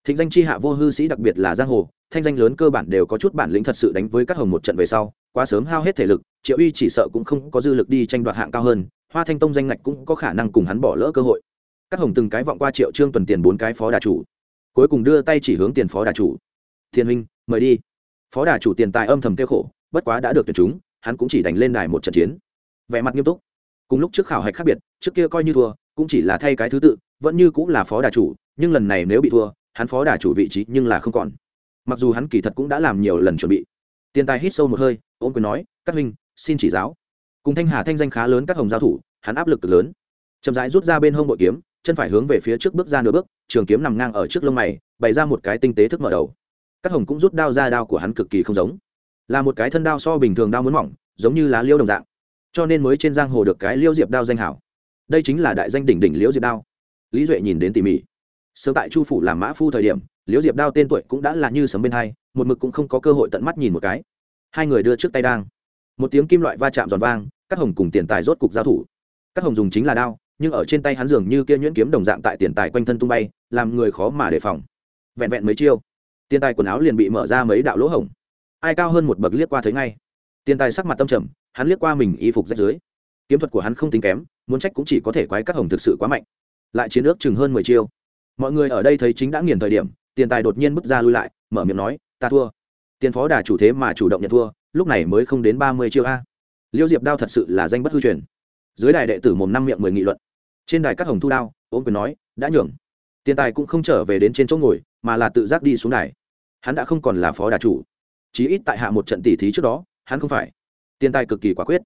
thịnh danh chi hạ vô hư sĩ đặc biệt là giang hồ, thanh danh lớn cơ bản đều có chút bản lĩnh thật sự đánh với các hồng một trận về sau, quá sớm hao hết thể lực, triệu uy chỉ sợ cũng không có dư lực đi tranh đoạt hạng cao hơn, hoa thanh tông danh ngạch cũng có khả năng cùng hắn bỏ lỡ cơ hội. Các hồng từng cái vọng qua triệu trương tuần tiền bốn cái phó đà chủ, cuối cùng đưa tay chỉ hướng tiền phó đà chủ. Thiên huynh, mời đi. Phó đà chủ tiền tài âm thầm kêu khổ, bất quá đã được tuyển chúng, hắn cũng chỉ đánh lên đài một trận chiến. Vẻ mặt nghiêm túc. Cùng lúc trước khảo hạch khác biệt, trước kia coi như thua, cũng chỉ là thay cái thứ tự, vẫn như cũng là phó đà chủ, nhưng lần này nếu bị thua hắn phó đà chủ vị trí nhưng là không còn. Mặc dù hắn kỳ thật cũng đã làm nhiều lần chuẩn bị. Tiền tài hít sâu một hơi, ôm quyền nói, các huynh, xin chỉ giáo. Cùng thanh hà thanh danh khá lớn các hồng giao thủ, hắn áp lực cực lớn. Chậm rãi rút ra bên hông bội kiếm, chân phải hướng về phía trước bước ra nửa bước, trường kiếm nằm ngang ở trước lông mày, bày ra một cái tinh tế thức mở đầu. Các hồng cũng rút đao ra đao của hắn cực kỳ không giống. Là một cái thân đao so bình thường đao muốn mỏng, giống như lá liêu đồng dạng. Cho nên mới trên giang hồ được cái liêu diệp đao danh hảo. Đây chính là đại danh đỉnh đỉnh liễu diệp đao. Lý duệ nhìn đến tỉ mỉ sớm tại chu phủ làm mã phu thời điểm, liễu diệp đao tên tuổi cũng đã là như sấm bên hai, một mực cũng không có cơ hội tận mắt nhìn một cái. Hai người đưa trước tay đang. Một tiếng kim loại va chạm giòn vang các hồng cùng tiền tài rốt cục giao thủ. Các hồng dùng chính là đao, nhưng ở trên tay hắn dường như kia nhuyễn kiếm đồng dạng tại tiền tài quanh thân tung bay, làm người khó mà đề phòng. Vẹn vẹn mấy chiêu, tiền tài quần áo liền bị mở ra mấy đạo lỗ hổng. Ai cao hơn một bậc liếc qua thấy ngay. Tiền tài sắc mặt tâm trầm, hắn liếc qua mình y phục rách dưới. Kiếm thuật của hắn không tính kém, muốn trách cũng chỉ có thể quái các hồng thực sự quá mạnh. Lại chiến ước chừng hơn mười chiêu mọi người ở đây thấy chính đã nghiền thời điểm, tiền tài đột nhiên bước ra lui lại, mở miệng nói, ta thua. Tiền phó đà chủ thế mà chủ động nhận thua, lúc này mới không đến ba mươi chiêu a. Liêu diệp đao thật sự là danh bất hư truyền. Dưới đài đệ tử mồm năm miệng mười nghị luận. Trên đài các hồng thu đao, ôm quyền nói, đã nhường. Tiền tài cũng không trở về đến trên chỗ ngồi, mà là tự giác đi xuống đài. Hắn đã không còn là phó đà chủ. Chí ít tại hạ một trận tỉ thí trước đó, hắn không phải. Tiền tài cực kỳ quả quyết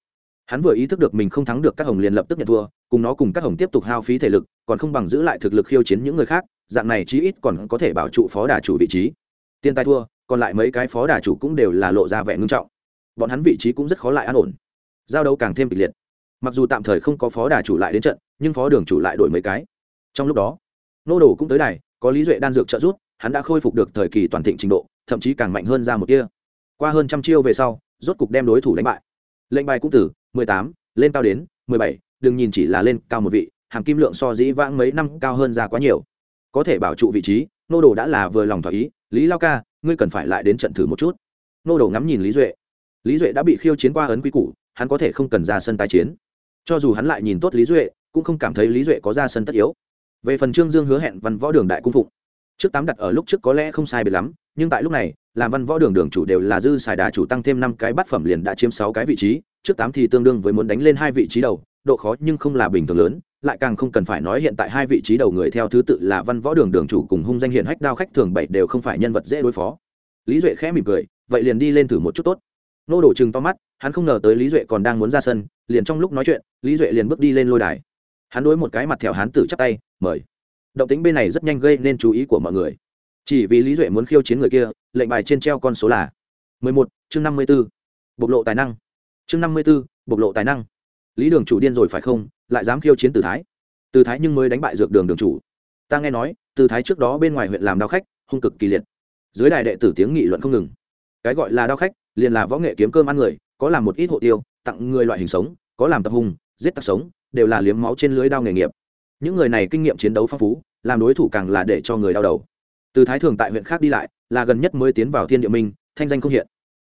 hắn vừa ý thức được mình không thắng được các hồng liền lập tức nhận thua, cùng nó cùng các hồng tiếp tục hao phí thể lực, còn không bằng giữ lại thực lực khiêu chiến những người khác, dạng này chí ít còn có thể bảo trụ phó đà chủ vị trí. Tiên tài thua, còn lại mấy cái phó đà chủ cũng đều là lộ ra vẻ ngưng trọng. Bọn hắn vị trí cũng rất khó lại an ổn. Giao đấu càng thêm kịch liệt. Mặc dù tạm thời không có phó đà chủ lại đến trận, nhưng phó đường chủ lại đổi mấy cái. Trong lúc đó, nô đồ cũng tới đài, có lý duệ đan dược trợ giúp, hắn đã khôi phục được thời kỳ toàn thịnh trình độ, thậm chí càng mạnh hơn ra một kia qua hơn trăm chiêu về sau, rốt cục đem đối thủ đánh bại. Lệnh bài cũng tử mười tám, lên cao đến mười bảy, đừng nhìn chỉ là lên cao một vị hàm kim lượng so dĩ vãng mấy năm cao hơn ra quá nhiều. Có thể bảo trụ vị trí, nô đồ đã là vừa lòng thỏa ý, lý lao ca, ngươi cần phải lại đến trận thử một chút. Nô đồ ngắm nhìn lý duệ. Lý duệ đã bị khiêu chiến qua ấn quy củ, hắn có thể không cần ra sân tái chiến. Cho dù hắn lại nhìn tốt lý duệ, cũng không cảm thấy lý duệ có ra sân tất yếu. Về phần trương dương hứa hẹn văn võ đường đại cung phụng. Trước tám đặt ở lúc trước có lẽ không sai biệt lắm, nhưng tại lúc này, làm văn võ đường đường chủ đều là dư xài đà chủ tăng thêm năm cái bát phẩm liền đã chiếm sáu cái vị trí trước tám thì tương đương với muốn đánh lên hai vị trí đầu, độ khó nhưng không là bình thường lớn, lại càng không cần phải nói hiện tại hai vị trí đầu người theo thứ tự là văn võ đường đường chủ cùng hung danh hiện hách đao khách thường bảy đều không phải nhân vật dễ đối phó. Lý duệ khẽ mỉm cười, vậy liền đi lên thử một chút tốt. Nô đổ chừng to mắt, hắn không ngờ tới lý duệ còn đang muốn ra sân, liền trong lúc nói chuyện, lý duệ liền bước đi lên lôi đài. Hắn đối một cái mặt thẹo hán tử chắp tay, mời. Động tính bên này rất nhanh gây nên chú ý của mọi người. Chỉ vì lý duệ muốn khiêu chiến người kia, lệnh bài trên treo con số là mười một, chương năm mươi b ố bộc lộ tài năng chương năm mươi b ố bộc lộ tài năng. Lý đường chủ điên rồi phải không? Lại dám khiêu chiến từ thái. Từ thái nhưng mới đánh bại dược đường đường chủ. Ta nghe nói, từ thái trước đó bên ngoài huyện làm đao khách, hung cực kỳ liệt. Dưới đài đệ tử tiếng nghị luận không ngừng. Cái gọi là đao khách, liền là võ nghệ kiếm cơm ăn người, có làm một ít hộ tiêu, tặng người loại hình sống, có làm tập hung, giết tặc sống, đều là liếm máu trên lưới đao nghề nghiệp. Những người này kinh nghiệm chiến đấu phong phú, làm đối thủ càng là để cho người đau đầu. Từ thái thường tại huyện khác đi lại, là gần nhất mới tiến vào thiên địa minh, thanh danh không hiện.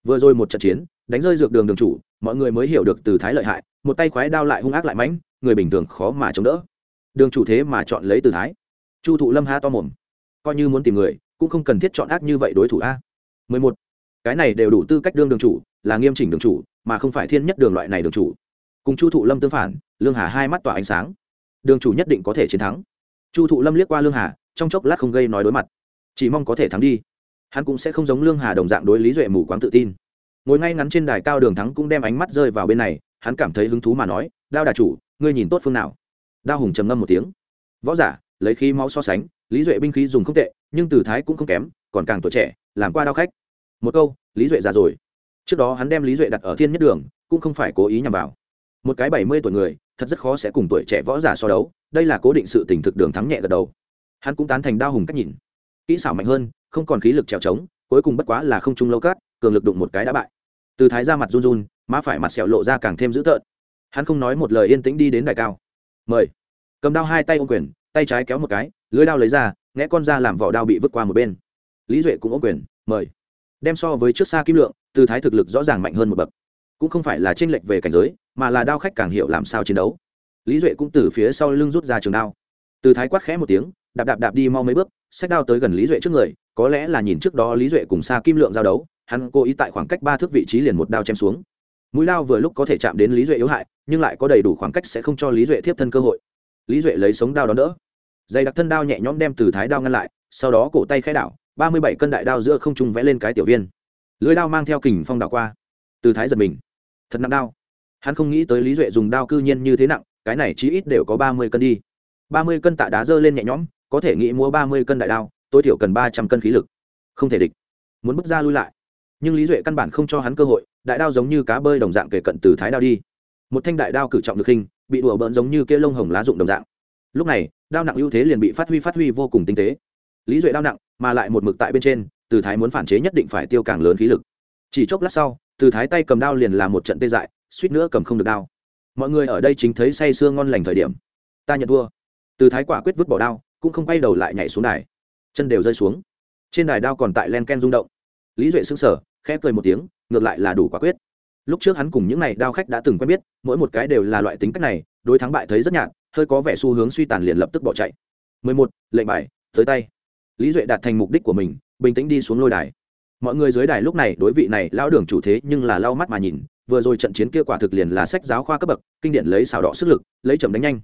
Vừa rồi một trận chiến, đánh rơi dược đường đường chủ mọi người mới hiểu được từ thái lợi hại, một tay khoái đao lại hung ác lại mãnh, người bình thường khó mà chống đỡ. Đường chủ thế mà chọn lấy từ thái. Chu thụ lâm ha to mồm. Coi như muốn tìm người, cũng không cần thiết chọn ác như vậy đối thủ a. Mười một. Cái này đều đủ tư cách đương đường chủ, là nghiêm chỉnh đường chủ, mà không phải thiên nhất đường loại này đường chủ. Cùng chu thụ lâm tương phản, lương hà hai mắt tỏa ánh sáng. Đường chủ nhất định có thể chiến thắng. Chu thụ lâm liếc qua lương hà, trong chốc lát không gây nói đối mặt. Chỉ mong có thể thắng đi. Hắn cũng sẽ không giống lương hà đồng dạng đối lý duệ mù quáng tự tin ngồi ngay ngắn trên đài cao đường thắng cũng đem ánh mắt rơi vào bên này, hắn cảm thấy hứng thú mà nói, đao đà chủ, ngươi nhìn tốt phương nào? Đao hùng trầm ngâm một tiếng. Võ giả, lấy khí máu so sánh, lý duệ binh khí dùng không tệ, nhưng từ thái cũng không kém, còn càng tuổi trẻ, làm qua đao khách. Một câu, lý duệ già rồi. Trước đó hắn đem lý duệ đặt ở thiên nhất đường, cũng không phải cố ý nhằm vào. Một cái bảy mươi tuổi người, thật rất khó sẽ cùng tuổi trẻ võ giả so đấu, đây là cố định sự tỉnh thực đường thắng nhẹ gật đầu. Hắn cũng tán thành đao hùng cách nhìn. Kỹ xảo mạnh hơn, không còn khí lực trèo trống cuối cùng bất quá là không trung lâu cát, cường lực đụng một cái đã bại. Từ thái ra mặt run run, má phải mặt sẹo lộ ra càng thêm dữ tợn. Hắn không nói một lời yên tĩnh đi đến đài cao. Mời. Cầm đao hai tay ôm quyền, tay trái kéo một cái, lưới đao lấy ra, ngẽ con ra làm vỏ đao bị vứt qua một bên. Lý duệ cũng ôm quyền, mời. Đem so với trước xa kim lượng, từ thái thực lực rõ ràng mạnh hơn một bậc. Cũng không phải là tranh lệch về cảnh giới, mà là đao khách càng hiểu làm sao chiến đấu. Lý duệ cũng từ phía sau lưng rút ra trường đao. Từ thái quát khẽ một tiếng, đạp đạp đạp đi mau mấy bước sách đao tới gần lý duệ trước người, có lẽ là nhìn trước đó lý duệ cùng xa kim lượng giao đấu, hắn cố ý tại khoảng cách ba thước vị trí liền một đao chém xuống. Mũi lao vừa lúc có thể chạm đến lý duệ yếu hại, nhưng lại có đầy đủ khoảng cách sẽ không cho lý duệ tiếp thân cơ hội. Lý duệ lấy sống đao đón đỡ. Dày đặc thân đao nhẹ nhõm đem từ thái đao ngăn lại, sau đó cổ tay khai đảo, ba mươi bảy cân đại đao giữa không trung vẽ lên cái tiểu viên. Lưới đao mang theo kình phong đảo qua. Từ thái giật mình. Thật nặng đao. Hắn không nghĩ tới lý duệ dùng đao cư nhiên như thế nặng, cái này chí ít đều có ba mươi cân đi. ba mươi cân tạ đá dơ lên nhẹ nhõm có thể nghĩ mua ba mươi cân đại đao, tối thiểu cần ba trăm cân khí lực. Không thể địch. Muốn bước ra lui lại. Nhưng lý duệ căn bản không cho hắn cơ hội, đại đao giống như cá bơi đồng dạng kể cận từ thái đao đi. Một thanh đại đao cử trọng được hình, bị đùa bỡn giống như kia lông hồng lá dụng đồng dạng. Lúc này, đao nặng ưu thế liền bị phát huy phát huy vô cùng tinh tế. Lý duệ đao nặng, mà lại một mực tại bên trên, từ thái muốn phản chế nhất định phải tiêu càng lớn khí lực. Chỉ chốc lát sau, từ thái tay cầm đao liền làm một trận tê dại, suýt nữa cầm không được đao. Mọi người ở đây chính thấy say sưa ngon lành thời điểm. Ta nhận thua. Từ thái quả quyết vứt bỏ đao cũng không quay đầu lại nhảy xuống đài. Chân đều rơi xuống. Trên đài đao còn tại len ken rung động. Lý duệ sững sờ, khẽ cười một tiếng, ngược lại là đủ quả quyết. Lúc trước hắn cùng những n à y đao khách đã từng quen biết, mỗi một cái đều là loại tính cách này, đối thắng bại thấy rất nhạt, hơi có vẻ xu hướng suy tàn liền lập tức bỏ chạy. 11. lệnh bài, tới tay. Lý duệ đạt thành mục đích của mình, bình tĩnh đi xuống lôi đài. Mọi người dưới đài lúc này đối vị này lão đường chủ thế nhưng là lau mắt mà nhìn, vừa rồi trận chiến kia quả thực liền là sách giáo khoa cấp bậc, kinh điển lấy xào đỏ sức lực, lấy chậm đánh nhanh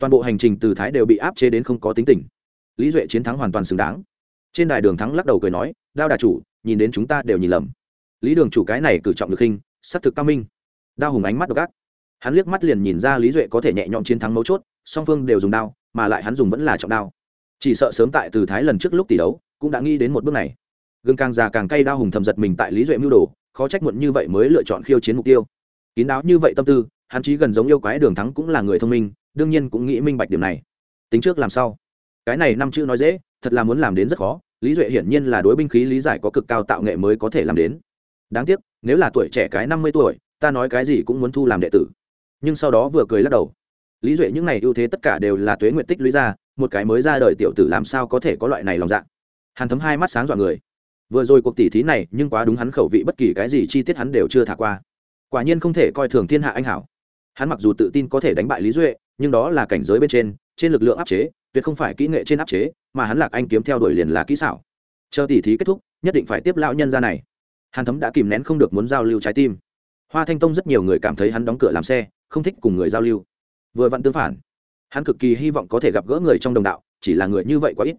toàn bộ hành trình từ thái đều bị áp chế đến không có tính tình. Lý duệ chiến thắng hoàn toàn xứng đáng. Trên đài đường thắng lắc đầu cười nói, đao đà chủ, nhìn đến chúng ta đều nhìn lầm. Lý đường chủ cái này cử trọng được hình xác thực cao minh. Đao hùng ánh mắt độc ác. Hắn liếc mắt liền nhìn ra lý duệ có thể nhẹ nhõm chiến thắng mấu chốt, song phương đều dùng đao, mà lại hắn dùng vẫn là trọng đao. Chỉ sợ sớm tại từ thái lần trước lúc tỷ đấu, cũng đã nghĩ đến một bước này. Gương càng già càng cay đao hùng thầm giật mình tại lý duệ mưu đồ, khó trách muộn như vậy mới lựa chọn khiêu chiến mục tiêu. Kín đáo như vậy tâm tư, hắn chí gần giống yêu quái đường thắng cũng là người thông minh đương nhiên cũng nghĩ minh bạch điểm này. Tính trước làm sao cái này năm chữ nói dễ, thật là muốn làm đến rất khó, lý duệ hiển nhiên là đối binh khí lý giải có cực cao tạo nghệ mới có thể làm đến. Đáng tiếc, nếu là tuổi trẻ cái năm mươi tuổi, ta nói cái gì cũng muốn thu làm đệ tử. Nhưng sau đó vừa cười lắc đầu. Lý duệ những này ưu thế tất cả đều là tuế nguyện tích lũy ra, một cái mới ra đời tiểu tử làm sao có thể có loại này lòng dạ. Hàn thấm hai mắt sáng dọa người. Vừa rồi cuộc tỉ thí này, nhưng quá đúng hắn khẩu vị bất kỳ cái gì chi tiết hắn đều chưa thả qua. Quả nhiên không thể coi thường thiên hạ anh hảo. Hắn mặc dù tự tin có thể đánh bại lý duệ nhưng đó là cảnh giới bên trên trên lực lượng áp chế, tuyệt không phải kỹ nghệ trên áp chế, mà hắn lạc anh kiếm theo đuổi liền là kỹ xảo. Chờ tỉ thí kết thúc, nhất định phải tiếp lão nhân ra này. Hàn thấm đã kìm nén không được muốn giao lưu trái tim. Hoa thanh tông rất nhiều người cảm thấy hắn đóng cửa làm xe, không thích cùng người giao lưu. Vừa vặn tương phản. Hắn cực kỳ hy vọng có thể gặp gỡ người trong đồng đạo, chỉ là người như vậy quá ít.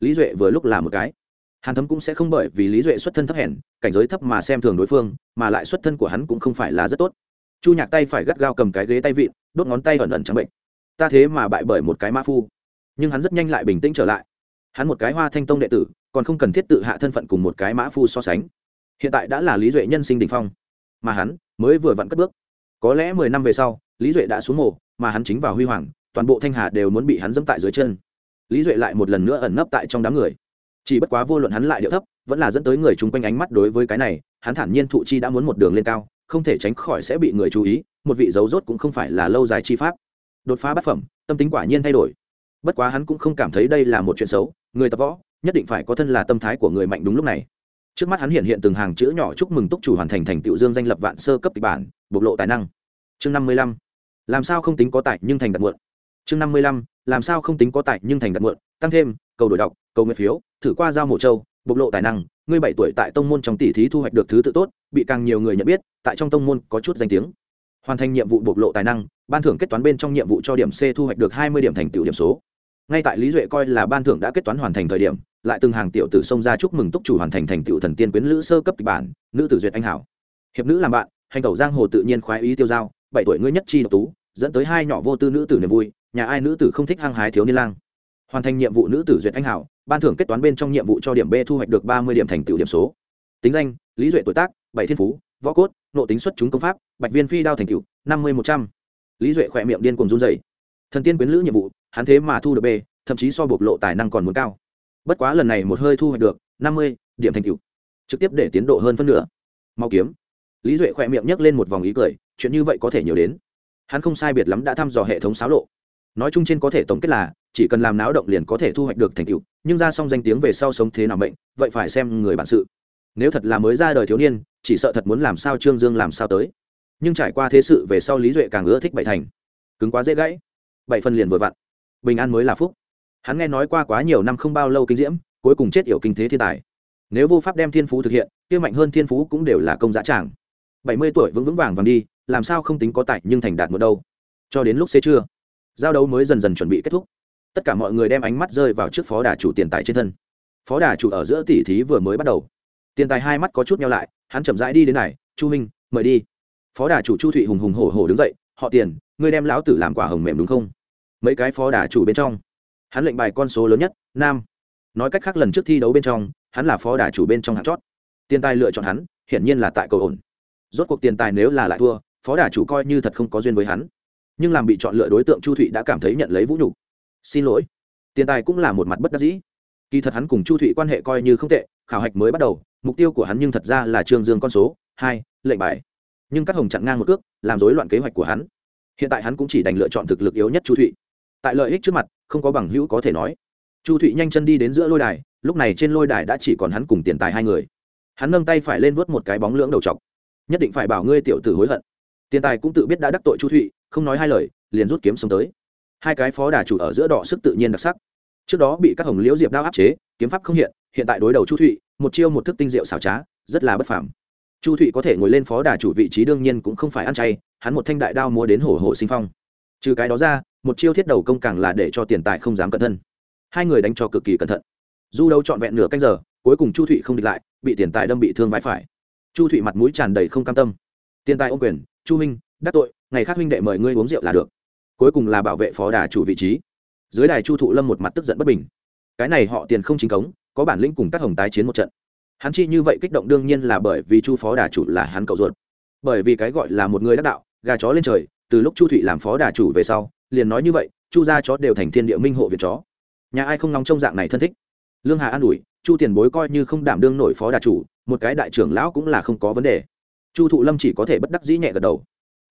Lý duệ vừa lúc là một cái. Hàn thấm cũng sẽ không bởi vì lý duệ xuất thân thấp hèn, cảnh giới thấp mà xem thường đối phương, mà lại xuất thân của hắn cũng không phải là rất tốt. Chu nhạc tay phải gắt gao cầm cái ghế tay vịn, đốt ngón tay ẩn ẩn trắng bệnh ta thế mà bại bởi một cái mã phu. Nhưng hắn rất nhanh lại bình tĩnh trở lại. Hắn một cái hoa thanh tông đệ tử còn không cần thiết tự hạ thân phận cùng một cái mã phu so sánh. Hiện tại đã là lý duệ nhân sinh đình phong. Mà hắn mới vừa vặn cất bước. Có lẽ mười năm về sau lý duệ đã xuống mồ, mà hắn chính vào huy hoàng toàn bộ thanh hà đều muốn bị hắn dẫm tại dưới chân. Lý duệ lại một lần nữa ẩn nấp tại trong đám người. Chỉ bất quá vô luận hắn lại điệu thấp vẫn là dẫn tới người chung quanh ánh mắt đối với cái này hắn thản nhiên thụ chi đã muốn một đường lên cao không thể tránh khỏi sẽ bị người chú ý một vị dấu rốt cũng không phải là lâu dài chi pháp đột phá bát phẩm, tâm tính quả nhiên thay đổi. Bất quá hắn cũng không cảm thấy đây là một chuyện xấu, người tập võ nhất định phải có thân là tâm thái của người mạnh đúng lúc này. Trước mắt hắn hiện hiện từng hàng chữ nhỏ chúc mừng túc chủ hoàn thành thành tựu dương danh lập vạn sơ cấp kịch bản, bộc lộ tài năng. Chương năm mươi lăm. Làm sao không tính có tài nhưng thành đặt muộn? Chương năm mươi lăm. Làm sao không tính có tài nhưng thành đặt muộn? Tăng thêm, cầu đổi đọc, cầu nguyện phiếu, thử qua giao mổ châu, bộc lộ tài năng, ngươi bảy tuổi tại tông môn trong tỷ thí thu hoạch được thứ tự tốt, bị càng nhiều người nhận biết, tại trong tông môn có chút danh tiếng hoàn thành nhiệm vụ bộc lộ tài năng, ban thưởng kết toán bên trong nhiệm vụ cho điểm c thu hoạch được hai mươi điểm thành tựu điểm số. Ngay tại lý duệ coi là ban thưởng đã kết toán hoàn thành thời điểm, lại từng hàng tiểu tử xông ra chúc mừng túc chủ hoàn thành thành tựu thần tiên quyến lữ sơ cấp kịch bản, nữ tử duyệt anh hảo. Hiệp nữ làm bạn, hành tẩu giang hồ tự nhiên khoái ý tiêu giao bảy tuổi ngươi nhất chi độc tú, dẫn tới hai nhỏ vô tư nữ tử niềm vui, nhà ai nữ tử không thích hăng hái thiếu niên lang. Hoàn thành nhiệm vụ nữ tử duyệt anh hảo, ban thưởng kết toán bên trong nhiệm vụ cho điểm b thu hoạch được ba mươi điểm thành tựu điểm số. Tính danh, lý duệ tuổi tác, bảy thiên phú, võ cốt nộ tính xuất chúng công pháp, bạch viên phi đao thành cựu năm mươi một trăm. Lý duệ khỏe miệng điên cùng run dày thần tiên quyến lữ nhiệm vụ, hắn thế mà thu được b, thậm chí so bộc lộ tài năng còn muốn cao. Bất quá lần này một hơi thu hoạch được năm mươi, điểm thành cựu trực tiếp để tiến độ hơn phân nửa. Mau kiếm. Lý duệ khỏe miệng nhấc lên một vòng ý cười, chuyện như vậy có thể nhiều đến. Hắn không sai biệt lắm đã thăm dò hệ thống xáo lộ. Nói chung trên có thể tổng kết là, chỉ cần làm náo động liền có thể thu hoạch được thành tựu, nhưng ra xong danh tiếng về sau sống thế nào mệnh, vậy phải xem người bản sự nếu thật là mới ra đời thiếu niên, chỉ sợ thật muốn làm sao trương dương làm sao tới. Nhưng trải qua thế sự về sau lý duệ càng ưa thích bảy thành. Cứng quá dễ gãy. Bảy phần liền vừa vặn. Bình an mới là phúc. Hắn nghe nói qua quá nhiều năm không bao lâu kinh diễm, cuối cùng chết yểu kinh thế thiên tài. Nếu vô pháp đem thiên phú thực hiện, kia mạnh hơn thiên phú cũng đều là công giá tràng. Bảy mươi tuổi vững vững vàng vàng đi, làm sao không tính có tài nhưng thành đạt một đâu. Cho đến lúc xế trưa, giao đấu mới dần dần chuẩn bị kết thúc. Tất cả mọi người đem ánh mắt rơi vào trước phó đà chủ tiền tài trên thân. Phó đà chủ ở giữa tỷ thí vừa mới bắt đầu tiền tài hai mắt có chút nhau lại, hắn chậm rãi đi đến này, chu minh, mời đi. Phó đà chủ chu thụy hùng hùng hổ hổ đứng dậy, họ tiền, ngươi đem lão tử làm quả hồng mềm đúng không? Mấy cái phó đà chủ bên trong, hắn lệnh bài con số lớn nhất, nam. Nói cách khác lần trước thi đấu bên trong, hắn là phó đà chủ bên trong hạng chót. Tiền tài lựa chọn hắn, hiển nhiên là tại cầu ổn. Rốt cuộc tiền tài nếu là lại thua, phó đà chủ coi như thật không có duyên với hắn. Nhưng làm bị chọn lựa đối tượng chu thụy đã cảm thấy nhận lấy vũ nhục. Xin lỗi. Tiền tài cũng là một mặt bất đắc dĩ kỳ thật hắn cùng chu thụy quan hệ coi như không tệ, khảo hạch mới bắt đầu, mục tiêu của hắn nhưng thật ra là trương dương con số hai, lệnh bài. Nhưng các hồng chặn ngang một cước, làm rối loạn kế hoạch của hắn. Hiện tại hắn cũng chỉ đành lựa chọn thực lực yếu nhất chu thụy. Tại lợi ích trước mặt, không có bằng hữu có thể nói. Chu thụy nhanh chân đi đến giữa lôi đài, lúc này trên lôi đài đã chỉ còn hắn cùng tiền tài hai người. Hắn nâng tay phải lên vớt một cái bóng lưỡng đầu chọc. Nhất định phải bảo ngươi tiểu tử hối hận. Tiền tài cũng tự biết đã đắc tội chu thụy, không nói hai lời, liền rút kiếm xông tới. Hai cái phó đà chủ ở giữa đỏ sức tự nhiên đặc sắc trước đó bị các hồng liễu diệp đao áp chế, kiếm pháp không hiện hiện tại đối đầu chu thụy, một chiêu một thức tinh diệu xảo trá, rất là bất phàm. Chu thụy có thể ngồi lên phó đà chủ vị trí đương nhiên cũng không phải ăn chay, hắn một thanh đại đao mua đến hổ hổ sinh phong. Trừ cái đó ra, một chiêu thiết đầu công càng là để cho tiền tài không dám cẩn thân hai người đánh cho cực kỳ cẩn thận. Du đâu trọn vẹn nửa canh giờ, cuối cùng chu thụy không địch lại, bị tiền tài đâm bị thương vai phải. Chu thụy mặt mũi tràn đầy không cam tâm. Tiền tài ô quyền, chu minh đắc tội, ngày khác huynh đệ mời ngươi uống rượu là được. Cuối cùng là bảo vệ phó đà chủ vị trí dưới đài chu thụ lâm một mặt tức giận bất bình. Cái này họ tiền không chính cống, có bản lĩnh cùng các hồng tái chiến một trận. Hắn chi như vậy kích động đương nhiên là bởi vì chu phó đà chủ là hắn cậu ruột. Bởi vì cái gọi là một người đắc đạo, gà chó lên trời, từ lúc chu thụy làm phó đà chủ về sau, liền nói như vậy, chu gia chó đều thành thiên địa minh hộ việt chó. Nhà ai không nóng trong dạng này thân thích. Lương hà an ủi, chu tiền bối coi như không đảm đương nổi phó đà chủ, một cái đại trưởng lão cũng là không có vấn đề. Chu thụ lâm chỉ có thể bất đắc dĩ nhẹ gật đầu.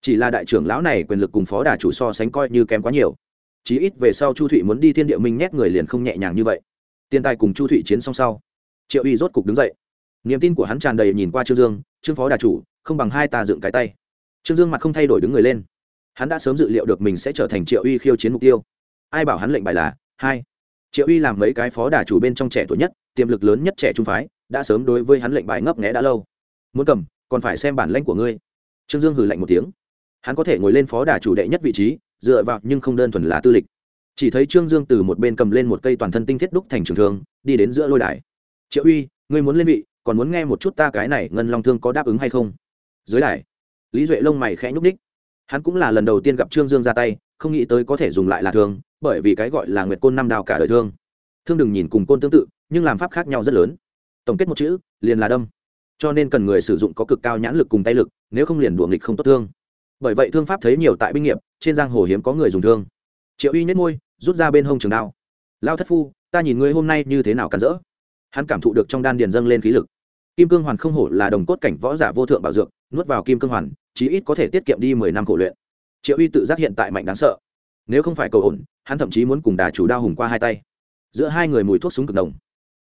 Chỉ là đại trưởng lão này quyền lực cùng phó đà chủ so sánh coi như kém quá nhiều chí ít về sau chu thụy muốn đi thiên địa minh nhét người liền không nhẹ nhàng như vậy. Tiền tài cùng chu thụy chiến xong sau, triệu uy rốt cục đứng dậy. Niềm tin của hắn tràn đầy nhìn qua trương dương, trương phó đà chủ, không bằng hai ta dựng cái tay. Trương dương mặt không thay đổi đứng người lên. Hắn đã sớm dự liệu được mình sẽ trở thành triệu uy khiêu chiến mục tiêu. Ai bảo hắn lệnh bài là hai. Triệu uy làm mấy cái phó đà chủ bên trong trẻ tuổi nhất, tiềm lực lớn nhất trẻ trung phái, đã sớm đối với hắn lệnh bài ngấp nghẽ đã lâu. Muốn cầm, còn phải xem bản lãnh của ngươi. Trương dương hừ lạnh một tiếng. Hắn có thể ngồi lên phó đà chủ đệ nhất vị trí dựa vào nhưng không đơn thuần là tư lịch. Chỉ thấy trương dương từ một bên cầm lên một cây toàn thân tinh thiết đúc thành trường thương, đi đến giữa lôi đài. Triệu uy, ngươi muốn lên vị, còn muốn nghe một chút ta cái này ngân long thương có đáp ứng hay không? Dưới đài, lý duệ lông mày khẽ nhúc ních hắn cũng là lần đầu tiên gặp trương dương ra tay, không nghĩ tới có thể dùng lại là thương, bởi vì cái gọi là nguyệt côn năm đào cả đời thương. Thương đừng nhìn cùng côn tương tự, nhưng làm pháp khác nhau rất lớn. Tổng kết một chữ, liền là đâm. Cho nên cần người sử dụng có cực cao nhãn lực cùng tay lực, nếu không liền đuồng nghịch không tốt thương. Bởi vậy thương pháp thấy nhiều tại binh nghiệp trên giang hồ hiếm có người dùng thương. Triệu uy nhất môi, rút ra bên hông trường đao. Lao thất phu, ta nhìn ngươi hôm nay như thế nào cản rỡ. Hắn cảm thụ được trong đan điền dâng lên khí lực. Kim cương hoàn không hổ là đồng cốt cảnh võ giả vô thượng bảo dược, nuốt vào kim cương hoàn, chí ít có thể tiết kiệm đi mười năm khổ luyện. Triệu uy tự giác hiện tại mạnh đáng sợ. Nếu không phải cầu ổn, hắn thậm chí muốn cùng đà chủ đao hùng qua hai tay. Giữa hai người mùi thuốc súng cực đồng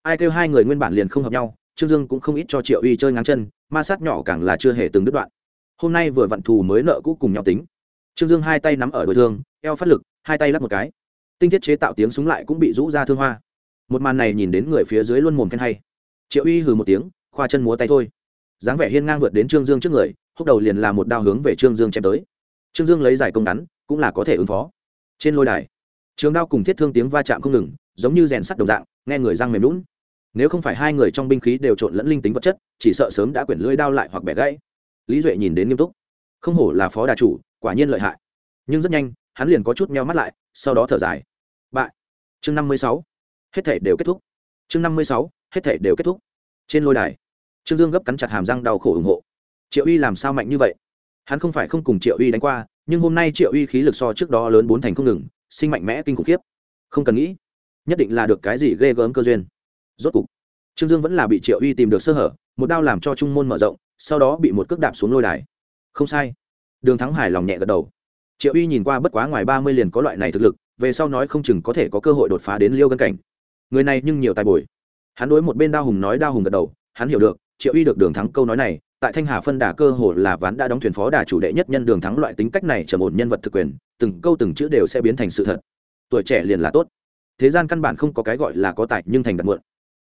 ai kêu hai người nguyên bản liền không hợp nhau, trương dương cũng không ít cho triệu uy chơi ngang chân, ma sát nhỏ càng là chưa hề từng đứt đoạn. Hôm nay vừa vặn thù mới nợ cũ cùng nhau tính trương dương hai tay nắm ở đôi thương, eo phát lực, hai tay lắp một cái. Tinh thiết chế tạo tiếng súng lại cũng bị rũ ra thương hoa. Một màn này nhìn đến người phía dưới luôn mồm khen hay. Triệu uy hừ một tiếng, khoa chân múa tay thôi. Dáng vẻ hiên ngang vượt đến trương dương trước người, húc đầu liền là một đao hướng về trương dương chém tới. Trương dương lấy giải công ngắn, cũng là có thể ứng phó. Trên lôi đài, trường đao cùng thiết thương tiếng va chạm không ngừng, giống như rèn sắt đồng dạng, nghe người răng mềm lún nếu không phải hai người trong binh khí đều trộn lẫn linh tính vật chất, chỉ sợ sớm đã quyển lưỡi đao lại hoặc bẻ gãy. Lý duệ nhìn đến nghiêm túc. Không hổ là phó đà chủ quả nhiên lợi hại. Nhưng rất nhanh, hắn liền có chút meo mắt lại, sau đó thở dài. Bại. Chương năm mươi sáu. Hết thể đều kết thúc. Chương năm mươi sáu. Hết thể đều kết thúc. Trên lôi đài, trương dương gấp cắn chặt hàm răng đau khổ ủng hộ. Triệu uy làm sao mạnh như vậy? Hắn không phải không cùng triệu uy đánh qua, nhưng hôm nay triệu uy khí lực so trước đó lớn bốn thành không ngừng, sinh mạnh mẽ kinh khủng khiếp. Không cần nghĩ, nhất định là được cái gì ghê gớm cơ duyên. Rốt cục, trương dương vẫn là bị triệu uy tìm được sơ hở, một đao làm cho trung môn mở rộng, sau đó bị một cước đạp xuống lôi đài. Không sai đường thắng hài lòng nhẹ gật đầu. Triệu uy nhìn qua bất quá ngoài ba mươi liền có loại này thực lực, về sau nói không chừng có thể có cơ hội đột phá đến liêu gân cảnh. Người này nhưng nhiều tài bồi. Hắn đối một bên đao hùng nói, đao hùng gật đầu, hắn hiểu được, triệu uy được đường thắng câu nói này, tại thanh hà phân đà cơ hồ là ván đã đóng thuyền phó đà chủ đệ nhất nhân đường thắng loại tính cách này trở một nhân vật thực quyền, từng câu từng chữ đều sẽ biến thành sự thật. Tuổi trẻ liền là tốt. Thế gian căn bản không có cái gọi là có tài nhưng thành đạt muộn.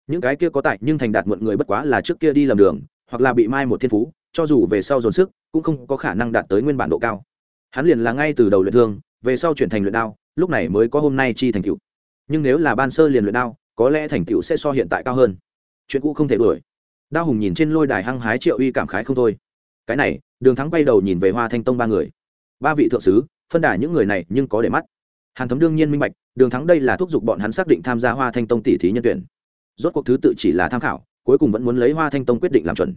Những cái kia có tài nhưng thành đạt muộn người bất quá là trước kia đi lầm đường, hoặc là bị mai một thiên phú cho dù về sau dồn sức, cũng không có khả năng đạt tới nguyên bản độ cao. Hắn liền là ngay từ đầu luyện thương, về sau chuyển thành luyện đao, lúc này mới có hôm nay chi thành tựu. Nhưng nếu là ban sơ liền luyện đao, có lẽ thành tựu sẽ so hiện tại cao hơn. Chuyện cũ không thể đuổi. Đao hùng nhìn trên lôi đài hăng hái triệu uy cảm khái không thôi. Cái này, đường thắng bay đầu nhìn về hoa thanh tông ba người. Ba vị thượng sứ, phân đả những người này nhưng có để mắt. Hàn thấm đương nhiên minh bạch, đường thắng đây là thúc giục bọn hắn xác định tham gia hoa thanh tông tỷ thí nhân tuyển. Rốt cuộc thứ tự chỉ là tham khảo, cuối cùng vẫn muốn lấy hoa thanh tông quyết định làm chuẩn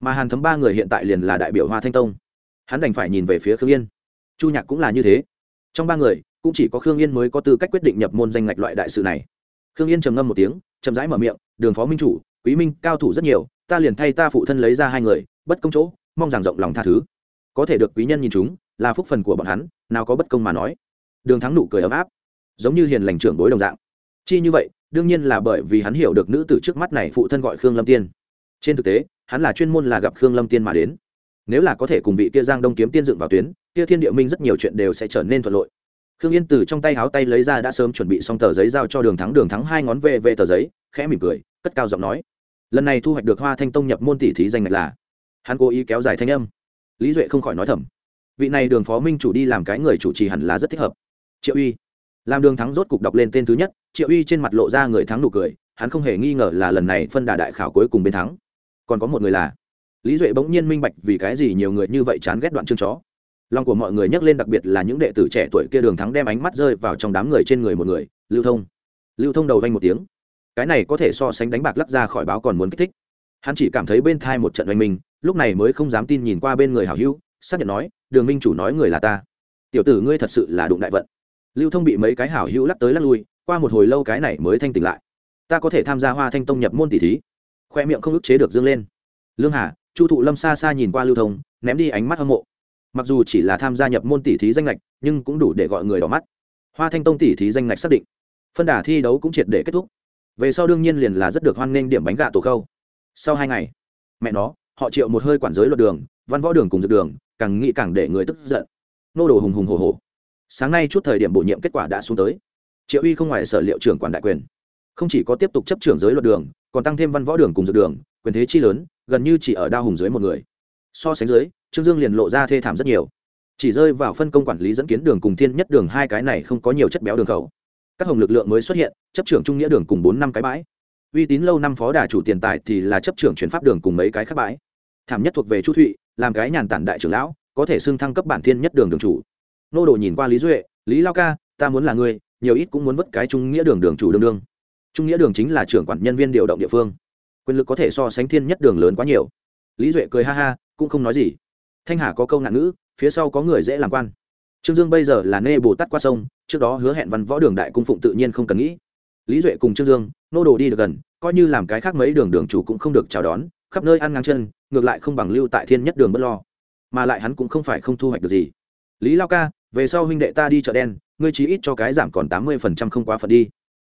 mà hàn thấm ba người hiện tại liền là đại biểu hoa thanh tông hắn đành phải nhìn về phía khương yên chu nhạc cũng là như thế trong ba người cũng chỉ có khương yên mới có tư cách quyết định nhập môn danh ngạch loại đại sự này khương yên trầm ngâm một tiếng chậm rãi mở miệng đường phó minh chủ quý minh cao thủ rất nhiều ta liền thay ta phụ thân lấy ra hai người bất công chỗ mong rằng rộng lòng tha thứ có thể được quý nhân nhìn chúng là phúc phần của bọn hắn nào có bất công mà nói đường thắng nụ cười ấm áp giống như hiền lành trưởng bối đồng dạng chi như vậy đương nhiên là bởi vì hắn hiểu được nữ tử trước mắt này phụ thân gọi khương lâm tiên trên thực tế hắn là chuyên môn là gặp khương lâm tiên mà đến. Nếu là có thể cùng vị kia giang đông kiếm tiên dựng vào tuyến, kia thiên địa minh rất nhiều chuyện đều sẽ trở nên thuận lợi. Khương yên từ trong tay háo tay lấy ra đã sớm chuẩn bị xong tờ giấy giao cho đường thắng đường thắng hai ngón về về tờ giấy, khẽ mỉm cười, cất cao giọng nói. Lần này thu hoạch được hoa thanh tông nhập môn tỷ thí danh ngạch là. Hắn cố ý kéo dài thanh âm. Lý duệ không khỏi nói thầm. Vị này đường phó minh chủ đi làm cái người chủ trì hẳn là rất thích hợp. Triệu uy. Làm đường thắng rốt cục đọc lên tên thứ nhất, triệu uy trên mặt lộ ra người thắng nụ cười, hắn không hề nghi ngờ là lần này phân đà đại khảo cuối cùng bên thắng còn có một người là lý duệ bỗng nhiên minh bạch vì cái gì nhiều người như vậy chán ghét đoạn chương chó lòng của mọi người nhắc lên đặc biệt là những đệ tử trẻ tuổi kia đường thắng đem ánh mắt rơi vào trong đám người trên người một người, lưu thông. Lưu thông đầu vanh một tiếng. Cái này có thể so sánh đánh bạc lắc ra khỏi báo còn muốn kích thích. Hắn chỉ cảm thấy bên thai một trận oanh minh, lúc này mới không dám tin nhìn qua bên người hảo hữu, xác nhận nói, đường minh chủ nói người là ta. Tiểu tử ngươi thật sự là đụng đại vận. Lưu thông bị mấy cái hảo hữu lắc tới lắc lui, qua một hồi lâu cái này mới thanh tỉnh lại. Ta có thể tham gia hoa thanh tông nhập môn tỷ thí khoe miệng không ức chế được dương lên. Lương hà, chu thụ lâm xa xa nhìn qua lưu thông, ném đi ánh mắt hâm mộ. Mặc dù chỉ là tham gia nhập môn tỷ thí danh lệch nhưng cũng đủ để gọi người đỏ mắt. Hoa thanh tông tỷ thí danh lệch xác định. Phân đà thi đấu cũng triệt để kết thúc. Về sau đương nhiên liền là rất được hoan nghênh điểm bánh gạ tổ khâu. Sau hai ngày, mẹ nó, họ triệu một hơi quản giới luật đường, văn võ đường cùng dược đường, càng nghĩ càng để người tức giận. Nô đồ hùng hùng hồ hồ sáng nay chút thời điểm bổ nhiệm kết quả đã xuống tới. Triệu uy không ngoài sở liệu trưởng quản đại quyền không chỉ có tiếp tục chấp trưởng giới luật đường, còn tăng thêm văn võ đường cùng dược đường, quyền thế chi lớn, gần như chỉ ở đao hùng dưới một người. So sánh dưới, trương dương liền lộ ra thê thảm rất nhiều. Chỉ rơi vào phân công quản lý dẫn kiến đường cùng thiên nhất đường hai cái này không có nhiều chất béo đường khẩu. Các hồng lực lượng mới xuất hiện, chấp trưởng trung nghĩa đường cùng bốn năm cái bãi. Uy tín lâu năm phó đà chủ tiền tài thì là chấp trưởng chuyển pháp đường cùng mấy cái khác bãi. Thảm nhất thuộc về chu thụy, làm cái nhàn tản đại trưởng lão, có thể xưng thăng cấp bản thiên nhất đường đường chủ. Nô đồ nhìn qua lý duệ, lý lao ca, ta muốn là người nhiều ít cũng muốn vất cái trung nghĩa đường đường chủ đương đương trung nghĩa đường chính là trưởng quản nhân viên điều động địa phương. Quyền lực có thể so sánh thiên nhất đường lớn quá nhiều. Lý duệ cười ha ha, cũng không nói gì. Thanh hà có câu nạn ngữ, phía sau có người dễ làm quan. Trương dương bây giờ là nê bồ tát qua sông, trước đó hứa hẹn văn võ đường đại cung phụng tự nhiên không cần nghĩ. Lý duệ cùng trương dương, nô đồ đi được gần, coi như làm cái khác mấy đường đường chủ cũng không được chào đón, khắp nơi ăn ngang chân, ngược lại không bằng lưu tại thiên nhất đường bất lo. Mà lại hắn cũng không phải không thu hoạch được gì. Lý lao ca, về sau huynh đệ ta đi chợ đen, ngươi chí ít cho cái giảm còn tám mươi phần trăm không quá phần đi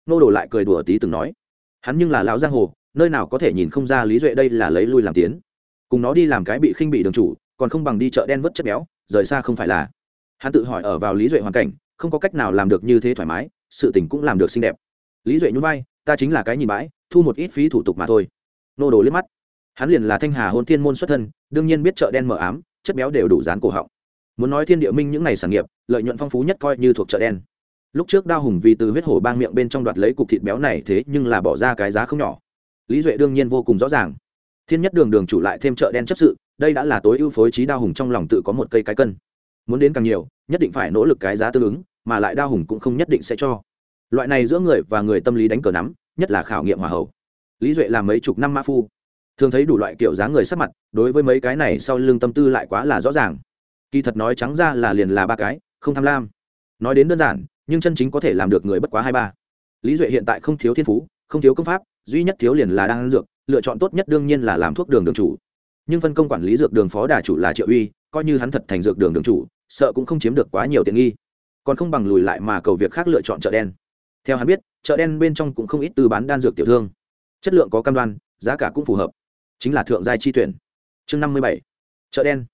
nô đồ lại cười đùa tí từng nói. Hắn nhưng là lão giang hồ, nơi nào có thể nhìn không ra lý duệ đây là lấy lui làm tiến. Cùng nó đi làm cái bị khinh bị đường chủ, còn không bằng đi chợ đen vớt chất béo, rời xa không phải là. Hắn tự hỏi ở vào lý duệ hoàn cảnh, không có cách nào làm được như thế thoải mái, sự tình cũng làm được xinh đẹp. Lý duệ nhún vai, ta chính là cái nhìn bãi, thu một ít phí thủ tục mà thôi. Nô đồ liếc mắt. Hắn liền là thanh hà hôn thiên môn xuất thân, đương nhiên biết chợ đen mở ám, chất béo đều đủ dán cổ họng. Muốn nói thiên địa minh những n à y sản nghiệp, lợi nhuận phong phú nhất coi như thuộc chợ đen lúc trước đao hùng vì từ huyết hổ bang miệng bên trong đoạt lấy cục thịt béo này thế nhưng là bỏ ra cái giá không nhỏ. Lý duệ đương nhiên vô cùng rõ ràng. Thiên nhất đường đường chủ lại thêm chợ đen chấp sự, đây đã là tối ưu phối trí đao hùng trong lòng tự có một cây cái cân. Muốn đến càng nhiều, nhất định phải nỗ lực cái giá tương ứng, mà lại đao hùng cũng không nhất định sẽ cho. Loại này giữa người và người tâm lý đánh cờ nắm, nhất là khảo nghiệm hòa hậu. Lý duệ làm mấy chục năm mã phu, thường thấy đủ loại kiểu dáng người sắc mặt, đối với mấy cái này sau lưng tâm tư lại quá là rõ ràng. Kỳ thật nói trắng ra là liền là ba cái, không tham lam. Nói đến đơn giản nhưng chân chính có thể làm được người bất quá hai ba. Lý duệ hiện tại không thiếu thiên phú, không thiếu công pháp, duy nhất thiếu liền là đang ăn dược, lựa chọn tốt nhất đương nhiên là làm thuốc đường đường chủ. Nhưng phân công quản lý dược đường phó đà chủ là triệu uy, coi như hắn thật thành dược đường đường chủ, sợ cũng không chiếm được quá nhiều tiện nghi. Còn không bằng lùi lại mà cầu việc khác lựa chọn chợ đen. Theo hắn biết, chợ đen bên trong cũng không ít từ bán đan dược tiểu thương. Chất lượng có cam đoan, giá cả cũng phù hợp. Chính là thượng giai chi tuyển. Chương năm mươi bảy. Chợ đen.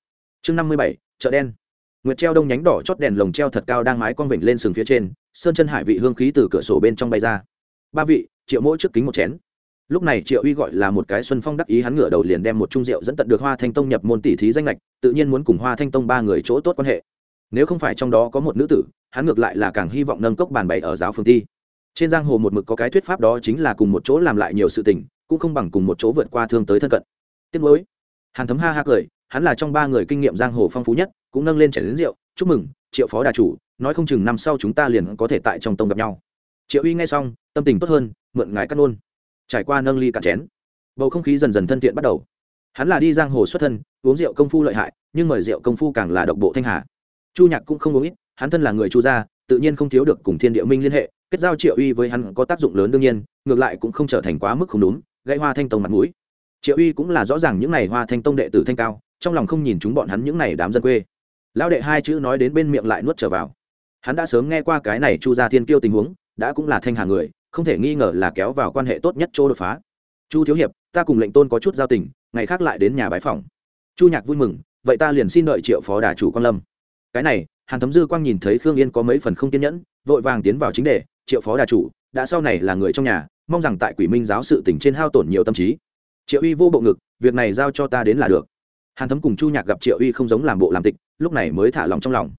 Chương năm mươi bảy, chợ đen nguyệt treo đông nhánh đỏ chót đèn lồng treo thật cao đang mái con vịnh lên sừng phía trên, sơn chân hải vị hương khí từ cửa sổ bên trong bay ra. Ba vị, triệu mỗi trước kính một chén. Lúc này triệu uy gọi là một cái xuân phong đắc ý hắn ngửa đầu liền đem một trung rượu dẫn tận được hoa thanh tông nhập môn tỷ thí danh lệch tự nhiên muốn cùng hoa thanh tông ba người chỗ tốt quan hệ. Nếu không phải trong đó có một nữ tử, hắn ngược lại là càng hy vọng nâng cốc bàn bày ở giáo phương thi. trên giang hồ một mực có cái thuyết pháp đó chính là cùng một chỗ làm lại nhiều sự tình, cũng không bằng cùng một chỗ vượt qua thương tới thân cận. Tiếc nuối. Hàn thấm ha ha cười hắn là trong ba người kinh nghiệm giang hồ phong phú nhất, cũng nâng lên chảy đến rượu, chúc mừng, triệu phó đà chủ, nói không chừng năm sau chúng ta liền có thể tại trong tông gặp nhau. Triệu uy nghe xong, tâm tình tốt hơn, mượn ngài cắt nôn. Trải qua nâng ly cả chén, bầu không khí dần dần thân thiện bắt đầu. Hắn là đi giang hồ xuất thân, uống rượu công phu lợi hại, nhưng mời rượu công phu càng là độc bộ thanh hà. Chu nhạc cũng không uống ít, hắn thân là người chu gia, tự nhiên không thiếu được cùng thiên địa minh liên hệ, kết giao triệu uy với hắn có tác dụng lớn đương nhiên, ngược lại cũng không trở thành quá mức không đúng gây hoa thanh tông mặt mũi. Triệu uy cũng là rõ ràng những n à y hoa thanh tông đệ tử thanh cao trong lòng không nhìn chúng bọn hắn những này đám dân quê. Lão đệ hai chữ nói đến bên miệng lại nuốt trở vào. Hắn đã sớm nghe qua cái này chu gia thiên kiêu tình huống, đã cũng là thanh hà người, không thể nghi ngờ là kéo vào quan hệ tốt nhất chỗ đột phá. Chu thiếu hiệp, ta cùng lệnh tôn có chút giao tình, ngày khác lại đến nhà bái phòng chu nhạc vui mừng, vậy ta liền xin đợi triệu phó đà chủ quan lâm. Cái này, hàn thấm dư quang nhìn thấy khương yên có mấy phần không kiên nhẫn, vội vàng tiến vào chính đề, triệu phó đà chủ, đã sau này là người trong nhà, mong rằng tại quỷ minh giáo sự tỉnh trên hao tổn nhiều tâm trí. Triệu uy vô bộ ngực, việc này giao cho ta đến là được hàn thấm cùng chu nhạc gặp triệu uy không giống làm bộ làm tịch, lúc này mới thả lòng trong lòng.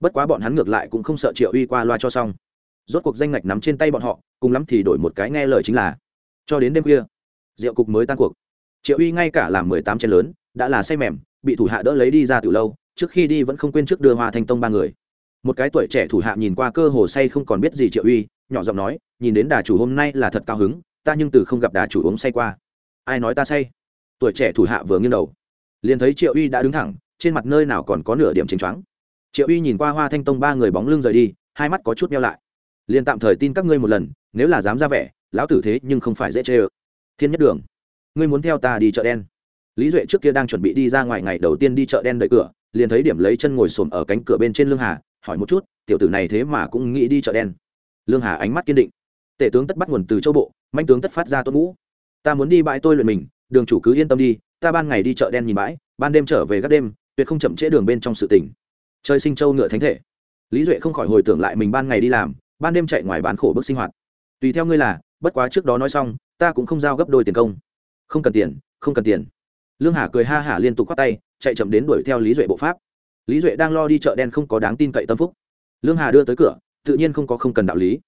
Bất quá bọn hắn ngược lại cũng không sợ triệu uy qua loa cho xong. Rốt cuộc danh ngạch nắm trên tay bọn họ, cùng lắm thì đổi một cái nghe lời chính là, cho đến đêm khuya, rượu cục mới tan cuộc. Triệu uy ngay cả làm mười tám chén lớn, đã là say mềm, bị thủ hạ đỡ lấy đi ra từ lâu, trước khi đi vẫn không quên trước đưa hoa thanh tông ba người. Một cái tuổi trẻ thủ hạ nhìn qua cơ hồ say không còn biết gì triệu uy, nhỏ giọng nói, nhìn đến đà chủ hôm nay là thật cao hứng, ta nhưng từ không gặp đà chủ uống say qua. Ai nói ta say? Tuổi trẻ thủ hạ vừa nghiêng đầu liền thấy triệu uy đã đứng thẳng, trên mặt nơi nào còn có nửa điểm chính choáng. Triệu uy nhìn qua hoa thanh tông ba người bóng lưng rời đi, hai mắt có chút meo lại. Liền tạm thời tin các ngươi một lần, nếu là dám ra vẻ, lão tử thế nhưng không phải dễ chê ơ. Thiên nhất đường, ngươi muốn theo ta đi chợ đen. Lý duệ trước kia đang chuẩn bị đi ra ngoài ngày đầu tiên đi chợ đen đợi cửa, liền thấy điểm lấy chân ngồi xổm ở cánh cửa bên trên lương hà, hỏi một chút, tiểu tử này thế mà cũng nghĩ đi chợ đen. Lương hà ánh mắt kiên định. Tể tướng tất bắt nguồn từ châu bộ, manh tướng tất phát ra tốt ngũ. Ta muốn đi bãi tôi luyện mình đường chủ cứ yên tâm đi, ta ban ngày đi chợ đen nhìn bãi, ban đêm trở về gác đêm, tuyệt không chậm trễ đường bên trong sự tỉnh chơi sinh châu ngựa thánh thể. Lý duệ không khỏi hồi tưởng lại mình ban ngày đi làm, ban đêm chạy ngoài bán khổ bức sinh hoạt. Tùy theo ngươi là, bất quá trước đó nói xong, ta cũng không giao gấp đôi tiền công. Không cần tiền, không cần tiền. Lương hà cười ha hả liên tục k h o á t tay, chạy chậm đến đuổi theo lý duệ bộ pháp. Lý duệ đang lo đi chợ đen không có đáng tin cậy tâm phúc. Lương hà đưa tới cửa, tự nhiên không có không cần đạo lý.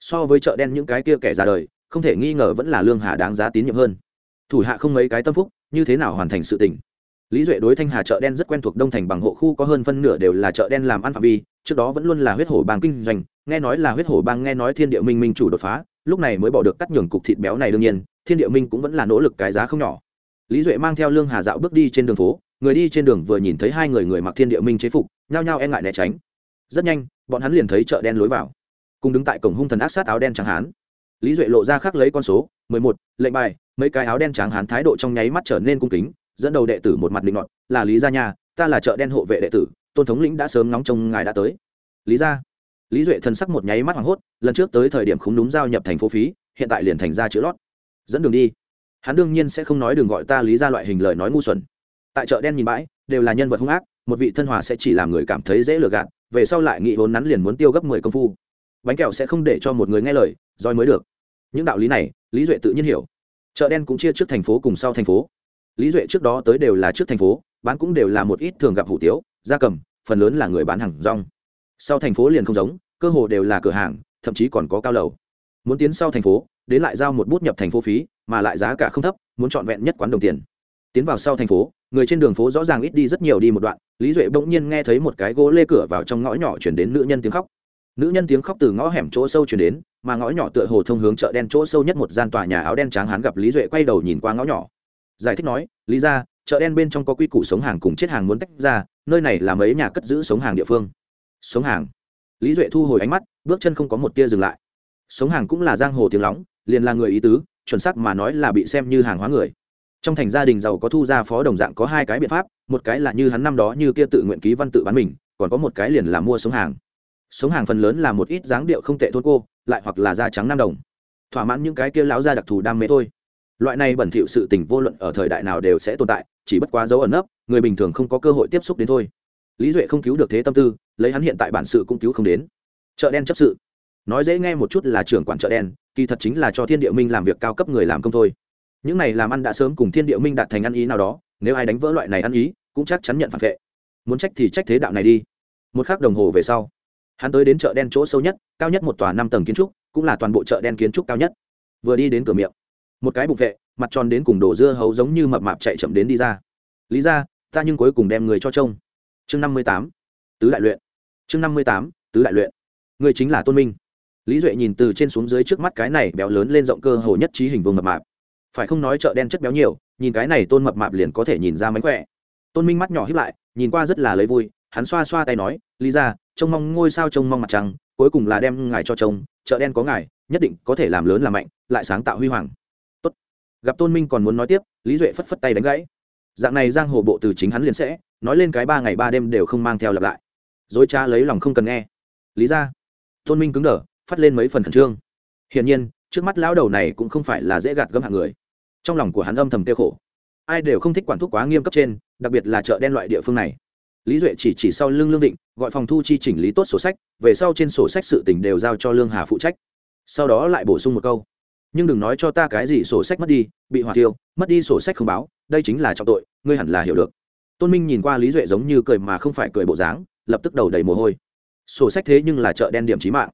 So với chợ đen những cái kia kẻ ra đời, không thể nghi ngờ vẫn là lương hà đáng giá tín nhiệm hơn thủ hạ không mấy cái tâm phúc, như thế nào hoàn thành sự tình? Lý duệ đối thanh hà chợ đen rất quen thuộc, đông thành bằng hộ khu có hơn phân nửa đều là chợ đen làm ăn phạm vi, trước đó vẫn luôn là huyết hổ bang kinh doanh, nghe nói là huyết hổ bang, nghe nói thiên địa minh minh chủ đột phá, lúc này mới bỏ được cắt nhường cục thịt béo này đương nhiên, thiên địa minh cũng vẫn là nỗ lực cái giá không nhỏ. Lý duệ mang theo lương hà dạo bước đi trên đường phố, người đi trên đường vừa nhìn thấy hai người người mặc thiên địa minh chế phục, nhao nhao e ngại né tránh. Rất nhanh, bọn hắn liền thấy chợ đen lối vào, cùng đứng tại cổng hung thần ác sát áo đen chẳng hán. Lý duệ lộ ra khắc lấy con số mười một, lệnh bài, mấy cái áo đen trắng hán thái độ trong nháy mắt trở nên cung kính, dẫn đầu đệ tử một mặt định ngọt là lý gia nhà ta là chợ đen hộ vệ đệ tử, tôn thống lĩnh đã sớm nóng trông ngài đã tới. Lý gia? Lý duệ thần sắc một nháy mắt hoảng hốt, lần trước tới thời điểm không đúng giao nhập thành phố phí, hiện tại liền thành ra chữ lót. Dẫn đường đi. Hắn đương nhiên sẽ không nói đường gọi ta lý ra loại hình lời nói ngu xuẩn. Tại chợ đen nhìn bãi, đều là nhân vật hung ác, một vị thân hòa sẽ chỉ làm người cảm thấy dễ lừa gạt, về sau lại nghị vốn nắn liền muốn tiêu gấp mười công phu. Bánh kẹo sẽ không để cho một người nghe lời, roi mới được. Những đạo lý này lý duệ tự nhiên hiểu. Chợ đen cũng chia trước thành phố cùng sau thành phố. Lý duệ trước đó tới đều là trước thành phố, bán cũng đều là một ít thường gặp hủ tiếu, gia cầm, phần lớn là người bán hàng rong. Sau thành phố liền không giống, cơ hồ đều là cửa hàng, thậm chí còn có cao lầu. Muốn tiến sau thành phố, đến lại giao một bút nhập thành phố phí, mà lại giá cả không thấp, muốn trọn vẹn nhất quán đồng tiền. Tiến vào sau thành phố, người trên đường phố rõ ràng ít đi rất nhiều đi một đoạn, lý duệ bỗng nhiên nghe thấy một cái gỗ lê cửa vào trong ngõ nhỏ chuyển đến nữ nhân tiếng khóc. Nữ nhân tiếng khóc từ ngõ hẻm chỗ sâu chuyển đến mà ngõ nhỏ tựa hồ thông hướng chợ đen chỗ sâu nhất một gian tòa nhà áo đen trắng hán gặp lý duệ quay đầu nhìn qua ngõ nhỏ. Giải thích nói, lý ra, chợ đen bên trong có quy củ sống hàng cùng chết hàng muốn tách ra, nơi này là mấy nhà cất giữ sống hàng địa phương. Sống hàng? Lý duệ thu hồi ánh mắt, bước chân không có một tia dừng lại. Sống hàng cũng là giang hồ tiếng lóng, liền là người ý tứ, chuẩn sắc mà nói là bị xem như hàng hóa người. Trong thành gia đình giàu có thu ra phó đồng dạng có hai cái biện pháp, một cái là như hắn năm đó như kia tự nguyện ký văn tự bán mình, còn có một cái liền là mua sống hàng sống hàng phần lớn là một ít dáng điệu không tệ thôn cô, lại hoặc là da trắng nam đồng. Thỏa mãn những cái kia láo ra đặc thù đam mê thôi. Loại này bẩn thỉu sự tình vô luận ở thời đại nào đều sẽ tồn tại, chỉ bất quá dấu ẩn nấp, người bình thường không có cơ hội tiếp xúc đến thôi. Lý duệ không cứu được thế tâm tư, lấy hắn hiện tại bản sự cũng cứu không đến. Chợ đen chấp sự. Nói dễ nghe một chút là trưởng quản chợ đen, kỳ thật chính là cho thiên địa minh làm việc cao cấp người làm công thôi. Những này làm ăn đã sớm cùng thiên địa minh đạt thành ăn ý nào đó, nếu ai đánh vỡ loại này ăn ý, cũng chắc chắn nhận phản vệ. Muốn trách thì trách thế đạo này đi. Một k h ắ c đồng hồ về sau hắn tới đến chợ đen chỗ sâu nhất, cao nhất một tòa năm tầng kiến trúc, cũng là toàn bộ chợ đen kiến trúc cao nhất. Vừa đi đến cửa miệng, một cái bục vệ, mặt tròn đến cùng đổ dưa hấu giống như mập mạp chạy chậm đến đi ra. Lý ra ta nhưng cuối cùng đem người cho trông. Chương năm mươi tám, tứ đại luyện. Chương năm mươi tám, tứ đại luyện. Người chính là tôn minh. Lý duệ nhìn từ trên xuống dưới trước mắt cái này béo lớn lên rộng cơ hồ nhất trí hình vùng mập mạp. Phải không nói chợ đen chất béo nhiều, nhìn cái này tôn mập mạp liền có thể nhìn ra mánh khỏe. Tôn minh mắt nhỏ hiếp lại, nhìn qua rất là lấy vui, hắn xoa xoa tay nói, lý ra trông mong ngôi sao trông mong mặt trăng, cuối cùng là đem ngài cho trông, chợ đen có ngài, nhất định có thể làm lớn làm mạnh, lại sáng tạo huy hoàng. Tốt. gặp tôn minh còn muốn nói tiếp, lý duệ phất phất tay đánh gãy. Dạng này giang hồ bộ từ chính hắn liền sẽ, nói lên cái ba ngày ba đêm đều không mang theo lặp lại. Dối cha lấy lòng không cần nghe. Lý ra. Tôn minh cứng đờ, phát lên mấy phần khẩn trương. Hiển nhiên, trước mắt lão đầu này cũng không phải là dễ gạt gấm hạng người. Trong lòng của hắn âm thầm tiêu khổ. Ai đều không thích quản thúc quá nghiêm cấp trên, đặc biệt là chợ đen loại địa phương này lý duệ chỉ chỉ sau lưng lương định gọi phòng thu chi chỉnh lý tốt sổ sách, về sau trên sổ sách sự tỉnh đều giao cho lương hà phụ trách. Sau đó lại bổ sung một câu, nhưng đừng nói cho ta cái gì sổ sách mất đi, bị hỏa tiêu mất đi sổ sách không báo, đây chính là trọng tội, ngươi hẳn là hiểu được. Tôn minh nhìn qua lý duệ giống như cười mà không phải cười bộ dáng, lập tức đầu đầy mồ hôi. Sổ sách thế nhưng là chợ đen điểm trí mạng.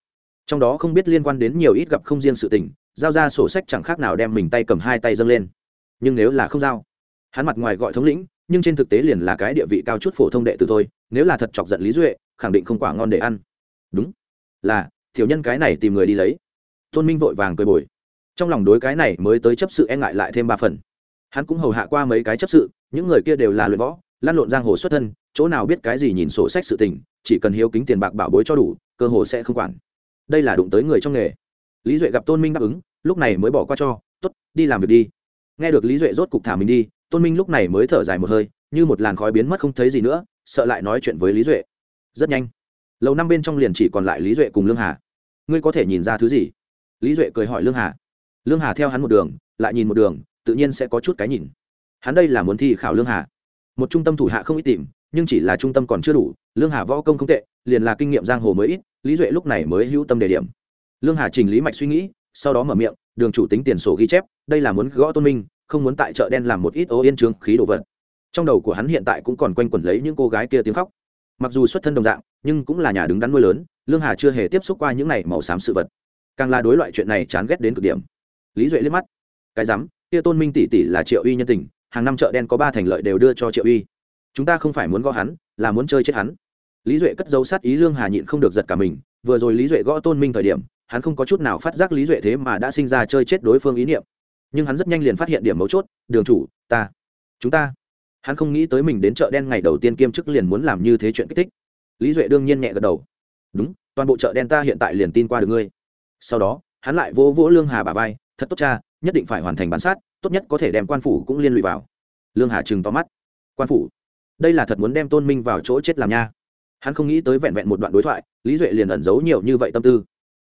Trong đó không biết liên quan đến nhiều ít gặp không riêng sự tình, giao ra sổ sách chẳng khác nào đem mình tay cầm hai tay dâng lên. Nhưng nếu là không giao, hắn mặt ngoài gọi thống lĩnh nhưng trên thực tế liền là cái địa vị cao chút phổ thông đệ tử thôi, nếu là thật chọc giận lý duệ, khẳng định không quả ngon để ăn. Đúng. Là thiểu nhân cái này tìm người đi lấy. Tôn minh vội vàng cười bồi. Trong lòng đối cái này mới tới chấp sự e ngại lại thêm ba phần. Hắn cũng hầu hạ qua mấy cái chấp sự, những người kia đều là luyện võ, lan lộn giang hồ xuất thân, chỗ nào biết cái gì nhìn sổ sách sự tình, chỉ cần hiếu kính tiền bạc bảo bối cho đủ, cơ hồ sẽ không quản. Đây là đụng tới người trong nghề. Lý duệ gặp tôn minh đáp ứng, lúc này mới bỏ qua cho t ố t đi làm việc đi. Nghe được lý duệ rốt cục thả mình đi tôn minh lúc này mới thở dài một hơi, như một làn khói biến mất không thấy gì nữa, sợ lại nói chuyện với lý duệ. Rất nhanh lâu năm bên trong liền chỉ còn lại lý duệ cùng lương hà. Ngươi có thể nhìn ra thứ gì? Lý duệ cười hỏi lương hà. Lương hà theo hắn một đường, lại nhìn một đường, tự nhiên sẽ có chút cái nhìn. Hắn đây là muốn thi khảo lương hà. Một trung tâm thủ hạ không ít tìm, nhưng chỉ là trung tâm còn chưa đủ, lương hà võ công không tệ, liền là kinh nghiệm giang hồ mới ít, lý duệ lúc này mới hữu tâm đề điểm. Lương hà trình lý mạch suy nghĩ, sau đó mở miệng, đường chủ tính tiền sổ ghi chép, đây là muốn gõ tôn minh không muốn tại chợ đen làm một ít ô yên trướng khí đồ vật. Trong đầu của hắn hiện tại cũng còn quanh quẩn lấy những cô gái kia tiếng khóc. Mặc dù xuất thân đồng dạng, nhưng cũng là nhà đứng đắn nuôi lớn, lương hà chưa hề tiếp xúc qua những này màu xám sự vật. Càng là đối loại chuyện này chán ghét đến cực điểm. Lý duệ liếc mắt. Cái rắm, kia tôn minh tỷ tỷ là triệu uy nhân tình, hàng năm chợ đen có ba thành lợi đều đưa cho triệu uy. Chúng ta không phải muốn gõ hắn, là muốn chơi chết hắn. Lý duệ cất dấu sát ý lương hà nhịn không được giật cả mình, vừa rồi lý duệ gõ tôn minh thời điểm, hắn không có chút nào phát giác lý duệ thế mà đã sinh ra chơi chết đối phương ý niệm nhưng hắn rất nhanh liền phát hiện điểm mấu chốt, đường chủ, ta, chúng ta. Hắn không nghĩ tới mình đến chợ đen ngày đầu tiên kiêm chức liền muốn làm như thế chuyện kích thích. Lý duệ đương nhiên nhẹ gật đầu. Đúng, toàn bộ chợ đen ta hiện tại liền tin qua được ngươi. Sau đó, hắn lại vỗ vỗ lương hà bà vai, thật tốt cha, nhất định phải hoàn thành bán sát, tốt nhất có thể đem quan phủ cũng liên lụy vào. Lương hà chừng to mắt. Quan phủ? Đây là thật muốn đem tôn minh vào chỗ chết làm nha. Hắn không nghĩ tới vẹn vẹn một đoạn đối thoại, lý duệ liền ẩn giấu nhiều như vậy tâm tư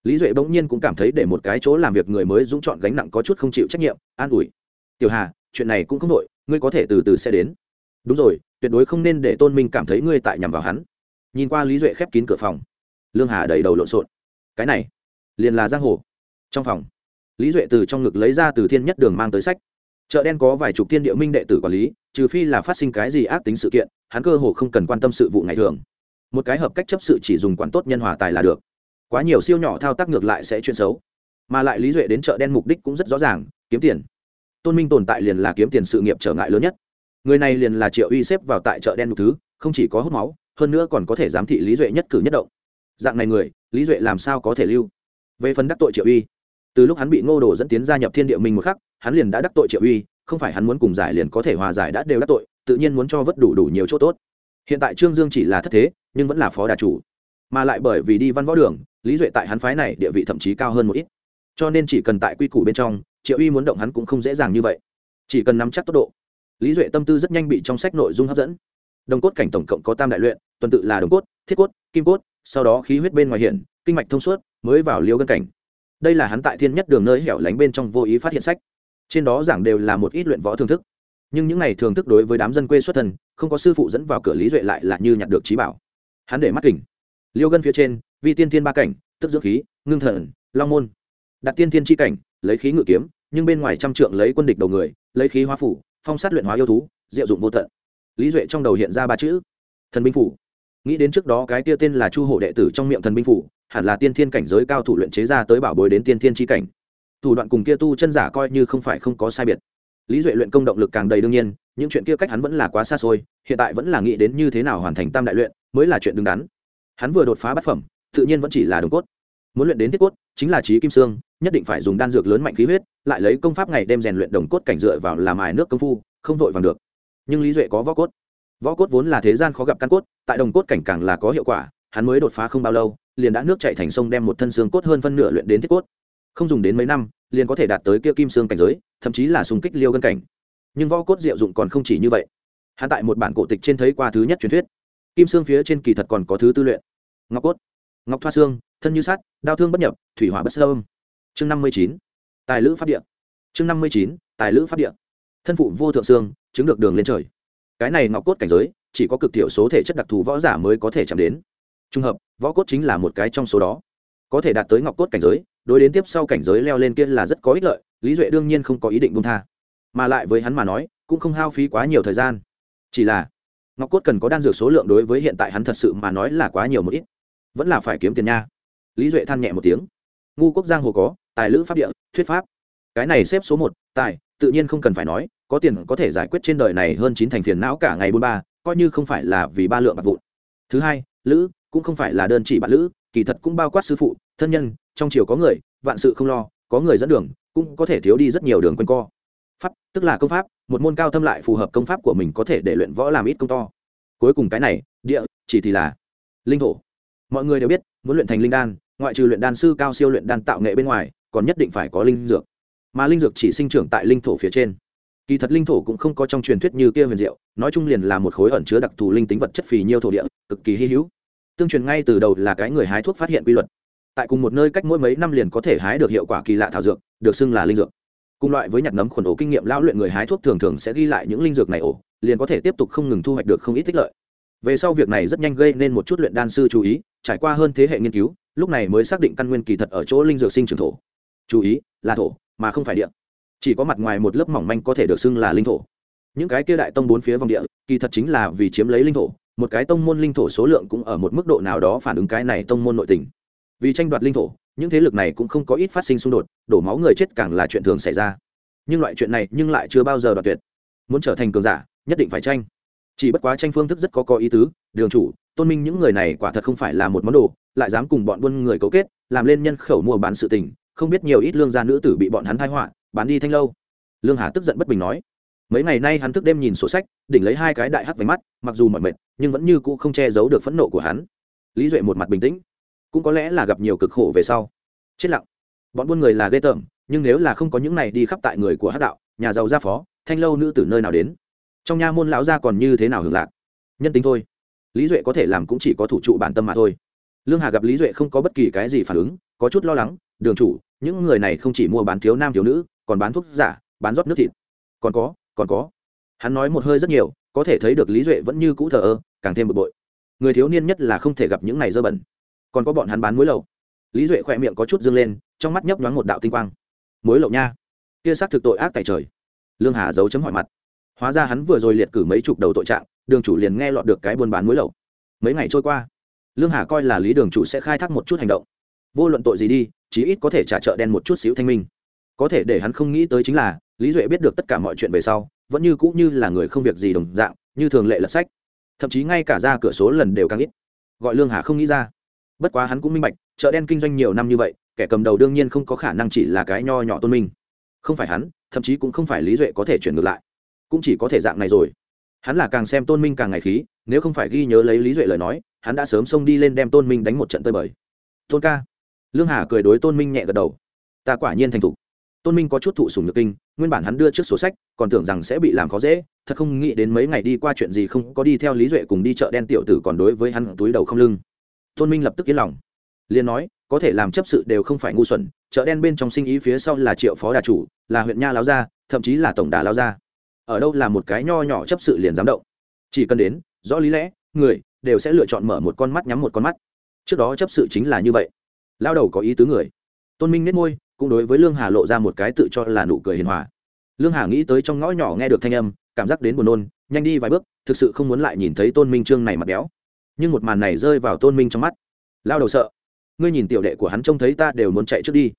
lý duệ bỗng nhiên cũng cảm thấy để một cái chỗ làm việc người mới dũng chọn gánh nặng có chút không chịu trách nhiệm, an ủi. Tiểu hà, chuyện này cũng không đội ngươi có thể từ từ sẽ đến. Đúng rồi, tuyệt đối không nên để tôn minh cảm thấy ngươi tại nhằm vào hắn. Nhìn qua lý duệ khép kín cửa phòng, lương hà đầy đầu lộn xộn. Cái này, liền là giang hồ. Trong phòng, lý duệ từ trong ngực lấy ra từ thiên nhất đường mang tới sách. Chợ đen có vài chục thiên địa minh đệ tử quản lý, trừ phi là phát sinh cái gì ác tính sự kiện, hắn cơ hồ không cần quan tâm sự vụ ngày thường. Một cái hợp cách chấp sự chỉ dùng quản tốt nhân hòa tài là được quá nhiều siêu nhỏ thao tác ngược lại sẽ chuyện xấu. Mà lại lý duệ đến chợ đen mục đích cũng rất rõ ràng, kiếm tiền. Tôn minh tồn tại liền là kiếm tiền sự nghiệp trở ngại lớn nhất. Người này liền là triệu uy xếp vào tại chợ đen một thứ, không chỉ có hút máu, hơn nữa còn có thể giám thị lý duệ nhất cử nhất động. Dạng này người, lý duệ làm sao có thể lưu? Về phần đắc tội triệu uy, từ lúc hắn bị ngô đồ dẫn tiến gia nhập thiên địa minh một khắc, hắn liền đã đắc tội triệu uy, không phải hắn muốn cùng giải liền có thể hòa giải đã đều đắc tội, tự nhiên muốn cho vất đủ đủ nhiều chỗ tốt. Hiện tại trương dương chỉ là thất thế, nhưng vẫn là phó đà chủ. Mà lại bởi vì đi văn võ đường lý duệ tại hắn phái này địa vị thậm chí cao hơn một ít. Cho nên chỉ cần tại quy củ bên trong, triệu uy muốn động hắn cũng không dễ dàng như vậy. Chỉ cần nắm chắc tốc độ, lý duệ tâm tư rất nhanh bị trong sách nội dung hấp dẫn. Đồng cốt cảnh tổng cộng có tam đại luyện, tuần tự là đồng cốt, thiết cốt, kim cốt, sau đó khí huyết bên ngoài hiện kinh mạch thông suốt, mới vào liêu gân cảnh. Đây là hắn tại thiên nhất đường nơi hẻo lánh bên trong vô ý phát hiện sách. Trên đó giảng đều là một ít luyện võ thưởng thức. Nhưng những n à y thường thức đối với đám dân quê xuất thân, không có sư phụ dẫn vào cửa lý duệ lại là như nhặt được trí bảo. Hắn để mắt kỉnh. Liêu gân phía trên vi tiên thiên ba cảnh, tức dưỡng khí, ngưng thần, long môn. Đặt tiên thiên tri cảnh, lấy khí ngự kiếm, nhưng bên ngoài trăm trượng lấy quân địch đầu người, lấy khí hóa phủ, phong sát luyện hóa yêu thú, diệu dụng vô tận. Lý duệ trong đầu hiện ra ba chữ, thần binh phủ. Nghĩ đến trước đó cái tia tên là chu hộ đệ tử trong miệng thần binh phủ, hẳn là tiên thiên cảnh giới cao thủ luyện chế ra tới bảo bối đến tiên thiên tri cảnh. Thủ đoạn cùng kia tu chân giả coi như không phải không có sai biệt. Lý duệ luyện công động lực càng đầy đương nhiên, những chuyện kia cách hắn vẫn là quá xa xôi, hiện tại vẫn là nghĩ đến như thế nào hoàn thành tam đại luyện, mới là chuyện đứng đắn. Hắn vừa đột phá bát phẩm tự nhiên vẫn chỉ là đồng cốt. Muốn luyện đến thiết cốt, chính là trí kim sương nhất định phải dùng đan dược lớn mạnh khí huyết, lại lấy công pháp ngày đêm rèn luyện đồng cốt cảnh dựa vào làm ải nước công phu, không vội vàng được. Nhưng lý duệ có võ cốt. Võ cốt vốn là thế gian khó gặp căn cốt, tại đồng cốt cảnh càng là có hiệu quả, hắn mới đột phá không bao lâu, liền đã nước chạy thành sông đem một thân xương cốt hơn phân nửa luyện đến thiết cốt. Không dùng đến mấy năm, liền có thể đạt tới kia kim xương cảnh giới, thậm chí là xung kích liêu gân cảnh. Nhưng võ cốt diệu dụng còn không chỉ như vậy. Hắn tại một bản cổ tịch trên thấy qua thứ nhất truyền thuyết. Kim xương phía trên kỳ thật còn có thứ tư luyện. Ngọc cốt ngọc thoa xương, thân như sắt, đao thương bất nhập, thủy hỏa bất sơ âm. Chương năm mươi chín, tài lữ pháp địa. Chương năm mươi chín, tài lữ pháp địa. Thân phụ vô thượng xương, chứng được đường lên trời. Cái này ngọc cốt cảnh giới, chỉ có cực thiểu số thể chất đặc thù võ giả mới có thể chạm đến. Trung hợp, võ cốt chính là một cái trong số đó. Có thể đạt tới ngọc cốt cảnh giới, đối đến tiếp sau cảnh giới leo lên kia là rất có ích lợi, lý duệ đương nhiên không có ý định buông tha. Mà lại với hắn mà nói, cũng không hao phí quá nhiều thời gian. Chỉ là, ngọc cốt cần có đan dược số lượng đối với hiện tại hắn thật sự mà nói là quá nhiều một ít vẫn là phải kiếm tiền nha. Lý duệ than nhẹ một tiếng. Ngu quốc giang hồ có, tài lữ pháp địa, thuyết pháp. Cái này xếp số một, tài, tự nhiên không cần phải nói, có tiền có thể giải quyết trên đời này hơn chín thành phiền não cả ngày bốn ba, coi như không phải là vì ba lượng bạc vụn. Thứ hai, lữ, cũng không phải là đơn chỉ bạn lữ, kỳ thật cũng bao quát sư phụ, thân nhân, trong chiều có người, vạn sự không lo, có người dẫn đường, cũng có thể thiếu đi rất nhiều đường quanh co. Pháp, tức là công pháp, một môn cao thâm lại phù hợp công pháp của mình có thể để luyện võ làm ít công to. Cuối cùng cái này, địa, chỉ thì là linh thổ mọi người đều biết, muốn luyện thành linh đan, ngoại trừ luyện đan sư cao siêu luyện đan tạo nghệ bên ngoài, còn nhất định phải có linh dược. Mà linh dược chỉ sinh trưởng tại linh thổ phía trên. Kỳ thật linh thổ cũng không có trong truyền thuyết như kia huyền diệu, nói chung liền là một khối ẩn chứa đặc thù linh tính vật chất phì nhiêu thổ địa, cực kỳ hy hữu. Tương truyền ngay từ đầu là cái người hái thuốc phát hiện quy luật. Tại cùng một nơi cách mỗi mấy năm liền có thể hái được hiệu quả kỳ lạ thảo dược, được xưng là linh dược. Cùng loại với nhặt nấm khuẩn ổ kinh nghiệm lão luyện người hái thuốc thường thường sẽ ghi lại những linh dược này ổ, liền có thể tiếp tục không ngừng thu hoạch được không ít tích lợi. Về sau việc này rất nhanh gây nên một chút luyện đan sư chú ý trải qua hơn thế hệ nghiên cứu, lúc này mới xác định căn nguyên kỳ thật ở chỗ linh dược sinh trưởng thổ. Chú ý, là thổ, mà không phải địa. Chỉ có mặt ngoài một lớp mỏng manh có thể được xưng là linh thổ. Những cái kia đại tông bốn phía vòng địa, kỳ thật chính là vì chiếm lấy linh thổ, một cái tông môn linh thổ số lượng cũng ở một mức độ nào đó phản ứng cái này tông môn nội tình. Vì tranh đoạt linh thổ, những thế lực này cũng không có ít phát sinh xung đột, đổ máu người chết càng là chuyện thường xảy ra. Nhưng loại chuyện này nhưng lại chưa bao giờ đoạt tuyệt. Muốn trở thành cường giả, nhất định phải tranh. Chỉ bất quá tranh phương thức rất có có ý tứ, đường chủ tôn minh những người này quả thật không phải là một món đồ, lại dám cùng bọn buôn người cấu kết, làm lên nhân khẩu mua bán sự tình, không biết nhiều ít lương gia nữ tử bị bọn hắn thai họa, bán đi thanh lâu. Lương hà tức giận bất bình nói. Mấy ngày nay hắn thức đêm nhìn sổ sách, đỉnh lấy hai cái đại hắt váy mắt, mặc dù mọi mệt, nhưng vẫn như cũ không che giấu được phẫn nộ của hắn. Lý duệ một mặt bình tĩnh. Cũng có lẽ là gặp nhiều cực khổ về sau. Chết lặng. Bọn buôn người là ghê tởm, nhưng nếu là không có những này đi khắp tại người của hát đạo, nhà giàu gia phó, thanh lâu nữ tử nơi nào đến? Trong nha môn lão gia còn như thế nào hưởng lạc? Nhân tính thôi lý duệ có thể làm cũng chỉ có thủ trụ bản tâm mà thôi. Lương hà gặp lý duệ không có bất kỳ cái gì phản ứng, có chút lo lắng, đường chủ, những người này không chỉ mua bán thiếu nam thiếu nữ, còn bán thuốc giả, bán rót nước thịt. Còn có còn có. Hắn nói một hơi rất nhiều, có thể thấy được lý duệ vẫn như cũ thờ ơ, càng thêm bực bội. Người thiếu niên nhất là không thể gặp những này dơ bẩn. Còn có bọn hắn bán muối lậu. Lý duệ khỏe miệng có chút dâng lên, trong mắt nhấp nhoáng một đạo tinh quang. Muối lậu nha. Kia xác thực tội ác tại trời. Lương hà giấu chấm hỏi mặt. Hóa ra hắn vừa rồi liệt cử mấy chục đầu tội trạng đường chủ liền nghe lọt được cái buôn bán muối lậu mấy ngày trôi qua, lương hà coi là lý đường chủ sẽ khai thác một chút hành động. Vô luận tội gì đi, chí ít có thể trả chợ đen một chút xíu thanh minh. Có thể để hắn không nghĩ tới chính là, lý duệ biết được tất cả mọi chuyện về sau, vẫn như cũ như là người không việc gì đồng dạng, như thường lệ lật sách. Thậm chí ngay cả ra cửa số lần đều càng ít. Gọi lương hà không nghĩ ra. Bất quá hắn cũng minh bạch, chợ đen kinh doanh nhiều năm như vậy, kẻ cầm đầu đương nhiên không có khả năng chỉ là cái nho nhỏ tôn minh. Không phải hắn, thậm chí cũng không phải lý duệ có thể chuyển ngược lại. Cũng chỉ có thể dạng này rồi hắn là càng xem tôn minh càng ngày khí, nếu không phải ghi nhớ lấy lý duệ lời nói, hắn đã sớm xông đi lên đem tôn minh đánh một trận tơi bời. Tôn ca. Lương hà cười đối tôn minh nhẹ gật đầu. Ta quả nhiên thành thục. Tôn minh có chút thụ sùng nhược kinh, nguyên bản hắn đưa trước sổ sách, còn tưởng rằng sẽ bị làm khó dễ, thật không nghĩ đến mấy ngày đi qua chuyện gì không có đi theo lý duệ cùng đi chợ đen tiểu tử còn đối với hắn túi đầu không lưng. Tôn minh lập tức yên lòng. Liền nói, có thể làm chấp sự đều không phải ngu xuẩn, chợ đen bên trong sinh ý phía sau là triệu phó đà chủ, là huyện nha láo gia, thậm chí là tổng đà láo gia ở đâu là một cái nho nhỏ chấp sự liền dám động. Chỉ cần đến, rõ lý lẽ, người đều sẽ lựa chọn mở một con mắt nhắm một con mắt. Trước đó chấp sự chính là như vậy. Lao đầu có ý tứ người. Tôn minh nết môi, cũng đối với lương hà lộ ra một cái tự cho là nụ cười hiền hòa. Lương hà nghĩ tới trong ngõ nhỏ nghe được thanh âm, cảm giác đến buồn nôn, nhanh đi vài bước, thực sự không muốn lại nhìn thấy tôn minh trương này mặt béo. Nhưng một màn này rơi vào tôn minh trong mắt. Lao đầu sợ. Ngươi nhìn tiểu đệ của hắn trông thấy ta đều muốn chạy trước đi.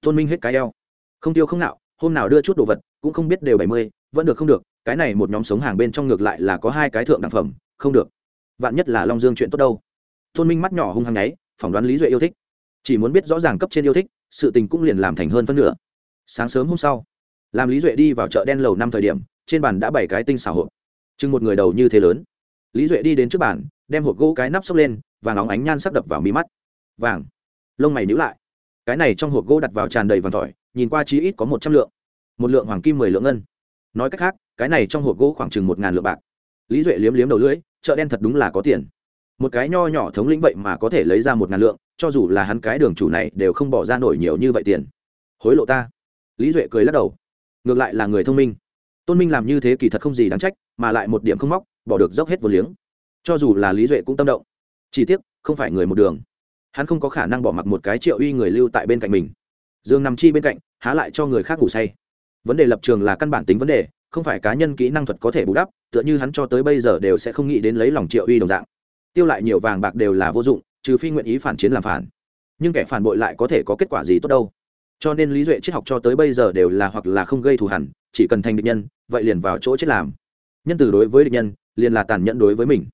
Tôn minh hết cái eo. Không tiêu không nạo hôm nào đưa chút đồ vật, cũng không biết đều bảy mươi, vẫn được không được, cái này một nhóm sống hàng bên trong ngược lại là có hai cái thượng đẳng phẩm, không được. Vạn nhất là long dương chuyện tốt đâu. Tôn minh mắt nhỏ hung hăng nháy, phỏng đoán lý duệ yêu thích. Chỉ muốn biết rõ ràng cấp trên yêu thích, sự tình cũng liền làm thành hơn phân nửa. Sáng sớm hôm sau, làm lý duệ đi vào chợ đen lầu năm thời điểm, trên bàn đã bảy cái tinh xảo hộp. Chừng một người đầu như thế lớn. Lý duệ đi đến trước bàn, đem hộp gỗ cái nắp xốc lên và nóng ánh nhan sắc đập vào mí mắt. Vàng. Lông mày nhữ lại. Cái này trong hộp gỗ đặt vào tràn đầy vàng tỏi nhìn qua chí ít có một trăm lượng. Một lượng hoàng kim, mười lượng ngân. Nói cách khác, cái này trong hộp gỗ khoảng chừng một ngàn lượng bạc. Lý duệ liếm liếm đầu lưỡi, chợ đen thật đúng là có tiền. Một cái nho nhỏ thống lĩnh vậy mà có thể lấy ra một ngàn lượng, cho dù là hắn cái đường chủ này đều không bỏ ra nổi nhiều như vậy tiền. Hối lộ ta. Lý duệ cười lắc đầu. Ngược lại là người thông minh. Tôn minh làm như thế kỳ thật không gì đáng trách, mà lại một điểm không móc, bỏ được dốc hết vô liếng. Cho dù là lý duệ cũng tâm động. Chỉ tiếc, không phải người một đường. Hắn không có khả năng bỏ mặc một cái triệu uy người lưu tại bên cạnh mình dương nằm chi bên cạnh, há lại cho người khác ngủ say. Vấn đề lập trường là căn bản tính vấn đề, không phải cá nhân kỹ năng thuật có thể bù đắp, tựa như hắn cho tới bây giờ đều sẽ không nghĩ đến lấy lòng triệu uy đồng dạng. Tiêu lại nhiều vàng bạc đều là vô dụng, trừ phi nguyện ý phản chiến làm phản. Nhưng kẻ phản bội lại có thể có kết quả gì tốt đâu? Cho nên lý duệ triết học cho tới bây giờ đều là hoặc là không gây thù hẳn chỉ cần thành địch nhân, vậy liền vào chỗ chết làm. Nhân từ đối với địch nhân, liền là tàn nhẫn đối với mình.